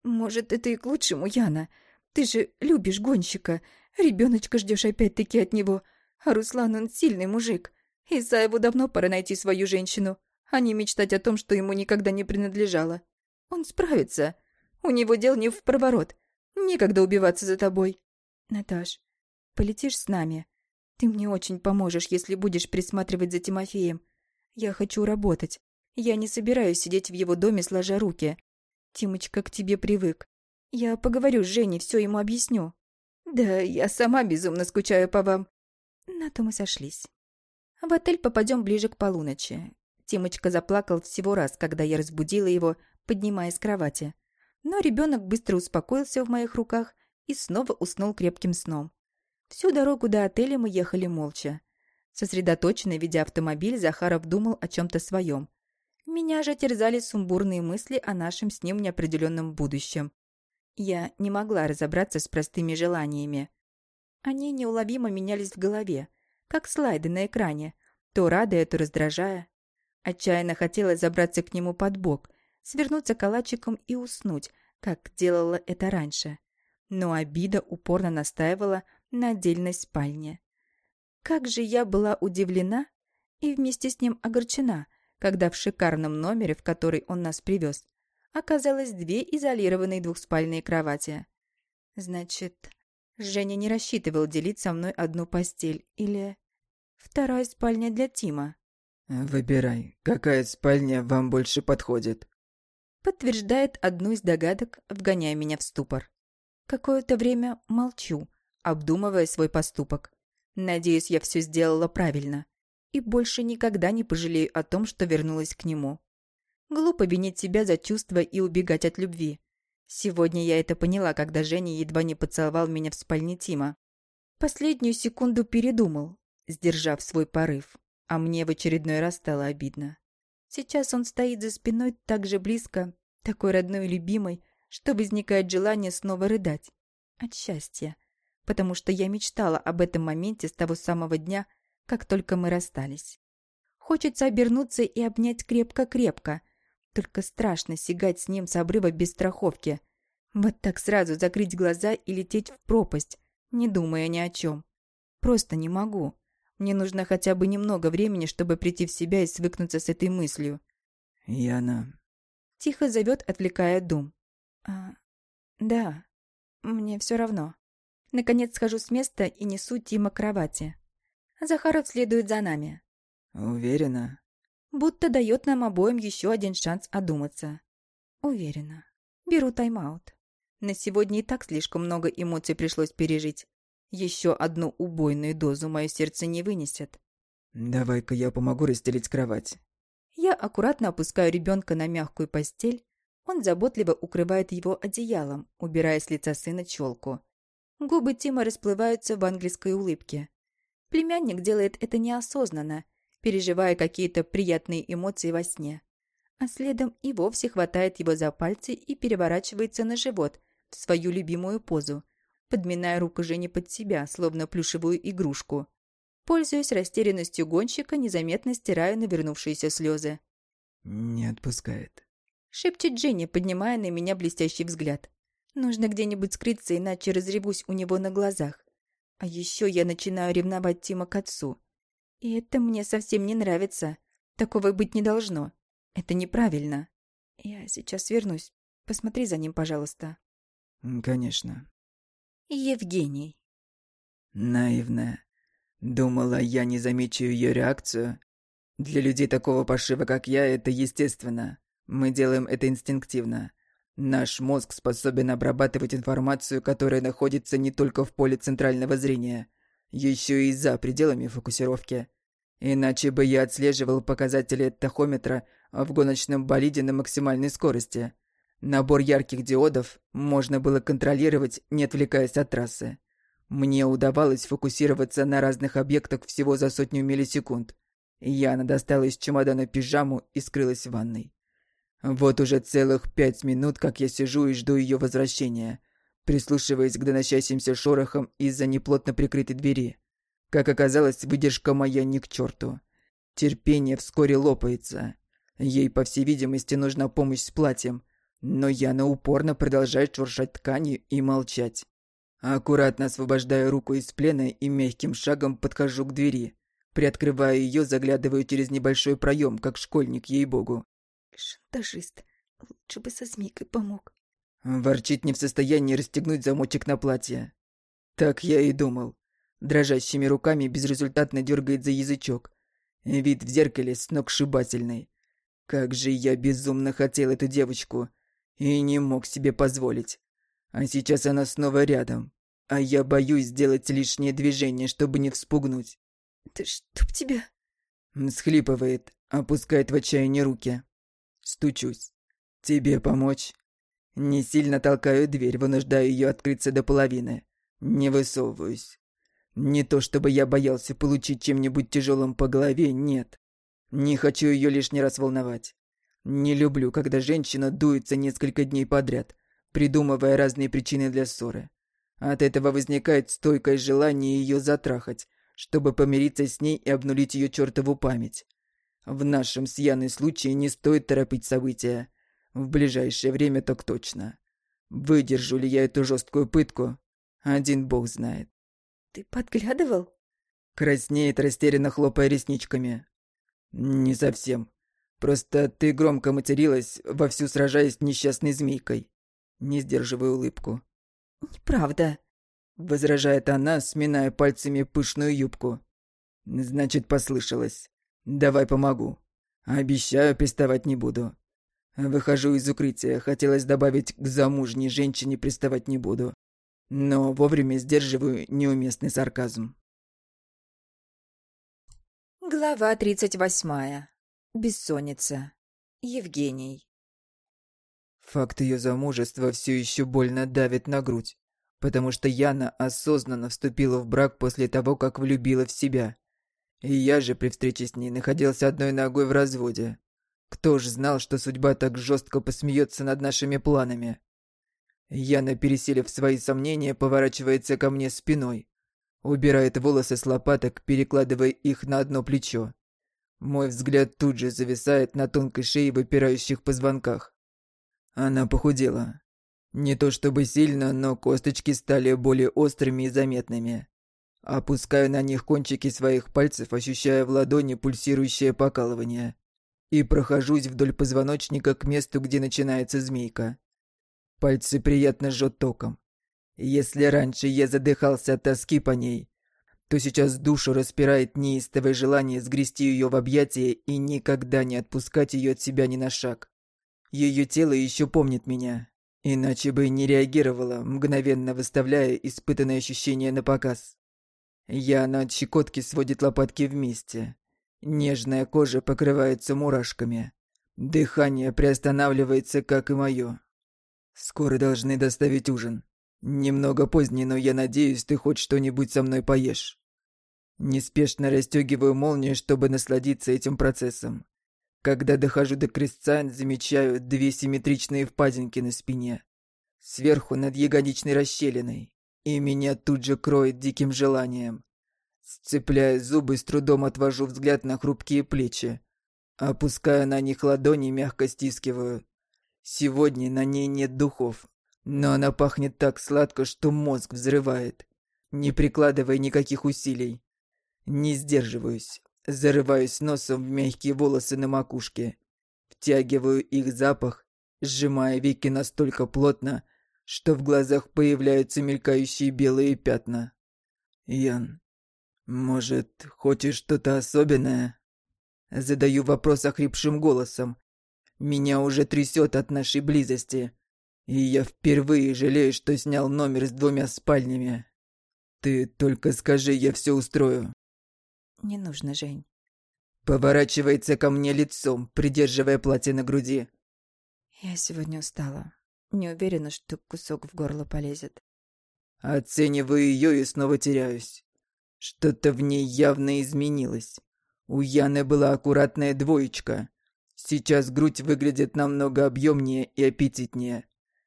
«Может, это и к лучшему, Яна. Ты же любишь гонщика. Ребеночка ждешь опять-таки от него. А Руслан, он сильный мужик. Исаеву давно пора найти свою женщину а не мечтать о том, что ему никогда не принадлежало. Он справится. У него дел не в проворот. Некогда убиваться за тобой. Наташ, полетишь с нами? Ты мне очень поможешь, если будешь присматривать за Тимофеем. Я хочу работать. Я не собираюсь сидеть в его доме, сложа руки. Тимочка к тебе привык. Я поговорю с Женей, все ему объясню. Да, я сама безумно скучаю по вам. На то мы сошлись. В отель попадем ближе к полуночи. Тимочка заплакал всего раз, когда я разбудила его, поднимая с кровати. Но ребенок быстро успокоился в моих руках и снова уснул крепким сном. Всю дорогу до отеля мы ехали молча. Сосредоточенно ведя автомобиль, Захаров думал о чем-то своем. Меня же терзали сумбурные мысли о нашем с ним неопределенном будущем. Я не могла разобраться с простыми желаниями. Они неуловимо менялись в голове, как слайды на экране, то радуя, то раздражая. Отчаянно хотелось забраться к нему под бок, свернуться калачиком и уснуть, как делала это раньше. Но обида упорно настаивала на отдельной спальне. Как же я была удивлена и вместе с ним огорчена, когда в шикарном номере, в который он нас привез, оказалось две изолированные двухспальные кровати. Значит, Женя не рассчитывал делить со мной одну постель или вторая спальня для Тима. Выбирай, какая спальня вам больше подходит. Подтверждает одну из догадок, вгоняя меня в ступор. Какое-то время молчу, обдумывая свой поступок. Надеюсь, я все сделала правильно и больше никогда не пожалею о том, что вернулась к нему. Глупо винить себя за чувства и убегать от любви. Сегодня я это поняла, когда Женя едва не поцеловал меня в спальне Тима. Последнюю секунду передумал, сдержав свой порыв, а мне в очередной раз стало обидно. Сейчас он стоит за спиной так же близко, такой родной и любимой, что возникает желание снова рыдать. От счастья. Потому что я мечтала об этом моменте с того самого дня, как только мы расстались. Хочется обернуться и обнять крепко-крепко, только страшно сигать с ним с обрыва без страховки. Вот так сразу закрыть глаза и лететь в пропасть, не думая ни о чем. Просто не могу. Мне нужно хотя бы немного времени, чтобы прийти в себя и свыкнуться с этой мыслью. Яна. Тихо зовет, отвлекая дум. А, да, мне все равно. Наконец схожу с места и несу Тима к кровати. Захаров следует за нами. Уверена? Будто дает нам обоим еще один шанс одуматься. Уверена. Беру тайм-аут. На сегодня и так слишком много эмоций пришлось пережить. Еще одну убойную дозу мое сердце не вынесет. Давай-ка я помогу расстелить кровать. Я аккуратно опускаю ребенка на мягкую постель. Он заботливо укрывает его одеялом, убирая с лица сына челку. Губы Тима расплываются в английской улыбке. Племянник делает это неосознанно, переживая какие-то приятные эмоции во сне. А следом и вовсе хватает его за пальцы и переворачивается на живот в свою любимую позу, подминая руку Жени под себя, словно плюшевую игрушку. Пользуясь растерянностью гонщика, незаметно стираю навернувшиеся слезы. «Не отпускает», — шепчет Дженни, поднимая на меня блестящий взгляд. «Нужно где-нибудь скрыться, иначе разревусь у него на глазах. А еще я начинаю ревновать Тима к отцу. И это мне совсем не нравится. Такого быть не должно. Это неправильно. Я сейчас вернусь. Посмотри за ним, пожалуйста. Конечно. Евгений. Наивная. Думала, я не замечу ее реакцию. Для людей такого пошива, как я, это естественно. Мы делаем это инстинктивно. Наш мозг способен обрабатывать информацию, которая находится не только в поле центрального зрения, еще и за пределами фокусировки. Иначе бы я отслеживал показатели тахометра в гоночном болиде на максимальной скорости. Набор ярких диодов можно было контролировать, не отвлекаясь от трассы. Мне удавалось фокусироваться на разных объектах всего за сотню миллисекунд. Яна достала из чемодана пижаму и скрылась в ванной. Вот уже целых пять минут, как я сижу и жду ее возвращения, прислушиваясь к доносящимся шорохам из-за неплотно прикрытой двери. Как оказалось, выдержка моя не к черту. Терпение вскоре лопается. Ей, по всей видимости, нужна помощь с платьем, но Яна упорно продолжает шуршать тканью и молчать. Аккуратно освобождаю руку из плена и мягким шагом подхожу к двери. Приоткрывая ее, заглядываю через небольшой проем, как школьник, ей-богу. Шантажист. Лучше бы со змейкой помог. Ворчит не в состоянии расстегнуть замочек на платье. Так я и думал. Дрожащими руками безрезультатно дергает за язычок. Вид в зеркале сногсшибательный. Как же я безумно хотел эту девочку. И не мог себе позволить. А сейчас она снова рядом. А я боюсь сделать лишнее движение, чтобы не вспугнуть. «Да чтоб тебя...» Схлипывает, опускает в отчаянии руки. Стучусь. «Тебе помочь?» Не сильно толкаю дверь, вынуждаю ее открыться до половины. Не высовываюсь. Не то чтобы я боялся получить чем-нибудь тяжелым по голове, нет. Не хочу ее лишний раз волновать. Не люблю, когда женщина дуется несколько дней подряд, придумывая разные причины для ссоры. От этого возникает стойкое желание ее затрахать, чтобы помириться с ней и обнулить ее чертову память. В нашем с Яной случае не стоит торопить события. В ближайшее время так точно. Выдержу ли я эту жесткую пытку? Один бог знает. Ты подглядывал? Краснеет, растерянно хлопая ресничками. Не совсем. Просто ты громко материлась, вовсю сражаясь с несчастной змейкой. Не сдерживая улыбку. Неправда. Возражает она, сминая пальцами пышную юбку. Значит, послышалась. Давай помогу. Обещаю, приставать не буду. Выхожу из укрытия, хотелось добавить к замужней женщине приставать не буду. Но вовремя сдерживаю неуместный сарказм. Глава тридцать восьмая. Бессонница. Евгений. Факт ее замужества все еще больно давит на грудь, потому что Яна осознанно вступила в брак после того, как влюбила в себя. И я же при встрече с ней находился одной ногой в разводе. Кто ж знал, что судьба так жестко посмеется над нашими планами? Яна, пересилив свои сомнения, поворачивается ко мне спиной, убирает волосы с лопаток, перекладывая их на одно плечо. Мой взгляд тут же зависает на тонкой шее выпирающих позвонках. Она похудела. Не то чтобы сильно, но косточки стали более острыми и заметными. Опускаю на них кончики своих пальцев, ощущая в ладони пульсирующее покалывание. И прохожусь вдоль позвоночника к месту, где начинается змейка. Пальцы приятно жжет током. Если раньше я задыхался от тоски по ней, то сейчас душу распирает неистовое желание сгрести ее в объятия и никогда не отпускать ее от себя ни на шаг. Ее тело еще помнит меня, иначе бы не реагировала, мгновенно выставляя испытанные ощущения на показ. Я на щекотке сводит лопатки вместе. Нежная кожа покрывается мурашками. Дыхание приостанавливается, как и мое. Скоро должны доставить ужин. Немного поздний, но я надеюсь, ты хоть что-нибудь со мной поешь. Неспешно расстегиваю молнию, чтобы насладиться этим процессом. Когда дохожу до крестца, замечаю две симметричные впадинки на спине. Сверху над ягодичной расщелиной. И меня тут же кроет диким желанием. Сцепляя зубы, с трудом отвожу взгляд на хрупкие плечи. Опуская на них ладони, мягко стискиваю. Сегодня на ней нет духов, но она пахнет так сладко, что мозг взрывает, не прикладывая никаких усилий. Не сдерживаюсь, зарываюсь носом в мягкие волосы на макушке, втягиваю их запах, сжимая веки настолько плотно, что в глазах появляются мелькающие белые пятна. Ян, может, хочешь что-то особенное? Задаю вопрос охрипшим голосом. Меня уже трясет от нашей близости, и я впервые жалею, что снял номер с двумя спальнями. Ты только скажи, я все устрою. Не нужно, Жень. Поворачивается ко мне лицом, придерживая платье на груди. Я сегодня устала. Не уверена, что кусок в горло полезет. Оцениваю ее и снова теряюсь. Что-то в ней явно изменилось. У Яны была аккуратная двоечка. Сейчас грудь выглядит намного объемнее и аппетитнее.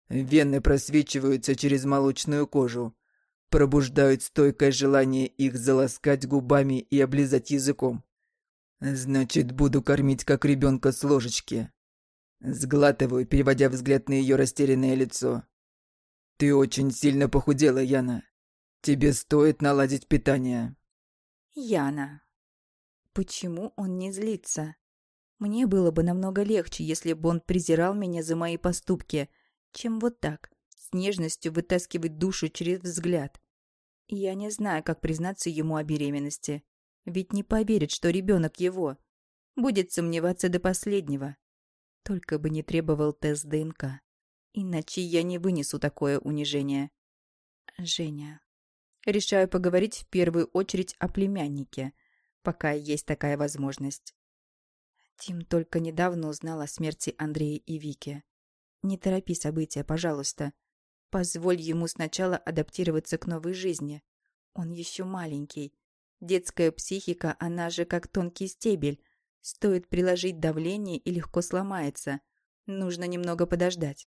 Вены просвечиваются через молочную кожу пробуждают стойкое желание их заласкать губами и облизать языком. Значит, буду кормить как ребенка с ложечки. Сглатываю, переводя взгляд на ее растерянное лицо. Ты очень сильно похудела, Яна. Тебе стоит наладить питание. Яна. Почему он не злится? Мне было бы намного легче, если бы он презирал меня за мои поступки, чем вот так, с нежностью вытаскивать душу через взгляд. Я не знаю, как признаться ему о беременности. Ведь не поверит, что ребенок его. Будет сомневаться до последнего. Только бы не требовал тест ДНК. Иначе я не вынесу такое унижение. Женя. Решаю поговорить в первую очередь о племяннике, пока есть такая возможность. Тим только недавно узнал о смерти Андрея и Вики. Не торопи события, пожалуйста. Позволь ему сначала адаптироваться к новой жизни. Он еще маленький. Детская психика, она же как тонкий стебель. Стоит приложить давление и легко сломается. Нужно немного подождать.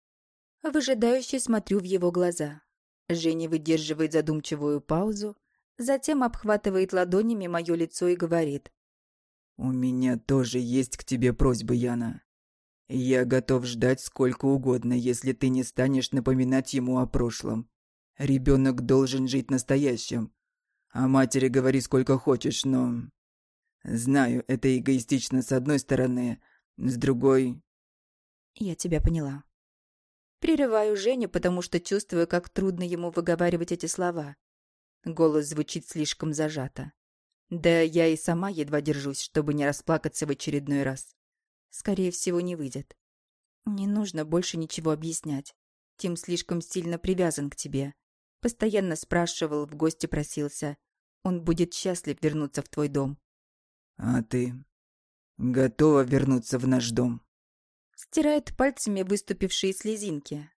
Выжидающе смотрю в его глаза. Женя выдерживает задумчивую паузу, затем обхватывает ладонями мое лицо и говорит. У меня тоже есть к тебе просьба, Яна. Я готов ждать сколько угодно, если ты не станешь напоминать ему о прошлом. Ребенок должен жить настоящим. О матери говори сколько хочешь, но... Знаю, это эгоистично с одной стороны, с другой... Я тебя поняла. Прерываю Женю, потому что чувствую, как трудно ему выговаривать эти слова. Голос звучит слишком зажато. Да я и сама едва держусь, чтобы не расплакаться в очередной раз. Скорее всего, не выйдет. Не нужно больше ничего объяснять. Тим слишком сильно привязан к тебе. Постоянно спрашивал, в гости просился. Он будет счастлив вернуться в твой дом. А ты готова вернуться в наш дом? Стирает пальцами выступившие слезинки.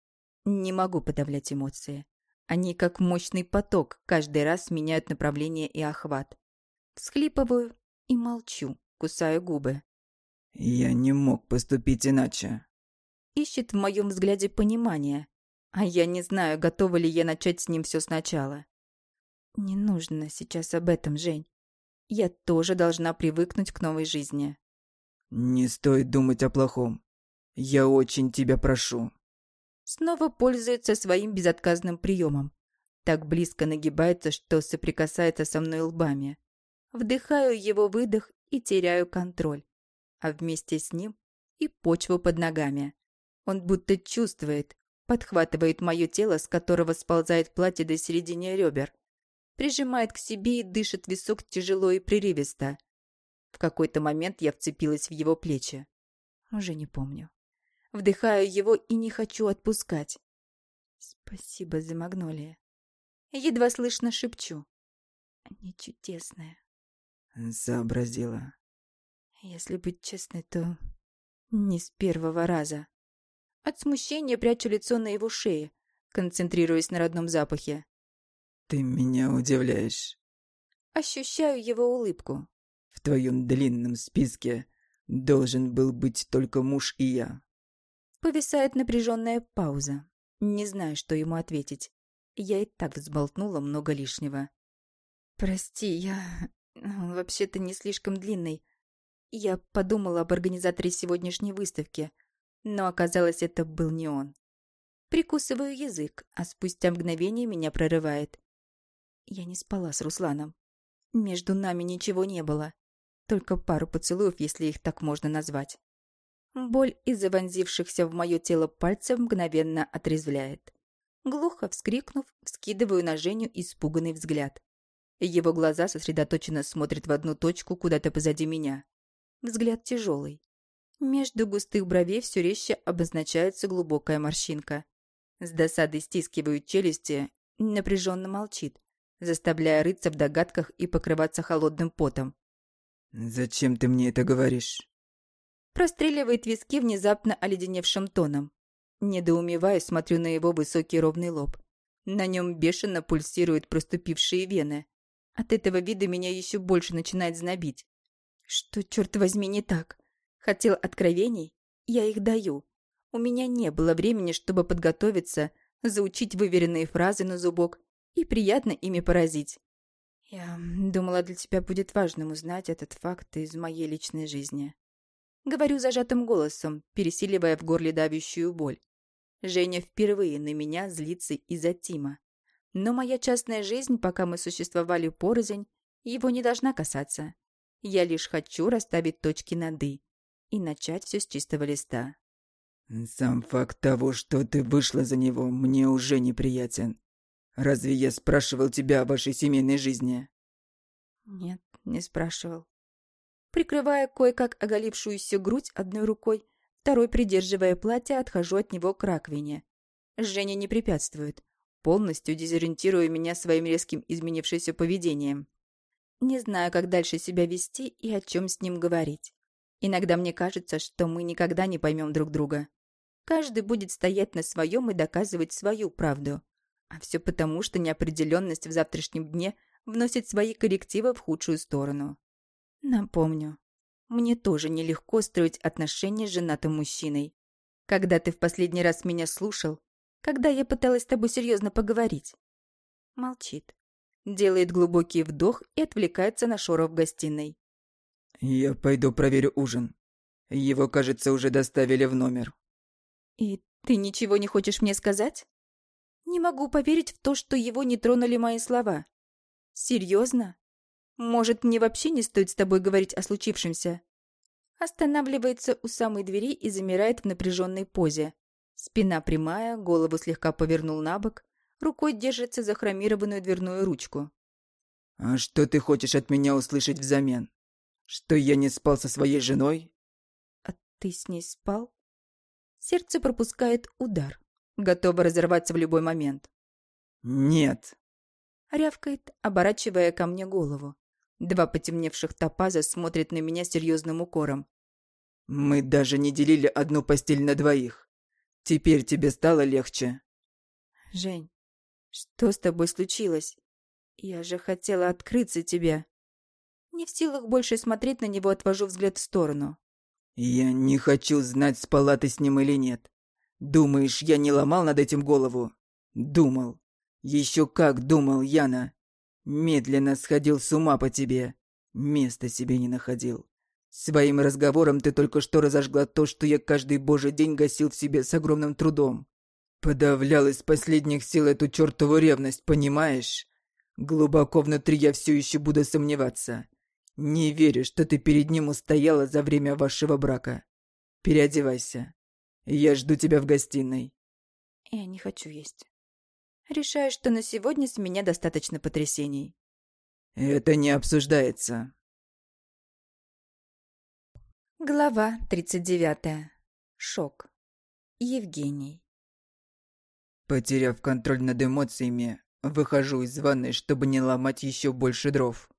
Не могу подавлять эмоции. Они, как мощный поток, каждый раз меняют направление и охват. Всхлипываю и молчу, кусая губы. «Я не мог поступить иначе». Ищет в моем взгляде понимание, а я не знаю, готова ли я начать с ним все сначала. Не нужно сейчас об этом, Жень. Я тоже должна привыкнуть к новой жизни. Не стоит думать о плохом. Я очень тебя прошу. Снова пользуется своим безотказным приемом. Так близко нагибается, что соприкасается со мной лбами. Вдыхаю его выдох и теряю контроль. А вместе с ним и почву под ногами. Он будто чувствует, подхватывает мое тело, с которого сползает платье до середины ребер. Прижимает к себе и дышит висок тяжело и прерывисто. В какой-то момент я вцепилась в его плечи. Уже не помню. Вдыхаю его и не хочу отпускать. Спасибо за магнолия. Едва слышно шепчу. Они чудесные сообразила. Если быть честной, то не с первого раза. От смущения прячу лицо на его шее, концентрируясь на родном запахе. Ты меня удивляешь. Ощущаю его улыбку. В твоем длинном списке должен был быть только муж и я. Повисает напряженная пауза. Не знаю, что ему ответить. Я и так взболтнула много лишнего. «Прости, я... Вообще-то не слишком длинный. Я подумала об организаторе сегодняшней выставки, но оказалось, это был не он. Прикусываю язык, а спустя мгновение меня прорывает. Я не спала с Русланом. Между нами ничего не было. Только пару поцелуев, если их так можно назвать. Боль из-за вонзившихся в мое тело пальцев мгновенно отрезвляет. Глухо вскрикнув, вскидываю на Женю испуганный взгляд. Его глаза сосредоточенно смотрят в одну точку куда-то позади меня. Взгляд тяжелый. Между густых бровей все резче обозначается глубокая морщинка. С досадой стискиваю челюсти, напряженно молчит, заставляя рыться в догадках и покрываться холодным потом. «Зачем ты мне это говоришь?» Простреливает виски внезапно оледеневшим тоном. Недоумеваю, смотрю на его высокий ровный лоб. На нем бешено пульсируют проступившие вены. От этого вида меня еще больше начинает знобить. Что, черт возьми, не так? Хотел откровений? Я их даю. У меня не было времени, чтобы подготовиться, заучить выверенные фразы на зубок и приятно ими поразить. Я думала, для тебя будет важным узнать этот факт из моей личной жизни. Говорю зажатым голосом, пересиливая в горле давящую боль. Женя впервые на меня злится из-за Тима. Но моя частная жизнь, пока мы существовали порознь, его не должна касаться. Я лишь хочу расставить точки над «и» и начать все с чистого листа. «Сам факт того, что ты вышла за него, мне уже неприятен. Разве я спрашивал тебя о вашей семейной жизни?» «Нет, не спрашивал». Прикрывая кое-как оголившуюся грудь одной рукой, второй, придерживая платье, отхожу от него к раковине. Женя не препятствует полностью дезориентируя меня своим резким изменившимся поведением. Не знаю, как дальше себя вести и о чем с ним говорить. Иногда мне кажется, что мы никогда не поймем друг друга. Каждый будет стоять на своем и доказывать свою правду. А все потому, что неопределенность в завтрашнем дне вносит свои коррективы в худшую сторону. Напомню, мне тоже нелегко строить отношения с женатым мужчиной. Когда ты в последний раз меня слушал, когда я пыталась с тобой серьезно поговорить?» Молчит. Делает глубокий вдох и отвлекается на Шора в гостиной. Я пойду проверю ужин. Его, кажется, уже доставили в номер. И ты ничего не хочешь мне сказать? Не могу поверить в то, что его не тронули мои слова. Серьезно? Может, мне вообще не стоит с тобой говорить о случившемся? Останавливается у самой двери и замирает в напряженной позе. Спина прямая, голову слегка повернул на бок, рукой держится за хромированную дверную ручку. «А что ты хочешь от меня услышать взамен? Что я не спал со своей женой?» «А ты с ней спал?» Сердце пропускает удар, готово разорваться в любой момент. «Нет!» Рявкает, оборачивая ко мне голову. Два потемневших топаза смотрят на меня серьезным укором. «Мы даже не делили одну постель на двоих. Теперь тебе стало легче?» «Жень, что с тобой случилось? Я же хотела открыться тебе». Не в силах больше смотреть на него, отвожу взгляд в сторону. «Я не хочу знать, спала ты с ним или нет. Думаешь, я не ломал над этим голову? Думал. Еще как думал, Яна. Медленно сходил с ума по тебе. Места себе не находил. Своим разговором ты только что разожгла то, что я каждый божий день гасил в себе с огромным трудом. Подавлял из последних сил эту чертову ревность, понимаешь? Глубоко внутри я все еще буду сомневаться. Не верю, что ты перед ним устояла за время вашего брака. Переодевайся. Я жду тебя в гостиной. Я не хочу есть. Решаю, что на сегодня с меня достаточно потрясений. Это не обсуждается. Глава 39. Шок. Евгений. Потеряв контроль над эмоциями, выхожу из ванной, чтобы не ломать еще больше дров.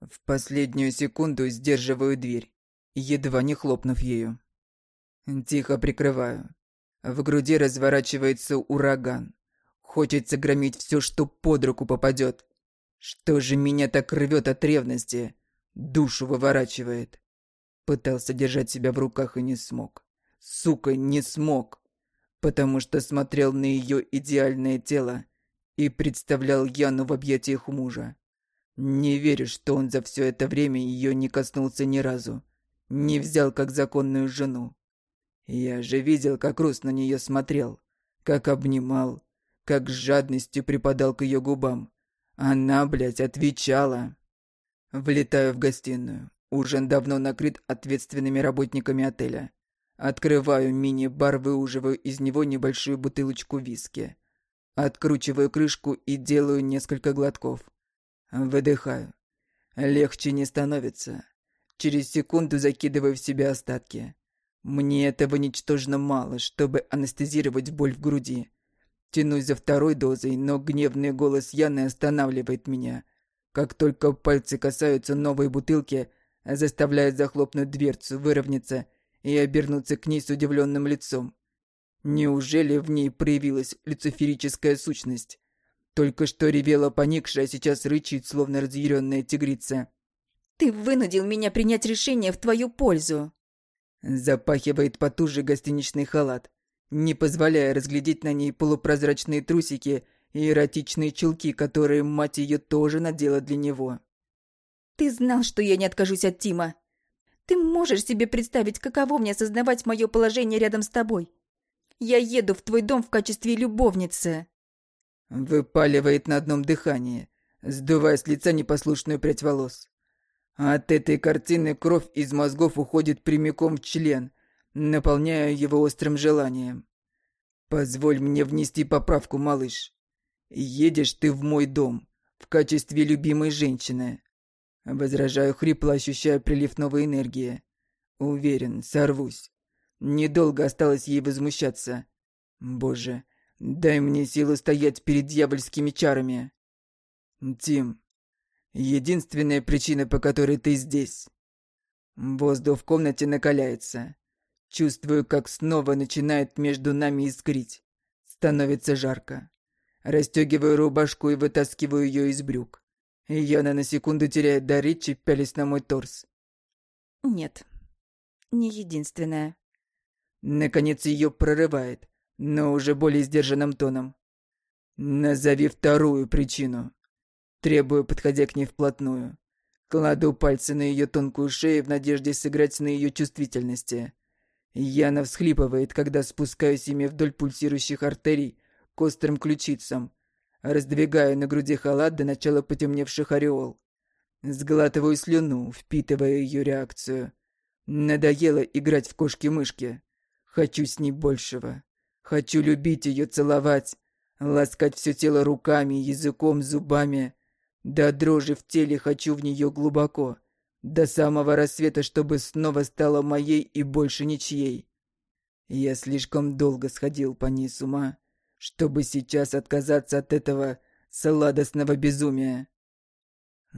В последнюю секунду сдерживаю дверь, едва не хлопнув ею. Тихо прикрываю. В груди разворачивается ураган. Хочется громить все, что под руку попадет. Что же меня так рвет от ревности? Душу выворачивает. Пытался держать себя в руках и не смог. Сука, не смог. Потому что смотрел на ее идеальное тело и представлял Яну в объятиях мужа. Не верю, что он за все это время ее не коснулся ни разу. Не взял как законную жену. Я же видел, как Рус на нее смотрел, как обнимал, как с жадностью припадал к ее губам. Она, блядь, отвечала. Влетаю в гостиную. Ужин давно накрыт ответственными работниками отеля. Открываю мини-бар, выуживаю из него небольшую бутылочку виски. Откручиваю крышку и делаю несколько глотков. Выдыхаю. Легче не становится. Через секунду закидываю в себя остатки. Мне этого ничтожно мало, чтобы анестезировать боль в груди. Тянусь за второй дозой, но гневный голос Яны останавливает меня. Как только пальцы касаются новой бутылки, заставляет захлопнуть дверцу, выровняться и обернуться к ней с удивленным лицом. Неужели в ней проявилась люциферическая сущность? Только что ревела поникшая, а сейчас рычит, словно разъяренная тигрица. «Ты вынудил меня принять решение в твою пользу!» Запахивает потуже гостиничный халат не позволяя разглядеть на ней полупрозрачные трусики и эротичные чулки, которые мать ее тоже надела для него. «Ты знал, что я не откажусь от Тима. Ты можешь себе представить, каково мне осознавать мое положение рядом с тобой? Я еду в твой дом в качестве любовницы». Выпаливает на одном дыхании, сдувая с лица непослушную прядь волос. От этой картины кровь из мозгов уходит прямиком в член – наполняя его острым желанием. «Позволь мне внести поправку, малыш. Едешь ты в мой дом в качестве любимой женщины». Возражаю хрипло, ощущая прилив новой энергии. Уверен, сорвусь. Недолго осталось ей возмущаться. Боже, дай мне силу стоять перед дьявольскими чарами. Тим, единственная причина, по которой ты здесь. Воздух в комнате накаляется. Чувствую, как снова начинает между нами искрить. Становится жарко. Растёгиваю рубашку и вытаскиваю ее из брюк. Яна на секунду теряет дар речи, пялись на мой торс. Нет, не единственная. Наконец ее прорывает, но уже более сдержанным тоном. Назови вторую причину. Требую, подходя к ней вплотную. Кладу пальцы на ее тонкую шею в надежде сыграть на ее чувствительности. Яна всхлипывает, когда спускаюсь ими вдоль пульсирующих артерий к острым ключицам. Раздвигаю на груди халат до начала потемневших ореол. Сглатываю слюну, впитывая ее реакцию. Надоело играть в кошки-мышки. Хочу с ней большего. Хочу любить ее, целовать, ласкать все тело руками, языком, зубами. До дрожи в теле хочу в нее глубоко. До самого рассвета, чтобы снова стала моей и больше ничьей. Я слишком долго сходил по ней с ума, чтобы сейчас отказаться от этого сладостного безумия.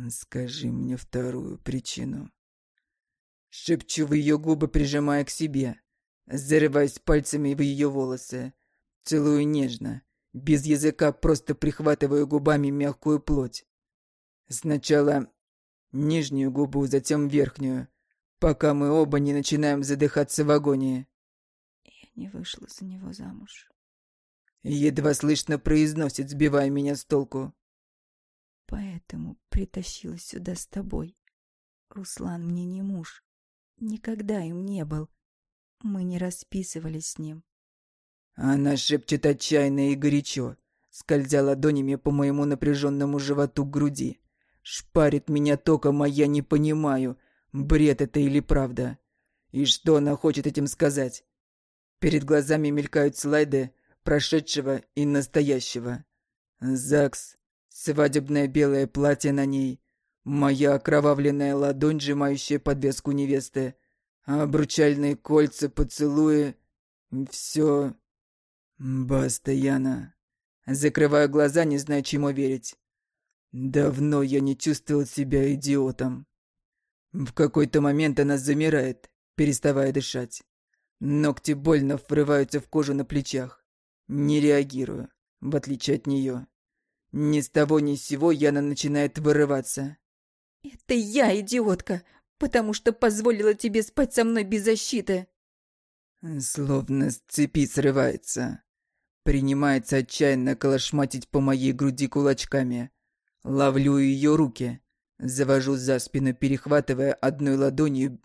Скажи мне вторую причину. Шепчу в ее губы, прижимая к себе. Зарываюсь пальцами в ее волосы. Целую нежно. Без языка просто прихватываю губами мягкую плоть. Сначала нижнюю губу, затем верхнюю, пока мы оба не начинаем задыхаться в агонии. Я не вышла за него замуж. Едва слышно произносит, сбивая меня с толку. Поэтому притащила сюда с тобой. Руслан мне не муж. Никогда им не был. Мы не расписывались с ним. Она шепчет отчаянно и горячо, скользя ладонями по моему напряженному животу к груди. Шпарит меня током, а я не понимаю, бред это или правда. И что она хочет этим сказать? Перед глазами мелькают слайды прошедшего и настоящего. ЗАГС, свадебное белое платье на ней, моя окровавленная ладонь, сжимающая подвеску невесты, обручальные кольца, поцелуи. Все. Баста, Яна. Закрываю глаза, не зная, чему верить. Давно я не чувствовал себя идиотом. В какой-то момент она замирает, переставая дышать. Ногти больно врываются в кожу на плечах. Не реагирую, в отличие от нее. Ни с того ни с сего Яна начинает вырываться. «Это я, идиотка, потому что позволила тебе спать со мной без защиты!» Словно с цепи срывается. Принимается отчаянно колошматить по моей груди кулачками. Ловлю ее руки. Завожу за спину, перехватывая одной ладонью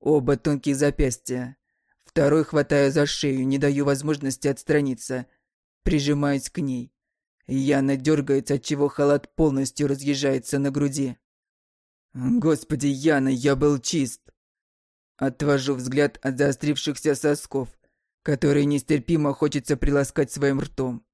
оба тонкие запястья. Второй хватаю за шею, не даю возможности отстраниться. Прижимаюсь к ней. Яна дергается, отчего халат полностью разъезжается на груди. Господи, Яна, я был чист. Отвожу взгляд от заострившихся сосков, которые нестерпимо хочется приласкать своим ртом.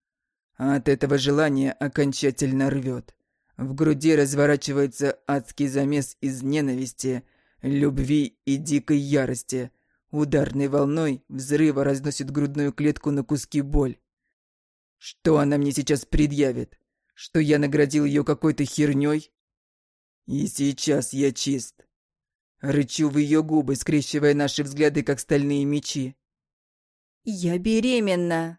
От этого желания окончательно рвет. В груди разворачивается адский замес из ненависти, любви и дикой ярости. Ударной волной взрыва разносит грудную клетку на куски боль. Что она мне сейчас предъявит? Что я наградил ее какой-то херней? И сейчас я чист. Рычу в ее губы, скрещивая наши взгляды, как стальные мечи. «Я беременна!»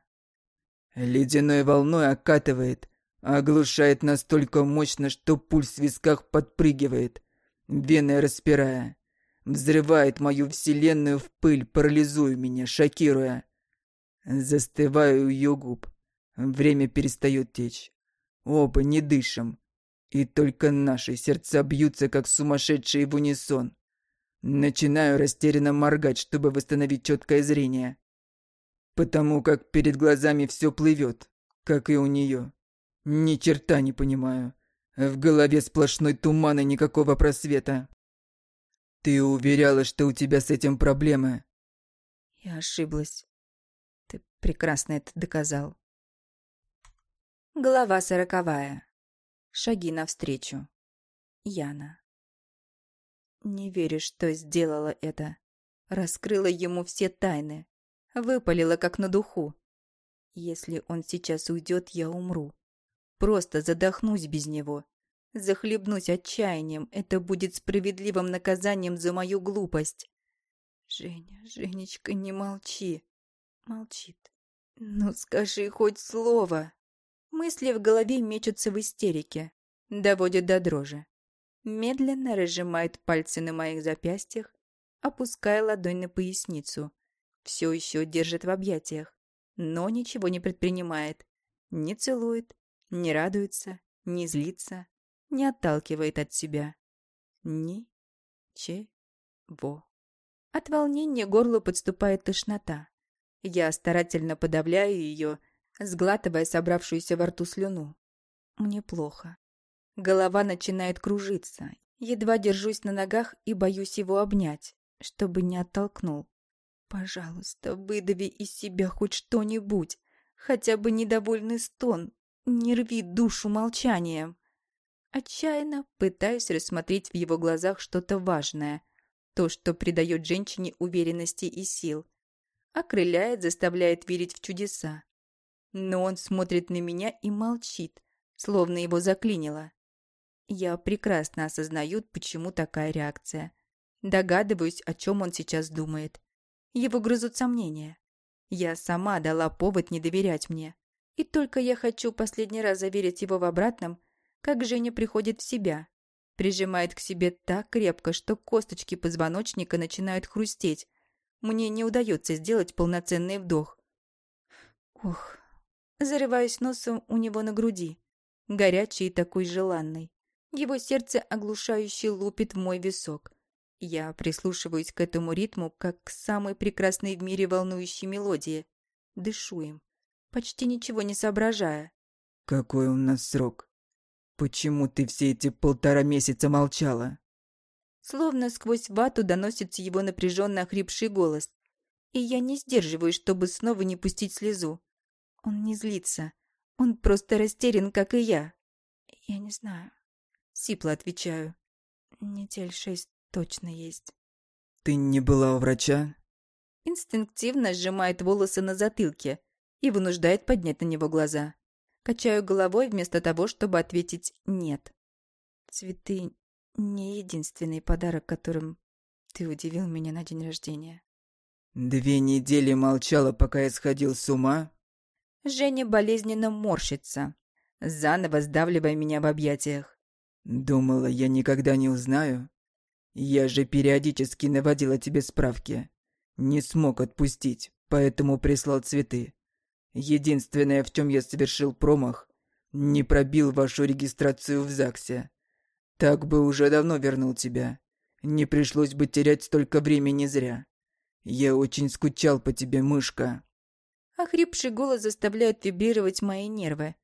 Ледяной волной окатывает, оглушает настолько мощно, что пульс в висках подпрыгивает, вены распирая. Взрывает мою вселенную в пыль, парализуя меня, шокируя. Застываю у ее губ. Время перестает течь. Оба не дышим. И только наши сердца бьются, как сумасшедшие в унисон. Начинаю растерянно моргать, чтобы восстановить четкое зрение потому как перед глазами все плывет, как и у нее. Ни черта не понимаю. В голове сплошной туман и никакого просвета. Ты уверяла, что у тебя с этим проблемы. Я ошиблась. Ты прекрасно это доказал. Глава сороковая. Шаги навстречу. Яна. Не веришь, что сделала это. Раскрыла ему все тайны. Выпалила, как на духу. Если он сейчас уйдет, я умру. Просто задохнусь без него. Захлебнусь отчаянием. Это будет справедливым наказанием за мою глупость. Женя, Женечка, не молчи. Молчит. Ну, скажи хоть слово. Мысли в голове мечутся в истерике. Доводит до дрожи. Медленно разжимает пальцы на моих запястьях, опуская ладонь на поясницу все еще держит в объятиях, но ничего не предпринимает, не целует, не радуется, не злится, не отталкивает от себя. Ни-че-во. От волнения горло подступает тошнота. Я старательно подавляю ее, сглатывая собравшуюся во рту слюну. Мне плохо. Голова начинает кружиться. Едва держусь на ногах и боюсь его обнять, чтобы не оттолкнул. Пожалуйста, выдави из себя хоть что-нибудь, хотя бы недовольный стон, не рви душу молчанием. Отчаянно пытаюсь рассмотреть в его глазах что-то важное, то, что придает женщине уверенности и сил, окрыляет, заставляет верить в чудеса. Но он смотрит на меня и молчит, словно его заклинило. Я прекрасно осознаю, почему такая реакция. Догадываюсь, о чем он сейчас думает. Его грызут сомнения. Я сама дала повод не доверять мне. И только я хочу последний раз заверить его в обратном, как Женя приходит в себя. Прижимает к себе так крепко, что косточки позвоночника начинают хрустеть. Мне не удается сделать полноценный вдох. Ох, зарываюсь носом у него на груди. Горячий и такой желанный. Его сердце оглушающе лупит в мой висок. Я прислушиваюсь к этому ритму, как к самой прекрасной в мире волнующей мелодии. Дышу им, почти ничего не соображая. «Какой у нас срок? Почему ты все эти полтора месяца молчала?» Словно сквозь вату доносится его напряженно охрипший голос. И я не сдерживаюсь, чтобы снова не пустить слезу. Он не злится. Он просто растерян, как и я. Я не знаю. Сипло отвечаю. Недель шесть точно есть. «Ты не была у врача?» Инстинктивно сжимает волосы на затылке и вынуждает поднять на него глаза. Качаю головой вместо того, чтобы ответить «нет». Цветы — не единственный подарок, которым ты удивил меня на день рождения. «Две недели молчала, пока я сходил с ума?» Женя болезненно морщится, заново сдавливая меня в объятиях. «Думала, я никогда не узнаю? Я же периодически наводила тебе справки. Не смог отпустить, поэтому прислал цветы. Единственное, в чем я совершил промах, не пробил вашу регистрацию в ЗАГСе. Так бы уже давно вернул тебя. Не пришлось бы терять столько времени зря. Я очень скучал по тебе, мышка». Охрипший голос заставляет вибрировать мои нервы.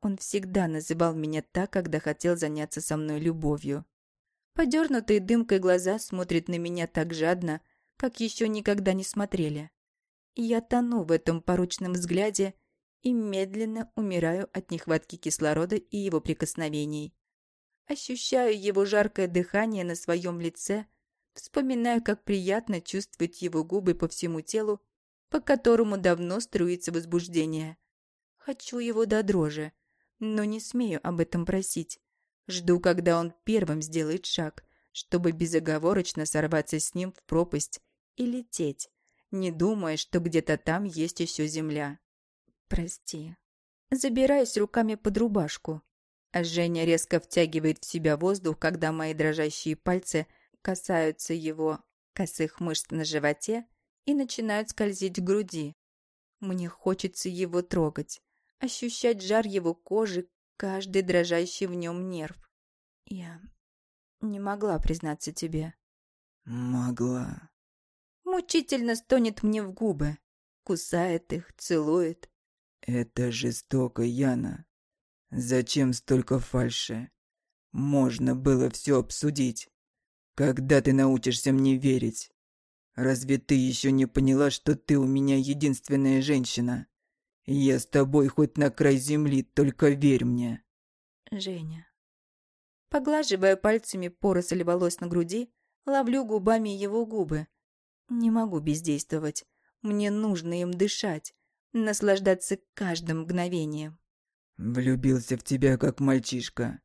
Он всегда называл меня так, когда хотел заняться со мной любовью. Подернутые дымкой глаза смотрят на меня так жадно, как еще никогда не смотрели. Я тону в этом порочном взгляде и медленно умираю от нехватки кислорода и его прикосновений. Ощущаю его жаркое дыхание на своем лице, вспоминаю, как приятно чувствовать его губы по всему телу, по которому давно струится возбуждение. Хочу его до дрожи, но не смею об этом просить. Жду, когда он первым сделает шаг, чтобы безоговорочно сорваться с ним в пропасть и лететь, не думая, что где-то там есть еще земля. Прости. Забираюсь руками под рубашку, а Женя резко втягивает в себя воздух, когда мои дрожащие пальцы касаются его косых мышц на животе и начинают скользить к груди. Мне хочется его трогать, ощущать жар его кожи, каждый дрожащий в нем нерв. Я не могла признаться тебе. Могла. Мучительно стонет мне в губы, кусает их, целует. Это жестоко, Яна. Зачем столько фальши? Можно было все обсудить. Когда ты научишься мне верить? Разве ты еще не поняла, что ты у меня единственная женщина? Я с тобой хоть на край земли, только верь мне. Женя. Поглаживая пальцами поросль волос на груди, ловлю губами его губы. Не могу бездействовать. Мне нужно им дышать, наслаждаться каждым мгновением. Влюбился в тебя как мальчишка.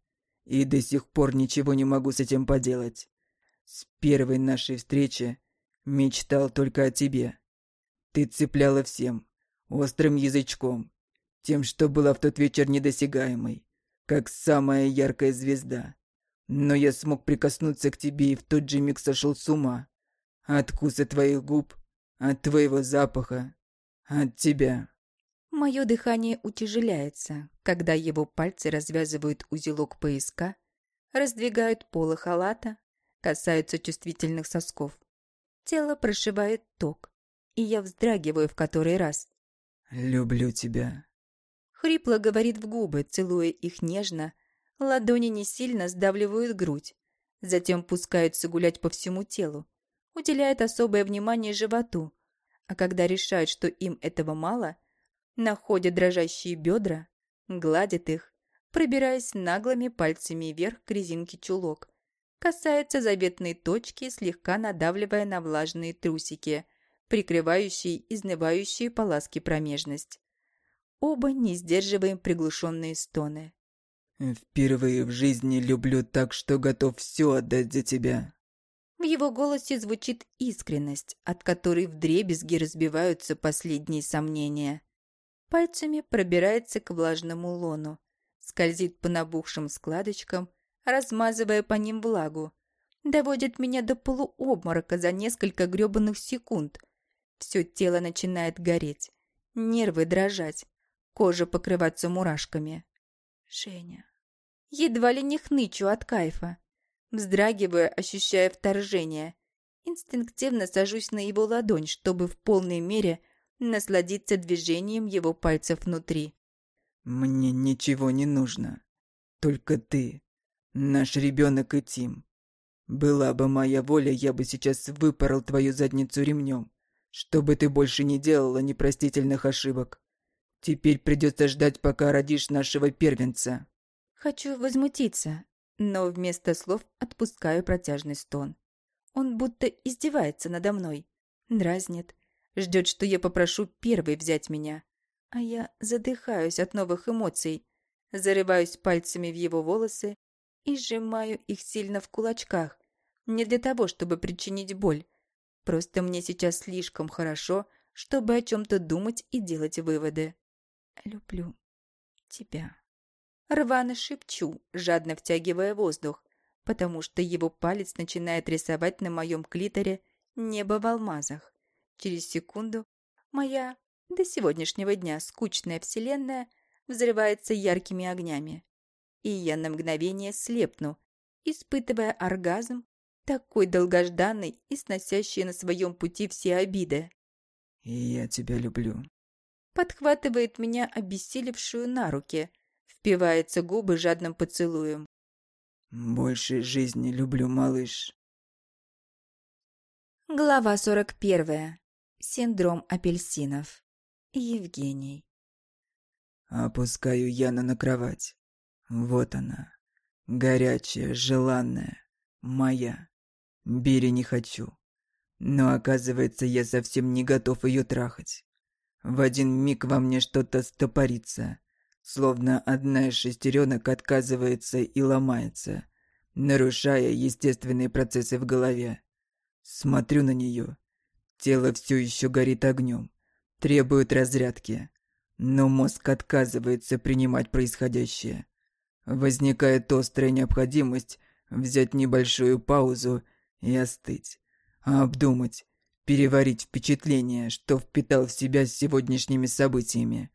И до сих пор ничего не могу с этим поделать. С первой нашей встречи мечтал только о тебе. Ты цепляла всем, острым язычком, тем, что была в тот вечер недосягаемой, как самая яркая звезда. Но я смог прикоснуться к тебе и в тот же миг сошел с ума. От вкуса твоих губ, от твоего запаха, от тебя. Мое дыхание утяжеляется, когда его пальцы развязывают узелок пояска, раздвигают полы халата, касаются чувствительных сосков. Тело прошивает ток, и я вздрагиваю в который раз. «Люблю тебя». Хрипло говорит в губы, целуя их нежно. Ладони не сильно сдавливают грудь. Затем пускаются гулять по всему телу. Уделяет особое внимание животу. А когда решают, что им этого мало, находят дрожащие бедра, гладят их, пробираясь наглыми пальцами вверх к резинке чулок. Касается заветной точки, слегка надавливая на влажные трусики, прикрывающие изнывающие поласки промежность. Оба не сдерживаем приглушенные стоны. «Впервые в жизни люблю так, что готов все отдать за тебя». В его голосе звучит искренность, от которой вдребезги разбиваются последние сомнения. Пальцами пробирается к влажному лону, скользит по набухшим складочкам, размазывая по ним влагу. Доводит меня до полуобморока за несколько грёбаных секунд. Все тело начинает гореть, нервы дрожать, кожа покрываться мурашками. Женя. Едва ли не хнычу от кайфа. Вздрагиваю, ощущая вторжение. Инстинктивно сажусь на его ладонь, чтобы в полной мере насладиться движением его пальцев внутри. «Мне ничего не нужно. Только ты. Наш ребенок и Тим. Была бы моя воля, я бы сейчас выпорол твою задницу ремнем, чтобы ты больше не делала непростительных ошибок. Теперь придется ждать, пока родишь нашего первенца». Хочу возмутиться, но вместо слов отпускаю протяжный стон. Он будто издевается надо мной, дразнит, ждет, что я попрошу первой взять меня. А я задыхаюсь от новых эмоций, зарываюсь пальцами в его волосы и сжимаю их сильно в кулачках. Не для того, чтобы причинить боль. Просто мне сейчас слишком хорошо, чтобы о чем-то думать и делать выводы. Люблю тебя. Рвано шепчу, жадно втягивая воздух, потому что его палец начинает рисовать на моем клиторе небо в алмазах. Через секунду моя до сегодняшнего дня скучная вселенная взрывается яркими огнями. И я на мгновение слепну, испытывая оргазм, такой долгожданный и сносящий на своем пути все обиды. «Я тебя люблю». Подхватывает меня обессилевшую на руки – впивается губы жадным поцелуем. «Больше жизни люблю, малыш». Глава сорок первая. Синдром апельсинов. Евгений. Опускаю Яну на кровать. Вот она. Горячая, желанная. Моя. Бери не хочу. Но оказывается, я совсем не готов ее трахать. В один миг во мне что-то стопорится. Словно одна из шестеренок отказывается и ломается, нарушая естественные процессы в голове. Смотрю на нее. Тело все еще горит огнем, требует разрядки, но мозг отказывается принимать происходящее. Возникает острая необходимость взять небольшую паузу и остыть, обдумать, переварить впечатление, что впитал в себя с сегодняшними событиями.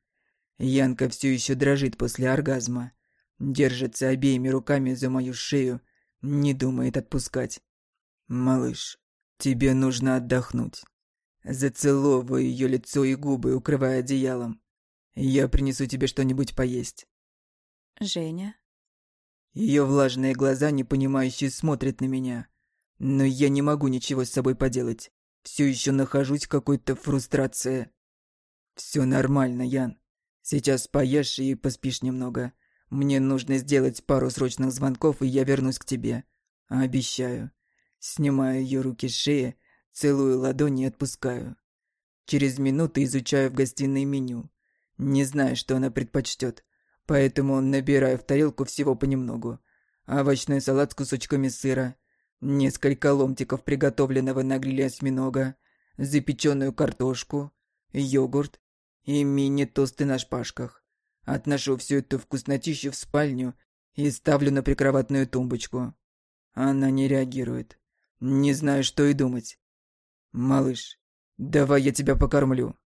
Янка все еще дрожит после оргазма. Держится обеими руками за мою шею, не думает отпускать. «Малыш, тебе нужно отдохнуть». Зацеловываю ее лицо и губы, укрывая одеялом. «Я принесу тебе что-нибудь поесть». «Женя?» Ее влажные глаза, непонимающие, смотрят на меня. Но я не могу ничего с собой поделать. Все еще нахожусь в какой-то фрустрации. Все нормально, Ян. Сейчас поешь и поспишь немного. Мне нужно сделать пару срочных звонков, и я вернусь к тебе. Обещаю. Снимаю ее руки с шеи, целую ладони и отпускаю. Через минуту изучаю в гостиной меню. Не знаю, что она предпочтет, поэтому набираю в тарелку всего понемногу. Овощной салат с кусочками сыра, несколько ломтиков приготовленного на гриле осьминога, запеченную картошку, йогурт, и мини-тосты на шпажках. Отношу всю эту вкуснотищу в спальню и ставлю на прикроватную тумбочку. Она не реагирует. Не знаю, что и думать. «Малыш, давай я тебя покормлю».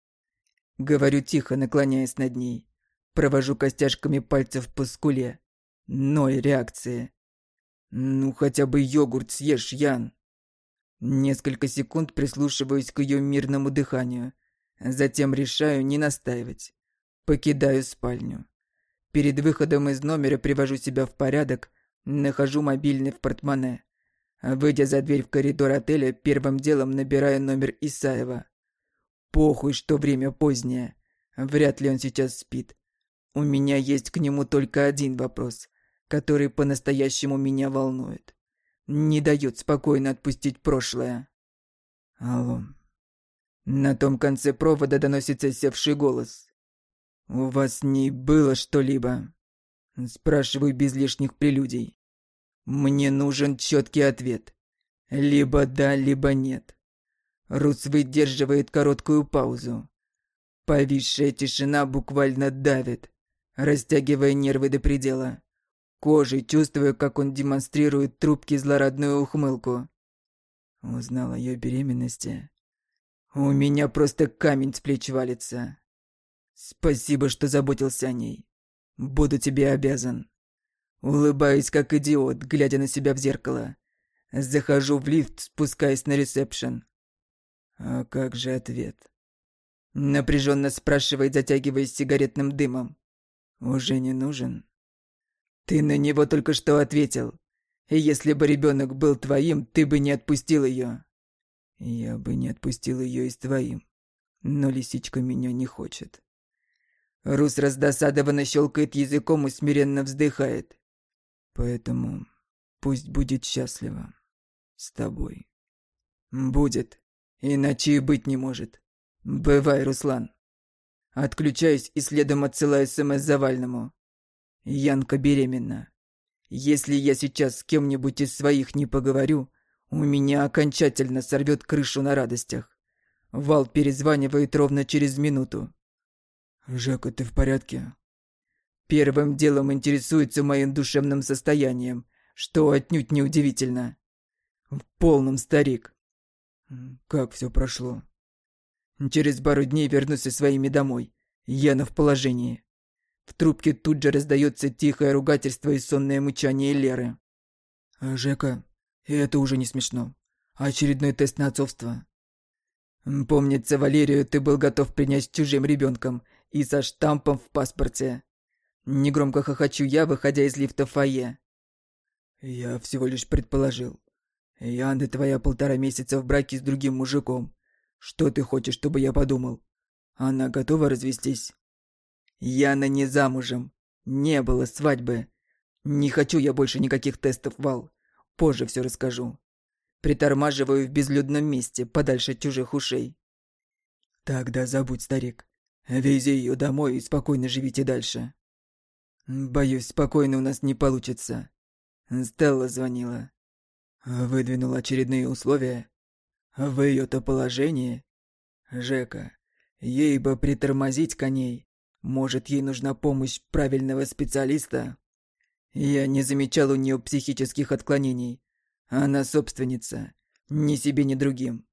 Говорю тихо, наклоняясь над ней. Провожу костяшками пальцев по скуле. Ноль реакции. Ну, хотя бы йогурт съешь, Ян. Несколько секунд прислушиваюсь к ее мирному дыханию. Затем решаю не настаивать. Покидаю спальню. Перед выходом из номера привожу себя в порядок, нахожу мобильный в портмоне. Выйдя за дверь в коридор отеля, первым делом набираю номер Исаева. Похуй, что время позднее. Вряд ли он сейчас спит. У меня есть к нему только один вопрос, который по-настоящему меня волнует. Не дает спокойно отпустить прошлое. Алло. На том конце провода доносится севший голос. «У вас с ней было что-либо?» Спрашиваю без лишних прелюдий. Мне нужен четкий ответ. Либо да, либо нет. Рус выдерживает короткую паузу. Повисшая тишина буквально давит, растягивая нервы до предела. Кожей чувствую, как он демонстрирует трубки злорадную ухмылку. Узнал о ее беременности. У меня просто камень с плеч валится. Спасибо, что заботился о ней. Буду тебе обязан. Улыбаюсь, как идиот, глядя на себя в зеркало. Захожу в лифт, спускаясь на ресепшн. А как же ответ? Напряженно спрашивает, затягиваясь сигаретным дымом. Уже не нужен? Ты на него только что ответил. Если бы ребенок был твоим, ты бы не отпустил ее. Я бы не отпустил ее и с твоим. Но лисичка меня не хочет. Рус раздосадованно щелкает языком и смиренно вздыхает. Поэтому пусть будет счастлива с тобой. Будет, иначе и быть не может. Бывай, Руслан. Отключаюсь и следом отсылаю СМС Завальному. Янка беременна. Если я сейчас с кем-нибудь из своих не поговорю, у меня окончательно сорвет крышу на радостях. Вал перезванивает ровно через минуту. «Жека, ты в порядке?» Первым делом интересуется моим душевным состоянием, что отнюдь не удивительно. В полном старик. Как все прошло? Через пару дней вернусь со своими домой. Яна в положении. В трубке тут же раздается тихое ругательство и сонное мычание Леры. «Жека, это уже не смешно. Очередной тест на отцовство». «Помнится, Валерию, ты был готов принять чужим ребенком и со штампом в паспорте. Негромко хохочу я, выходя из лифта фойе. Я всего лишь предположил. Яна твоя полтора месяца в браке с другим мужиком. Что ты хочешь, чтобы я подумал? Она готова развестись? Яна не замужем. Не было свадьбы. Не хочу я больше никаких тестов, Вал. Позже все расскажу. Притормаживаю в безлюдном месте, подальше от чужих ушей. Тогда забудь, старик. Вези ее домой и спокойно живите дальше. Боюсь, спокойно у нас не получится. Стелла звонила. Выдвинула очередные условия. В ее-то положении... Жека, ей бы притормозить коней. Может, ей нужна помощь правильного специалиста? Я не замечал у нее психических отклонений. Она собственница. Ни себе, ни другим.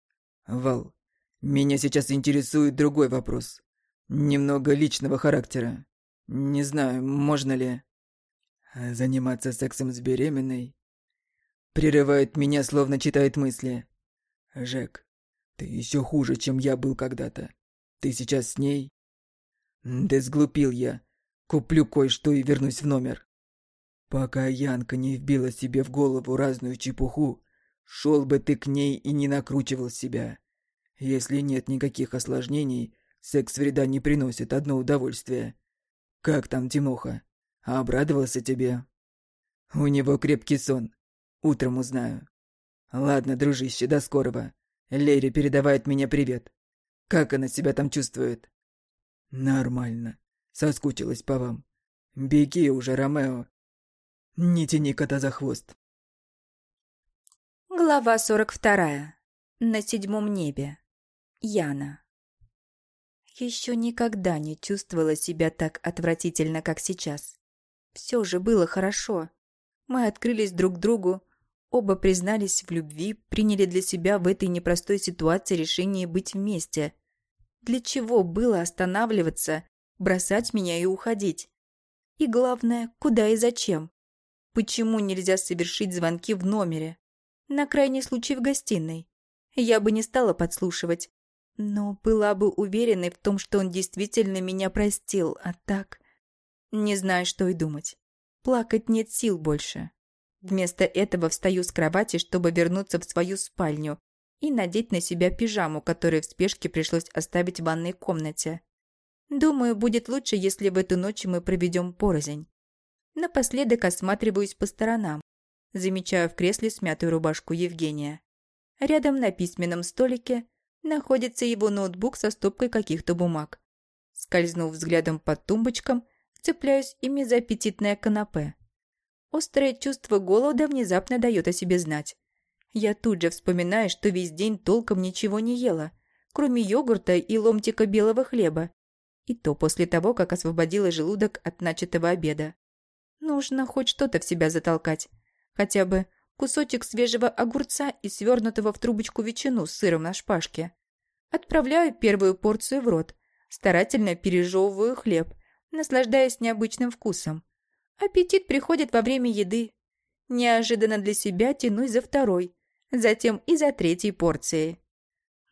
Вал, меня сейчас интересует другой вопрос. Немного личного характера. Не знаю, можно ли... Заниматься сексом с беременной? Прерывает меня, словно читает мысли. Жек, ты еще хуже, чем я был когда-то. Ты сейчас с ней? Да сглупил я. Куплю кое-что и вернусь в номер. Пока Янка не вбила себе в голову разную чепуху, шел бы ты к ней и не накручивал себя. Если нет никаких осложнений, Секс вреда не приносит, одно удовольствие. Как там Тимоха? Обрадовался тебе? У него крепкий сон. Утром узнаю. Ладно, дружище, до скорого. Лере передавает мне привет. Как она себя там чувствует? Нормально. Соскучилась по вам. Беги уже, Ромео. Не тяни кота за хвост. Глава 42. На седьмом небе. Яна. Еще никогда не чувствовала себя так отвратительно, как сейчас. Все же было хорошо. Мы открылись друг другу, оба признались в любви, приняли для себя в этой непростой ситуации решение быть вместе. Для чего было останавливаться, бросать меня и уходить? И главное, куда и зачем? Почему нельзя совершить звонки в номере? На крайний случай в гостиной. Я бы не стала подслушивать. Но была бы уверена в том, что он действительно меня простил, а так... Не знаю, что и думать. Плакать нет сил больше. Вместо этого встаю с кровати, чтобы вернуться в свою спальню и надеть на себя пижаму, которую в спешке пришлось оставить в ванной комнате. Думаю, будет лучше, если в эту ночь мы проведем порознь. Напоследок осматриваюсь по сторонам. Замечаю в кресле смятую рубашку Евгения. Рядом на письменном столике находится его ноутбук со стопкой каких-то бумаг. Скользнув взглядом по тумбочкам, цепляюсь ими за аппетитное канапе. Острое чувство голода внезапно дает о себе знать. Я тут же вспоминаю, что весь день толком ничего не ела, кроме йогурта и ломтика белого хлеба. И то после того, как освободила желудок от начатого обеда. Нужно хоть что-то в себя затолкать. Хотя бы кусочек свежего огурца и свернутого в трубочку ветчину с сыром на шпажке. Отправляю первую порцию в рот, старательно пережевываю хлеб, наслаждаясь необычным вкусом. Аппетит приходит во время еды. Неожиданно для себя тянусь за второй, затем и за третьей порцией.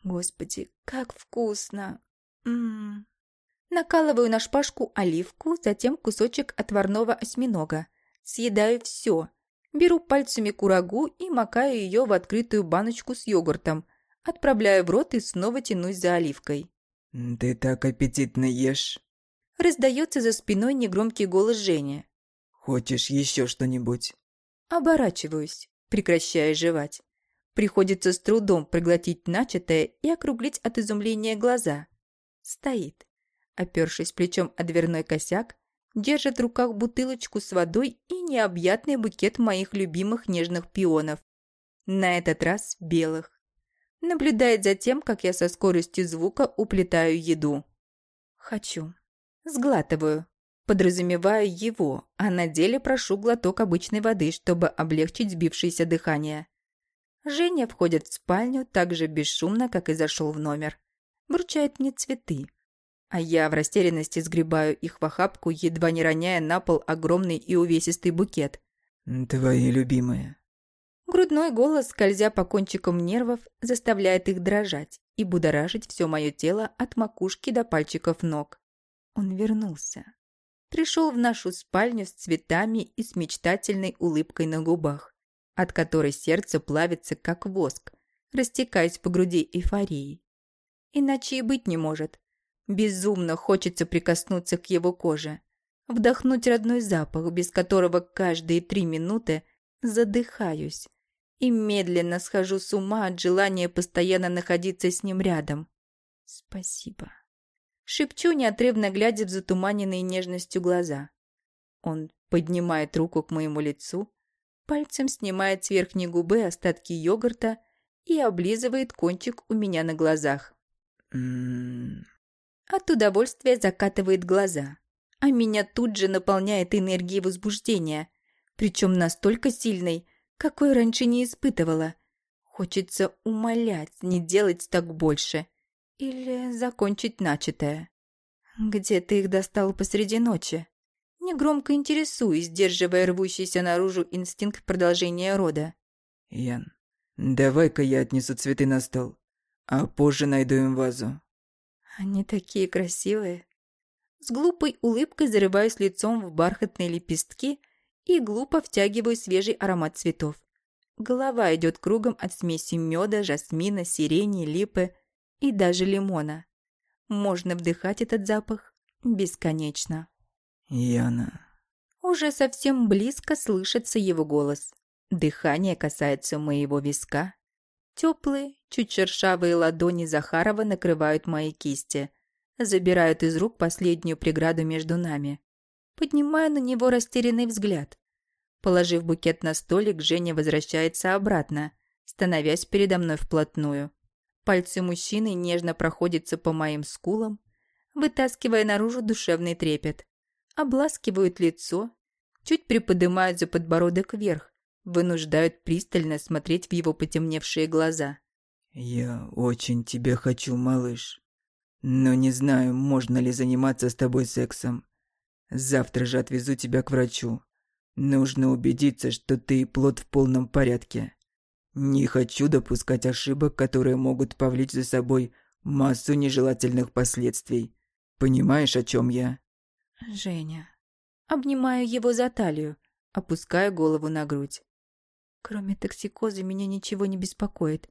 Господи, как вкусно! М Накалываю на шпажку оливку, затем кусочек отварного осьминога. Съедаю все. Беру пальцами курагу и макаю ее в открытую баночку с йогуртом. Отправляю в рот и снова тянусь за оливкой. «Ты так аппетитно ешь!» Раздается за спиной негромкий голос Жени. «Хочешь еще что-нибудь?» Оборачиваюсь, прекращая жевать. Приходится с трудом проглотить начатое и округлить от изумления глаза. Стоит опершись плечом о дверной косяк, держит в руках бутылочку с водой и необъятный букет моих любимых нежных пионов. На этот раз белых. Наблюдает за тем, как я со скоростью звука уплетаю еду. Хочу. Сглатываю. Подразумеваю его, а на деле прошу глоток обычной воды, чтобы облегчить сбившееся дыхание. Женя входит в спальню так же бесшумно, как и зашел в номер. Вручает мне цветы, а я в растерянности сгребаю их в охапку, едва не роняя на пол огромный и увесистый букет. «Твои любимые». Грудной голос, скользя по кончикам нервов, заставляет их дрожать и будоражить все мое тело от макушки до пальчиков ног. Он вернулся. Пришел в нашу спальню с цветами и с мечтательной улыбкой на губах, от которой сердце плавится, как воск, растекаясь по груди эйфории. Иначе и быть не может. Безумно хочется прикоснуться к его коже, вдохнуть родной запах, без которого каждые три минуты задыхаюсь и медленно схожу с ума от желания постоянно находиться с ним рядом. Спасибо. Шепчу, неотрывно глядя в затуманенные нежностью глаза. Он поднимает руку к моему лицу, пальцем снимает с верхней губы остатки йогурта и облизывает кончик у меня на глазах. От удовольствия закатывает глаза, а меня тут же наполняет энергией возбуждения, причем настолько сильной, какой раньше не испытывала. Хочется умолять не делать так больше или закончить начатое. Где ты их достал посреди ночи? Негромко интересуюсь, сдерживая рвущийся наружу инстинкт продолжения рода. Ян, давай-ка я отнесу цветы на стол, а позже найду им вазу. Они такие красивые. С глупой улыбкой зарываюсь лицом в бархатные лепестки и глупо втягиваю свежий аромат цветов. Голова идет кругом от смеси меда, жасмина, сирени, липы и даже лимона. Можно вдыхать этот запах бесконечно. Яна. Уже совсем близко слышится его голос. Дыхание касается моего виска. Теплые, чуть шершавые ладони Захарова накрывают мои кисти, забирают из рук последнюю преграду между нами. Поднимаю на него растерянный взгляд. Положив букет на столик, Женя возвращается обратно, становясь передо мной вплотную. Пальцы мужчины нежно проходятся по моим скулам, вытаскивая наружу душевный трепет. Обласкивают лицо, чуть приподнимают за подбородок вверх, вынуждают пристально смотреть в его потемневшие глаза. «Я очень тебя хочу, малыш. Но не знаю, можно ли заниматься с тобой сексом. Завтра же отвезу тебя к врачу. Нужно убедиться, что ты и плод в полном порядке. Не хочу допускать ошибок, которые могут повлечь за собой массу нежелательных последствий. Понимаешь, о чем я? Женя. Обнимаю его за талию, опускаю голову на грудь. Кроме токсикоза меня ничего не беспокоит.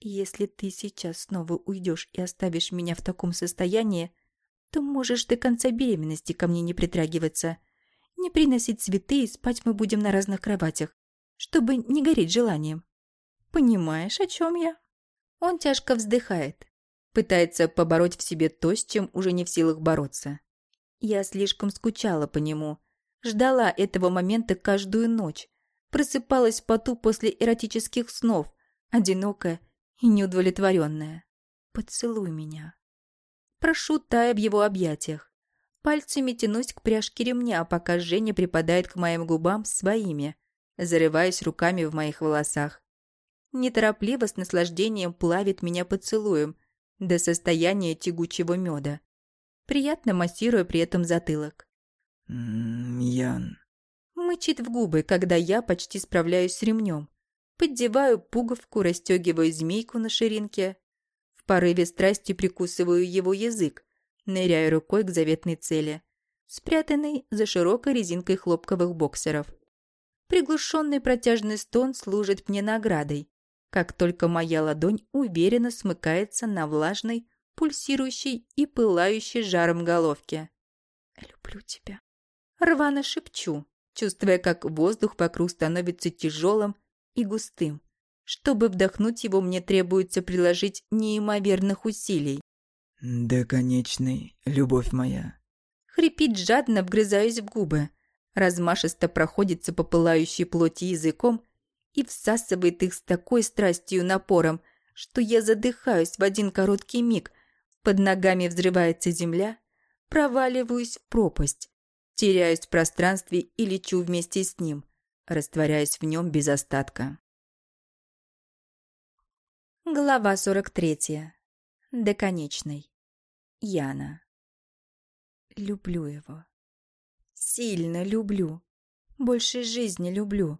Если ты сейчас снова уйдешь и оставишь меня в таком состоянии, то можешь до конца беременности ко мне не притрагиваться, не приносить цветы и спать мы будем на разных кроватях, чтобы не гореть желанием. Понимаешь, о чем я? Он тяжко вздыхает, пытается побороть в себе то, с чем уже не в силах бороться. Я слишком скучала по нему, ждала этого момента каждую ночь, просыпалась в поту после эротических снов, одинокая и неудовлетворенная. Поцелуй меня. Прошу, тая в его объятиях. Пальцами тянусь к пряжке ремня, пока Женя припадает к моим губам своими, зарываясь руками в моих волосах. Неторопливо с наслаждением плавит меня поцелуем до состояния тягучего меда, приятно массируя при этом затылок. «М Ян...» Мычит в губы, когда я почти справляюсь с ремнем. Поддеваю пуговку, расстегиваю змейку на ширинке. В порыве страсти прикусываю его язык, ныряя рукой к заветной цели, спрятанной за широкой резинкой хлопковых боксеров. Приглушенный протяжный стон служит мне наградой, как только моя ладонь уверенно смыкается на влажной, пульсирующей и пылающей жаром головке. «Люблю тебя». Рвано шепчу, чувствуя, как воздух вокруг становится тяжелым и густым. Чтобы вдохнуть его, мне требуется приложить неимоверных усилий. «Да, конечный, любовь моя». Хрипит жадно, вгрызаясь в губы. Размашисто проходится по пылающей плоти языком и всасывает их с такой страстью и напором, что я задыхаюсь в один короткий миг. Под ногами взрывается земля, проваливаюсь в пропасть, теряюсь в пространстве и лечу вместе с ним, растворяясь в нем без остатка. Глава 43. До конечной. Яна. Люблю его. Сильно люблю. Больше жизни люблю.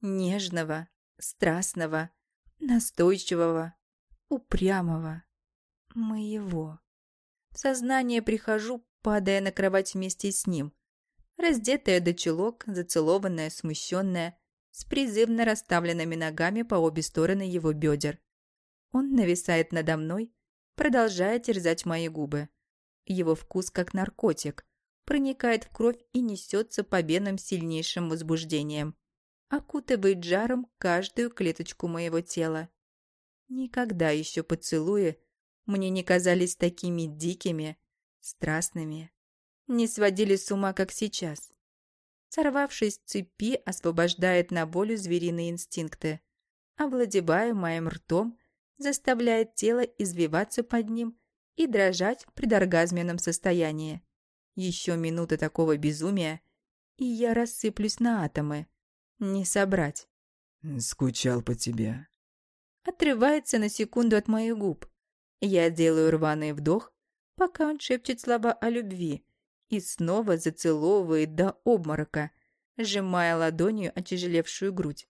Нежного, страстного, настойчивого, упрямого. Моего. В сознание прихожу, падая на кровать вместе с ним. Раздетая до чулок, зацелованная, смущенная, с призывно расставленными ногами по обе стороны его бедер. Он нависает надо мной, продолжая терзать мои губы. Его вкус как наркотик, проникает в кровь и несется по венам сильнейшим возбуждением. Окутывает жаром каждую клеточку моего тела. Никогда еще поцелуи мне не казались такими дикими, страстными, не сводили с ума, как сейчас. Сорвавшись с цепи, освобождает на волю звериные инстинкты, овладевая моим ртом, заставляет тело извиваться под ним и дрожать в предоргазменном состоянии. Еще минута такого безумия, и я рассыплюсь на атомы. Не собрать. «Скучал по тебе». Отрывается на секунду от моих губ. Я делаю рваный вдох, пока он шепчет слова о любви и снова зацеловывает до обморока, сжимая ладонью отяжелевшую грудь.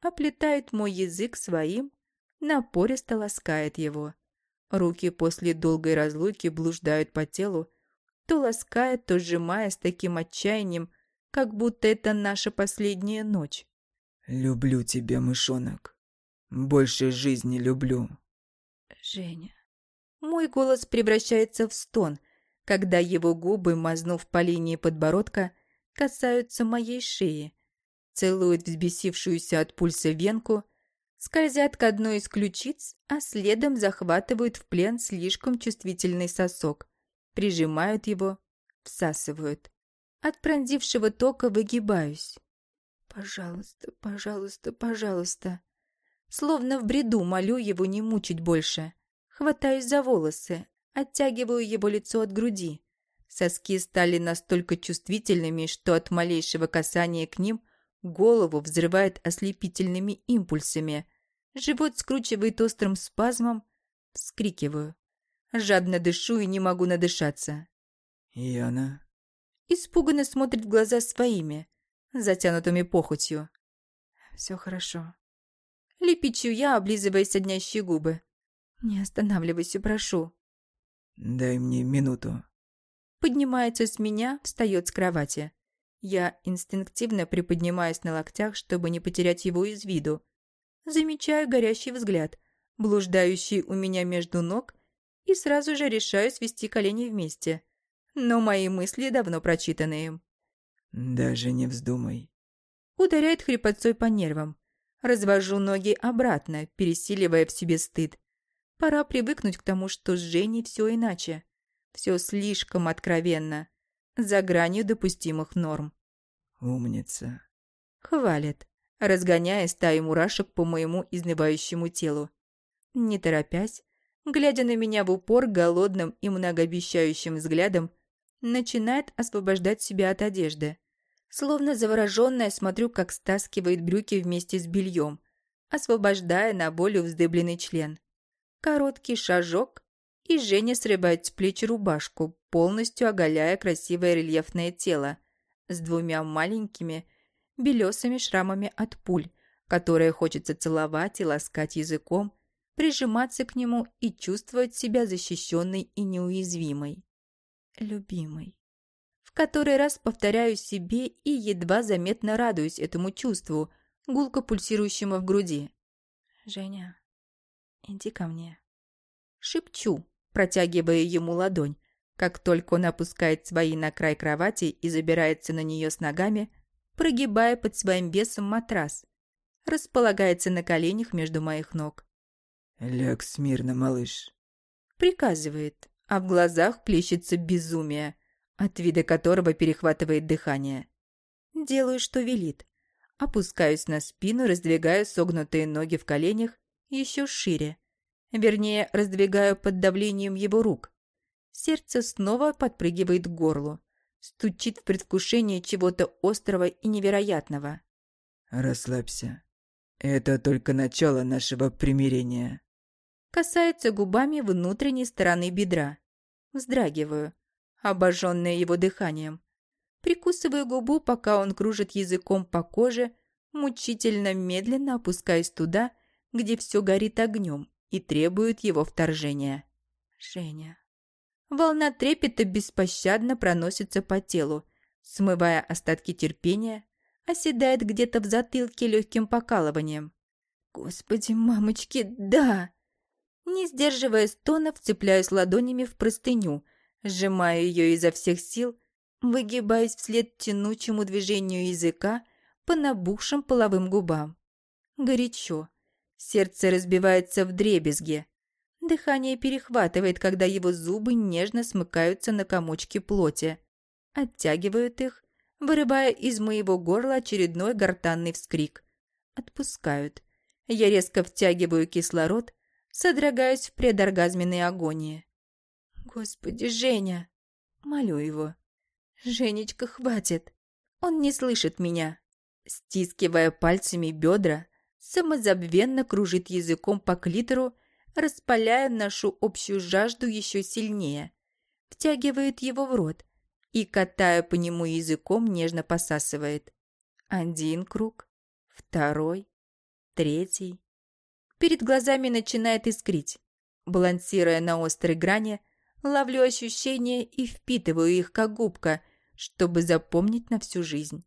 Оплетает мой язык своим, напористо ласкает его. Руки после долгой разлуки блуждают по телу, то лаская, то сжимая с таким отчаянием, как будто это наша последняя ночь. «Люблю тебя, мышонок. Больше жизни люблю». «Женя». Мой голос превращается в стон, когда его губы, мазнув по линии подбородка, касаются моей шеи, целуют взбесившуюся от пульса венку, скользят к одной из ключиц, а следом захватывают в плен слишком чувствительный сосок, прижимают его, всасывают. От пронзившего тока выгибаюсь. «Пожалуйста, пожалуйста, пожалуйста». Словно в бреду молю его не мучить больше. Хватаюсь за волосы, оттягиваю его лицо от груди. Соски стали настолько чувствительными, что от малейшего касания к ним голову взрывает ослепительными импульсами. Живот скручивает острым спазмом. Вскрикиваю. Жадно дышу и не могу надышаться. «Яна?» Испуганно смотрит в глаза своими. затянутыми похотью. Все хорошо. Лепечу я, облизывая соднящие губы. Не останавливайся, прошу. Дай мне минуту. Поднимается с меня, встает с кровати. Я инстинктивно приподнимаюсь на локтях, чтобы не потерять его из виду. Замечаю горящий взгляд, блуждающий у меня между ног, и сразу же решаю свести колени вместе. Но мои мысли давно прочитаны им. Даже не вздумай. Ударяет хрипотцой по нервам. Развожу ноги обратно, пересиливая в себе стыд. Пора привыкнуть к тому, что с Женей все иначе. Все слишком откровенно. За гранью допустимых норм. Умница. Хвалит, разгоняя стаи мурашек по моему изнывающему телу. Не торопясь, глядя на меня в упор голодным и многообещающим взглядом, начинает освобождать себя от одежды. Словно завороженная смотрю, как стаскивает брюки вместе с бельем, освобождая на более вздыбленный член. Короткий шажок, и Женя срывает с плеч рубашку, полностью оголяя красивое рельефное тело с двумя маленькими белесыми шрамами от пуль, которые хочется целовать и ласкать языком, прижиматься к нему и чувствовать себя защищенной и неуязвимой. Любимой который раз повторяю себе и едва заметно радуюсь этому чувству, гулко пульсирующему в груди. «Женя, иди ко мне». Шепчу, протягивая ему ладонь. Как только он опускает свои на край кровати и забирается на нее с ногами, прогибая под своим весом матрас, располагается на коленях между моих ног. «Ляг смирно, малыш», — приказывает, а в глазах плещется безумие от вида которого перехватывает дыхание. Делаю, что велит. Опускаюсь на спину, раздвигаю согнутые ноги в коленях еще шире. Вернее, раздвигаю под давлением его рук. Сердце снова подпрыгивает к горлу. Стучит в предвкушении чего-то острого и невероятного. «Расслабься. Это только начало нашего примирения». Касается губами внутренней стороны бедра. Вздрагиваю обожженная его дыханием. Прикусываю губу, пока он кружит языком по коже, мучительно медленно опускаясь туда, где все горит огнем и требует его вторжения. Женя. Волна трепета беспощадно проносится по телу, смывая остатки терпения, оседает где-то в затылке легким покалыванием. Господи, мамочки, да! Не сдерживая стонов, цепляюсь ладонями в простыню – сжимая ее изо всех сил, выгибаясь вслед тянучему движению языка по набухшим половым губам. Горячо. Сердце разбивается в дребезге. Дыхание перехватывает, когда его зубы нежно смыкаются на комочки плоти. Оттягивают их, вырывая из моего горла очередной гортанный вскрик. Отпускают. Я резко втягиваю кислород, содрогаюсь в предоргазменной агонии. Господи, Женя! Молю его. Женечка, хватит. Он не слышит меня. Стискивая пальцами бедра, самозабвенно кружит языком по клитору, распаляя нашу общую жажду еще сильнее. Втягивает его в рот и, катая по нему языком, нежно посасывает. Один круг, второй, третий. Перед глазами начинает искрить. Балансируя на острой грани, Ловлю ощущения и впитываю их, как губка, чтобы запомнить на всю жизнь.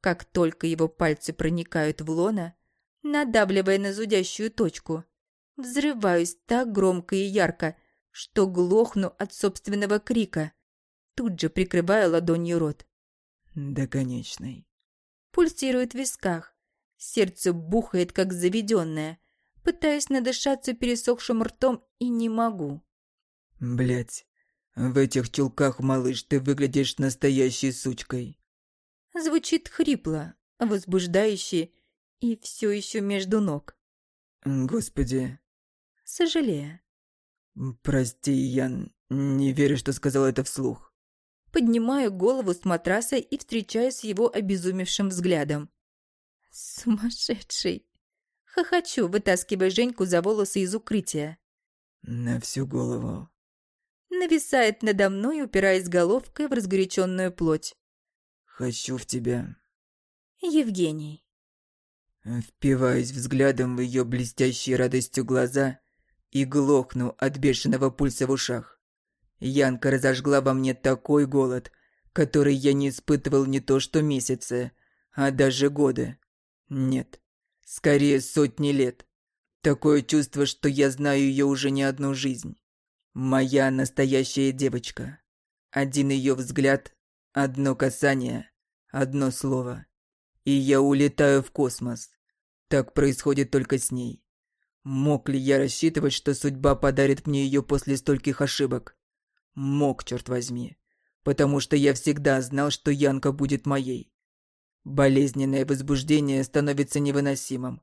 Как только его пальцы проникают в лона, надавливая на зудящую точку, взрываюсь так громко и ярко, что глохну от собственного крика. Тут же прикрываю ладонью рот. До конечной. Пульсирует в висках. Сердце бухает, как заведенное. Пытаюсь надышаться пересохшим ртом и не могу. Блять, в этих чулках, малыш, ты выглядишь настоящей сучкой. Звучит хрипло, возбуждающе и все еще между ног. Господи. Сожалею. Прости, я не верю, что сказал это вслух. Поднимаю голову с матраса и встречаюсь с его обезумевшим взглядом. Сумасшедший. Хохочу, вытаскивая Женьку за волосы из укрытия. На всю голову нависает надо мной, упираясь головкой в разгоряченную плоть. «Хочу в тебя. Евгений. Впиваюсь взглядом в ее блестящие радостью глаза и глохну от бешеного пульса в ушах. Янка разожгла во мне такой голод, который я не испытывал не то что месяцы, а даже годы. Нет, скорее сотни лет. Такое чувство, что я знаю ее уже не одну жизнь. Моя настоящая девочка. Один ее взгляд, одно касание, одно слово. И я улетаю в космос. Так происходит только с ней. Мог ли я рассчитывать, что судьба подарит мне ее после стольких ошибок? Мог, черт возьми. Потому что я всегда знал, что Янка будет моей. Болезненное возбуждение становится невыносимым.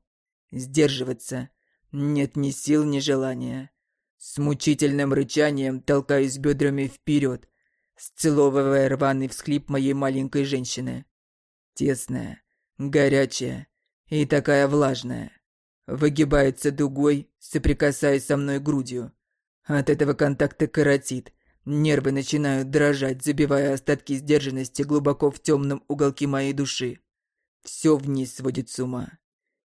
Сдерживаться нет ни сил, ни желания. С мучительным рычанием толкаюсь бедрами вперед, сцеловывая рваный всхлип моей маленькой женщины. Тесная, горячая и такая влажная. Выгибается дугой, соприкасаясь со мной грудью. От этого контакта коротит. Нервы начинают дрожать, забивая остатки сдержанности глубоко в темном уголке моей души. Все вниз сводит с ума.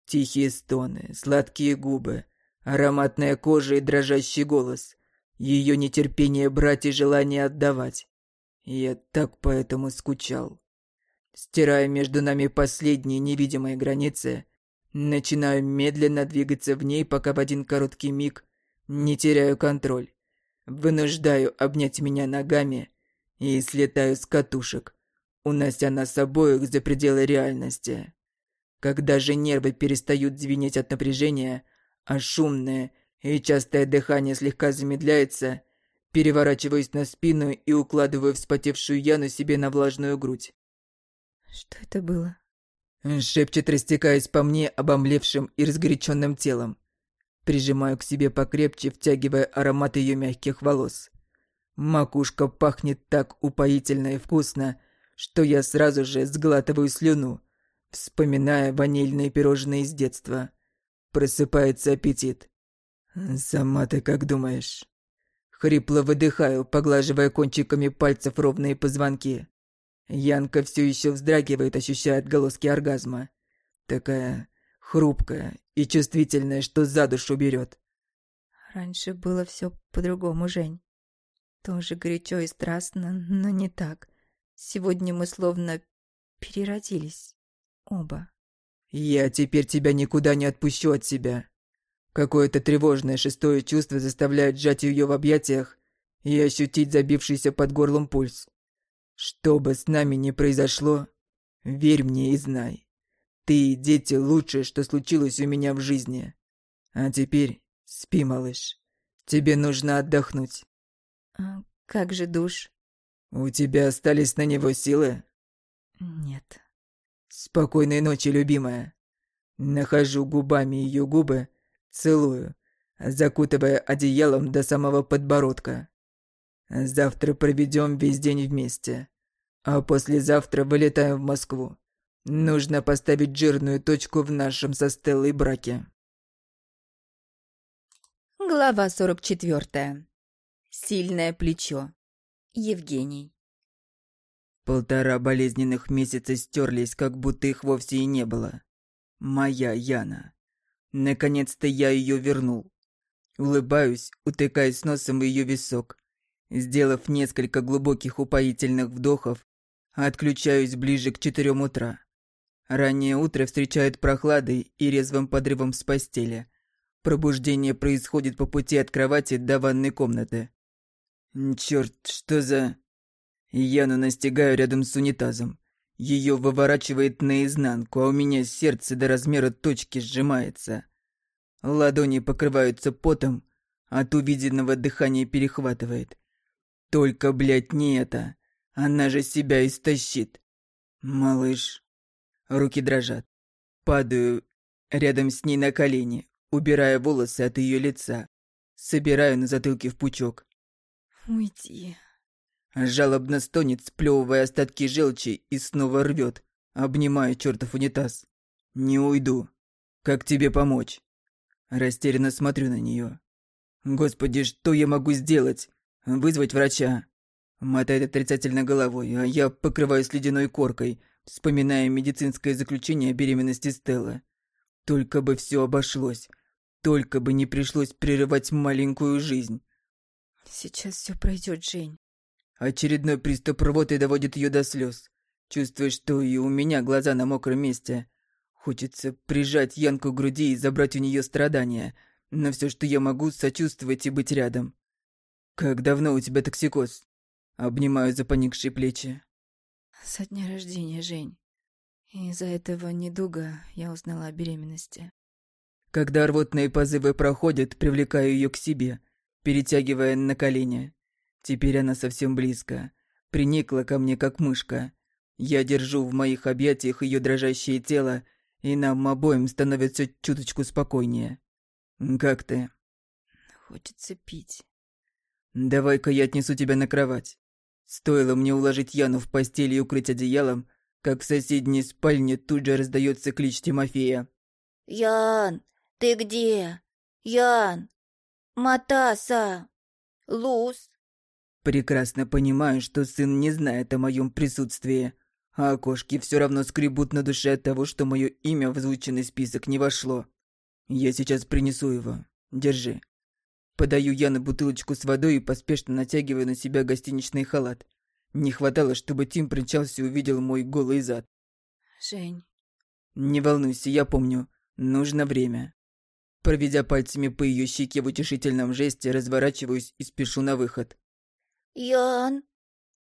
Тихие стоны, сладкие губы, ароматная кожа и дрожащий голос. Ее нетерпение брать и желание отдавать. Я так поэтому скучал. Стирая между нами последние невидимые границы, начинаю медленно двигаться в ней, пока в один короткий миг не теряю контроль. Вынуждаю обнять меня ногами и слетаю с катушек, унося нас обоих за пределы реальности. Когда же нервы перестают звенеть от напряжения, а шумное и частое дыхание слегка замедляется, переворачиваюсь на спину и укладываю вспотевшую Яну себе на влажную грудь. Что это было? Шепчет, растекаясь по мне обомлевшим и разгоряченным телом. Прижимаю к себе покрепче, втягивая аромат ее мягких волос. Макушка пахнет так упоительно и вкусно, что я сразу же сглатываю слюну, вспоминая ванильные пирожные из детства. Просыпается аппетит. «Сама ты как думаешь?» Хрипло выдыхаю, поглаживая кончиками пальцев ровные позвонки. Янка все еще вздрагивает, ощущая отголоски оргазма. Такая хрупкая и чувствительная, что за душу берет. Раньше было все по-другому, Жень. Тоже горячо и страстно, но не так. Сегодня мы словно переродились. Оба. Я теперь тебя никуда не отпущу от себя. Какое-то тревожное шестое чувство заставляет сжать ее в объятиях и ощутить забившийся под горлом пульс. Что бы с нами ни произошло, верь мне и знай. Ты и дети лучшее, что случилось у меня в жизни. А теперь спи, малыш. Тебе нужно отдохнуть. А как же душ? У тебя остались на него силы? Нет. Спокойной ночи, любимая. Нахожу губами ее губы, целую, закутывая одеялом до самого подбородка. Завтра проведем весь день вместе, а послезавтра вылетаем в Москву. Нужно поставить жирную точку в нашем со Стеллой браке. Глава 44. Сильное плечо. Евгений. Полтора болезненных месяца стерлись, как будто их вовсе и не было. Моя Яна. Наконец-то я ее вернул. Улыбаюсь, утыкаясь носом в ее висок. Сделав несколько глубоких упоительных вдохов, отключаюсь ближе к четырем утра. Раннее утро встречает прохладой и резвым подрывом с постели. Пробуждение происходит по пути от кровати до ванной комнаты. Черт, что за... Яну настигаю рядом с унитазом. Ее выворачивает наизнанку, а у меня сердце до размера точки сжимается. Ладони покрываются потом, от увиденного дыхания перехватывает. Только, блядь, не это. Она же себя истощит. Малыш. Руки дрожат. Падаю рядом с ней на колени, убирая волосы от ее лица. Собираю на затылке в пучок. Уйди. Жалобно стонет, сплевывая остатки желчи и снова рвет, обнимая чертов унитаз. Не уйду. Как тебе помочь? Растерянно смотрю на нее. Господи, что я могу сделать? Вызвать врача? Мотает отрицательно головой, а я покрываюсь ледяной коркой, вспоминая медицинское заключение о беременности Стеллы. Только бы все обошлось. Только бы не пришлось прерывать маленькую жизнь. Сейчас все пройдет, Жень. Очередной приступ рвоты доводит ее до слез. Чувствую, что и у меня глаза на мокром месте. Хочется прижать Янку к груди и забрать у нее страдания, но все, что я могу, сочувствовать и быть рядом. «Как давно у тебя токсикоз?» Обнимаю за поникшие плечи. Со дня рождения, Жень. Из-за этого недуга я узнала о беременности. Когда рвотные позывы проходят, привлекаю ее к себе, перетягивая на колени. Теперь она совсем близко. Приникла ко мне, как мышка. Я держу в моих объятиях ее дрожащее тело, и нам обоим становится чуточку спокойнее. «Как ты?» Хочется пить. «Давай-ка я отнесу тебя на кровать». Стоило мне уложить Яну в постель и укрыть одеялом, как в соседней спальне тут же раздается клич Тимофея. «Ян, ты где? Ян! Матаса! Луз!» Прекрасно понимаю, что сын не знает о моем присутствии, а окошки все равно скребут на душе от того, что мое имя в озвученный список не вошло. Я сейчас принесу его. Держи. Подаю Яну бутылочку с водой и поспешно натягиваю на себя гостиничный халат. Не хватало, чтобы Тим примчался и увидел мой голый зад. Жень. Не волнуйся, я помню. Нужно время. Проведя пальцами по ее щеке в утешительном жесте, разворачиваюсь и спешу на выход. «Ян!»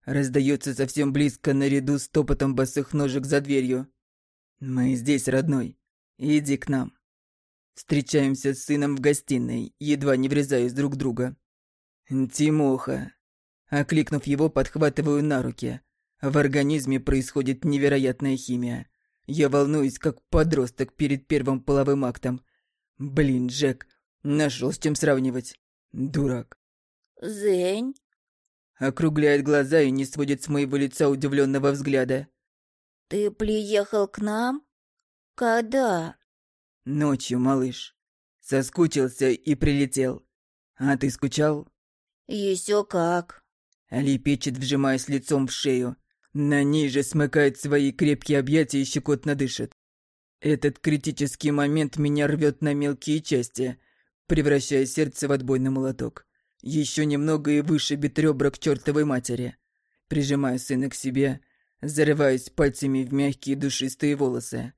Раздается совсем близко наряду с топотом босых ножек за дверью. «Мы здесь, родной. Иди к нам». Встречаемся с сыном в гостиной, едва не врезаясь друг в друга. «Тимоха!» Окликнув его, подхватываю на руки. В организме происходит невероятная химия. Я волнуюсь, как подросток перед первым половым актом. Блин, Джек, нашел с чем сравнивать. Дурак. «Зень?» Округляет глаза и не сводит с моего лица удивленного взгляда. «Ты приехал к нам? Когда?» Ночью, малыш. Соскучился и прилетел. А ты скучал? Еще как. Лепечет, вжимаясь лицом в шею. На ней же смыкает свои крепкие объятия и щекотно дышит. Этот критический момент меня рвет на мелкие части, превращая сердце в отбойный молоток. Еще немного и вышибет ребра к чертовой матери. Прижимаю сына к себе, зарываясь пальцами в мягкие душистые волосы.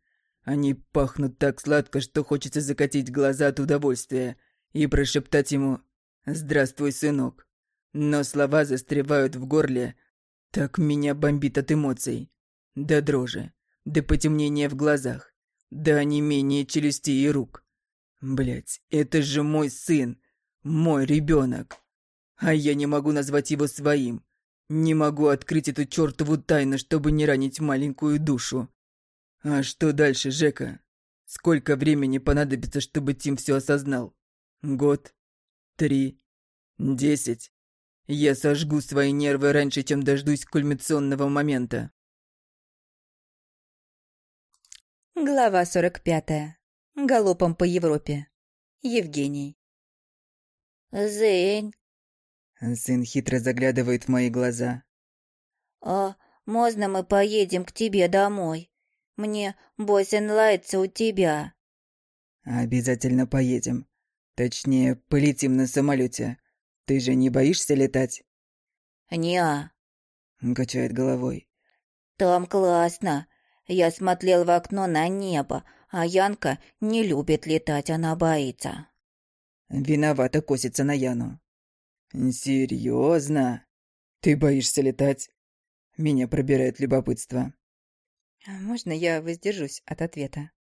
Они пахнут так сладко, что хочется закатить глаза от удовольствия и прошептать ему «Здравствуй, сынок». Но слова застревают в горле, так меня бомбит от эмоций. До дрожи, до потемнения в глазах, до онемения челюстей и рук. Блять, это же мой сын, мой ребенок. А я не могу назвать его своим. Не могу открыть эту чертову тайну, чтобы не ранить маленькую душу. А что дальше, Жека? Сколько времени понадобится, чтобы Тим все осознал? Год? Три? Десять? Я сожгу свои нервы раньше, чем дождусь кульминационного момента. Глава 45. Галопом по Европе. Евгений. «Зень, Сын хитро заглядывает в мои глаза. а можно мы поедем к тебе домой? Мне Босин нравится у тебя». Обязательно поедем. Точнее, полетим на самолете. Ты же не боишься летать? «Не, Качает головой. там классно. Я смотрел в окно на небо, а Янка не любит летать, она боится». Виновато косится на Яну. Серьезно? Ты боишься летать? Меня пробирает любопытство. А Можно я воздержусь от ответа?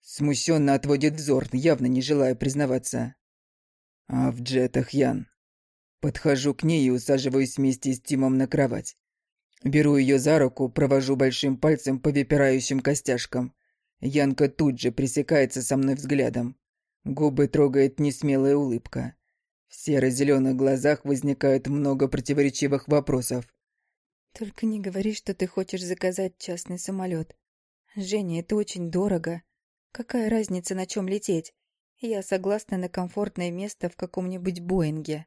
Смущенно отводит взор, явно не желая признаваться. А в джетах Ян. Подхожу к ней и усаживаюсь вместе с Тимом на кровать. Беру ее за руку, провожу большим пальцем по выпирающим костяшкам. Янка тут же пресекается со мной взглядом. Губы трогает несмелая улыбка. В серо-зеленых глазах возникает много противоречивых вопросов. Только не говори, что ты хочешь заказать частный самолет. Женя, это очень дорого. Какая разница, на чем лететь? Я согласна на комфортное место в каком-нибудь Боинге.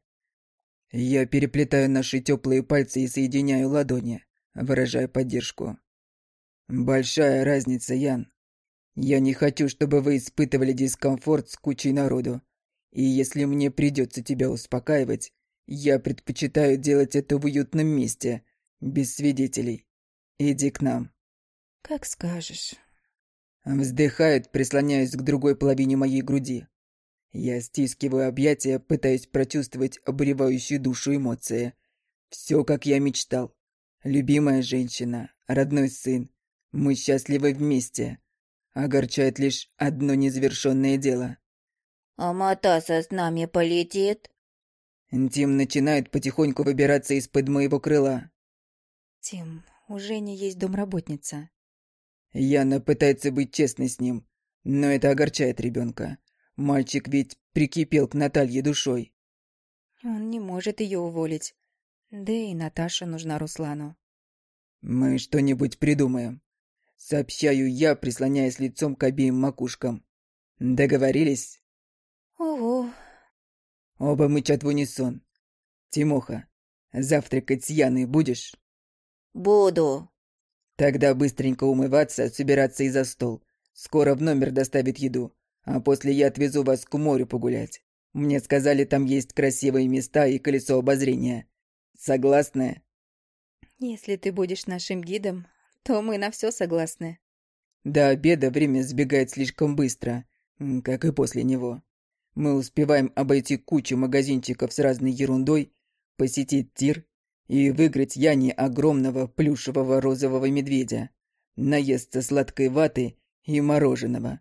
Я переплетаю наши теплые пальцы и соединяю ладони, выражая поддержку. Большая разница, Ян. Я не хочу, чтобы вы испытывали дискомфорт с кучей народу. И если мне придется тебя успокаивать, я предпочитаю делать это в уютном месте, без свидетелей. Иди к нам. Как скажешь. Вздыхает, прислоняясь к другой половине моей груди. Я стискиваю объятия, пытаясь прочувствовать обуревающую душу эмоции. Все, как я мечтал. Любимая женщина, родной сын. Мы счастливы вместе. Огорчает лишь одно незавершенное дело. «А Матаса с нами полетит?» Тим начинает потихоньку выбираться из-под моего крыла. Тим, у Жени есть домработница. Яна пытается быть честной с ним, но это огорчает ребенка. Мальчик ведь прикипел к Наталье душой. Он не может ее уволить. Да и Наташа нужна Руслану. Мы что-нибудь придумаем. Сообщаю я, прислоняясь лицом к обеим макушкам. Договорились? Ого. Оба мычат в унисон. Тимоха, завтракать с Яной будешь? «Буду». Тогда быстренько умываться, собираться и за стол. Скоро в номер доставит еду, а после я отвезу вас к морю погулять. Мне сказали, там есть красивые места и колесо обозрения. Согласны? Если ты будешь нашим гидом, то мы на все согласны. До обеда время сбегает слишком быстро, как и после него. Мы успеваем обойти кучу магазинчиков с разной ерундой, посетить тир и выиграть Яне огромного плюшевого розового медведя, наесться сладкой ваты и мороженого,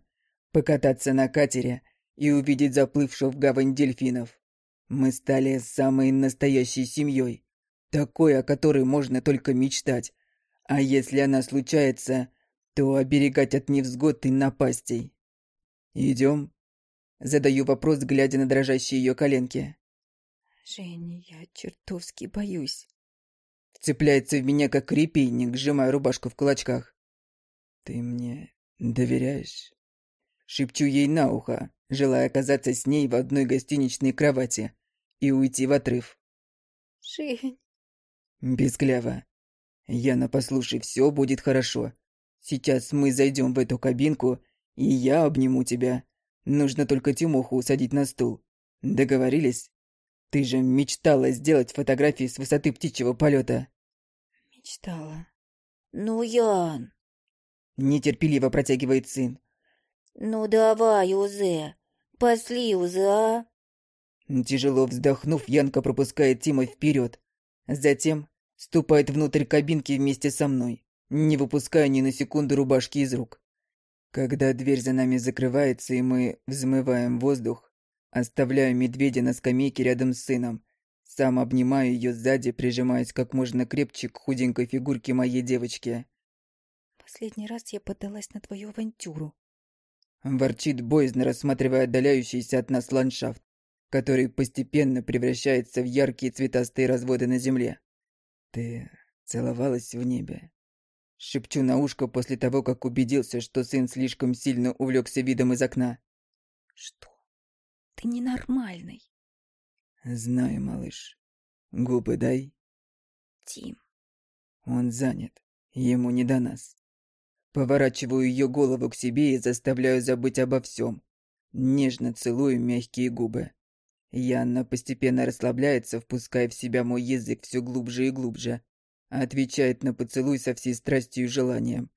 покататься на катере и увидеть заплывших в гавань дельфинов. Мы стали самой настоящей семьей, такой, о которой можно только мечтать, а если она случается, то оберегать от невзгод и напастей. Идем? Задаю вопрос, глядя на дрожащие ее коленки. Женя, я чертовски боюсь. Цепляется в меня, как репейник, сжимая рубашку в кулачках. «Ты мне доверяешь?» Шепчу ей на ухо, желая оказаться с ней в одной гостиничной кровати и уйти в отрыв. «Жень...» Бескляво. «Яна, послушай, все будет хорошо. Сейчас мы зайдем в эту кабинку, и я обниму тебя. Нужно только Тимоху усадить на стул. Договорились?» Ты же мечтала сделать фотографии с высоты птичьего полета. Мечтала. Ну, Ян. Нетерпеливо протягивает сын. Ну давай, Узе. Пошли, Узе, а? Тяжело вздохнув, Янка пропускает Тима вперед. Затем ступает внутрь кабинки вместе со мной, не выпуская ни на секунду рубашки из рук. Когда дверь за нами закрывается и мы взмываем воздух, Оставляю медведя на скамейке рядом с сыном. Сам обнимаю ее сзади, прижимаясь как можно крепче к худенькой фигурке моей девочки. Последний раз я поддалась на твою авантюру. Ворчит боязно, рассматривая отдаляющийся от нас ландшафт, который постепенно превращается в яркие цветастые разводы на земле. Ты целовалась в небе. Шепчу на ушко после того, как убедился, что сын слишком сильно увлекся видом из окна. Что? Ты ненормальный. Знаю, малыш. Губы дай. Тим. Он занят. Ему не до нас. Поворачиваю ее голову к себе и заставляю забыть обо всем. Нежно целую мягкие губы. Янна постепенно расслабляется, впуская в себя мой язык все глубже и глубже. Отвечает на поцелуй со всей страстью и желанием.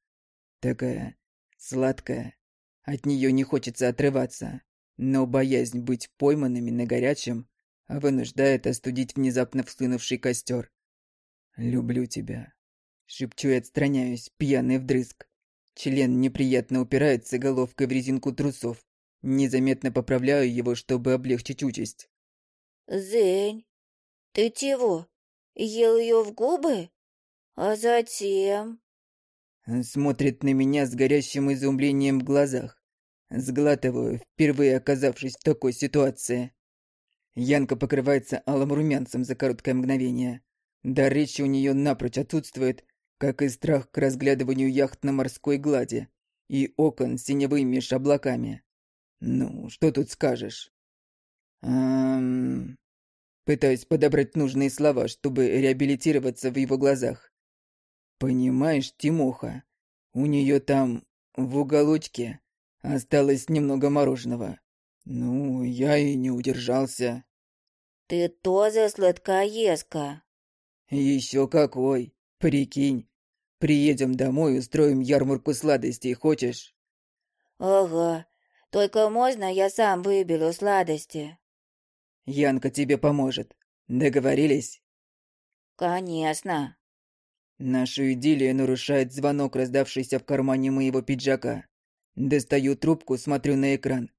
Такая сладкая. От нее не хочется отрываться но боязнь быть пойманными на горячем вынуждает остудить внезапно вслынувший костер. «Люблю тебя», — шепчу и отстраняюсь, пьяный вдрызг. Член неприятно упирается головкой в резинку трусов. Незаметно поправляю его, чтобы облегчить участь. «Зень, ты чего, ел ее в губы? А затем?» Смотрит на меня с горящим изумлением в глазах. Сглатываю, впервые оказавшись в такой ситуации. Янка покрывается алым румянцем за короткое мгновение. Да речи у нее напрочь отсутствует, как и страх к разглядыванию яхт на морской глади и окон с синевыми облаками. Ну, что тут скажешь? Эм... Пытаюсь подобрать нужные слова, чтобы реабилитироваться в его глазах. Понимаешь, Тимоха, У нее там, в уголочке, осталось немного мороженого. Ну, я и не удержался. Ты тоже сладкоежка. Еще какой. Прикинь. Приедем домой, устроим ярмарку сладостей, хочешь? Ага. Только можно я сам выберу сладости? Янка тебе поможет. Договорились? Конечно. Нашу идиллию нарушает звонок, раздавшийся в кармане моего пиджака. Достаю трубку, смотрю на экран.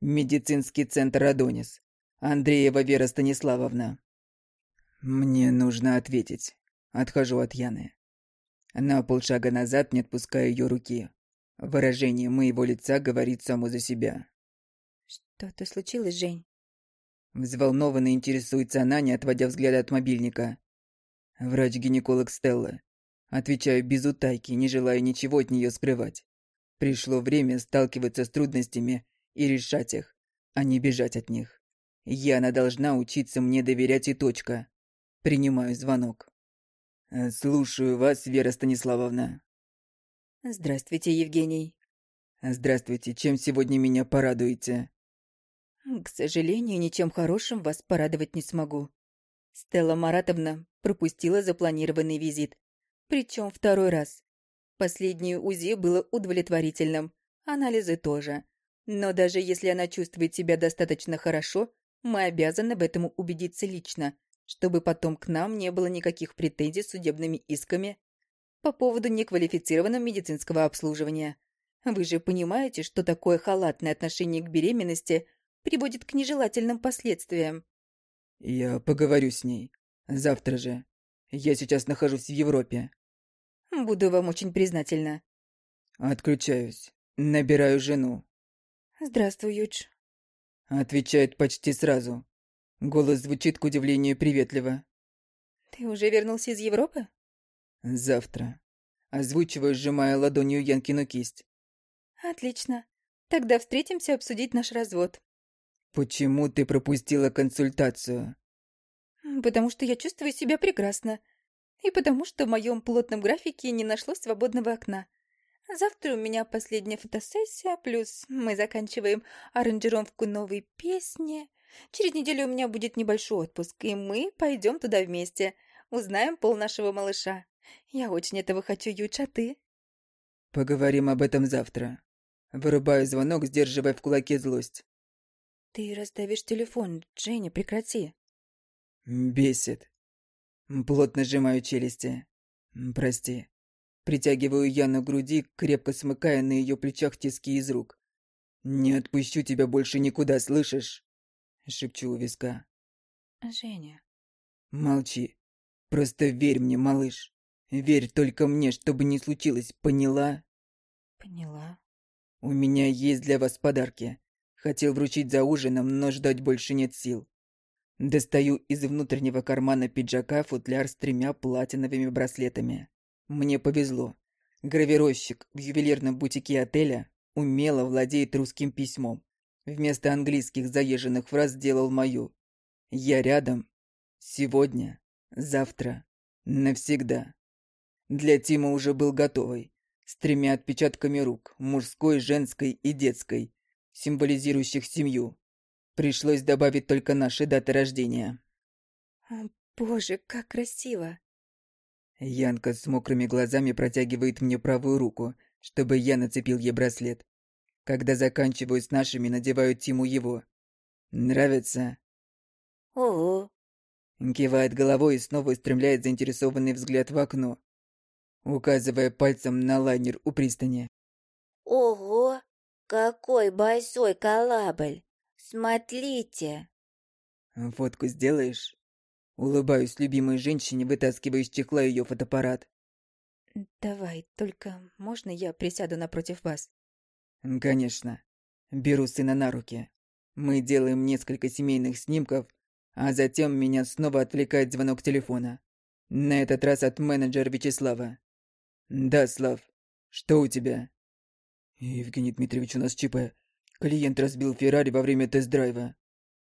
Медицинский центр «Адонис». Андреева Вера Станиславовна. Мне нужно ответить. Отхожу от Яны. На полшага назад, не отпуская ее руки. Выражение моего лица говорит само за себя. «Что-то случилось, Жень?» Взволнованно интересуется она, не отводя взгляда от мобильника. Врач-гинеколог Стелла. Отвечаю без утайки, не желая ничего от нее скрывать. Пришло время сталкиваться с трудностями и решать их, а не бежать от них. Яна должна учиться мне доверять и точка. Принимаю звонок. «Слушаю вас, Вера Станиславовна». «Здравствуйте, Евгений». «Здравствуйте. Чем сегодня меня порадуете?» «К сожалению, ничем хорошим вас порадовать не смогу. Стелла Маратовна пропустила запланированный визит. Причем второй раз. Последнее УЗИ было удовлетворительным, анализы тоже. Но даже если она чувствует себя достаточно хорошо, мы обязаны в этом убедиться лично, чтобы потом к нам не было никаких претензий с судебными исками по поводу неквалифицированного медицинского обслуживания. Вы же понимаете, что такое халатное отношение к беременности приводит к нежелательным последствиям. Я поговорю с ней. Завтра же. Я сейчас нахожусь в Европе. Буду вам очень признательна. Отключаюсь. Набираю жену. Здравствуй, Юдж. Отвечает почти сразу. Голос звучит к удивлению приветливо. Ты уже вернулся из Европы? Завтра. Озвучиваю, сжимая ладонью Янкину кисть. Отлично. Тогда встретимся обсудить наш развод. Почему ты пропустила консультацию? Потому что я чувствую себя прекрасно. И потому что в моем плотном графике не нашлось свободного окна. Завтра у меня последняя фотосессия, плюс мы заканчиваем аранжировку новой песни. Через неделю у меня будет небольшой отпуск, и мы пойдем туда вместе. Узнаем пол нашего малыша. Я очень этого хочу, Юч, а ты? Поговорим об этом завтра. Вырубаю звонок, сдерживая в кулаке злость. Ты расставишь телефон, Дженни, прекрати. Бесит. Плотно сжимаю челюсти. Прости. Притягиваю Яну к груди, крепко смыкая на ее плечах тиски из рук. «Не отпущу тебя больше никуда, слышишь?» Шепчу у виска. «Женя...» «Молчи. Просто верь мне, малыш. Верь только мне, чтобы не случилось, поняла?» «Поняла». «У меня есть для вас подарки. Хотел вручить за ужином, но ждать больше нет сил. Достаю из внутреннего кармана пиджака футляр с тремя платиновыми браслетами. Мне повезло. Гравировщик в ювелирном бутике отеля умело владеет русским письмом. Вместо английских заезженных фраз сделал мою. Я рядом. Сегодня. Завтра. Навсегда. Для Тима уже был готовый. С тремя отпечатками рук, мужской, женской и детской, символизирующих семью. Пришлось добавить только наши даты рождения. О, боже, как красиво. Янка с мокрыми глазами протягивает мне правую руку, чтобы я нацепил ей браслет. Когда заканчиваю с нашими, надеваю Тиму его. Нравится? Ого. Кивает головой и снова устремляет заинтересованный взгляд в окно, указывая пальцем на лайнер у пристани. Ого, какой большой корабль. Смотрите. Фотку сделаешь? Улыбаюсь любимой женщине, вытаскивая из чехла ее фотоаппарат. Давай, только можно я присяду напротив вас? Конечно. Беру сына на руки. Мы делаем несколько семейных снимков, а затем меня снова отвлекает звонок телефона. На этот раз от менеджера Вячеслава. Да, Слав, что у тебя? Евгений Дмитриевич, у нас ЧП. Клиент разбил Феррари во время тест-драйва.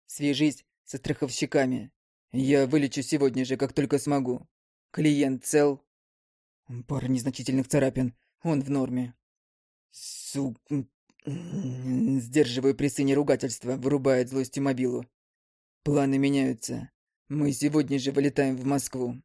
Свяжись со страховщиками. Я вылечу сегодня же, как только смогу. Клиент цел. Пара незначительных царапин. Он в норме. Сук... Сдерживаю при сыне ругательства, вырубает злости мобилу. Планы меняются. Мы сегодня же вылетаем в Москву.